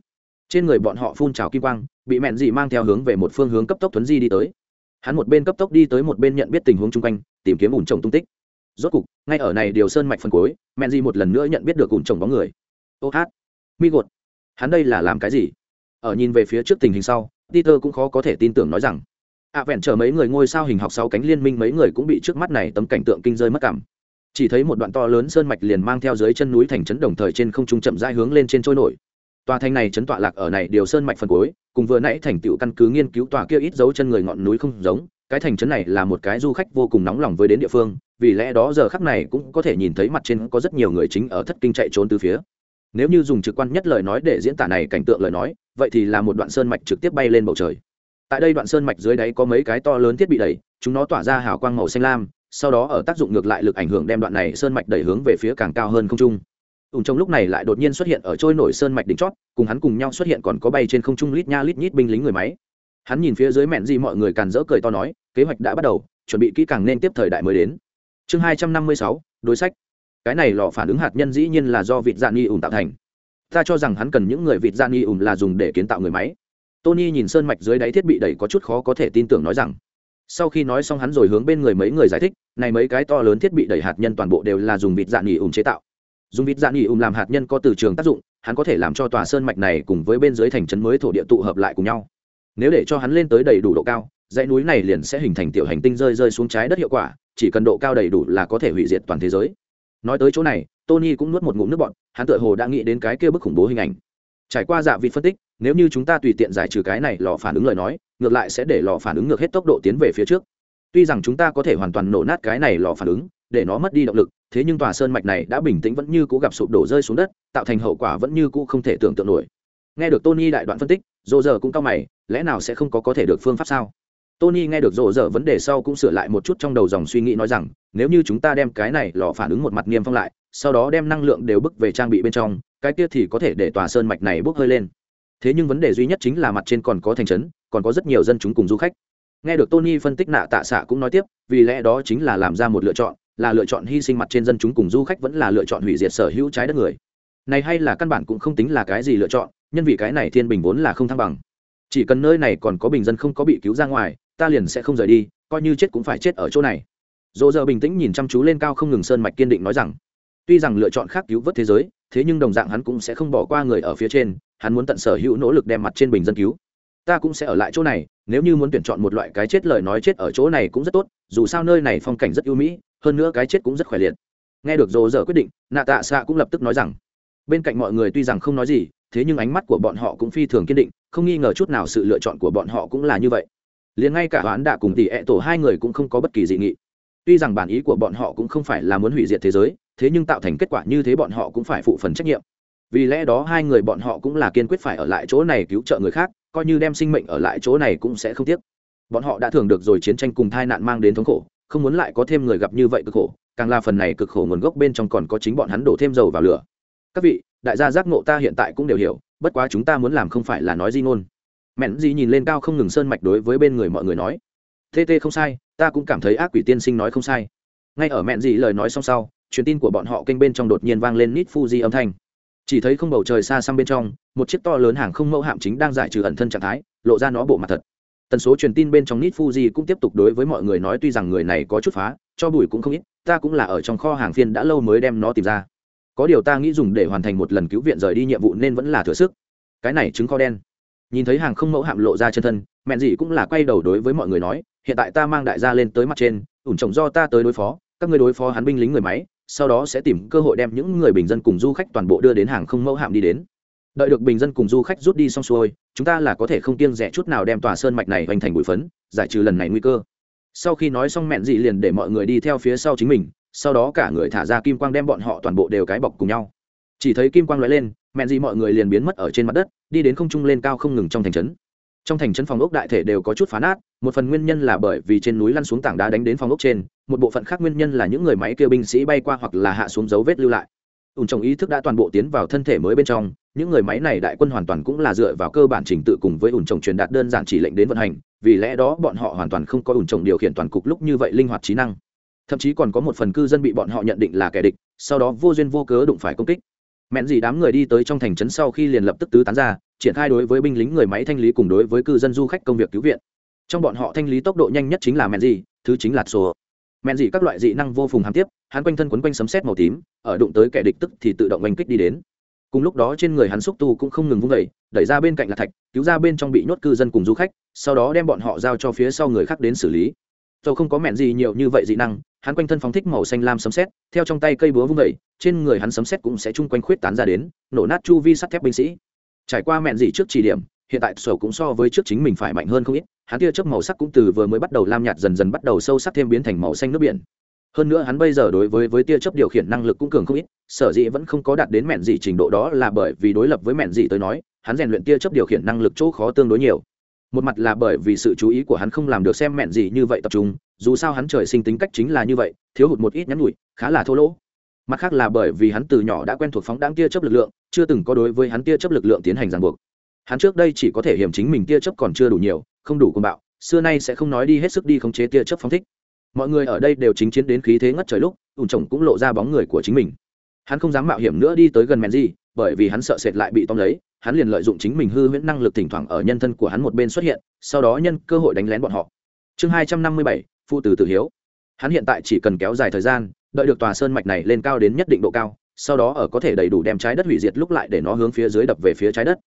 Trên người bọn họ phun trào kim quang, bị mẹn gì mang theo hướng về một phương hướng cấp tốc tuấn di đi tới. Hắn một bên cấp tốc đi tới một bên nhận biết tình huống chung quanh, tìm kiếm ủn trồng tung tích. Rốt cục, ngay ở này điều sơn mạch phân cối mẹn gì một lần nữa nhận biết được ủn trồng bóng người. Ô hát, mi gột, hắn đây là làm cái gì? Ở nhìn về phía trước tình hình sau, peter cũng khó có thể tin tưởng nói rằng ạ vẹn chờ mấy người ngôi sao hình học sáu cánh liên minh, mấy người cũng bị trước mắt này tấm cảnh tượng kinh rơi mất cảm chỉ thấy một đoạn to lớn sơn mạch liền mang theo dưới chân núi thành trấn đồng thời trên không trung chậm rãi hướng lên trên trôi nổi. Tòa thành này trấn tọa lạc ở này điều sơn mạch phần cuối, cùng vừa nãy thành tựu căn cứ nghiên cứu tòa kia ít dấu chân người ngọn núi không giống, cái thành trấn này là một cái du khách vô cùng nóng lòng với đến địa phương, vì lẽ đó giờ khắc này cũng có thể nhìn thấy mặt trên có rất nhiều người chính ở thất kinh chạy trốn từ phía. Nếu như dùng trực quan nhất lời nói để diễn tả này cảnh tượng lời nói, vậy thì là một đoạn sơn mạch trực tiếp bay lên bầu trời. Tại đây đoạn sơn mạch dưới đáy có mấy cái to lớn thiết bị đẩy chúng nó tỏa ra hào quang màu xanh lam sau đó ở tác dụng ngược lại lực ảnh hưởng đem đoạn này sơn mạch đẩy hướng về phía càng cao hơn không trung. Tùng trong lúc này lại đột nhiên xuất hiện ở trôi nổi sơn mạch đỉnh chót, cùng hắn cùng nhau xuất hiện còn có bay trên không trung lít nha lít nhít binh lính người máy. Hắn nhìn phía dưới mẹn gì mọi người càn rỡ cười to nói, kế hoạch đã bắt đầu, chuẩn bị kỹ càng nên tiếp thời đại mới đến. Chương hai trăm năm mươi sáu, đối sách. Cái này lò phản ứng hạt nhân dĩ nhiên là do vịt dạng nghi ùn tạo thành. Ta cho rằng hắn cần những người vịt dạng nghi ùn là dùng để kiến tạo người máy. Tony nhìn sơn mạch dưới đáy thiết bị đẩy có chút khó có thể tin tưởng nói rằng sau khi nói xong hắn rồi hướng bên người mấy người giải thích, này mấy cái to lớn thiết bị đẩy hạt nhân toàn bộ đều là dùng vịt dạng nghỉ ùm chế tạo. Dùng vịt dạng nghỉ ùm làm hạt nhân có từ trường tác dụng, hắn có thể làm cho tòa sơn mạch này cùng với bên dưới thành trấn mới thổ địa tụ hợp lại cùng nhau. Nếu để cho hắn lên tới đầy đủ độ cao, dãy núi này liền sẽ hình thành tiểu hành tinh rơi rơi xuống trái đất hiệu quả, chỉ cần độ cao đầy đủ là có thể hủy diệt toàn thế giới. Nói tới chỗ này, tony cũng nuốt một ngụm nước bọn hắn tựa hồ đã nghĩ đến cái kia bức khủng bố hình ảnh trải qua dạ vị phân tích, nếu như chúng ta tùy tiện giải trừ cái này lò phản ứng lời nói, ngược lại sẽ để lò phản ứng ngược hết tốc độ tiến về phía trước. Tuy rằng chúng ta có thể hoàn toàn nổ nát cái này lò phản ứng, để nó mất đi động lực, thế nhưng tòa sơn mạch này đã bình tĩnh vẫn như cũ gặp sụp đổ rơi xuống đất, tạo thành hậu quả vẫn như cũ không thể tưởng tượng nổi. Nghe được tony đại đoạn phân tích dồ dở cũng cao mày, lẽ nào sẽ không có có thể được phương pháp sao? Tony nghe được dồ dở vấn đề sau cũng sửa lại một chút trong đầu dòng suy nghĩ nói rằng, nếu như chúng ta đem cái này lò phản ứng một mặt niêm phong lại, sau đó đem năng lượng đều bức về trang bị bên trong cái kia thì có thể để tòa sơn mạch này bốc hơi lên. Thế nhưng vấn đề duy nhất chính là mặt trên còn có thành trấn, còn có rất nhiều dân chúng cùng du khách. Nghe được tony phân tích nạ tạ xạ cũng nói tiếp, vì lẽ đó chính là làm ra một lựa chọn, là lựa chọn hy sinh mặt trên dân chúng cùng du khách vẫn là lựa chọn hủy diệt sở hữu trái đất người. Này hay là căn bản cũng không tính là cái gì lựa chọn, nhân vì cái này thiên bình vốn là không thăng bằng. Chỉ cần nơi này còn có bình dân không có bị cứu ra ngoài, ta liền sẽ không rời đi, coi như chết cũng phải chết ở chỗ này. Dỗ giờ bình tĩnh nhìn chăm chú lên cao không ngừng sơn mạch kiên định nói rằng, tuy rằng lựa chọn khác cứu vớt thế giới thế nhưng đồng dạng hắn cũng sẽ không bỏ qua người ở phía trên, hắn muốn tận sở hữu nỗ lực đem mặt trên bình dân cứu. Ta cũng sẽ ở lại chỗ này, nếu như muốn tuyển chọn một loại cái chết lời nói chết ở chỗ này cũng rất tốt, dù sao nơi này phong cảnh rất ưu mỹ, hơn nữa cái chết cũng rất khỏe liệt. Nghe được dỗ dở quyết định, nạ tạ xạ cũng lập tức nói rằng, bên cạnh mọi người tuy rằng không nói gì, thế nhưng ánh mắt của bọn họ cũng phi thường kiên định, không nghi ngờ chút nào sự lựa chọn của bọn họ cũng là như vậy. Liền ngay cả hoán đạ cùng tỷ ẹ tổ hai người cũng không có bất kỳ dị nghị. Tuy rằng bản ý của bọn họ cũng không phải là muốn hủy diệt thế giới thế nhưng tạo thành kết quả như thế bọn họ cũng phải phụ phần trách nhiệm. Vì lẽ đó hai người bọn họ cũng là kiên quyết phải ở lại chỗ này cứu trợ người khác, coi như đem sinh mệnh ở lại chỗ này cũng sẽ không tiếc. Bọn họ đã thường được rồi chiến tranh cùng tai nạn mang đến thống khổ, không muốn lại có thêm người gặp như vậy cực khổ, càng là phần này cực khổ nguồn gốc bên trong còn có chính bọn hắn đổ thêm dầu vào lửa. Các vị, đại gia giác ngộ ta hiện tại cũng đều hiểu, bất quá chúng ta muốn làm không phải là nói di ngôn. Mẹn di nhìn lên cao không ngừng sơn mạch đối với bên người mọi người nói. Tt không sai, ta cũng cảm thấy ác quỷ tiên sinh nói không sai. Ngay ở mẹn di lời nói xong sau truyền tin của bọn họ kênh bên trong đột nhiên vang lên nít fuji âm thanh. Chỉ thấy không bầu trời xa xăm bên trong, một chiếc to lớn hàng không mẫu hạm chính đang giải trừ ẩn thân trạng thái, lộ ra nó bộ mặt thật. Tần số truyền tin bên trong nít fuji cũng tiếp tục đối với mọi người nói tuy rằng người này có chút phá, cho bùi cũng không ít, ta cũng là ở trong kho hàng phiên đã lâu mới đem nó tìm ra. Có điều ta nghĩ dùng để hoàn thành một lần cứu viện rời đi nhiệm vụ nên vẫn là thừa sức. Cái này chứng kho đen. Nhìn thấy hàng không mẫu hạm lộ ra chân thân, mẹn gì cũng là quay đầu đối với mọi người nói, hiện tại ta mang đại gia lên tới mặt trên, ủn trồng do ta tới đối phó, các người đối phó hắn binh lính người máy sau đó sẽ tìm cơ hội đem những người bình dân cùng du khách toàn bộ đưa đến hàng không mẫu hạm đi đến. Đợi được bình dân cùng du khách rút đi xong xuôi, chúng ta là có thể không kiêng rẻ chút nào đem tòa sơn mạch này hoành thành bụi phấn, giải trừ lần này nguy cơ. Sau khi nói xong mẹn dị liền để mọi người đi theo phía sau chính mình, sau đó cả người thả ra kim quang đem bọn họ toàn bộ đều cái bọc cùng nhau. Chỉ thấy kim quang lóe lên, mẹn dị mọi người liền biến mất ở trên mặt đất, đi đến không trung lên cao không ngừng trong thành trấn. Trong thành trấn phòng ốc đại thể đều có chút phá nát, một phần nguyên nhân là bởi vì trên núi lăn xuống tảng đá đánh đến phòng ốc trên một bộ phận khác nguyên nhân là những người máy kia binh sĩ bay qua hoặc là hạ xuống dấu vết lưu lại. Ủn trồng ý thức đã toàn bộ tiến vào thân thể mới bên trong, những người máy này đại quân hoàn toàn cũng là dựa vào cơ bản trình tự cùng với ủn trồng truyền đạt đơn giản chỉ lệnh đến vận hành, vì lẽ đó bọn họ hoàn toàn không có ủn trồng điều khiển toàn cục lúc như vậy linh hoạt trí năng. Thậm chí còn có một phần cư dân bị bọn họ nhận định là kẻ địch, sau đó vô duyên vô cớ đụng phải công kích. Mẹn gì đám người đi tới trong thành trấn sau khi liền lập tức tứ tán ra, triển khai đối với binh lính người máy thanh lý cùng đối với cư dân du khách công việc cứu viện. Trong bọn họ thanh lý tốc độ nhanh nhất chính là mẹn gì, thứ chính là số mẹn gì các loại dị năng vô phùng hàm tiếp, hắn quanh thân quấn quanh sấm sét màu tím, ở đụng tới kẻ địch tức thì tự động oanh kích đi đến. Cùng lúc đó trên người hắn xúc tu cũng không ngừng vung đẩy đẩy ra bên cạnh là thạch, cứu ra bên trong bị nhốt cư dân cùng du khách, sau đó đem bọn họ giao cho phía sau người khác đến xử lý. Dầu không có mẹn gì nhiều như vậy dị năng, hắn quanh thân phóng thích màu xanh lam sấm sét, theo trong tay cây búa vung đẩy trên người hắn sấm sét cũng sẽ chung quanh khuyết tán ra đến, nổ nát chu vi sắt thép binh sĩ. Trải qua mẹn gì trước chỉ điểm hiện tại sổ cũng so với trước chính mình phải mạnh hơn không ít, hắn tia chớp màu sắc cũng từ vừa mới bắt đầu lam nhạt dần dần bắt đầu sâu sắc thêm biến thành màu xanh nước biển. Hơn nữa hắn bây giờ đối với với tia chớp điều khiển năng lực cũng cường không ít, sở dĩ vẫn không có đạt đến mẹn dị trình độ đó là bởi vì đối lập với mẹn dị tới nói, hắn rèn luyện tia chớp điều khiển năng lực chỗ khó tương đối nhiều. Một mặt là bởi vì sự chú ý của hắn không làm được xem mẹn gì như vậy tập trung, dù sao hắn trời sinh tính cách chính là như vậy, thiếu hụt một ít nhắn nhủi, khá là thô lỗ. Mặt khác là bởi vì hắn từ nhỏ đã quen thuộc phóng đáng tia chấp lực lượng, chưa từng có đối với hắn tia chấp lực lượng tiến hành ràng buộc hắn trước đây chỉ có thể hiểm chính mình tia chấp còn chưa đủ nhiều, không đủ côn bạo, xưa nay sẽ không nói đi hết sức đi khống chế tia chấp phóng thích. Mọi người ở đây đều chính chiến đến khí thế ngất trời lúc ủn chồng cũng lộ ra bóng người của chính mình. Hắn không dám mạo hiểm nữa đi tới gần mẹn gì bởi vì hắn sợ sệt lại bị tóm lấy, hắn liền lợi dụng chính mình hư huyễn năng lực thỉnh thoảng ở nhân thân của hắn một bên xuất hiện, sau đó nhân cơ hội đánh lén bọn họ. Chương hai trăm năm mươi bảy phụ tử tử hiếu. Hắn hiện tại chỉ cần kéo dài thời gian, đợi được tòa sơn mạch này lên cao đến nhất định độ cao, sau đó ở có thể đầy đủ đem trái đất hủy diệt lúc lại để nó hướng phía dưới đập về phía trái đất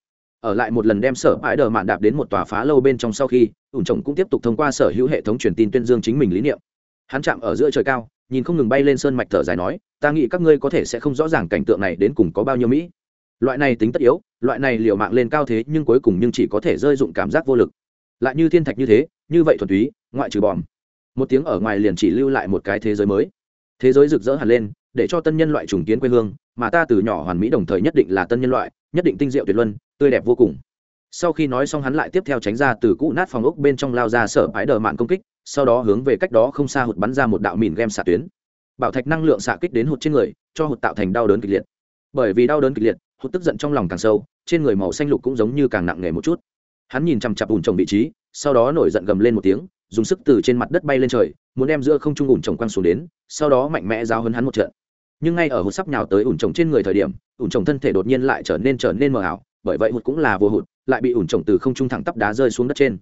ở lại một lần đem sở bãi đờ mạn đạp đến một tòa phá lâu bên trong sau khi ủn chồng cũng tiếp tục thông qua sở hữu hệ thống truyền tin tuyên dương chính mình lý niệm. Hắn chạm ở giữa trời cao, nhìn không ngừng bay lên sơn mạch thở dài nói, ta nghĩ các ngươi có thể sẽ không rõ ràng cảnh tượng này đến cùng có bao nhiêu mỹ. Loại này tính tất yếu, loại này liều mạng lên cao thế nhưng cuối cùng nhưng chỉ có thể rơi dụng cảm giác vô lực. Lại như thiên thạch như thế, như vậy thuần túy, ngoại trừ bòm. Một tiếng ở ngoài liền chỉ lưu lại một cái thế giới mới. Thế giới rực rỡ hẳn lên, để cho tân nhân loại trùng kiến quê hương, mà ta từ nhỏ hoàn mỹ đồng thời nhất định là tân nhân loại nhất định tinh diệu tuyệt luân, tươi đẹp vô cùng. Sau khi nói xong hắn lại tiếp theo tránh ra từ cũ nát phòng ốc bên trong lao ra sở bãi đờ mạn công kích, sau đó hướng về cách đó không xa hụt bắn ra một đạo mìn game xạ tuyến. Bảo thạch năng lượng xạ kích đến hụt trên người, cho hụt tạo thành đau đớn kịch liệt. Bởi vì đau đớn kịch liệt, hụt tức giận trong lòng càng sâu, trên người màu xanh lục cũng giống như càng nặng nề một chút. Hắn nhìn chằm chặp ủn trồng vị trí, sau đó nổi giận gầm lên một tiếng, dùng sức từ trên mặt đất bay lên trời, muốn đem giữa không trung ủn trồng quăng xuống đến, sau đó mạnh mẽ giao hấn hắn một trận nhưng ngay ở hụt sắp nhào tới ủn trồng trên người thời điểm, ủn trồng thân thể đột nhiên lại trở nên trở nên mờ ảo, bởi vậy hụt cũng là vô hụt, lại bị ủn trồng từ không trung thẳng tắp đá rơi xuống đất trên.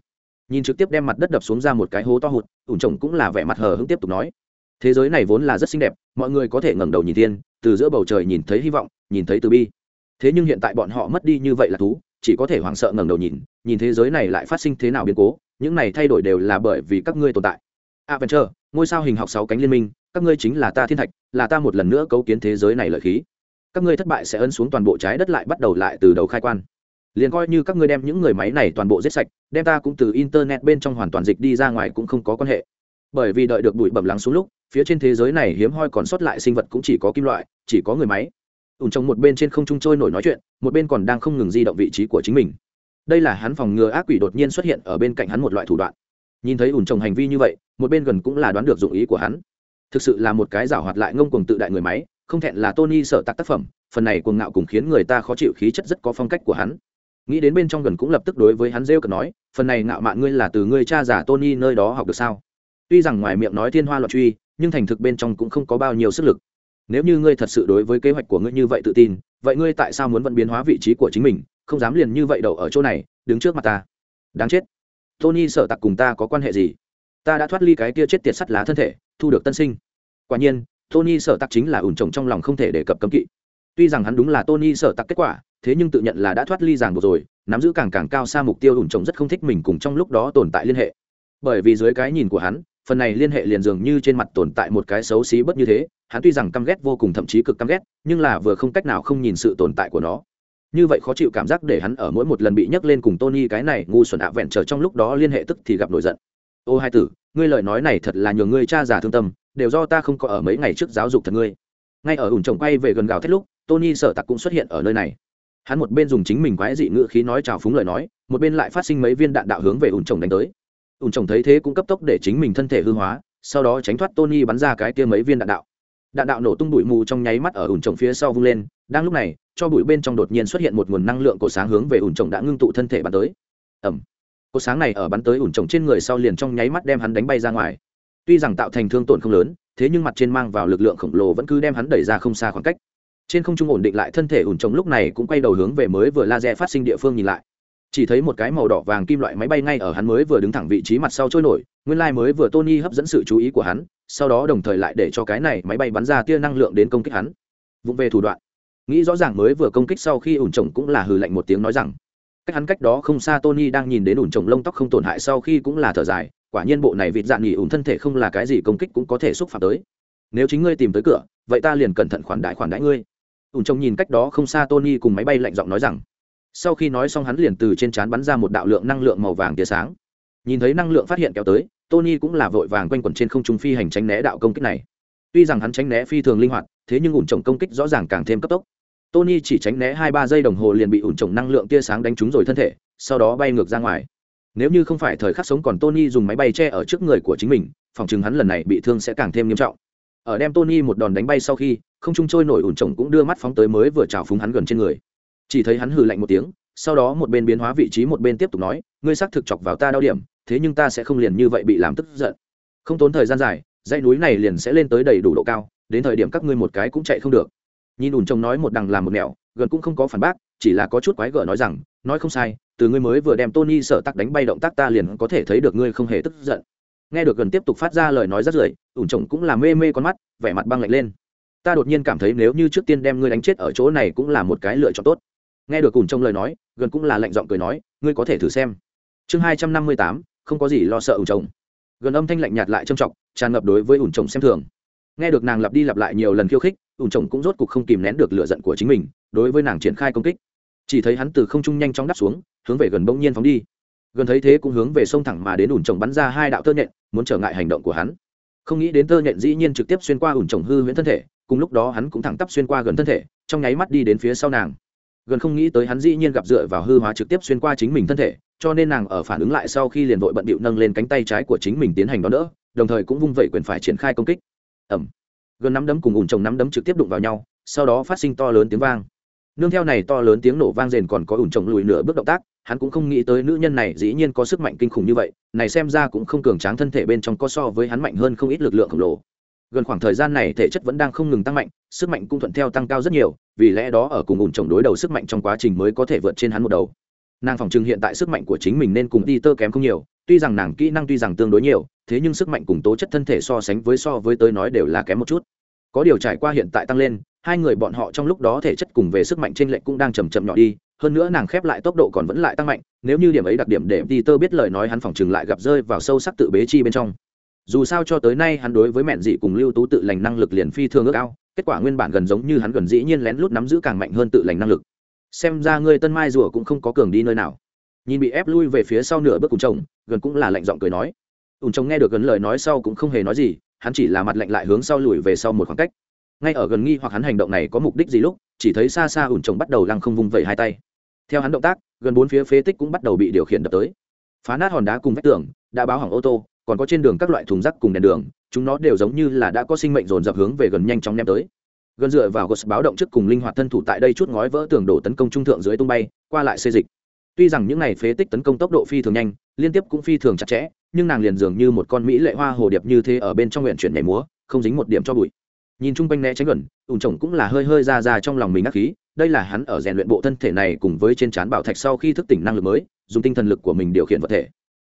Nhìn trực tiếp đem mặt đất đập xuống ra một cái hố to hụt, ủn trồng cũng là vẻ mặt hờ hững tiếp tục nói. Thế giới này vốn là rất xinh đẹp, mọi người có thể ngẩng đầu nhìn thiên, từ giữa bầu trời nhìn thấy hy vọng, nhìn thấy từ bi. Thế nhưng hiện tại bọn họ mất đi như vậy là thú, chỉ có thể hoảng sợ ngẩng đầu nhìn nhìn thế giới này lại phát sinh thế nào biến cố, những này thay đổi đều là bởi vì các ngươi tồn tại. Adventure, ngôi sao hình học sáu cánh liên minh, các ngươi chính là ta thiên thạch là ta một lần nữa cấu kiến thế giới này lợi khí. Các ngươi thất bại sẽ ấn xuống toàn bộ trái đất lại bắt đầu lại từ đầu khai quan. Liền coi như các ngươi đem những người máy này toàn bộ giết sạch, đem ta cũng từ internet bên trong hoàn toàn dịch đi ra ngoài cũng không có quan hệ. Bởi vì đợi được bụi bẩm lắng xuống lúc, phía trên thế giới này hiếm hoi còn sót lại sinh vật cũng chỉ có kim loại, chỉ có người máy. Ủn trong một bên trên không trung trôi nổi nói chuyện, một bên còn đang không ngừng di động vị trí của chính mình. Đây là hắn phòng ngừa ác quỷ đột nhiên xuất hiện ở bên cạnh hắn một loại thủ đoạn. Nhìn thấy ủn trồng hành vi như vậy, một bên gần cũng là đoán được dụng ý của hắn thực sự là một cái giảo hoạt lại ngông cuồng tự đại người máy, không thẹn là tony sợ tạc tác phẩm, phần này cuồng ngạo cùng khiến người ta khó chịu khí chất rất có phong cách của hắn. Nghĩ đến bên trong gần cũng lập tức đối với hắn rêu cần nói, phần này ngạo mạn ngươi là từ ngươi cha giả tony nơi đó học được sao? Tuy rằng ngoài miệng nói thiên hoa loạn truy, nhưng thành thực bên trong cũng không có bao nhiêu sức lực. Nếu như ngươi thật sự đối với kế hoạch của ngươi như vậy tự tin, vậy ngươi tại sao muốn vận biến hóa vị trí của chính mình, không dám liền như vậy đậu ở chỗ này, đứng trước mặt ta? Đáng chết. Tony sợ tặc cùng ta có quan hệ gì? Ta đã thoát ly cái kia chết tiệt sắt lá thân thể thu được tân sinh. Quả nhiên, tony sợ tặc chính là ủn trồng trong lòng không thể đề cập cấm kỵ. Tuy rằng hắn đúng là tony sợ tặc kết quả, thế nhưng tự nhận là đã thoát ly ràng buộc rồi, nắm giữ càng càng cao xa mục tiêu ủn trồng rất không thích mình cùng trong lúc đó tồn tại liên hệ. Bởi vì dưới cái nhìn của hắn, phần này liên hệ liền dường như trên mặt tồn tại một cái xấu xí bất như thế, hắn tuy rằng căm ghét vô cùng thậm chí cực căm ghét, nhưng là vừa không cách nào không nhìn sự tồn tại của nó. Như vậy khó chịu cảm giác để hắn ở mỗi một lần bị nhấc lên cùng tony cái này ngu xuẩn ạ vẹn trở trong lúc đó liên hệ tức thì gặp nổi giận. Ô hai tử ngươi lời nói này thật là nhường ngươi cha già thương tâm, đều do ta không có ở mấy ngày trước giáo dục thật ngươi. Ngay ở ủn chồng quay về gần gào thét lúc, tony sợ tặc cũng xuất hiện ở nơi này. Hắn một bên dùng chính mình quái dị ngữ khí nói chào phúng lời nói, một bên lại phát sinh mấy viên đạn đạo hướng về ủn chồng đánh tới. Ủn chồng thấy thế cũng cấp tốc để chính mình thân thể hư hóa, sau đó tránh thoát tony bắn ra cái kia mấy viên đạn đạo. Đạn đạo nổ tung bụi mù trong nháy mắt ở ủn trồng phía sau vung lên, đang lúc này, cho bụi bên trong đột nhiên xuất hiện một nguồn năng lượng cổ sáng hướng về ủn trồng đã ngưng tụ thân thể bắn tới. Ẩm Cô sáng này ở bắn tới ủn trồng trên người sau liền trong nháy mắt đem hắn đánh bay ra ngoài. Tuy rằng tạo thành thương tổn không lớn, thế nhưng mặt trên mang vào lực lượng khổng lồ vẫn cứ đem hắn đẩy ra không xa khoảng cách. Trên không trung ổn định lại thân thể ủn trồng lúc này cũng quay đầu hướng về mới vừa laser phát sinh địa phương nhìn lại. Chỉ thấy một cái màu đỏ vàng kim loại máy bay ngay ở hắn mới vừa đứng thẳng vị trí mặt sau trôi nổi, nguyên lai mới vừa tony hấp dẫn sự chú ý của hắn, sau đó đồng thời lại để cho cái này máy bay bắn ra tia năng lượng đến công kích hắn. Vụng về thủ đoạn. Nghĩ rõ ràng mới vừa công kích sau khi ủn trồng cũng là hừ lạnh một tiếng nói rằng cách hắn cách đó không xa tony đang nhìn đến ủn trồng lông tóc không tổn hại sau khi cũng là thở dài, quả nhiên bộ này vịt dạn nghỉ ủn thân thể không là cái gì công kích cũng có thể xúc phạm tới. Nếu chính ngươi tìm tới cửa, vậy ta liền cẩn thận khoản đại khoản đại ngươi. Ủn trồng nhìn cách đó không xa tony cùng máy bay lạnh giọng nói rằng. Sau khi nói xong hắn liền từ trên trán bắn ra một đạo lượng năng lượng màu vàng tia sáng. Nhìn thấy năng lượng phát hiện kéo tới, tony cũng là vội vàng quanh quẩn trên không trung phi hành tránh né đạo công kích này. Tuy rằng hắn tránh né phi thường linh hoạt, thế nhưng ủn trồng công kích rõ ràng càng thêm cấp tốc tony chỉ tránh né hai ba giây đồng hồ liền bị ủn trồng năng lượng tia sáng đánh trúng rồi thân thể, sau đó bay ngược ra ngoài. Nếu như không phải thời khắc sống còn tony dùng máy bay che ở trước người của chính mình, phòng chừng hắn lần này bị thương sẽ càng thêm nghiêm trọng. Ở đem tony một đòn đánh bay sau khi, không trung trôi nổi ủn trồng cũng đưa mắt phóng tới mới vừa trào phúng hắn gần trên người. Chỉ thấy hắn hừ lạnh một tiếng, sau đó một bên biến hóa vị trí một bên tiếp tục nói, ngươi xác thực chọc vào ta đau điểm, thế nhưng ta sẽ không liền như vậy bị làm tức giận. Không tốn thời gian dài, dãy núi này liền sẽ lên tới đầy đủ độ cao, đến thời điểm các ngươi một cái cũng chạy không được nhìn ủn chồng nói một đằng làm một nẻo, gần cũng không có phản bác, chỉ là có chút quái gở nói rằng, nói không sai, từ ngươi mới vừa đem tony sợ tắc đánh bay động tác ta liền có thể thấy được ngươi không hề tức giận. Nghe được gần tiếp tục phát ra lời nói rất rưởi, ủn chồng cũng là mê mê con mắt, vẻ mặt băng lạnh lên. Ta đột nhiên cảm thấy nếu như trước tiên đem ngươi đánh chết ở chỗ này cũng là một cái lựa chọn tốt. Nghe được ủn chồng lời nói, gần cũng là lạnh giọng cười nói, ngươi có thể thử xem. Chương hai trăm năm mươi tám, không có gì lo sợ ủn chồng gần âm thanh lạnh nhạt lại trầm trọng, tràn ngập đối với ủn chồng xem thường nghe được nàng lặp đi lặp lại nhiều lần khiêu khích ủn trồng cũng rốt cục không kìm nén được lửa giận của chính mình, đối với nàng triển khai công kích. Chỉ thấy hắn từ không trung nhanh chóng đáp xuống, hướng về gần bỗng nhiên phóng đi. Gần thấy thế cũng hướng về sông thẳng mà đến ủn trồng bắn ra hai đạo tơ nhện, muốn trở ngại hành động của hắn. Không nghĩ đến tơ nhện dĩ nhiên trực tiếp xuyên qua ủn trồng hư huyễn thân thể, cùng lúc đó hắn cũng thẳng tắp xuyên qua gần thân thể, trong nháy mắt đi đến phía sau nàng. Gần không nghĩ tới hắn dĩ nhiên gặp dựa vào hư hóa trực tiếp xuyên qua chính mình thân thể, cho nên nàng ở phản ứng lại sau khi liền vội bận bịu nâng lên cánh tay trái của chính mình tiến hành đón đỡ, đồng thời cũng vung vẩy quyền phải triển khai công kích ẩm. Gần nắm đấm cùng ủn trồng nắm đấm trực tiếp đụng vào nhau, sau đó phát sinh to lớn tiếng vang. Nương theo này to lớn tiếng nổ vang rền còn có ủn trồng lùi nửa bước động tác, hắn cũng không nghĩ tới nữ nhân này dĩ nhiên có sức mạnh kinh khủng như vậy, này xem ra cũng không cường tráng thân thể bên trong có so với hắn mạnh hơn không ít lực lượng khổng lồ. Gần khoảng thời gian này thể chất vẫn đang không ngừng tăng mạnh, sức mạnh cũng thuận theo tăng cao rất nhiều, vì lẽ đó ở cùng ủn trồng đối đầu sức mạnh trong quá trình mới có thể vượt trên hắn một đầu. Nàng phòng trừng hiện tại sức mạnh của chính mình nên cùng đi tơ kém không nhiều tuy rằng nàng kỹ năng tuy rằng tương đối nhiều, thế nhưng sức mạnh cùng tố chất thân thể so sánh với so với tới nói đều là kém một chút. Có điều trải qua hiện tại tăng lên, hai người bọn họ trong lúc đó thể chất cùng về sức mạnh trên lệnh cũng đang chầm chậm nhỏ đi, hơn nữa nàng khép lại tốc độ còn vẫn lại tăng mạnh, nếu như điểm ấy đặc điểm để đi tơ biết lời nói hắn phòng chừng lại gặp rơi vào sâu sắc tự bế chi bên trong. Dù sao cho tới nay hắn đối với mẹn dị cùng lưu tú tự lành năng lực liền phi thường ước ao, kết quả nguyên bản gần giống như hắn gần dĩ nhiên lén lút nắm giữ càng mạnh hơn tự lành năng lực. Xem ra ngươi tân mai rùa cũng không có cường đi nơi nào nhìn bị ép lui về phía sau nửa bước cùng chồng, gần cũng là lạnh giọng cười nói. Ùn chồng nghe được gần lời nói sau cũng không hề nói gì, hắn chỉ là mặt lạnh lại hướng sau lùi về sau một khoảng cách. Ngay ở gần nghi hoặc hắn hành động này có mục đích gì lúc, chỉ thấy xa xa ủn chồng bắt đầu lăng không vung vẩy hai tay. Theo hắn động tác, gần bốn phía phế tích cũng bắt đầu bị điều khiển đập tới. Phá nát hòn đá cùng vách tường, đã báo hỏng ô tô, còn có trên đường các loại thùng rác cùng đèn đường, chúng nó đều giống như là đã có sinh mệnh dồn dập hướng về gần nhanh chóng ném tới. Gần dựa vào gos báo động trước cùng linh hoạt thân thủ tại đây chút ngói vỡ tường đổ tấn công trung thượng dưới tung bay, qua lại xê dịch tuy rằng những này phế tích tấn công tốc độ phi thường nhanh, liên tiếp cũng phi thường chặt chẽ, nhưng nàng liền dường như một con mỹ lệ hoa hồ điệp như thế ở bên trong nguyện chuyển nhảy múa, không dính một điểm cho bụi. Nhìn chung quanh né tránh gần ủn chồng cũng là hơi hơi ra ra trong lòng mình ác khí, đây là hắn ở rèn luyện bộ thân thể này cùng với trên trán bảo thạch sau khi thức tỉnh năng lực mới, dùng tinh thần lực của mình điều khiển vật thể.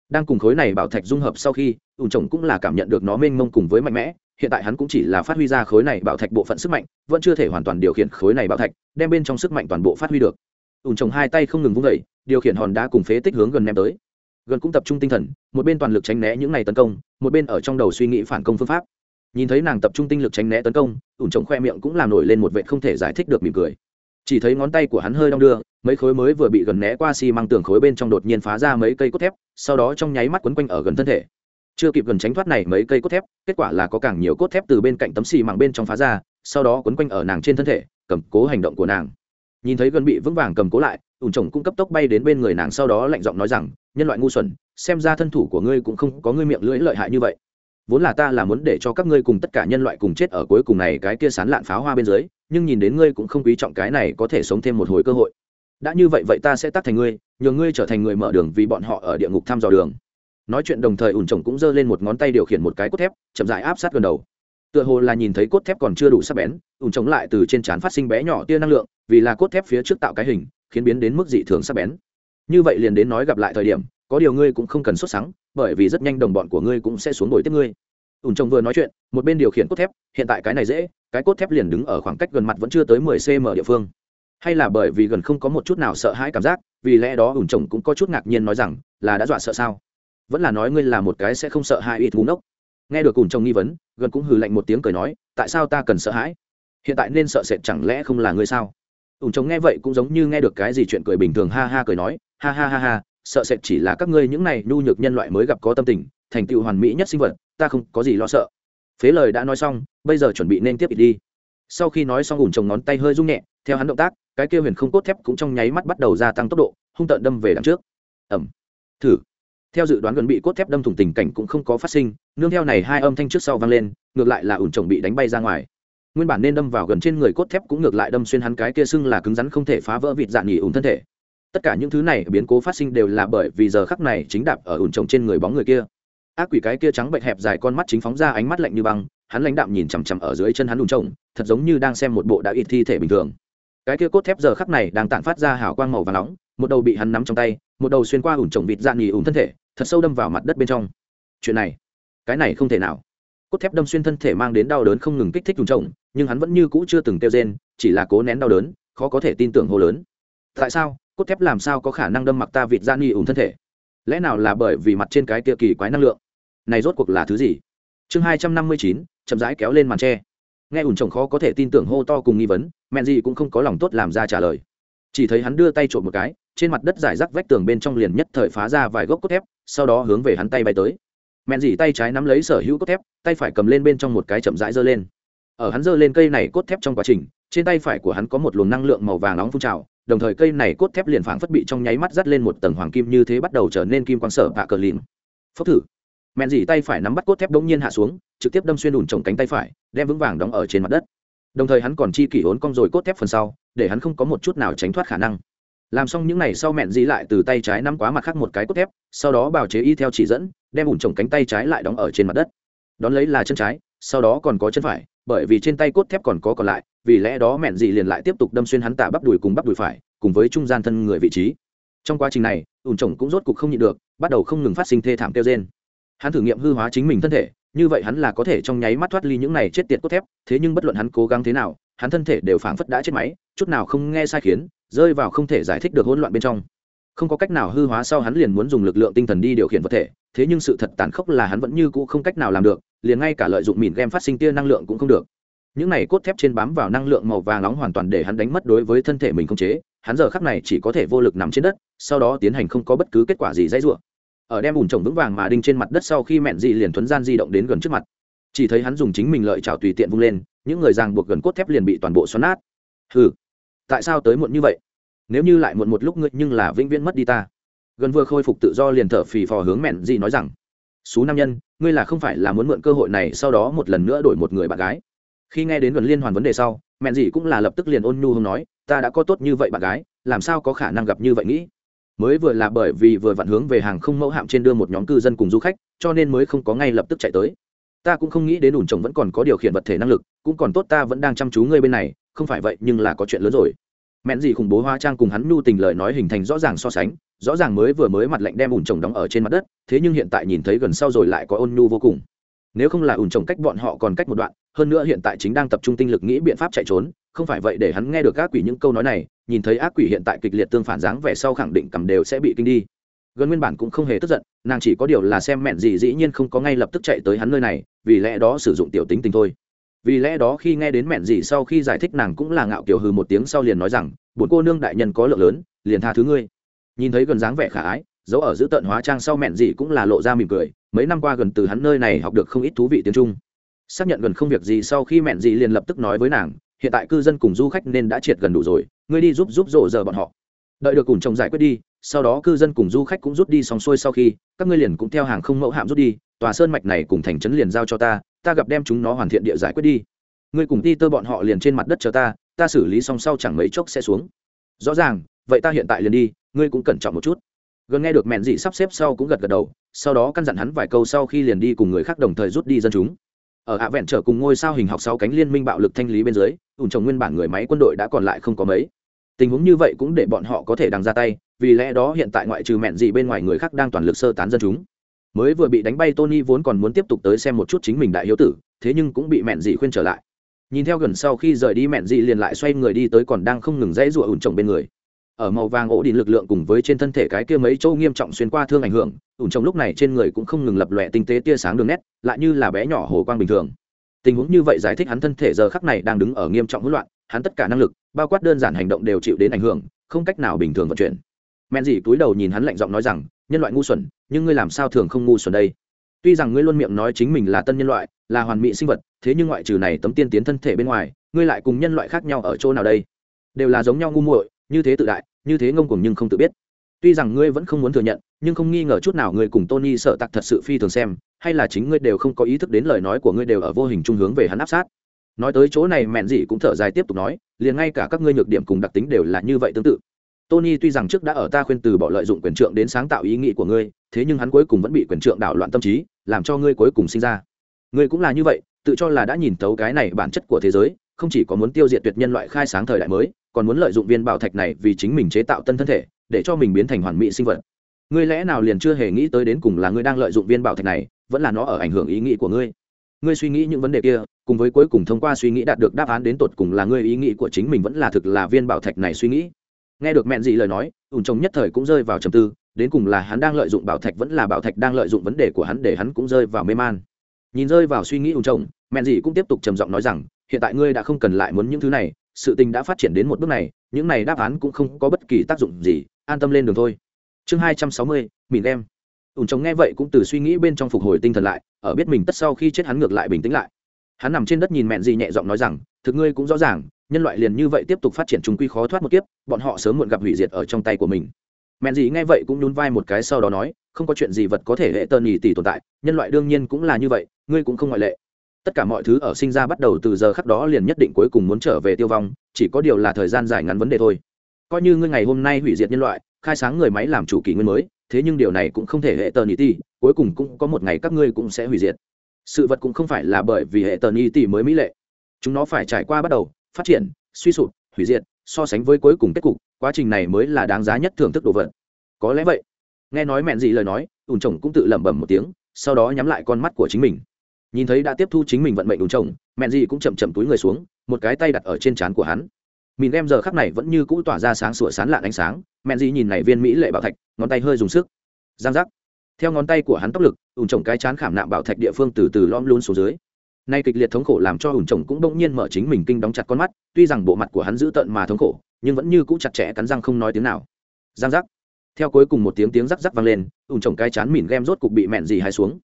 Đang cùng khối này bảo thạch dung hợp sau khi ủn chồng cũng là cảm nhận được nó mênh mông cùng với mạnh mẽ, hiện tại hắn cũng chỉ là phát huy ra khối này bảo thạch bộ phận sức mạnh, vẫn chưa thể hoàn toàn điều khiển khối này bảo thạch, đem bên trong sức mạnh toàn bộ phát huy được ủn chồng hai tay không ngừng vung vẩy điều khiển hòn đá cùng phế tích hướng gần ném tới. Gần cũng tập trung tinh thần, một bên toàn lực tránh né những này tấn công, một bên ở trong đầu suy nghĩ phản công phương pháp. Nhìn thấy nàng tập trung tinh lực tránh né tấn công ủn trồng khoe miệng cũng làm nổi lên một vệ không thể giải thích được mỉm cười. Chỉ thấy ngón tay của hắn hơi đong đưa, mấy khối mới vừa bị gần né qua xi măng tường khối bên trong đột nhiên phá ra mấy cây cốt thép, sau đó trong nháy mắt quấn quanh ở gần thân thể. Chưa kịp gần tránh thoát này mấy cây cốt thép, kết quả là có càng nhiều cốt thép từ bên cạnh tấm xi măng bên trong phá ra, sau đó quấn quanh ở nàng trên thân thể, cầm cố hành động của nàng nhìn thấy gần bị vững vàng cầm cố lại ủn chồng cũng cấp tốc bay đến bên người nàng sau đó lạnh giọng nói rằng, nhân loại ngu xuẩn, xem ra thân thủ của ngươi cũng không có ngươi miệng lưỡi lợi hại như vậy. Vốn là ta là muốn để cho các ngươi cùng tất cả nhân loại cùng chết ở cuối cùng này cái kia sán lạn pháo hoa bên dưới, nhưng nhìn đến ngươi cũng không quý trọng cái này có thể sống thêm một hồi cơ hội. Đã như vậy vậy ta sẽ tắt thành ngươi, nhờ ngươi trở thành người mở đường vì bọn họ ở địa ngục thăm dò đường. Nói chuyện đồng thời ủn chồng cũng giơ lên một ngón tay điều khiển một cái cốt thép, chậm dại áp sát gần đầu tựa hồ là nhìn thấy cốt thép còn chưa đủ sắc bén, ùn chồng lại từ trên trán phát sinh bé nhỏ tia năng lượng, vì là cốt thép phía trước tạo cái hình, khiến biến đến mức dị thường sắc bén. Như vậy liền đến nói gặp lại thời điểm, có điều ngươi cũng không cần xuất sáng bởi vì rất nhanh đồng bọn của ngươi cũng sẽ xuống đổi tiếp ngươi. Ùn chồng vừa nói chuyện, một bên điều khiển cốt thép, hiện tại cái này dễ, cái cốt thép liền đứng ở khoảng cách gần mặt vẫn chưa tới mười cm địa phương. Hay là bởi vì gần không có một chút nào sợ hãi cảm giác, vì lẽ đó ùn chồng cũng có chút ngạc nhiên nói rằng, là đã dọa sợ sao? Vẫn là nói ngươi là một cái sẽ không sợ hãi ít thú nốc nghe được ùn chồng nghi vấn gần cũng hừ lạnh một tiếng cười nói, tại sao ta cần sợ hãi? Hiện tại nên sợ sệt chẳng lẽ không là ngươi sao? Ủng chồng nghe vậy cũng giống như nghe được cái gì chuyện cười bình thường ha ha cười nói, ha ha ha ha, sợ sệt chỉ là các ngươi những này nhu nhược nhân loại mới gặp có tâm tình, thành tựu hoàn mỹ nhất sinh vật, ta không có gì lo sợ. Phế lời đã nói xong, bây giờ chuẩn bị nên tiếp đi. Sau khi nói xong ủng trồng ngón tay hơi rung nhẹ, theo hắn động tác, cái kia huyền không cốt thép cũng trong nháy mắt bắt đầu gia tăng tốc độ, hung tợn đâm về đằng trước. Ẩm thử theo dự đoán gần bị cốt thép đâm thủng tình cảnh cũng không có phát sinh, nương theo này hai âm thanh trước sau vang lên, ngược lại là ủn trồng bị đánh bay ra ngoài. Nguyên bản nên đâm vào gần trên người cốt thép cũng ngược lại đâm xuyên hắn cái kia sưng là cứng rắn không thể phá vỡ vịt dạn nghỉ ủn thân thể. Tất cả những thứ này biến cố phát sinh đều là bởi vì giờ khắc này chính đạp ở ủn trồng trên người bóng người kia. Ác quỷ cái kia trắng bệnh hẹp dài con mắt chính phóng ra ánh mắt lạnh như băng, hắn lãnh đạm nhìn chằm chằm ở dưới chân hắn ủn trồng thật giống như đang xem một bộ đã ít thi thể bình thường. Cái kia cốt thép giờ khắc này đang tản phát ra hào quang màu và nóng một đầu bị hắn nắm trong tay, một đầu xuyên qua ủn trồng vịt dạn nghỉ ủn thân thể, thật sâu đâm vào mặt đất bên trong. Chuyện này, cái này không thể nào. Cốt thép đâm xuyên thân thể mang đến đau đớn không ngừng kích thích ủn trồng, nhưng hắn vẫn như cũ chưa từng teo rên, chỉ là cố nén đau đớn, khó có thể tin tưởng hô lớn. Tại sao? Cốt thép làm sao có khả năng đâm mặc ta vịt gian nghỉ ủn thân thể? Lẽ nào là bởi vì mặt trên cái kia kỳ quái năng lượng? Này rốt cuộc là thứ gì? Chương hai trăm năm mươi chín, chậm rãi kéo lên màn tre. Nghe ủn trồng khó có thể tin tưởng hô to cùng nghi vấn mẹn gì cũng không có lòng tốt làm ra trả lời chỉ thấy hắn đưa tay trộm một cái, trên mặt đất giải rác vách tường bên trong liền nhất thời phá ra vài gốc cốt thép, sau đó hướng về hắn tay bay tới. Mẹn dỉ tay trái nắm lấy sở hữu cốt thép, tay phải cầm lên bên trong một cái chậm rãi giơ lên. Ở hắn giơ lên cây này cốt thép trong quá trình, trên tay phải của hắn có một luồng năng lượng màu vàng nóng phun trào, đồng thời cây này cốt thép liền phảng phất bị trong nháy mắt dắt lên một tầng hoàng kim như thế bắt đầu trở nên kim quang sở bạ cờ lìn. Phốc thử. Mẹn dỉ tay phải nắm bắt cốt thép bỗng nhiên hạ xuống, trực tiếp đâm xuyên đùn trồng cánh tay phải, đem vững vàng đóng ở trên mặt đất đồng thời hắn còn chi kỷ hốn cong rồi cốt thép phần sau, để hắn không có một chút nào tránh thoát khả năng. Làm xong những này sau mẹn dí lại từ tay trái nắm quá mặt khác một cái cốt thép, sau đó bào chế y theo chỉ dẫn, đem ủn trồng cánh tay trái lại đóng ở trên mặt đất. Đón lấy là chân trái, sau đó còn có chân phải, bởi vì trên tay cốt thép còn có còn lại, vì lẽ đó mẹn dị liền lại tiếp tục đâm xuyên hắn tạ bắp đùi cùng bắp đùi phải, cùng với trung gian thân người vị trí. Trong quá trình này, ủn trồng cũng rốt cục không nhịn được, bắt đầu không ngừng phát sinh thê thảm kêu trên hắn thử nghiệm hư hóa chính mình thân thể như vậy hắn là có thể trong nháy mắt thoát ly những này chết tiệt cốt thép, thế nhưng bất luận hắn cố gắng thế nào, hắn thân thể đều phảng phất đã chết máy, chút nào không nghe sai khiến, rơi vào không thể giải thích được hỗn loạn bên trong. Không có cách nào hư hóa sau hắn liền muốn dùng lực lượng tinh thần đi điều khiển vật thể, thế nhưng sự thật tàn khốc là hắn vẫn như cũ không cách nào làm được, liền ngay cả lợi dụng mìn game phát sinh tia năng lượng cũng không được. Những này cốt thép trên bám vào năng lượng màu vàng nóng hoàn toàn để hắn đánh mất đối với thân thể mình không chế, hắn giờ khắc này chỉ có thể vô lực nằm trên đất, sau đó tiến hành không có bất cứ kết quả gì dãy ruộng ở đem bùn trồng vững vàng mà đinh trên mặt đất sau khi mẹn dị liền thuấn gian di động đến gần trước mặt. Chỉ thấy hắn dùng chính mình lợi chảo tùy tiện vung lên, những người ràng buộc gần cốt thép liền bị toàn bộ xoắn nát. Hừ, tại sao tới muộn như vậy? Nếu như lại muộn một lúc ngươi nhưng là vĩnh viễn mất đi ta. Gần vừa khôi phục tự do liền thở phì phò hướng mẹn dị nói rằng, xú nam nhân, ngươi là không phải là muốn mượn cơ hội này sau đó một lần nữa đổi một người bạn gái. Khi nghe đến gần liên hoàn vấn đề sau, mẹn dị cũng là lập tức liền ôn nhu hông nói, ta đã có tốt như vậy bạn gái, làm sao có khả năng gặp như vậy nghĩ? Mới vừa là bởi vì vừa vặn hướng về hàng không mẫu hạm trên đưa một nhóm cư dân cùng du khách, cho nên mới không có ngay lập tức chạy tới. Ta cũng không nghĩ đến ủn chồng vẫn còn có điều khiển vật thể năng lực, cũng còn tốt ta vẫn đang chăm chú ngươi bên này, không phải vậy nhưng là có chuyện lớn rồi. Mẹn gì khủng bố hoa trang cùng hắn nhu tình lời nói hình thành rõ ràng so sánh, rõ ràng mới vừa mới mặt lạnh đem ủn chồng đóng ở trên mặt đất, thế nhưng hiện tại nhìn thấy gần sau rồi lại có ôn nhu vô cùng nếu không là ủn trồng cách bọn họ còn cách một đoạn, hơn nữa hiện tại chính đang tập trung tinh lực nghĩ biện pháp chạy trốn, không phải vậy để hắn nghe được ác quỷ những câu nói này, nhìn thấy ác quỷ hiện tại kịch liệt tương phản dáng vẻ sau khẳng định cầm đều sẽ bị kinh đi. Gần nguyên bản cũng không hề tức giận, nàng chỉ có điều là xem mẹn gì dĩ nhiên không có ngay lập tức chạy tới hắn nơi này, vì lẽ đó sử dụng tiểu tính tình thôi. Vì lẽ đó khi nghe đến mẹn gì sau khi giải thích nàng cũng là ngạo kiểu hừ một tiếng sau liền nói rằng bốn cô nương đại nhân có lượng lớn, liền tha thứ ngươi. Nhìn thấy gần dáng vẻ khả ái dấu ở giữ tận hóa trang sau mẹn gì cũng là lộ ra mỉm cười, mấy năm qua gần từ hắn nơi này học được không ít thú vị tiếng trung. Xác nhận gần không việc gì sau khi mẹn gì liền lập tức nói với nàng, hiện tại cư dân cùng du khách nên đã triệt gần đủ rồi, ngươi đi giúp giúp rộ giờ bọn họ. Đợi được cùng chồng giải quyết đi, sau đó cư dân cùng du khách cũng rút đi xong xuôi sau khi, các ngươi liền cũng theo hàng không mẫu hạm rút đi, tòa sơn mạch này cùng thành trấn liền giao cho ta ta gặp đem chúng nó hoàn thiện địa giải quyết đi. Ngươi cùng ti tơ bọn họ liền trên mặt đất chờ ta ta xử lý xong sau chẳng mấy chốc sẽ xuống. Rõ ràng, vậy ta hiện tại liền đi, ngươi cũng cẩn trọng một chút gần nghe được mẹn dị sắp xếp sau cũng gật gật đầu, sau đó căn dặn hắn vài câu sau khi liền đi cùng người khác đồng thời rút đi dân chúng. Ở hạ vẹn trở cùng ngôi sao hình học sáu cánh liên minh bạo lực thanh lý bên dưới ủn trồng nguyên bản người máy quân đội đã còn lại không có mấy. Tình huống như vậy cũng để bọn họ có thể đằng ra tay, vì lẽ đó hiện tại ngoại trừ mẹn Dị bên ngoài người khác đang toàn lực sơ tán dân chúng. Mới vừa bị đánh bay tony vốn còn muốn tiếp tục tới xem một chút chính mình đại hiếu tử, thế nhưng cũng bị mẹn dị khuyên trở lại. Nhìn theo gần sau khi rời đi mẹn dị liền lại xoay người đi tới còn đang không ngừng dãy rụa ủn trồng bên người ở màu vàng ổ đỉnh lực lượng cùng với trên thân thể cái kia mấy châu nghiêm trọng xuyên qua thương ảnh hưởng, ủn trong lúc này trên người cũng không ngừng lập lòe tinh tế tia sáng đường nét, lại như là bé nhỏ hồ quang bình thường. Tình huống như vậy giải thích hắn thân thể giờ khắc này đang đứng ở nghiêm trọng hỗn loạn, hắn tất cả năng lực, bao quát đơn giản hành động đều chịu đến ảnh hưởng, không cách nào bình thường vận chuyển. Men dì túi đầu nhìn hắn lạnh giọng nói rằng, nhân loại ngu xuẩn, nhưng ngươi làm sao thường không ngu xuẩn đây? Tuy rằng ngươi luôn miệng nói chính mình là tân nhân loại, là hoàn mỹ sinh vật, thế nhưng ngoại trừ này tấm tiên tiến thân thể bên ngoài, ngươi lại cùng nhân loại khác nhau ở chỗ nào đây? Đều là giống nhau ngu muội như thế tự đại, như thế ngông cuồng nhưng không tự biết. Tuy rằng ngươi vẫn không muốn thừa nhận, nhưng không nghi ngờ chút nào ngươi cùng tony sợ tặc thật sự phi thường xem, hay là chính ngươi đều không có ý thức đến lời nói của ngươi đều ở vô hình trung hướng về hắn áp sát. Nói tới chỗ này mẹn gì cũng thở dài tiếp tục nói, liền ngay cả các ngươi nhược điểm cùng đặc tính đều là như vậy tương tự. Tony tuy rằng trước đã ở ta khuyên từ bỏ lợi dụng quyền trượng đến sáng tạo ý nghĩ của ngươi, thế nhưng hắn cuối cùng vẫn bị quyền trượng đảo loạn tâm trí, làm cho ngươi cuối cùng sinh ra. Ngươi cũng là như vậy, tự cho là đã nhìn thấu cái này bản chất của thế giới, không chỉ có muốn tiêu diệt tuyệt nhân loại khai sáng thời đại mới còn muốn lợi dụng viên bảo thạch này vì chính mình chế tạo tân thân thể để cho mình biến thành hoàn mỹ sinh vật. Ngươi lẽ nào liền chưa hề nghĩ tới đến cùng là ngươi đang lợi dụng viên bảo thạch này vẫn là nó ở ảnh hưởng ý nghĩ của ngươi? Ngươi suy nghĩ những vấn đề kia cùng với cuối cùng thông qua suy nghĩ đạt được đáp án đến tột cùng là ngươi ý nghĩ của chính mình vẫn là thực là viên bảo thạch này suy nghĩ. Nghe được mẹn dị lời nói ủn chồng nhất thời cũng rơi vào trầm tư đến cùng là hắn đang lợi dụng bảo thạch vẫn là bảo thạch đang lợi dụng vấn đề của hắn để hắn cũng rơi vào mê man. Nhìn rơi vào suy nghĩ ủn chồng, mẹn dị cũng tiếp tục trầm giọng nói rằng hiện tại ngươi đã không cần lại muốn những thứ này sự tình đã phát triển đến một bước này, những này đáp án cũng không có bất kỳ tác dụng gì, an tâm lên đường thôi. Chương hai trăm sáu mươi mìn em. Ủn chồng nghe vậy cũng từ suy nghĩ bên trong phục hồi tinh thần lại, ở biết mình tất sau khi chết hắn ngược lại bình tĩnh lại. Hắn nằm trên đất nhìn mẹn gì nhẹ giọng nói rằng, thực ngươi cũng rõ ràng, nhân loại liền như vậy tiếp tục phát triển chúng quy khó thoát một kiếp, bọn họ sớm muộn gặp hủy diệt ở trong tay của mình. Mẹn gì nghe vậy cũng nhún vai một cái sau đó nói, không có chuyện gì vật có thể hệ tơn nhì tỷ tồn tại, nhân loại đương nhiên cũng là như vậy, ngươi cũng không ngoại lệ tất cả mọi thứ ở sinh ra bắt đầu từ giờ khắc đó liền nhất định cuối cùng muốn trở về tiêu vong, chỉ có điều là thời gian dài ngắn vấn đề thôi. Coi như ngươi ngày hôm nay hủy diệt nhân loại, khai sáng người máy làm chủ kỷ nguyên mới, thế nhưng điều này cũng không thể hệ tờ nhị tỷ cuối cùng cũng có một ngày các ngươi cũng sẽ hủy diệt. Sự vật cũng không phải là bởi vì hệ tờ nhị tỷ mới mỹ lệ. Chúng nó phải trải qua bắt đầu, phát triển, suy sụp, hủy diệt, so sánh với cuối cùng kết cục, quá trình này mới là đáng giá nhất thưởng thức đồ vật. Có lẽ vậy. Nghe nói mẹn gì lời nói ủn chồng cũng tự lẩm bẩm một tiếng, sau đó nhắm lại con mắt của chính mình nhìn thấy đã tiếp thu chính mình vận mệnh ùn chồng, mẹn gì cũng chậm chậm túi người xuống, một cái tay đặt ở trên trán của hắn. Mìn đem giờ khắc này vẫn như cũ tỏa ra sáng sủa sán lạn ánh sáng, mẹn gì nhìn này viên mỹ lệ bảo thạch, ngón tay hơi dùng sức. Giang giác. Theo ngón tay của hắn tốc lực ùn chồng cái chán khảm nạm bảo thạch địa phương từ từ lom luôn xuống dưới. Nay kịch liệt thống khổ làm cho ủn chồng cũng bỗng nhiên mở chính mình kinh đóng chặt con mắt, tuy rằng bộ mặt của hắn giữ tợn mà thống khổ, nhưng vẫn như cũ chặt chẽ cắn răng không nói tiếng nào. Giang giác. Theo cuối cùng một tiếng tiếng rắc rắc vang lên, ủn chồng cái chán mìn gem rốt cục bị mẹn gì hai xuống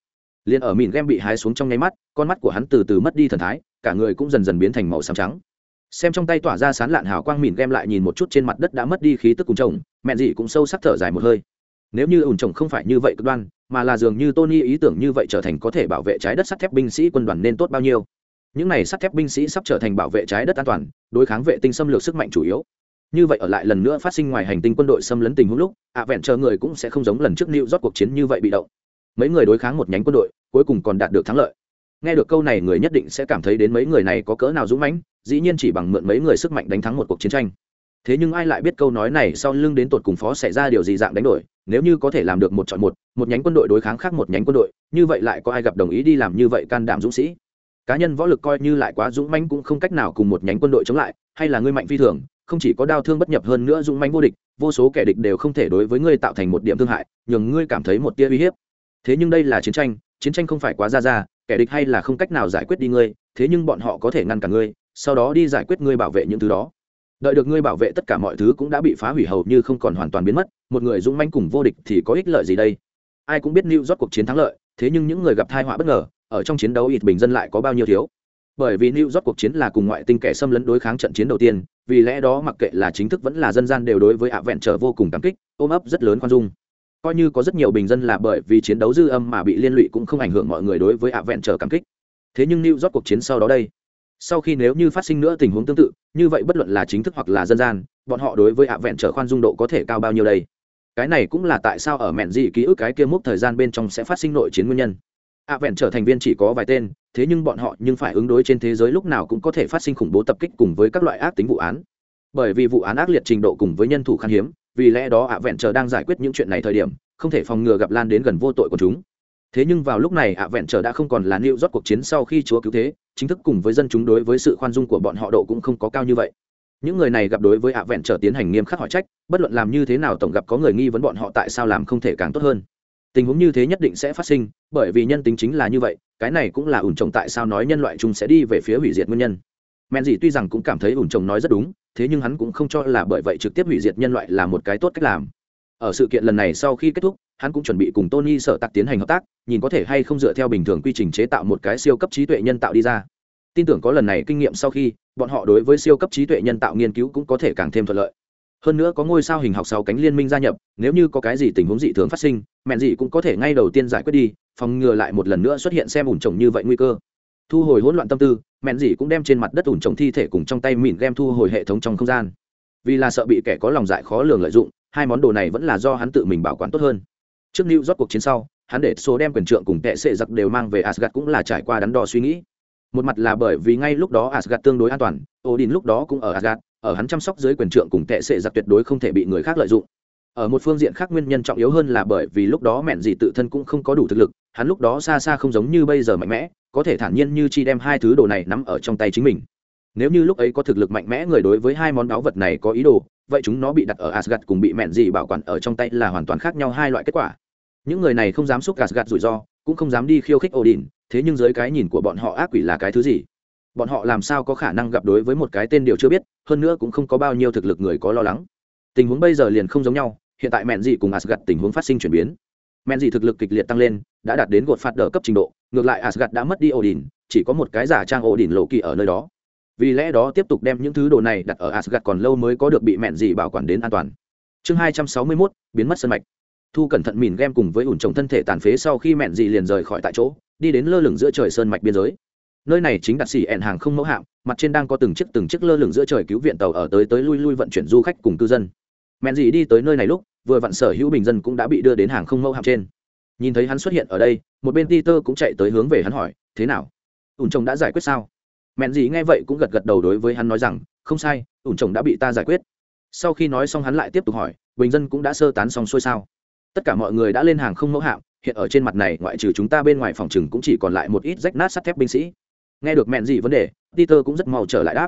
liền ở mìn gem bị hái xuống trong nháy mắt, con mắt của hắn từ từ mất đi thần thái, cả người cũng dần dần biến thành màu xám trắng. Xem trong tay tỏa ra sán lạn hào quang mìn game lại nhìn một chút trên mặt đất đã mất đi khí tức cùng chồng mẹ gì cũng sâu sắc thở dài một hơi. Nếu như ủn chồng không phải như vậy cực đoan, mà là dường như tony ý tưởng như vậy trở thành có thể bảo vệ trái đất sắt thép binh sĩ quân đoàn nên tốt bao nhiêu. Những này sắt thép binh sĩ sắp trở thành bảo vệ trái đất an toàn, đối kháng vệ tinh xâm lược sức mạnh chủ yếu. Như vậy ở lại lần nữa phát sinh ngoài hành tinh quân đội xâm lấn tình huống lúc, ạ vẹn chờ người cũng sẽ không giống lần trước lưu rót cuộc chiến như vậy bị động mấy người đối kháng một nhánh quân đội, cuối cùng còn đạt được thắng lợi. Nghe được câu này, người nhất định sẽ cảm thấy đến mấy người này có cỡ nào dũng mãnh, dĩ nhiên chỉ bằng mượn mấy người sức mạnh đánh thắng một cuộc chiến tranh. Thế nhưng ai lại biết câu nói này sau lưng đến tột cùng phó xảy ra điều gì dạng đánh đổi, nếu như có thể làm được một chọn một một nhánh quân đội đối kháng khác một nhánh quân đội, như vậy lại có ai gặp đồng ý đi làm như vậy can đảm dũng sĩ? Cá nhân võ lực coi như lại quá dũng mãnh cũng không cách nào cùng một nhánh quân đội chống lại, hay là ngươi mạnh phi thường, không chỉ có đau thương bất nhập hơn nữa dũng mãnh vô địch, vô số kẻ địch đều không thể đối với ngươi tạo thành một điểm thương hại, nhường ngươi cảm thấy một tia uy hiếp thế nhưng đây là chiến tranh chiến tranh không phải quá ra ra, kẻ địch hay là không cách nào giải quyết đi ngươi, thế nhưng bọn họ có thể ngăn cả ngươi, sau đó đi giải quyết ngươi bảo vệ những thứ đó. Đợi được ngươi bảo vệ tất cả mọi thứ cũng đã bị phá hủy hầu như không còn hoàn toàn biến mất, một người dũng manh cùng vô địch thì có ích lợi gì đây? Ai cũng biết lưu rót cuộc chiến thắng lợi, thế nhưng những người gặp thai họa bất ngờ, ở trong chiến đấu ít bình dân lại có bao nhiêu thiếu. Bởi vì lưu rót cuộc chiến là cùng ngoại tinh kẻ xâm lấn đối kháng trận chiến đầu tiên, vì lẽ đó mặc kệ là chính thức vẫn là dân gian đều đối với ạ vẹn trở vô cùng cảm kích, ôm ấp rất lớn khoan dung coi như có rất nhiều bình dân là bởi vì chiến đấu dư âm mà bị liên lụy cũng không ảnh hưởng mọi người đối với ạ vẹn trở cảm kích. Thế nhưng new rót cuộc chiến sau đó đây, sau khi nếu như phát sinh nữa tình huống tương tự, như vậy bất luận là chính thức hoặc là dân gian, bọn họ đối với ạ vẹn trở khoan dung độ có thể cao bao nhiêu đây? Cái này cũng là tại sao ở mẹn dị ký ức cái kia mốc thời gian bên trong sẽ phát sinh nội chiến nguyên nhân. Ạ vẹn trở thành viên chỉ có vài tên, thế nhưng bọn họ nhưng phải ứng đối trên thế giới lúc nào cũng có thể phát sinh khủng bố tập kích cùng với các loại ác tính vụ án. Bởi vì vụ án ác liệt trình độ cùng với nhân thủ khan hiếm vì lẽ đó ạ vẹn chờ đang giải quyết những chuyện này thời điểm, không thể phòng ngừa gặp lan đến gần vô tội của chúng. Thế nhưng vào lúc này ạ vẹn chờ đã không còn là nịu rót cuộc chiến sau khi chúa cứu thế, chính thức cùng với dân chúng đối với sự khoan dung của bọn họ độ cũng không có cao như vậy. Những người này gặp đối với ạ vẹn trở tiến hành nghiêm khắc hỏi trách, bất luận làm như thế nào tổng gặp có người nghi vấn bọn họ tại sao làm không thể càng tốt hơn. Tình huống như thế nhất định sẽ phát sinh, bởi vì nhân tính chính là như vậy, cái này cũng là ủn trồng tại sao nói nhân loại chúng sẽ đi về phía hủy diệt nguyên nhân. Men gì tuy rằng cũng cảm thấy ủn trồng nói rất đúng thế nhưng hắn cũng không cho là bởi vậy trực tiếp hủy diệt nhân loại là một cái tốt cách làm. Ở sự kiện lần này sau khi kết thúc, hắn cũng chuẩn bị cùng tony sợ tặc tiến hành hợp tác, nhìn có thể hay không dựa theo bình thường quy trình chế tạo một cái siêu cấp trí tuệ nhân tạo đi ra. Tin tưởng có lần này kinh nghiệm sau khi, bọn họ đối với siêu cấp trí tuệ nhân tạo nghiên cứu cũng có thể càng thêm thuận lợi. Hơn nữa có ngôi sao hình học sáu cánh liên minh gia nhập, nếu như có cái gì tình huống dị thường phát sinh, mẹn gì cũng có thể ngay đầu tiên giải quyết đi, phòng ngừa lại một lần nữa xuất hiện xem ủn trồng như vậy nguy cơ thu hồi hỗn loạn tâm tư mẹn gì cũng đem trên mặt đất ủn trồng thi thể cùng trong tay mìn game thu hồi hệ thống trong không gian vì là sợ bị kẻ có lòng dại khó lường lợi dụng hai món đồ này vẫn là do hắn tự mình bảo quản tốt hơn trước lưu rót cuộc chiến sau, hắn để số đem quyền trượng cùng tệ sệ giặc đều mang về Asgard cũng là trải qua đắn đo suy nghĩ. Một mặt là bởi vì ngay lúc đó Asgard tương đối an toàn, Odin lúc đó cũng ở Asgard, ở hắn chăm sóc dưới quyền trượng cùng tệ sệ giặc tuyệt đối không thể bị người khác lợi dụng. Ở một phương diện khác nguyên nhân trọng yếu hơn là bởi vì lúc đó mẹn gì tự thân cũng không có đủ thực lực, hắn lúc đó xa xa không giống như bây giờ mạnh mẽ, có thể thản nhiên như chi đem hai thứ đồ này nắm ở trong tay chính mình. Nếu như lúc ấy có thực lực mạnh mẽ người đối với hai món báu vật này có ý đồ, vậy chúng nó bị đặt ở Asgard cùng bị mẹn gì bảo quản ở trong tay là hoàn toàn khác nhau hai loại kết quả. Những người này không dám xúc Asgard rủi ro cũng không dám đi khiêu khích odin thế nhưng dưới cái nhìn của bọn họ ác quỷ là cái thứ gì? Bọn họ làm sao có khả năng gặp đối với một cái tên điều chưa biết hơn nữa cũng không có bao nhiêu thực lực người có lo lắng. Tình huống bây giờ liền không giống nhau hiện tại mẹn dị cùng asgad tình huống phát sinh chuyển biến mẹn dị thực lực kịch liệt tăng lên đã đạt đến gột phạt đờ cấp trình độ ngược lại asgad đã mất đi odin chỉ có một cái giả trang odin lộ kỳ ở nơi đó. Vì lẽ đó tiếp tục đem những thứ đồ này đặt ở asgad còn lâu mới có được bị mẹn dị bảo quản đến an toàn. Chương hai trăm sáu mươi 261, biến mất sân mạch. Thu cẩn thận mìn game cùng với ủn trồng thân thể tàn phế sau khi mẹn dị liền rời khỏi tại chỗ đi đến lơ lửng giữa trời sơn mạch biên giới. Nơi này chính đặt xỉ ẹn hàng không mẫu hạm mặt trên đang có từng chiếc từng chiếc lơ lửng giữa trời cứu viện tàu ở tới tới lui lui vận chuyển du khách cùng cư dân mẹn gì đi tới nơi này lúc, vừa vặn sở hữu bình dân cũng đã bị đưa đến hàng không mẫu hạm trên. Nhìn thấy hắn xuất hiện ở đây, một bên peter cũng chạy tới hướng về hắn hỏi, thế nào? Ủn chồng đã giải quyết sao? Mẹn gì nghe vậy cũng gật gật đầu đối với hắn nói rằng, không sai, ủn chồng đã bị ta giải quyết. Sau khi nói xong hắn lại tiếp tục hỏi, bình dân cũng đã sơ tán xong xuôi sao? Tất cả mọi người đã lên hàng không mẫu hạm, hiện ở trên mặt này, ngoại trừ chúng ta bên ngoài phòng chừng cũng chỉ còn lại một ít rách nát sắt thép binh sĩ. Nghe được mẹn gì vấn đề, peter cũng rất mau trở lại đáp.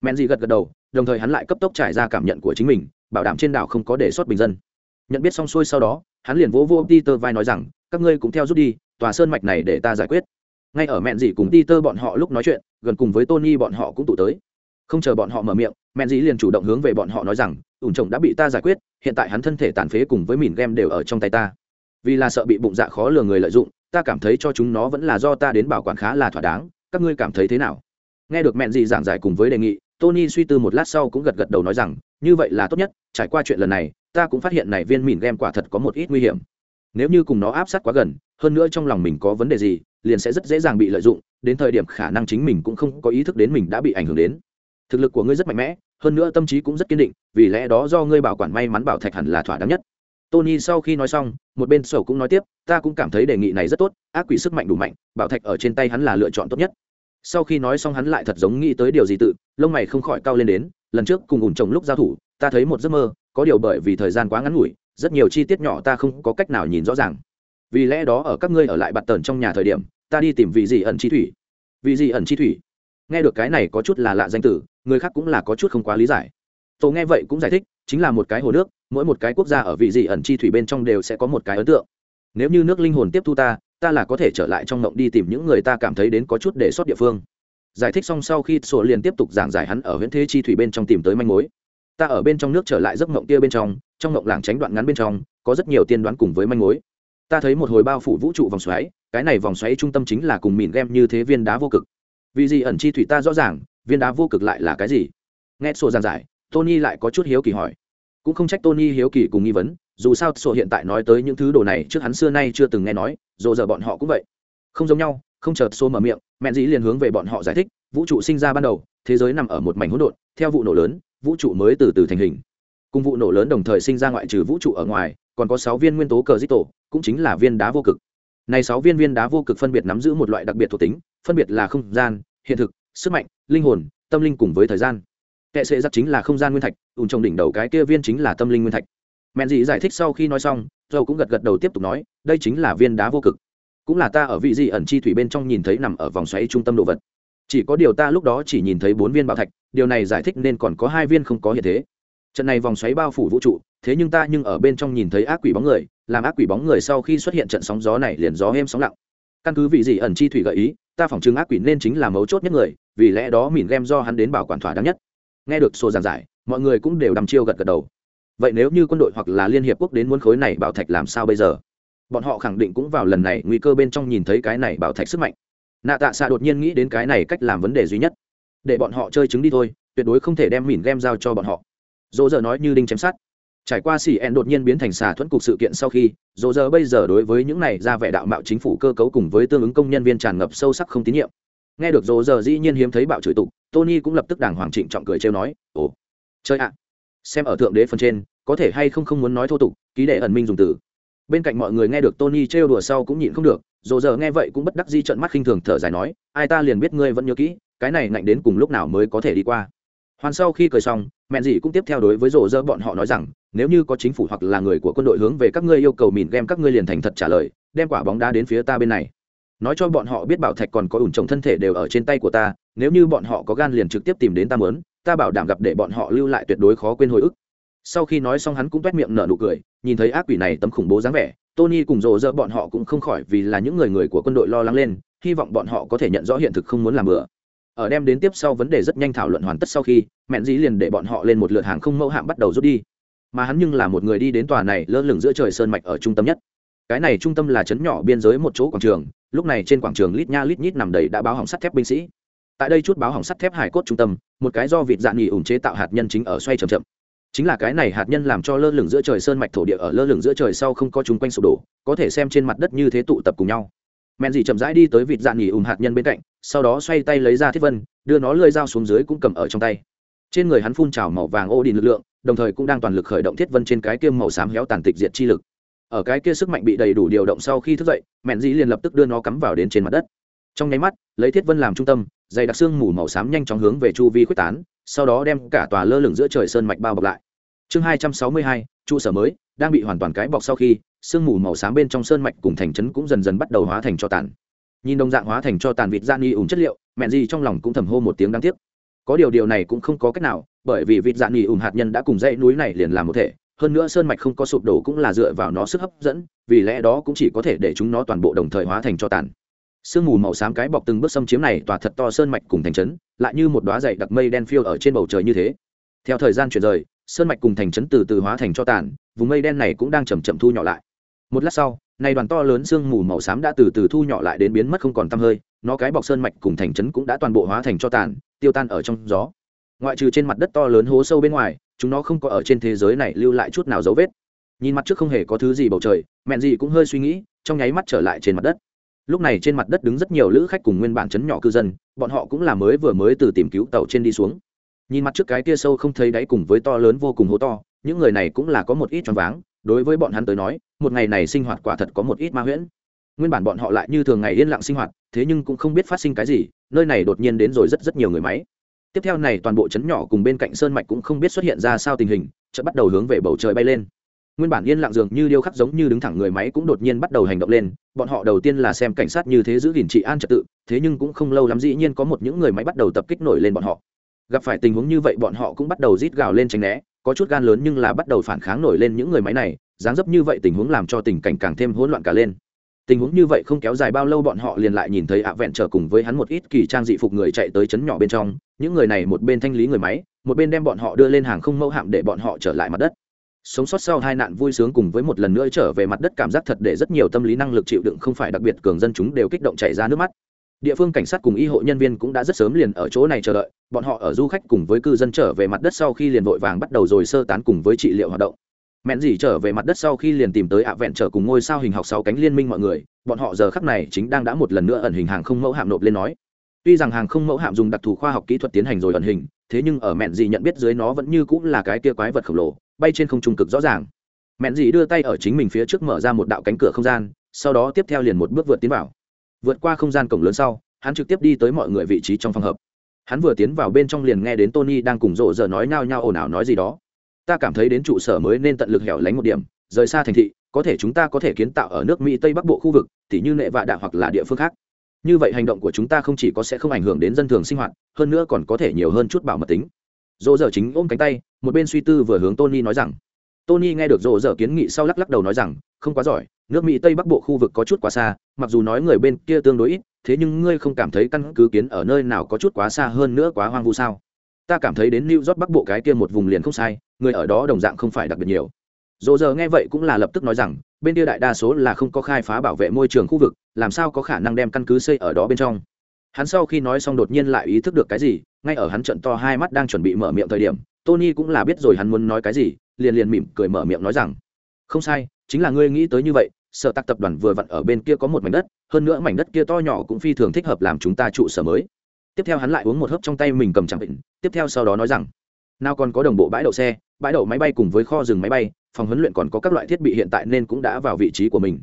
Mẹn gì gật gật đầu đồng thời hắn lại cấp tốc trải ra cảm nhận của chính mình, bảo đảm trên đảo không có đề xuất bình dân. Nhận biết xong xuôi sau đó, hắn liền vỗ vỗ peter vai nói rằng, các ngươi cũng theo rút đi, tòa sơn mạch này để ta giải quyết. Ngay ở mẹn gì cùng peter bọn họ lúc nói chuyện, gần cùng với tony bọn họ cũng tụ tới. Không chờ bọn họ mở miệng mẹn dì liền chủ động hướng về bọn họ nói rằng, ủn chồng đã bị ta giải quyết, hiện tại hắn thân thể tàn phế cùng với mìn game đều ở trong tay ta. Vì là sợ bị bụng dạ khó lừa người lợi dụng, ta cảm thấy cho chúng nó vẫn là do ta đến bảo quản khá là thỏa đáng, các ngươi cảm thấy thế nào? Nghe được mẹn dì giảng giải cùng với đề nghị tony suy tư một lát sau cũng gật gật đầu nói rằng, như vậy là tốt nhất, trải qua chuyện lần này, ta cũng phát hiện này viên mìn game quả thật có một ít nguy hiểm. Nếu như cùng nó áp sát quá gần, hơn nữa trong lòng mình có vấn đề gì, liền sẽ rất dễ dàng bị lợi dụng, đến thời điểm khả năng chính mình cũng không có ý thức đến mình đã bị ảnh hưởng đến. Thực lực của ngươi rất mạnh mẽ, hơn nữa tâm trí cũng rất kiên định, vì lẽ đó do ngươi bảo quản may mắn bảo thạch hẳn là thỏa đáng nhất. Tony sau khi nói xong, một bên sầu cũng nói tiếp, ta cũng cảm thấy đề nghị này rất tốt, ác quỷ sức mạnh đủ mạnh, bảo thạch ở trên tay hắn là lựa chọn tốt nhất sau khi nói xong hắn lại thật giống nghĩ tới điều gì tự, lông mày không khỏi cao lên đến, lần trước cùng ủn chồng lúc giao thủ, ta thấy một giấc mơ, có điều bởi vì thời gian quá ngắn ngủi, rất nhiều chi tiết nhỏ ta không có cách nào nhìn rõ ràng. Vì lẽ đó ở các ngươi ở lại bạt tần trong nhà thời điểm, ta đi tìm vị gì ẩn chi thủy. Vị gì ẩn chi thủy? Nghe được cái này có chút là lạ danh tử người khác cũng là có chút không quá lý giải. Tôi nghe vậy cũng giải thích, chính là một cái hồ nước, mỗi một cái quốc gia ở vị gì ẩn chi thủy bên trong đều sẽ có một cái ấn tượng. Nếu như nước linh hồn tiếp thu ta ta là có thể trở lại trong mộng đi tìm những người ta cảm thấy đến có chút để sót địa phương. Giải thích xong sau khi sổ liền tiếp tục giảng giải hắn ở huyện thế chi thủy bên trong tìm tới manh mối. Ta ở bên trong nước trở lại giấc mộng kia bên trong trong mộng làng tránh đoạn ngắn bên trong, có rất nhiều tiên đoán cùng với manh mối. Ta thấy một hồi bao phủ vũ trụ vòng xoáy, cái này vòng xoáy trung tâm chính là cùng mìn game như thế viên đá vô cực. Vì gì ẩn chi thủy ta rõ ràng, viên đá vô cực lại là cái gì? Nghe sổ giảng giải, tony lại có chút hiếu kỳ hỏi. Cũng không trách tony hiếu kỳ cùng nghi vấn dù sao sổ hiện tại nói tới những thứ đồ này trước hắn xưa nay chưa từng nghe nói, dù giờ bọn họ cũng vậy. Không giống nhau, không chợt xô mở miệng, mẹ dĩ liền hướng về bọn họ giải thích, vũ trụ sinh ra ban đầu, thế giới nằm ở một mảnh hỗn độn, theo vụ nổ lớn, vũ trụ mới từ từ thành hình. Cùng vụ nổ lớn đồng thời sinh ra ngoại trừ vũ trụ ở ngoài, còn có sáu viên nguyên tố cờ dít tổ, cũng chính là viên đá vô cực. Này sáu viên viên đá vô cực phân biệt nắm giữ một loại đặc biệt thuộc tính, phân biệt là không gian, hiện thực, sức mạnh, linh hồn, tâm linh cùng với thời gian. Kệ sệ giặc chính là không gian nguyên thạch, ùn trong đỉnh đầu cái kia viên chính là tâm linh nguyên thạch mẹn dị giải thích sau khi nói xong dầu cũng gật gật đầu tiếp tục nói, đây chính là viên đá vô cực. Cũng là ta ở vị dị ẩn chi thủy bên trong nhìn thấy nằm ở vòng xoáy trung tâm đồ vật. Chỉ có điều ta lúc đó chỉ nhìn thấy bốn viên bảo thạch, điều này giải thích nên còn có hai viên không có hiện thế. Trận này vòng xoáy bao phủ vũ trụ, thế nhưng ta nhưng ở bên trong nhìn thấy ác quỷ bóng người, làm ác quỷ bóng người sau khi xuất hiện trận sóng gió này liền gió êm sóng lặng. Căn cứ vị dị ẩn chi thủy gợi ý, ta phỏng chứng ác quỷ nên chính là mấu chốt nhất người, vì lẽ đó mìn game do hắn đến bảo quản thỏa đáng nhất. Nghe được sổ giảng giải, mọi người cũng đều đăm chiêu gật gật đầu vậy nếu như quân đội hoặc là liên hiệp quốc đến muốn khối này bảo thạch làm sao bây giờ? Bọn họ khẳng định cũng vào lần này nguy cơ bên trong nhìn thấy cái này bảo thạch sức mạnh. Nạ tạ xạ đột nhiên nghĩ đến cái này cách làm vấn đề duy nhất. Để bọn họ chơi trứng đi thôi, tuyệt đối không thể đem mìn game giao cho bọn họ. Dỗ dở nói như đinh chém sát trải qua xì ẹn đột nhiên biến thành xà thuẫn cục sự kiện sau khi, dỗ dở bây giờ đối với những này ra vẻ đạo mạo chính phủ cơ cấu cùng với tương ứng công nhân viên tràn ngập sâu sắc không tín nhiệm. Nghe được dỗ dở dĩ nhiên hiếm thấy bạo chửi tục, tony cũng lập tức đàng hoàng trịnh trọng cười trêu nói, ồ, chơi ạ xem ở thượng đế phần trên, có thể hay không không muốn nói thô tục, ký để ẩn minh dùng từ. Bên cạnh mọi người nghe được tony trêu đùa sau cũng nhịn không được dồ dở nghe vậy cũng bất đắc di trận mắt khinh thường thở dài nói, ai ta liền biết ngươi vẫn nhớ kỹ, cái này ngạnh đến cùng lúc nào mới có thể đi qua? Hoàn sau khi cười xong, mẹ dì cũng tiếp theo đối với rổ rơ bọn họ nói rằng, nếu như có chính phủ hoặc là người của quân đội hướng về các ngươi yêu cầu mìn game các ngươi liền thành thật trả lời, đem quả bóng đá đến phía ta bên này. Nói cho bọn họ biết bảo thạch còn có ủn trồng thân thể đều ở trên tay của ta, nếu như bọn họ có gan liền trực tiếp tìm đến ta mớn ta bảo đảm gặp để bọn họ lưu lại tuyệt đối khó quên hồi ức. Sau khi nói xong hắn cũng toét miệng nở nụ cười, nhìn thấy ác quỷ này tấm khủng bố dáng vẻ, tony cùng rộ rỡ bọn họ cũng không khỏi vì là những người người của quân đội lo lắng lên, hy vọng bọn họ có thể nhận rõ hiện thực không muốn làm bừa. Ở đem đến tiếp sau vấn đề rất nhanh thảo luận hoàn tất sau khi, mẹn dĩ liền để bọn họ lên một lượt hàng không mẫu hạng bắt đầu rút đi. Mà hắn nhưng là một người đi đến tòa này lơ lửng giữa trời sơn mạch ở trung tâm nhất. Cái này trung tâm là trấn nhỏ biên giới một chỗ quảng trường, lúc này trên quảng trường lít nha lít nhít nằm đầy đã báo hỏng sắt thép binh sĩ tại đây chút báo hỏng sắt thép hải cốt trung tâm, một cái do vịt dạn nghỉ ủng chế tạo hạt nhân chính ở xoay chậm chậm. Chính là cái này hạt nhân làm cho lơ lửng giữa trời sơn mạch thổ địa ở lơ lửng giữa trời sau không có chúng quanh sụp đổ, có thể xem trên mặt đất như thế tụ tập cùng nhau. Mẹn dì chậm rãi đi tới vịt dạn nghỉ ủng hạt nhân bên cạnh, sau đó xoay tay lấy ra thiết vân, đưa nó lơi dao xuống dưới cũng cầm ở trong tay. Trên người hắn phun trào màu vàng ô đình lực lượng, đồng thời cũng đang toàn lực khởi động thiết vân trên cái kia màu xám héo tàn tịch diệt chi lực. Ở cái kia sức mạnh bị đầy đủ điều động sau khi thức dậy, mẹn dĩ liền lập tức đưa nó cắm vào đến trên mặt đất. Trong nháy mắt, lấy thiết vân làm trung tâm dày đặc xương mù màu xám nhanh chóng hướng về chu vi quyết tán, sau đó đem cả tòa lơ lửng giữa trời sơn mạch bao bọc lại. Chương hai trăm sáu mươi hai, trụ sở mới, đang bị hoàn toàn cái bọc sau khi sương mù màu xám bên trong sơn mạch cùng thành trấn cũng dần dần bắt đầu hóa thành cho tàn. Nhìn đồng dạng hóa thành cho tàn vịt da ni ủng chất liệu mẹ gì trong lòng cũng thầm hô một tiếng đáng tiếc. Có điều điều này cũng không có cách nào, bởi vì vịt Da Ni ủng hạt nhân đã cùng dãy núi này liền làm một thể, hơn nữa sơn mạch không có sụp đổ cũng là dựa vào nó sức hấp dẫn, vì lẽ đó cũng chỉ có thể để chúng nó toàn bộ đồng thời hóa thành cho tàn sương mù màu xám cái bọc từng bước xâm chiếm này tỏa thật to sơn mạch cùng thành trấn, lại như một đoá dày đặc mây đen phiêu ở trên bầu trời như thế. Theo thời gian chuyển rời, sơn mạch cùng thành trấn từ từ hóa thành cho tàn, vùng mây đen này cũng đang chầm chậm thu nhỏ lại. Một lát sau, này đoàn to lớn sương mù màu xám đã từ từ thu nhỏ lại đến biến mất không còn tăm hơi, nó cái bọc sơn mạch cùng thành trấn cũng đã toàn bộ hóa thành cho tàn, tiêu tan ở trong gió. Ngoại trừ trên mặt đất to lớn hố sâu bên ngoài, chúng nó không có ở trên thế giới này lưu lại chút nào dấu vết. Nhìn mặt trước không hề có thứ gì bầu trời, mẹn gì cũng hơi suy nghĩ, trong nháy mắt trở lại trên mặt đất lúc này trên mặt đất đứng rất nhiều lữ khách cùng nguyên bản chấn nhỏ cư dân, bọn họ cũng là mới vừa mới từ tìm cứu tàu trên đi xuống. Nhìn mặt trước cái kia sâu không thấy đáy cùng với to lớn vô cùng hố to, những người này cũng là có một ít choáng váng, đối với bọn hắn tới nói, một ngày này sinh hoạt quả thật có một ít ma huyễn. Nguyên bản bọn họ lại như thường ngày yên lặng sinh hoạt, thế nhưng cũng không biết phát sinh cái gì, nơi này đột nhiên đến rồi rất rất nhiều người máy. Tiếp theo này toàn bộ chấn nhỏ cùng bên cạnh sơn mạch cũng không biết xuất hiện ra sao tình hình, chợt bắt đầu hướng về bầu trời bay lên nguyên bản yên lặng dường như điêu khắc giống như đứng thẳng người máy cũng đột nhiên bắt đầu hành động lên, bọn họ đầu tiên là xem cảnh sát như thế giữ gìn trị an trật tự, thế nhưng cũng không lâu lắm dĩ nhiên có một những người máy bắt đầu tập kích nổi lên bọn họ. Gặp phải tình huống như vậy bọn họ cũng bắt đầu rít gào lên tránh né, có chút gan lớn nhưng là bắt đầu phản kháng nổi lên những người máy này, dáng dấp như vậy tình huống làm cho tình cảnh càng thêm hỗn loạn cả lên. Tình huống như vậy không kéo dài bao lâu bọn họ liền lại nhìn thấy ạ vẹn trở cùng với hắn một ít kỳ trang dị phục người chạy tới chấn nhỏ bên trong, những người này một bên thanh lý người máy, một bên đem bọn họ đưa lên hàng không mẫu hạm để bọn họ trở lại mặt đất sống sót sau hai nạn vui sướng cùng với một lần nữa trở về mặt đất cảm giác thật để rất nhiều tâm lý năng lực chịu đựng không phải đặc biệt cường dân chúng đều kích động chảy ra nước mắt. Địa phương cảnh sát cùng y hộ nhân viên cũng đã rất sớm liền ở chỗ này chờ đợi, bọn họ ở du khách cùng với cư dân trở về mặt đất sau khi liền vội vàng bắt đầu rồi sơ tán cùng với trị liệu hoạt động. Mẹn dì trở về mặt đất sau khi liền tìm tới ạ vẹn trở cùng ngôi sao hình học sáu cánh liên minh mọi người, bọn họ giờ khắc này chính đang đã một lần nữa ẩn hình hàng không mẫu hạm nộp lên nói. Tuy rằng hàng không mẫu hạm dùng đặc thù khoa học kỹ thuật tiến hành rồi ẩn hình, thế nhưng ở mẹn dì nhận biết dưới nó vẫn như cũng là cái kia quái vật khổng lồ bay trên không trung cực rõ ràng. Mẹn Dị đưa tay ở chính mình phía trước mở ra một đạo cánh cửa không gian, sau đó tiếp theo liền một bước vượt tiến vào. Vượt qua không gian cổng lớn sau, hắn trực tiếp đi tới mọi người vị trí trong phòng hợp hắn vừa tiến vào bên trong liền nghe đến tony đang cùng rộ giờ nói nhao nhao ồn ào nói gì đó. Ta cảm thấy đến trụ sở mới nên tận lực hẻo lánh một điểm, rời xa thành thị, có thể chúng ta có thể kiến tạo ở nước mỹ tây bắc bộ khu vực, tỉ như nệ vạ đạ hoặc là địa phương khác. Như vậy hành động của chúng ta không chỉ có sẽ không ảnh hưởng đến dân thường sinh hoạt, hơn nữa còn có thể nhiều hơn chút bảo mật tính dỗ dở chính ôm cánh tay, một bên suy tư vừa hướng tony nói rằng, tony nghe được dỗ dở kiến nghị sau lắc lắc đầu nói rằng, không quá giỏi, nước mỹ tây bắc bộ khu vực có chút quá xa, mặc dù nói người bên kia tương đối ít, thế nhưng ngươi không cảm thấy căn cứ kiến ở nơi nào có chút quá xa hơn nữa quá hoang vu sao? Ta cảm thấy đến new york bắc bộ cái kia một vùng liền không sai, người ở đó đồng dạng không phải đặc biệt nhiều. Dỗ giờ nghe vậy cũng là lập tức nói rằng, bên kia đại đa số là không có khai phá bảo vệ môi trường khu vực, làm sao có khả năng đem căn cứ xây ở đó bên trong? Hắn sau khi nói xong đột nhiên lại ý thức được cái gì, ngay ở hắn trận to hai mắt đang chuẩn bị mở miệng thời điểm, tony cũng là biết rồi hắn muốn nói cái gì, liền liền mỉm cười mở miệng nói rằng, không sai, chính là ngươi nghĩ tới như vậy, sở tạc tập đoàn vừa vặn ở bên kia có một mảnh đất, hơn nữa mảnh đất kia to nhỏ cũng phi thường thích hợp làm chúng ta trụ sở mới. Tiếp theo hắn lại uống một hớp trong tay mình cầm chẳng định tiếp theo sau đó nói rằng, nào còn có đồng bộ bãi đậu xe, bãi đậu máy bay cùng với kho rừng máy bay, phòng huấn luyện còn có các loại thiết bị hiện tại nên cũng đã vào vị trí của mình.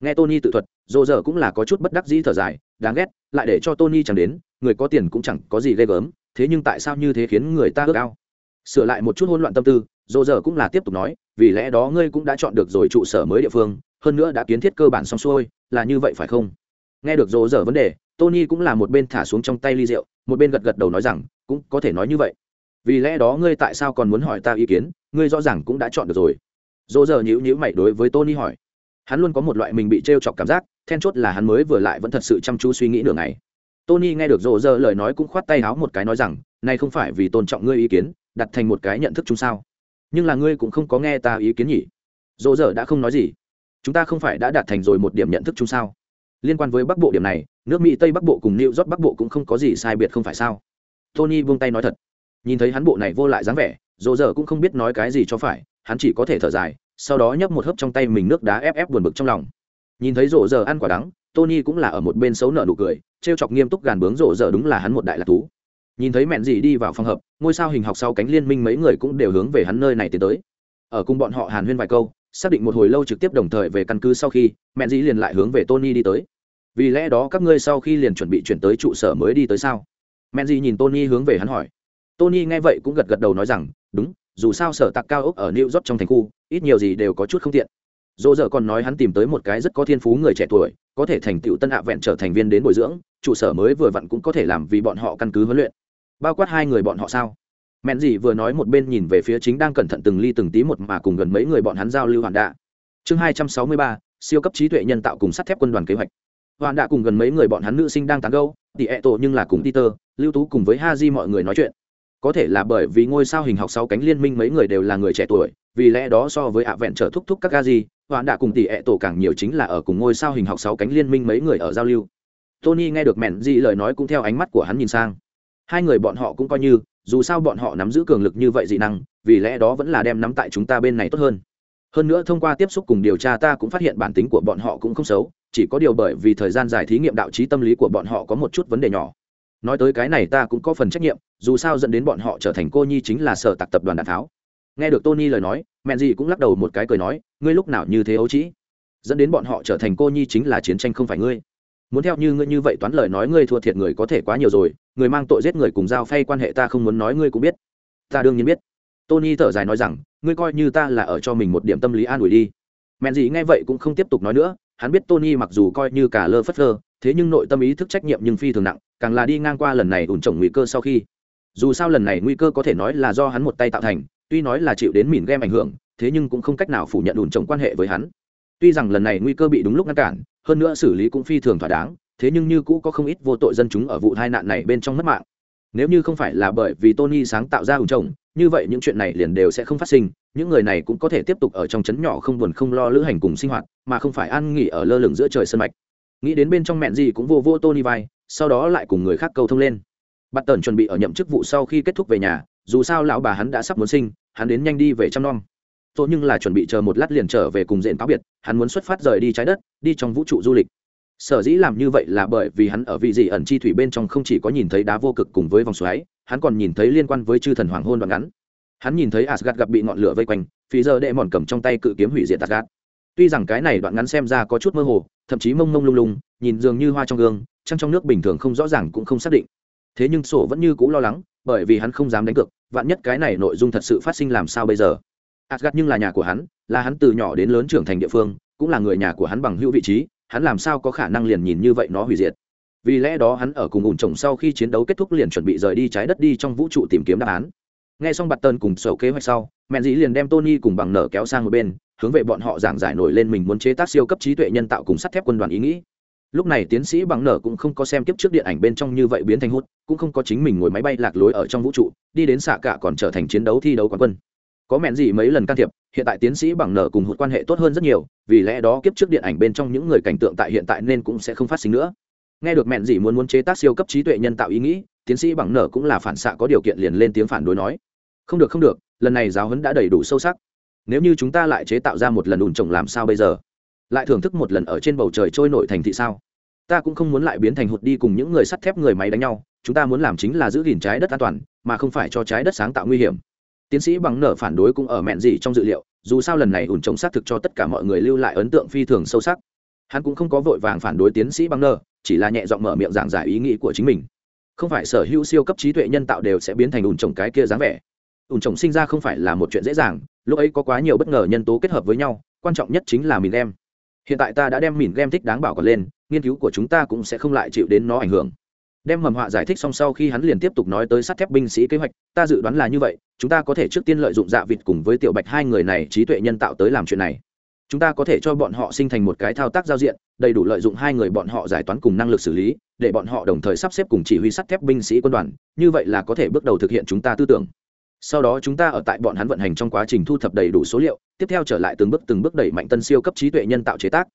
Nghe tony tự thuật dồ dở cũng là có chút bất đắc dĩ thở dài đáng ghét, lại để cho tony chẳng đến, người có tiền cũng chẳng có gì ghê gớm, thế nhưng tại sao như thế khiến người ta ước ao? Sửa lại một chút hỗn loạn tâm tư dô dở cũng là tiếp tục nói, vì lẽ đó ngươi cũng đã chọn được rồi trụ sở mới địa phương, hơn nữa đã kiến thiết cơ bản xong xuôi, là như vậy phải không? Nghe được dô dở vấn đề, tony cũng là một bên thả xuống trong tay ly rượu, một bên gật gật đầu nói rằng, cũng có thể nói như vậy. Vì lẽ đó ngươi tại sao còn muốn hỏi ta ý kiến, ngươi rõ ràng cũng đã chọn được rồi. Dô giờ nhữ nhữ mày đối với tony hỏi. Hắn luôn có một loại mình bị t r e o chọc cảm giác then chốt là hắn mới vừa lại vẫn thật sự chăm chú suy nghĩ nửa ngày. Tony nghe được dỗ giờ lời nói cũng khoát tay háo một cái nói rằng nay không phải vì tôn trọng ngươi ý kiến, đặt thành một cái nhận thức chung sao? Nhưng là ngươi cũng không có nghe ta ý kiến nhỉ? Dỗ giờ đã không nói gì. Chúng ta không phải đã đạt thành rồi một điểm nhận thức chung sao? Liên quan với bắc bộ điểm này, nước mỹ tây bắc bộ cùng new york bắc bộ cũng không có gì sai biệt không phải sao? Tony buông tay nói thật. Nhìn thấy hắn bộ này vô lại dáng vẻ dỗ dở cũng không biết nói cái gì cho phải, hắn chỉ có thể thở dài, sau đó nhấp một hớp trong tay mình nước đá ép ép buồn bực trong lòng nhìn thấy rộ giờ ăn quả đắng, tony cũng là ở một bên xấu nợ nụ cười t r e o chọc nghiêm túc gàn bướng rộ giờ đúng là hắn một đại lạc thú. Nhìn thấy mẹn gì đi vào phòng hợp, ngôi sao hình học sau cánh liên minh mấy người cũng đều hướng về hắn nơi này tiến tới. Ở cùng bọn họ hàn huyên vài câu, xác định một hồi lâu trực tiếp đồng thời về căn cứ sau khi, mẹn dĩ liền lại hướng về tony đi tới. Vì lẽ đó các ngươi sau khi liền chuẩn bị chuyển tới trụ sở mới đi tới sao? Mẹn dĩ nhìn tony hướng về hắn hỏi. Tony nghe vậy cũng gật gật đầu nói rằng, đúng, dù sao sở tạc cao ốc ở new york trong thành khu, ít nhiều gì đều có chút không tiện dỗ dở còn nói hắn tìm tới một cái rất có thiên phú người trẻ tuổi, có thể thành tựu tân hạ vẹn trở thành viên đến bồi dưỡng, trụ sở mới vừa vặn cũng có thể làm vì bọn họ căn cứ huấn luyện. Bao quát hai người bọn họ sao? Mẹn gì vừa nói một bên nhìn về phía chính đang cẩn thận từng ly từng tí một mà cùng gần mấy người bọn hắn giao lưu hoàn đạ. Chương hai trăm sáu mươi ba, siêu cấp trí tuệ nhân tạo cùng sắt thép quân đoàn kế hoạch. Hoàn đạ cùng gần mấy người bọn hắn nữ sinh đang tán gâu tỉ ẹ tổ nhưng là cùng peter, lưu tú cùng với ha di mọi người nói chuyện. Có thể là bởi vì ngôi sao hình học sáu cánh liên minh mấy người đều là người trẻ tuổi, vì lẽ đó so với ạ vẹn trở thúc thúc các ga di hoạn đã cùng tỷ ẹ tổ càng nhiều chính là ở cùng ngôi sao hình học sáu cánh liên minh mấy người ở giao lưu. Tony nghe được mẹn dị lời nói cũng theo ánh mắt của hắn nhìn sang. Hai người bọn họ cũng coi như, dù sao bọn họ nắm giữ cường lực như vậy dị năng, vì lẽ đó vẫn là đem nắm tại chúng ta bên này tốt hơn. Hơn nữa thông qua tiếp xúc cùng điều tra ta cũng phát hiện bản tính của bọn họ cũng không xấu, chỉ có điều bởi vì thời gian dài thí nghiệm đạo trí tâm lý của bọn họ có một chút vấn đề nhỏ. Nói tới cái này ta cũng có phần trách nhiệm, dù sao dẫn đến bọn họ trở thành cô nhi chính là sở tạc tập đoàn đạn tháo nghe được tony lời nói, mẹ gì cũng lắc đầu một cái cười nói, ngươi lúc nào như thế ấu trĩ? Dẫn đến bọn họ trở thành cô nhi chính là chiến tranh không phải ngươi. Muốn theo như ngươi như vậy toán lời nói ngươi thua thiệt người có thể quá nhiều rồi, người mang tội giết người cùng giao phay quan hệ ta không muốn nói ngươi cũng biết. Ta đương nhiên biết. Tony thở dài nói rằng, ngươi coi như ta là ở cho mình một điểm tâm lý an ủi đi. Mẹ gì nghe vậy cũng không tiếp tục nói nữa, hắn biết tony mặc dù coi như cả lơ phất lơ, thế nhưng nội tâm ý thức trách nhiệm nhưng phi thường nặng, càng là đi ngang qua lần này ủn trồng nguy cơ sau khi. Dù sao lần này nguy cơ có thể nói là do hắn một tay tạo thành tuy nói là chịu đến mìn game ảnh hưởng, thế nhưng cũng không cách nào phủ nhận đùn trồng quan hệ với hắn. Tuy rằng lần này nguy cơ bị đúng lúc ngăn cản, hơn nữa xử lý cũng phi thường thỏa đáng, thế nhưng như cũ có không ít vô tội dân chúng ở vụ tai nạn này bên trong mất mạng. Nếu như không phải là bởi vì tony sáng tạo ra ủn trồng như vậy những chuyện này liền đều sẽ không phát sinh, những người này cũng có thể tiếp tục ở trong trấn nhỏ không buồn không lo lữ hành cùng sinh hoạt, mà không phải ăn nghỉ ở lơ lửng giữa trời sân mạch. Nghĩ đến bên trong mẹn gì cũng vô vô tony vai, sau đó lại cùng người khác câu thông lên bắt tần chuẩn bị ở nhậm chức vụ sau khi kết thúc về nhà, dù sao lão bà hắn đã sắp muốn sinh, hắn đến nhanh đi về chăm nom. Tốt nhưng là chuẩn bị chờ một lát liền trở về cùng diện cáo biệt, hắn muốn xuất phát rời đi trái đất, đi trong vũ trụ du lịch. Sở dĩ làm như vậy là bởi vì hắn ở vị dị ẩn chi thủy bên trong không chỉ có nhìn thấy đá vô cực cùng với vòng xoáy, hắn còn nhìn thấy liên quan với chư thần hoàng hôn đoạn ngắn. Hắn nhìn thấy asgad gặp bị ngọn lửa vây quanh phí giờ đệ mòn cầm trong tay cự kiếm hủy diệt asgad tuy rằng cái này đoạn ngắn xem ra có chút mơ hồ, thậm chí mông mông lung lung, nhìn dường như hoa trong gương, trăng trong nước bình thường không rõ ràng cũng không xác định thế nhưng sổ vẫn như c ũ lo lắng, bởi vì hắn không dám đánh cược, vạn nhất cái này nội dung thật sự phát sinh làm sao bây giờ? Asgad nhưng là nhà của hắn, là hắn từ nhỏ đến lớn trưởng thành địa phương, cũng là người nhà của hắn bằng hữu vị trí, hắn làm sao có khả năng liền nhìn như vậy nó hủy diệt? Vì lẽ đó hắn ở cùng ủn chồng sau khi chiến đấu kết thúc liền chuẩn bị rời đi trái đất đi trong vũ trụ tìm kiếm đáp án. Nghe xong bạt tần cùng sổ kế hoạch sau, mẹ dĩ liền đem tony cùng bằng nở kéo sang một bên, hướng về bọn họ giảng giải nổi lên mình muốn chế tác siêu cấp trí tuệ nhân tạo cùng sắt thép quân đoàn ý nghĩ lúc này tiến sĩ bằng nở cũng không có xem kiếp trước điện ảnh bên trong như vậy biến thành hút, cũng không có chính mình ngồi máy bay lạc lối ở trong vũ trụ, đi đến xạ cả còn trở thành chiến đấu thi đấu quán quân. Có mẹn gì mấy lần can thiệp, hiện tại tiến sĩ bằng nở cùng hụt quan hệ tốt hơn rất nhiều, vì lẽ đó kiếp trước điện ảnh bên trong những người cảnh tượng tại hiện tại nên cũng sẽ không phát sinh nữa. Nghe được mẹn gì muốn muốn chế tác siêu cấp trí tuệ nhân tạo ý nghĩ, tiến sĩ bằng nở cũng là phản xạ có điều kiện liền lên tiếng phản đối nói, không được không được, lần này giáo huấn đã đầy đủ sâu sắc. Nếu như chúng ta lại chế tạo ra một lần ủn trồng làm sao bây giờ? Lại thưởng thức một lần ở trên bầu trời trôi nổi thành thị sao? Ta cũng không muốn lại biến thành hụt đi cùng những người sắt thép người máy đánh nhau, chúng ta muốn làm chính là giữ gìn trái đất an toàn, mà không phải cho trái đất sáng tạo nguy hiểm. Tiến sĩ bằng nở phản đối cũng ở mẹn gì trong dự liệu, dù sao lần này ủn trồng xác thực cho tất cả mọi người lưu lại ấn tượng phi thường sâu sắc. Hắn cũng không có vội vàng phản đối tiến sĩ bằng nở, chỉ là nhẹ giọng mở miệng giảng giải ý nghĩ của chính mình. Không phải sở hữu siêu cấp trí tuệ nhân tạo đều sẽ biến thành ủn trồng cái kia dáng vẻ. Ủn trồng sinh ra không phải là một chuyện dễ dàng, lúc ấy có quá nhiều bất ngờ nhân tố kết hợp với nhau, quan trọng nhất chính là mìn em hiện tại ta đã đem mìn game thích đáng bảo còn lên, nghiên cứu của chúng ta cũng sẽ không lại chịu đến nó ảnh hưởng. Đem mầm họa giải thích xong sau khi hắn liền tiếp tục nói tới sắt thép binh sĩ kế hoạch, ta dự đoán là như vậy, chúng ta có thể trước tiên lợi dụng dạ vịt cùng với tiểu bạch hai người này trí tuệ nhân tạo tới làm chuyện này. Chúng ta có thể cho bọn họ sinh thành một cái thao tác giao diện, đầy đủ lợi dụng hai người bọn họ giải toán cùng năng lực xử lý, để bọn họ đồng thời sắp xếp cùng chỉ huy sắt thép binh sĩ quân đoàn, như vậy là có thể bước đầu thực hiện chúng ta tư tưởng sau đó chúng ta ở tại bọn hắn vận hành trong quá trình thu thập đầy đủ số liệu, tiếp theo trở lại từng bước từng bước đẩy mạnh tân siêu cấp trí tuệ nhân tạo chế tác.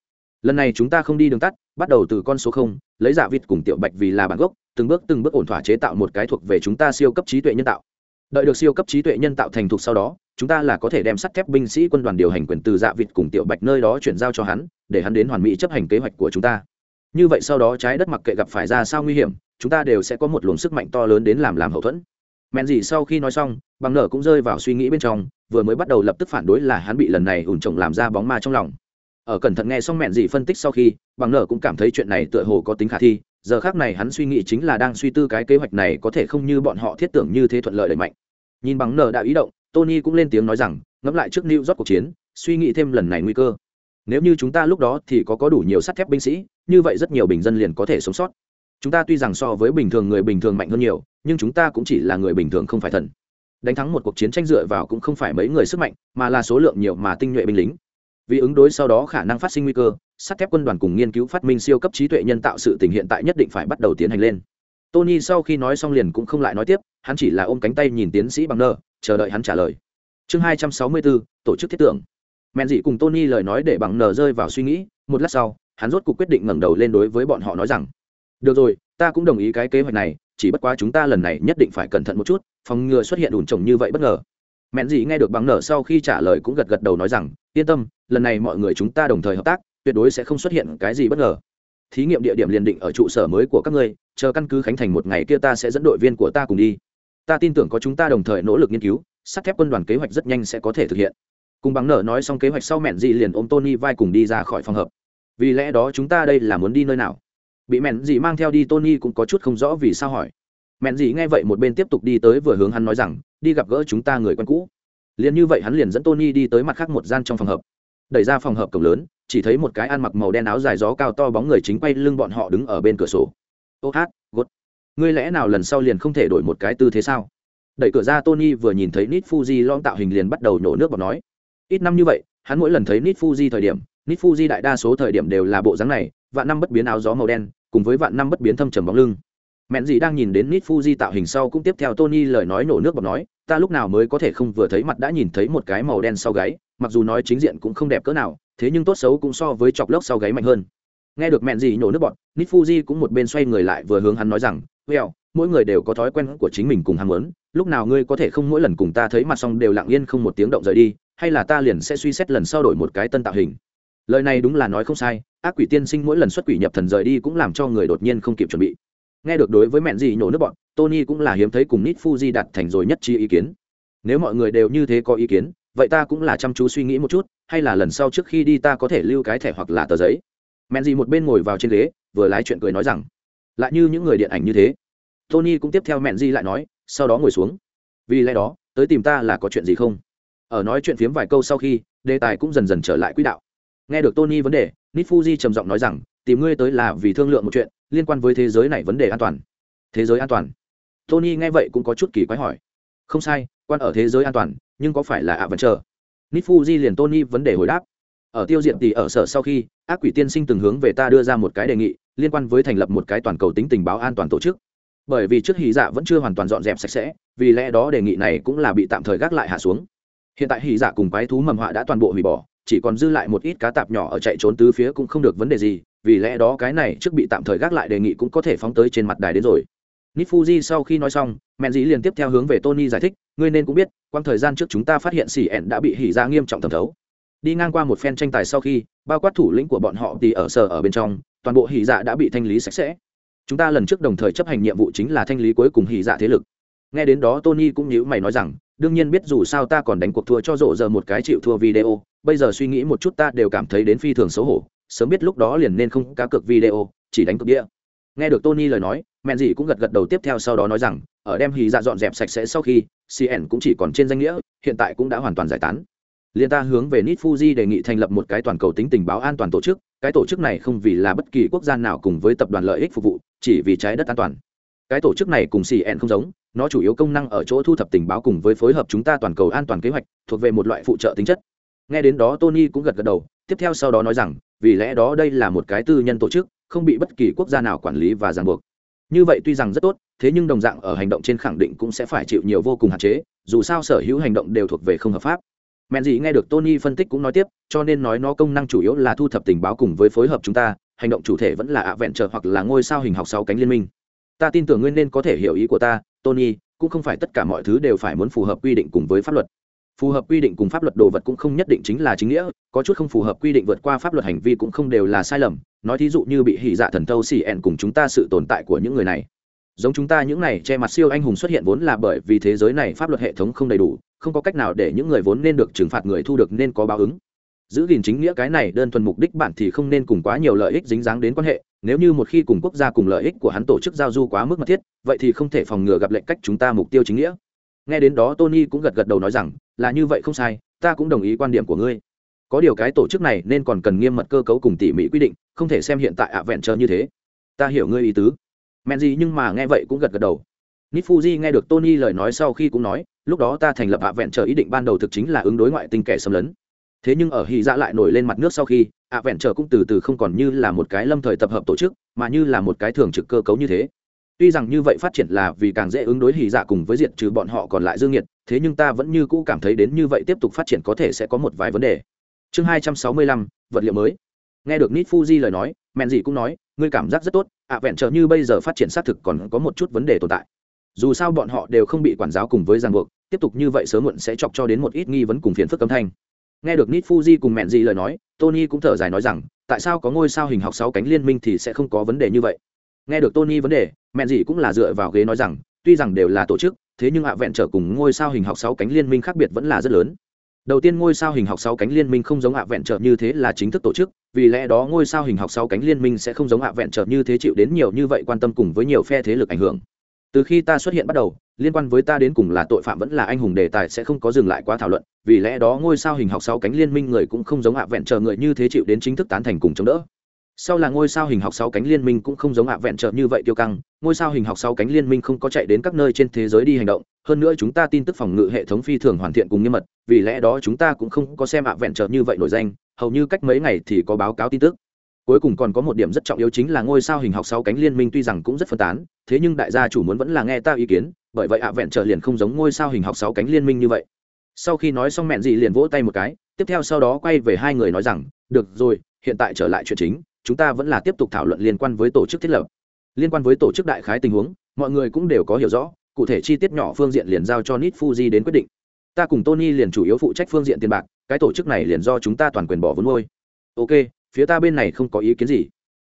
Lần này chúng ta không đi đường tắt, bắt đầu từ con số không, lấy giả vịt cùng tiểu bạch vì là bản gốc, từng bước từng bước ổn thỏa chế tạo một cái thuộc về chúng ta siêu cấp trí tuệ nhân tạo. Đợi được siêu cấp trí tuệ nhân tạo thành thục sau đó, chúng ta là có thể đem sắt thép binh sĩ quân đoàn điều hành quyền từ dạ vịt cùng tiểu bạch nơi đó chuyển giao cho hắn, để hắn đến hoàn mỹ chấp hành kế hoạch của chúng ta. Như vậy sau đó trái đất mặc kệ gặp phải ra sao nguy hiểm, chúng ta đều sẽ có một luồng sức mạnh to lớn đến làm làm hậu thuẫn mẹn gì sau khi nói xong, bằng nở cũng rơi vào suy nghĩ bên trong, vừa mới bắt đầu lập tức phản đối là hắn bị lần này ủn trồng làm ra bóng ma trong lòng. Ở cẩn thận nghe xong mẹn gì phân tích sau khi, bằng nở cũng cảm thấy chuyện này tựa hồ có tính khả thi, giờ khác này hắn suy nghĩ chính là đang suy tư cái kế hoạch này có thể không như bọn họ thiết tưởng như thế thuận lợi đẩy mạnh. Nhìn bằng nở đã ý động, tony cũng lên tiếng nói rằng, ngẫm lại trước new york cuộc chiến, suy nghĩ thêm lần này nguy cơ. Nếu như chúng ta lúc đó thì có có đủ nhiều sắt thép binh sĩ, như vậy rất nhiều bình dân liền có thể sống sót chúng ta tuy rằng so với bình thường người bình thường mạnh hơn nhiều, nhưng chúng ta cũng chỉ là người bình thường không phải thần. Đánh thắng một cuộc chiến tranh dựa vào cũng không phải mấy người sức mạnh, mà là số lượng nhiều mà tinh nhuệ binh lính. Vì ứng đối sau đó khả năng phát sinh nguy cơ, sắt thép quân đoàn cùng nghiên cứu phát minh siêu cấp trí tuệ nhân tạo sự tình hiện tại nhất định phải bắt đầu tiến hành lên. Tony sau khi nói xong liền cũng không lại nói tiếp, hắn chỉ là ôm cánh tay nhìn tiến sĩ bằng nơ, chờ đợi hắn trả lời. Chương hai trăm sáu mươi bốn tổ chức thiết tưởng. Mẹn dị cùng tony lời nói để bằng nờ rơi vào suy nghĩ, một lát sau, hắn rốt cuộc quyết định ngẩng đầu lên đối với bọn họ nói rằng được rồi, ta cũng đồng ý cái kế hoạch này, chỉ bất quá chúng ta lần này nhất định phải cẩn thận một chút, phòng ngừa xuất hiện ủn trồng như vậy bất ngờ. Mẹn gì nghe được bằng nở sau khi trả lời cũng gật gật đầu nói rằng, yên tâm, lần này mọi người chúng ta đồng thời hợp tác, tuyệt đối sẽ không xuất hiện cái gì bất ngờ. Thí nghiệm địa điểm liền định ở trụ sở mới của các ngươi, chờ căn cứ khánh thành một ngày kia ta sẽ dẫn đội viên của ta cùng đi. Ta tin tưởng có chúng ta đồng thời nỗ lực nghiên cứu, sắt thép quân đoàn kế hoạch rất nhanh sẽ có thể thực hiện. Cùng bằng nở nói xong kế hoạch sau, mẹn gì liền ôm tony vai cùng đi ra khỏi phòng hợp. Vì lẽ đó chúng ta đây là muốn đi nơi nào? Bị mẹn gì mang theo đi, tony cũng có chút không rõ vì sao hỏi. Mẹn gì nghe vậy một bên tiếp tục đi tới vừa hướng hắn nói rằng, đi gặp gỡ chúng ta người quen cũ. Liền như vậy hắn liền dẫn tony đi tới mặt khác một gian trong phòng hợp đẩy ra phòng hợp cổng lớn, chỉ thấy một cái ăn mặc màu đen áo dài gió cao to bóng người chính quay lưng bọn họ đứng ở bên cửa sổ. Ô hát gốt ngươi lẽ nào lần sau liền không thể đổi một cái tư thế sao? Đẩy cửa ra, tony vừa nhìn thấy nít fuji lon tạo hình liền bắt đầu nổ nước bọt nói. Ít năm như vậy, hắn mỗi lần thấy nít fuji thời điểm nít fuji đại đa số thời điểm đều là bộ dáng này và năm bất biến áo gió màu đen cùng với vạn năm bất biến thâm trầm bóng lưng. Mẹn gì đang nhìn đến nít fuji tạo hình sau cũng tiếp theo tony lời nói nổ nước bọt nói, ta lúc nào mới có thể không vừa thấy mặt đã nhìn thấy một cái màu đen sau gáy, mặc dù nói chính diện cũng không đẹp cỡ nào, thế nhưng tốt xấu cũng so với chọc lốc sau gáy mạnh hơn. Nghe được mẹn gì nổ nước bọt nít fuji cũng một bên xoay người lại vừa hướng hắn nói rằng, well, mỗi người đều có thói quen của chính mình cùng ham muốn, lúc nào ngươi có thể không mỗi lần cùng ta thấy mặt xong đều lặng yên không một tiếng động rời đi, hay là ta liền sẽ suy xét lần sau đổi một cái tân tạo hình? Lời này đúng là nói không sai ác quỷ tiên sinh mỗi lần xuất quỷ nhập thần rời đi cũng làm cho người đột nhiên không kịp chuẩn bị. Nghe được đối với mẹn gì nhổ nước bọn, tony cũng là hiếm thấy cùng nít fuji đặt thành rồi nhất trí ý kiến. Nếu mọi người đều như thế có ý kiến, vậy ta cũng là chăm chú suy nghĩ một chút, hay là lần sau trước khi đi ta có thể lưu cái thẻ hoặc là tờ giấy. Mẹn gì một bên ngồi vào trên ghế, vừa lái chuyện cười nói rằng, lại như những người điện ảnh như thế. Tony cũng tiếp theo mẹn gì lại nói, sau đó ngồi xuống. Vì lẽ đó, tới tìm ta là có chuyện gì không? Ở nói chuyện phiếm vài câu sau khi, đề tài cũng dần dần trở lại quỹ đạo. Nghe được tony vấn đề Nifuji trầm giọng nói rằng, tìm ngươi tới là vì thương lượng một chuyện, liên quan với thế giới này vấn đề an toàn. Thế giới an toàn? Tony nghe vậy cũng có chút kỳ quái hỏi. Không sai, quan ở thế giới an toàn, nhưng có phải là ạ vẫn chờ Nifuji liền tony vấn đề hồi đáp. Ở tiêu diệt tỷ ở sở sau khi, ác quỷ tiên sinh từng hướng về ta đưa ra một cái đề nghị, liên quan với thành lập một cái toàn cầu tính tình báo an toàn tổ chức. Bởi vì trước hỉ dạ vẫn chưa hoàn toàn dọn dẹp sạch sẽ, vì lẽ đó đề nghị này cũng là bị tạm thời gác lại hạ xuống. Hiện tại hỉ dạ cùng quái thú mầm họa đã toàn bộ hủy bỏ chỉ còn dư lại một ít cá tạp nhỏ ở chạy trốn tứ phía cũng không được vấn đề gì vì lẽ đó cái này trước bị tạm thời gác lại đề nghị cũng có thể phóng tới trên mặt đài đến rồi Nifuji sau khi nói xong, mẹn dĩ liền tiếp theo hướng về Tony giải thích, ngươi nên cũng biết, quang thời gian trước chúng ta phát hiện xỉ ẻn đã bị hỉ ra nghiêm trọng thẩm thấu. Đi ngang qua một phen tranh tài sau khi, bao quát thủ lĩnh của bọn họ thì ở sở ở bên trong, toàn bộ hỉ dạ đã bị thanh lý sạch sẽ. Chúng ta lần trước đồng thời chấp hành nhiệm vụ chính là thanh lý cuối cùng hỉ dạ thế lực. Nghe đến đó Tony cũng nhíu mày nói rằng, đương nhiên biết dù sao ta còn đánh cuộc thua cho rộ giờ một cái chịu thua video, bây giờ suy nghĩ một chút ta đều cảm thấy đến phi thường xấu hổ, sớm biết lúc đó liền nên không cá cược video chỉ đánh cược đĩa nghe được tony lời nói mẹn gì cũng gật gật đầu tiếp theo sau đó nói rằng ở đem hì dạ dọn dẹp sạch sẽ sau khi cn cũng chỉ còn trên danh nghĩa hiện tại cũng đã hoàn toàn giải tán. Liên ta hướng về nit fuji đề nghị thành lập một cái toàn cầu tính tình báo an toàn tổ chức cái tổ chức này không vì là bất kỳ quốc gia nào cùng với tập đoàn lợi ích phục vụ chỉ vì trái đất an toàn. Cái tổ chức này cùng cn không giống nó chủ yếu công năng ở chỗ thu thập tình báo cùng với phối hợp chúng ta toàn cầu an toàn kế hoạch, thuộc về một loại phụ trợ tính chất. Nghe đến đó tony cũng gật gật đầu, tiếp theo sau đó nói rằng, vì lẽ đó đây là một cái tư nhân tổ chức, không bị bất kỳ quốc gia nào quản lý và ràng buộc. Như vậy tuy rằng rất tốt, thế nhưng đồng dạng ở hành động trên khẳng định cũng sẽ phải chịu nhiều vô cùng hạn chế, dù sao sở hữu hành động đều thuộc về không hợp pháp. Mẹn gì nghe được tony phân tích cũng nói tiếp, cho nên nói nó công năng chủ yếu là thu thập tình báo cùng với phối hợp chúng ta, hành động chủ thể vẫn là ạ vẹn trợ hoặc là ngôi sao hình học sáu cánh liên minh. Ta tin tưởng ngươi nên có thể hiểu ý của ta tony, cũng không phải tất cả mọi thứ đều phải muốn phù hợp quy định cùng với pháp luật. Phù hợp quy định cùng pháp luật đồ vật cũng không nhất định chính là chính nghĩa, có chút không phù hợp quy định vượt qua pháp luật hành vi cũng không đều là sai lầm. Nói thí dụ như bị hỉ dạ thần thâu xì ẹn cùng chúng ta sự tồn tại của những người này. Giống chúng ta những này che mặt siêu anh hùng xuất hiện vốn là bởi vì thế giới này pháp luật hệ thống không đầy đủ, không có cách nào để những người vốn nên được trừng phạt người thu được nên có báo ứng. Giữ gìn chính nghĩa cái này đơn thuần mục đích bản thì không nên cùng quá nhiều lợi ích dính dáng đến quan hệ nếu như một khi cùng quốc gia cùng lợi ích của hắn tổ chức giao du quá mức mật thiết, vậy thì không thể phòng ngừa gặp lệnh cách chúng ta mục tiêu chính nghĩa. Nghe đến đó tony cũng gật gật đầu nói rằng, là như vậy không sai, ta cũng đồng ý quan điểm của ngươi. Có điều cái tổ chức này nên còn cần nghiêm mật cơ cấu cùng tỉ mỉ quy định, không thể xem hiện tại ạ vẹn trơ như thế. Ta hiểu ngươi ý tứ. Men gì nhưng mà nghe vậy cũng gật gật đầu. Nít fuji nghe được tony lời nói sau khi cũng nói, lúc đó ta thành lập ạ vẹn trơ ý định ban đầu thực chính là ứng đối ngoại tinh kẻ xâm lấn thế nhưng ở hy dạ lại nổi lên mặt nước sau khi, ạ vẹn trở cũng từ từ không còn như là một cái lâm thời tập hợp tổ chức, mà như là một cái thường trực cơ cấu như thế. Tuy rằng như vậy phát triển là vì càng dễ ứng đối hy dạ cùng với diện trừ bọn họ còn lại dương nhiệt, thế nhưng ta vẫn như cũ cảm thấy đến như vậy tiếp tục phát triển có thể sẽ có một vài vấn đề. Chương hai trăm sáu mươi lăm, vật liệu mới. Nghe được nít fuji lời nói, mẹn gì cũng nói, ngươi cảm giác rất tốt, ạ vẹn trở như bây giờ phát triển xác thực còn có một chút vấn đề tồn tại. Dù sao bọn họ đều không bị quản giáo cùng với ràng buộc, tiếp tục như vậy sớm muộn sẽ chọc cho đến một ít nghi vấn cùng phiền phức âm thanh nghe được nít fuji cùng mẹn gì lời nói, tony cũng thở dài nói rằng, tại sao có ngôi sao hình học sáu cánh liên minh thì sẽ không có vấn đề như vậy? Nghe được tony vấn đề mẹn gì cũng là dựa vào ghế nói rằng, tuy rằng đều là tổ chức, thế nhưng ạ vẹn trở cùng ngôi sao hình học sáu cánh liên minh khác biệt vẫn là rất lớn. Đầu tiên ngôi sao hình học sáu cánh liên minh không giống ạ vẹn trở như thế là chính thức tổ chức, vì lẽ đó ngôi sao hình học sáu cánh liên minh sẽ không giống ạ vẹn trở như thế chịu đến nhiều như vậy quan tâm cùng với nhiều phe thế lực ảnh hưởng từ khi ta xuất hiện bắt đầu, liên quan với ta đến cùng là tội phạm vẫn là anh hùng đề tài sẽ không có dừng lại quá thảo luận, vì lẽ đó ngôi sao hình học sáu cánh liên minh người cũng không giống hạ vẹn chờ người như thế chịu đến chính thức tán thành cùng chống đỡ. Sau là ngôi sao hình học sáu cánh liên minh cũng không giống hạ vẹn trợ như vậy tiêu căng, ngôi sao hình học sáu cánh liên minh không có chạy đến các nơi trên thế giới đi hành động, hơn nữa chúng ta tin tức phòng ngự hệ thống phi thường hoàn thiện cùng nghiêm mật, vì lẽ đó chúng ta cũng không có xem hạ vẹn trợ như vậy nổi danh, hầu như cách mấy ngày thì có báo cáo tin tức cuối cùng còn có một điểm rất trọng yếu chính là ngôi sao hình học sáu cánh liên minh tuy rằng cũng rất phân tán, thế nhưng đại gia chủ muốn vẫn là nghe ta ý kiến, bởi vậy ạ vẹn trở liền không giống ngôi sao hình học sáu cánh liên minh như vậy. Sau khi nói xong mẹn gì liền vỗ tay một cái, tiếp theo sau đó quay về hai người nói rằng, được rồi, hiện tại trở lại chuyện chính, chúng ta vẫn là tiếp tục thảo luận liên quan với tổ chức thiết lập. Liên quan với tổ chức đại khái tình huống, mọi người cũng đều có hiểu rõ, cụ thể chi tiết nhỏ phương diện liền giao cho nit fuji đến quyết định. Ta cùng tony liền chủ yếu phụ trách phương diện tiền bạc, cái tổ chức này liền do chúng ta toàn quyền bỏ vốn ngôi ok phía ta bên này không có ý kiến gì.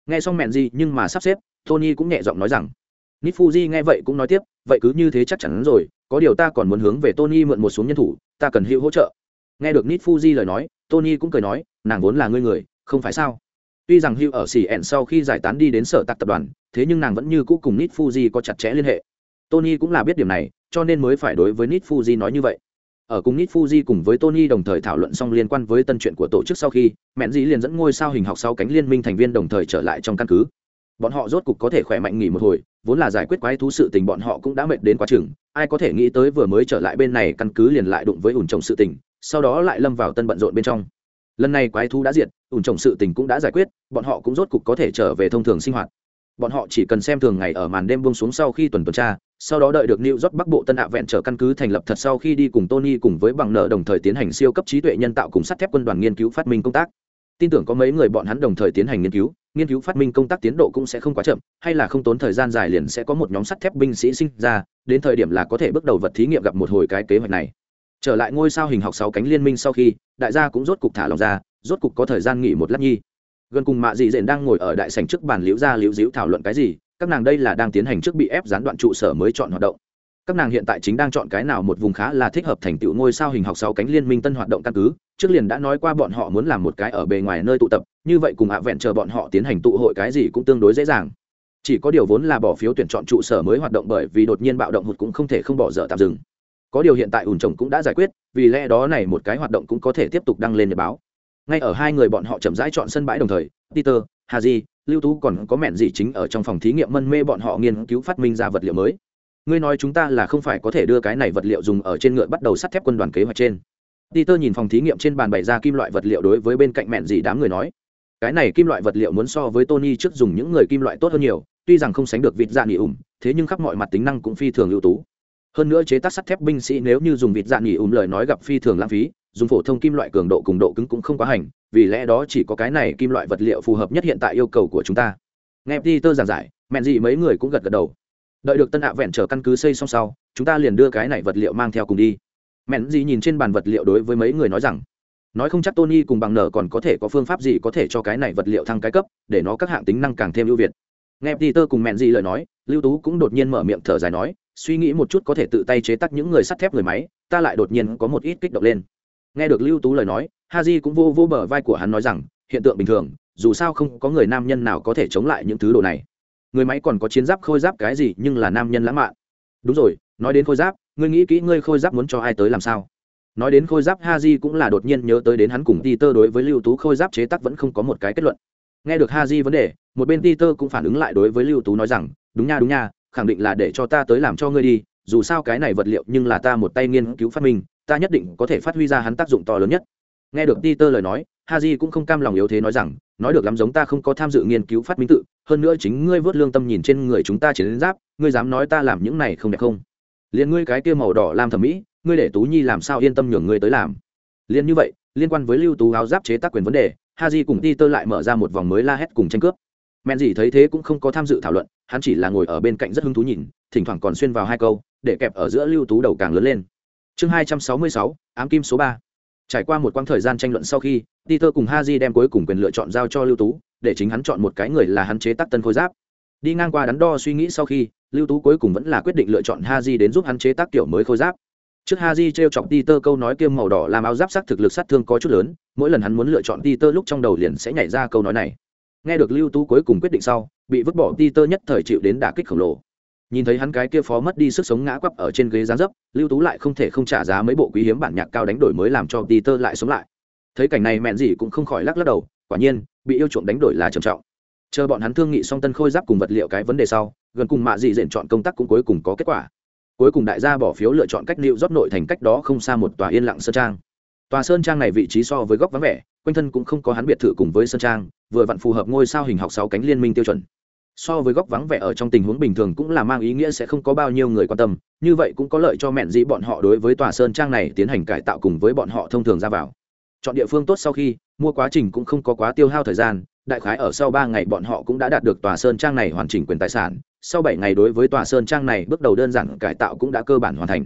Nghe xong mẹn gì, nhưng mà sắp xếp, tony cũng nhẹ giọng nói rằng nít fuji nghe vậy cũng nói tiếp, vậy cứ như thế chắc chắn rồi, có điều ta còn muốn hướng về tony mượn một số nhân thủ, ta cần hữu hỗ trợ. Nghe được nít fuji lời nói, tony cũng cười nói, nàng vốn là ngươi người, không phải sao? Tuy rằng hữu ở xì ẹn sau khi giải tán đi đến sở tạc tập đoàn, thế nhưng nàng vẫn như cũ cùng nít fuji có chặt chẽ liên hệ. Tony cũng là biết điểm này, cho nên mới phải đối với nít fuji nói như vậy ở cùng Nít fuji cùng với tony đồng thời thảo luận xong liên quan với tân chuyện của tổ chức sau khi, mẹn dĩ liền dẫn ngôi sao hình học sau cánh liên minh thành viên đồng thời trở lại trong căn cứ. Bọn họ rốt cục có thể khỏe mạnh nghỉ một hồi, vốn là giải quyết quái thú sự tình bọn họ cũng đã mệt đến quá chừng, ai có thể nghĩ tới vừa mới trở lại bên này căn cứ liền lại đụng với ủn trồng sự tình, sau đó lại lâm vào tân bận rộn bên trong. Lần này quái thú đã diệt, ủn trồng sự tình cũng đã giải quyết, bọn họ cũng rốt cục có thể trở về thông thường sinh hoạt. Bọn họ chỉ cần xem thường ngày ở màn đêm buông xuống sau khi tuần tuần tra sau đó đợi được New York Bắc Bộ Tân Hạ vẹn trở căn cứ thành lập thật sau khi đi cùng Tony cùng với bằng nợ đồng thời tiến hành siêu cấp trí tuệ nhân tạo cùng sắt thép quân đoàn nghiên cứu phát minh công tác. Tin tưởng có mấy người bọn hắn đồng thời tiến hành nghiên cứu, nghiên cứu phát minh công tác tiến độ cũng sẽ không quá chậm, hay là không tốn thời gian dài liền sẽ có một nhóm sắt thép binh sĩ sinh ra, đến thời điểm là có thể bước đầu vật thí nghiệm gặp một hồi cái kế hoạch này. Trở lại ngôi sao hình học sáu cánh liên minh sau khi, đại gia cũng rốt cục thả lòng ra, rốt cục có thời gian nghỉ một lát nhi gần cùng mạ dị dện đang ngồi ở đại sảnh trước bàn liễu ra liễu diễu thảo luận cái gì các nàng đây là đang tiến hành trước bị ép gián đoạn trụ sở mới chọn hoạt động. Các nàng hiện tại chính đang chọn cái nào một vùng khá là thích hợp thành tựu ngôi sao hình học sáu cánh liên minh tân hoạt động căn cứ. Trước liền đã nói qua bọn họ muốn làm một cái ở bề ngoài nơi tụ tập, như vậy cùng hạ vẹn chờ bọn họ tiến hành tụ hội cái gì cũng tương đối dễ dàng. Chỉ có điều vốn là bỏ phiếu tuyển chọn trụ sở mới hoạt động bởi vì đột nhiên bạo động hụt cũng không thể không bỏ dở tạm dừng. Có điều hiện tại ủn trồng cũng đã giải quyết, vì lẽ đó này một cái hoạt động cũng có thể tiếp tục đăng lên nhật báo. Ngay ở hai người bọn họ chậm rãi chọn sân bãi đồng thời, peter, haji lưu tú còn có mẹn gì chính ở trong phòng thí nghiệm mân mê bọn họ nghiên cứu phát minh ra vật liệu mới. Ngươi nói chúng ta là không phải có thể đưa cái này vật liệu dùng ở trên ngựa bắt đầu sắt thép quân đoàn kế hoạch trên. Peter nhìn phòng thí nghiệm trên bàn bày ra kim loại vật liệu đối với bên cạnh mẹn gì đám người nói. Cái này kim loại vật liệu muốn so với tony trước dùng những người kim loại tốt hơn nhiều, tuy rằng không sánh được vịt dạ nghỉ ủng thế nhưng khắp mọi mặt tính năng cũng phi thường ưu tú. Hơn nữa chế tác sắt thép binh sĩ nếu như dùng vịt dạ nghỉ ủng lời nói gặp phi thường lãng phí dùng phổ thông kim loại cường độ cùng độ cứng cũng không quá hành, vì lẽ đó chỉ có cái này kim loại vật liệu phù hợp nhất hiện tại yêu cầu của chúng ta. Nghe peter giảng giải, mẹn gì mấy người cũng gật gật đầu. Đợi được tân hạ vẹn trở căn cứ xây xong sau, chúng ta liền đưa cái này vật liệu mang theo cùng đi. Mẹn gì nhìn trên bàn vật liệu đối với mấy người nói rằng, nói không chắc tony cùng bằng nở còn có thể có phương pháp gì có thể cho cái này vật liệu thăng cái cấp, để nó các hạng tính năng càng thêm ưu việt. Nghe peter cùng mẹn gì lời nói, lưu tú cũng đột nhiên mở miệng thở dài nói, suy nghĩ một chút có thể tự tay chế tác những người sắt thép người máy, ta lại đột nhiên có một ít kích động lên nghe được lưu tú lời nói ha di cũng vô vô bờ vai của hắn nói rằng, hiện tượng bình thường, dù sao không có người nam nhân nào có thể chống lại những thứ đồ này. Người máy còn có chiến giáp khôi giáp cái gì nhưng là nam nhân lãng mạn. Đúng rồi, nói đến khôi giáp, ngươi nghĩ kỹ ngươi khôi giáp muốn cho ai tới làm sao? Nói đến khôi giáp ha j cũng là đột nhiên nhớ tới đến hắn cùng ti tơ đối với lưu tú khôi giáp chế tác vẫn không có một cái kết luận. Nghe được ha j vấn đề, một bên ti tơ cũng phản ứng lại đối với lưu tú nói rằng, đúng nha đúng nha, khẳng định là để cho ta tới làm cho ngươi đi, dù sao cái này vật liệu nhưng là ta một tay nghiên cứu phát minh ta nhất định có thể phát huy ra hắn tác dụng to lớn nhất. Nghe được peter lời nói, haji cũng không cam lòng yếu thế nói rằng, nói được lắm giống ta không có tham dự nghiên cứu phát minh tự, hơn nữa chính ngươi vớt lương tâm nhìn trên người chúng ta chiến giáp, ngươi dám nói ta làm những này không đẹp không? Liền ngươi cái kia màu đỏ làm thẩm mỹ, ngươi để tú nhi làm sao yên tâm nhường ngươi tới làm? Liền như vậy, liên quan với lưu tú áo giáp chế tác quyền vấn đề, haji cùng peter lại mở ra một vòng mới la hét cùng tranh cướp. Men gì thấy thế cũng không có tham dự thảo luận, hắn chỉ là ngồi ở bên cạnh rất hứng thú nhìn, thỉnh thoảng còn xuyên vào hai câu, để kẹp ở giữa lưu tú đầu càng lớn lên chương hai trăm sáu mươi sáu, ám kim số ba. Trải qua một quãng thời gian tranh luận sau khi, peter cùng haji đem cuối cùng quyền lựa chọn giao cho lưu tú, để chính hắn chọn một cái người là hắn chế tác tân khôi giáp. Đi ngang qua đắn đo suy nghĩ sau khi, lưu tú cuối cùng vẫn là quyết định lựa chọn haji đến giúp hắn chế tác kiểu mới khôi giáp. Trước haji t chọc peter câu nói kiêm màu đỏ làm áo giáp sắc thực lực sát thương có chút lớn, mỗi lần hắn muốn lựa chọn peter lúc trong đầu liền sẽ nhảy ra câu nói này. Nghe được lưu tú cuối cùng quyết định sau, bị vứt bỏ peter nhất thời chịu đến đả kích khổng lồ nhìn thấy hắn cái kia phó mất đi sức sống ngã quắp ở trên ghế giá dấp, lưu tú lại không thể không trả giá mấy bộ quý hiếm bản nhạc cao đánh đổi mới làm cho peter lại sống lại. Thấy cảnh này mẹn gì cũng không khỏi lắc lắc đầu, quả nhiên, bị yêu chuộng đánh đổi là trầm trọng. Chờ bọn hắn thương nghị xong tân khôi giáp cùng vật liệu cái vấn đề sau, gần cùng mạ dị dện chọn công tác cũng cuối cùng có kết quả. Cuối cùng đại gia bỏ phiếu lựa chọn cách liệu rót nội thành cách đó không xa một tòa yên lặng sơn trang. Tòa sơn trang này vị trí so với góc vắng vẻ, quanh thân cũng không có hắn biệt thự cùng với sơn trang, vừa vặn phù hợp ngôi sao hình học sáu cánh liên minh tiêu chuẩn so với góc vắng vẻ ở trong tình huống bình thường cũng là mang ý nghĩa sẽ không có bao nhiêu người quan tâm, như vậy cũng có lợi cho mẹn dĩ bọn họ đối với tòa sơn trang này tiến hành cải tạo cùng với bọn họ thông thường ra vào. Chọn địa phương tốt sau khi, mua quá trình cũng không có quá tiêu hao thời gian, đại khái ở sau ba ngày bọn họ cũng đã đạt được tòa sơn trang này hoàn chỉnh quyền tài sản, sau bảy ngày đối với tòa sơn trang này bước đầu đơn giản cải tạo cũng đã cơ bản hoàn thành.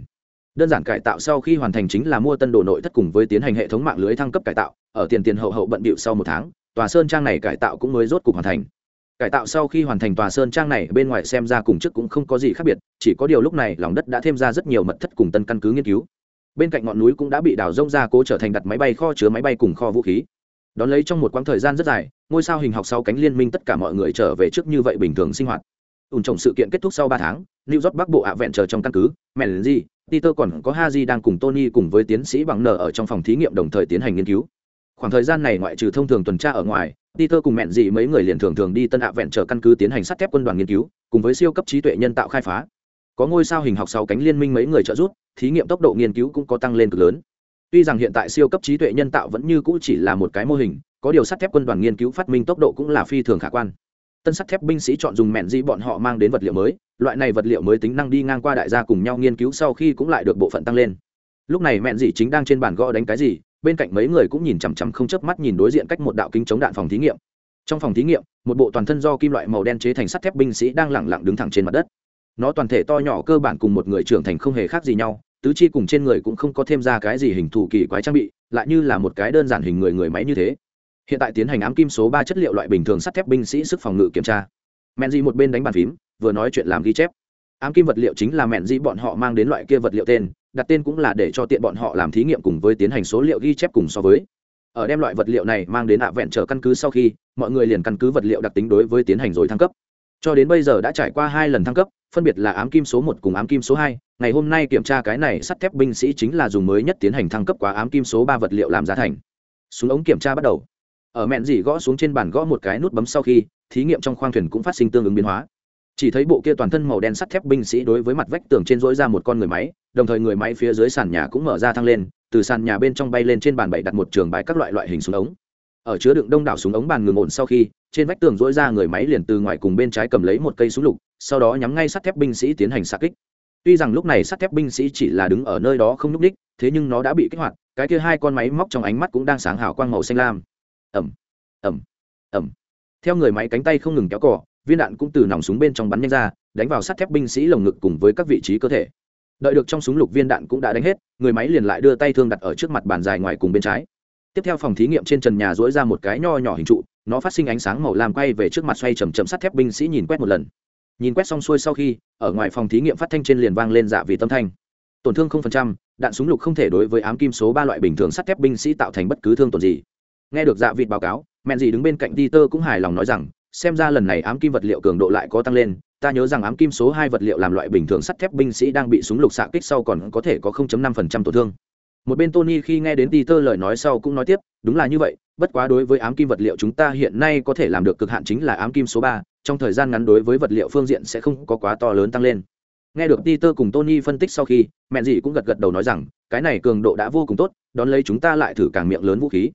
Đơn giản cải tạo sau khi hoàn thành chính là mua tân đồ nội thất cùng với tiến hành hệ thống mạng lưới thăng cấp cải tạo, ở tiền tiền hậu hậu bận bịu sau một tháng, tòa sơn trang này cải tạo cũng mới rốt cục hoàn thành cải tạo sau khi hoàn thành tòa sơn trang này, bên ngoài xem ra cùng trước cũng không có gì khác biệt, chỉ có điều lúc này lòng đất đã thêm ra rất nhiều mật thất cùng tân căn cứ nghiên cứu. Bên cạnh ngọn núi cũng đã bị đào rông ra cố trở thành đặt máy bay kho chứa máy bay cùng kho vũ khí. Đón lấy trong một quãng thời gian rất dài, ngôi sao hình học sau cánh liên minh tất cả mọi người trở về trước như vậy bình thường sinh hoạt. Ủn trồng sự kiện kết thúc sau ba tháng, new york bắc bộ ạ vẹn chờ trong căn cứ, menzi, peter còn có haji đang cùng tony cùng với tiến sĩ bằng nở ở trong phòng thí nghiệm đồng thời tiến hành nghiên cứu. Khoảng thời gian này ngoại trừ thông thường tuần tra ở ngoài peter cùng mẹn gì mấy người liền thường thường đi tân hạ vẹn trở căn cứ tiến hành sắt thép quân đoàn nghiên cứu, cùng với siêu cấp trí tuệ nhân tạo khai phá. Có ngôi sao hình học sáu cánh liên minh mấy người trợ giúp, thí nghiệm tốc độ nghiên cứu cũng có tăng lên cực lớn. Tuy rằng hiện tại siêu cấp trí tuệ nhân tạo vẫn như cũ chỉ là một cái mô hình, có điều sắt thép quân đoàn nghiên cứu phát minh tốc độ cũng là phi thường khả quan. Tân sắt thép binh sĩ chọn dùng mẹn dị bọn họ mang đến vật liệu mới, loại này vật liệu mới tính năng đi ngang qua đại gia cùng nhau nghiên cứu sau khi cũng lại được bộ phận tăng lên. Lúc này mẹn dị chính đang trên bàn gõ đánh cái gì bên cạnh mấy người cũng nhìn chằm chằm không chớp mắt nhìn đối diện cách một đạo kính chống đạn phòng thí nghiệm. Trong phòng thí nghiệm, một bộ toàn thân do kim loại màu đen chế thành sắt thép binh sĩ đang lẳng lặng đứng thẳng trên mặt đất. Nó toàn thể to nhỏ cơ bản cùng một người trưởng thành không hề khác gì nhau, tứ chi cùng trên người cũng không có thêm ra cái gì hình thù kỳ quái trang bị, lại như là một cái đơn giản hình người người máy như thế. Hiện tại tiến hành ám kim số ba chất liệu loại bình thường sắt thép binh sĩ sức phòng ngự kiểm tra. Mẹn di một bên đánh bàn phím, vừa nói chuyện làm ghi chép. Ám kim vật liệu chính là mẹn di bọn họ mang đến loại kia vật liệu tên đặt tên cũng là để cho tiện bọn họ làm thí nghiệm cùng với tiến hành số liệu ghi chép cùng so với. Ở đem loại vật liệu này mang đến ạ vẹn trở căn cứ sau khi, mọi người liền căn cứ vật liệu đặc tính đối với tiến hành rồi thăng cấp. Cho đến bây giờ đã trải qua hai lần thăng cấp, phân biệt là ám kim số một cùng ám kim số hai. Ngày hôm nay kiểm tra cái này sắt thép binh sĩ chính là dùng mới nhất tiến hành thăng cấp quá ám kim số ba vật liệu làm giá thành. Súng ống kiểm tra bắt đầu. Ở mẹn dỉ gõ xuống trên bàn gõ một cái nút bấm sau khi, thí nghiệm trong khoang thuyền cũng phát sinh tương ứng biến hóa chỉ thấy bộ kia toàn thân màu đen sắt thép binh sĩ đối với mặt vách tường trên dỗi ra một con người máy, đồng thời người máy phía dưới sàn nhà cũng mở ra thăng lên, từ sàn nhà bên trong bay lên trên bàn bậy đặt một trường bài các loại loại hình súng ống. Ở chứa đựng đông đảo súng ống bàn ngừng ổn sau khi, trên vách tường dỗi ra người máy liền từ ngoài cùng bên trái cầm lấy một cây súng lục, sau đó nhắm ngay sắt thép binh sĩ tiến hành xạ kích. Tuy rằng lúc này sắt thép binh sĩ chỉ là đứng ở nơi đó không n ú c đích thế nhưng nó đã bị kích hoạt, cái kia hai con máy móc trong ánh mắt cũng đang sáng hào quang màu xanh lam. Ẩm ẩm ẩm theo người máy cánh tay không ngừng kéo cỏ viên đạn cũng từ nòng súng bên trong bắn nhanh ra đánh vào sắt thép binh sĩ lồng ngực cùng với các vị trí cơ thể. Đợi được trong súng lục viên đạn cũng đã đánh hết người máy liền lại đưa tay thương đặt ở trước mặt bàn dài ngoài cùng bên trái. Tiếp theo phòng thí nghiệm trên trần nhà dỗi ra một cái nho nhỏ hình trụ nó phát sinh ánh sáng màu lam quay về trước mặt xoay chầm chậm sắt thép binh sĩ nhìn quét một lần. Nhìn quét xong xuôi sau khi ở ngoài phòng thí nghiệm phát thanh trên liền vang lên dạ vì tâm thanh. Tổn thương 0%, đạn súng lục không thể đối với ám kim số ba loại bình thường sắt thép binh sĩ tạo thành bất cứ thương tổn gì. Nghe được dạ vịt báo cáo mẹn gì đứng bên cạnh peter cũng hài lòng nói rằng xem ra lần này ám kim vật liệu cường độ lại có tăng lên, ta nhớ rằng ám kim số hai vật liệu làm loại bình thường sắt thép binh sĩ đang bị súng lục xạ kích sau còn có thể có 0.5% tổn thương. Một bên tony khi nghe đến peter lời nói sau cũng nói tiếp, đúng là như vậy, bất quá đối với ám kim vật liệu chúng ta hiện nay có thể làm được cực hạn chính là ám kim số ba, trong thời gian ngắn đối với vật liệu phương diện sẽ không có quá to lớn tăng lên. Nghe được peter cùng tony phân tích sau khi, mẹ dì cũng gật gật đầu nói rằng, cái này cường độ đã vô cùng tốt, đón lấy chúng ta lại thử càng miệng lớn vũ khí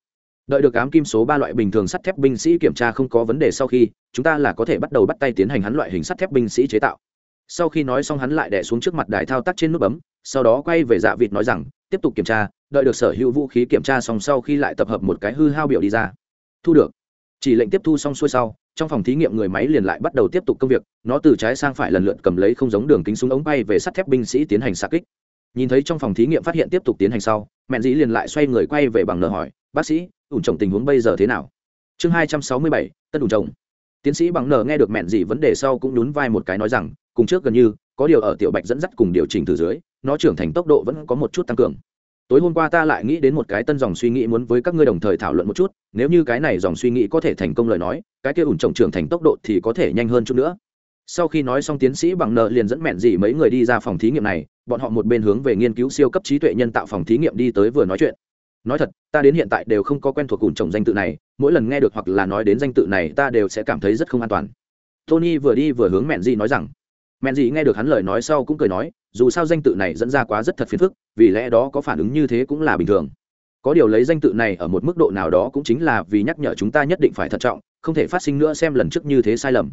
đợi được ám kim số ba loại bình thường sắt thép binh sĩ kiểm tra không có vấn đề sau khi, chúng ta là có thể bắt đầu bắt tay tiến hành hắn loại hình sắt thép binh sĩ chế tạo. Sau khi nói xong hắn lại đẻ xuống trước mặt đài thao tác trên nút bấm, sau đó quay về dạ vịt nói rằng, tiếp tục kiểm tra, đợi được sở hữu vũ khí kiểm tra xong sau khi lại tập hợp một cái hư hao biểu đi ra. Thu được. Chỉ lệnh tiếp thu xong xuôi sau, trong phòng thí nghiệm người máy liền lại bắt đầu tiếp tục công việc, nó từ trái sang phải lần lượt cầm lấy không giống đường kính súng ống bay về sắt thép binh sĩ tiến hành xạ kích. Nhìn thấy trong phòng thí nghiệm phát hiện tiếp tục tiến hành sau, mẹn dĩ liền lại xoay người quay về bằng nợ hỏi, bác sĩ ủn trồng tình huống bây giờ thế nào? Chương hai trăm sáu mươi bảy, tân ủn trồng. Tiến sĩ bằng nợ nghe được mẹn gì vấn đề sau cũng nhún vai một cái nói rằng, cùng trước gần như, có điều ở tiểu bạch dẫn dắt cùng điều chỉnh từ dưới, nó trưởng thành tốc độ vẫn có một chút tăng cường. Tối hôm qua ta lại nghĩ đến một cái tân dòng suy nghĩ muốn với các ngươi đồng thời thảo luận một chút, nếu như cái này dòng suy nghĩ có thể thành công lời nói, cái kia ủn trồng trưởng thành tốc độ thì có thể nhanh hơn chút nữa. Sau khi nói xong tiến sĩ bằng nợ liền dẫn mẹn dị mấy người đi ra phòng thí nghiệm này, bọn họ một bên hướng về nghiên cứu siêu cấp trí tuệ nhân tạo phòng thí nghiệm đi tới vừa nói chuyện nói thật, ta đến hiện tại đều không có quen thuộc cùng chồng danh tự này, mỗi lần nghe được hoặc là nói đến danh tự này, ta đều sẽ cảm thấy rất không an toàn. Tony vừa đi vừa hướng mẹn dị nói rằng, mẹn dị nghe được hắn lời nói sau cũng cười nói, dù sao danh tự này dẫn ra quá rất thật phiền phức, vì lẽ đó có phản ứng như thế cũng là bình thường. Có điều lấy danh tự này ở một mức độ nào đó cũng chính là vì nhắc nhở chúng ta nhất định phải thận trọng, không thể phát sinh nữa xem lần trước như thế sai lầm.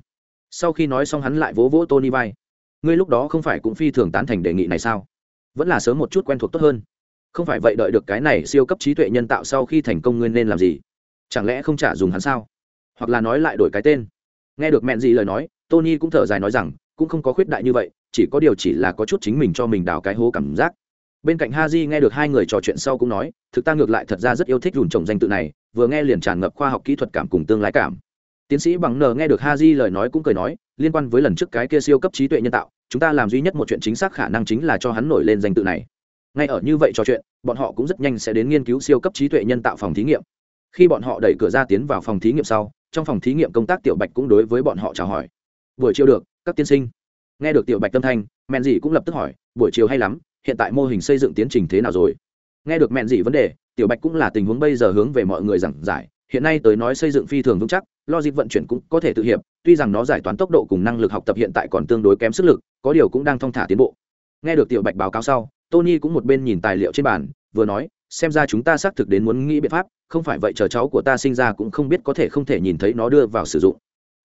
Sau khi nói xong hắn lại vỗ vỗ tony vai. Ngươi lúc đó không phải cũng phi thường tán thành đề nghị này sao? Vẫn là sớm một chút quen thuộc tốt hơn không phải vậy đợi được cái này siêu cấp trí tuệ nhân tạo sau khi thành công ngươi nên làm gì? Chẳng lẽ không trả dùng hắn sao? Hoặc là nói lại đổi cái tên. Nghe được mẹn gì lời nói, tony cũng thở dài nói rằng, cũng không có khuyết đại như vậy, chỉ có điều chỉ là có chút chính mình cho mình đào cái hố cảm giác. Bên cạnh ha j nghe được hai người trò chuyện sau cũng nói, thực ta ngược lại thật ra rất yêu thích dùn trồng danh tự này, vừa nghe liền tràn ngập khoa học kỹ thuật cảm cùng tương lai cảm. Tiến sĩ bằng nờ nghe được ha j lời nói cũng cười nói, liên quan với lần trước cái kia siêu cấp trí tuệ nhân tạo, chúng ta làm duy nhất một chuyện chính xác khả năng chính là cho hắn nổi lên danh tự này ngay ở như vậy trò chuyện, bọn họ cũng rất nhanh sẽ đến nghiên cứu siêu cấp trí tuệ nhân tạo phòng thí nghiệm. Khi bọn họ đẩy cửa ra tiến vào phòng thí nghiệm sau, trong phòng thí nghiệm công tác tiểu bạch cũng đối với bọn họ chào hỏi. Buổi chiều được, các tiên sinh. Nghe được tiểu bạch tâm thanh, mẹn dị cũng lập tức hỏi, buổi chiều hay lắm, hiện tại mô hình xây dựng tiến trình thế nào rồi? Nghe được mẹn dị vấn đề, tiểu bạch cũng là tình huống bây giờ hướng về mọi người giảng giải, hiện nay tới nói xây dựng phi thường vững chắc, logic vận chuyển cũng có thể tự hiệp, tuy rằng nó giải toán tốc độ cùng năng lực học tập hiện tại còn tương đối kém sức lực, có điều cũng đang thong thả tiến bộ. Nghe được tiểu bạch báo cáo sau tony cũng một bên nhìn tài liệu trên bàn, vừa nói, xem ra chúng ta xác thực đến muốn nghĩ biện pháp, không phải vậy chờ cháu của ta sinh ra cũng không biết có thể không thể nhìn thấy nó đưa vào sử dụng.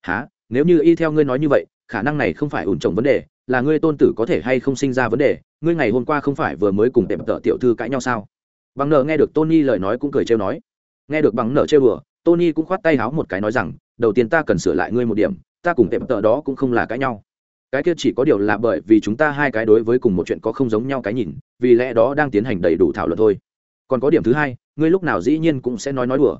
Há nếu như y theo ngươi nói như vậy, khả năng này không phải ủn trồng vấn đề, là ngươi tôn tử có thể hay không sinh ra vấn đề, ngươi ngày hôm qua không phải vừa mới cùng tệm tợ tiểu thư cãi nhau sao? Bằng nợ nghe được tony lời nói cũng cười trêu nói. Nghe được bằng nợ trêu đùa, tony cũng khoát tay háo một cái nói rằng, đầu tiên ta cần sửa lại ngươi một điểm, ta cùng tệm tợ đó cũng không là cãi nhau cái kia chỉ có điều là bởi vì chúng ta hai cái đối với cùng một chuyện có không giống nhau cái nhìn, vì lẽ đó đang tiến hành đầy đủ thảo luận thôi. Còn có điểm thứ hai, ngươi lúc nào dĩ nhiên cũng sẽ nói nói đùa.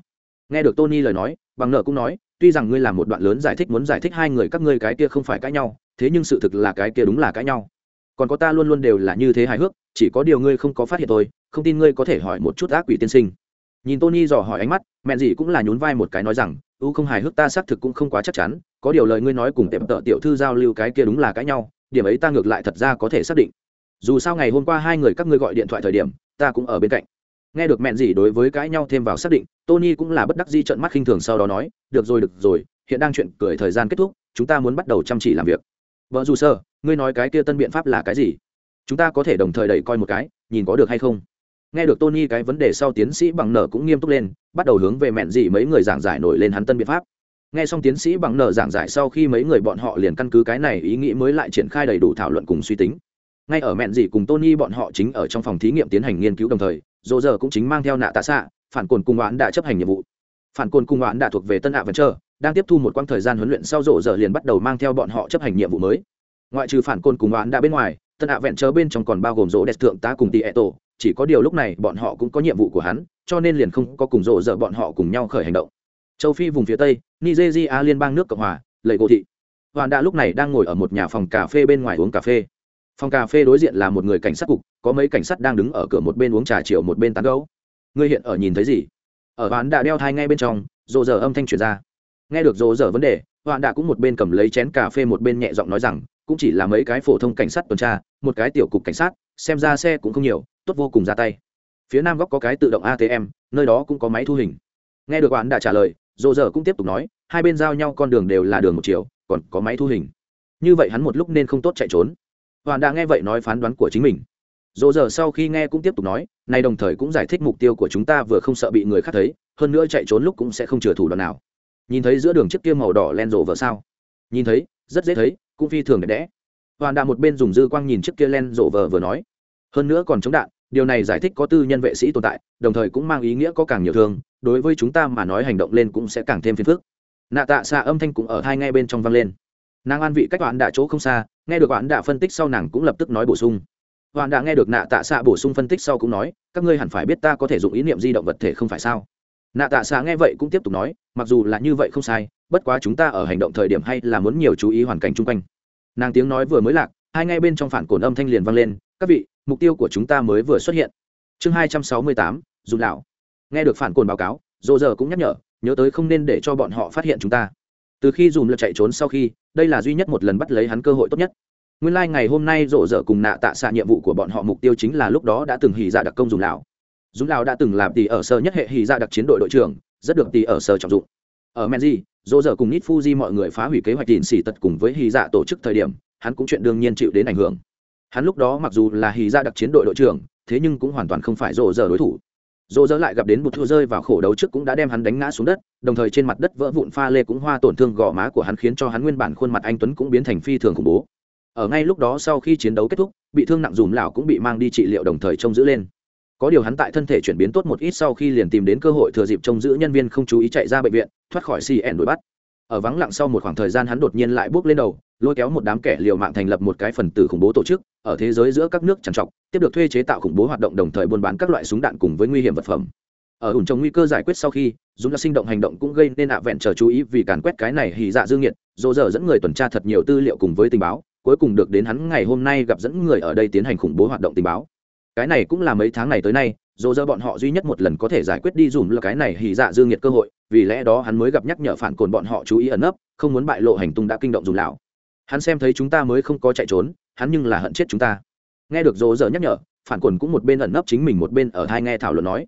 Nghe được tony lời nói, bằng nợ cũng nói, tuy rằng ngươi làm một đoạn lớn giải thích muốn giải thích hai người các ngươi cái kia không phải cãi nhau, thế nhưng sự thực là cái kia đúng là cãi nhau. Còn có ta luôn luôn đều là như thế hài hước, chỉ có điều ngươi không có phát hiện tôi không tin ngươi có thể hỏi một chút ác quỷ tiên sinh. Nhìn tony dò hỏi ánh mắt, mẹ gì cũng là nhún vai một cái nói rằng u không hài hước, ta xác thực cũng không quá chắc chắn có điều lời ngươi nói cùng tiệm tợ tiểu thư giao lưu cái kia đúng là cãi nhau, điểm ấy ta ngược lại thật ra có thể xác định. Dù sao ngày hôm qua hai người các ngươi gọi điện thoại thời điểm, ta cũng ở bên cạnh. Nghe được mẹn gì đối với cãi nhau thêm vào xác định, tony cũng là bất đắc di trận mắt khinh thường sau đó nói, được rồi được rồi, hiện đang chuyện cười thời gian kết thúc, chúng ta muốn bắt đầu chăm chỉ làm việc. Vợ dù sơ, ngươi nói cái kia tân biện pháp là cái gì? Chúng ta có thể đồng thời đẩy coi một cái, nhìn có được hay không? Nghe được tony cái vấn đề sau, tiến sĩ bằng nở cũng nghiêm túc lên, bắt đầu hướng về mẹn gì mấy người giảng giải nổi lên hắn tân biện pháp nghe xong tiến sĩ bằng nợ giảng giải sau khi mấy người bọn họ liền căn cứ cái này ý nghĩ mới lại triển khai đầy đủ thảo luận cùng suy tính. Ngay ở mẹn dì cùng tony bọn họ chính ở trong phòng thí nghiệm tiến hành nghiên cứu đồng thời dỗ giờ cũng chính mang theo nạ tạ xạ, phản cồn cùng oán đã chấp hành nhiệm vụ. Phản cồn cùng oán đã thuộc về tân ạ vẫn chờ đang tiếp thu một quãng thời gian huấn luyện sau rộ giờ liền bắt đầu mang theo bọn họ chấp hành nhiệm vụ mới. Ngoại trừ phản cồn cùng oán đã bên ngoài, tân ạ vẹn chờ bên trong còn bao gồm rỗ đẹp thượng tá cùng tị ẹ tổ chỉ có điều lúc này bọn họ cũng có nhiệm vụ của hắn, cho nên liền không có cùng rộ giờ bọn họ cùng nhau khởi hành động châu phi vùng phía tây, nigeria liên bang nước cộng hòa, lệ gỗ thị. Hoàn đã lúc này đang ngồi ở một nhà phòng cà phê bên ngoài uống cà phê. Phòng cà phê đối diện là một người cảnh sát cục, có mấy cảnh sát đang đứng ở cửa một bên uống trà chiều một bên tán gấu ngươi hiện ở nhìn thấy gì? Ở hoàn đã đeo thai ngay bên trong, rộ giờ âm thanh truyền ra. Nghe được rộ giờ vấn đề, hoàn đã cũng một bên cầm lấy chén cà phê một bên nhẹ giọng nói rằng, cũng chỉ là mấy cái phổ thông cảnh sát tuần tra, một cái tiểu cục cảnh sát, xem ra xe cũng không nhiều, tốt vô cùng ra tay. Phía nam góc có cái tự động atm nơi đó cũng có máy thu hình. Nghe được bạn đã trả lời dồ dở cũng tiếp tục nói, hai bên giao nhau con đường đều là đường một chiều, còn có máy thu hình. Như vậy hắn một lúc nên không tốt chạy trốn. Hoàn đã nghe vậy nói phán đoán của chính mình. Dồ dở sau khi nghe cũng tiếp tục nói, này đồng thời cũng giải thích mục tiêu của chúng ta vừa không sợ bị người khác thấy, hơn nữa chạy trốn lúc cũng sẽ không chừa thủ đoạn nào. Nhìn thấy giữa đường chiếc kia màu đỏ len rộ vợ sao? Nhìn thấy, rất dễ thấy, cũng phi thường đẹp đẽ. Hoàn đã một bên dùng dư quang nhìn chiếc kia len rộ vợ vừa nói, hơn nữa còn chống đạn điều này giải thích có tư nhân vệ sĩ tồn tại, đồng thời cũng mang ý nghĩa có càng nhiều thương, đối với chúng ta mà nói hành động lên cũng sẽ càng thêm phiền phức. Nạ tạ xạ âm thanh cũng ở hai ngay bên trong vang lên. Nàng an vị cách hoạn đạ chỗ không xa, nghe được hoạn đạ phân tích sau nàng cũng lập tức nói bổ sung. Hoạn đạ nghe được nạ tạ xạ bổ sung phân tích sau cũng nói, các ngươi hẳn phải biết ta có thể dùng ý niệm di động vật thể không phải sao? Nạ tạ xạ nghe vậy cũng tiếp tục nói, mặc dù là như vậy không sai, bất quá chúng ta ở hành động thời điểm hay là muốn nhiều chú ý hoàn cảnh chung quanh. Nàng tiếng nói vừa mới lạc, hai ngay bên trong phản cổn âm thanh liền vang lên, các vị mục tiêu của chúng ta mới vừa xuất hiện. Chương hai trăm sáu mươi tám dù lão nghe được phản cồn báo cáo dô giờ cũng nhắc nhở, nhớ tới không nên để cho bọn họ phát hiện chúng ta. Từ khi dùm lượt chạy trốn sau khi, đây là duy nhất một lần bắt lấy hắn cơ hội tốt nhất. Nguyên lai、like、ngày hôm nay rộ rỡ cùng nạ tạ xạ nhiệm vụ của bọn họ mục tiêu chính là lúc đó đã từng hì dạ đặc công dùng lão dùng lão đã từng làm tỷ ở sở nhất hệ hì dạ đặc chiến đội đội trưởng, rất được tỷ ở sở trọng dụng. Ở menji rộ rỡ cùng nít fuji mọi người phá hủy kế hoạch tìm xỉ tật cùng với hì dạ tổ chức thời điểm, hắn cũng chuyện đương nhiên chịu đến ảnh hưởng hắn lúc đó mặc dù là hì ra đặc chiến đội đội trưởng, thế nhưng cũng hoàn toàn không phải rộ rỡ đối thủ. Rộ rỡ lại gặp đến một thua rơi vào khổ đấu trước cũng đã đem hắn đánh ngã xuống đất, đồng thời trên mặt đất vỡ vụn pha lê cũng hoa tổn thương gò má của hắn khiến cho hắn nguyên bản khuôn mặt anh tuấn cũng biến thành phi thường khủng bố. Ở ngay lúc đó sau khi chiến đấu kết thúc, bị thương nặng dùm lão cũng bị mang đi trị liệu đồng thời trông giữ lên. Có điều hắn tại thân thể chuyển biến tốt một ít sau khi liền tìm đến cơ hội thừa dịp trông giữ nhân viên không chú ý chạy ra bệnh viện, thoát khỏi cn đuổi bắt ở vắng lặng sau một khoảng thời gian hắn đột nhiên lại bước lên đầu, lôi kéo một đám kẻ liều mạng thành lập một cái phần tử khủng bố tổ chức, ở thế giới giữa các nước trằn trọc, tiếp được thuê chế tạo khủng bố hoạt động đồng thời buôn bán các loại súng đạn cùng với nguy hiểm vật phẩm. Ở ủn trồng nguy cơ giải quyết sau khi, dũng là sinh động hành động cũng gây nên ạ vẹn chờ chú ý vì càn quét cái này hì dạ dương nghiệt dỗ dở dẫn người tuần tra thật nhiều tư liệu cùng với tình báo, cuối cùng được đến hắn ngày hôm nay gặp dẫn người ở đây tiến hành khủng bố hoạt động tình báo. Cái này cũng là mấy tháng này tới nay, dỗ dở bọn họ duy nhất một lần có thể giải quyết đi dùm là cái này hì dạ dương nghiệt cơ hội vì lẽ đó hắn mới gặp nhắc nhở phản cồn bọn họ chú ý ẩn nấp, không muốn bại lộ hành tung đã kinh động dùng lão. Hắn xem thấy chúng ta mới không có chạy trốn, hắn nhưng là hận chết chúng ta. Nghe được dỗ dở nhắc nhở, phản cồn cũng một bên ẩn nấp chính mình một bên ở hai nghe thảo luận nói.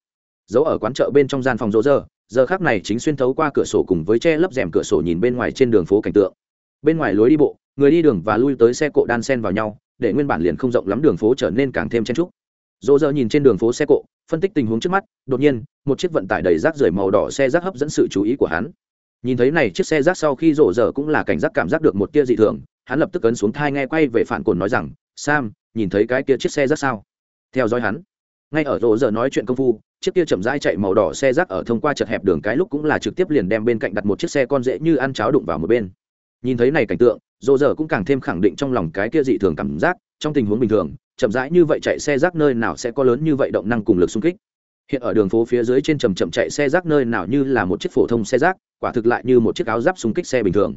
Dấu ở quán chợ bên trong gian phòng dỗ rơ giờ khác này chính xuyên thấu qua cửa sổ cùng với che lấp rèm cửa sổ nhìn bên ngoài trên đường phố cảnh tượng. Bên ngoài lối đi bộ, người đi đường và lui tới xe cộ đan sen vào nhau, để nguyên bản liền không rộng lắm đường phố trở nên càng thêm chen trúc dỗ rơ nhìn trên đường phố xe cộ phân tích tình huống trước mắt, đột nhiên, một chiếc vận tải đầy rác rưởi màu đỏ xe rác hấp dẫn sự chú ý của hắn. Nhìn thấy này chiếc xe rác sau khi rộ rờ cũng là cảnh giác cảm giác được một tia dị thường, hắn lập tức ấn xuống thai nghe quay về phản cồn nói rằng, sam, nhìn thấy cái kia chiếc xe rác sao? Theo dõi hắn, ngay ở rộ rờ nói chuyện công phu, chiếc kia chậm rãi chạy màu đỏ xe rác ở thông qua chật hẹp đường cái lúc cũng là trực tiếp liền đem bên cạnh đặt một chiếc xe con dễ như ăn cháo đụng vào một bên. Nhìn thấy này cảnh tượng, rộ rờ cũng càng thêm khẳng định trong lòng cái kia dị thường cảm giác trong tình huống bình thường, chậm rãi như vậy chạy xe rác nơi nào sẽ có lớn như vậy động năng cùng lực xung kích? Hiện ở đường phố phía dưới trên chầm chậm chạy xe rác nơi nào như là một chiếc phổ thông xe rác, quả thực lại như một chiếc áo giáp xung kích xe bình thường.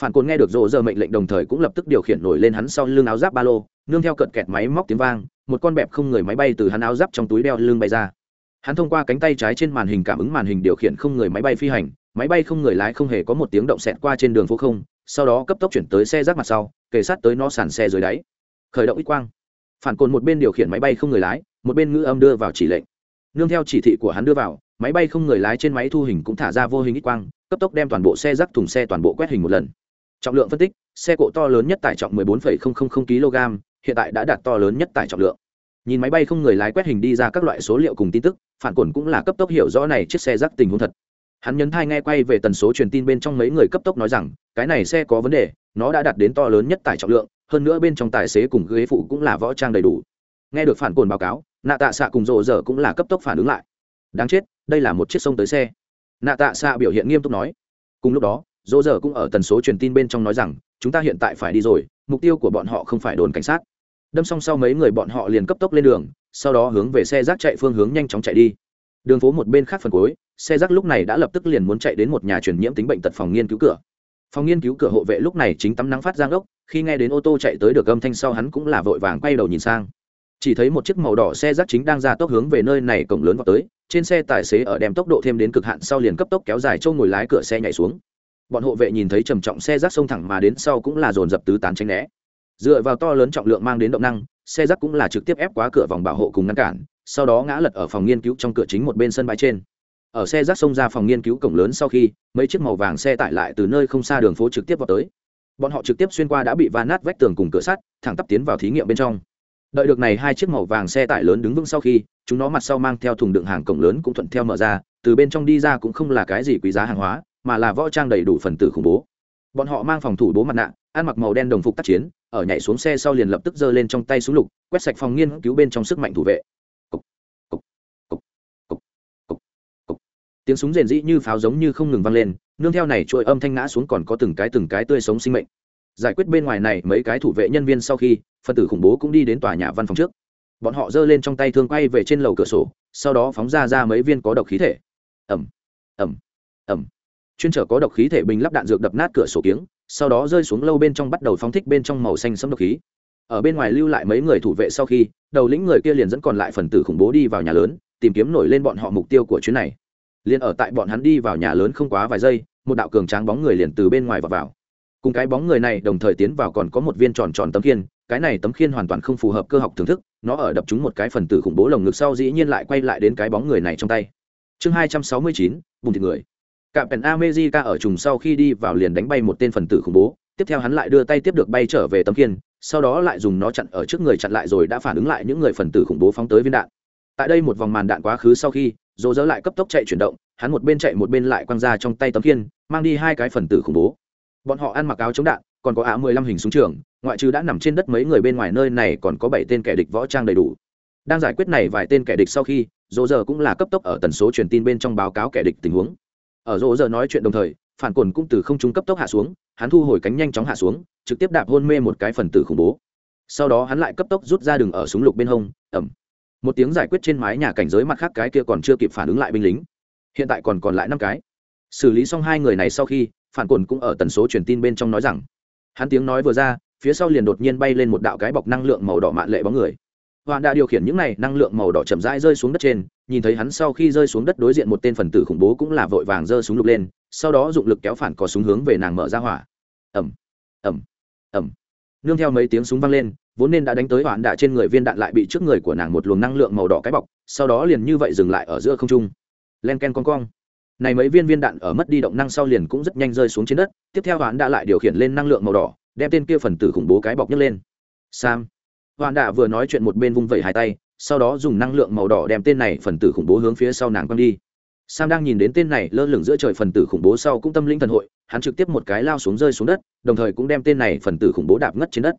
Phản cồn nghe được rộ rờ mệnh lệnh đồng thời cũng lập tức điều khiển nổi lên hắn sau lưng áo giáp ba lô, nương theo cận kẹt máy móc tiếng vang, một con bẹp không người máy bay từ hắn áo giáp trong túi đeo lưng bay ra. Hắn thông qua cánh tay trái trên màn hình cảm ứng màn hình điều khiển không người máy bay phi hành, máy bay không người lái không hề có một tiếng động xẹt qua trên đường phố không, sau đó cấp tốc chuyển tới xe rác mặt sau, kề sát tới nó sàn xe dưới đáy khởi động ít quang. Phản cồn một bên điều khiển máy bay không người lái một bên ngữ âm đưa vào chỉ lệnh. Nương theo chỉ thị của hắn đưa vào máy bay không người lái trên máy thu hình cũng thả ra vô hình ít quang cấp tốc đem toàn bộ xe rác thùng xe toàn bộ quét hình một lần. Trọng lượng phân tích xe cộ to lớn nhất tải trọng 14,000 kg hiện tại đã đạt to lớn nhất tải trọng lượng. Nhìn máy bay không người lái quét hình đi ra các loại số liệu cùng tin tức phản cồn cũng là cấp tốc hiểu rõ này chiếc xe rác tình huống thật. Hắn nhấn thai nghe quay về tần số truyền tin bên trong mấy người cấp tốc nói rằng cái này xe có vấn đề nó đã đạt đến to lớn nhất tải trọng lượng hơn nữa bên trong tài xế cùng ghế phụ cũng là võ trang đầy đủ. Nghe được phản cồn báo cáo, nạ tạ xạ cùng rộ rỡ cũng là cấp tốc phản ứng lại. Đáng chết, đây là một chiếc sông tới xe. Nạ tạ xạ biểu hiện nghiêm túc nói. Cùng lúc đó, rộ rỡ cũng ở tần số truyền tin bên trong nói rằng, chúng ta hiện tại phải đi rồi, mục tiêu của bọn họ không phải đồn cảnh sát. Đâm xong sau mấy người bọn họ liền cấp tốc lên đường, sau đó hướng về xe rác chạy phương hướng nhanh chóng chạy đi. Đường phố một bên khác phần cuối, xe rác lúc này đã lập tức liền muốn chạy đến một nhà truyền nhiễm tính bệnh tật phòng nghiên cứu cửa. Phòng nghiên cứu cửa hộ vệ lúc này chính tắm nắng phát giang ốc khi nghe đến ô tô chạy tới được âm thanh sau hắn cũng là vội vàng quay đầu nhìn sang. Chỉ thấy một chiếc màu đỏ xe rác chính đang ra tốc hướng về nơi này cổng lớn vào tới, trên xe tài xế ở đem tốc độ thêm đến cực hạn sau liền cấp tốc kéo dài châu ngồi lái cửa xe nhảy xuống. Bọn hộ vệ nhìn thấy trầm trọng xe rác xông thẳng mà đến sau cũng là dồn dập tứ tán tránh né. Dựa vào to lớn trọng lượng mang đến động năng, xe rác cũng là trực tiếp ép quá cửa vòng bảo hộ cùng ngăn cản, sau đó ngã lật ở phòng nghiên cứu trong cửa chính một bên sân bãi trên. Ở xe rác xông ra phòng nghiên cứu cổng lớn sau khi, mấy chiếc màu vàng xe tải lại từ nơi không xa đường phố trực tiếp vào tới bọn họ trực tiếp xuyên qua đã bị va nát vách tường cùng cửa sắt, thẳng tắp tiến vào thí nghiệm bên trong. Đợi được này hai chiếc màu vàng xe tải lớn đứng vững sau khi, chúng nó mặt sau mang theo thùng đựng hàng cổng lớn cũng thuận theo mở ra, từ bên trong đi ra cũng không là cái gì quý giá hàng hóa, mà là võ trang đầy đủ phần tử khủng bố. Bọn họ mang phòng thủ bố mặt nạ, ăn mặc màu đen đồng phục tác chiến, ở nhảy xuống xe sau liền lập tức giơ lên trong tay súng lục, quét sạch phòng nghiên cứu bên trong sức mạnh thủ vệ cục, cục, cục, cục, cục, cục tiếng súng rền rĩ như pháo giống như không ngừng vang lên, nương theo này trôi âm thanh ngã xuống còn có từng cái từng cái tươi sống sinh mệnh. Giải quyết bên ngoài này mấy cái thủ vệ nhân viên sau khi, phần tử khủng bố cũng đi đến tòa nhà văn phòng trước. Bọn họ giơ lên trong tay thương quay về trên lầu cửa sổ, sau đó phóng ra ra mấy viên có độc khí thể. Ẩm ẩm ẩm chuyên trở có độc khí thể bình lắp đạn dược đập nát cửa sổ kiếng, sau đó rơi xuống lâu bên trong bắt đầu phóng thích bên trong màu xanh sấm độc khí. Ở bên ngoài lưu lại mấy người thủ vệ sau khi, đầu lĩnh người kia liền dẫn còn lại phần tử khủng bố đi vào nhà lớn, tìm kiếm nổi lên bọn họ mục tiêu của chuyến này liền ở tại bọn hắn đi vào nhà lớn không quá vài giây, một đạo cường tráng bóng người liền từ bên ngoài và vào. cùng cái bóng người này đồng thời tiến vào còn có một viên tròn tròn tấm khiên, cái này tấm khiên hoàn toàn không phù hợp cơ học thưởng thức, nó ở đập chúng một cái phần tử khủng bố lồng ngực sau dĩ nhiên lại quay lại đến cái bóng người này trong tay. Chương hai trăm sáu mươi chín bùng thịt người. Cạm pèn amejica ở trùng sau khi đi vào liền đánh bay một tên phần tử khủng bố, tiếp theo hắn lại đưa tay tiếp được bay trở về tấm khiên, sau đó lại dùng nó chặn ở trước người chặn lại rồi đã phản ứng lại những người phần tử khủng bố phóng tới viên đạn. Tại đây một vòng màn đạn quá khứ sau khi dỗ dỡ lại cấp tốc chạy chuyển động, hắn một bên chạy một bên lại quăng ra trong tay tấm khiên, mang đi hai cái phần tử khủng bố. Bọn họ ăn mặc áo chống đạn, còn có áo mười lăm hình súng trường, ngoại trừ đã nằm trên đất mấy người bên ngoài nơi này còn có bảy tên kẻ địch võ trang đầy đủ. Đang giải quyết này vài tên kẻ địch sau khi, dỗ dỡ cũng là cấp tốc ở tần số truyền tin bên trong báo cáo kẻ địch tình huống. Ở dỗ dỡ nói chuyện đồng thời, phản cồn cũng từ không trung cấp tốc hạ xuống, hắn thu hồi cánh nhanh chóng hạ xuống, trực tiếp đạp hôn mê một cái phần tử khủng bố. Sau đó hắn lại cấp tốc rút ra đường ở súng lục bên hông ẩm một tiếng giải quyết trên mái nhà cảnh giới mặt khác cái kia còn chưa kịp phản ứng lại binh lính. Hiện tại còn còn lại năm cái. Xử lý xong hai người này sau khi, phản cồn cũng ở tần số truyền tin bên trong nói rằng, hắn tiếng nói vừa ra, phía sau liền đột nhiên bay lên một đạo cái bọc năng lượng màu đỏ mạn lệ bóng người. Hoàn đã điều khiển những này năng lượng màu đỏ chậm rãi rơi xuống đất trên, nhìn thấy hắn sau khi rơi xuống đất đối diện một tên phần tử khủng bố cũng là vội vàng giơ súng lục lên, sau đó dụng lực kéo phản có súng hướng về nàng mở ra hỏa. Ẩm ẩm ẩm nương theo mấy tiếng súng vang lên vốn nên đã đánh tới hoạn đạ trên người viên đạn lại bị trước người của nàng một luồng năng lượng màu đỏ cái bọc, sau đó liền như vậy dừng lại ở giữa không trung. Len ken con cong. Này mấy viên viên đạn ở mất đi động năng sau liền cũng rất nhanh rơi xuống trên đất, tiếp theo hoạn đã lại điều khiển lên năng lượng màu đỏ, đem tên kia phần tử khủng bố cái bọc nhấc lên. Sam. Hoạn đạ vừa nói chuyện một bên vung vẩy hai tay, sau đó dùng năng lượng màu đỏ đem tên này phần tử khủng bố hướng phía sau nàng quăng đi. Sam đang nhìn đến tên này lơ lửng giữa trời phần tử khủng bố sau cũng tâm linh thần hội, hắn trực tiếp một cái lao xuống rơi xuống đất, đồng thời cũng đem tên này phần tử khủng bố đạp ngất trên đất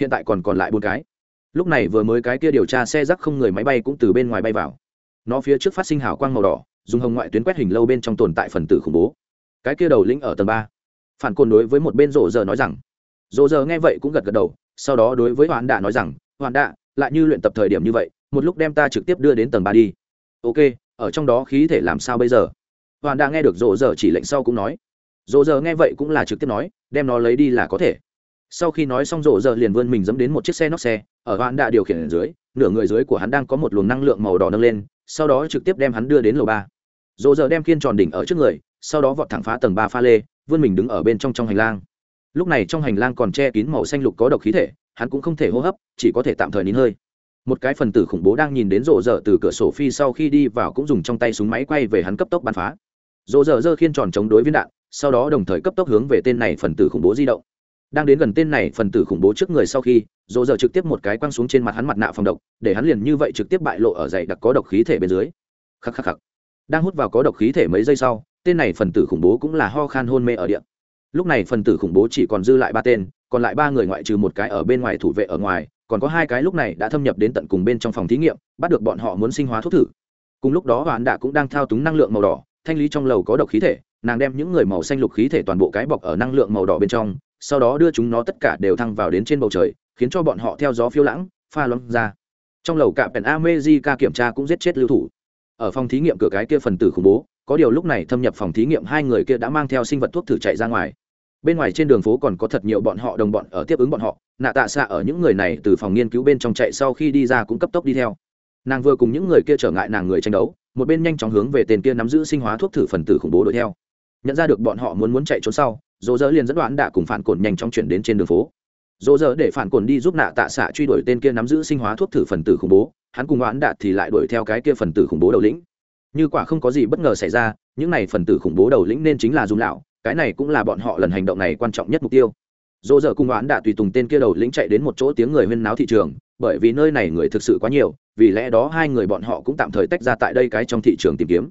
hiện tại còn còn lại bốn cái. Lúc này vừa mới cái kia điều tra xe rắc không người máy bay cũng từ bên ngoài bay vào. Nó phía trước phát sinh hào quang màu đỏ, dùng hồng ngoại tuyến quét hình lâu bên trong tồn tại phần tử khủng bố. Cái kia đầu lĩnh ở tầng ba. Phản côn đối với một bên rộ giờ nói rằng. Rộ giờ nghe vậy cũng gật gật đầu, sau đó đối với hoàn đạ nói rằng hoàn đạ, lại như luyện tập thời điểm như vậy, một lúc đem ta trực tiếp đưa đến tầng ba đi. Ok, ở trong đó khí thể làm sao bây giờ? Hoàn đạ nghe được rộ giờ chỉ lệnh sau cũng nói. Rộ giờ nghe vậy cũng là trực tiếp nói, đem nó lấy đi là có thể sau khi nói xong rộ giờ liền vươn mình dẫm đến một chiếc xe nóc xe, ở hoàn đã điều khiển ở dưới, nửa người dưới của hắn đang có một luồng năng lượng màu đỏ nâng lên, sau đó trực tiếp đem hắn đưa đến lầu ba. Rộ giờ đem kiên tròn đỉnh ở trước người, sau đó vọt thẳng phá tầng ba pha lê, vươn mình đứng ở bên trong trong hành lang. Lúc này trong hành lang còn che kín màu xanh lục có độc khí thể, hắn cũng không thể hô hấp, chỉ có thể tạm thời nín hơi. Một cái phần tử khủng bố đang nhìn đến rộ rợ từ cửa sổ phi sau khi đi vào cũng dùng trong tay súng máy quay về hắn cấp tốc bắn phá. Rộ rợ giơ khiên tròn chống đối viên đạn, sau đó đồng thời cấp tốc hướng về tên này phần tử khủng bố di động đang đến gần tên này phần tử khủng bố trước người sau khi, dỗ giờ trực tiếp một cái quăng xuống trên mặt hắn mặt nạ phòng độc, để hắn liền như vậy trực tiếp bại lộ ở dày đặc có độc khí thể bên dưới. Khắc khắc khắc. Đang hút vào có độc khí thể mấy giây sau, tên này phần tử khủng bố cũng là ho khan hôn mê ở điện lúc này phần tử khủng bố chỉ còn dư lại ba tên, còn lại ba người ngoại trừ một cái ở bên ngoài thủ vệ ở ngoài, còn có hai cái lúc này đã thâm nhập đến tận cùng bên trong phòng thí nghiệm, bắt được bọn họ muốn sinh hóa thuốc thử. Cùng lúc đó, hoán đạ cũng đang thao túng năng lượng màu đỏ, thanh lý trong lầu có độc khí thể, nàng đem những người màu xanh lục khí thể toàn bộ cái bọc ở năng lượng màu đỏ bên trong sau đó đưa chúng nó tất cả đều thăng vào đến trên bầu trời, khiến cho bọn họ theo gió phiêu lãng, pha loãng ra. Trong lầu cạm pèn amejica kiểm tra cũng giết chết lưu thủ. Ở phòng thí nghiệm cửa cái kia phần tử khủng bố, có điều lúc này thâm nhập phòng thí nghiệm hai người kia đã mang theo sinh vật thuốc thử chạy ra ngoài. Bên ngoài trên đường phố còn có thật nhiều bọn họ đồng bọn ở tiếp ứng bọn họ, nạ tạ xạ ở những người này từ phòng nghiên cứu bên trong chạy sau khi đi ra cũng cấp tốc đi theo. Nàng vừa cùng những người kia trở ngại nàng người tranh đấu, một bên nhanh chóng hướng về tên kia nắm giữ sinh hóa thuốc thử phần tử khủng bố đuổi theo. Nhận ra được bọn họ muốn muốn chạy trốn sau dỗ dỡ liền dẫn đoán đã cùng phản cồn nhanh chóng chuyển đến trên đường phố. Dỗ dỡ để phản cồn đi giúp nạ tạ xạ truy đuổi tên kia nắm giữ sinh hóa thuốc thử phần tử khủng bố. Hắn cùng đoán đạt thì lại đuổi theo cái kia phần tử khủng bố đầu lĩnh. Như quả không có gì bất ngờ xảy ra, những này phần tử khủng bố đầu lĩnh nên chính là dùng lão. Cái này cũng là bọn họ lần hành động này quan trọng nhất mục tiêu. Dỗ dở cùng đoán đã tùy tùng tên kia đầu lĩnh chạy đến một chỗ tiếng người huyên náo thị trường, bởi vì nơi này người thực sự quá nhiều, vì lẽ đó hai người bọn họ cũng tạm thời tách ra tại đây cái trong thị trường tìm kiếm.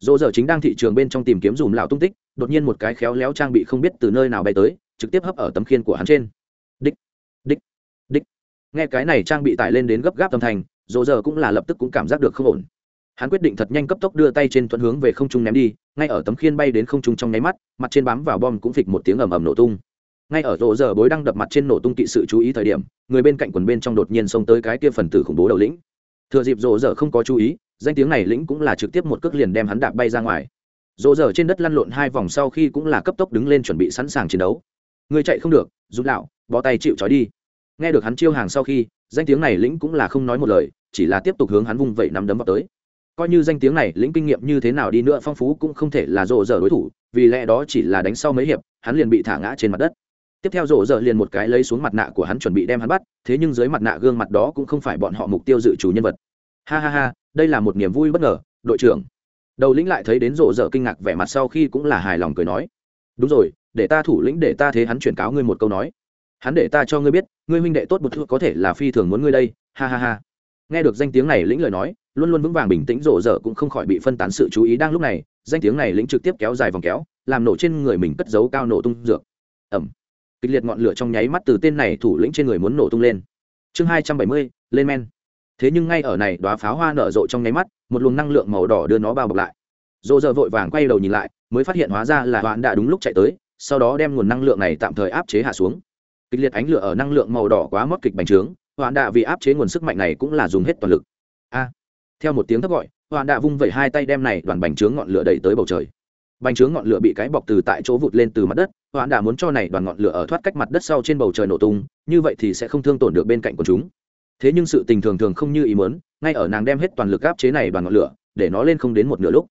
Dỗ dở chính đang thị trường bên trong tìm kiếm dùm lão tung tích đột nhiên một cái khéo léo trang bị không biết từ nơi nào bay tới, trực tiếp hấp ở tấm khiên của hắn trên. Đích đích đích. Nghe cái này trang bị tải lên đến gấp gáp tâm thành dỗ giờ cũng là lập tức cũng cảm giác được không ổn. Hắn quyết định thật nhanh cấp tốc đưa tay trên thuận hướng về không trung ném đi, ngay ở tấm khiên bay đến không trung trong nháy mắt, mặt trên bám vào bom cũng phịch một tiếng ầm ầm nổ tung. Ngay ở rộ giờ bối đang đập mặt trên nổ tung kỵ sự chú ý thời điểm, người bên cạnh quần bên trong đột nhiên xông tới cái kia phần tử khủng bố đầu lĩnh. Thừa dịp rộ giờ không có chú ý, danh tiếng này lĩnh cũng là trực tiếp một cước liền đem hắn đạp bay ra ngoài dỗ dở trên đất lăn lộn hai vòng sau khi cũng là cấp tốc đứng lên chuẩn bị sẵn sàng chiến đấu. Người chạy không được giúp lão, bó tay chịu trói đi. Nghe được hắn chiêu hàng sau khi, danh tiếng này lĩnh cũng là không nói một lời, chỉ là tiếp tục hướng hắn vung vẩy nắm đấm vào tới. Coi như danh tiếng này lĩnh kinh nghiệm như thế nào đi nữa phong phú cũng không thể là rộ dở đối thủ, vì lẽ đó chỉ là đánh sau mấy hiệp, hắn liền bị thả ngã trên mặt đất. Tiếp theo rộ giờ liền một cái lấy xuống mặt nạ của hắn chuẩn bị đem hắn bắt, thế nhưng dưới mặt nạ gương mặt đó cũng không phải bọn họ mục tiêu dự chủ nhân vật. Ha ha ha, đây là một niềm vui bất ngờ, đội trưởng đầu lĩnh lại thấy đến rộ rợ kinh ngạc vẻ mặt sau khi cũng là hài lòng cười nói, đúng rồi, để ta thủ lĩnh để ta thế hắn chuyển cáo ngươi một câu nói. Hắn để ta cho ngươi biết, ngươi huynh đệ tốt một chút, có thể là phi thường muốn ngươi đây, ha ha ha. Nghe được danh tiếng này, lĩnh lời nói, luôn luôn vững vàng bình tĩnh, rộ rợ cũng không khỏi bị phân tán sự chú ý đang lúc này, danh tiếng này lĩnh trực tiếp kéo dài vòng kéo, làm nổ trên người mình cất giấu cao nổ tung dược. Ẩm. Kịch liệt ngọn lửa trong nháy mắt từ tên này thủ lĩnh trên người muốn nổ tung lên. Chương hai trăm bảy mươi, lên men thế nhưng ngay ở này đoá pháo hoa nở rộ trong nháy mắt, một luồng năng lượng màu đỏ đưa nó bao bọc lại. Rộ dơ vội vàng quay đầu nhìn lại, mới phát hiện hóa ra là hoạn đã đúng lúc chạy tới, sau đó đem nguồn năng lượng này tạm thời áp chế hạ xuống. Kịch liệt ánh lửa ở năng lượng màu đỏ quá mất kịch bành trướng hoạn đạ vì áp chế nguồn sức mạnh này cũng là dùng hết toàn lực. A! Theo một tiếng thấp gọi hoạn đạ vung vẩy hai tay đem này đoàn bành trướng ngọn lửa đẩy tới bầu trời. Bành trướng ngọn lửa bị cái bọc từ tại chỗ vụt lên từ mặt đất hoạn đạ muốn cho này đoàn ngọn lửa ở thoát cách mặt đất sau trên bầu trời nổ tung, như vậy thì sẽ không thương tổn được bên cạnh của chúng thế nhưng sự tình thường thường không như ý muốn, ngay ở nàng đem hết toàn lực áp chế này đoàn ngọn lửa, để nó lên không đến một nửa lúc.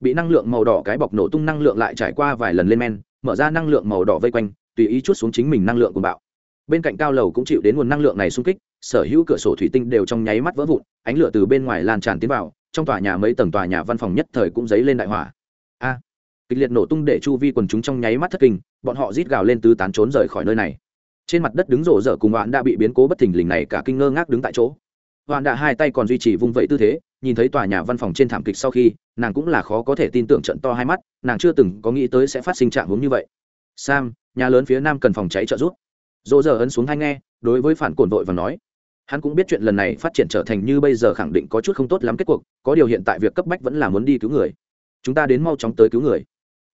Bị năng lượng màu đỏ cái bọc nổ tung năng lượng lại trải qua vài lần lên men, mở ra năng lượng màu đỏ vây quanh, tùy ý chút xuống chính mình năng lượng của bạo. Bên cạnh cao lầu cũng chịu đến nguồn năng lượng này xung kích, sở hữu cửa sổ thủy tinh đều trong nháy mắt vỡ vụn, ánh lửa từ bên ngoài lan tràn tiến vào, trong tòa nhà mấy tầng tòa nhà văn phòng nhất thời cũng dấy lên đại hỏa. A! Kịch liệt nổ tung để chu vi quần chúng trong nháy mắt thất kinh, bọn họ rít gào lên tứ tán trốn rời khỏi nơi này trên mặt đất đứng rộ rỡ cùng hoạn đã bị biến cố bất thình lình này cả kinh ngơ ngác đứng tại chỗ. Hoạn đã hai tay còn duy trì vung vẩy tư thế, nhìn thấy tòa nhà văn phòng trên thảm kịch sau khi, nàng cũng là khó có thể tin tưởng trận to hai mắt, nàng chưa từng có nghĩ tới sẽ phát sinh trạng hướng như vậy. Sam, nhà lớn phía nam cần phòng cháy trợ giúp. Rộ rỡ ấn xuống hay nghe, đối với phản cồn vội và nói. Hắn cũng biết chuyện lần này phát triển trở thành như bây giờ khẳng định có chút không tốt lắm kết cuộc, có điều hiện tại việc cấp bách vẫn là muốn đi cứu người. Chúng ta đến mau chóng tới cứu người.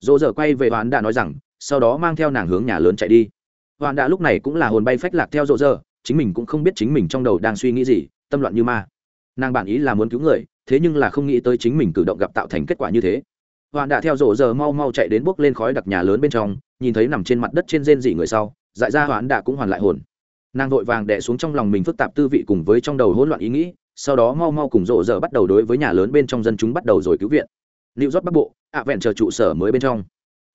Dỗ dở quay về hoán đã nói rằng, sau đó mang theo nàng hướng nhà lớn chạy đi hoàn đã lúc này cũng là hồn bay phách lạc theo rộ rơ chính mình cũng không biết chính mình trong đầu đang suy nghĩ gì, tâm loạn như ma. Nàng bản ý là muốn cứu người, thế nhưng là không nghĩ tới chính mình cử động gặp tạo thành kết quả như thế. Hoạn đã theo rộ rơ mau mau chạy đến bốc lên khói đặc nhà lớn bên trong, nhìn thấy nằm trên mặt đất trên rên dị người sau, dại ra hoạn đã cũng hoàn lại hồn. Nàng vội vàng đẻ xuống trong lòng mình phức tạp tư vị cùng với trong đầu hỗn loạn ý nghĩ, sau đó mau mau cùng rộ rơ bắt đầu đối với nhà lớn bên trong dân chúng bắt đầu rồi cứu viện. Lưu rót bắc bộ, ạ vẹn chờ trụ sở mới bên trong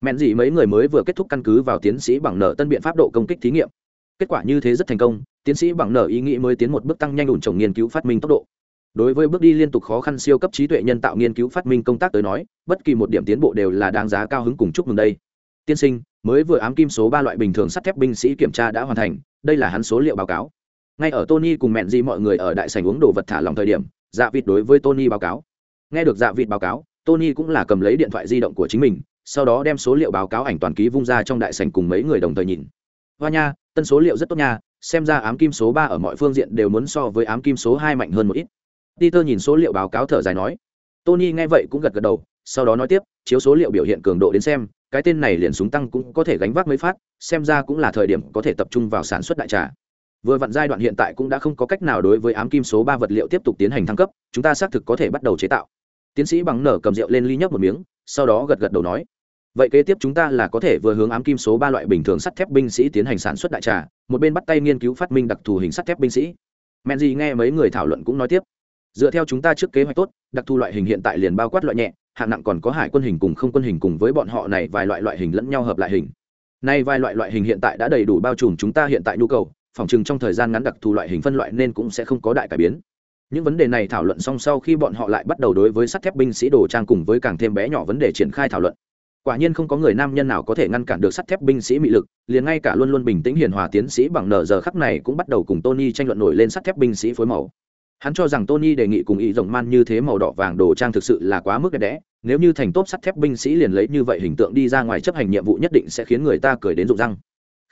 mẹn gì mấy người mới vừa kết thúc căn cứ vào tiến sĩ bằng nợ tân biện pháp độ công kích thí nghiệm. Kết quả như thế rất thành công, tiến sĩ bằng nợ ý nghĩ mới tiến một bước tăng nhanh ủn trồng nghiên cứu phát minh tốc độ. Đối với bước đi liên tục khó khăn siêu cấp trí tuệ nhân tạo nghiên cứu phát minh công tác tới nói, bất kỳ một điểm tiến bộ đều là đáng giá cao hứng cùng chúc mừng đây. Tiên sinh, mới vừa ám kim số ba loại bình thường sắt thép binh sĩ kiểm tra đã hoàn thành, đây là hắn số liệu báo cáo. Ngay ở tony cùng mẹn gì mọi người ở đại sành uống đồ vật thả lòng thời điểm dạ vịt đối với tony báo cáo. Nghe được dạ vịt báo cáo, tony cũng là cầm lấy điện thoại di động của chính mình sau đó đem số liệu báo cáo ảnh toàn ký vung ra trong đại sành cùng mấy người đồng thời nhìn. Hoa nha, tân số liệu rất tốt nha, xem ra ám kim số ba ở mọi phương diện đều muốn so với ám kim số hai mạnh hơn một ít. Peter nhìn số liệu báo cáo thở dài nói. Tony nghe vậy cũng gật gật đầu, sau đó nói tiếp, chiếu số liệu biểu hiện cường độ đến xem, cái tên này liền súng tăng cũng có thể gánh vác mấy phát, xem ra cũng là thời điểm có thể tập trung vào sản xuất đại trà. Vừa vặn giai đoạn hiện tại cũng đã không có cách nào đối với ám kim số ba vật liệu tiếp tục tiến hành thăng cấp, chúng ta xác thực có thể bắt đầu chế tạo. Tiến sĩ bằng nở cầm rượu lên ly nhấp một miếng, sau đó gật gật đầu nói vậy kế tiếp chúng ta là có thể vừa hướng ám kim số ba loại bình thường sắt thép binh sĩ tiến hành sản xuất đại trà, một bên bắt tay nghiên cứu phát minh đặc thù hình sắt thép binh sĩ. Men gì nghe mấy người thảo luận cũng nói tiếp. Dựa theo chúng ta trước kế hoạch tốt, đặc thù loại hình hiện tại liền bao quát loại nhẹ, hạng nặng còn có hải quân hình cùng không quân hình cùng với bọn họ này vài loại loại hình lẫn nhau hợp lại hình. Nay vài loại loại hình hiện tại đã đầy đủ bao trùm chúng ta hiện tại nhu cầu, phòng chừng trong thời gian ngắn đặc thù loại hình phân loại nên cũng sẽ không có đại cải biến. Những vấn đề này thảo luận xong sau khi bọn họ lại bắt đầu đối với sắt thép binh sĩ đồ trang cùng với càng thêm bé nhỏ vấn đề triển khai thảo luận quả nhiên không có người nam nhân nào có thể ngăn cản được sắt thép binh sĩ mị lực, liền ngay cả luôn luôn bình tĩnh hiền hòa tiến sĩ bằng nở giờ khắc này cũng bắt đầu cùng tony tranh luận nổi lên sắt thép binh sĩ phối màu. Hắn cho rằng tony đề nghị cùng ý rộng man như thế màu đỏ vàng đồ trang thực sự là quá mức đẹp đẽ, nếu như thành tốt sắt thép binh sĩ liền lấy như vậy hình tượng đi ra ngoài chấp hành nhiệm vụ nhất định sẽ khiến người ta cười đến rụng răng.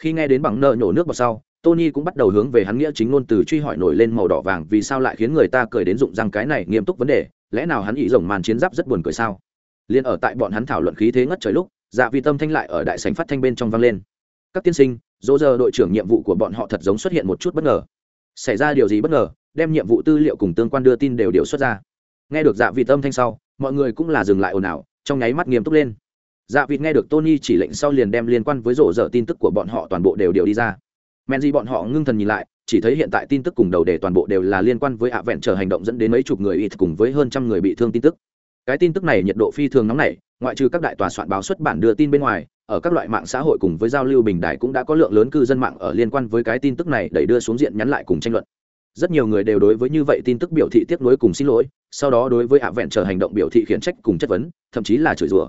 Khi nghe đến bằng nợ nhổ nước vào sau, tony cũng bắt đầu hướng về hắn nghĩa chính ngôn từ truy hỏi nổi lên màu đỏ vàng vì sao lại khiến người ta cười đến rụng răng cái này nghiêm túc vấn đề, lẽ nào hắn ý rộng man chiến giáp rất buồn cười sao? Liền ở tại bọn hắn thảo luận khí thế ngất trời lúc dạ Vi tâm thanh lại ở đại sảnh phát thanh bên trong vang lên. Các tiên sinh, dỗ giờ đội trưởng nhiệm vụ của bọn họ thật giống xuất hiện một chút bất ngờ. Xảy ra điều gì bất ngờ, đem nhiệm vụ tư liệu cùng tương quan đưa tin đều điều xuất ra. Nghe được dạ vị tâm thanh sau, mọi người cũng là dừng lại ồn ào, trong nháy mắt nghiêm túc lên. Dạ vịt nghe được tony chỉ lệnh sau liền đem liên quan với rổ dở tin tức của bọn họ toàn bộ đều điều đi ra. Men di bọn họ ngưng thần nhìn lại, chỉ thấy hiện tại tin tức cùng đầu đề toàn bộ đều là liên quan với ạ vẹn trở hành động dẫn đến mấy chục người ít cùng với hơn trăm người bị thương tin tức cái tin tức này nhiệt độ phi thường nóng nảy, ngoại trừ các đại tòa soạn báo xuất bản đưa tin bên ngoài, ở các loại mạng xã hội cùng với giao lưu bình đại cũng đã có lượng lớn cư dân mạng ở liên quan với cái tin tức này đẩy đưa xuống diện nhắn lại cùng tranh luận. Rất nhiều người đều đối với như vậy tin tức biểu thị tiếc nuối cùng xin lỗi, sau đó đối với ạ vẹn trở hành động biểu thị khiển trách cùng chất vấn, thậm chí là chửi rủa.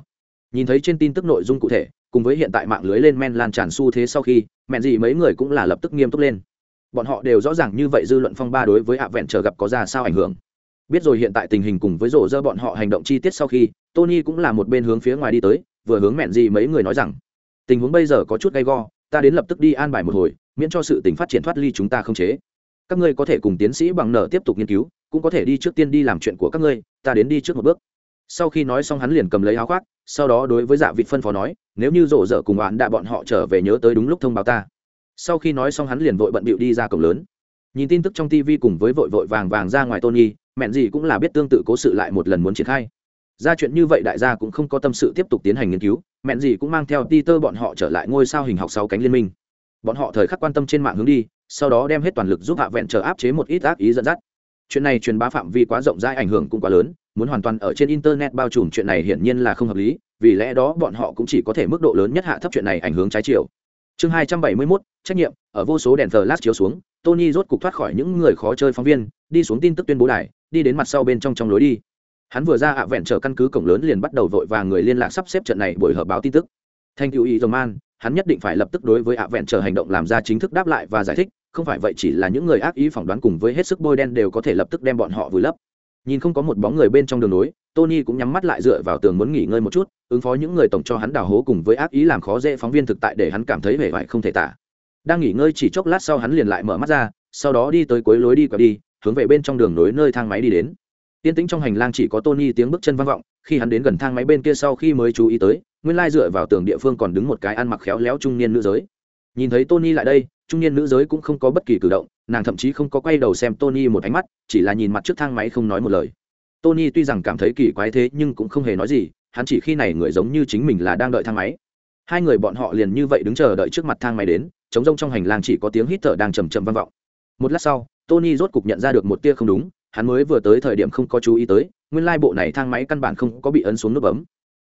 Nhìn thấy trên tin tức nội dung cụ thể, cùng với hiện tại mạng lưới lên men lan tràn xu thế sau khi, mẹn gì mấy người cũng là lập tức nghiêm túc lên. Bọn họ đều rõ ràng như vậy dư luận phong ba đối với ạ vẹn trở gặp có ra sao ảnh hưởng biết rồi hiện tại tình hình cùng với rổ dơ bọn họ hành động chi tiết sau khi, tony cũng là một bên hướng phía ngoài đi tới, vừa hướng mẹn gì mấy người nói rằng, tình huống bây giờ có chút gay go, ta đến lập tức đi an bài một hồi, miễn cho sự tình phát triển thoát ly chúng ta không chế. Các ngươi có thể cùng tiến sĩ bằng nợ tiếp tục nghiên cứu, cũng có thể đi trước tiên đi làm chuyện của các ngươi, ta đến đi trước một bước. Sau khi nói xong hắn liền cầm lấy áo khoác, sau đó đối với dạ vịt phân phó nói, nếu như rổ dở cùng oán đã bọn họ trở về nhớ tới đúng lúc thông báo ta. Sau khi nói xong hắn liền vội bận bịu đi ra cổng lớn. Nhìn tin tức trong tv cùng với vội vội vàng vàng ra ngoài tony mẹn gì cũng là biết tương tự cố sự lại một lần muốn triển khai. Ra chuyện như vậy đại gia cũng không có tâm sự tiếp tục tiến hành nghiên cứu, mẹn gì cũng mang theo Peter bọn họ trở lại ngôi sao hình học sáu cánh liên minh. Bọn họ thời khắc quan tâm trên mạng hướng đi, sau đó đem hết toàn lực giúp hạ vẹn chờ áp chế một ít ác ý dẫn dắt. Chuyện này truyền bá phạm vi quá rộng rãi, ảnh hưởng cũng quá lớn, muốn hoàn toàn ở trên internet bao trùm chuyện này hiển nhiên là không hợp lý, vì lẽ đó bọn họ cũng chỉ có thể mức độ lớn nhất hạ thấp chuyện này ảnh hưởng trái chiều chương hai trăm bảy mươi 271, trách nhiệm ở vô số đèn flash chiếu xuống tony rốt cục thoát khỏi những người khó chơi phóng viên đi xuống tin tức tuyên bố đài đi đến mặt sau bên trong trong lối đi. Hắn vừa ra ạ vẹn trở căn cứ cổng lớn liền bắt đầu vội và người liên lạc sắp xếp trận này buổi họp báo tin tức. Thanh cựu ý dòng man hắn nhất định phải lập tức đối với ạ vẹn trở hành động làm ra chính thức đáp lại và giải thích không phải vậy chỉ là những người ác ý phỏng đoán cùng với hết sức bôi đen đều có thể lập tức đem bọn họ vùi lấp nhìn không có một bóng người bên trong đường nối tony cũng nhắm mắt lại dựa vào tường muốn nghỉ ngơi một chút ứng phó những người tổng cho hắn đào hố cùng với ác ý làm khó dễ phóng viên thực tại để hắn cảm thấy vẻ vải không thể tả đang nghỉ ngơi chỉ chốc lát sau hắn liền lại mở mắt ra sau đó đi tới cuối lối đi qua đi hướng về bên trong đường nối nơi thang máy đi đến Tiên tĩnh trong hành lang chỉ có Tony tiếng bước chân vang vọng, khi hắn đến gần thang máy bên kia sau khi mới chú ý tới, nguyên lai dựa vào tường địa phương còn đứng một cái ăn mặc khéo léo trung niên nữ giới. Nhìn thấy Tony lại đây, trung niên nữ giới cũng không có bất kỳ cử động, nàng thậm chí không có quay đầu xem Tony một ánh mắt, chỉ là nhìn mặt trước thang máy không nói một lời. Tony tuy rằng cảm thấy kỳ quái thế nhưng cũng không hề nói gì, hắn chỉ khi này người giống như chính mình là đang đợi thang máy. Hai người bọn họ liền như vậy đứng chờ đợi trước mặt thang máy đến, trống rông trong hành lang chỉ có tiếng hít thở đang chậm chậm vang vọng. Một lát sau, Tony rốt cục nhận ra được một tia không đúng, hắn mới vừa tới thời điểm không có chú ý tới nguyên lai bộ này thang máy căn bản không có bị ấn xuống nút bấm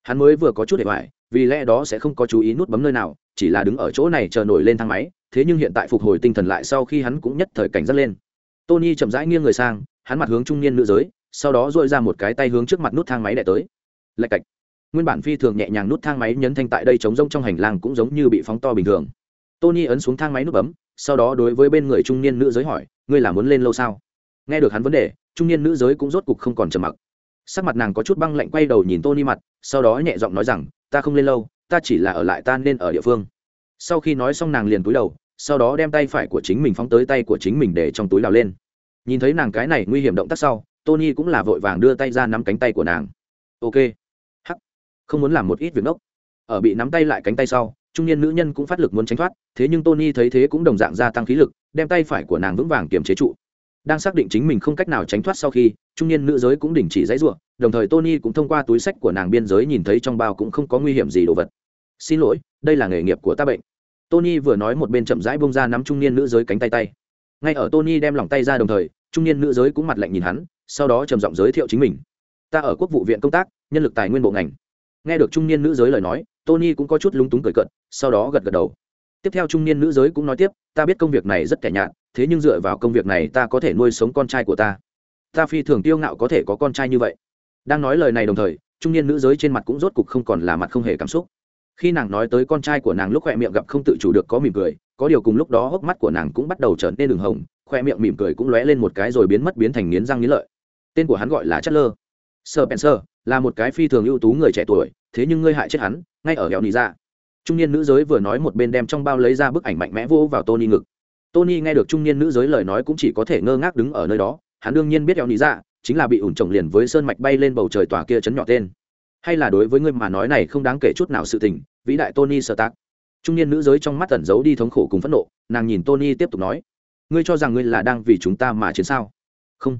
hắn mới vừa có chút để hoài vì lẽ đó sẽ không có chú ý nút bấm nơi nào chỉ là đứng ở chỗ này chờ nổi lên thang máy thế nhưng hiện tại phục hồi tinh thần lại sau khi hắn cũng nhất thời cảnh giác lên. Tony chậm rãi nghiêng người sang, hắn mặt hướng trung niên nữ giới, sau đó dội ra một cái tay hướng trước mặt nút thang máy đẻ tới. Lạch cạch. Nguyên bản phi thường nhẹ nhàng nút thang máy nhấn thanh tại đây chống rông trong hành lang cũng giống như bị phóng to bình thường. Tony ấn xuống thang máy nút bấm, sau đó đối với bên người trung niên nữ giới hỏi, ngươi là muốn lên lâu sao? Nghe được hắn vấn đề, trung niên nữ giới cũng rốt cục không còn trầm mặc. Sắc mặt nàng có chút băng lạnh quay đầu nhìn tony mặt, sau đó nhẹ giọng nói rằng, ta không lên lâu, ta chỉ là ở lại ta nên ở địa phương. Sau khi nói xong nàng liền túi đầu sau đó đem tay phải của chính mình phóng tới tay của chính mình để trong túi đào lên. Nhìn thấy nàng cái này nguy hiểm động tác sau, tony cũng là vội vàng đưa tay ra nắm cánh tay của nàng. Ok. Hắc. Không muốn làm một ít việc ngốc. Ở bị nắm tay lại cánh tay sau, trung niên nữ nhân cũng phát lực muốn tránh thoát, thế nhưng tony thấy thế cũng đồng dạng gia tăng khí lực, đem tay phải của nàng vững vàng kiềm chế trụ. Đang xác định chính mình không cách nào tránh thoát sau khi, trung niên nữ giới cũng đình chỉ dãy ruộng đồng thời tony cũng thông qua túi sách của nàng biên giới nhìn thấy trong bao cũng không có nguy hiểm gì đồ vật. Xin lỗi, đây là nghề nghiệp của ta bệnh tony vừa nói một bên chậm rãi bông ra nắm trung niên nữ giới cánh tay tay. Ngay ở tony đem lòng tay ra đồng thời trung niên nữ giới cũng mặt lạnh nhìn hắn sau đó trầm giọng giới thiệu chính mình. Ta ở quốc vụ viện công tác nhân lực tài nguyên bộ ngành. Nghe được trung niên nữ giới lời nói tony cũng có chút lúng túng cười cợt, sau đó gật gật đầu. Tiếp theo trung niên nữ giới cũng nói tiếp ta biết công việc này rất kẻ nhạt thế nhưng dựa vào công việc này ta có thể nuôi sống con trai của ta. Ta phi thường tiêu ngạo có thể có con trai như vậy. Đang nói lời này đồng thời trung niên nữ giới trên mặt cũng rốt cục không còn là mặt không hề cảm xúc khi nàng nói tới con trai của nàng lúc khoe miệng gặp không tự chủ được có mỉm cười, có điều cùng lúc đó hốc mắt của nàng cũng bắt đầu trở nên đường hồng, khoe miệng mỉm cười cũng lóe lên một cái rồi biến mất biến thành nghiến răng nghiến lợi. Tên của hắn gọi là chất lơ sơ penser là một cái phi thường ưu tú người trẻ tuổi, thế nhưng ngươi hại chết hắn, ngay ở hẹo nị ra trung niên nữ giới vừa nói một bên đem trong bao lấy ra bức ảnh mạnh mẽ vô vào tony ngực. Tony nghe được trung niên nữ giới lời nói cũng chỉ có thể ngơ ngác đứng ở nơi đó, hắn đương nhiên biết hẹo nị ra chính là bị ủn trồng liền với sơn mạch bay lên bầu trời tòa kia chấn nhỏ tên hay là đối với ngươi mà nói này không đáng kể chút nào sự tình, vĩ đại tony sơ tác trung niên nữ giới trong mắt tẩn giấu đi thống khổ cùng phẫn nộ, nàng nhìn tony tiếp tục nói, ngươi cho rằng ngươi là đang vì chúng ta mà chiến sao? Không,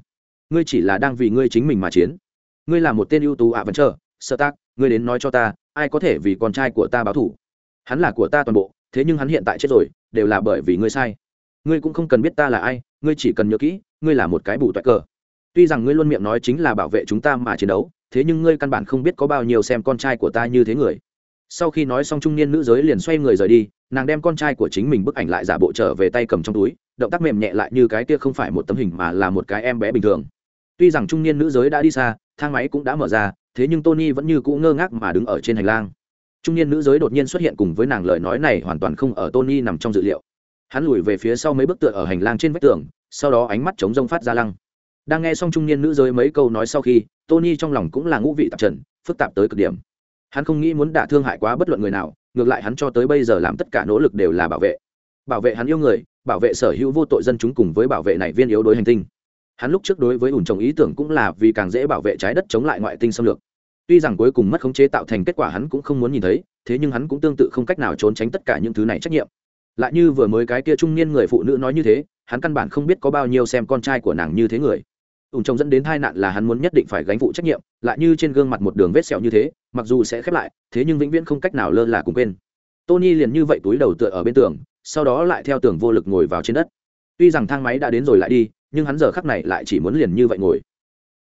ngươi chỉ là đang vì ngươi chính mình mà chiến. Ngươi là một tên ưu tú ạ vẫn chờ sơ tác ngươi đến nói cho ta, ai có thể vì con trai của ta báo thủ hắn là của ta toàn bộ, thế nhưng hắn hiện tại chết rồi, đều là bởi vì ngươi sai. Ngươi cũng không cần biết ta là ai, ngươi chỉ cần nhớ kỹ, ngươi là một cái bù toại cờ. Tuy rằng ngươi luôn miệng nói chính là bảo vệ chúng ta mà chiến đấu thế nhưng ngươi căn bản không biết có bao nhiêu xem con trai của ta như thế người. Sau khi nói xong trung niên nữ giới liền xoay người rời đi, nàng đem con trai của chính mình bức ảnh lại giả bộ trở về tay cầm trong túi, động tác mềm nhẹ lại như cái kia không phải một tấm hình mà là một cái em bé bình thường. Tuy rằng trung niên nữ giới đã đi xa, thang máy cũng đã mở ra, thế nhưng tony vẫn như cũ ngơ ngác mà đứng ở trên hành lang. Trung niên nữ giới đột nhiên xuất hiện cùng với nàng lời nói này hoàn toàn không ở tony nằm trong dự liệu. Hắn lùi về phía sau mấy bức tựa ở hành lang trên vách tường, sau đó ánh mắt chống rông phát ra lăng đang nghe xong trung niên nữ giới mấy câu nói sau khi, tony trong lòng cũng là ngũ vị tạp trần, phức tạp tới cực điểm. Hắn không nghĩ muốn đả thương hại quá bất luận người nào, ngược lại hắn cho tới bây giờ làm tất cả nỗ lực đều là bảo vệ. Bảo vệ hắn yêu người, bảo vệ sở hữu vô tội dân chúng cùng với bảo vệ này viên yếu đối hành tinh. Hắn lúc trước đối với ủn trồng ý tưởng cũng là vì càng dễ bảo vệ trái đất chống lại ngoại tinh xâm lược. Tuy rằng cuối cùng mất khống chế tạo thành kết quả hắn cũng không muốn nhìn thấy, thế nhưng hắn cũng tương tự không cách nào trốn tránh tất cả những thứ này trách nhiệm. Lại như vừa mới cái kia trung niên người phụ nữ nói như thế, hắn căn bản không biết có bao nhiêu xem con trai của nàng như thế người ủng chồng dẫn đến tai nạn là hắn muốn nhất định phải gánh phụ trách nhiệm, lại như trên gương mặt một đường vết sẹo như thế, mặc dù sẽ khép lại, thế nhưng vĩnh viễn không cách nào lơ là cùng quên. Tony liền như vậy túi đầu tựa ở bên tường, sau đó lại theo tường vô lực ngồi vào trên đất. Tuy rằng thang máy đã đến rồi lại đi, nhưng hắn giờ khắc này lại chỉ muốn liền như vậy ngồi.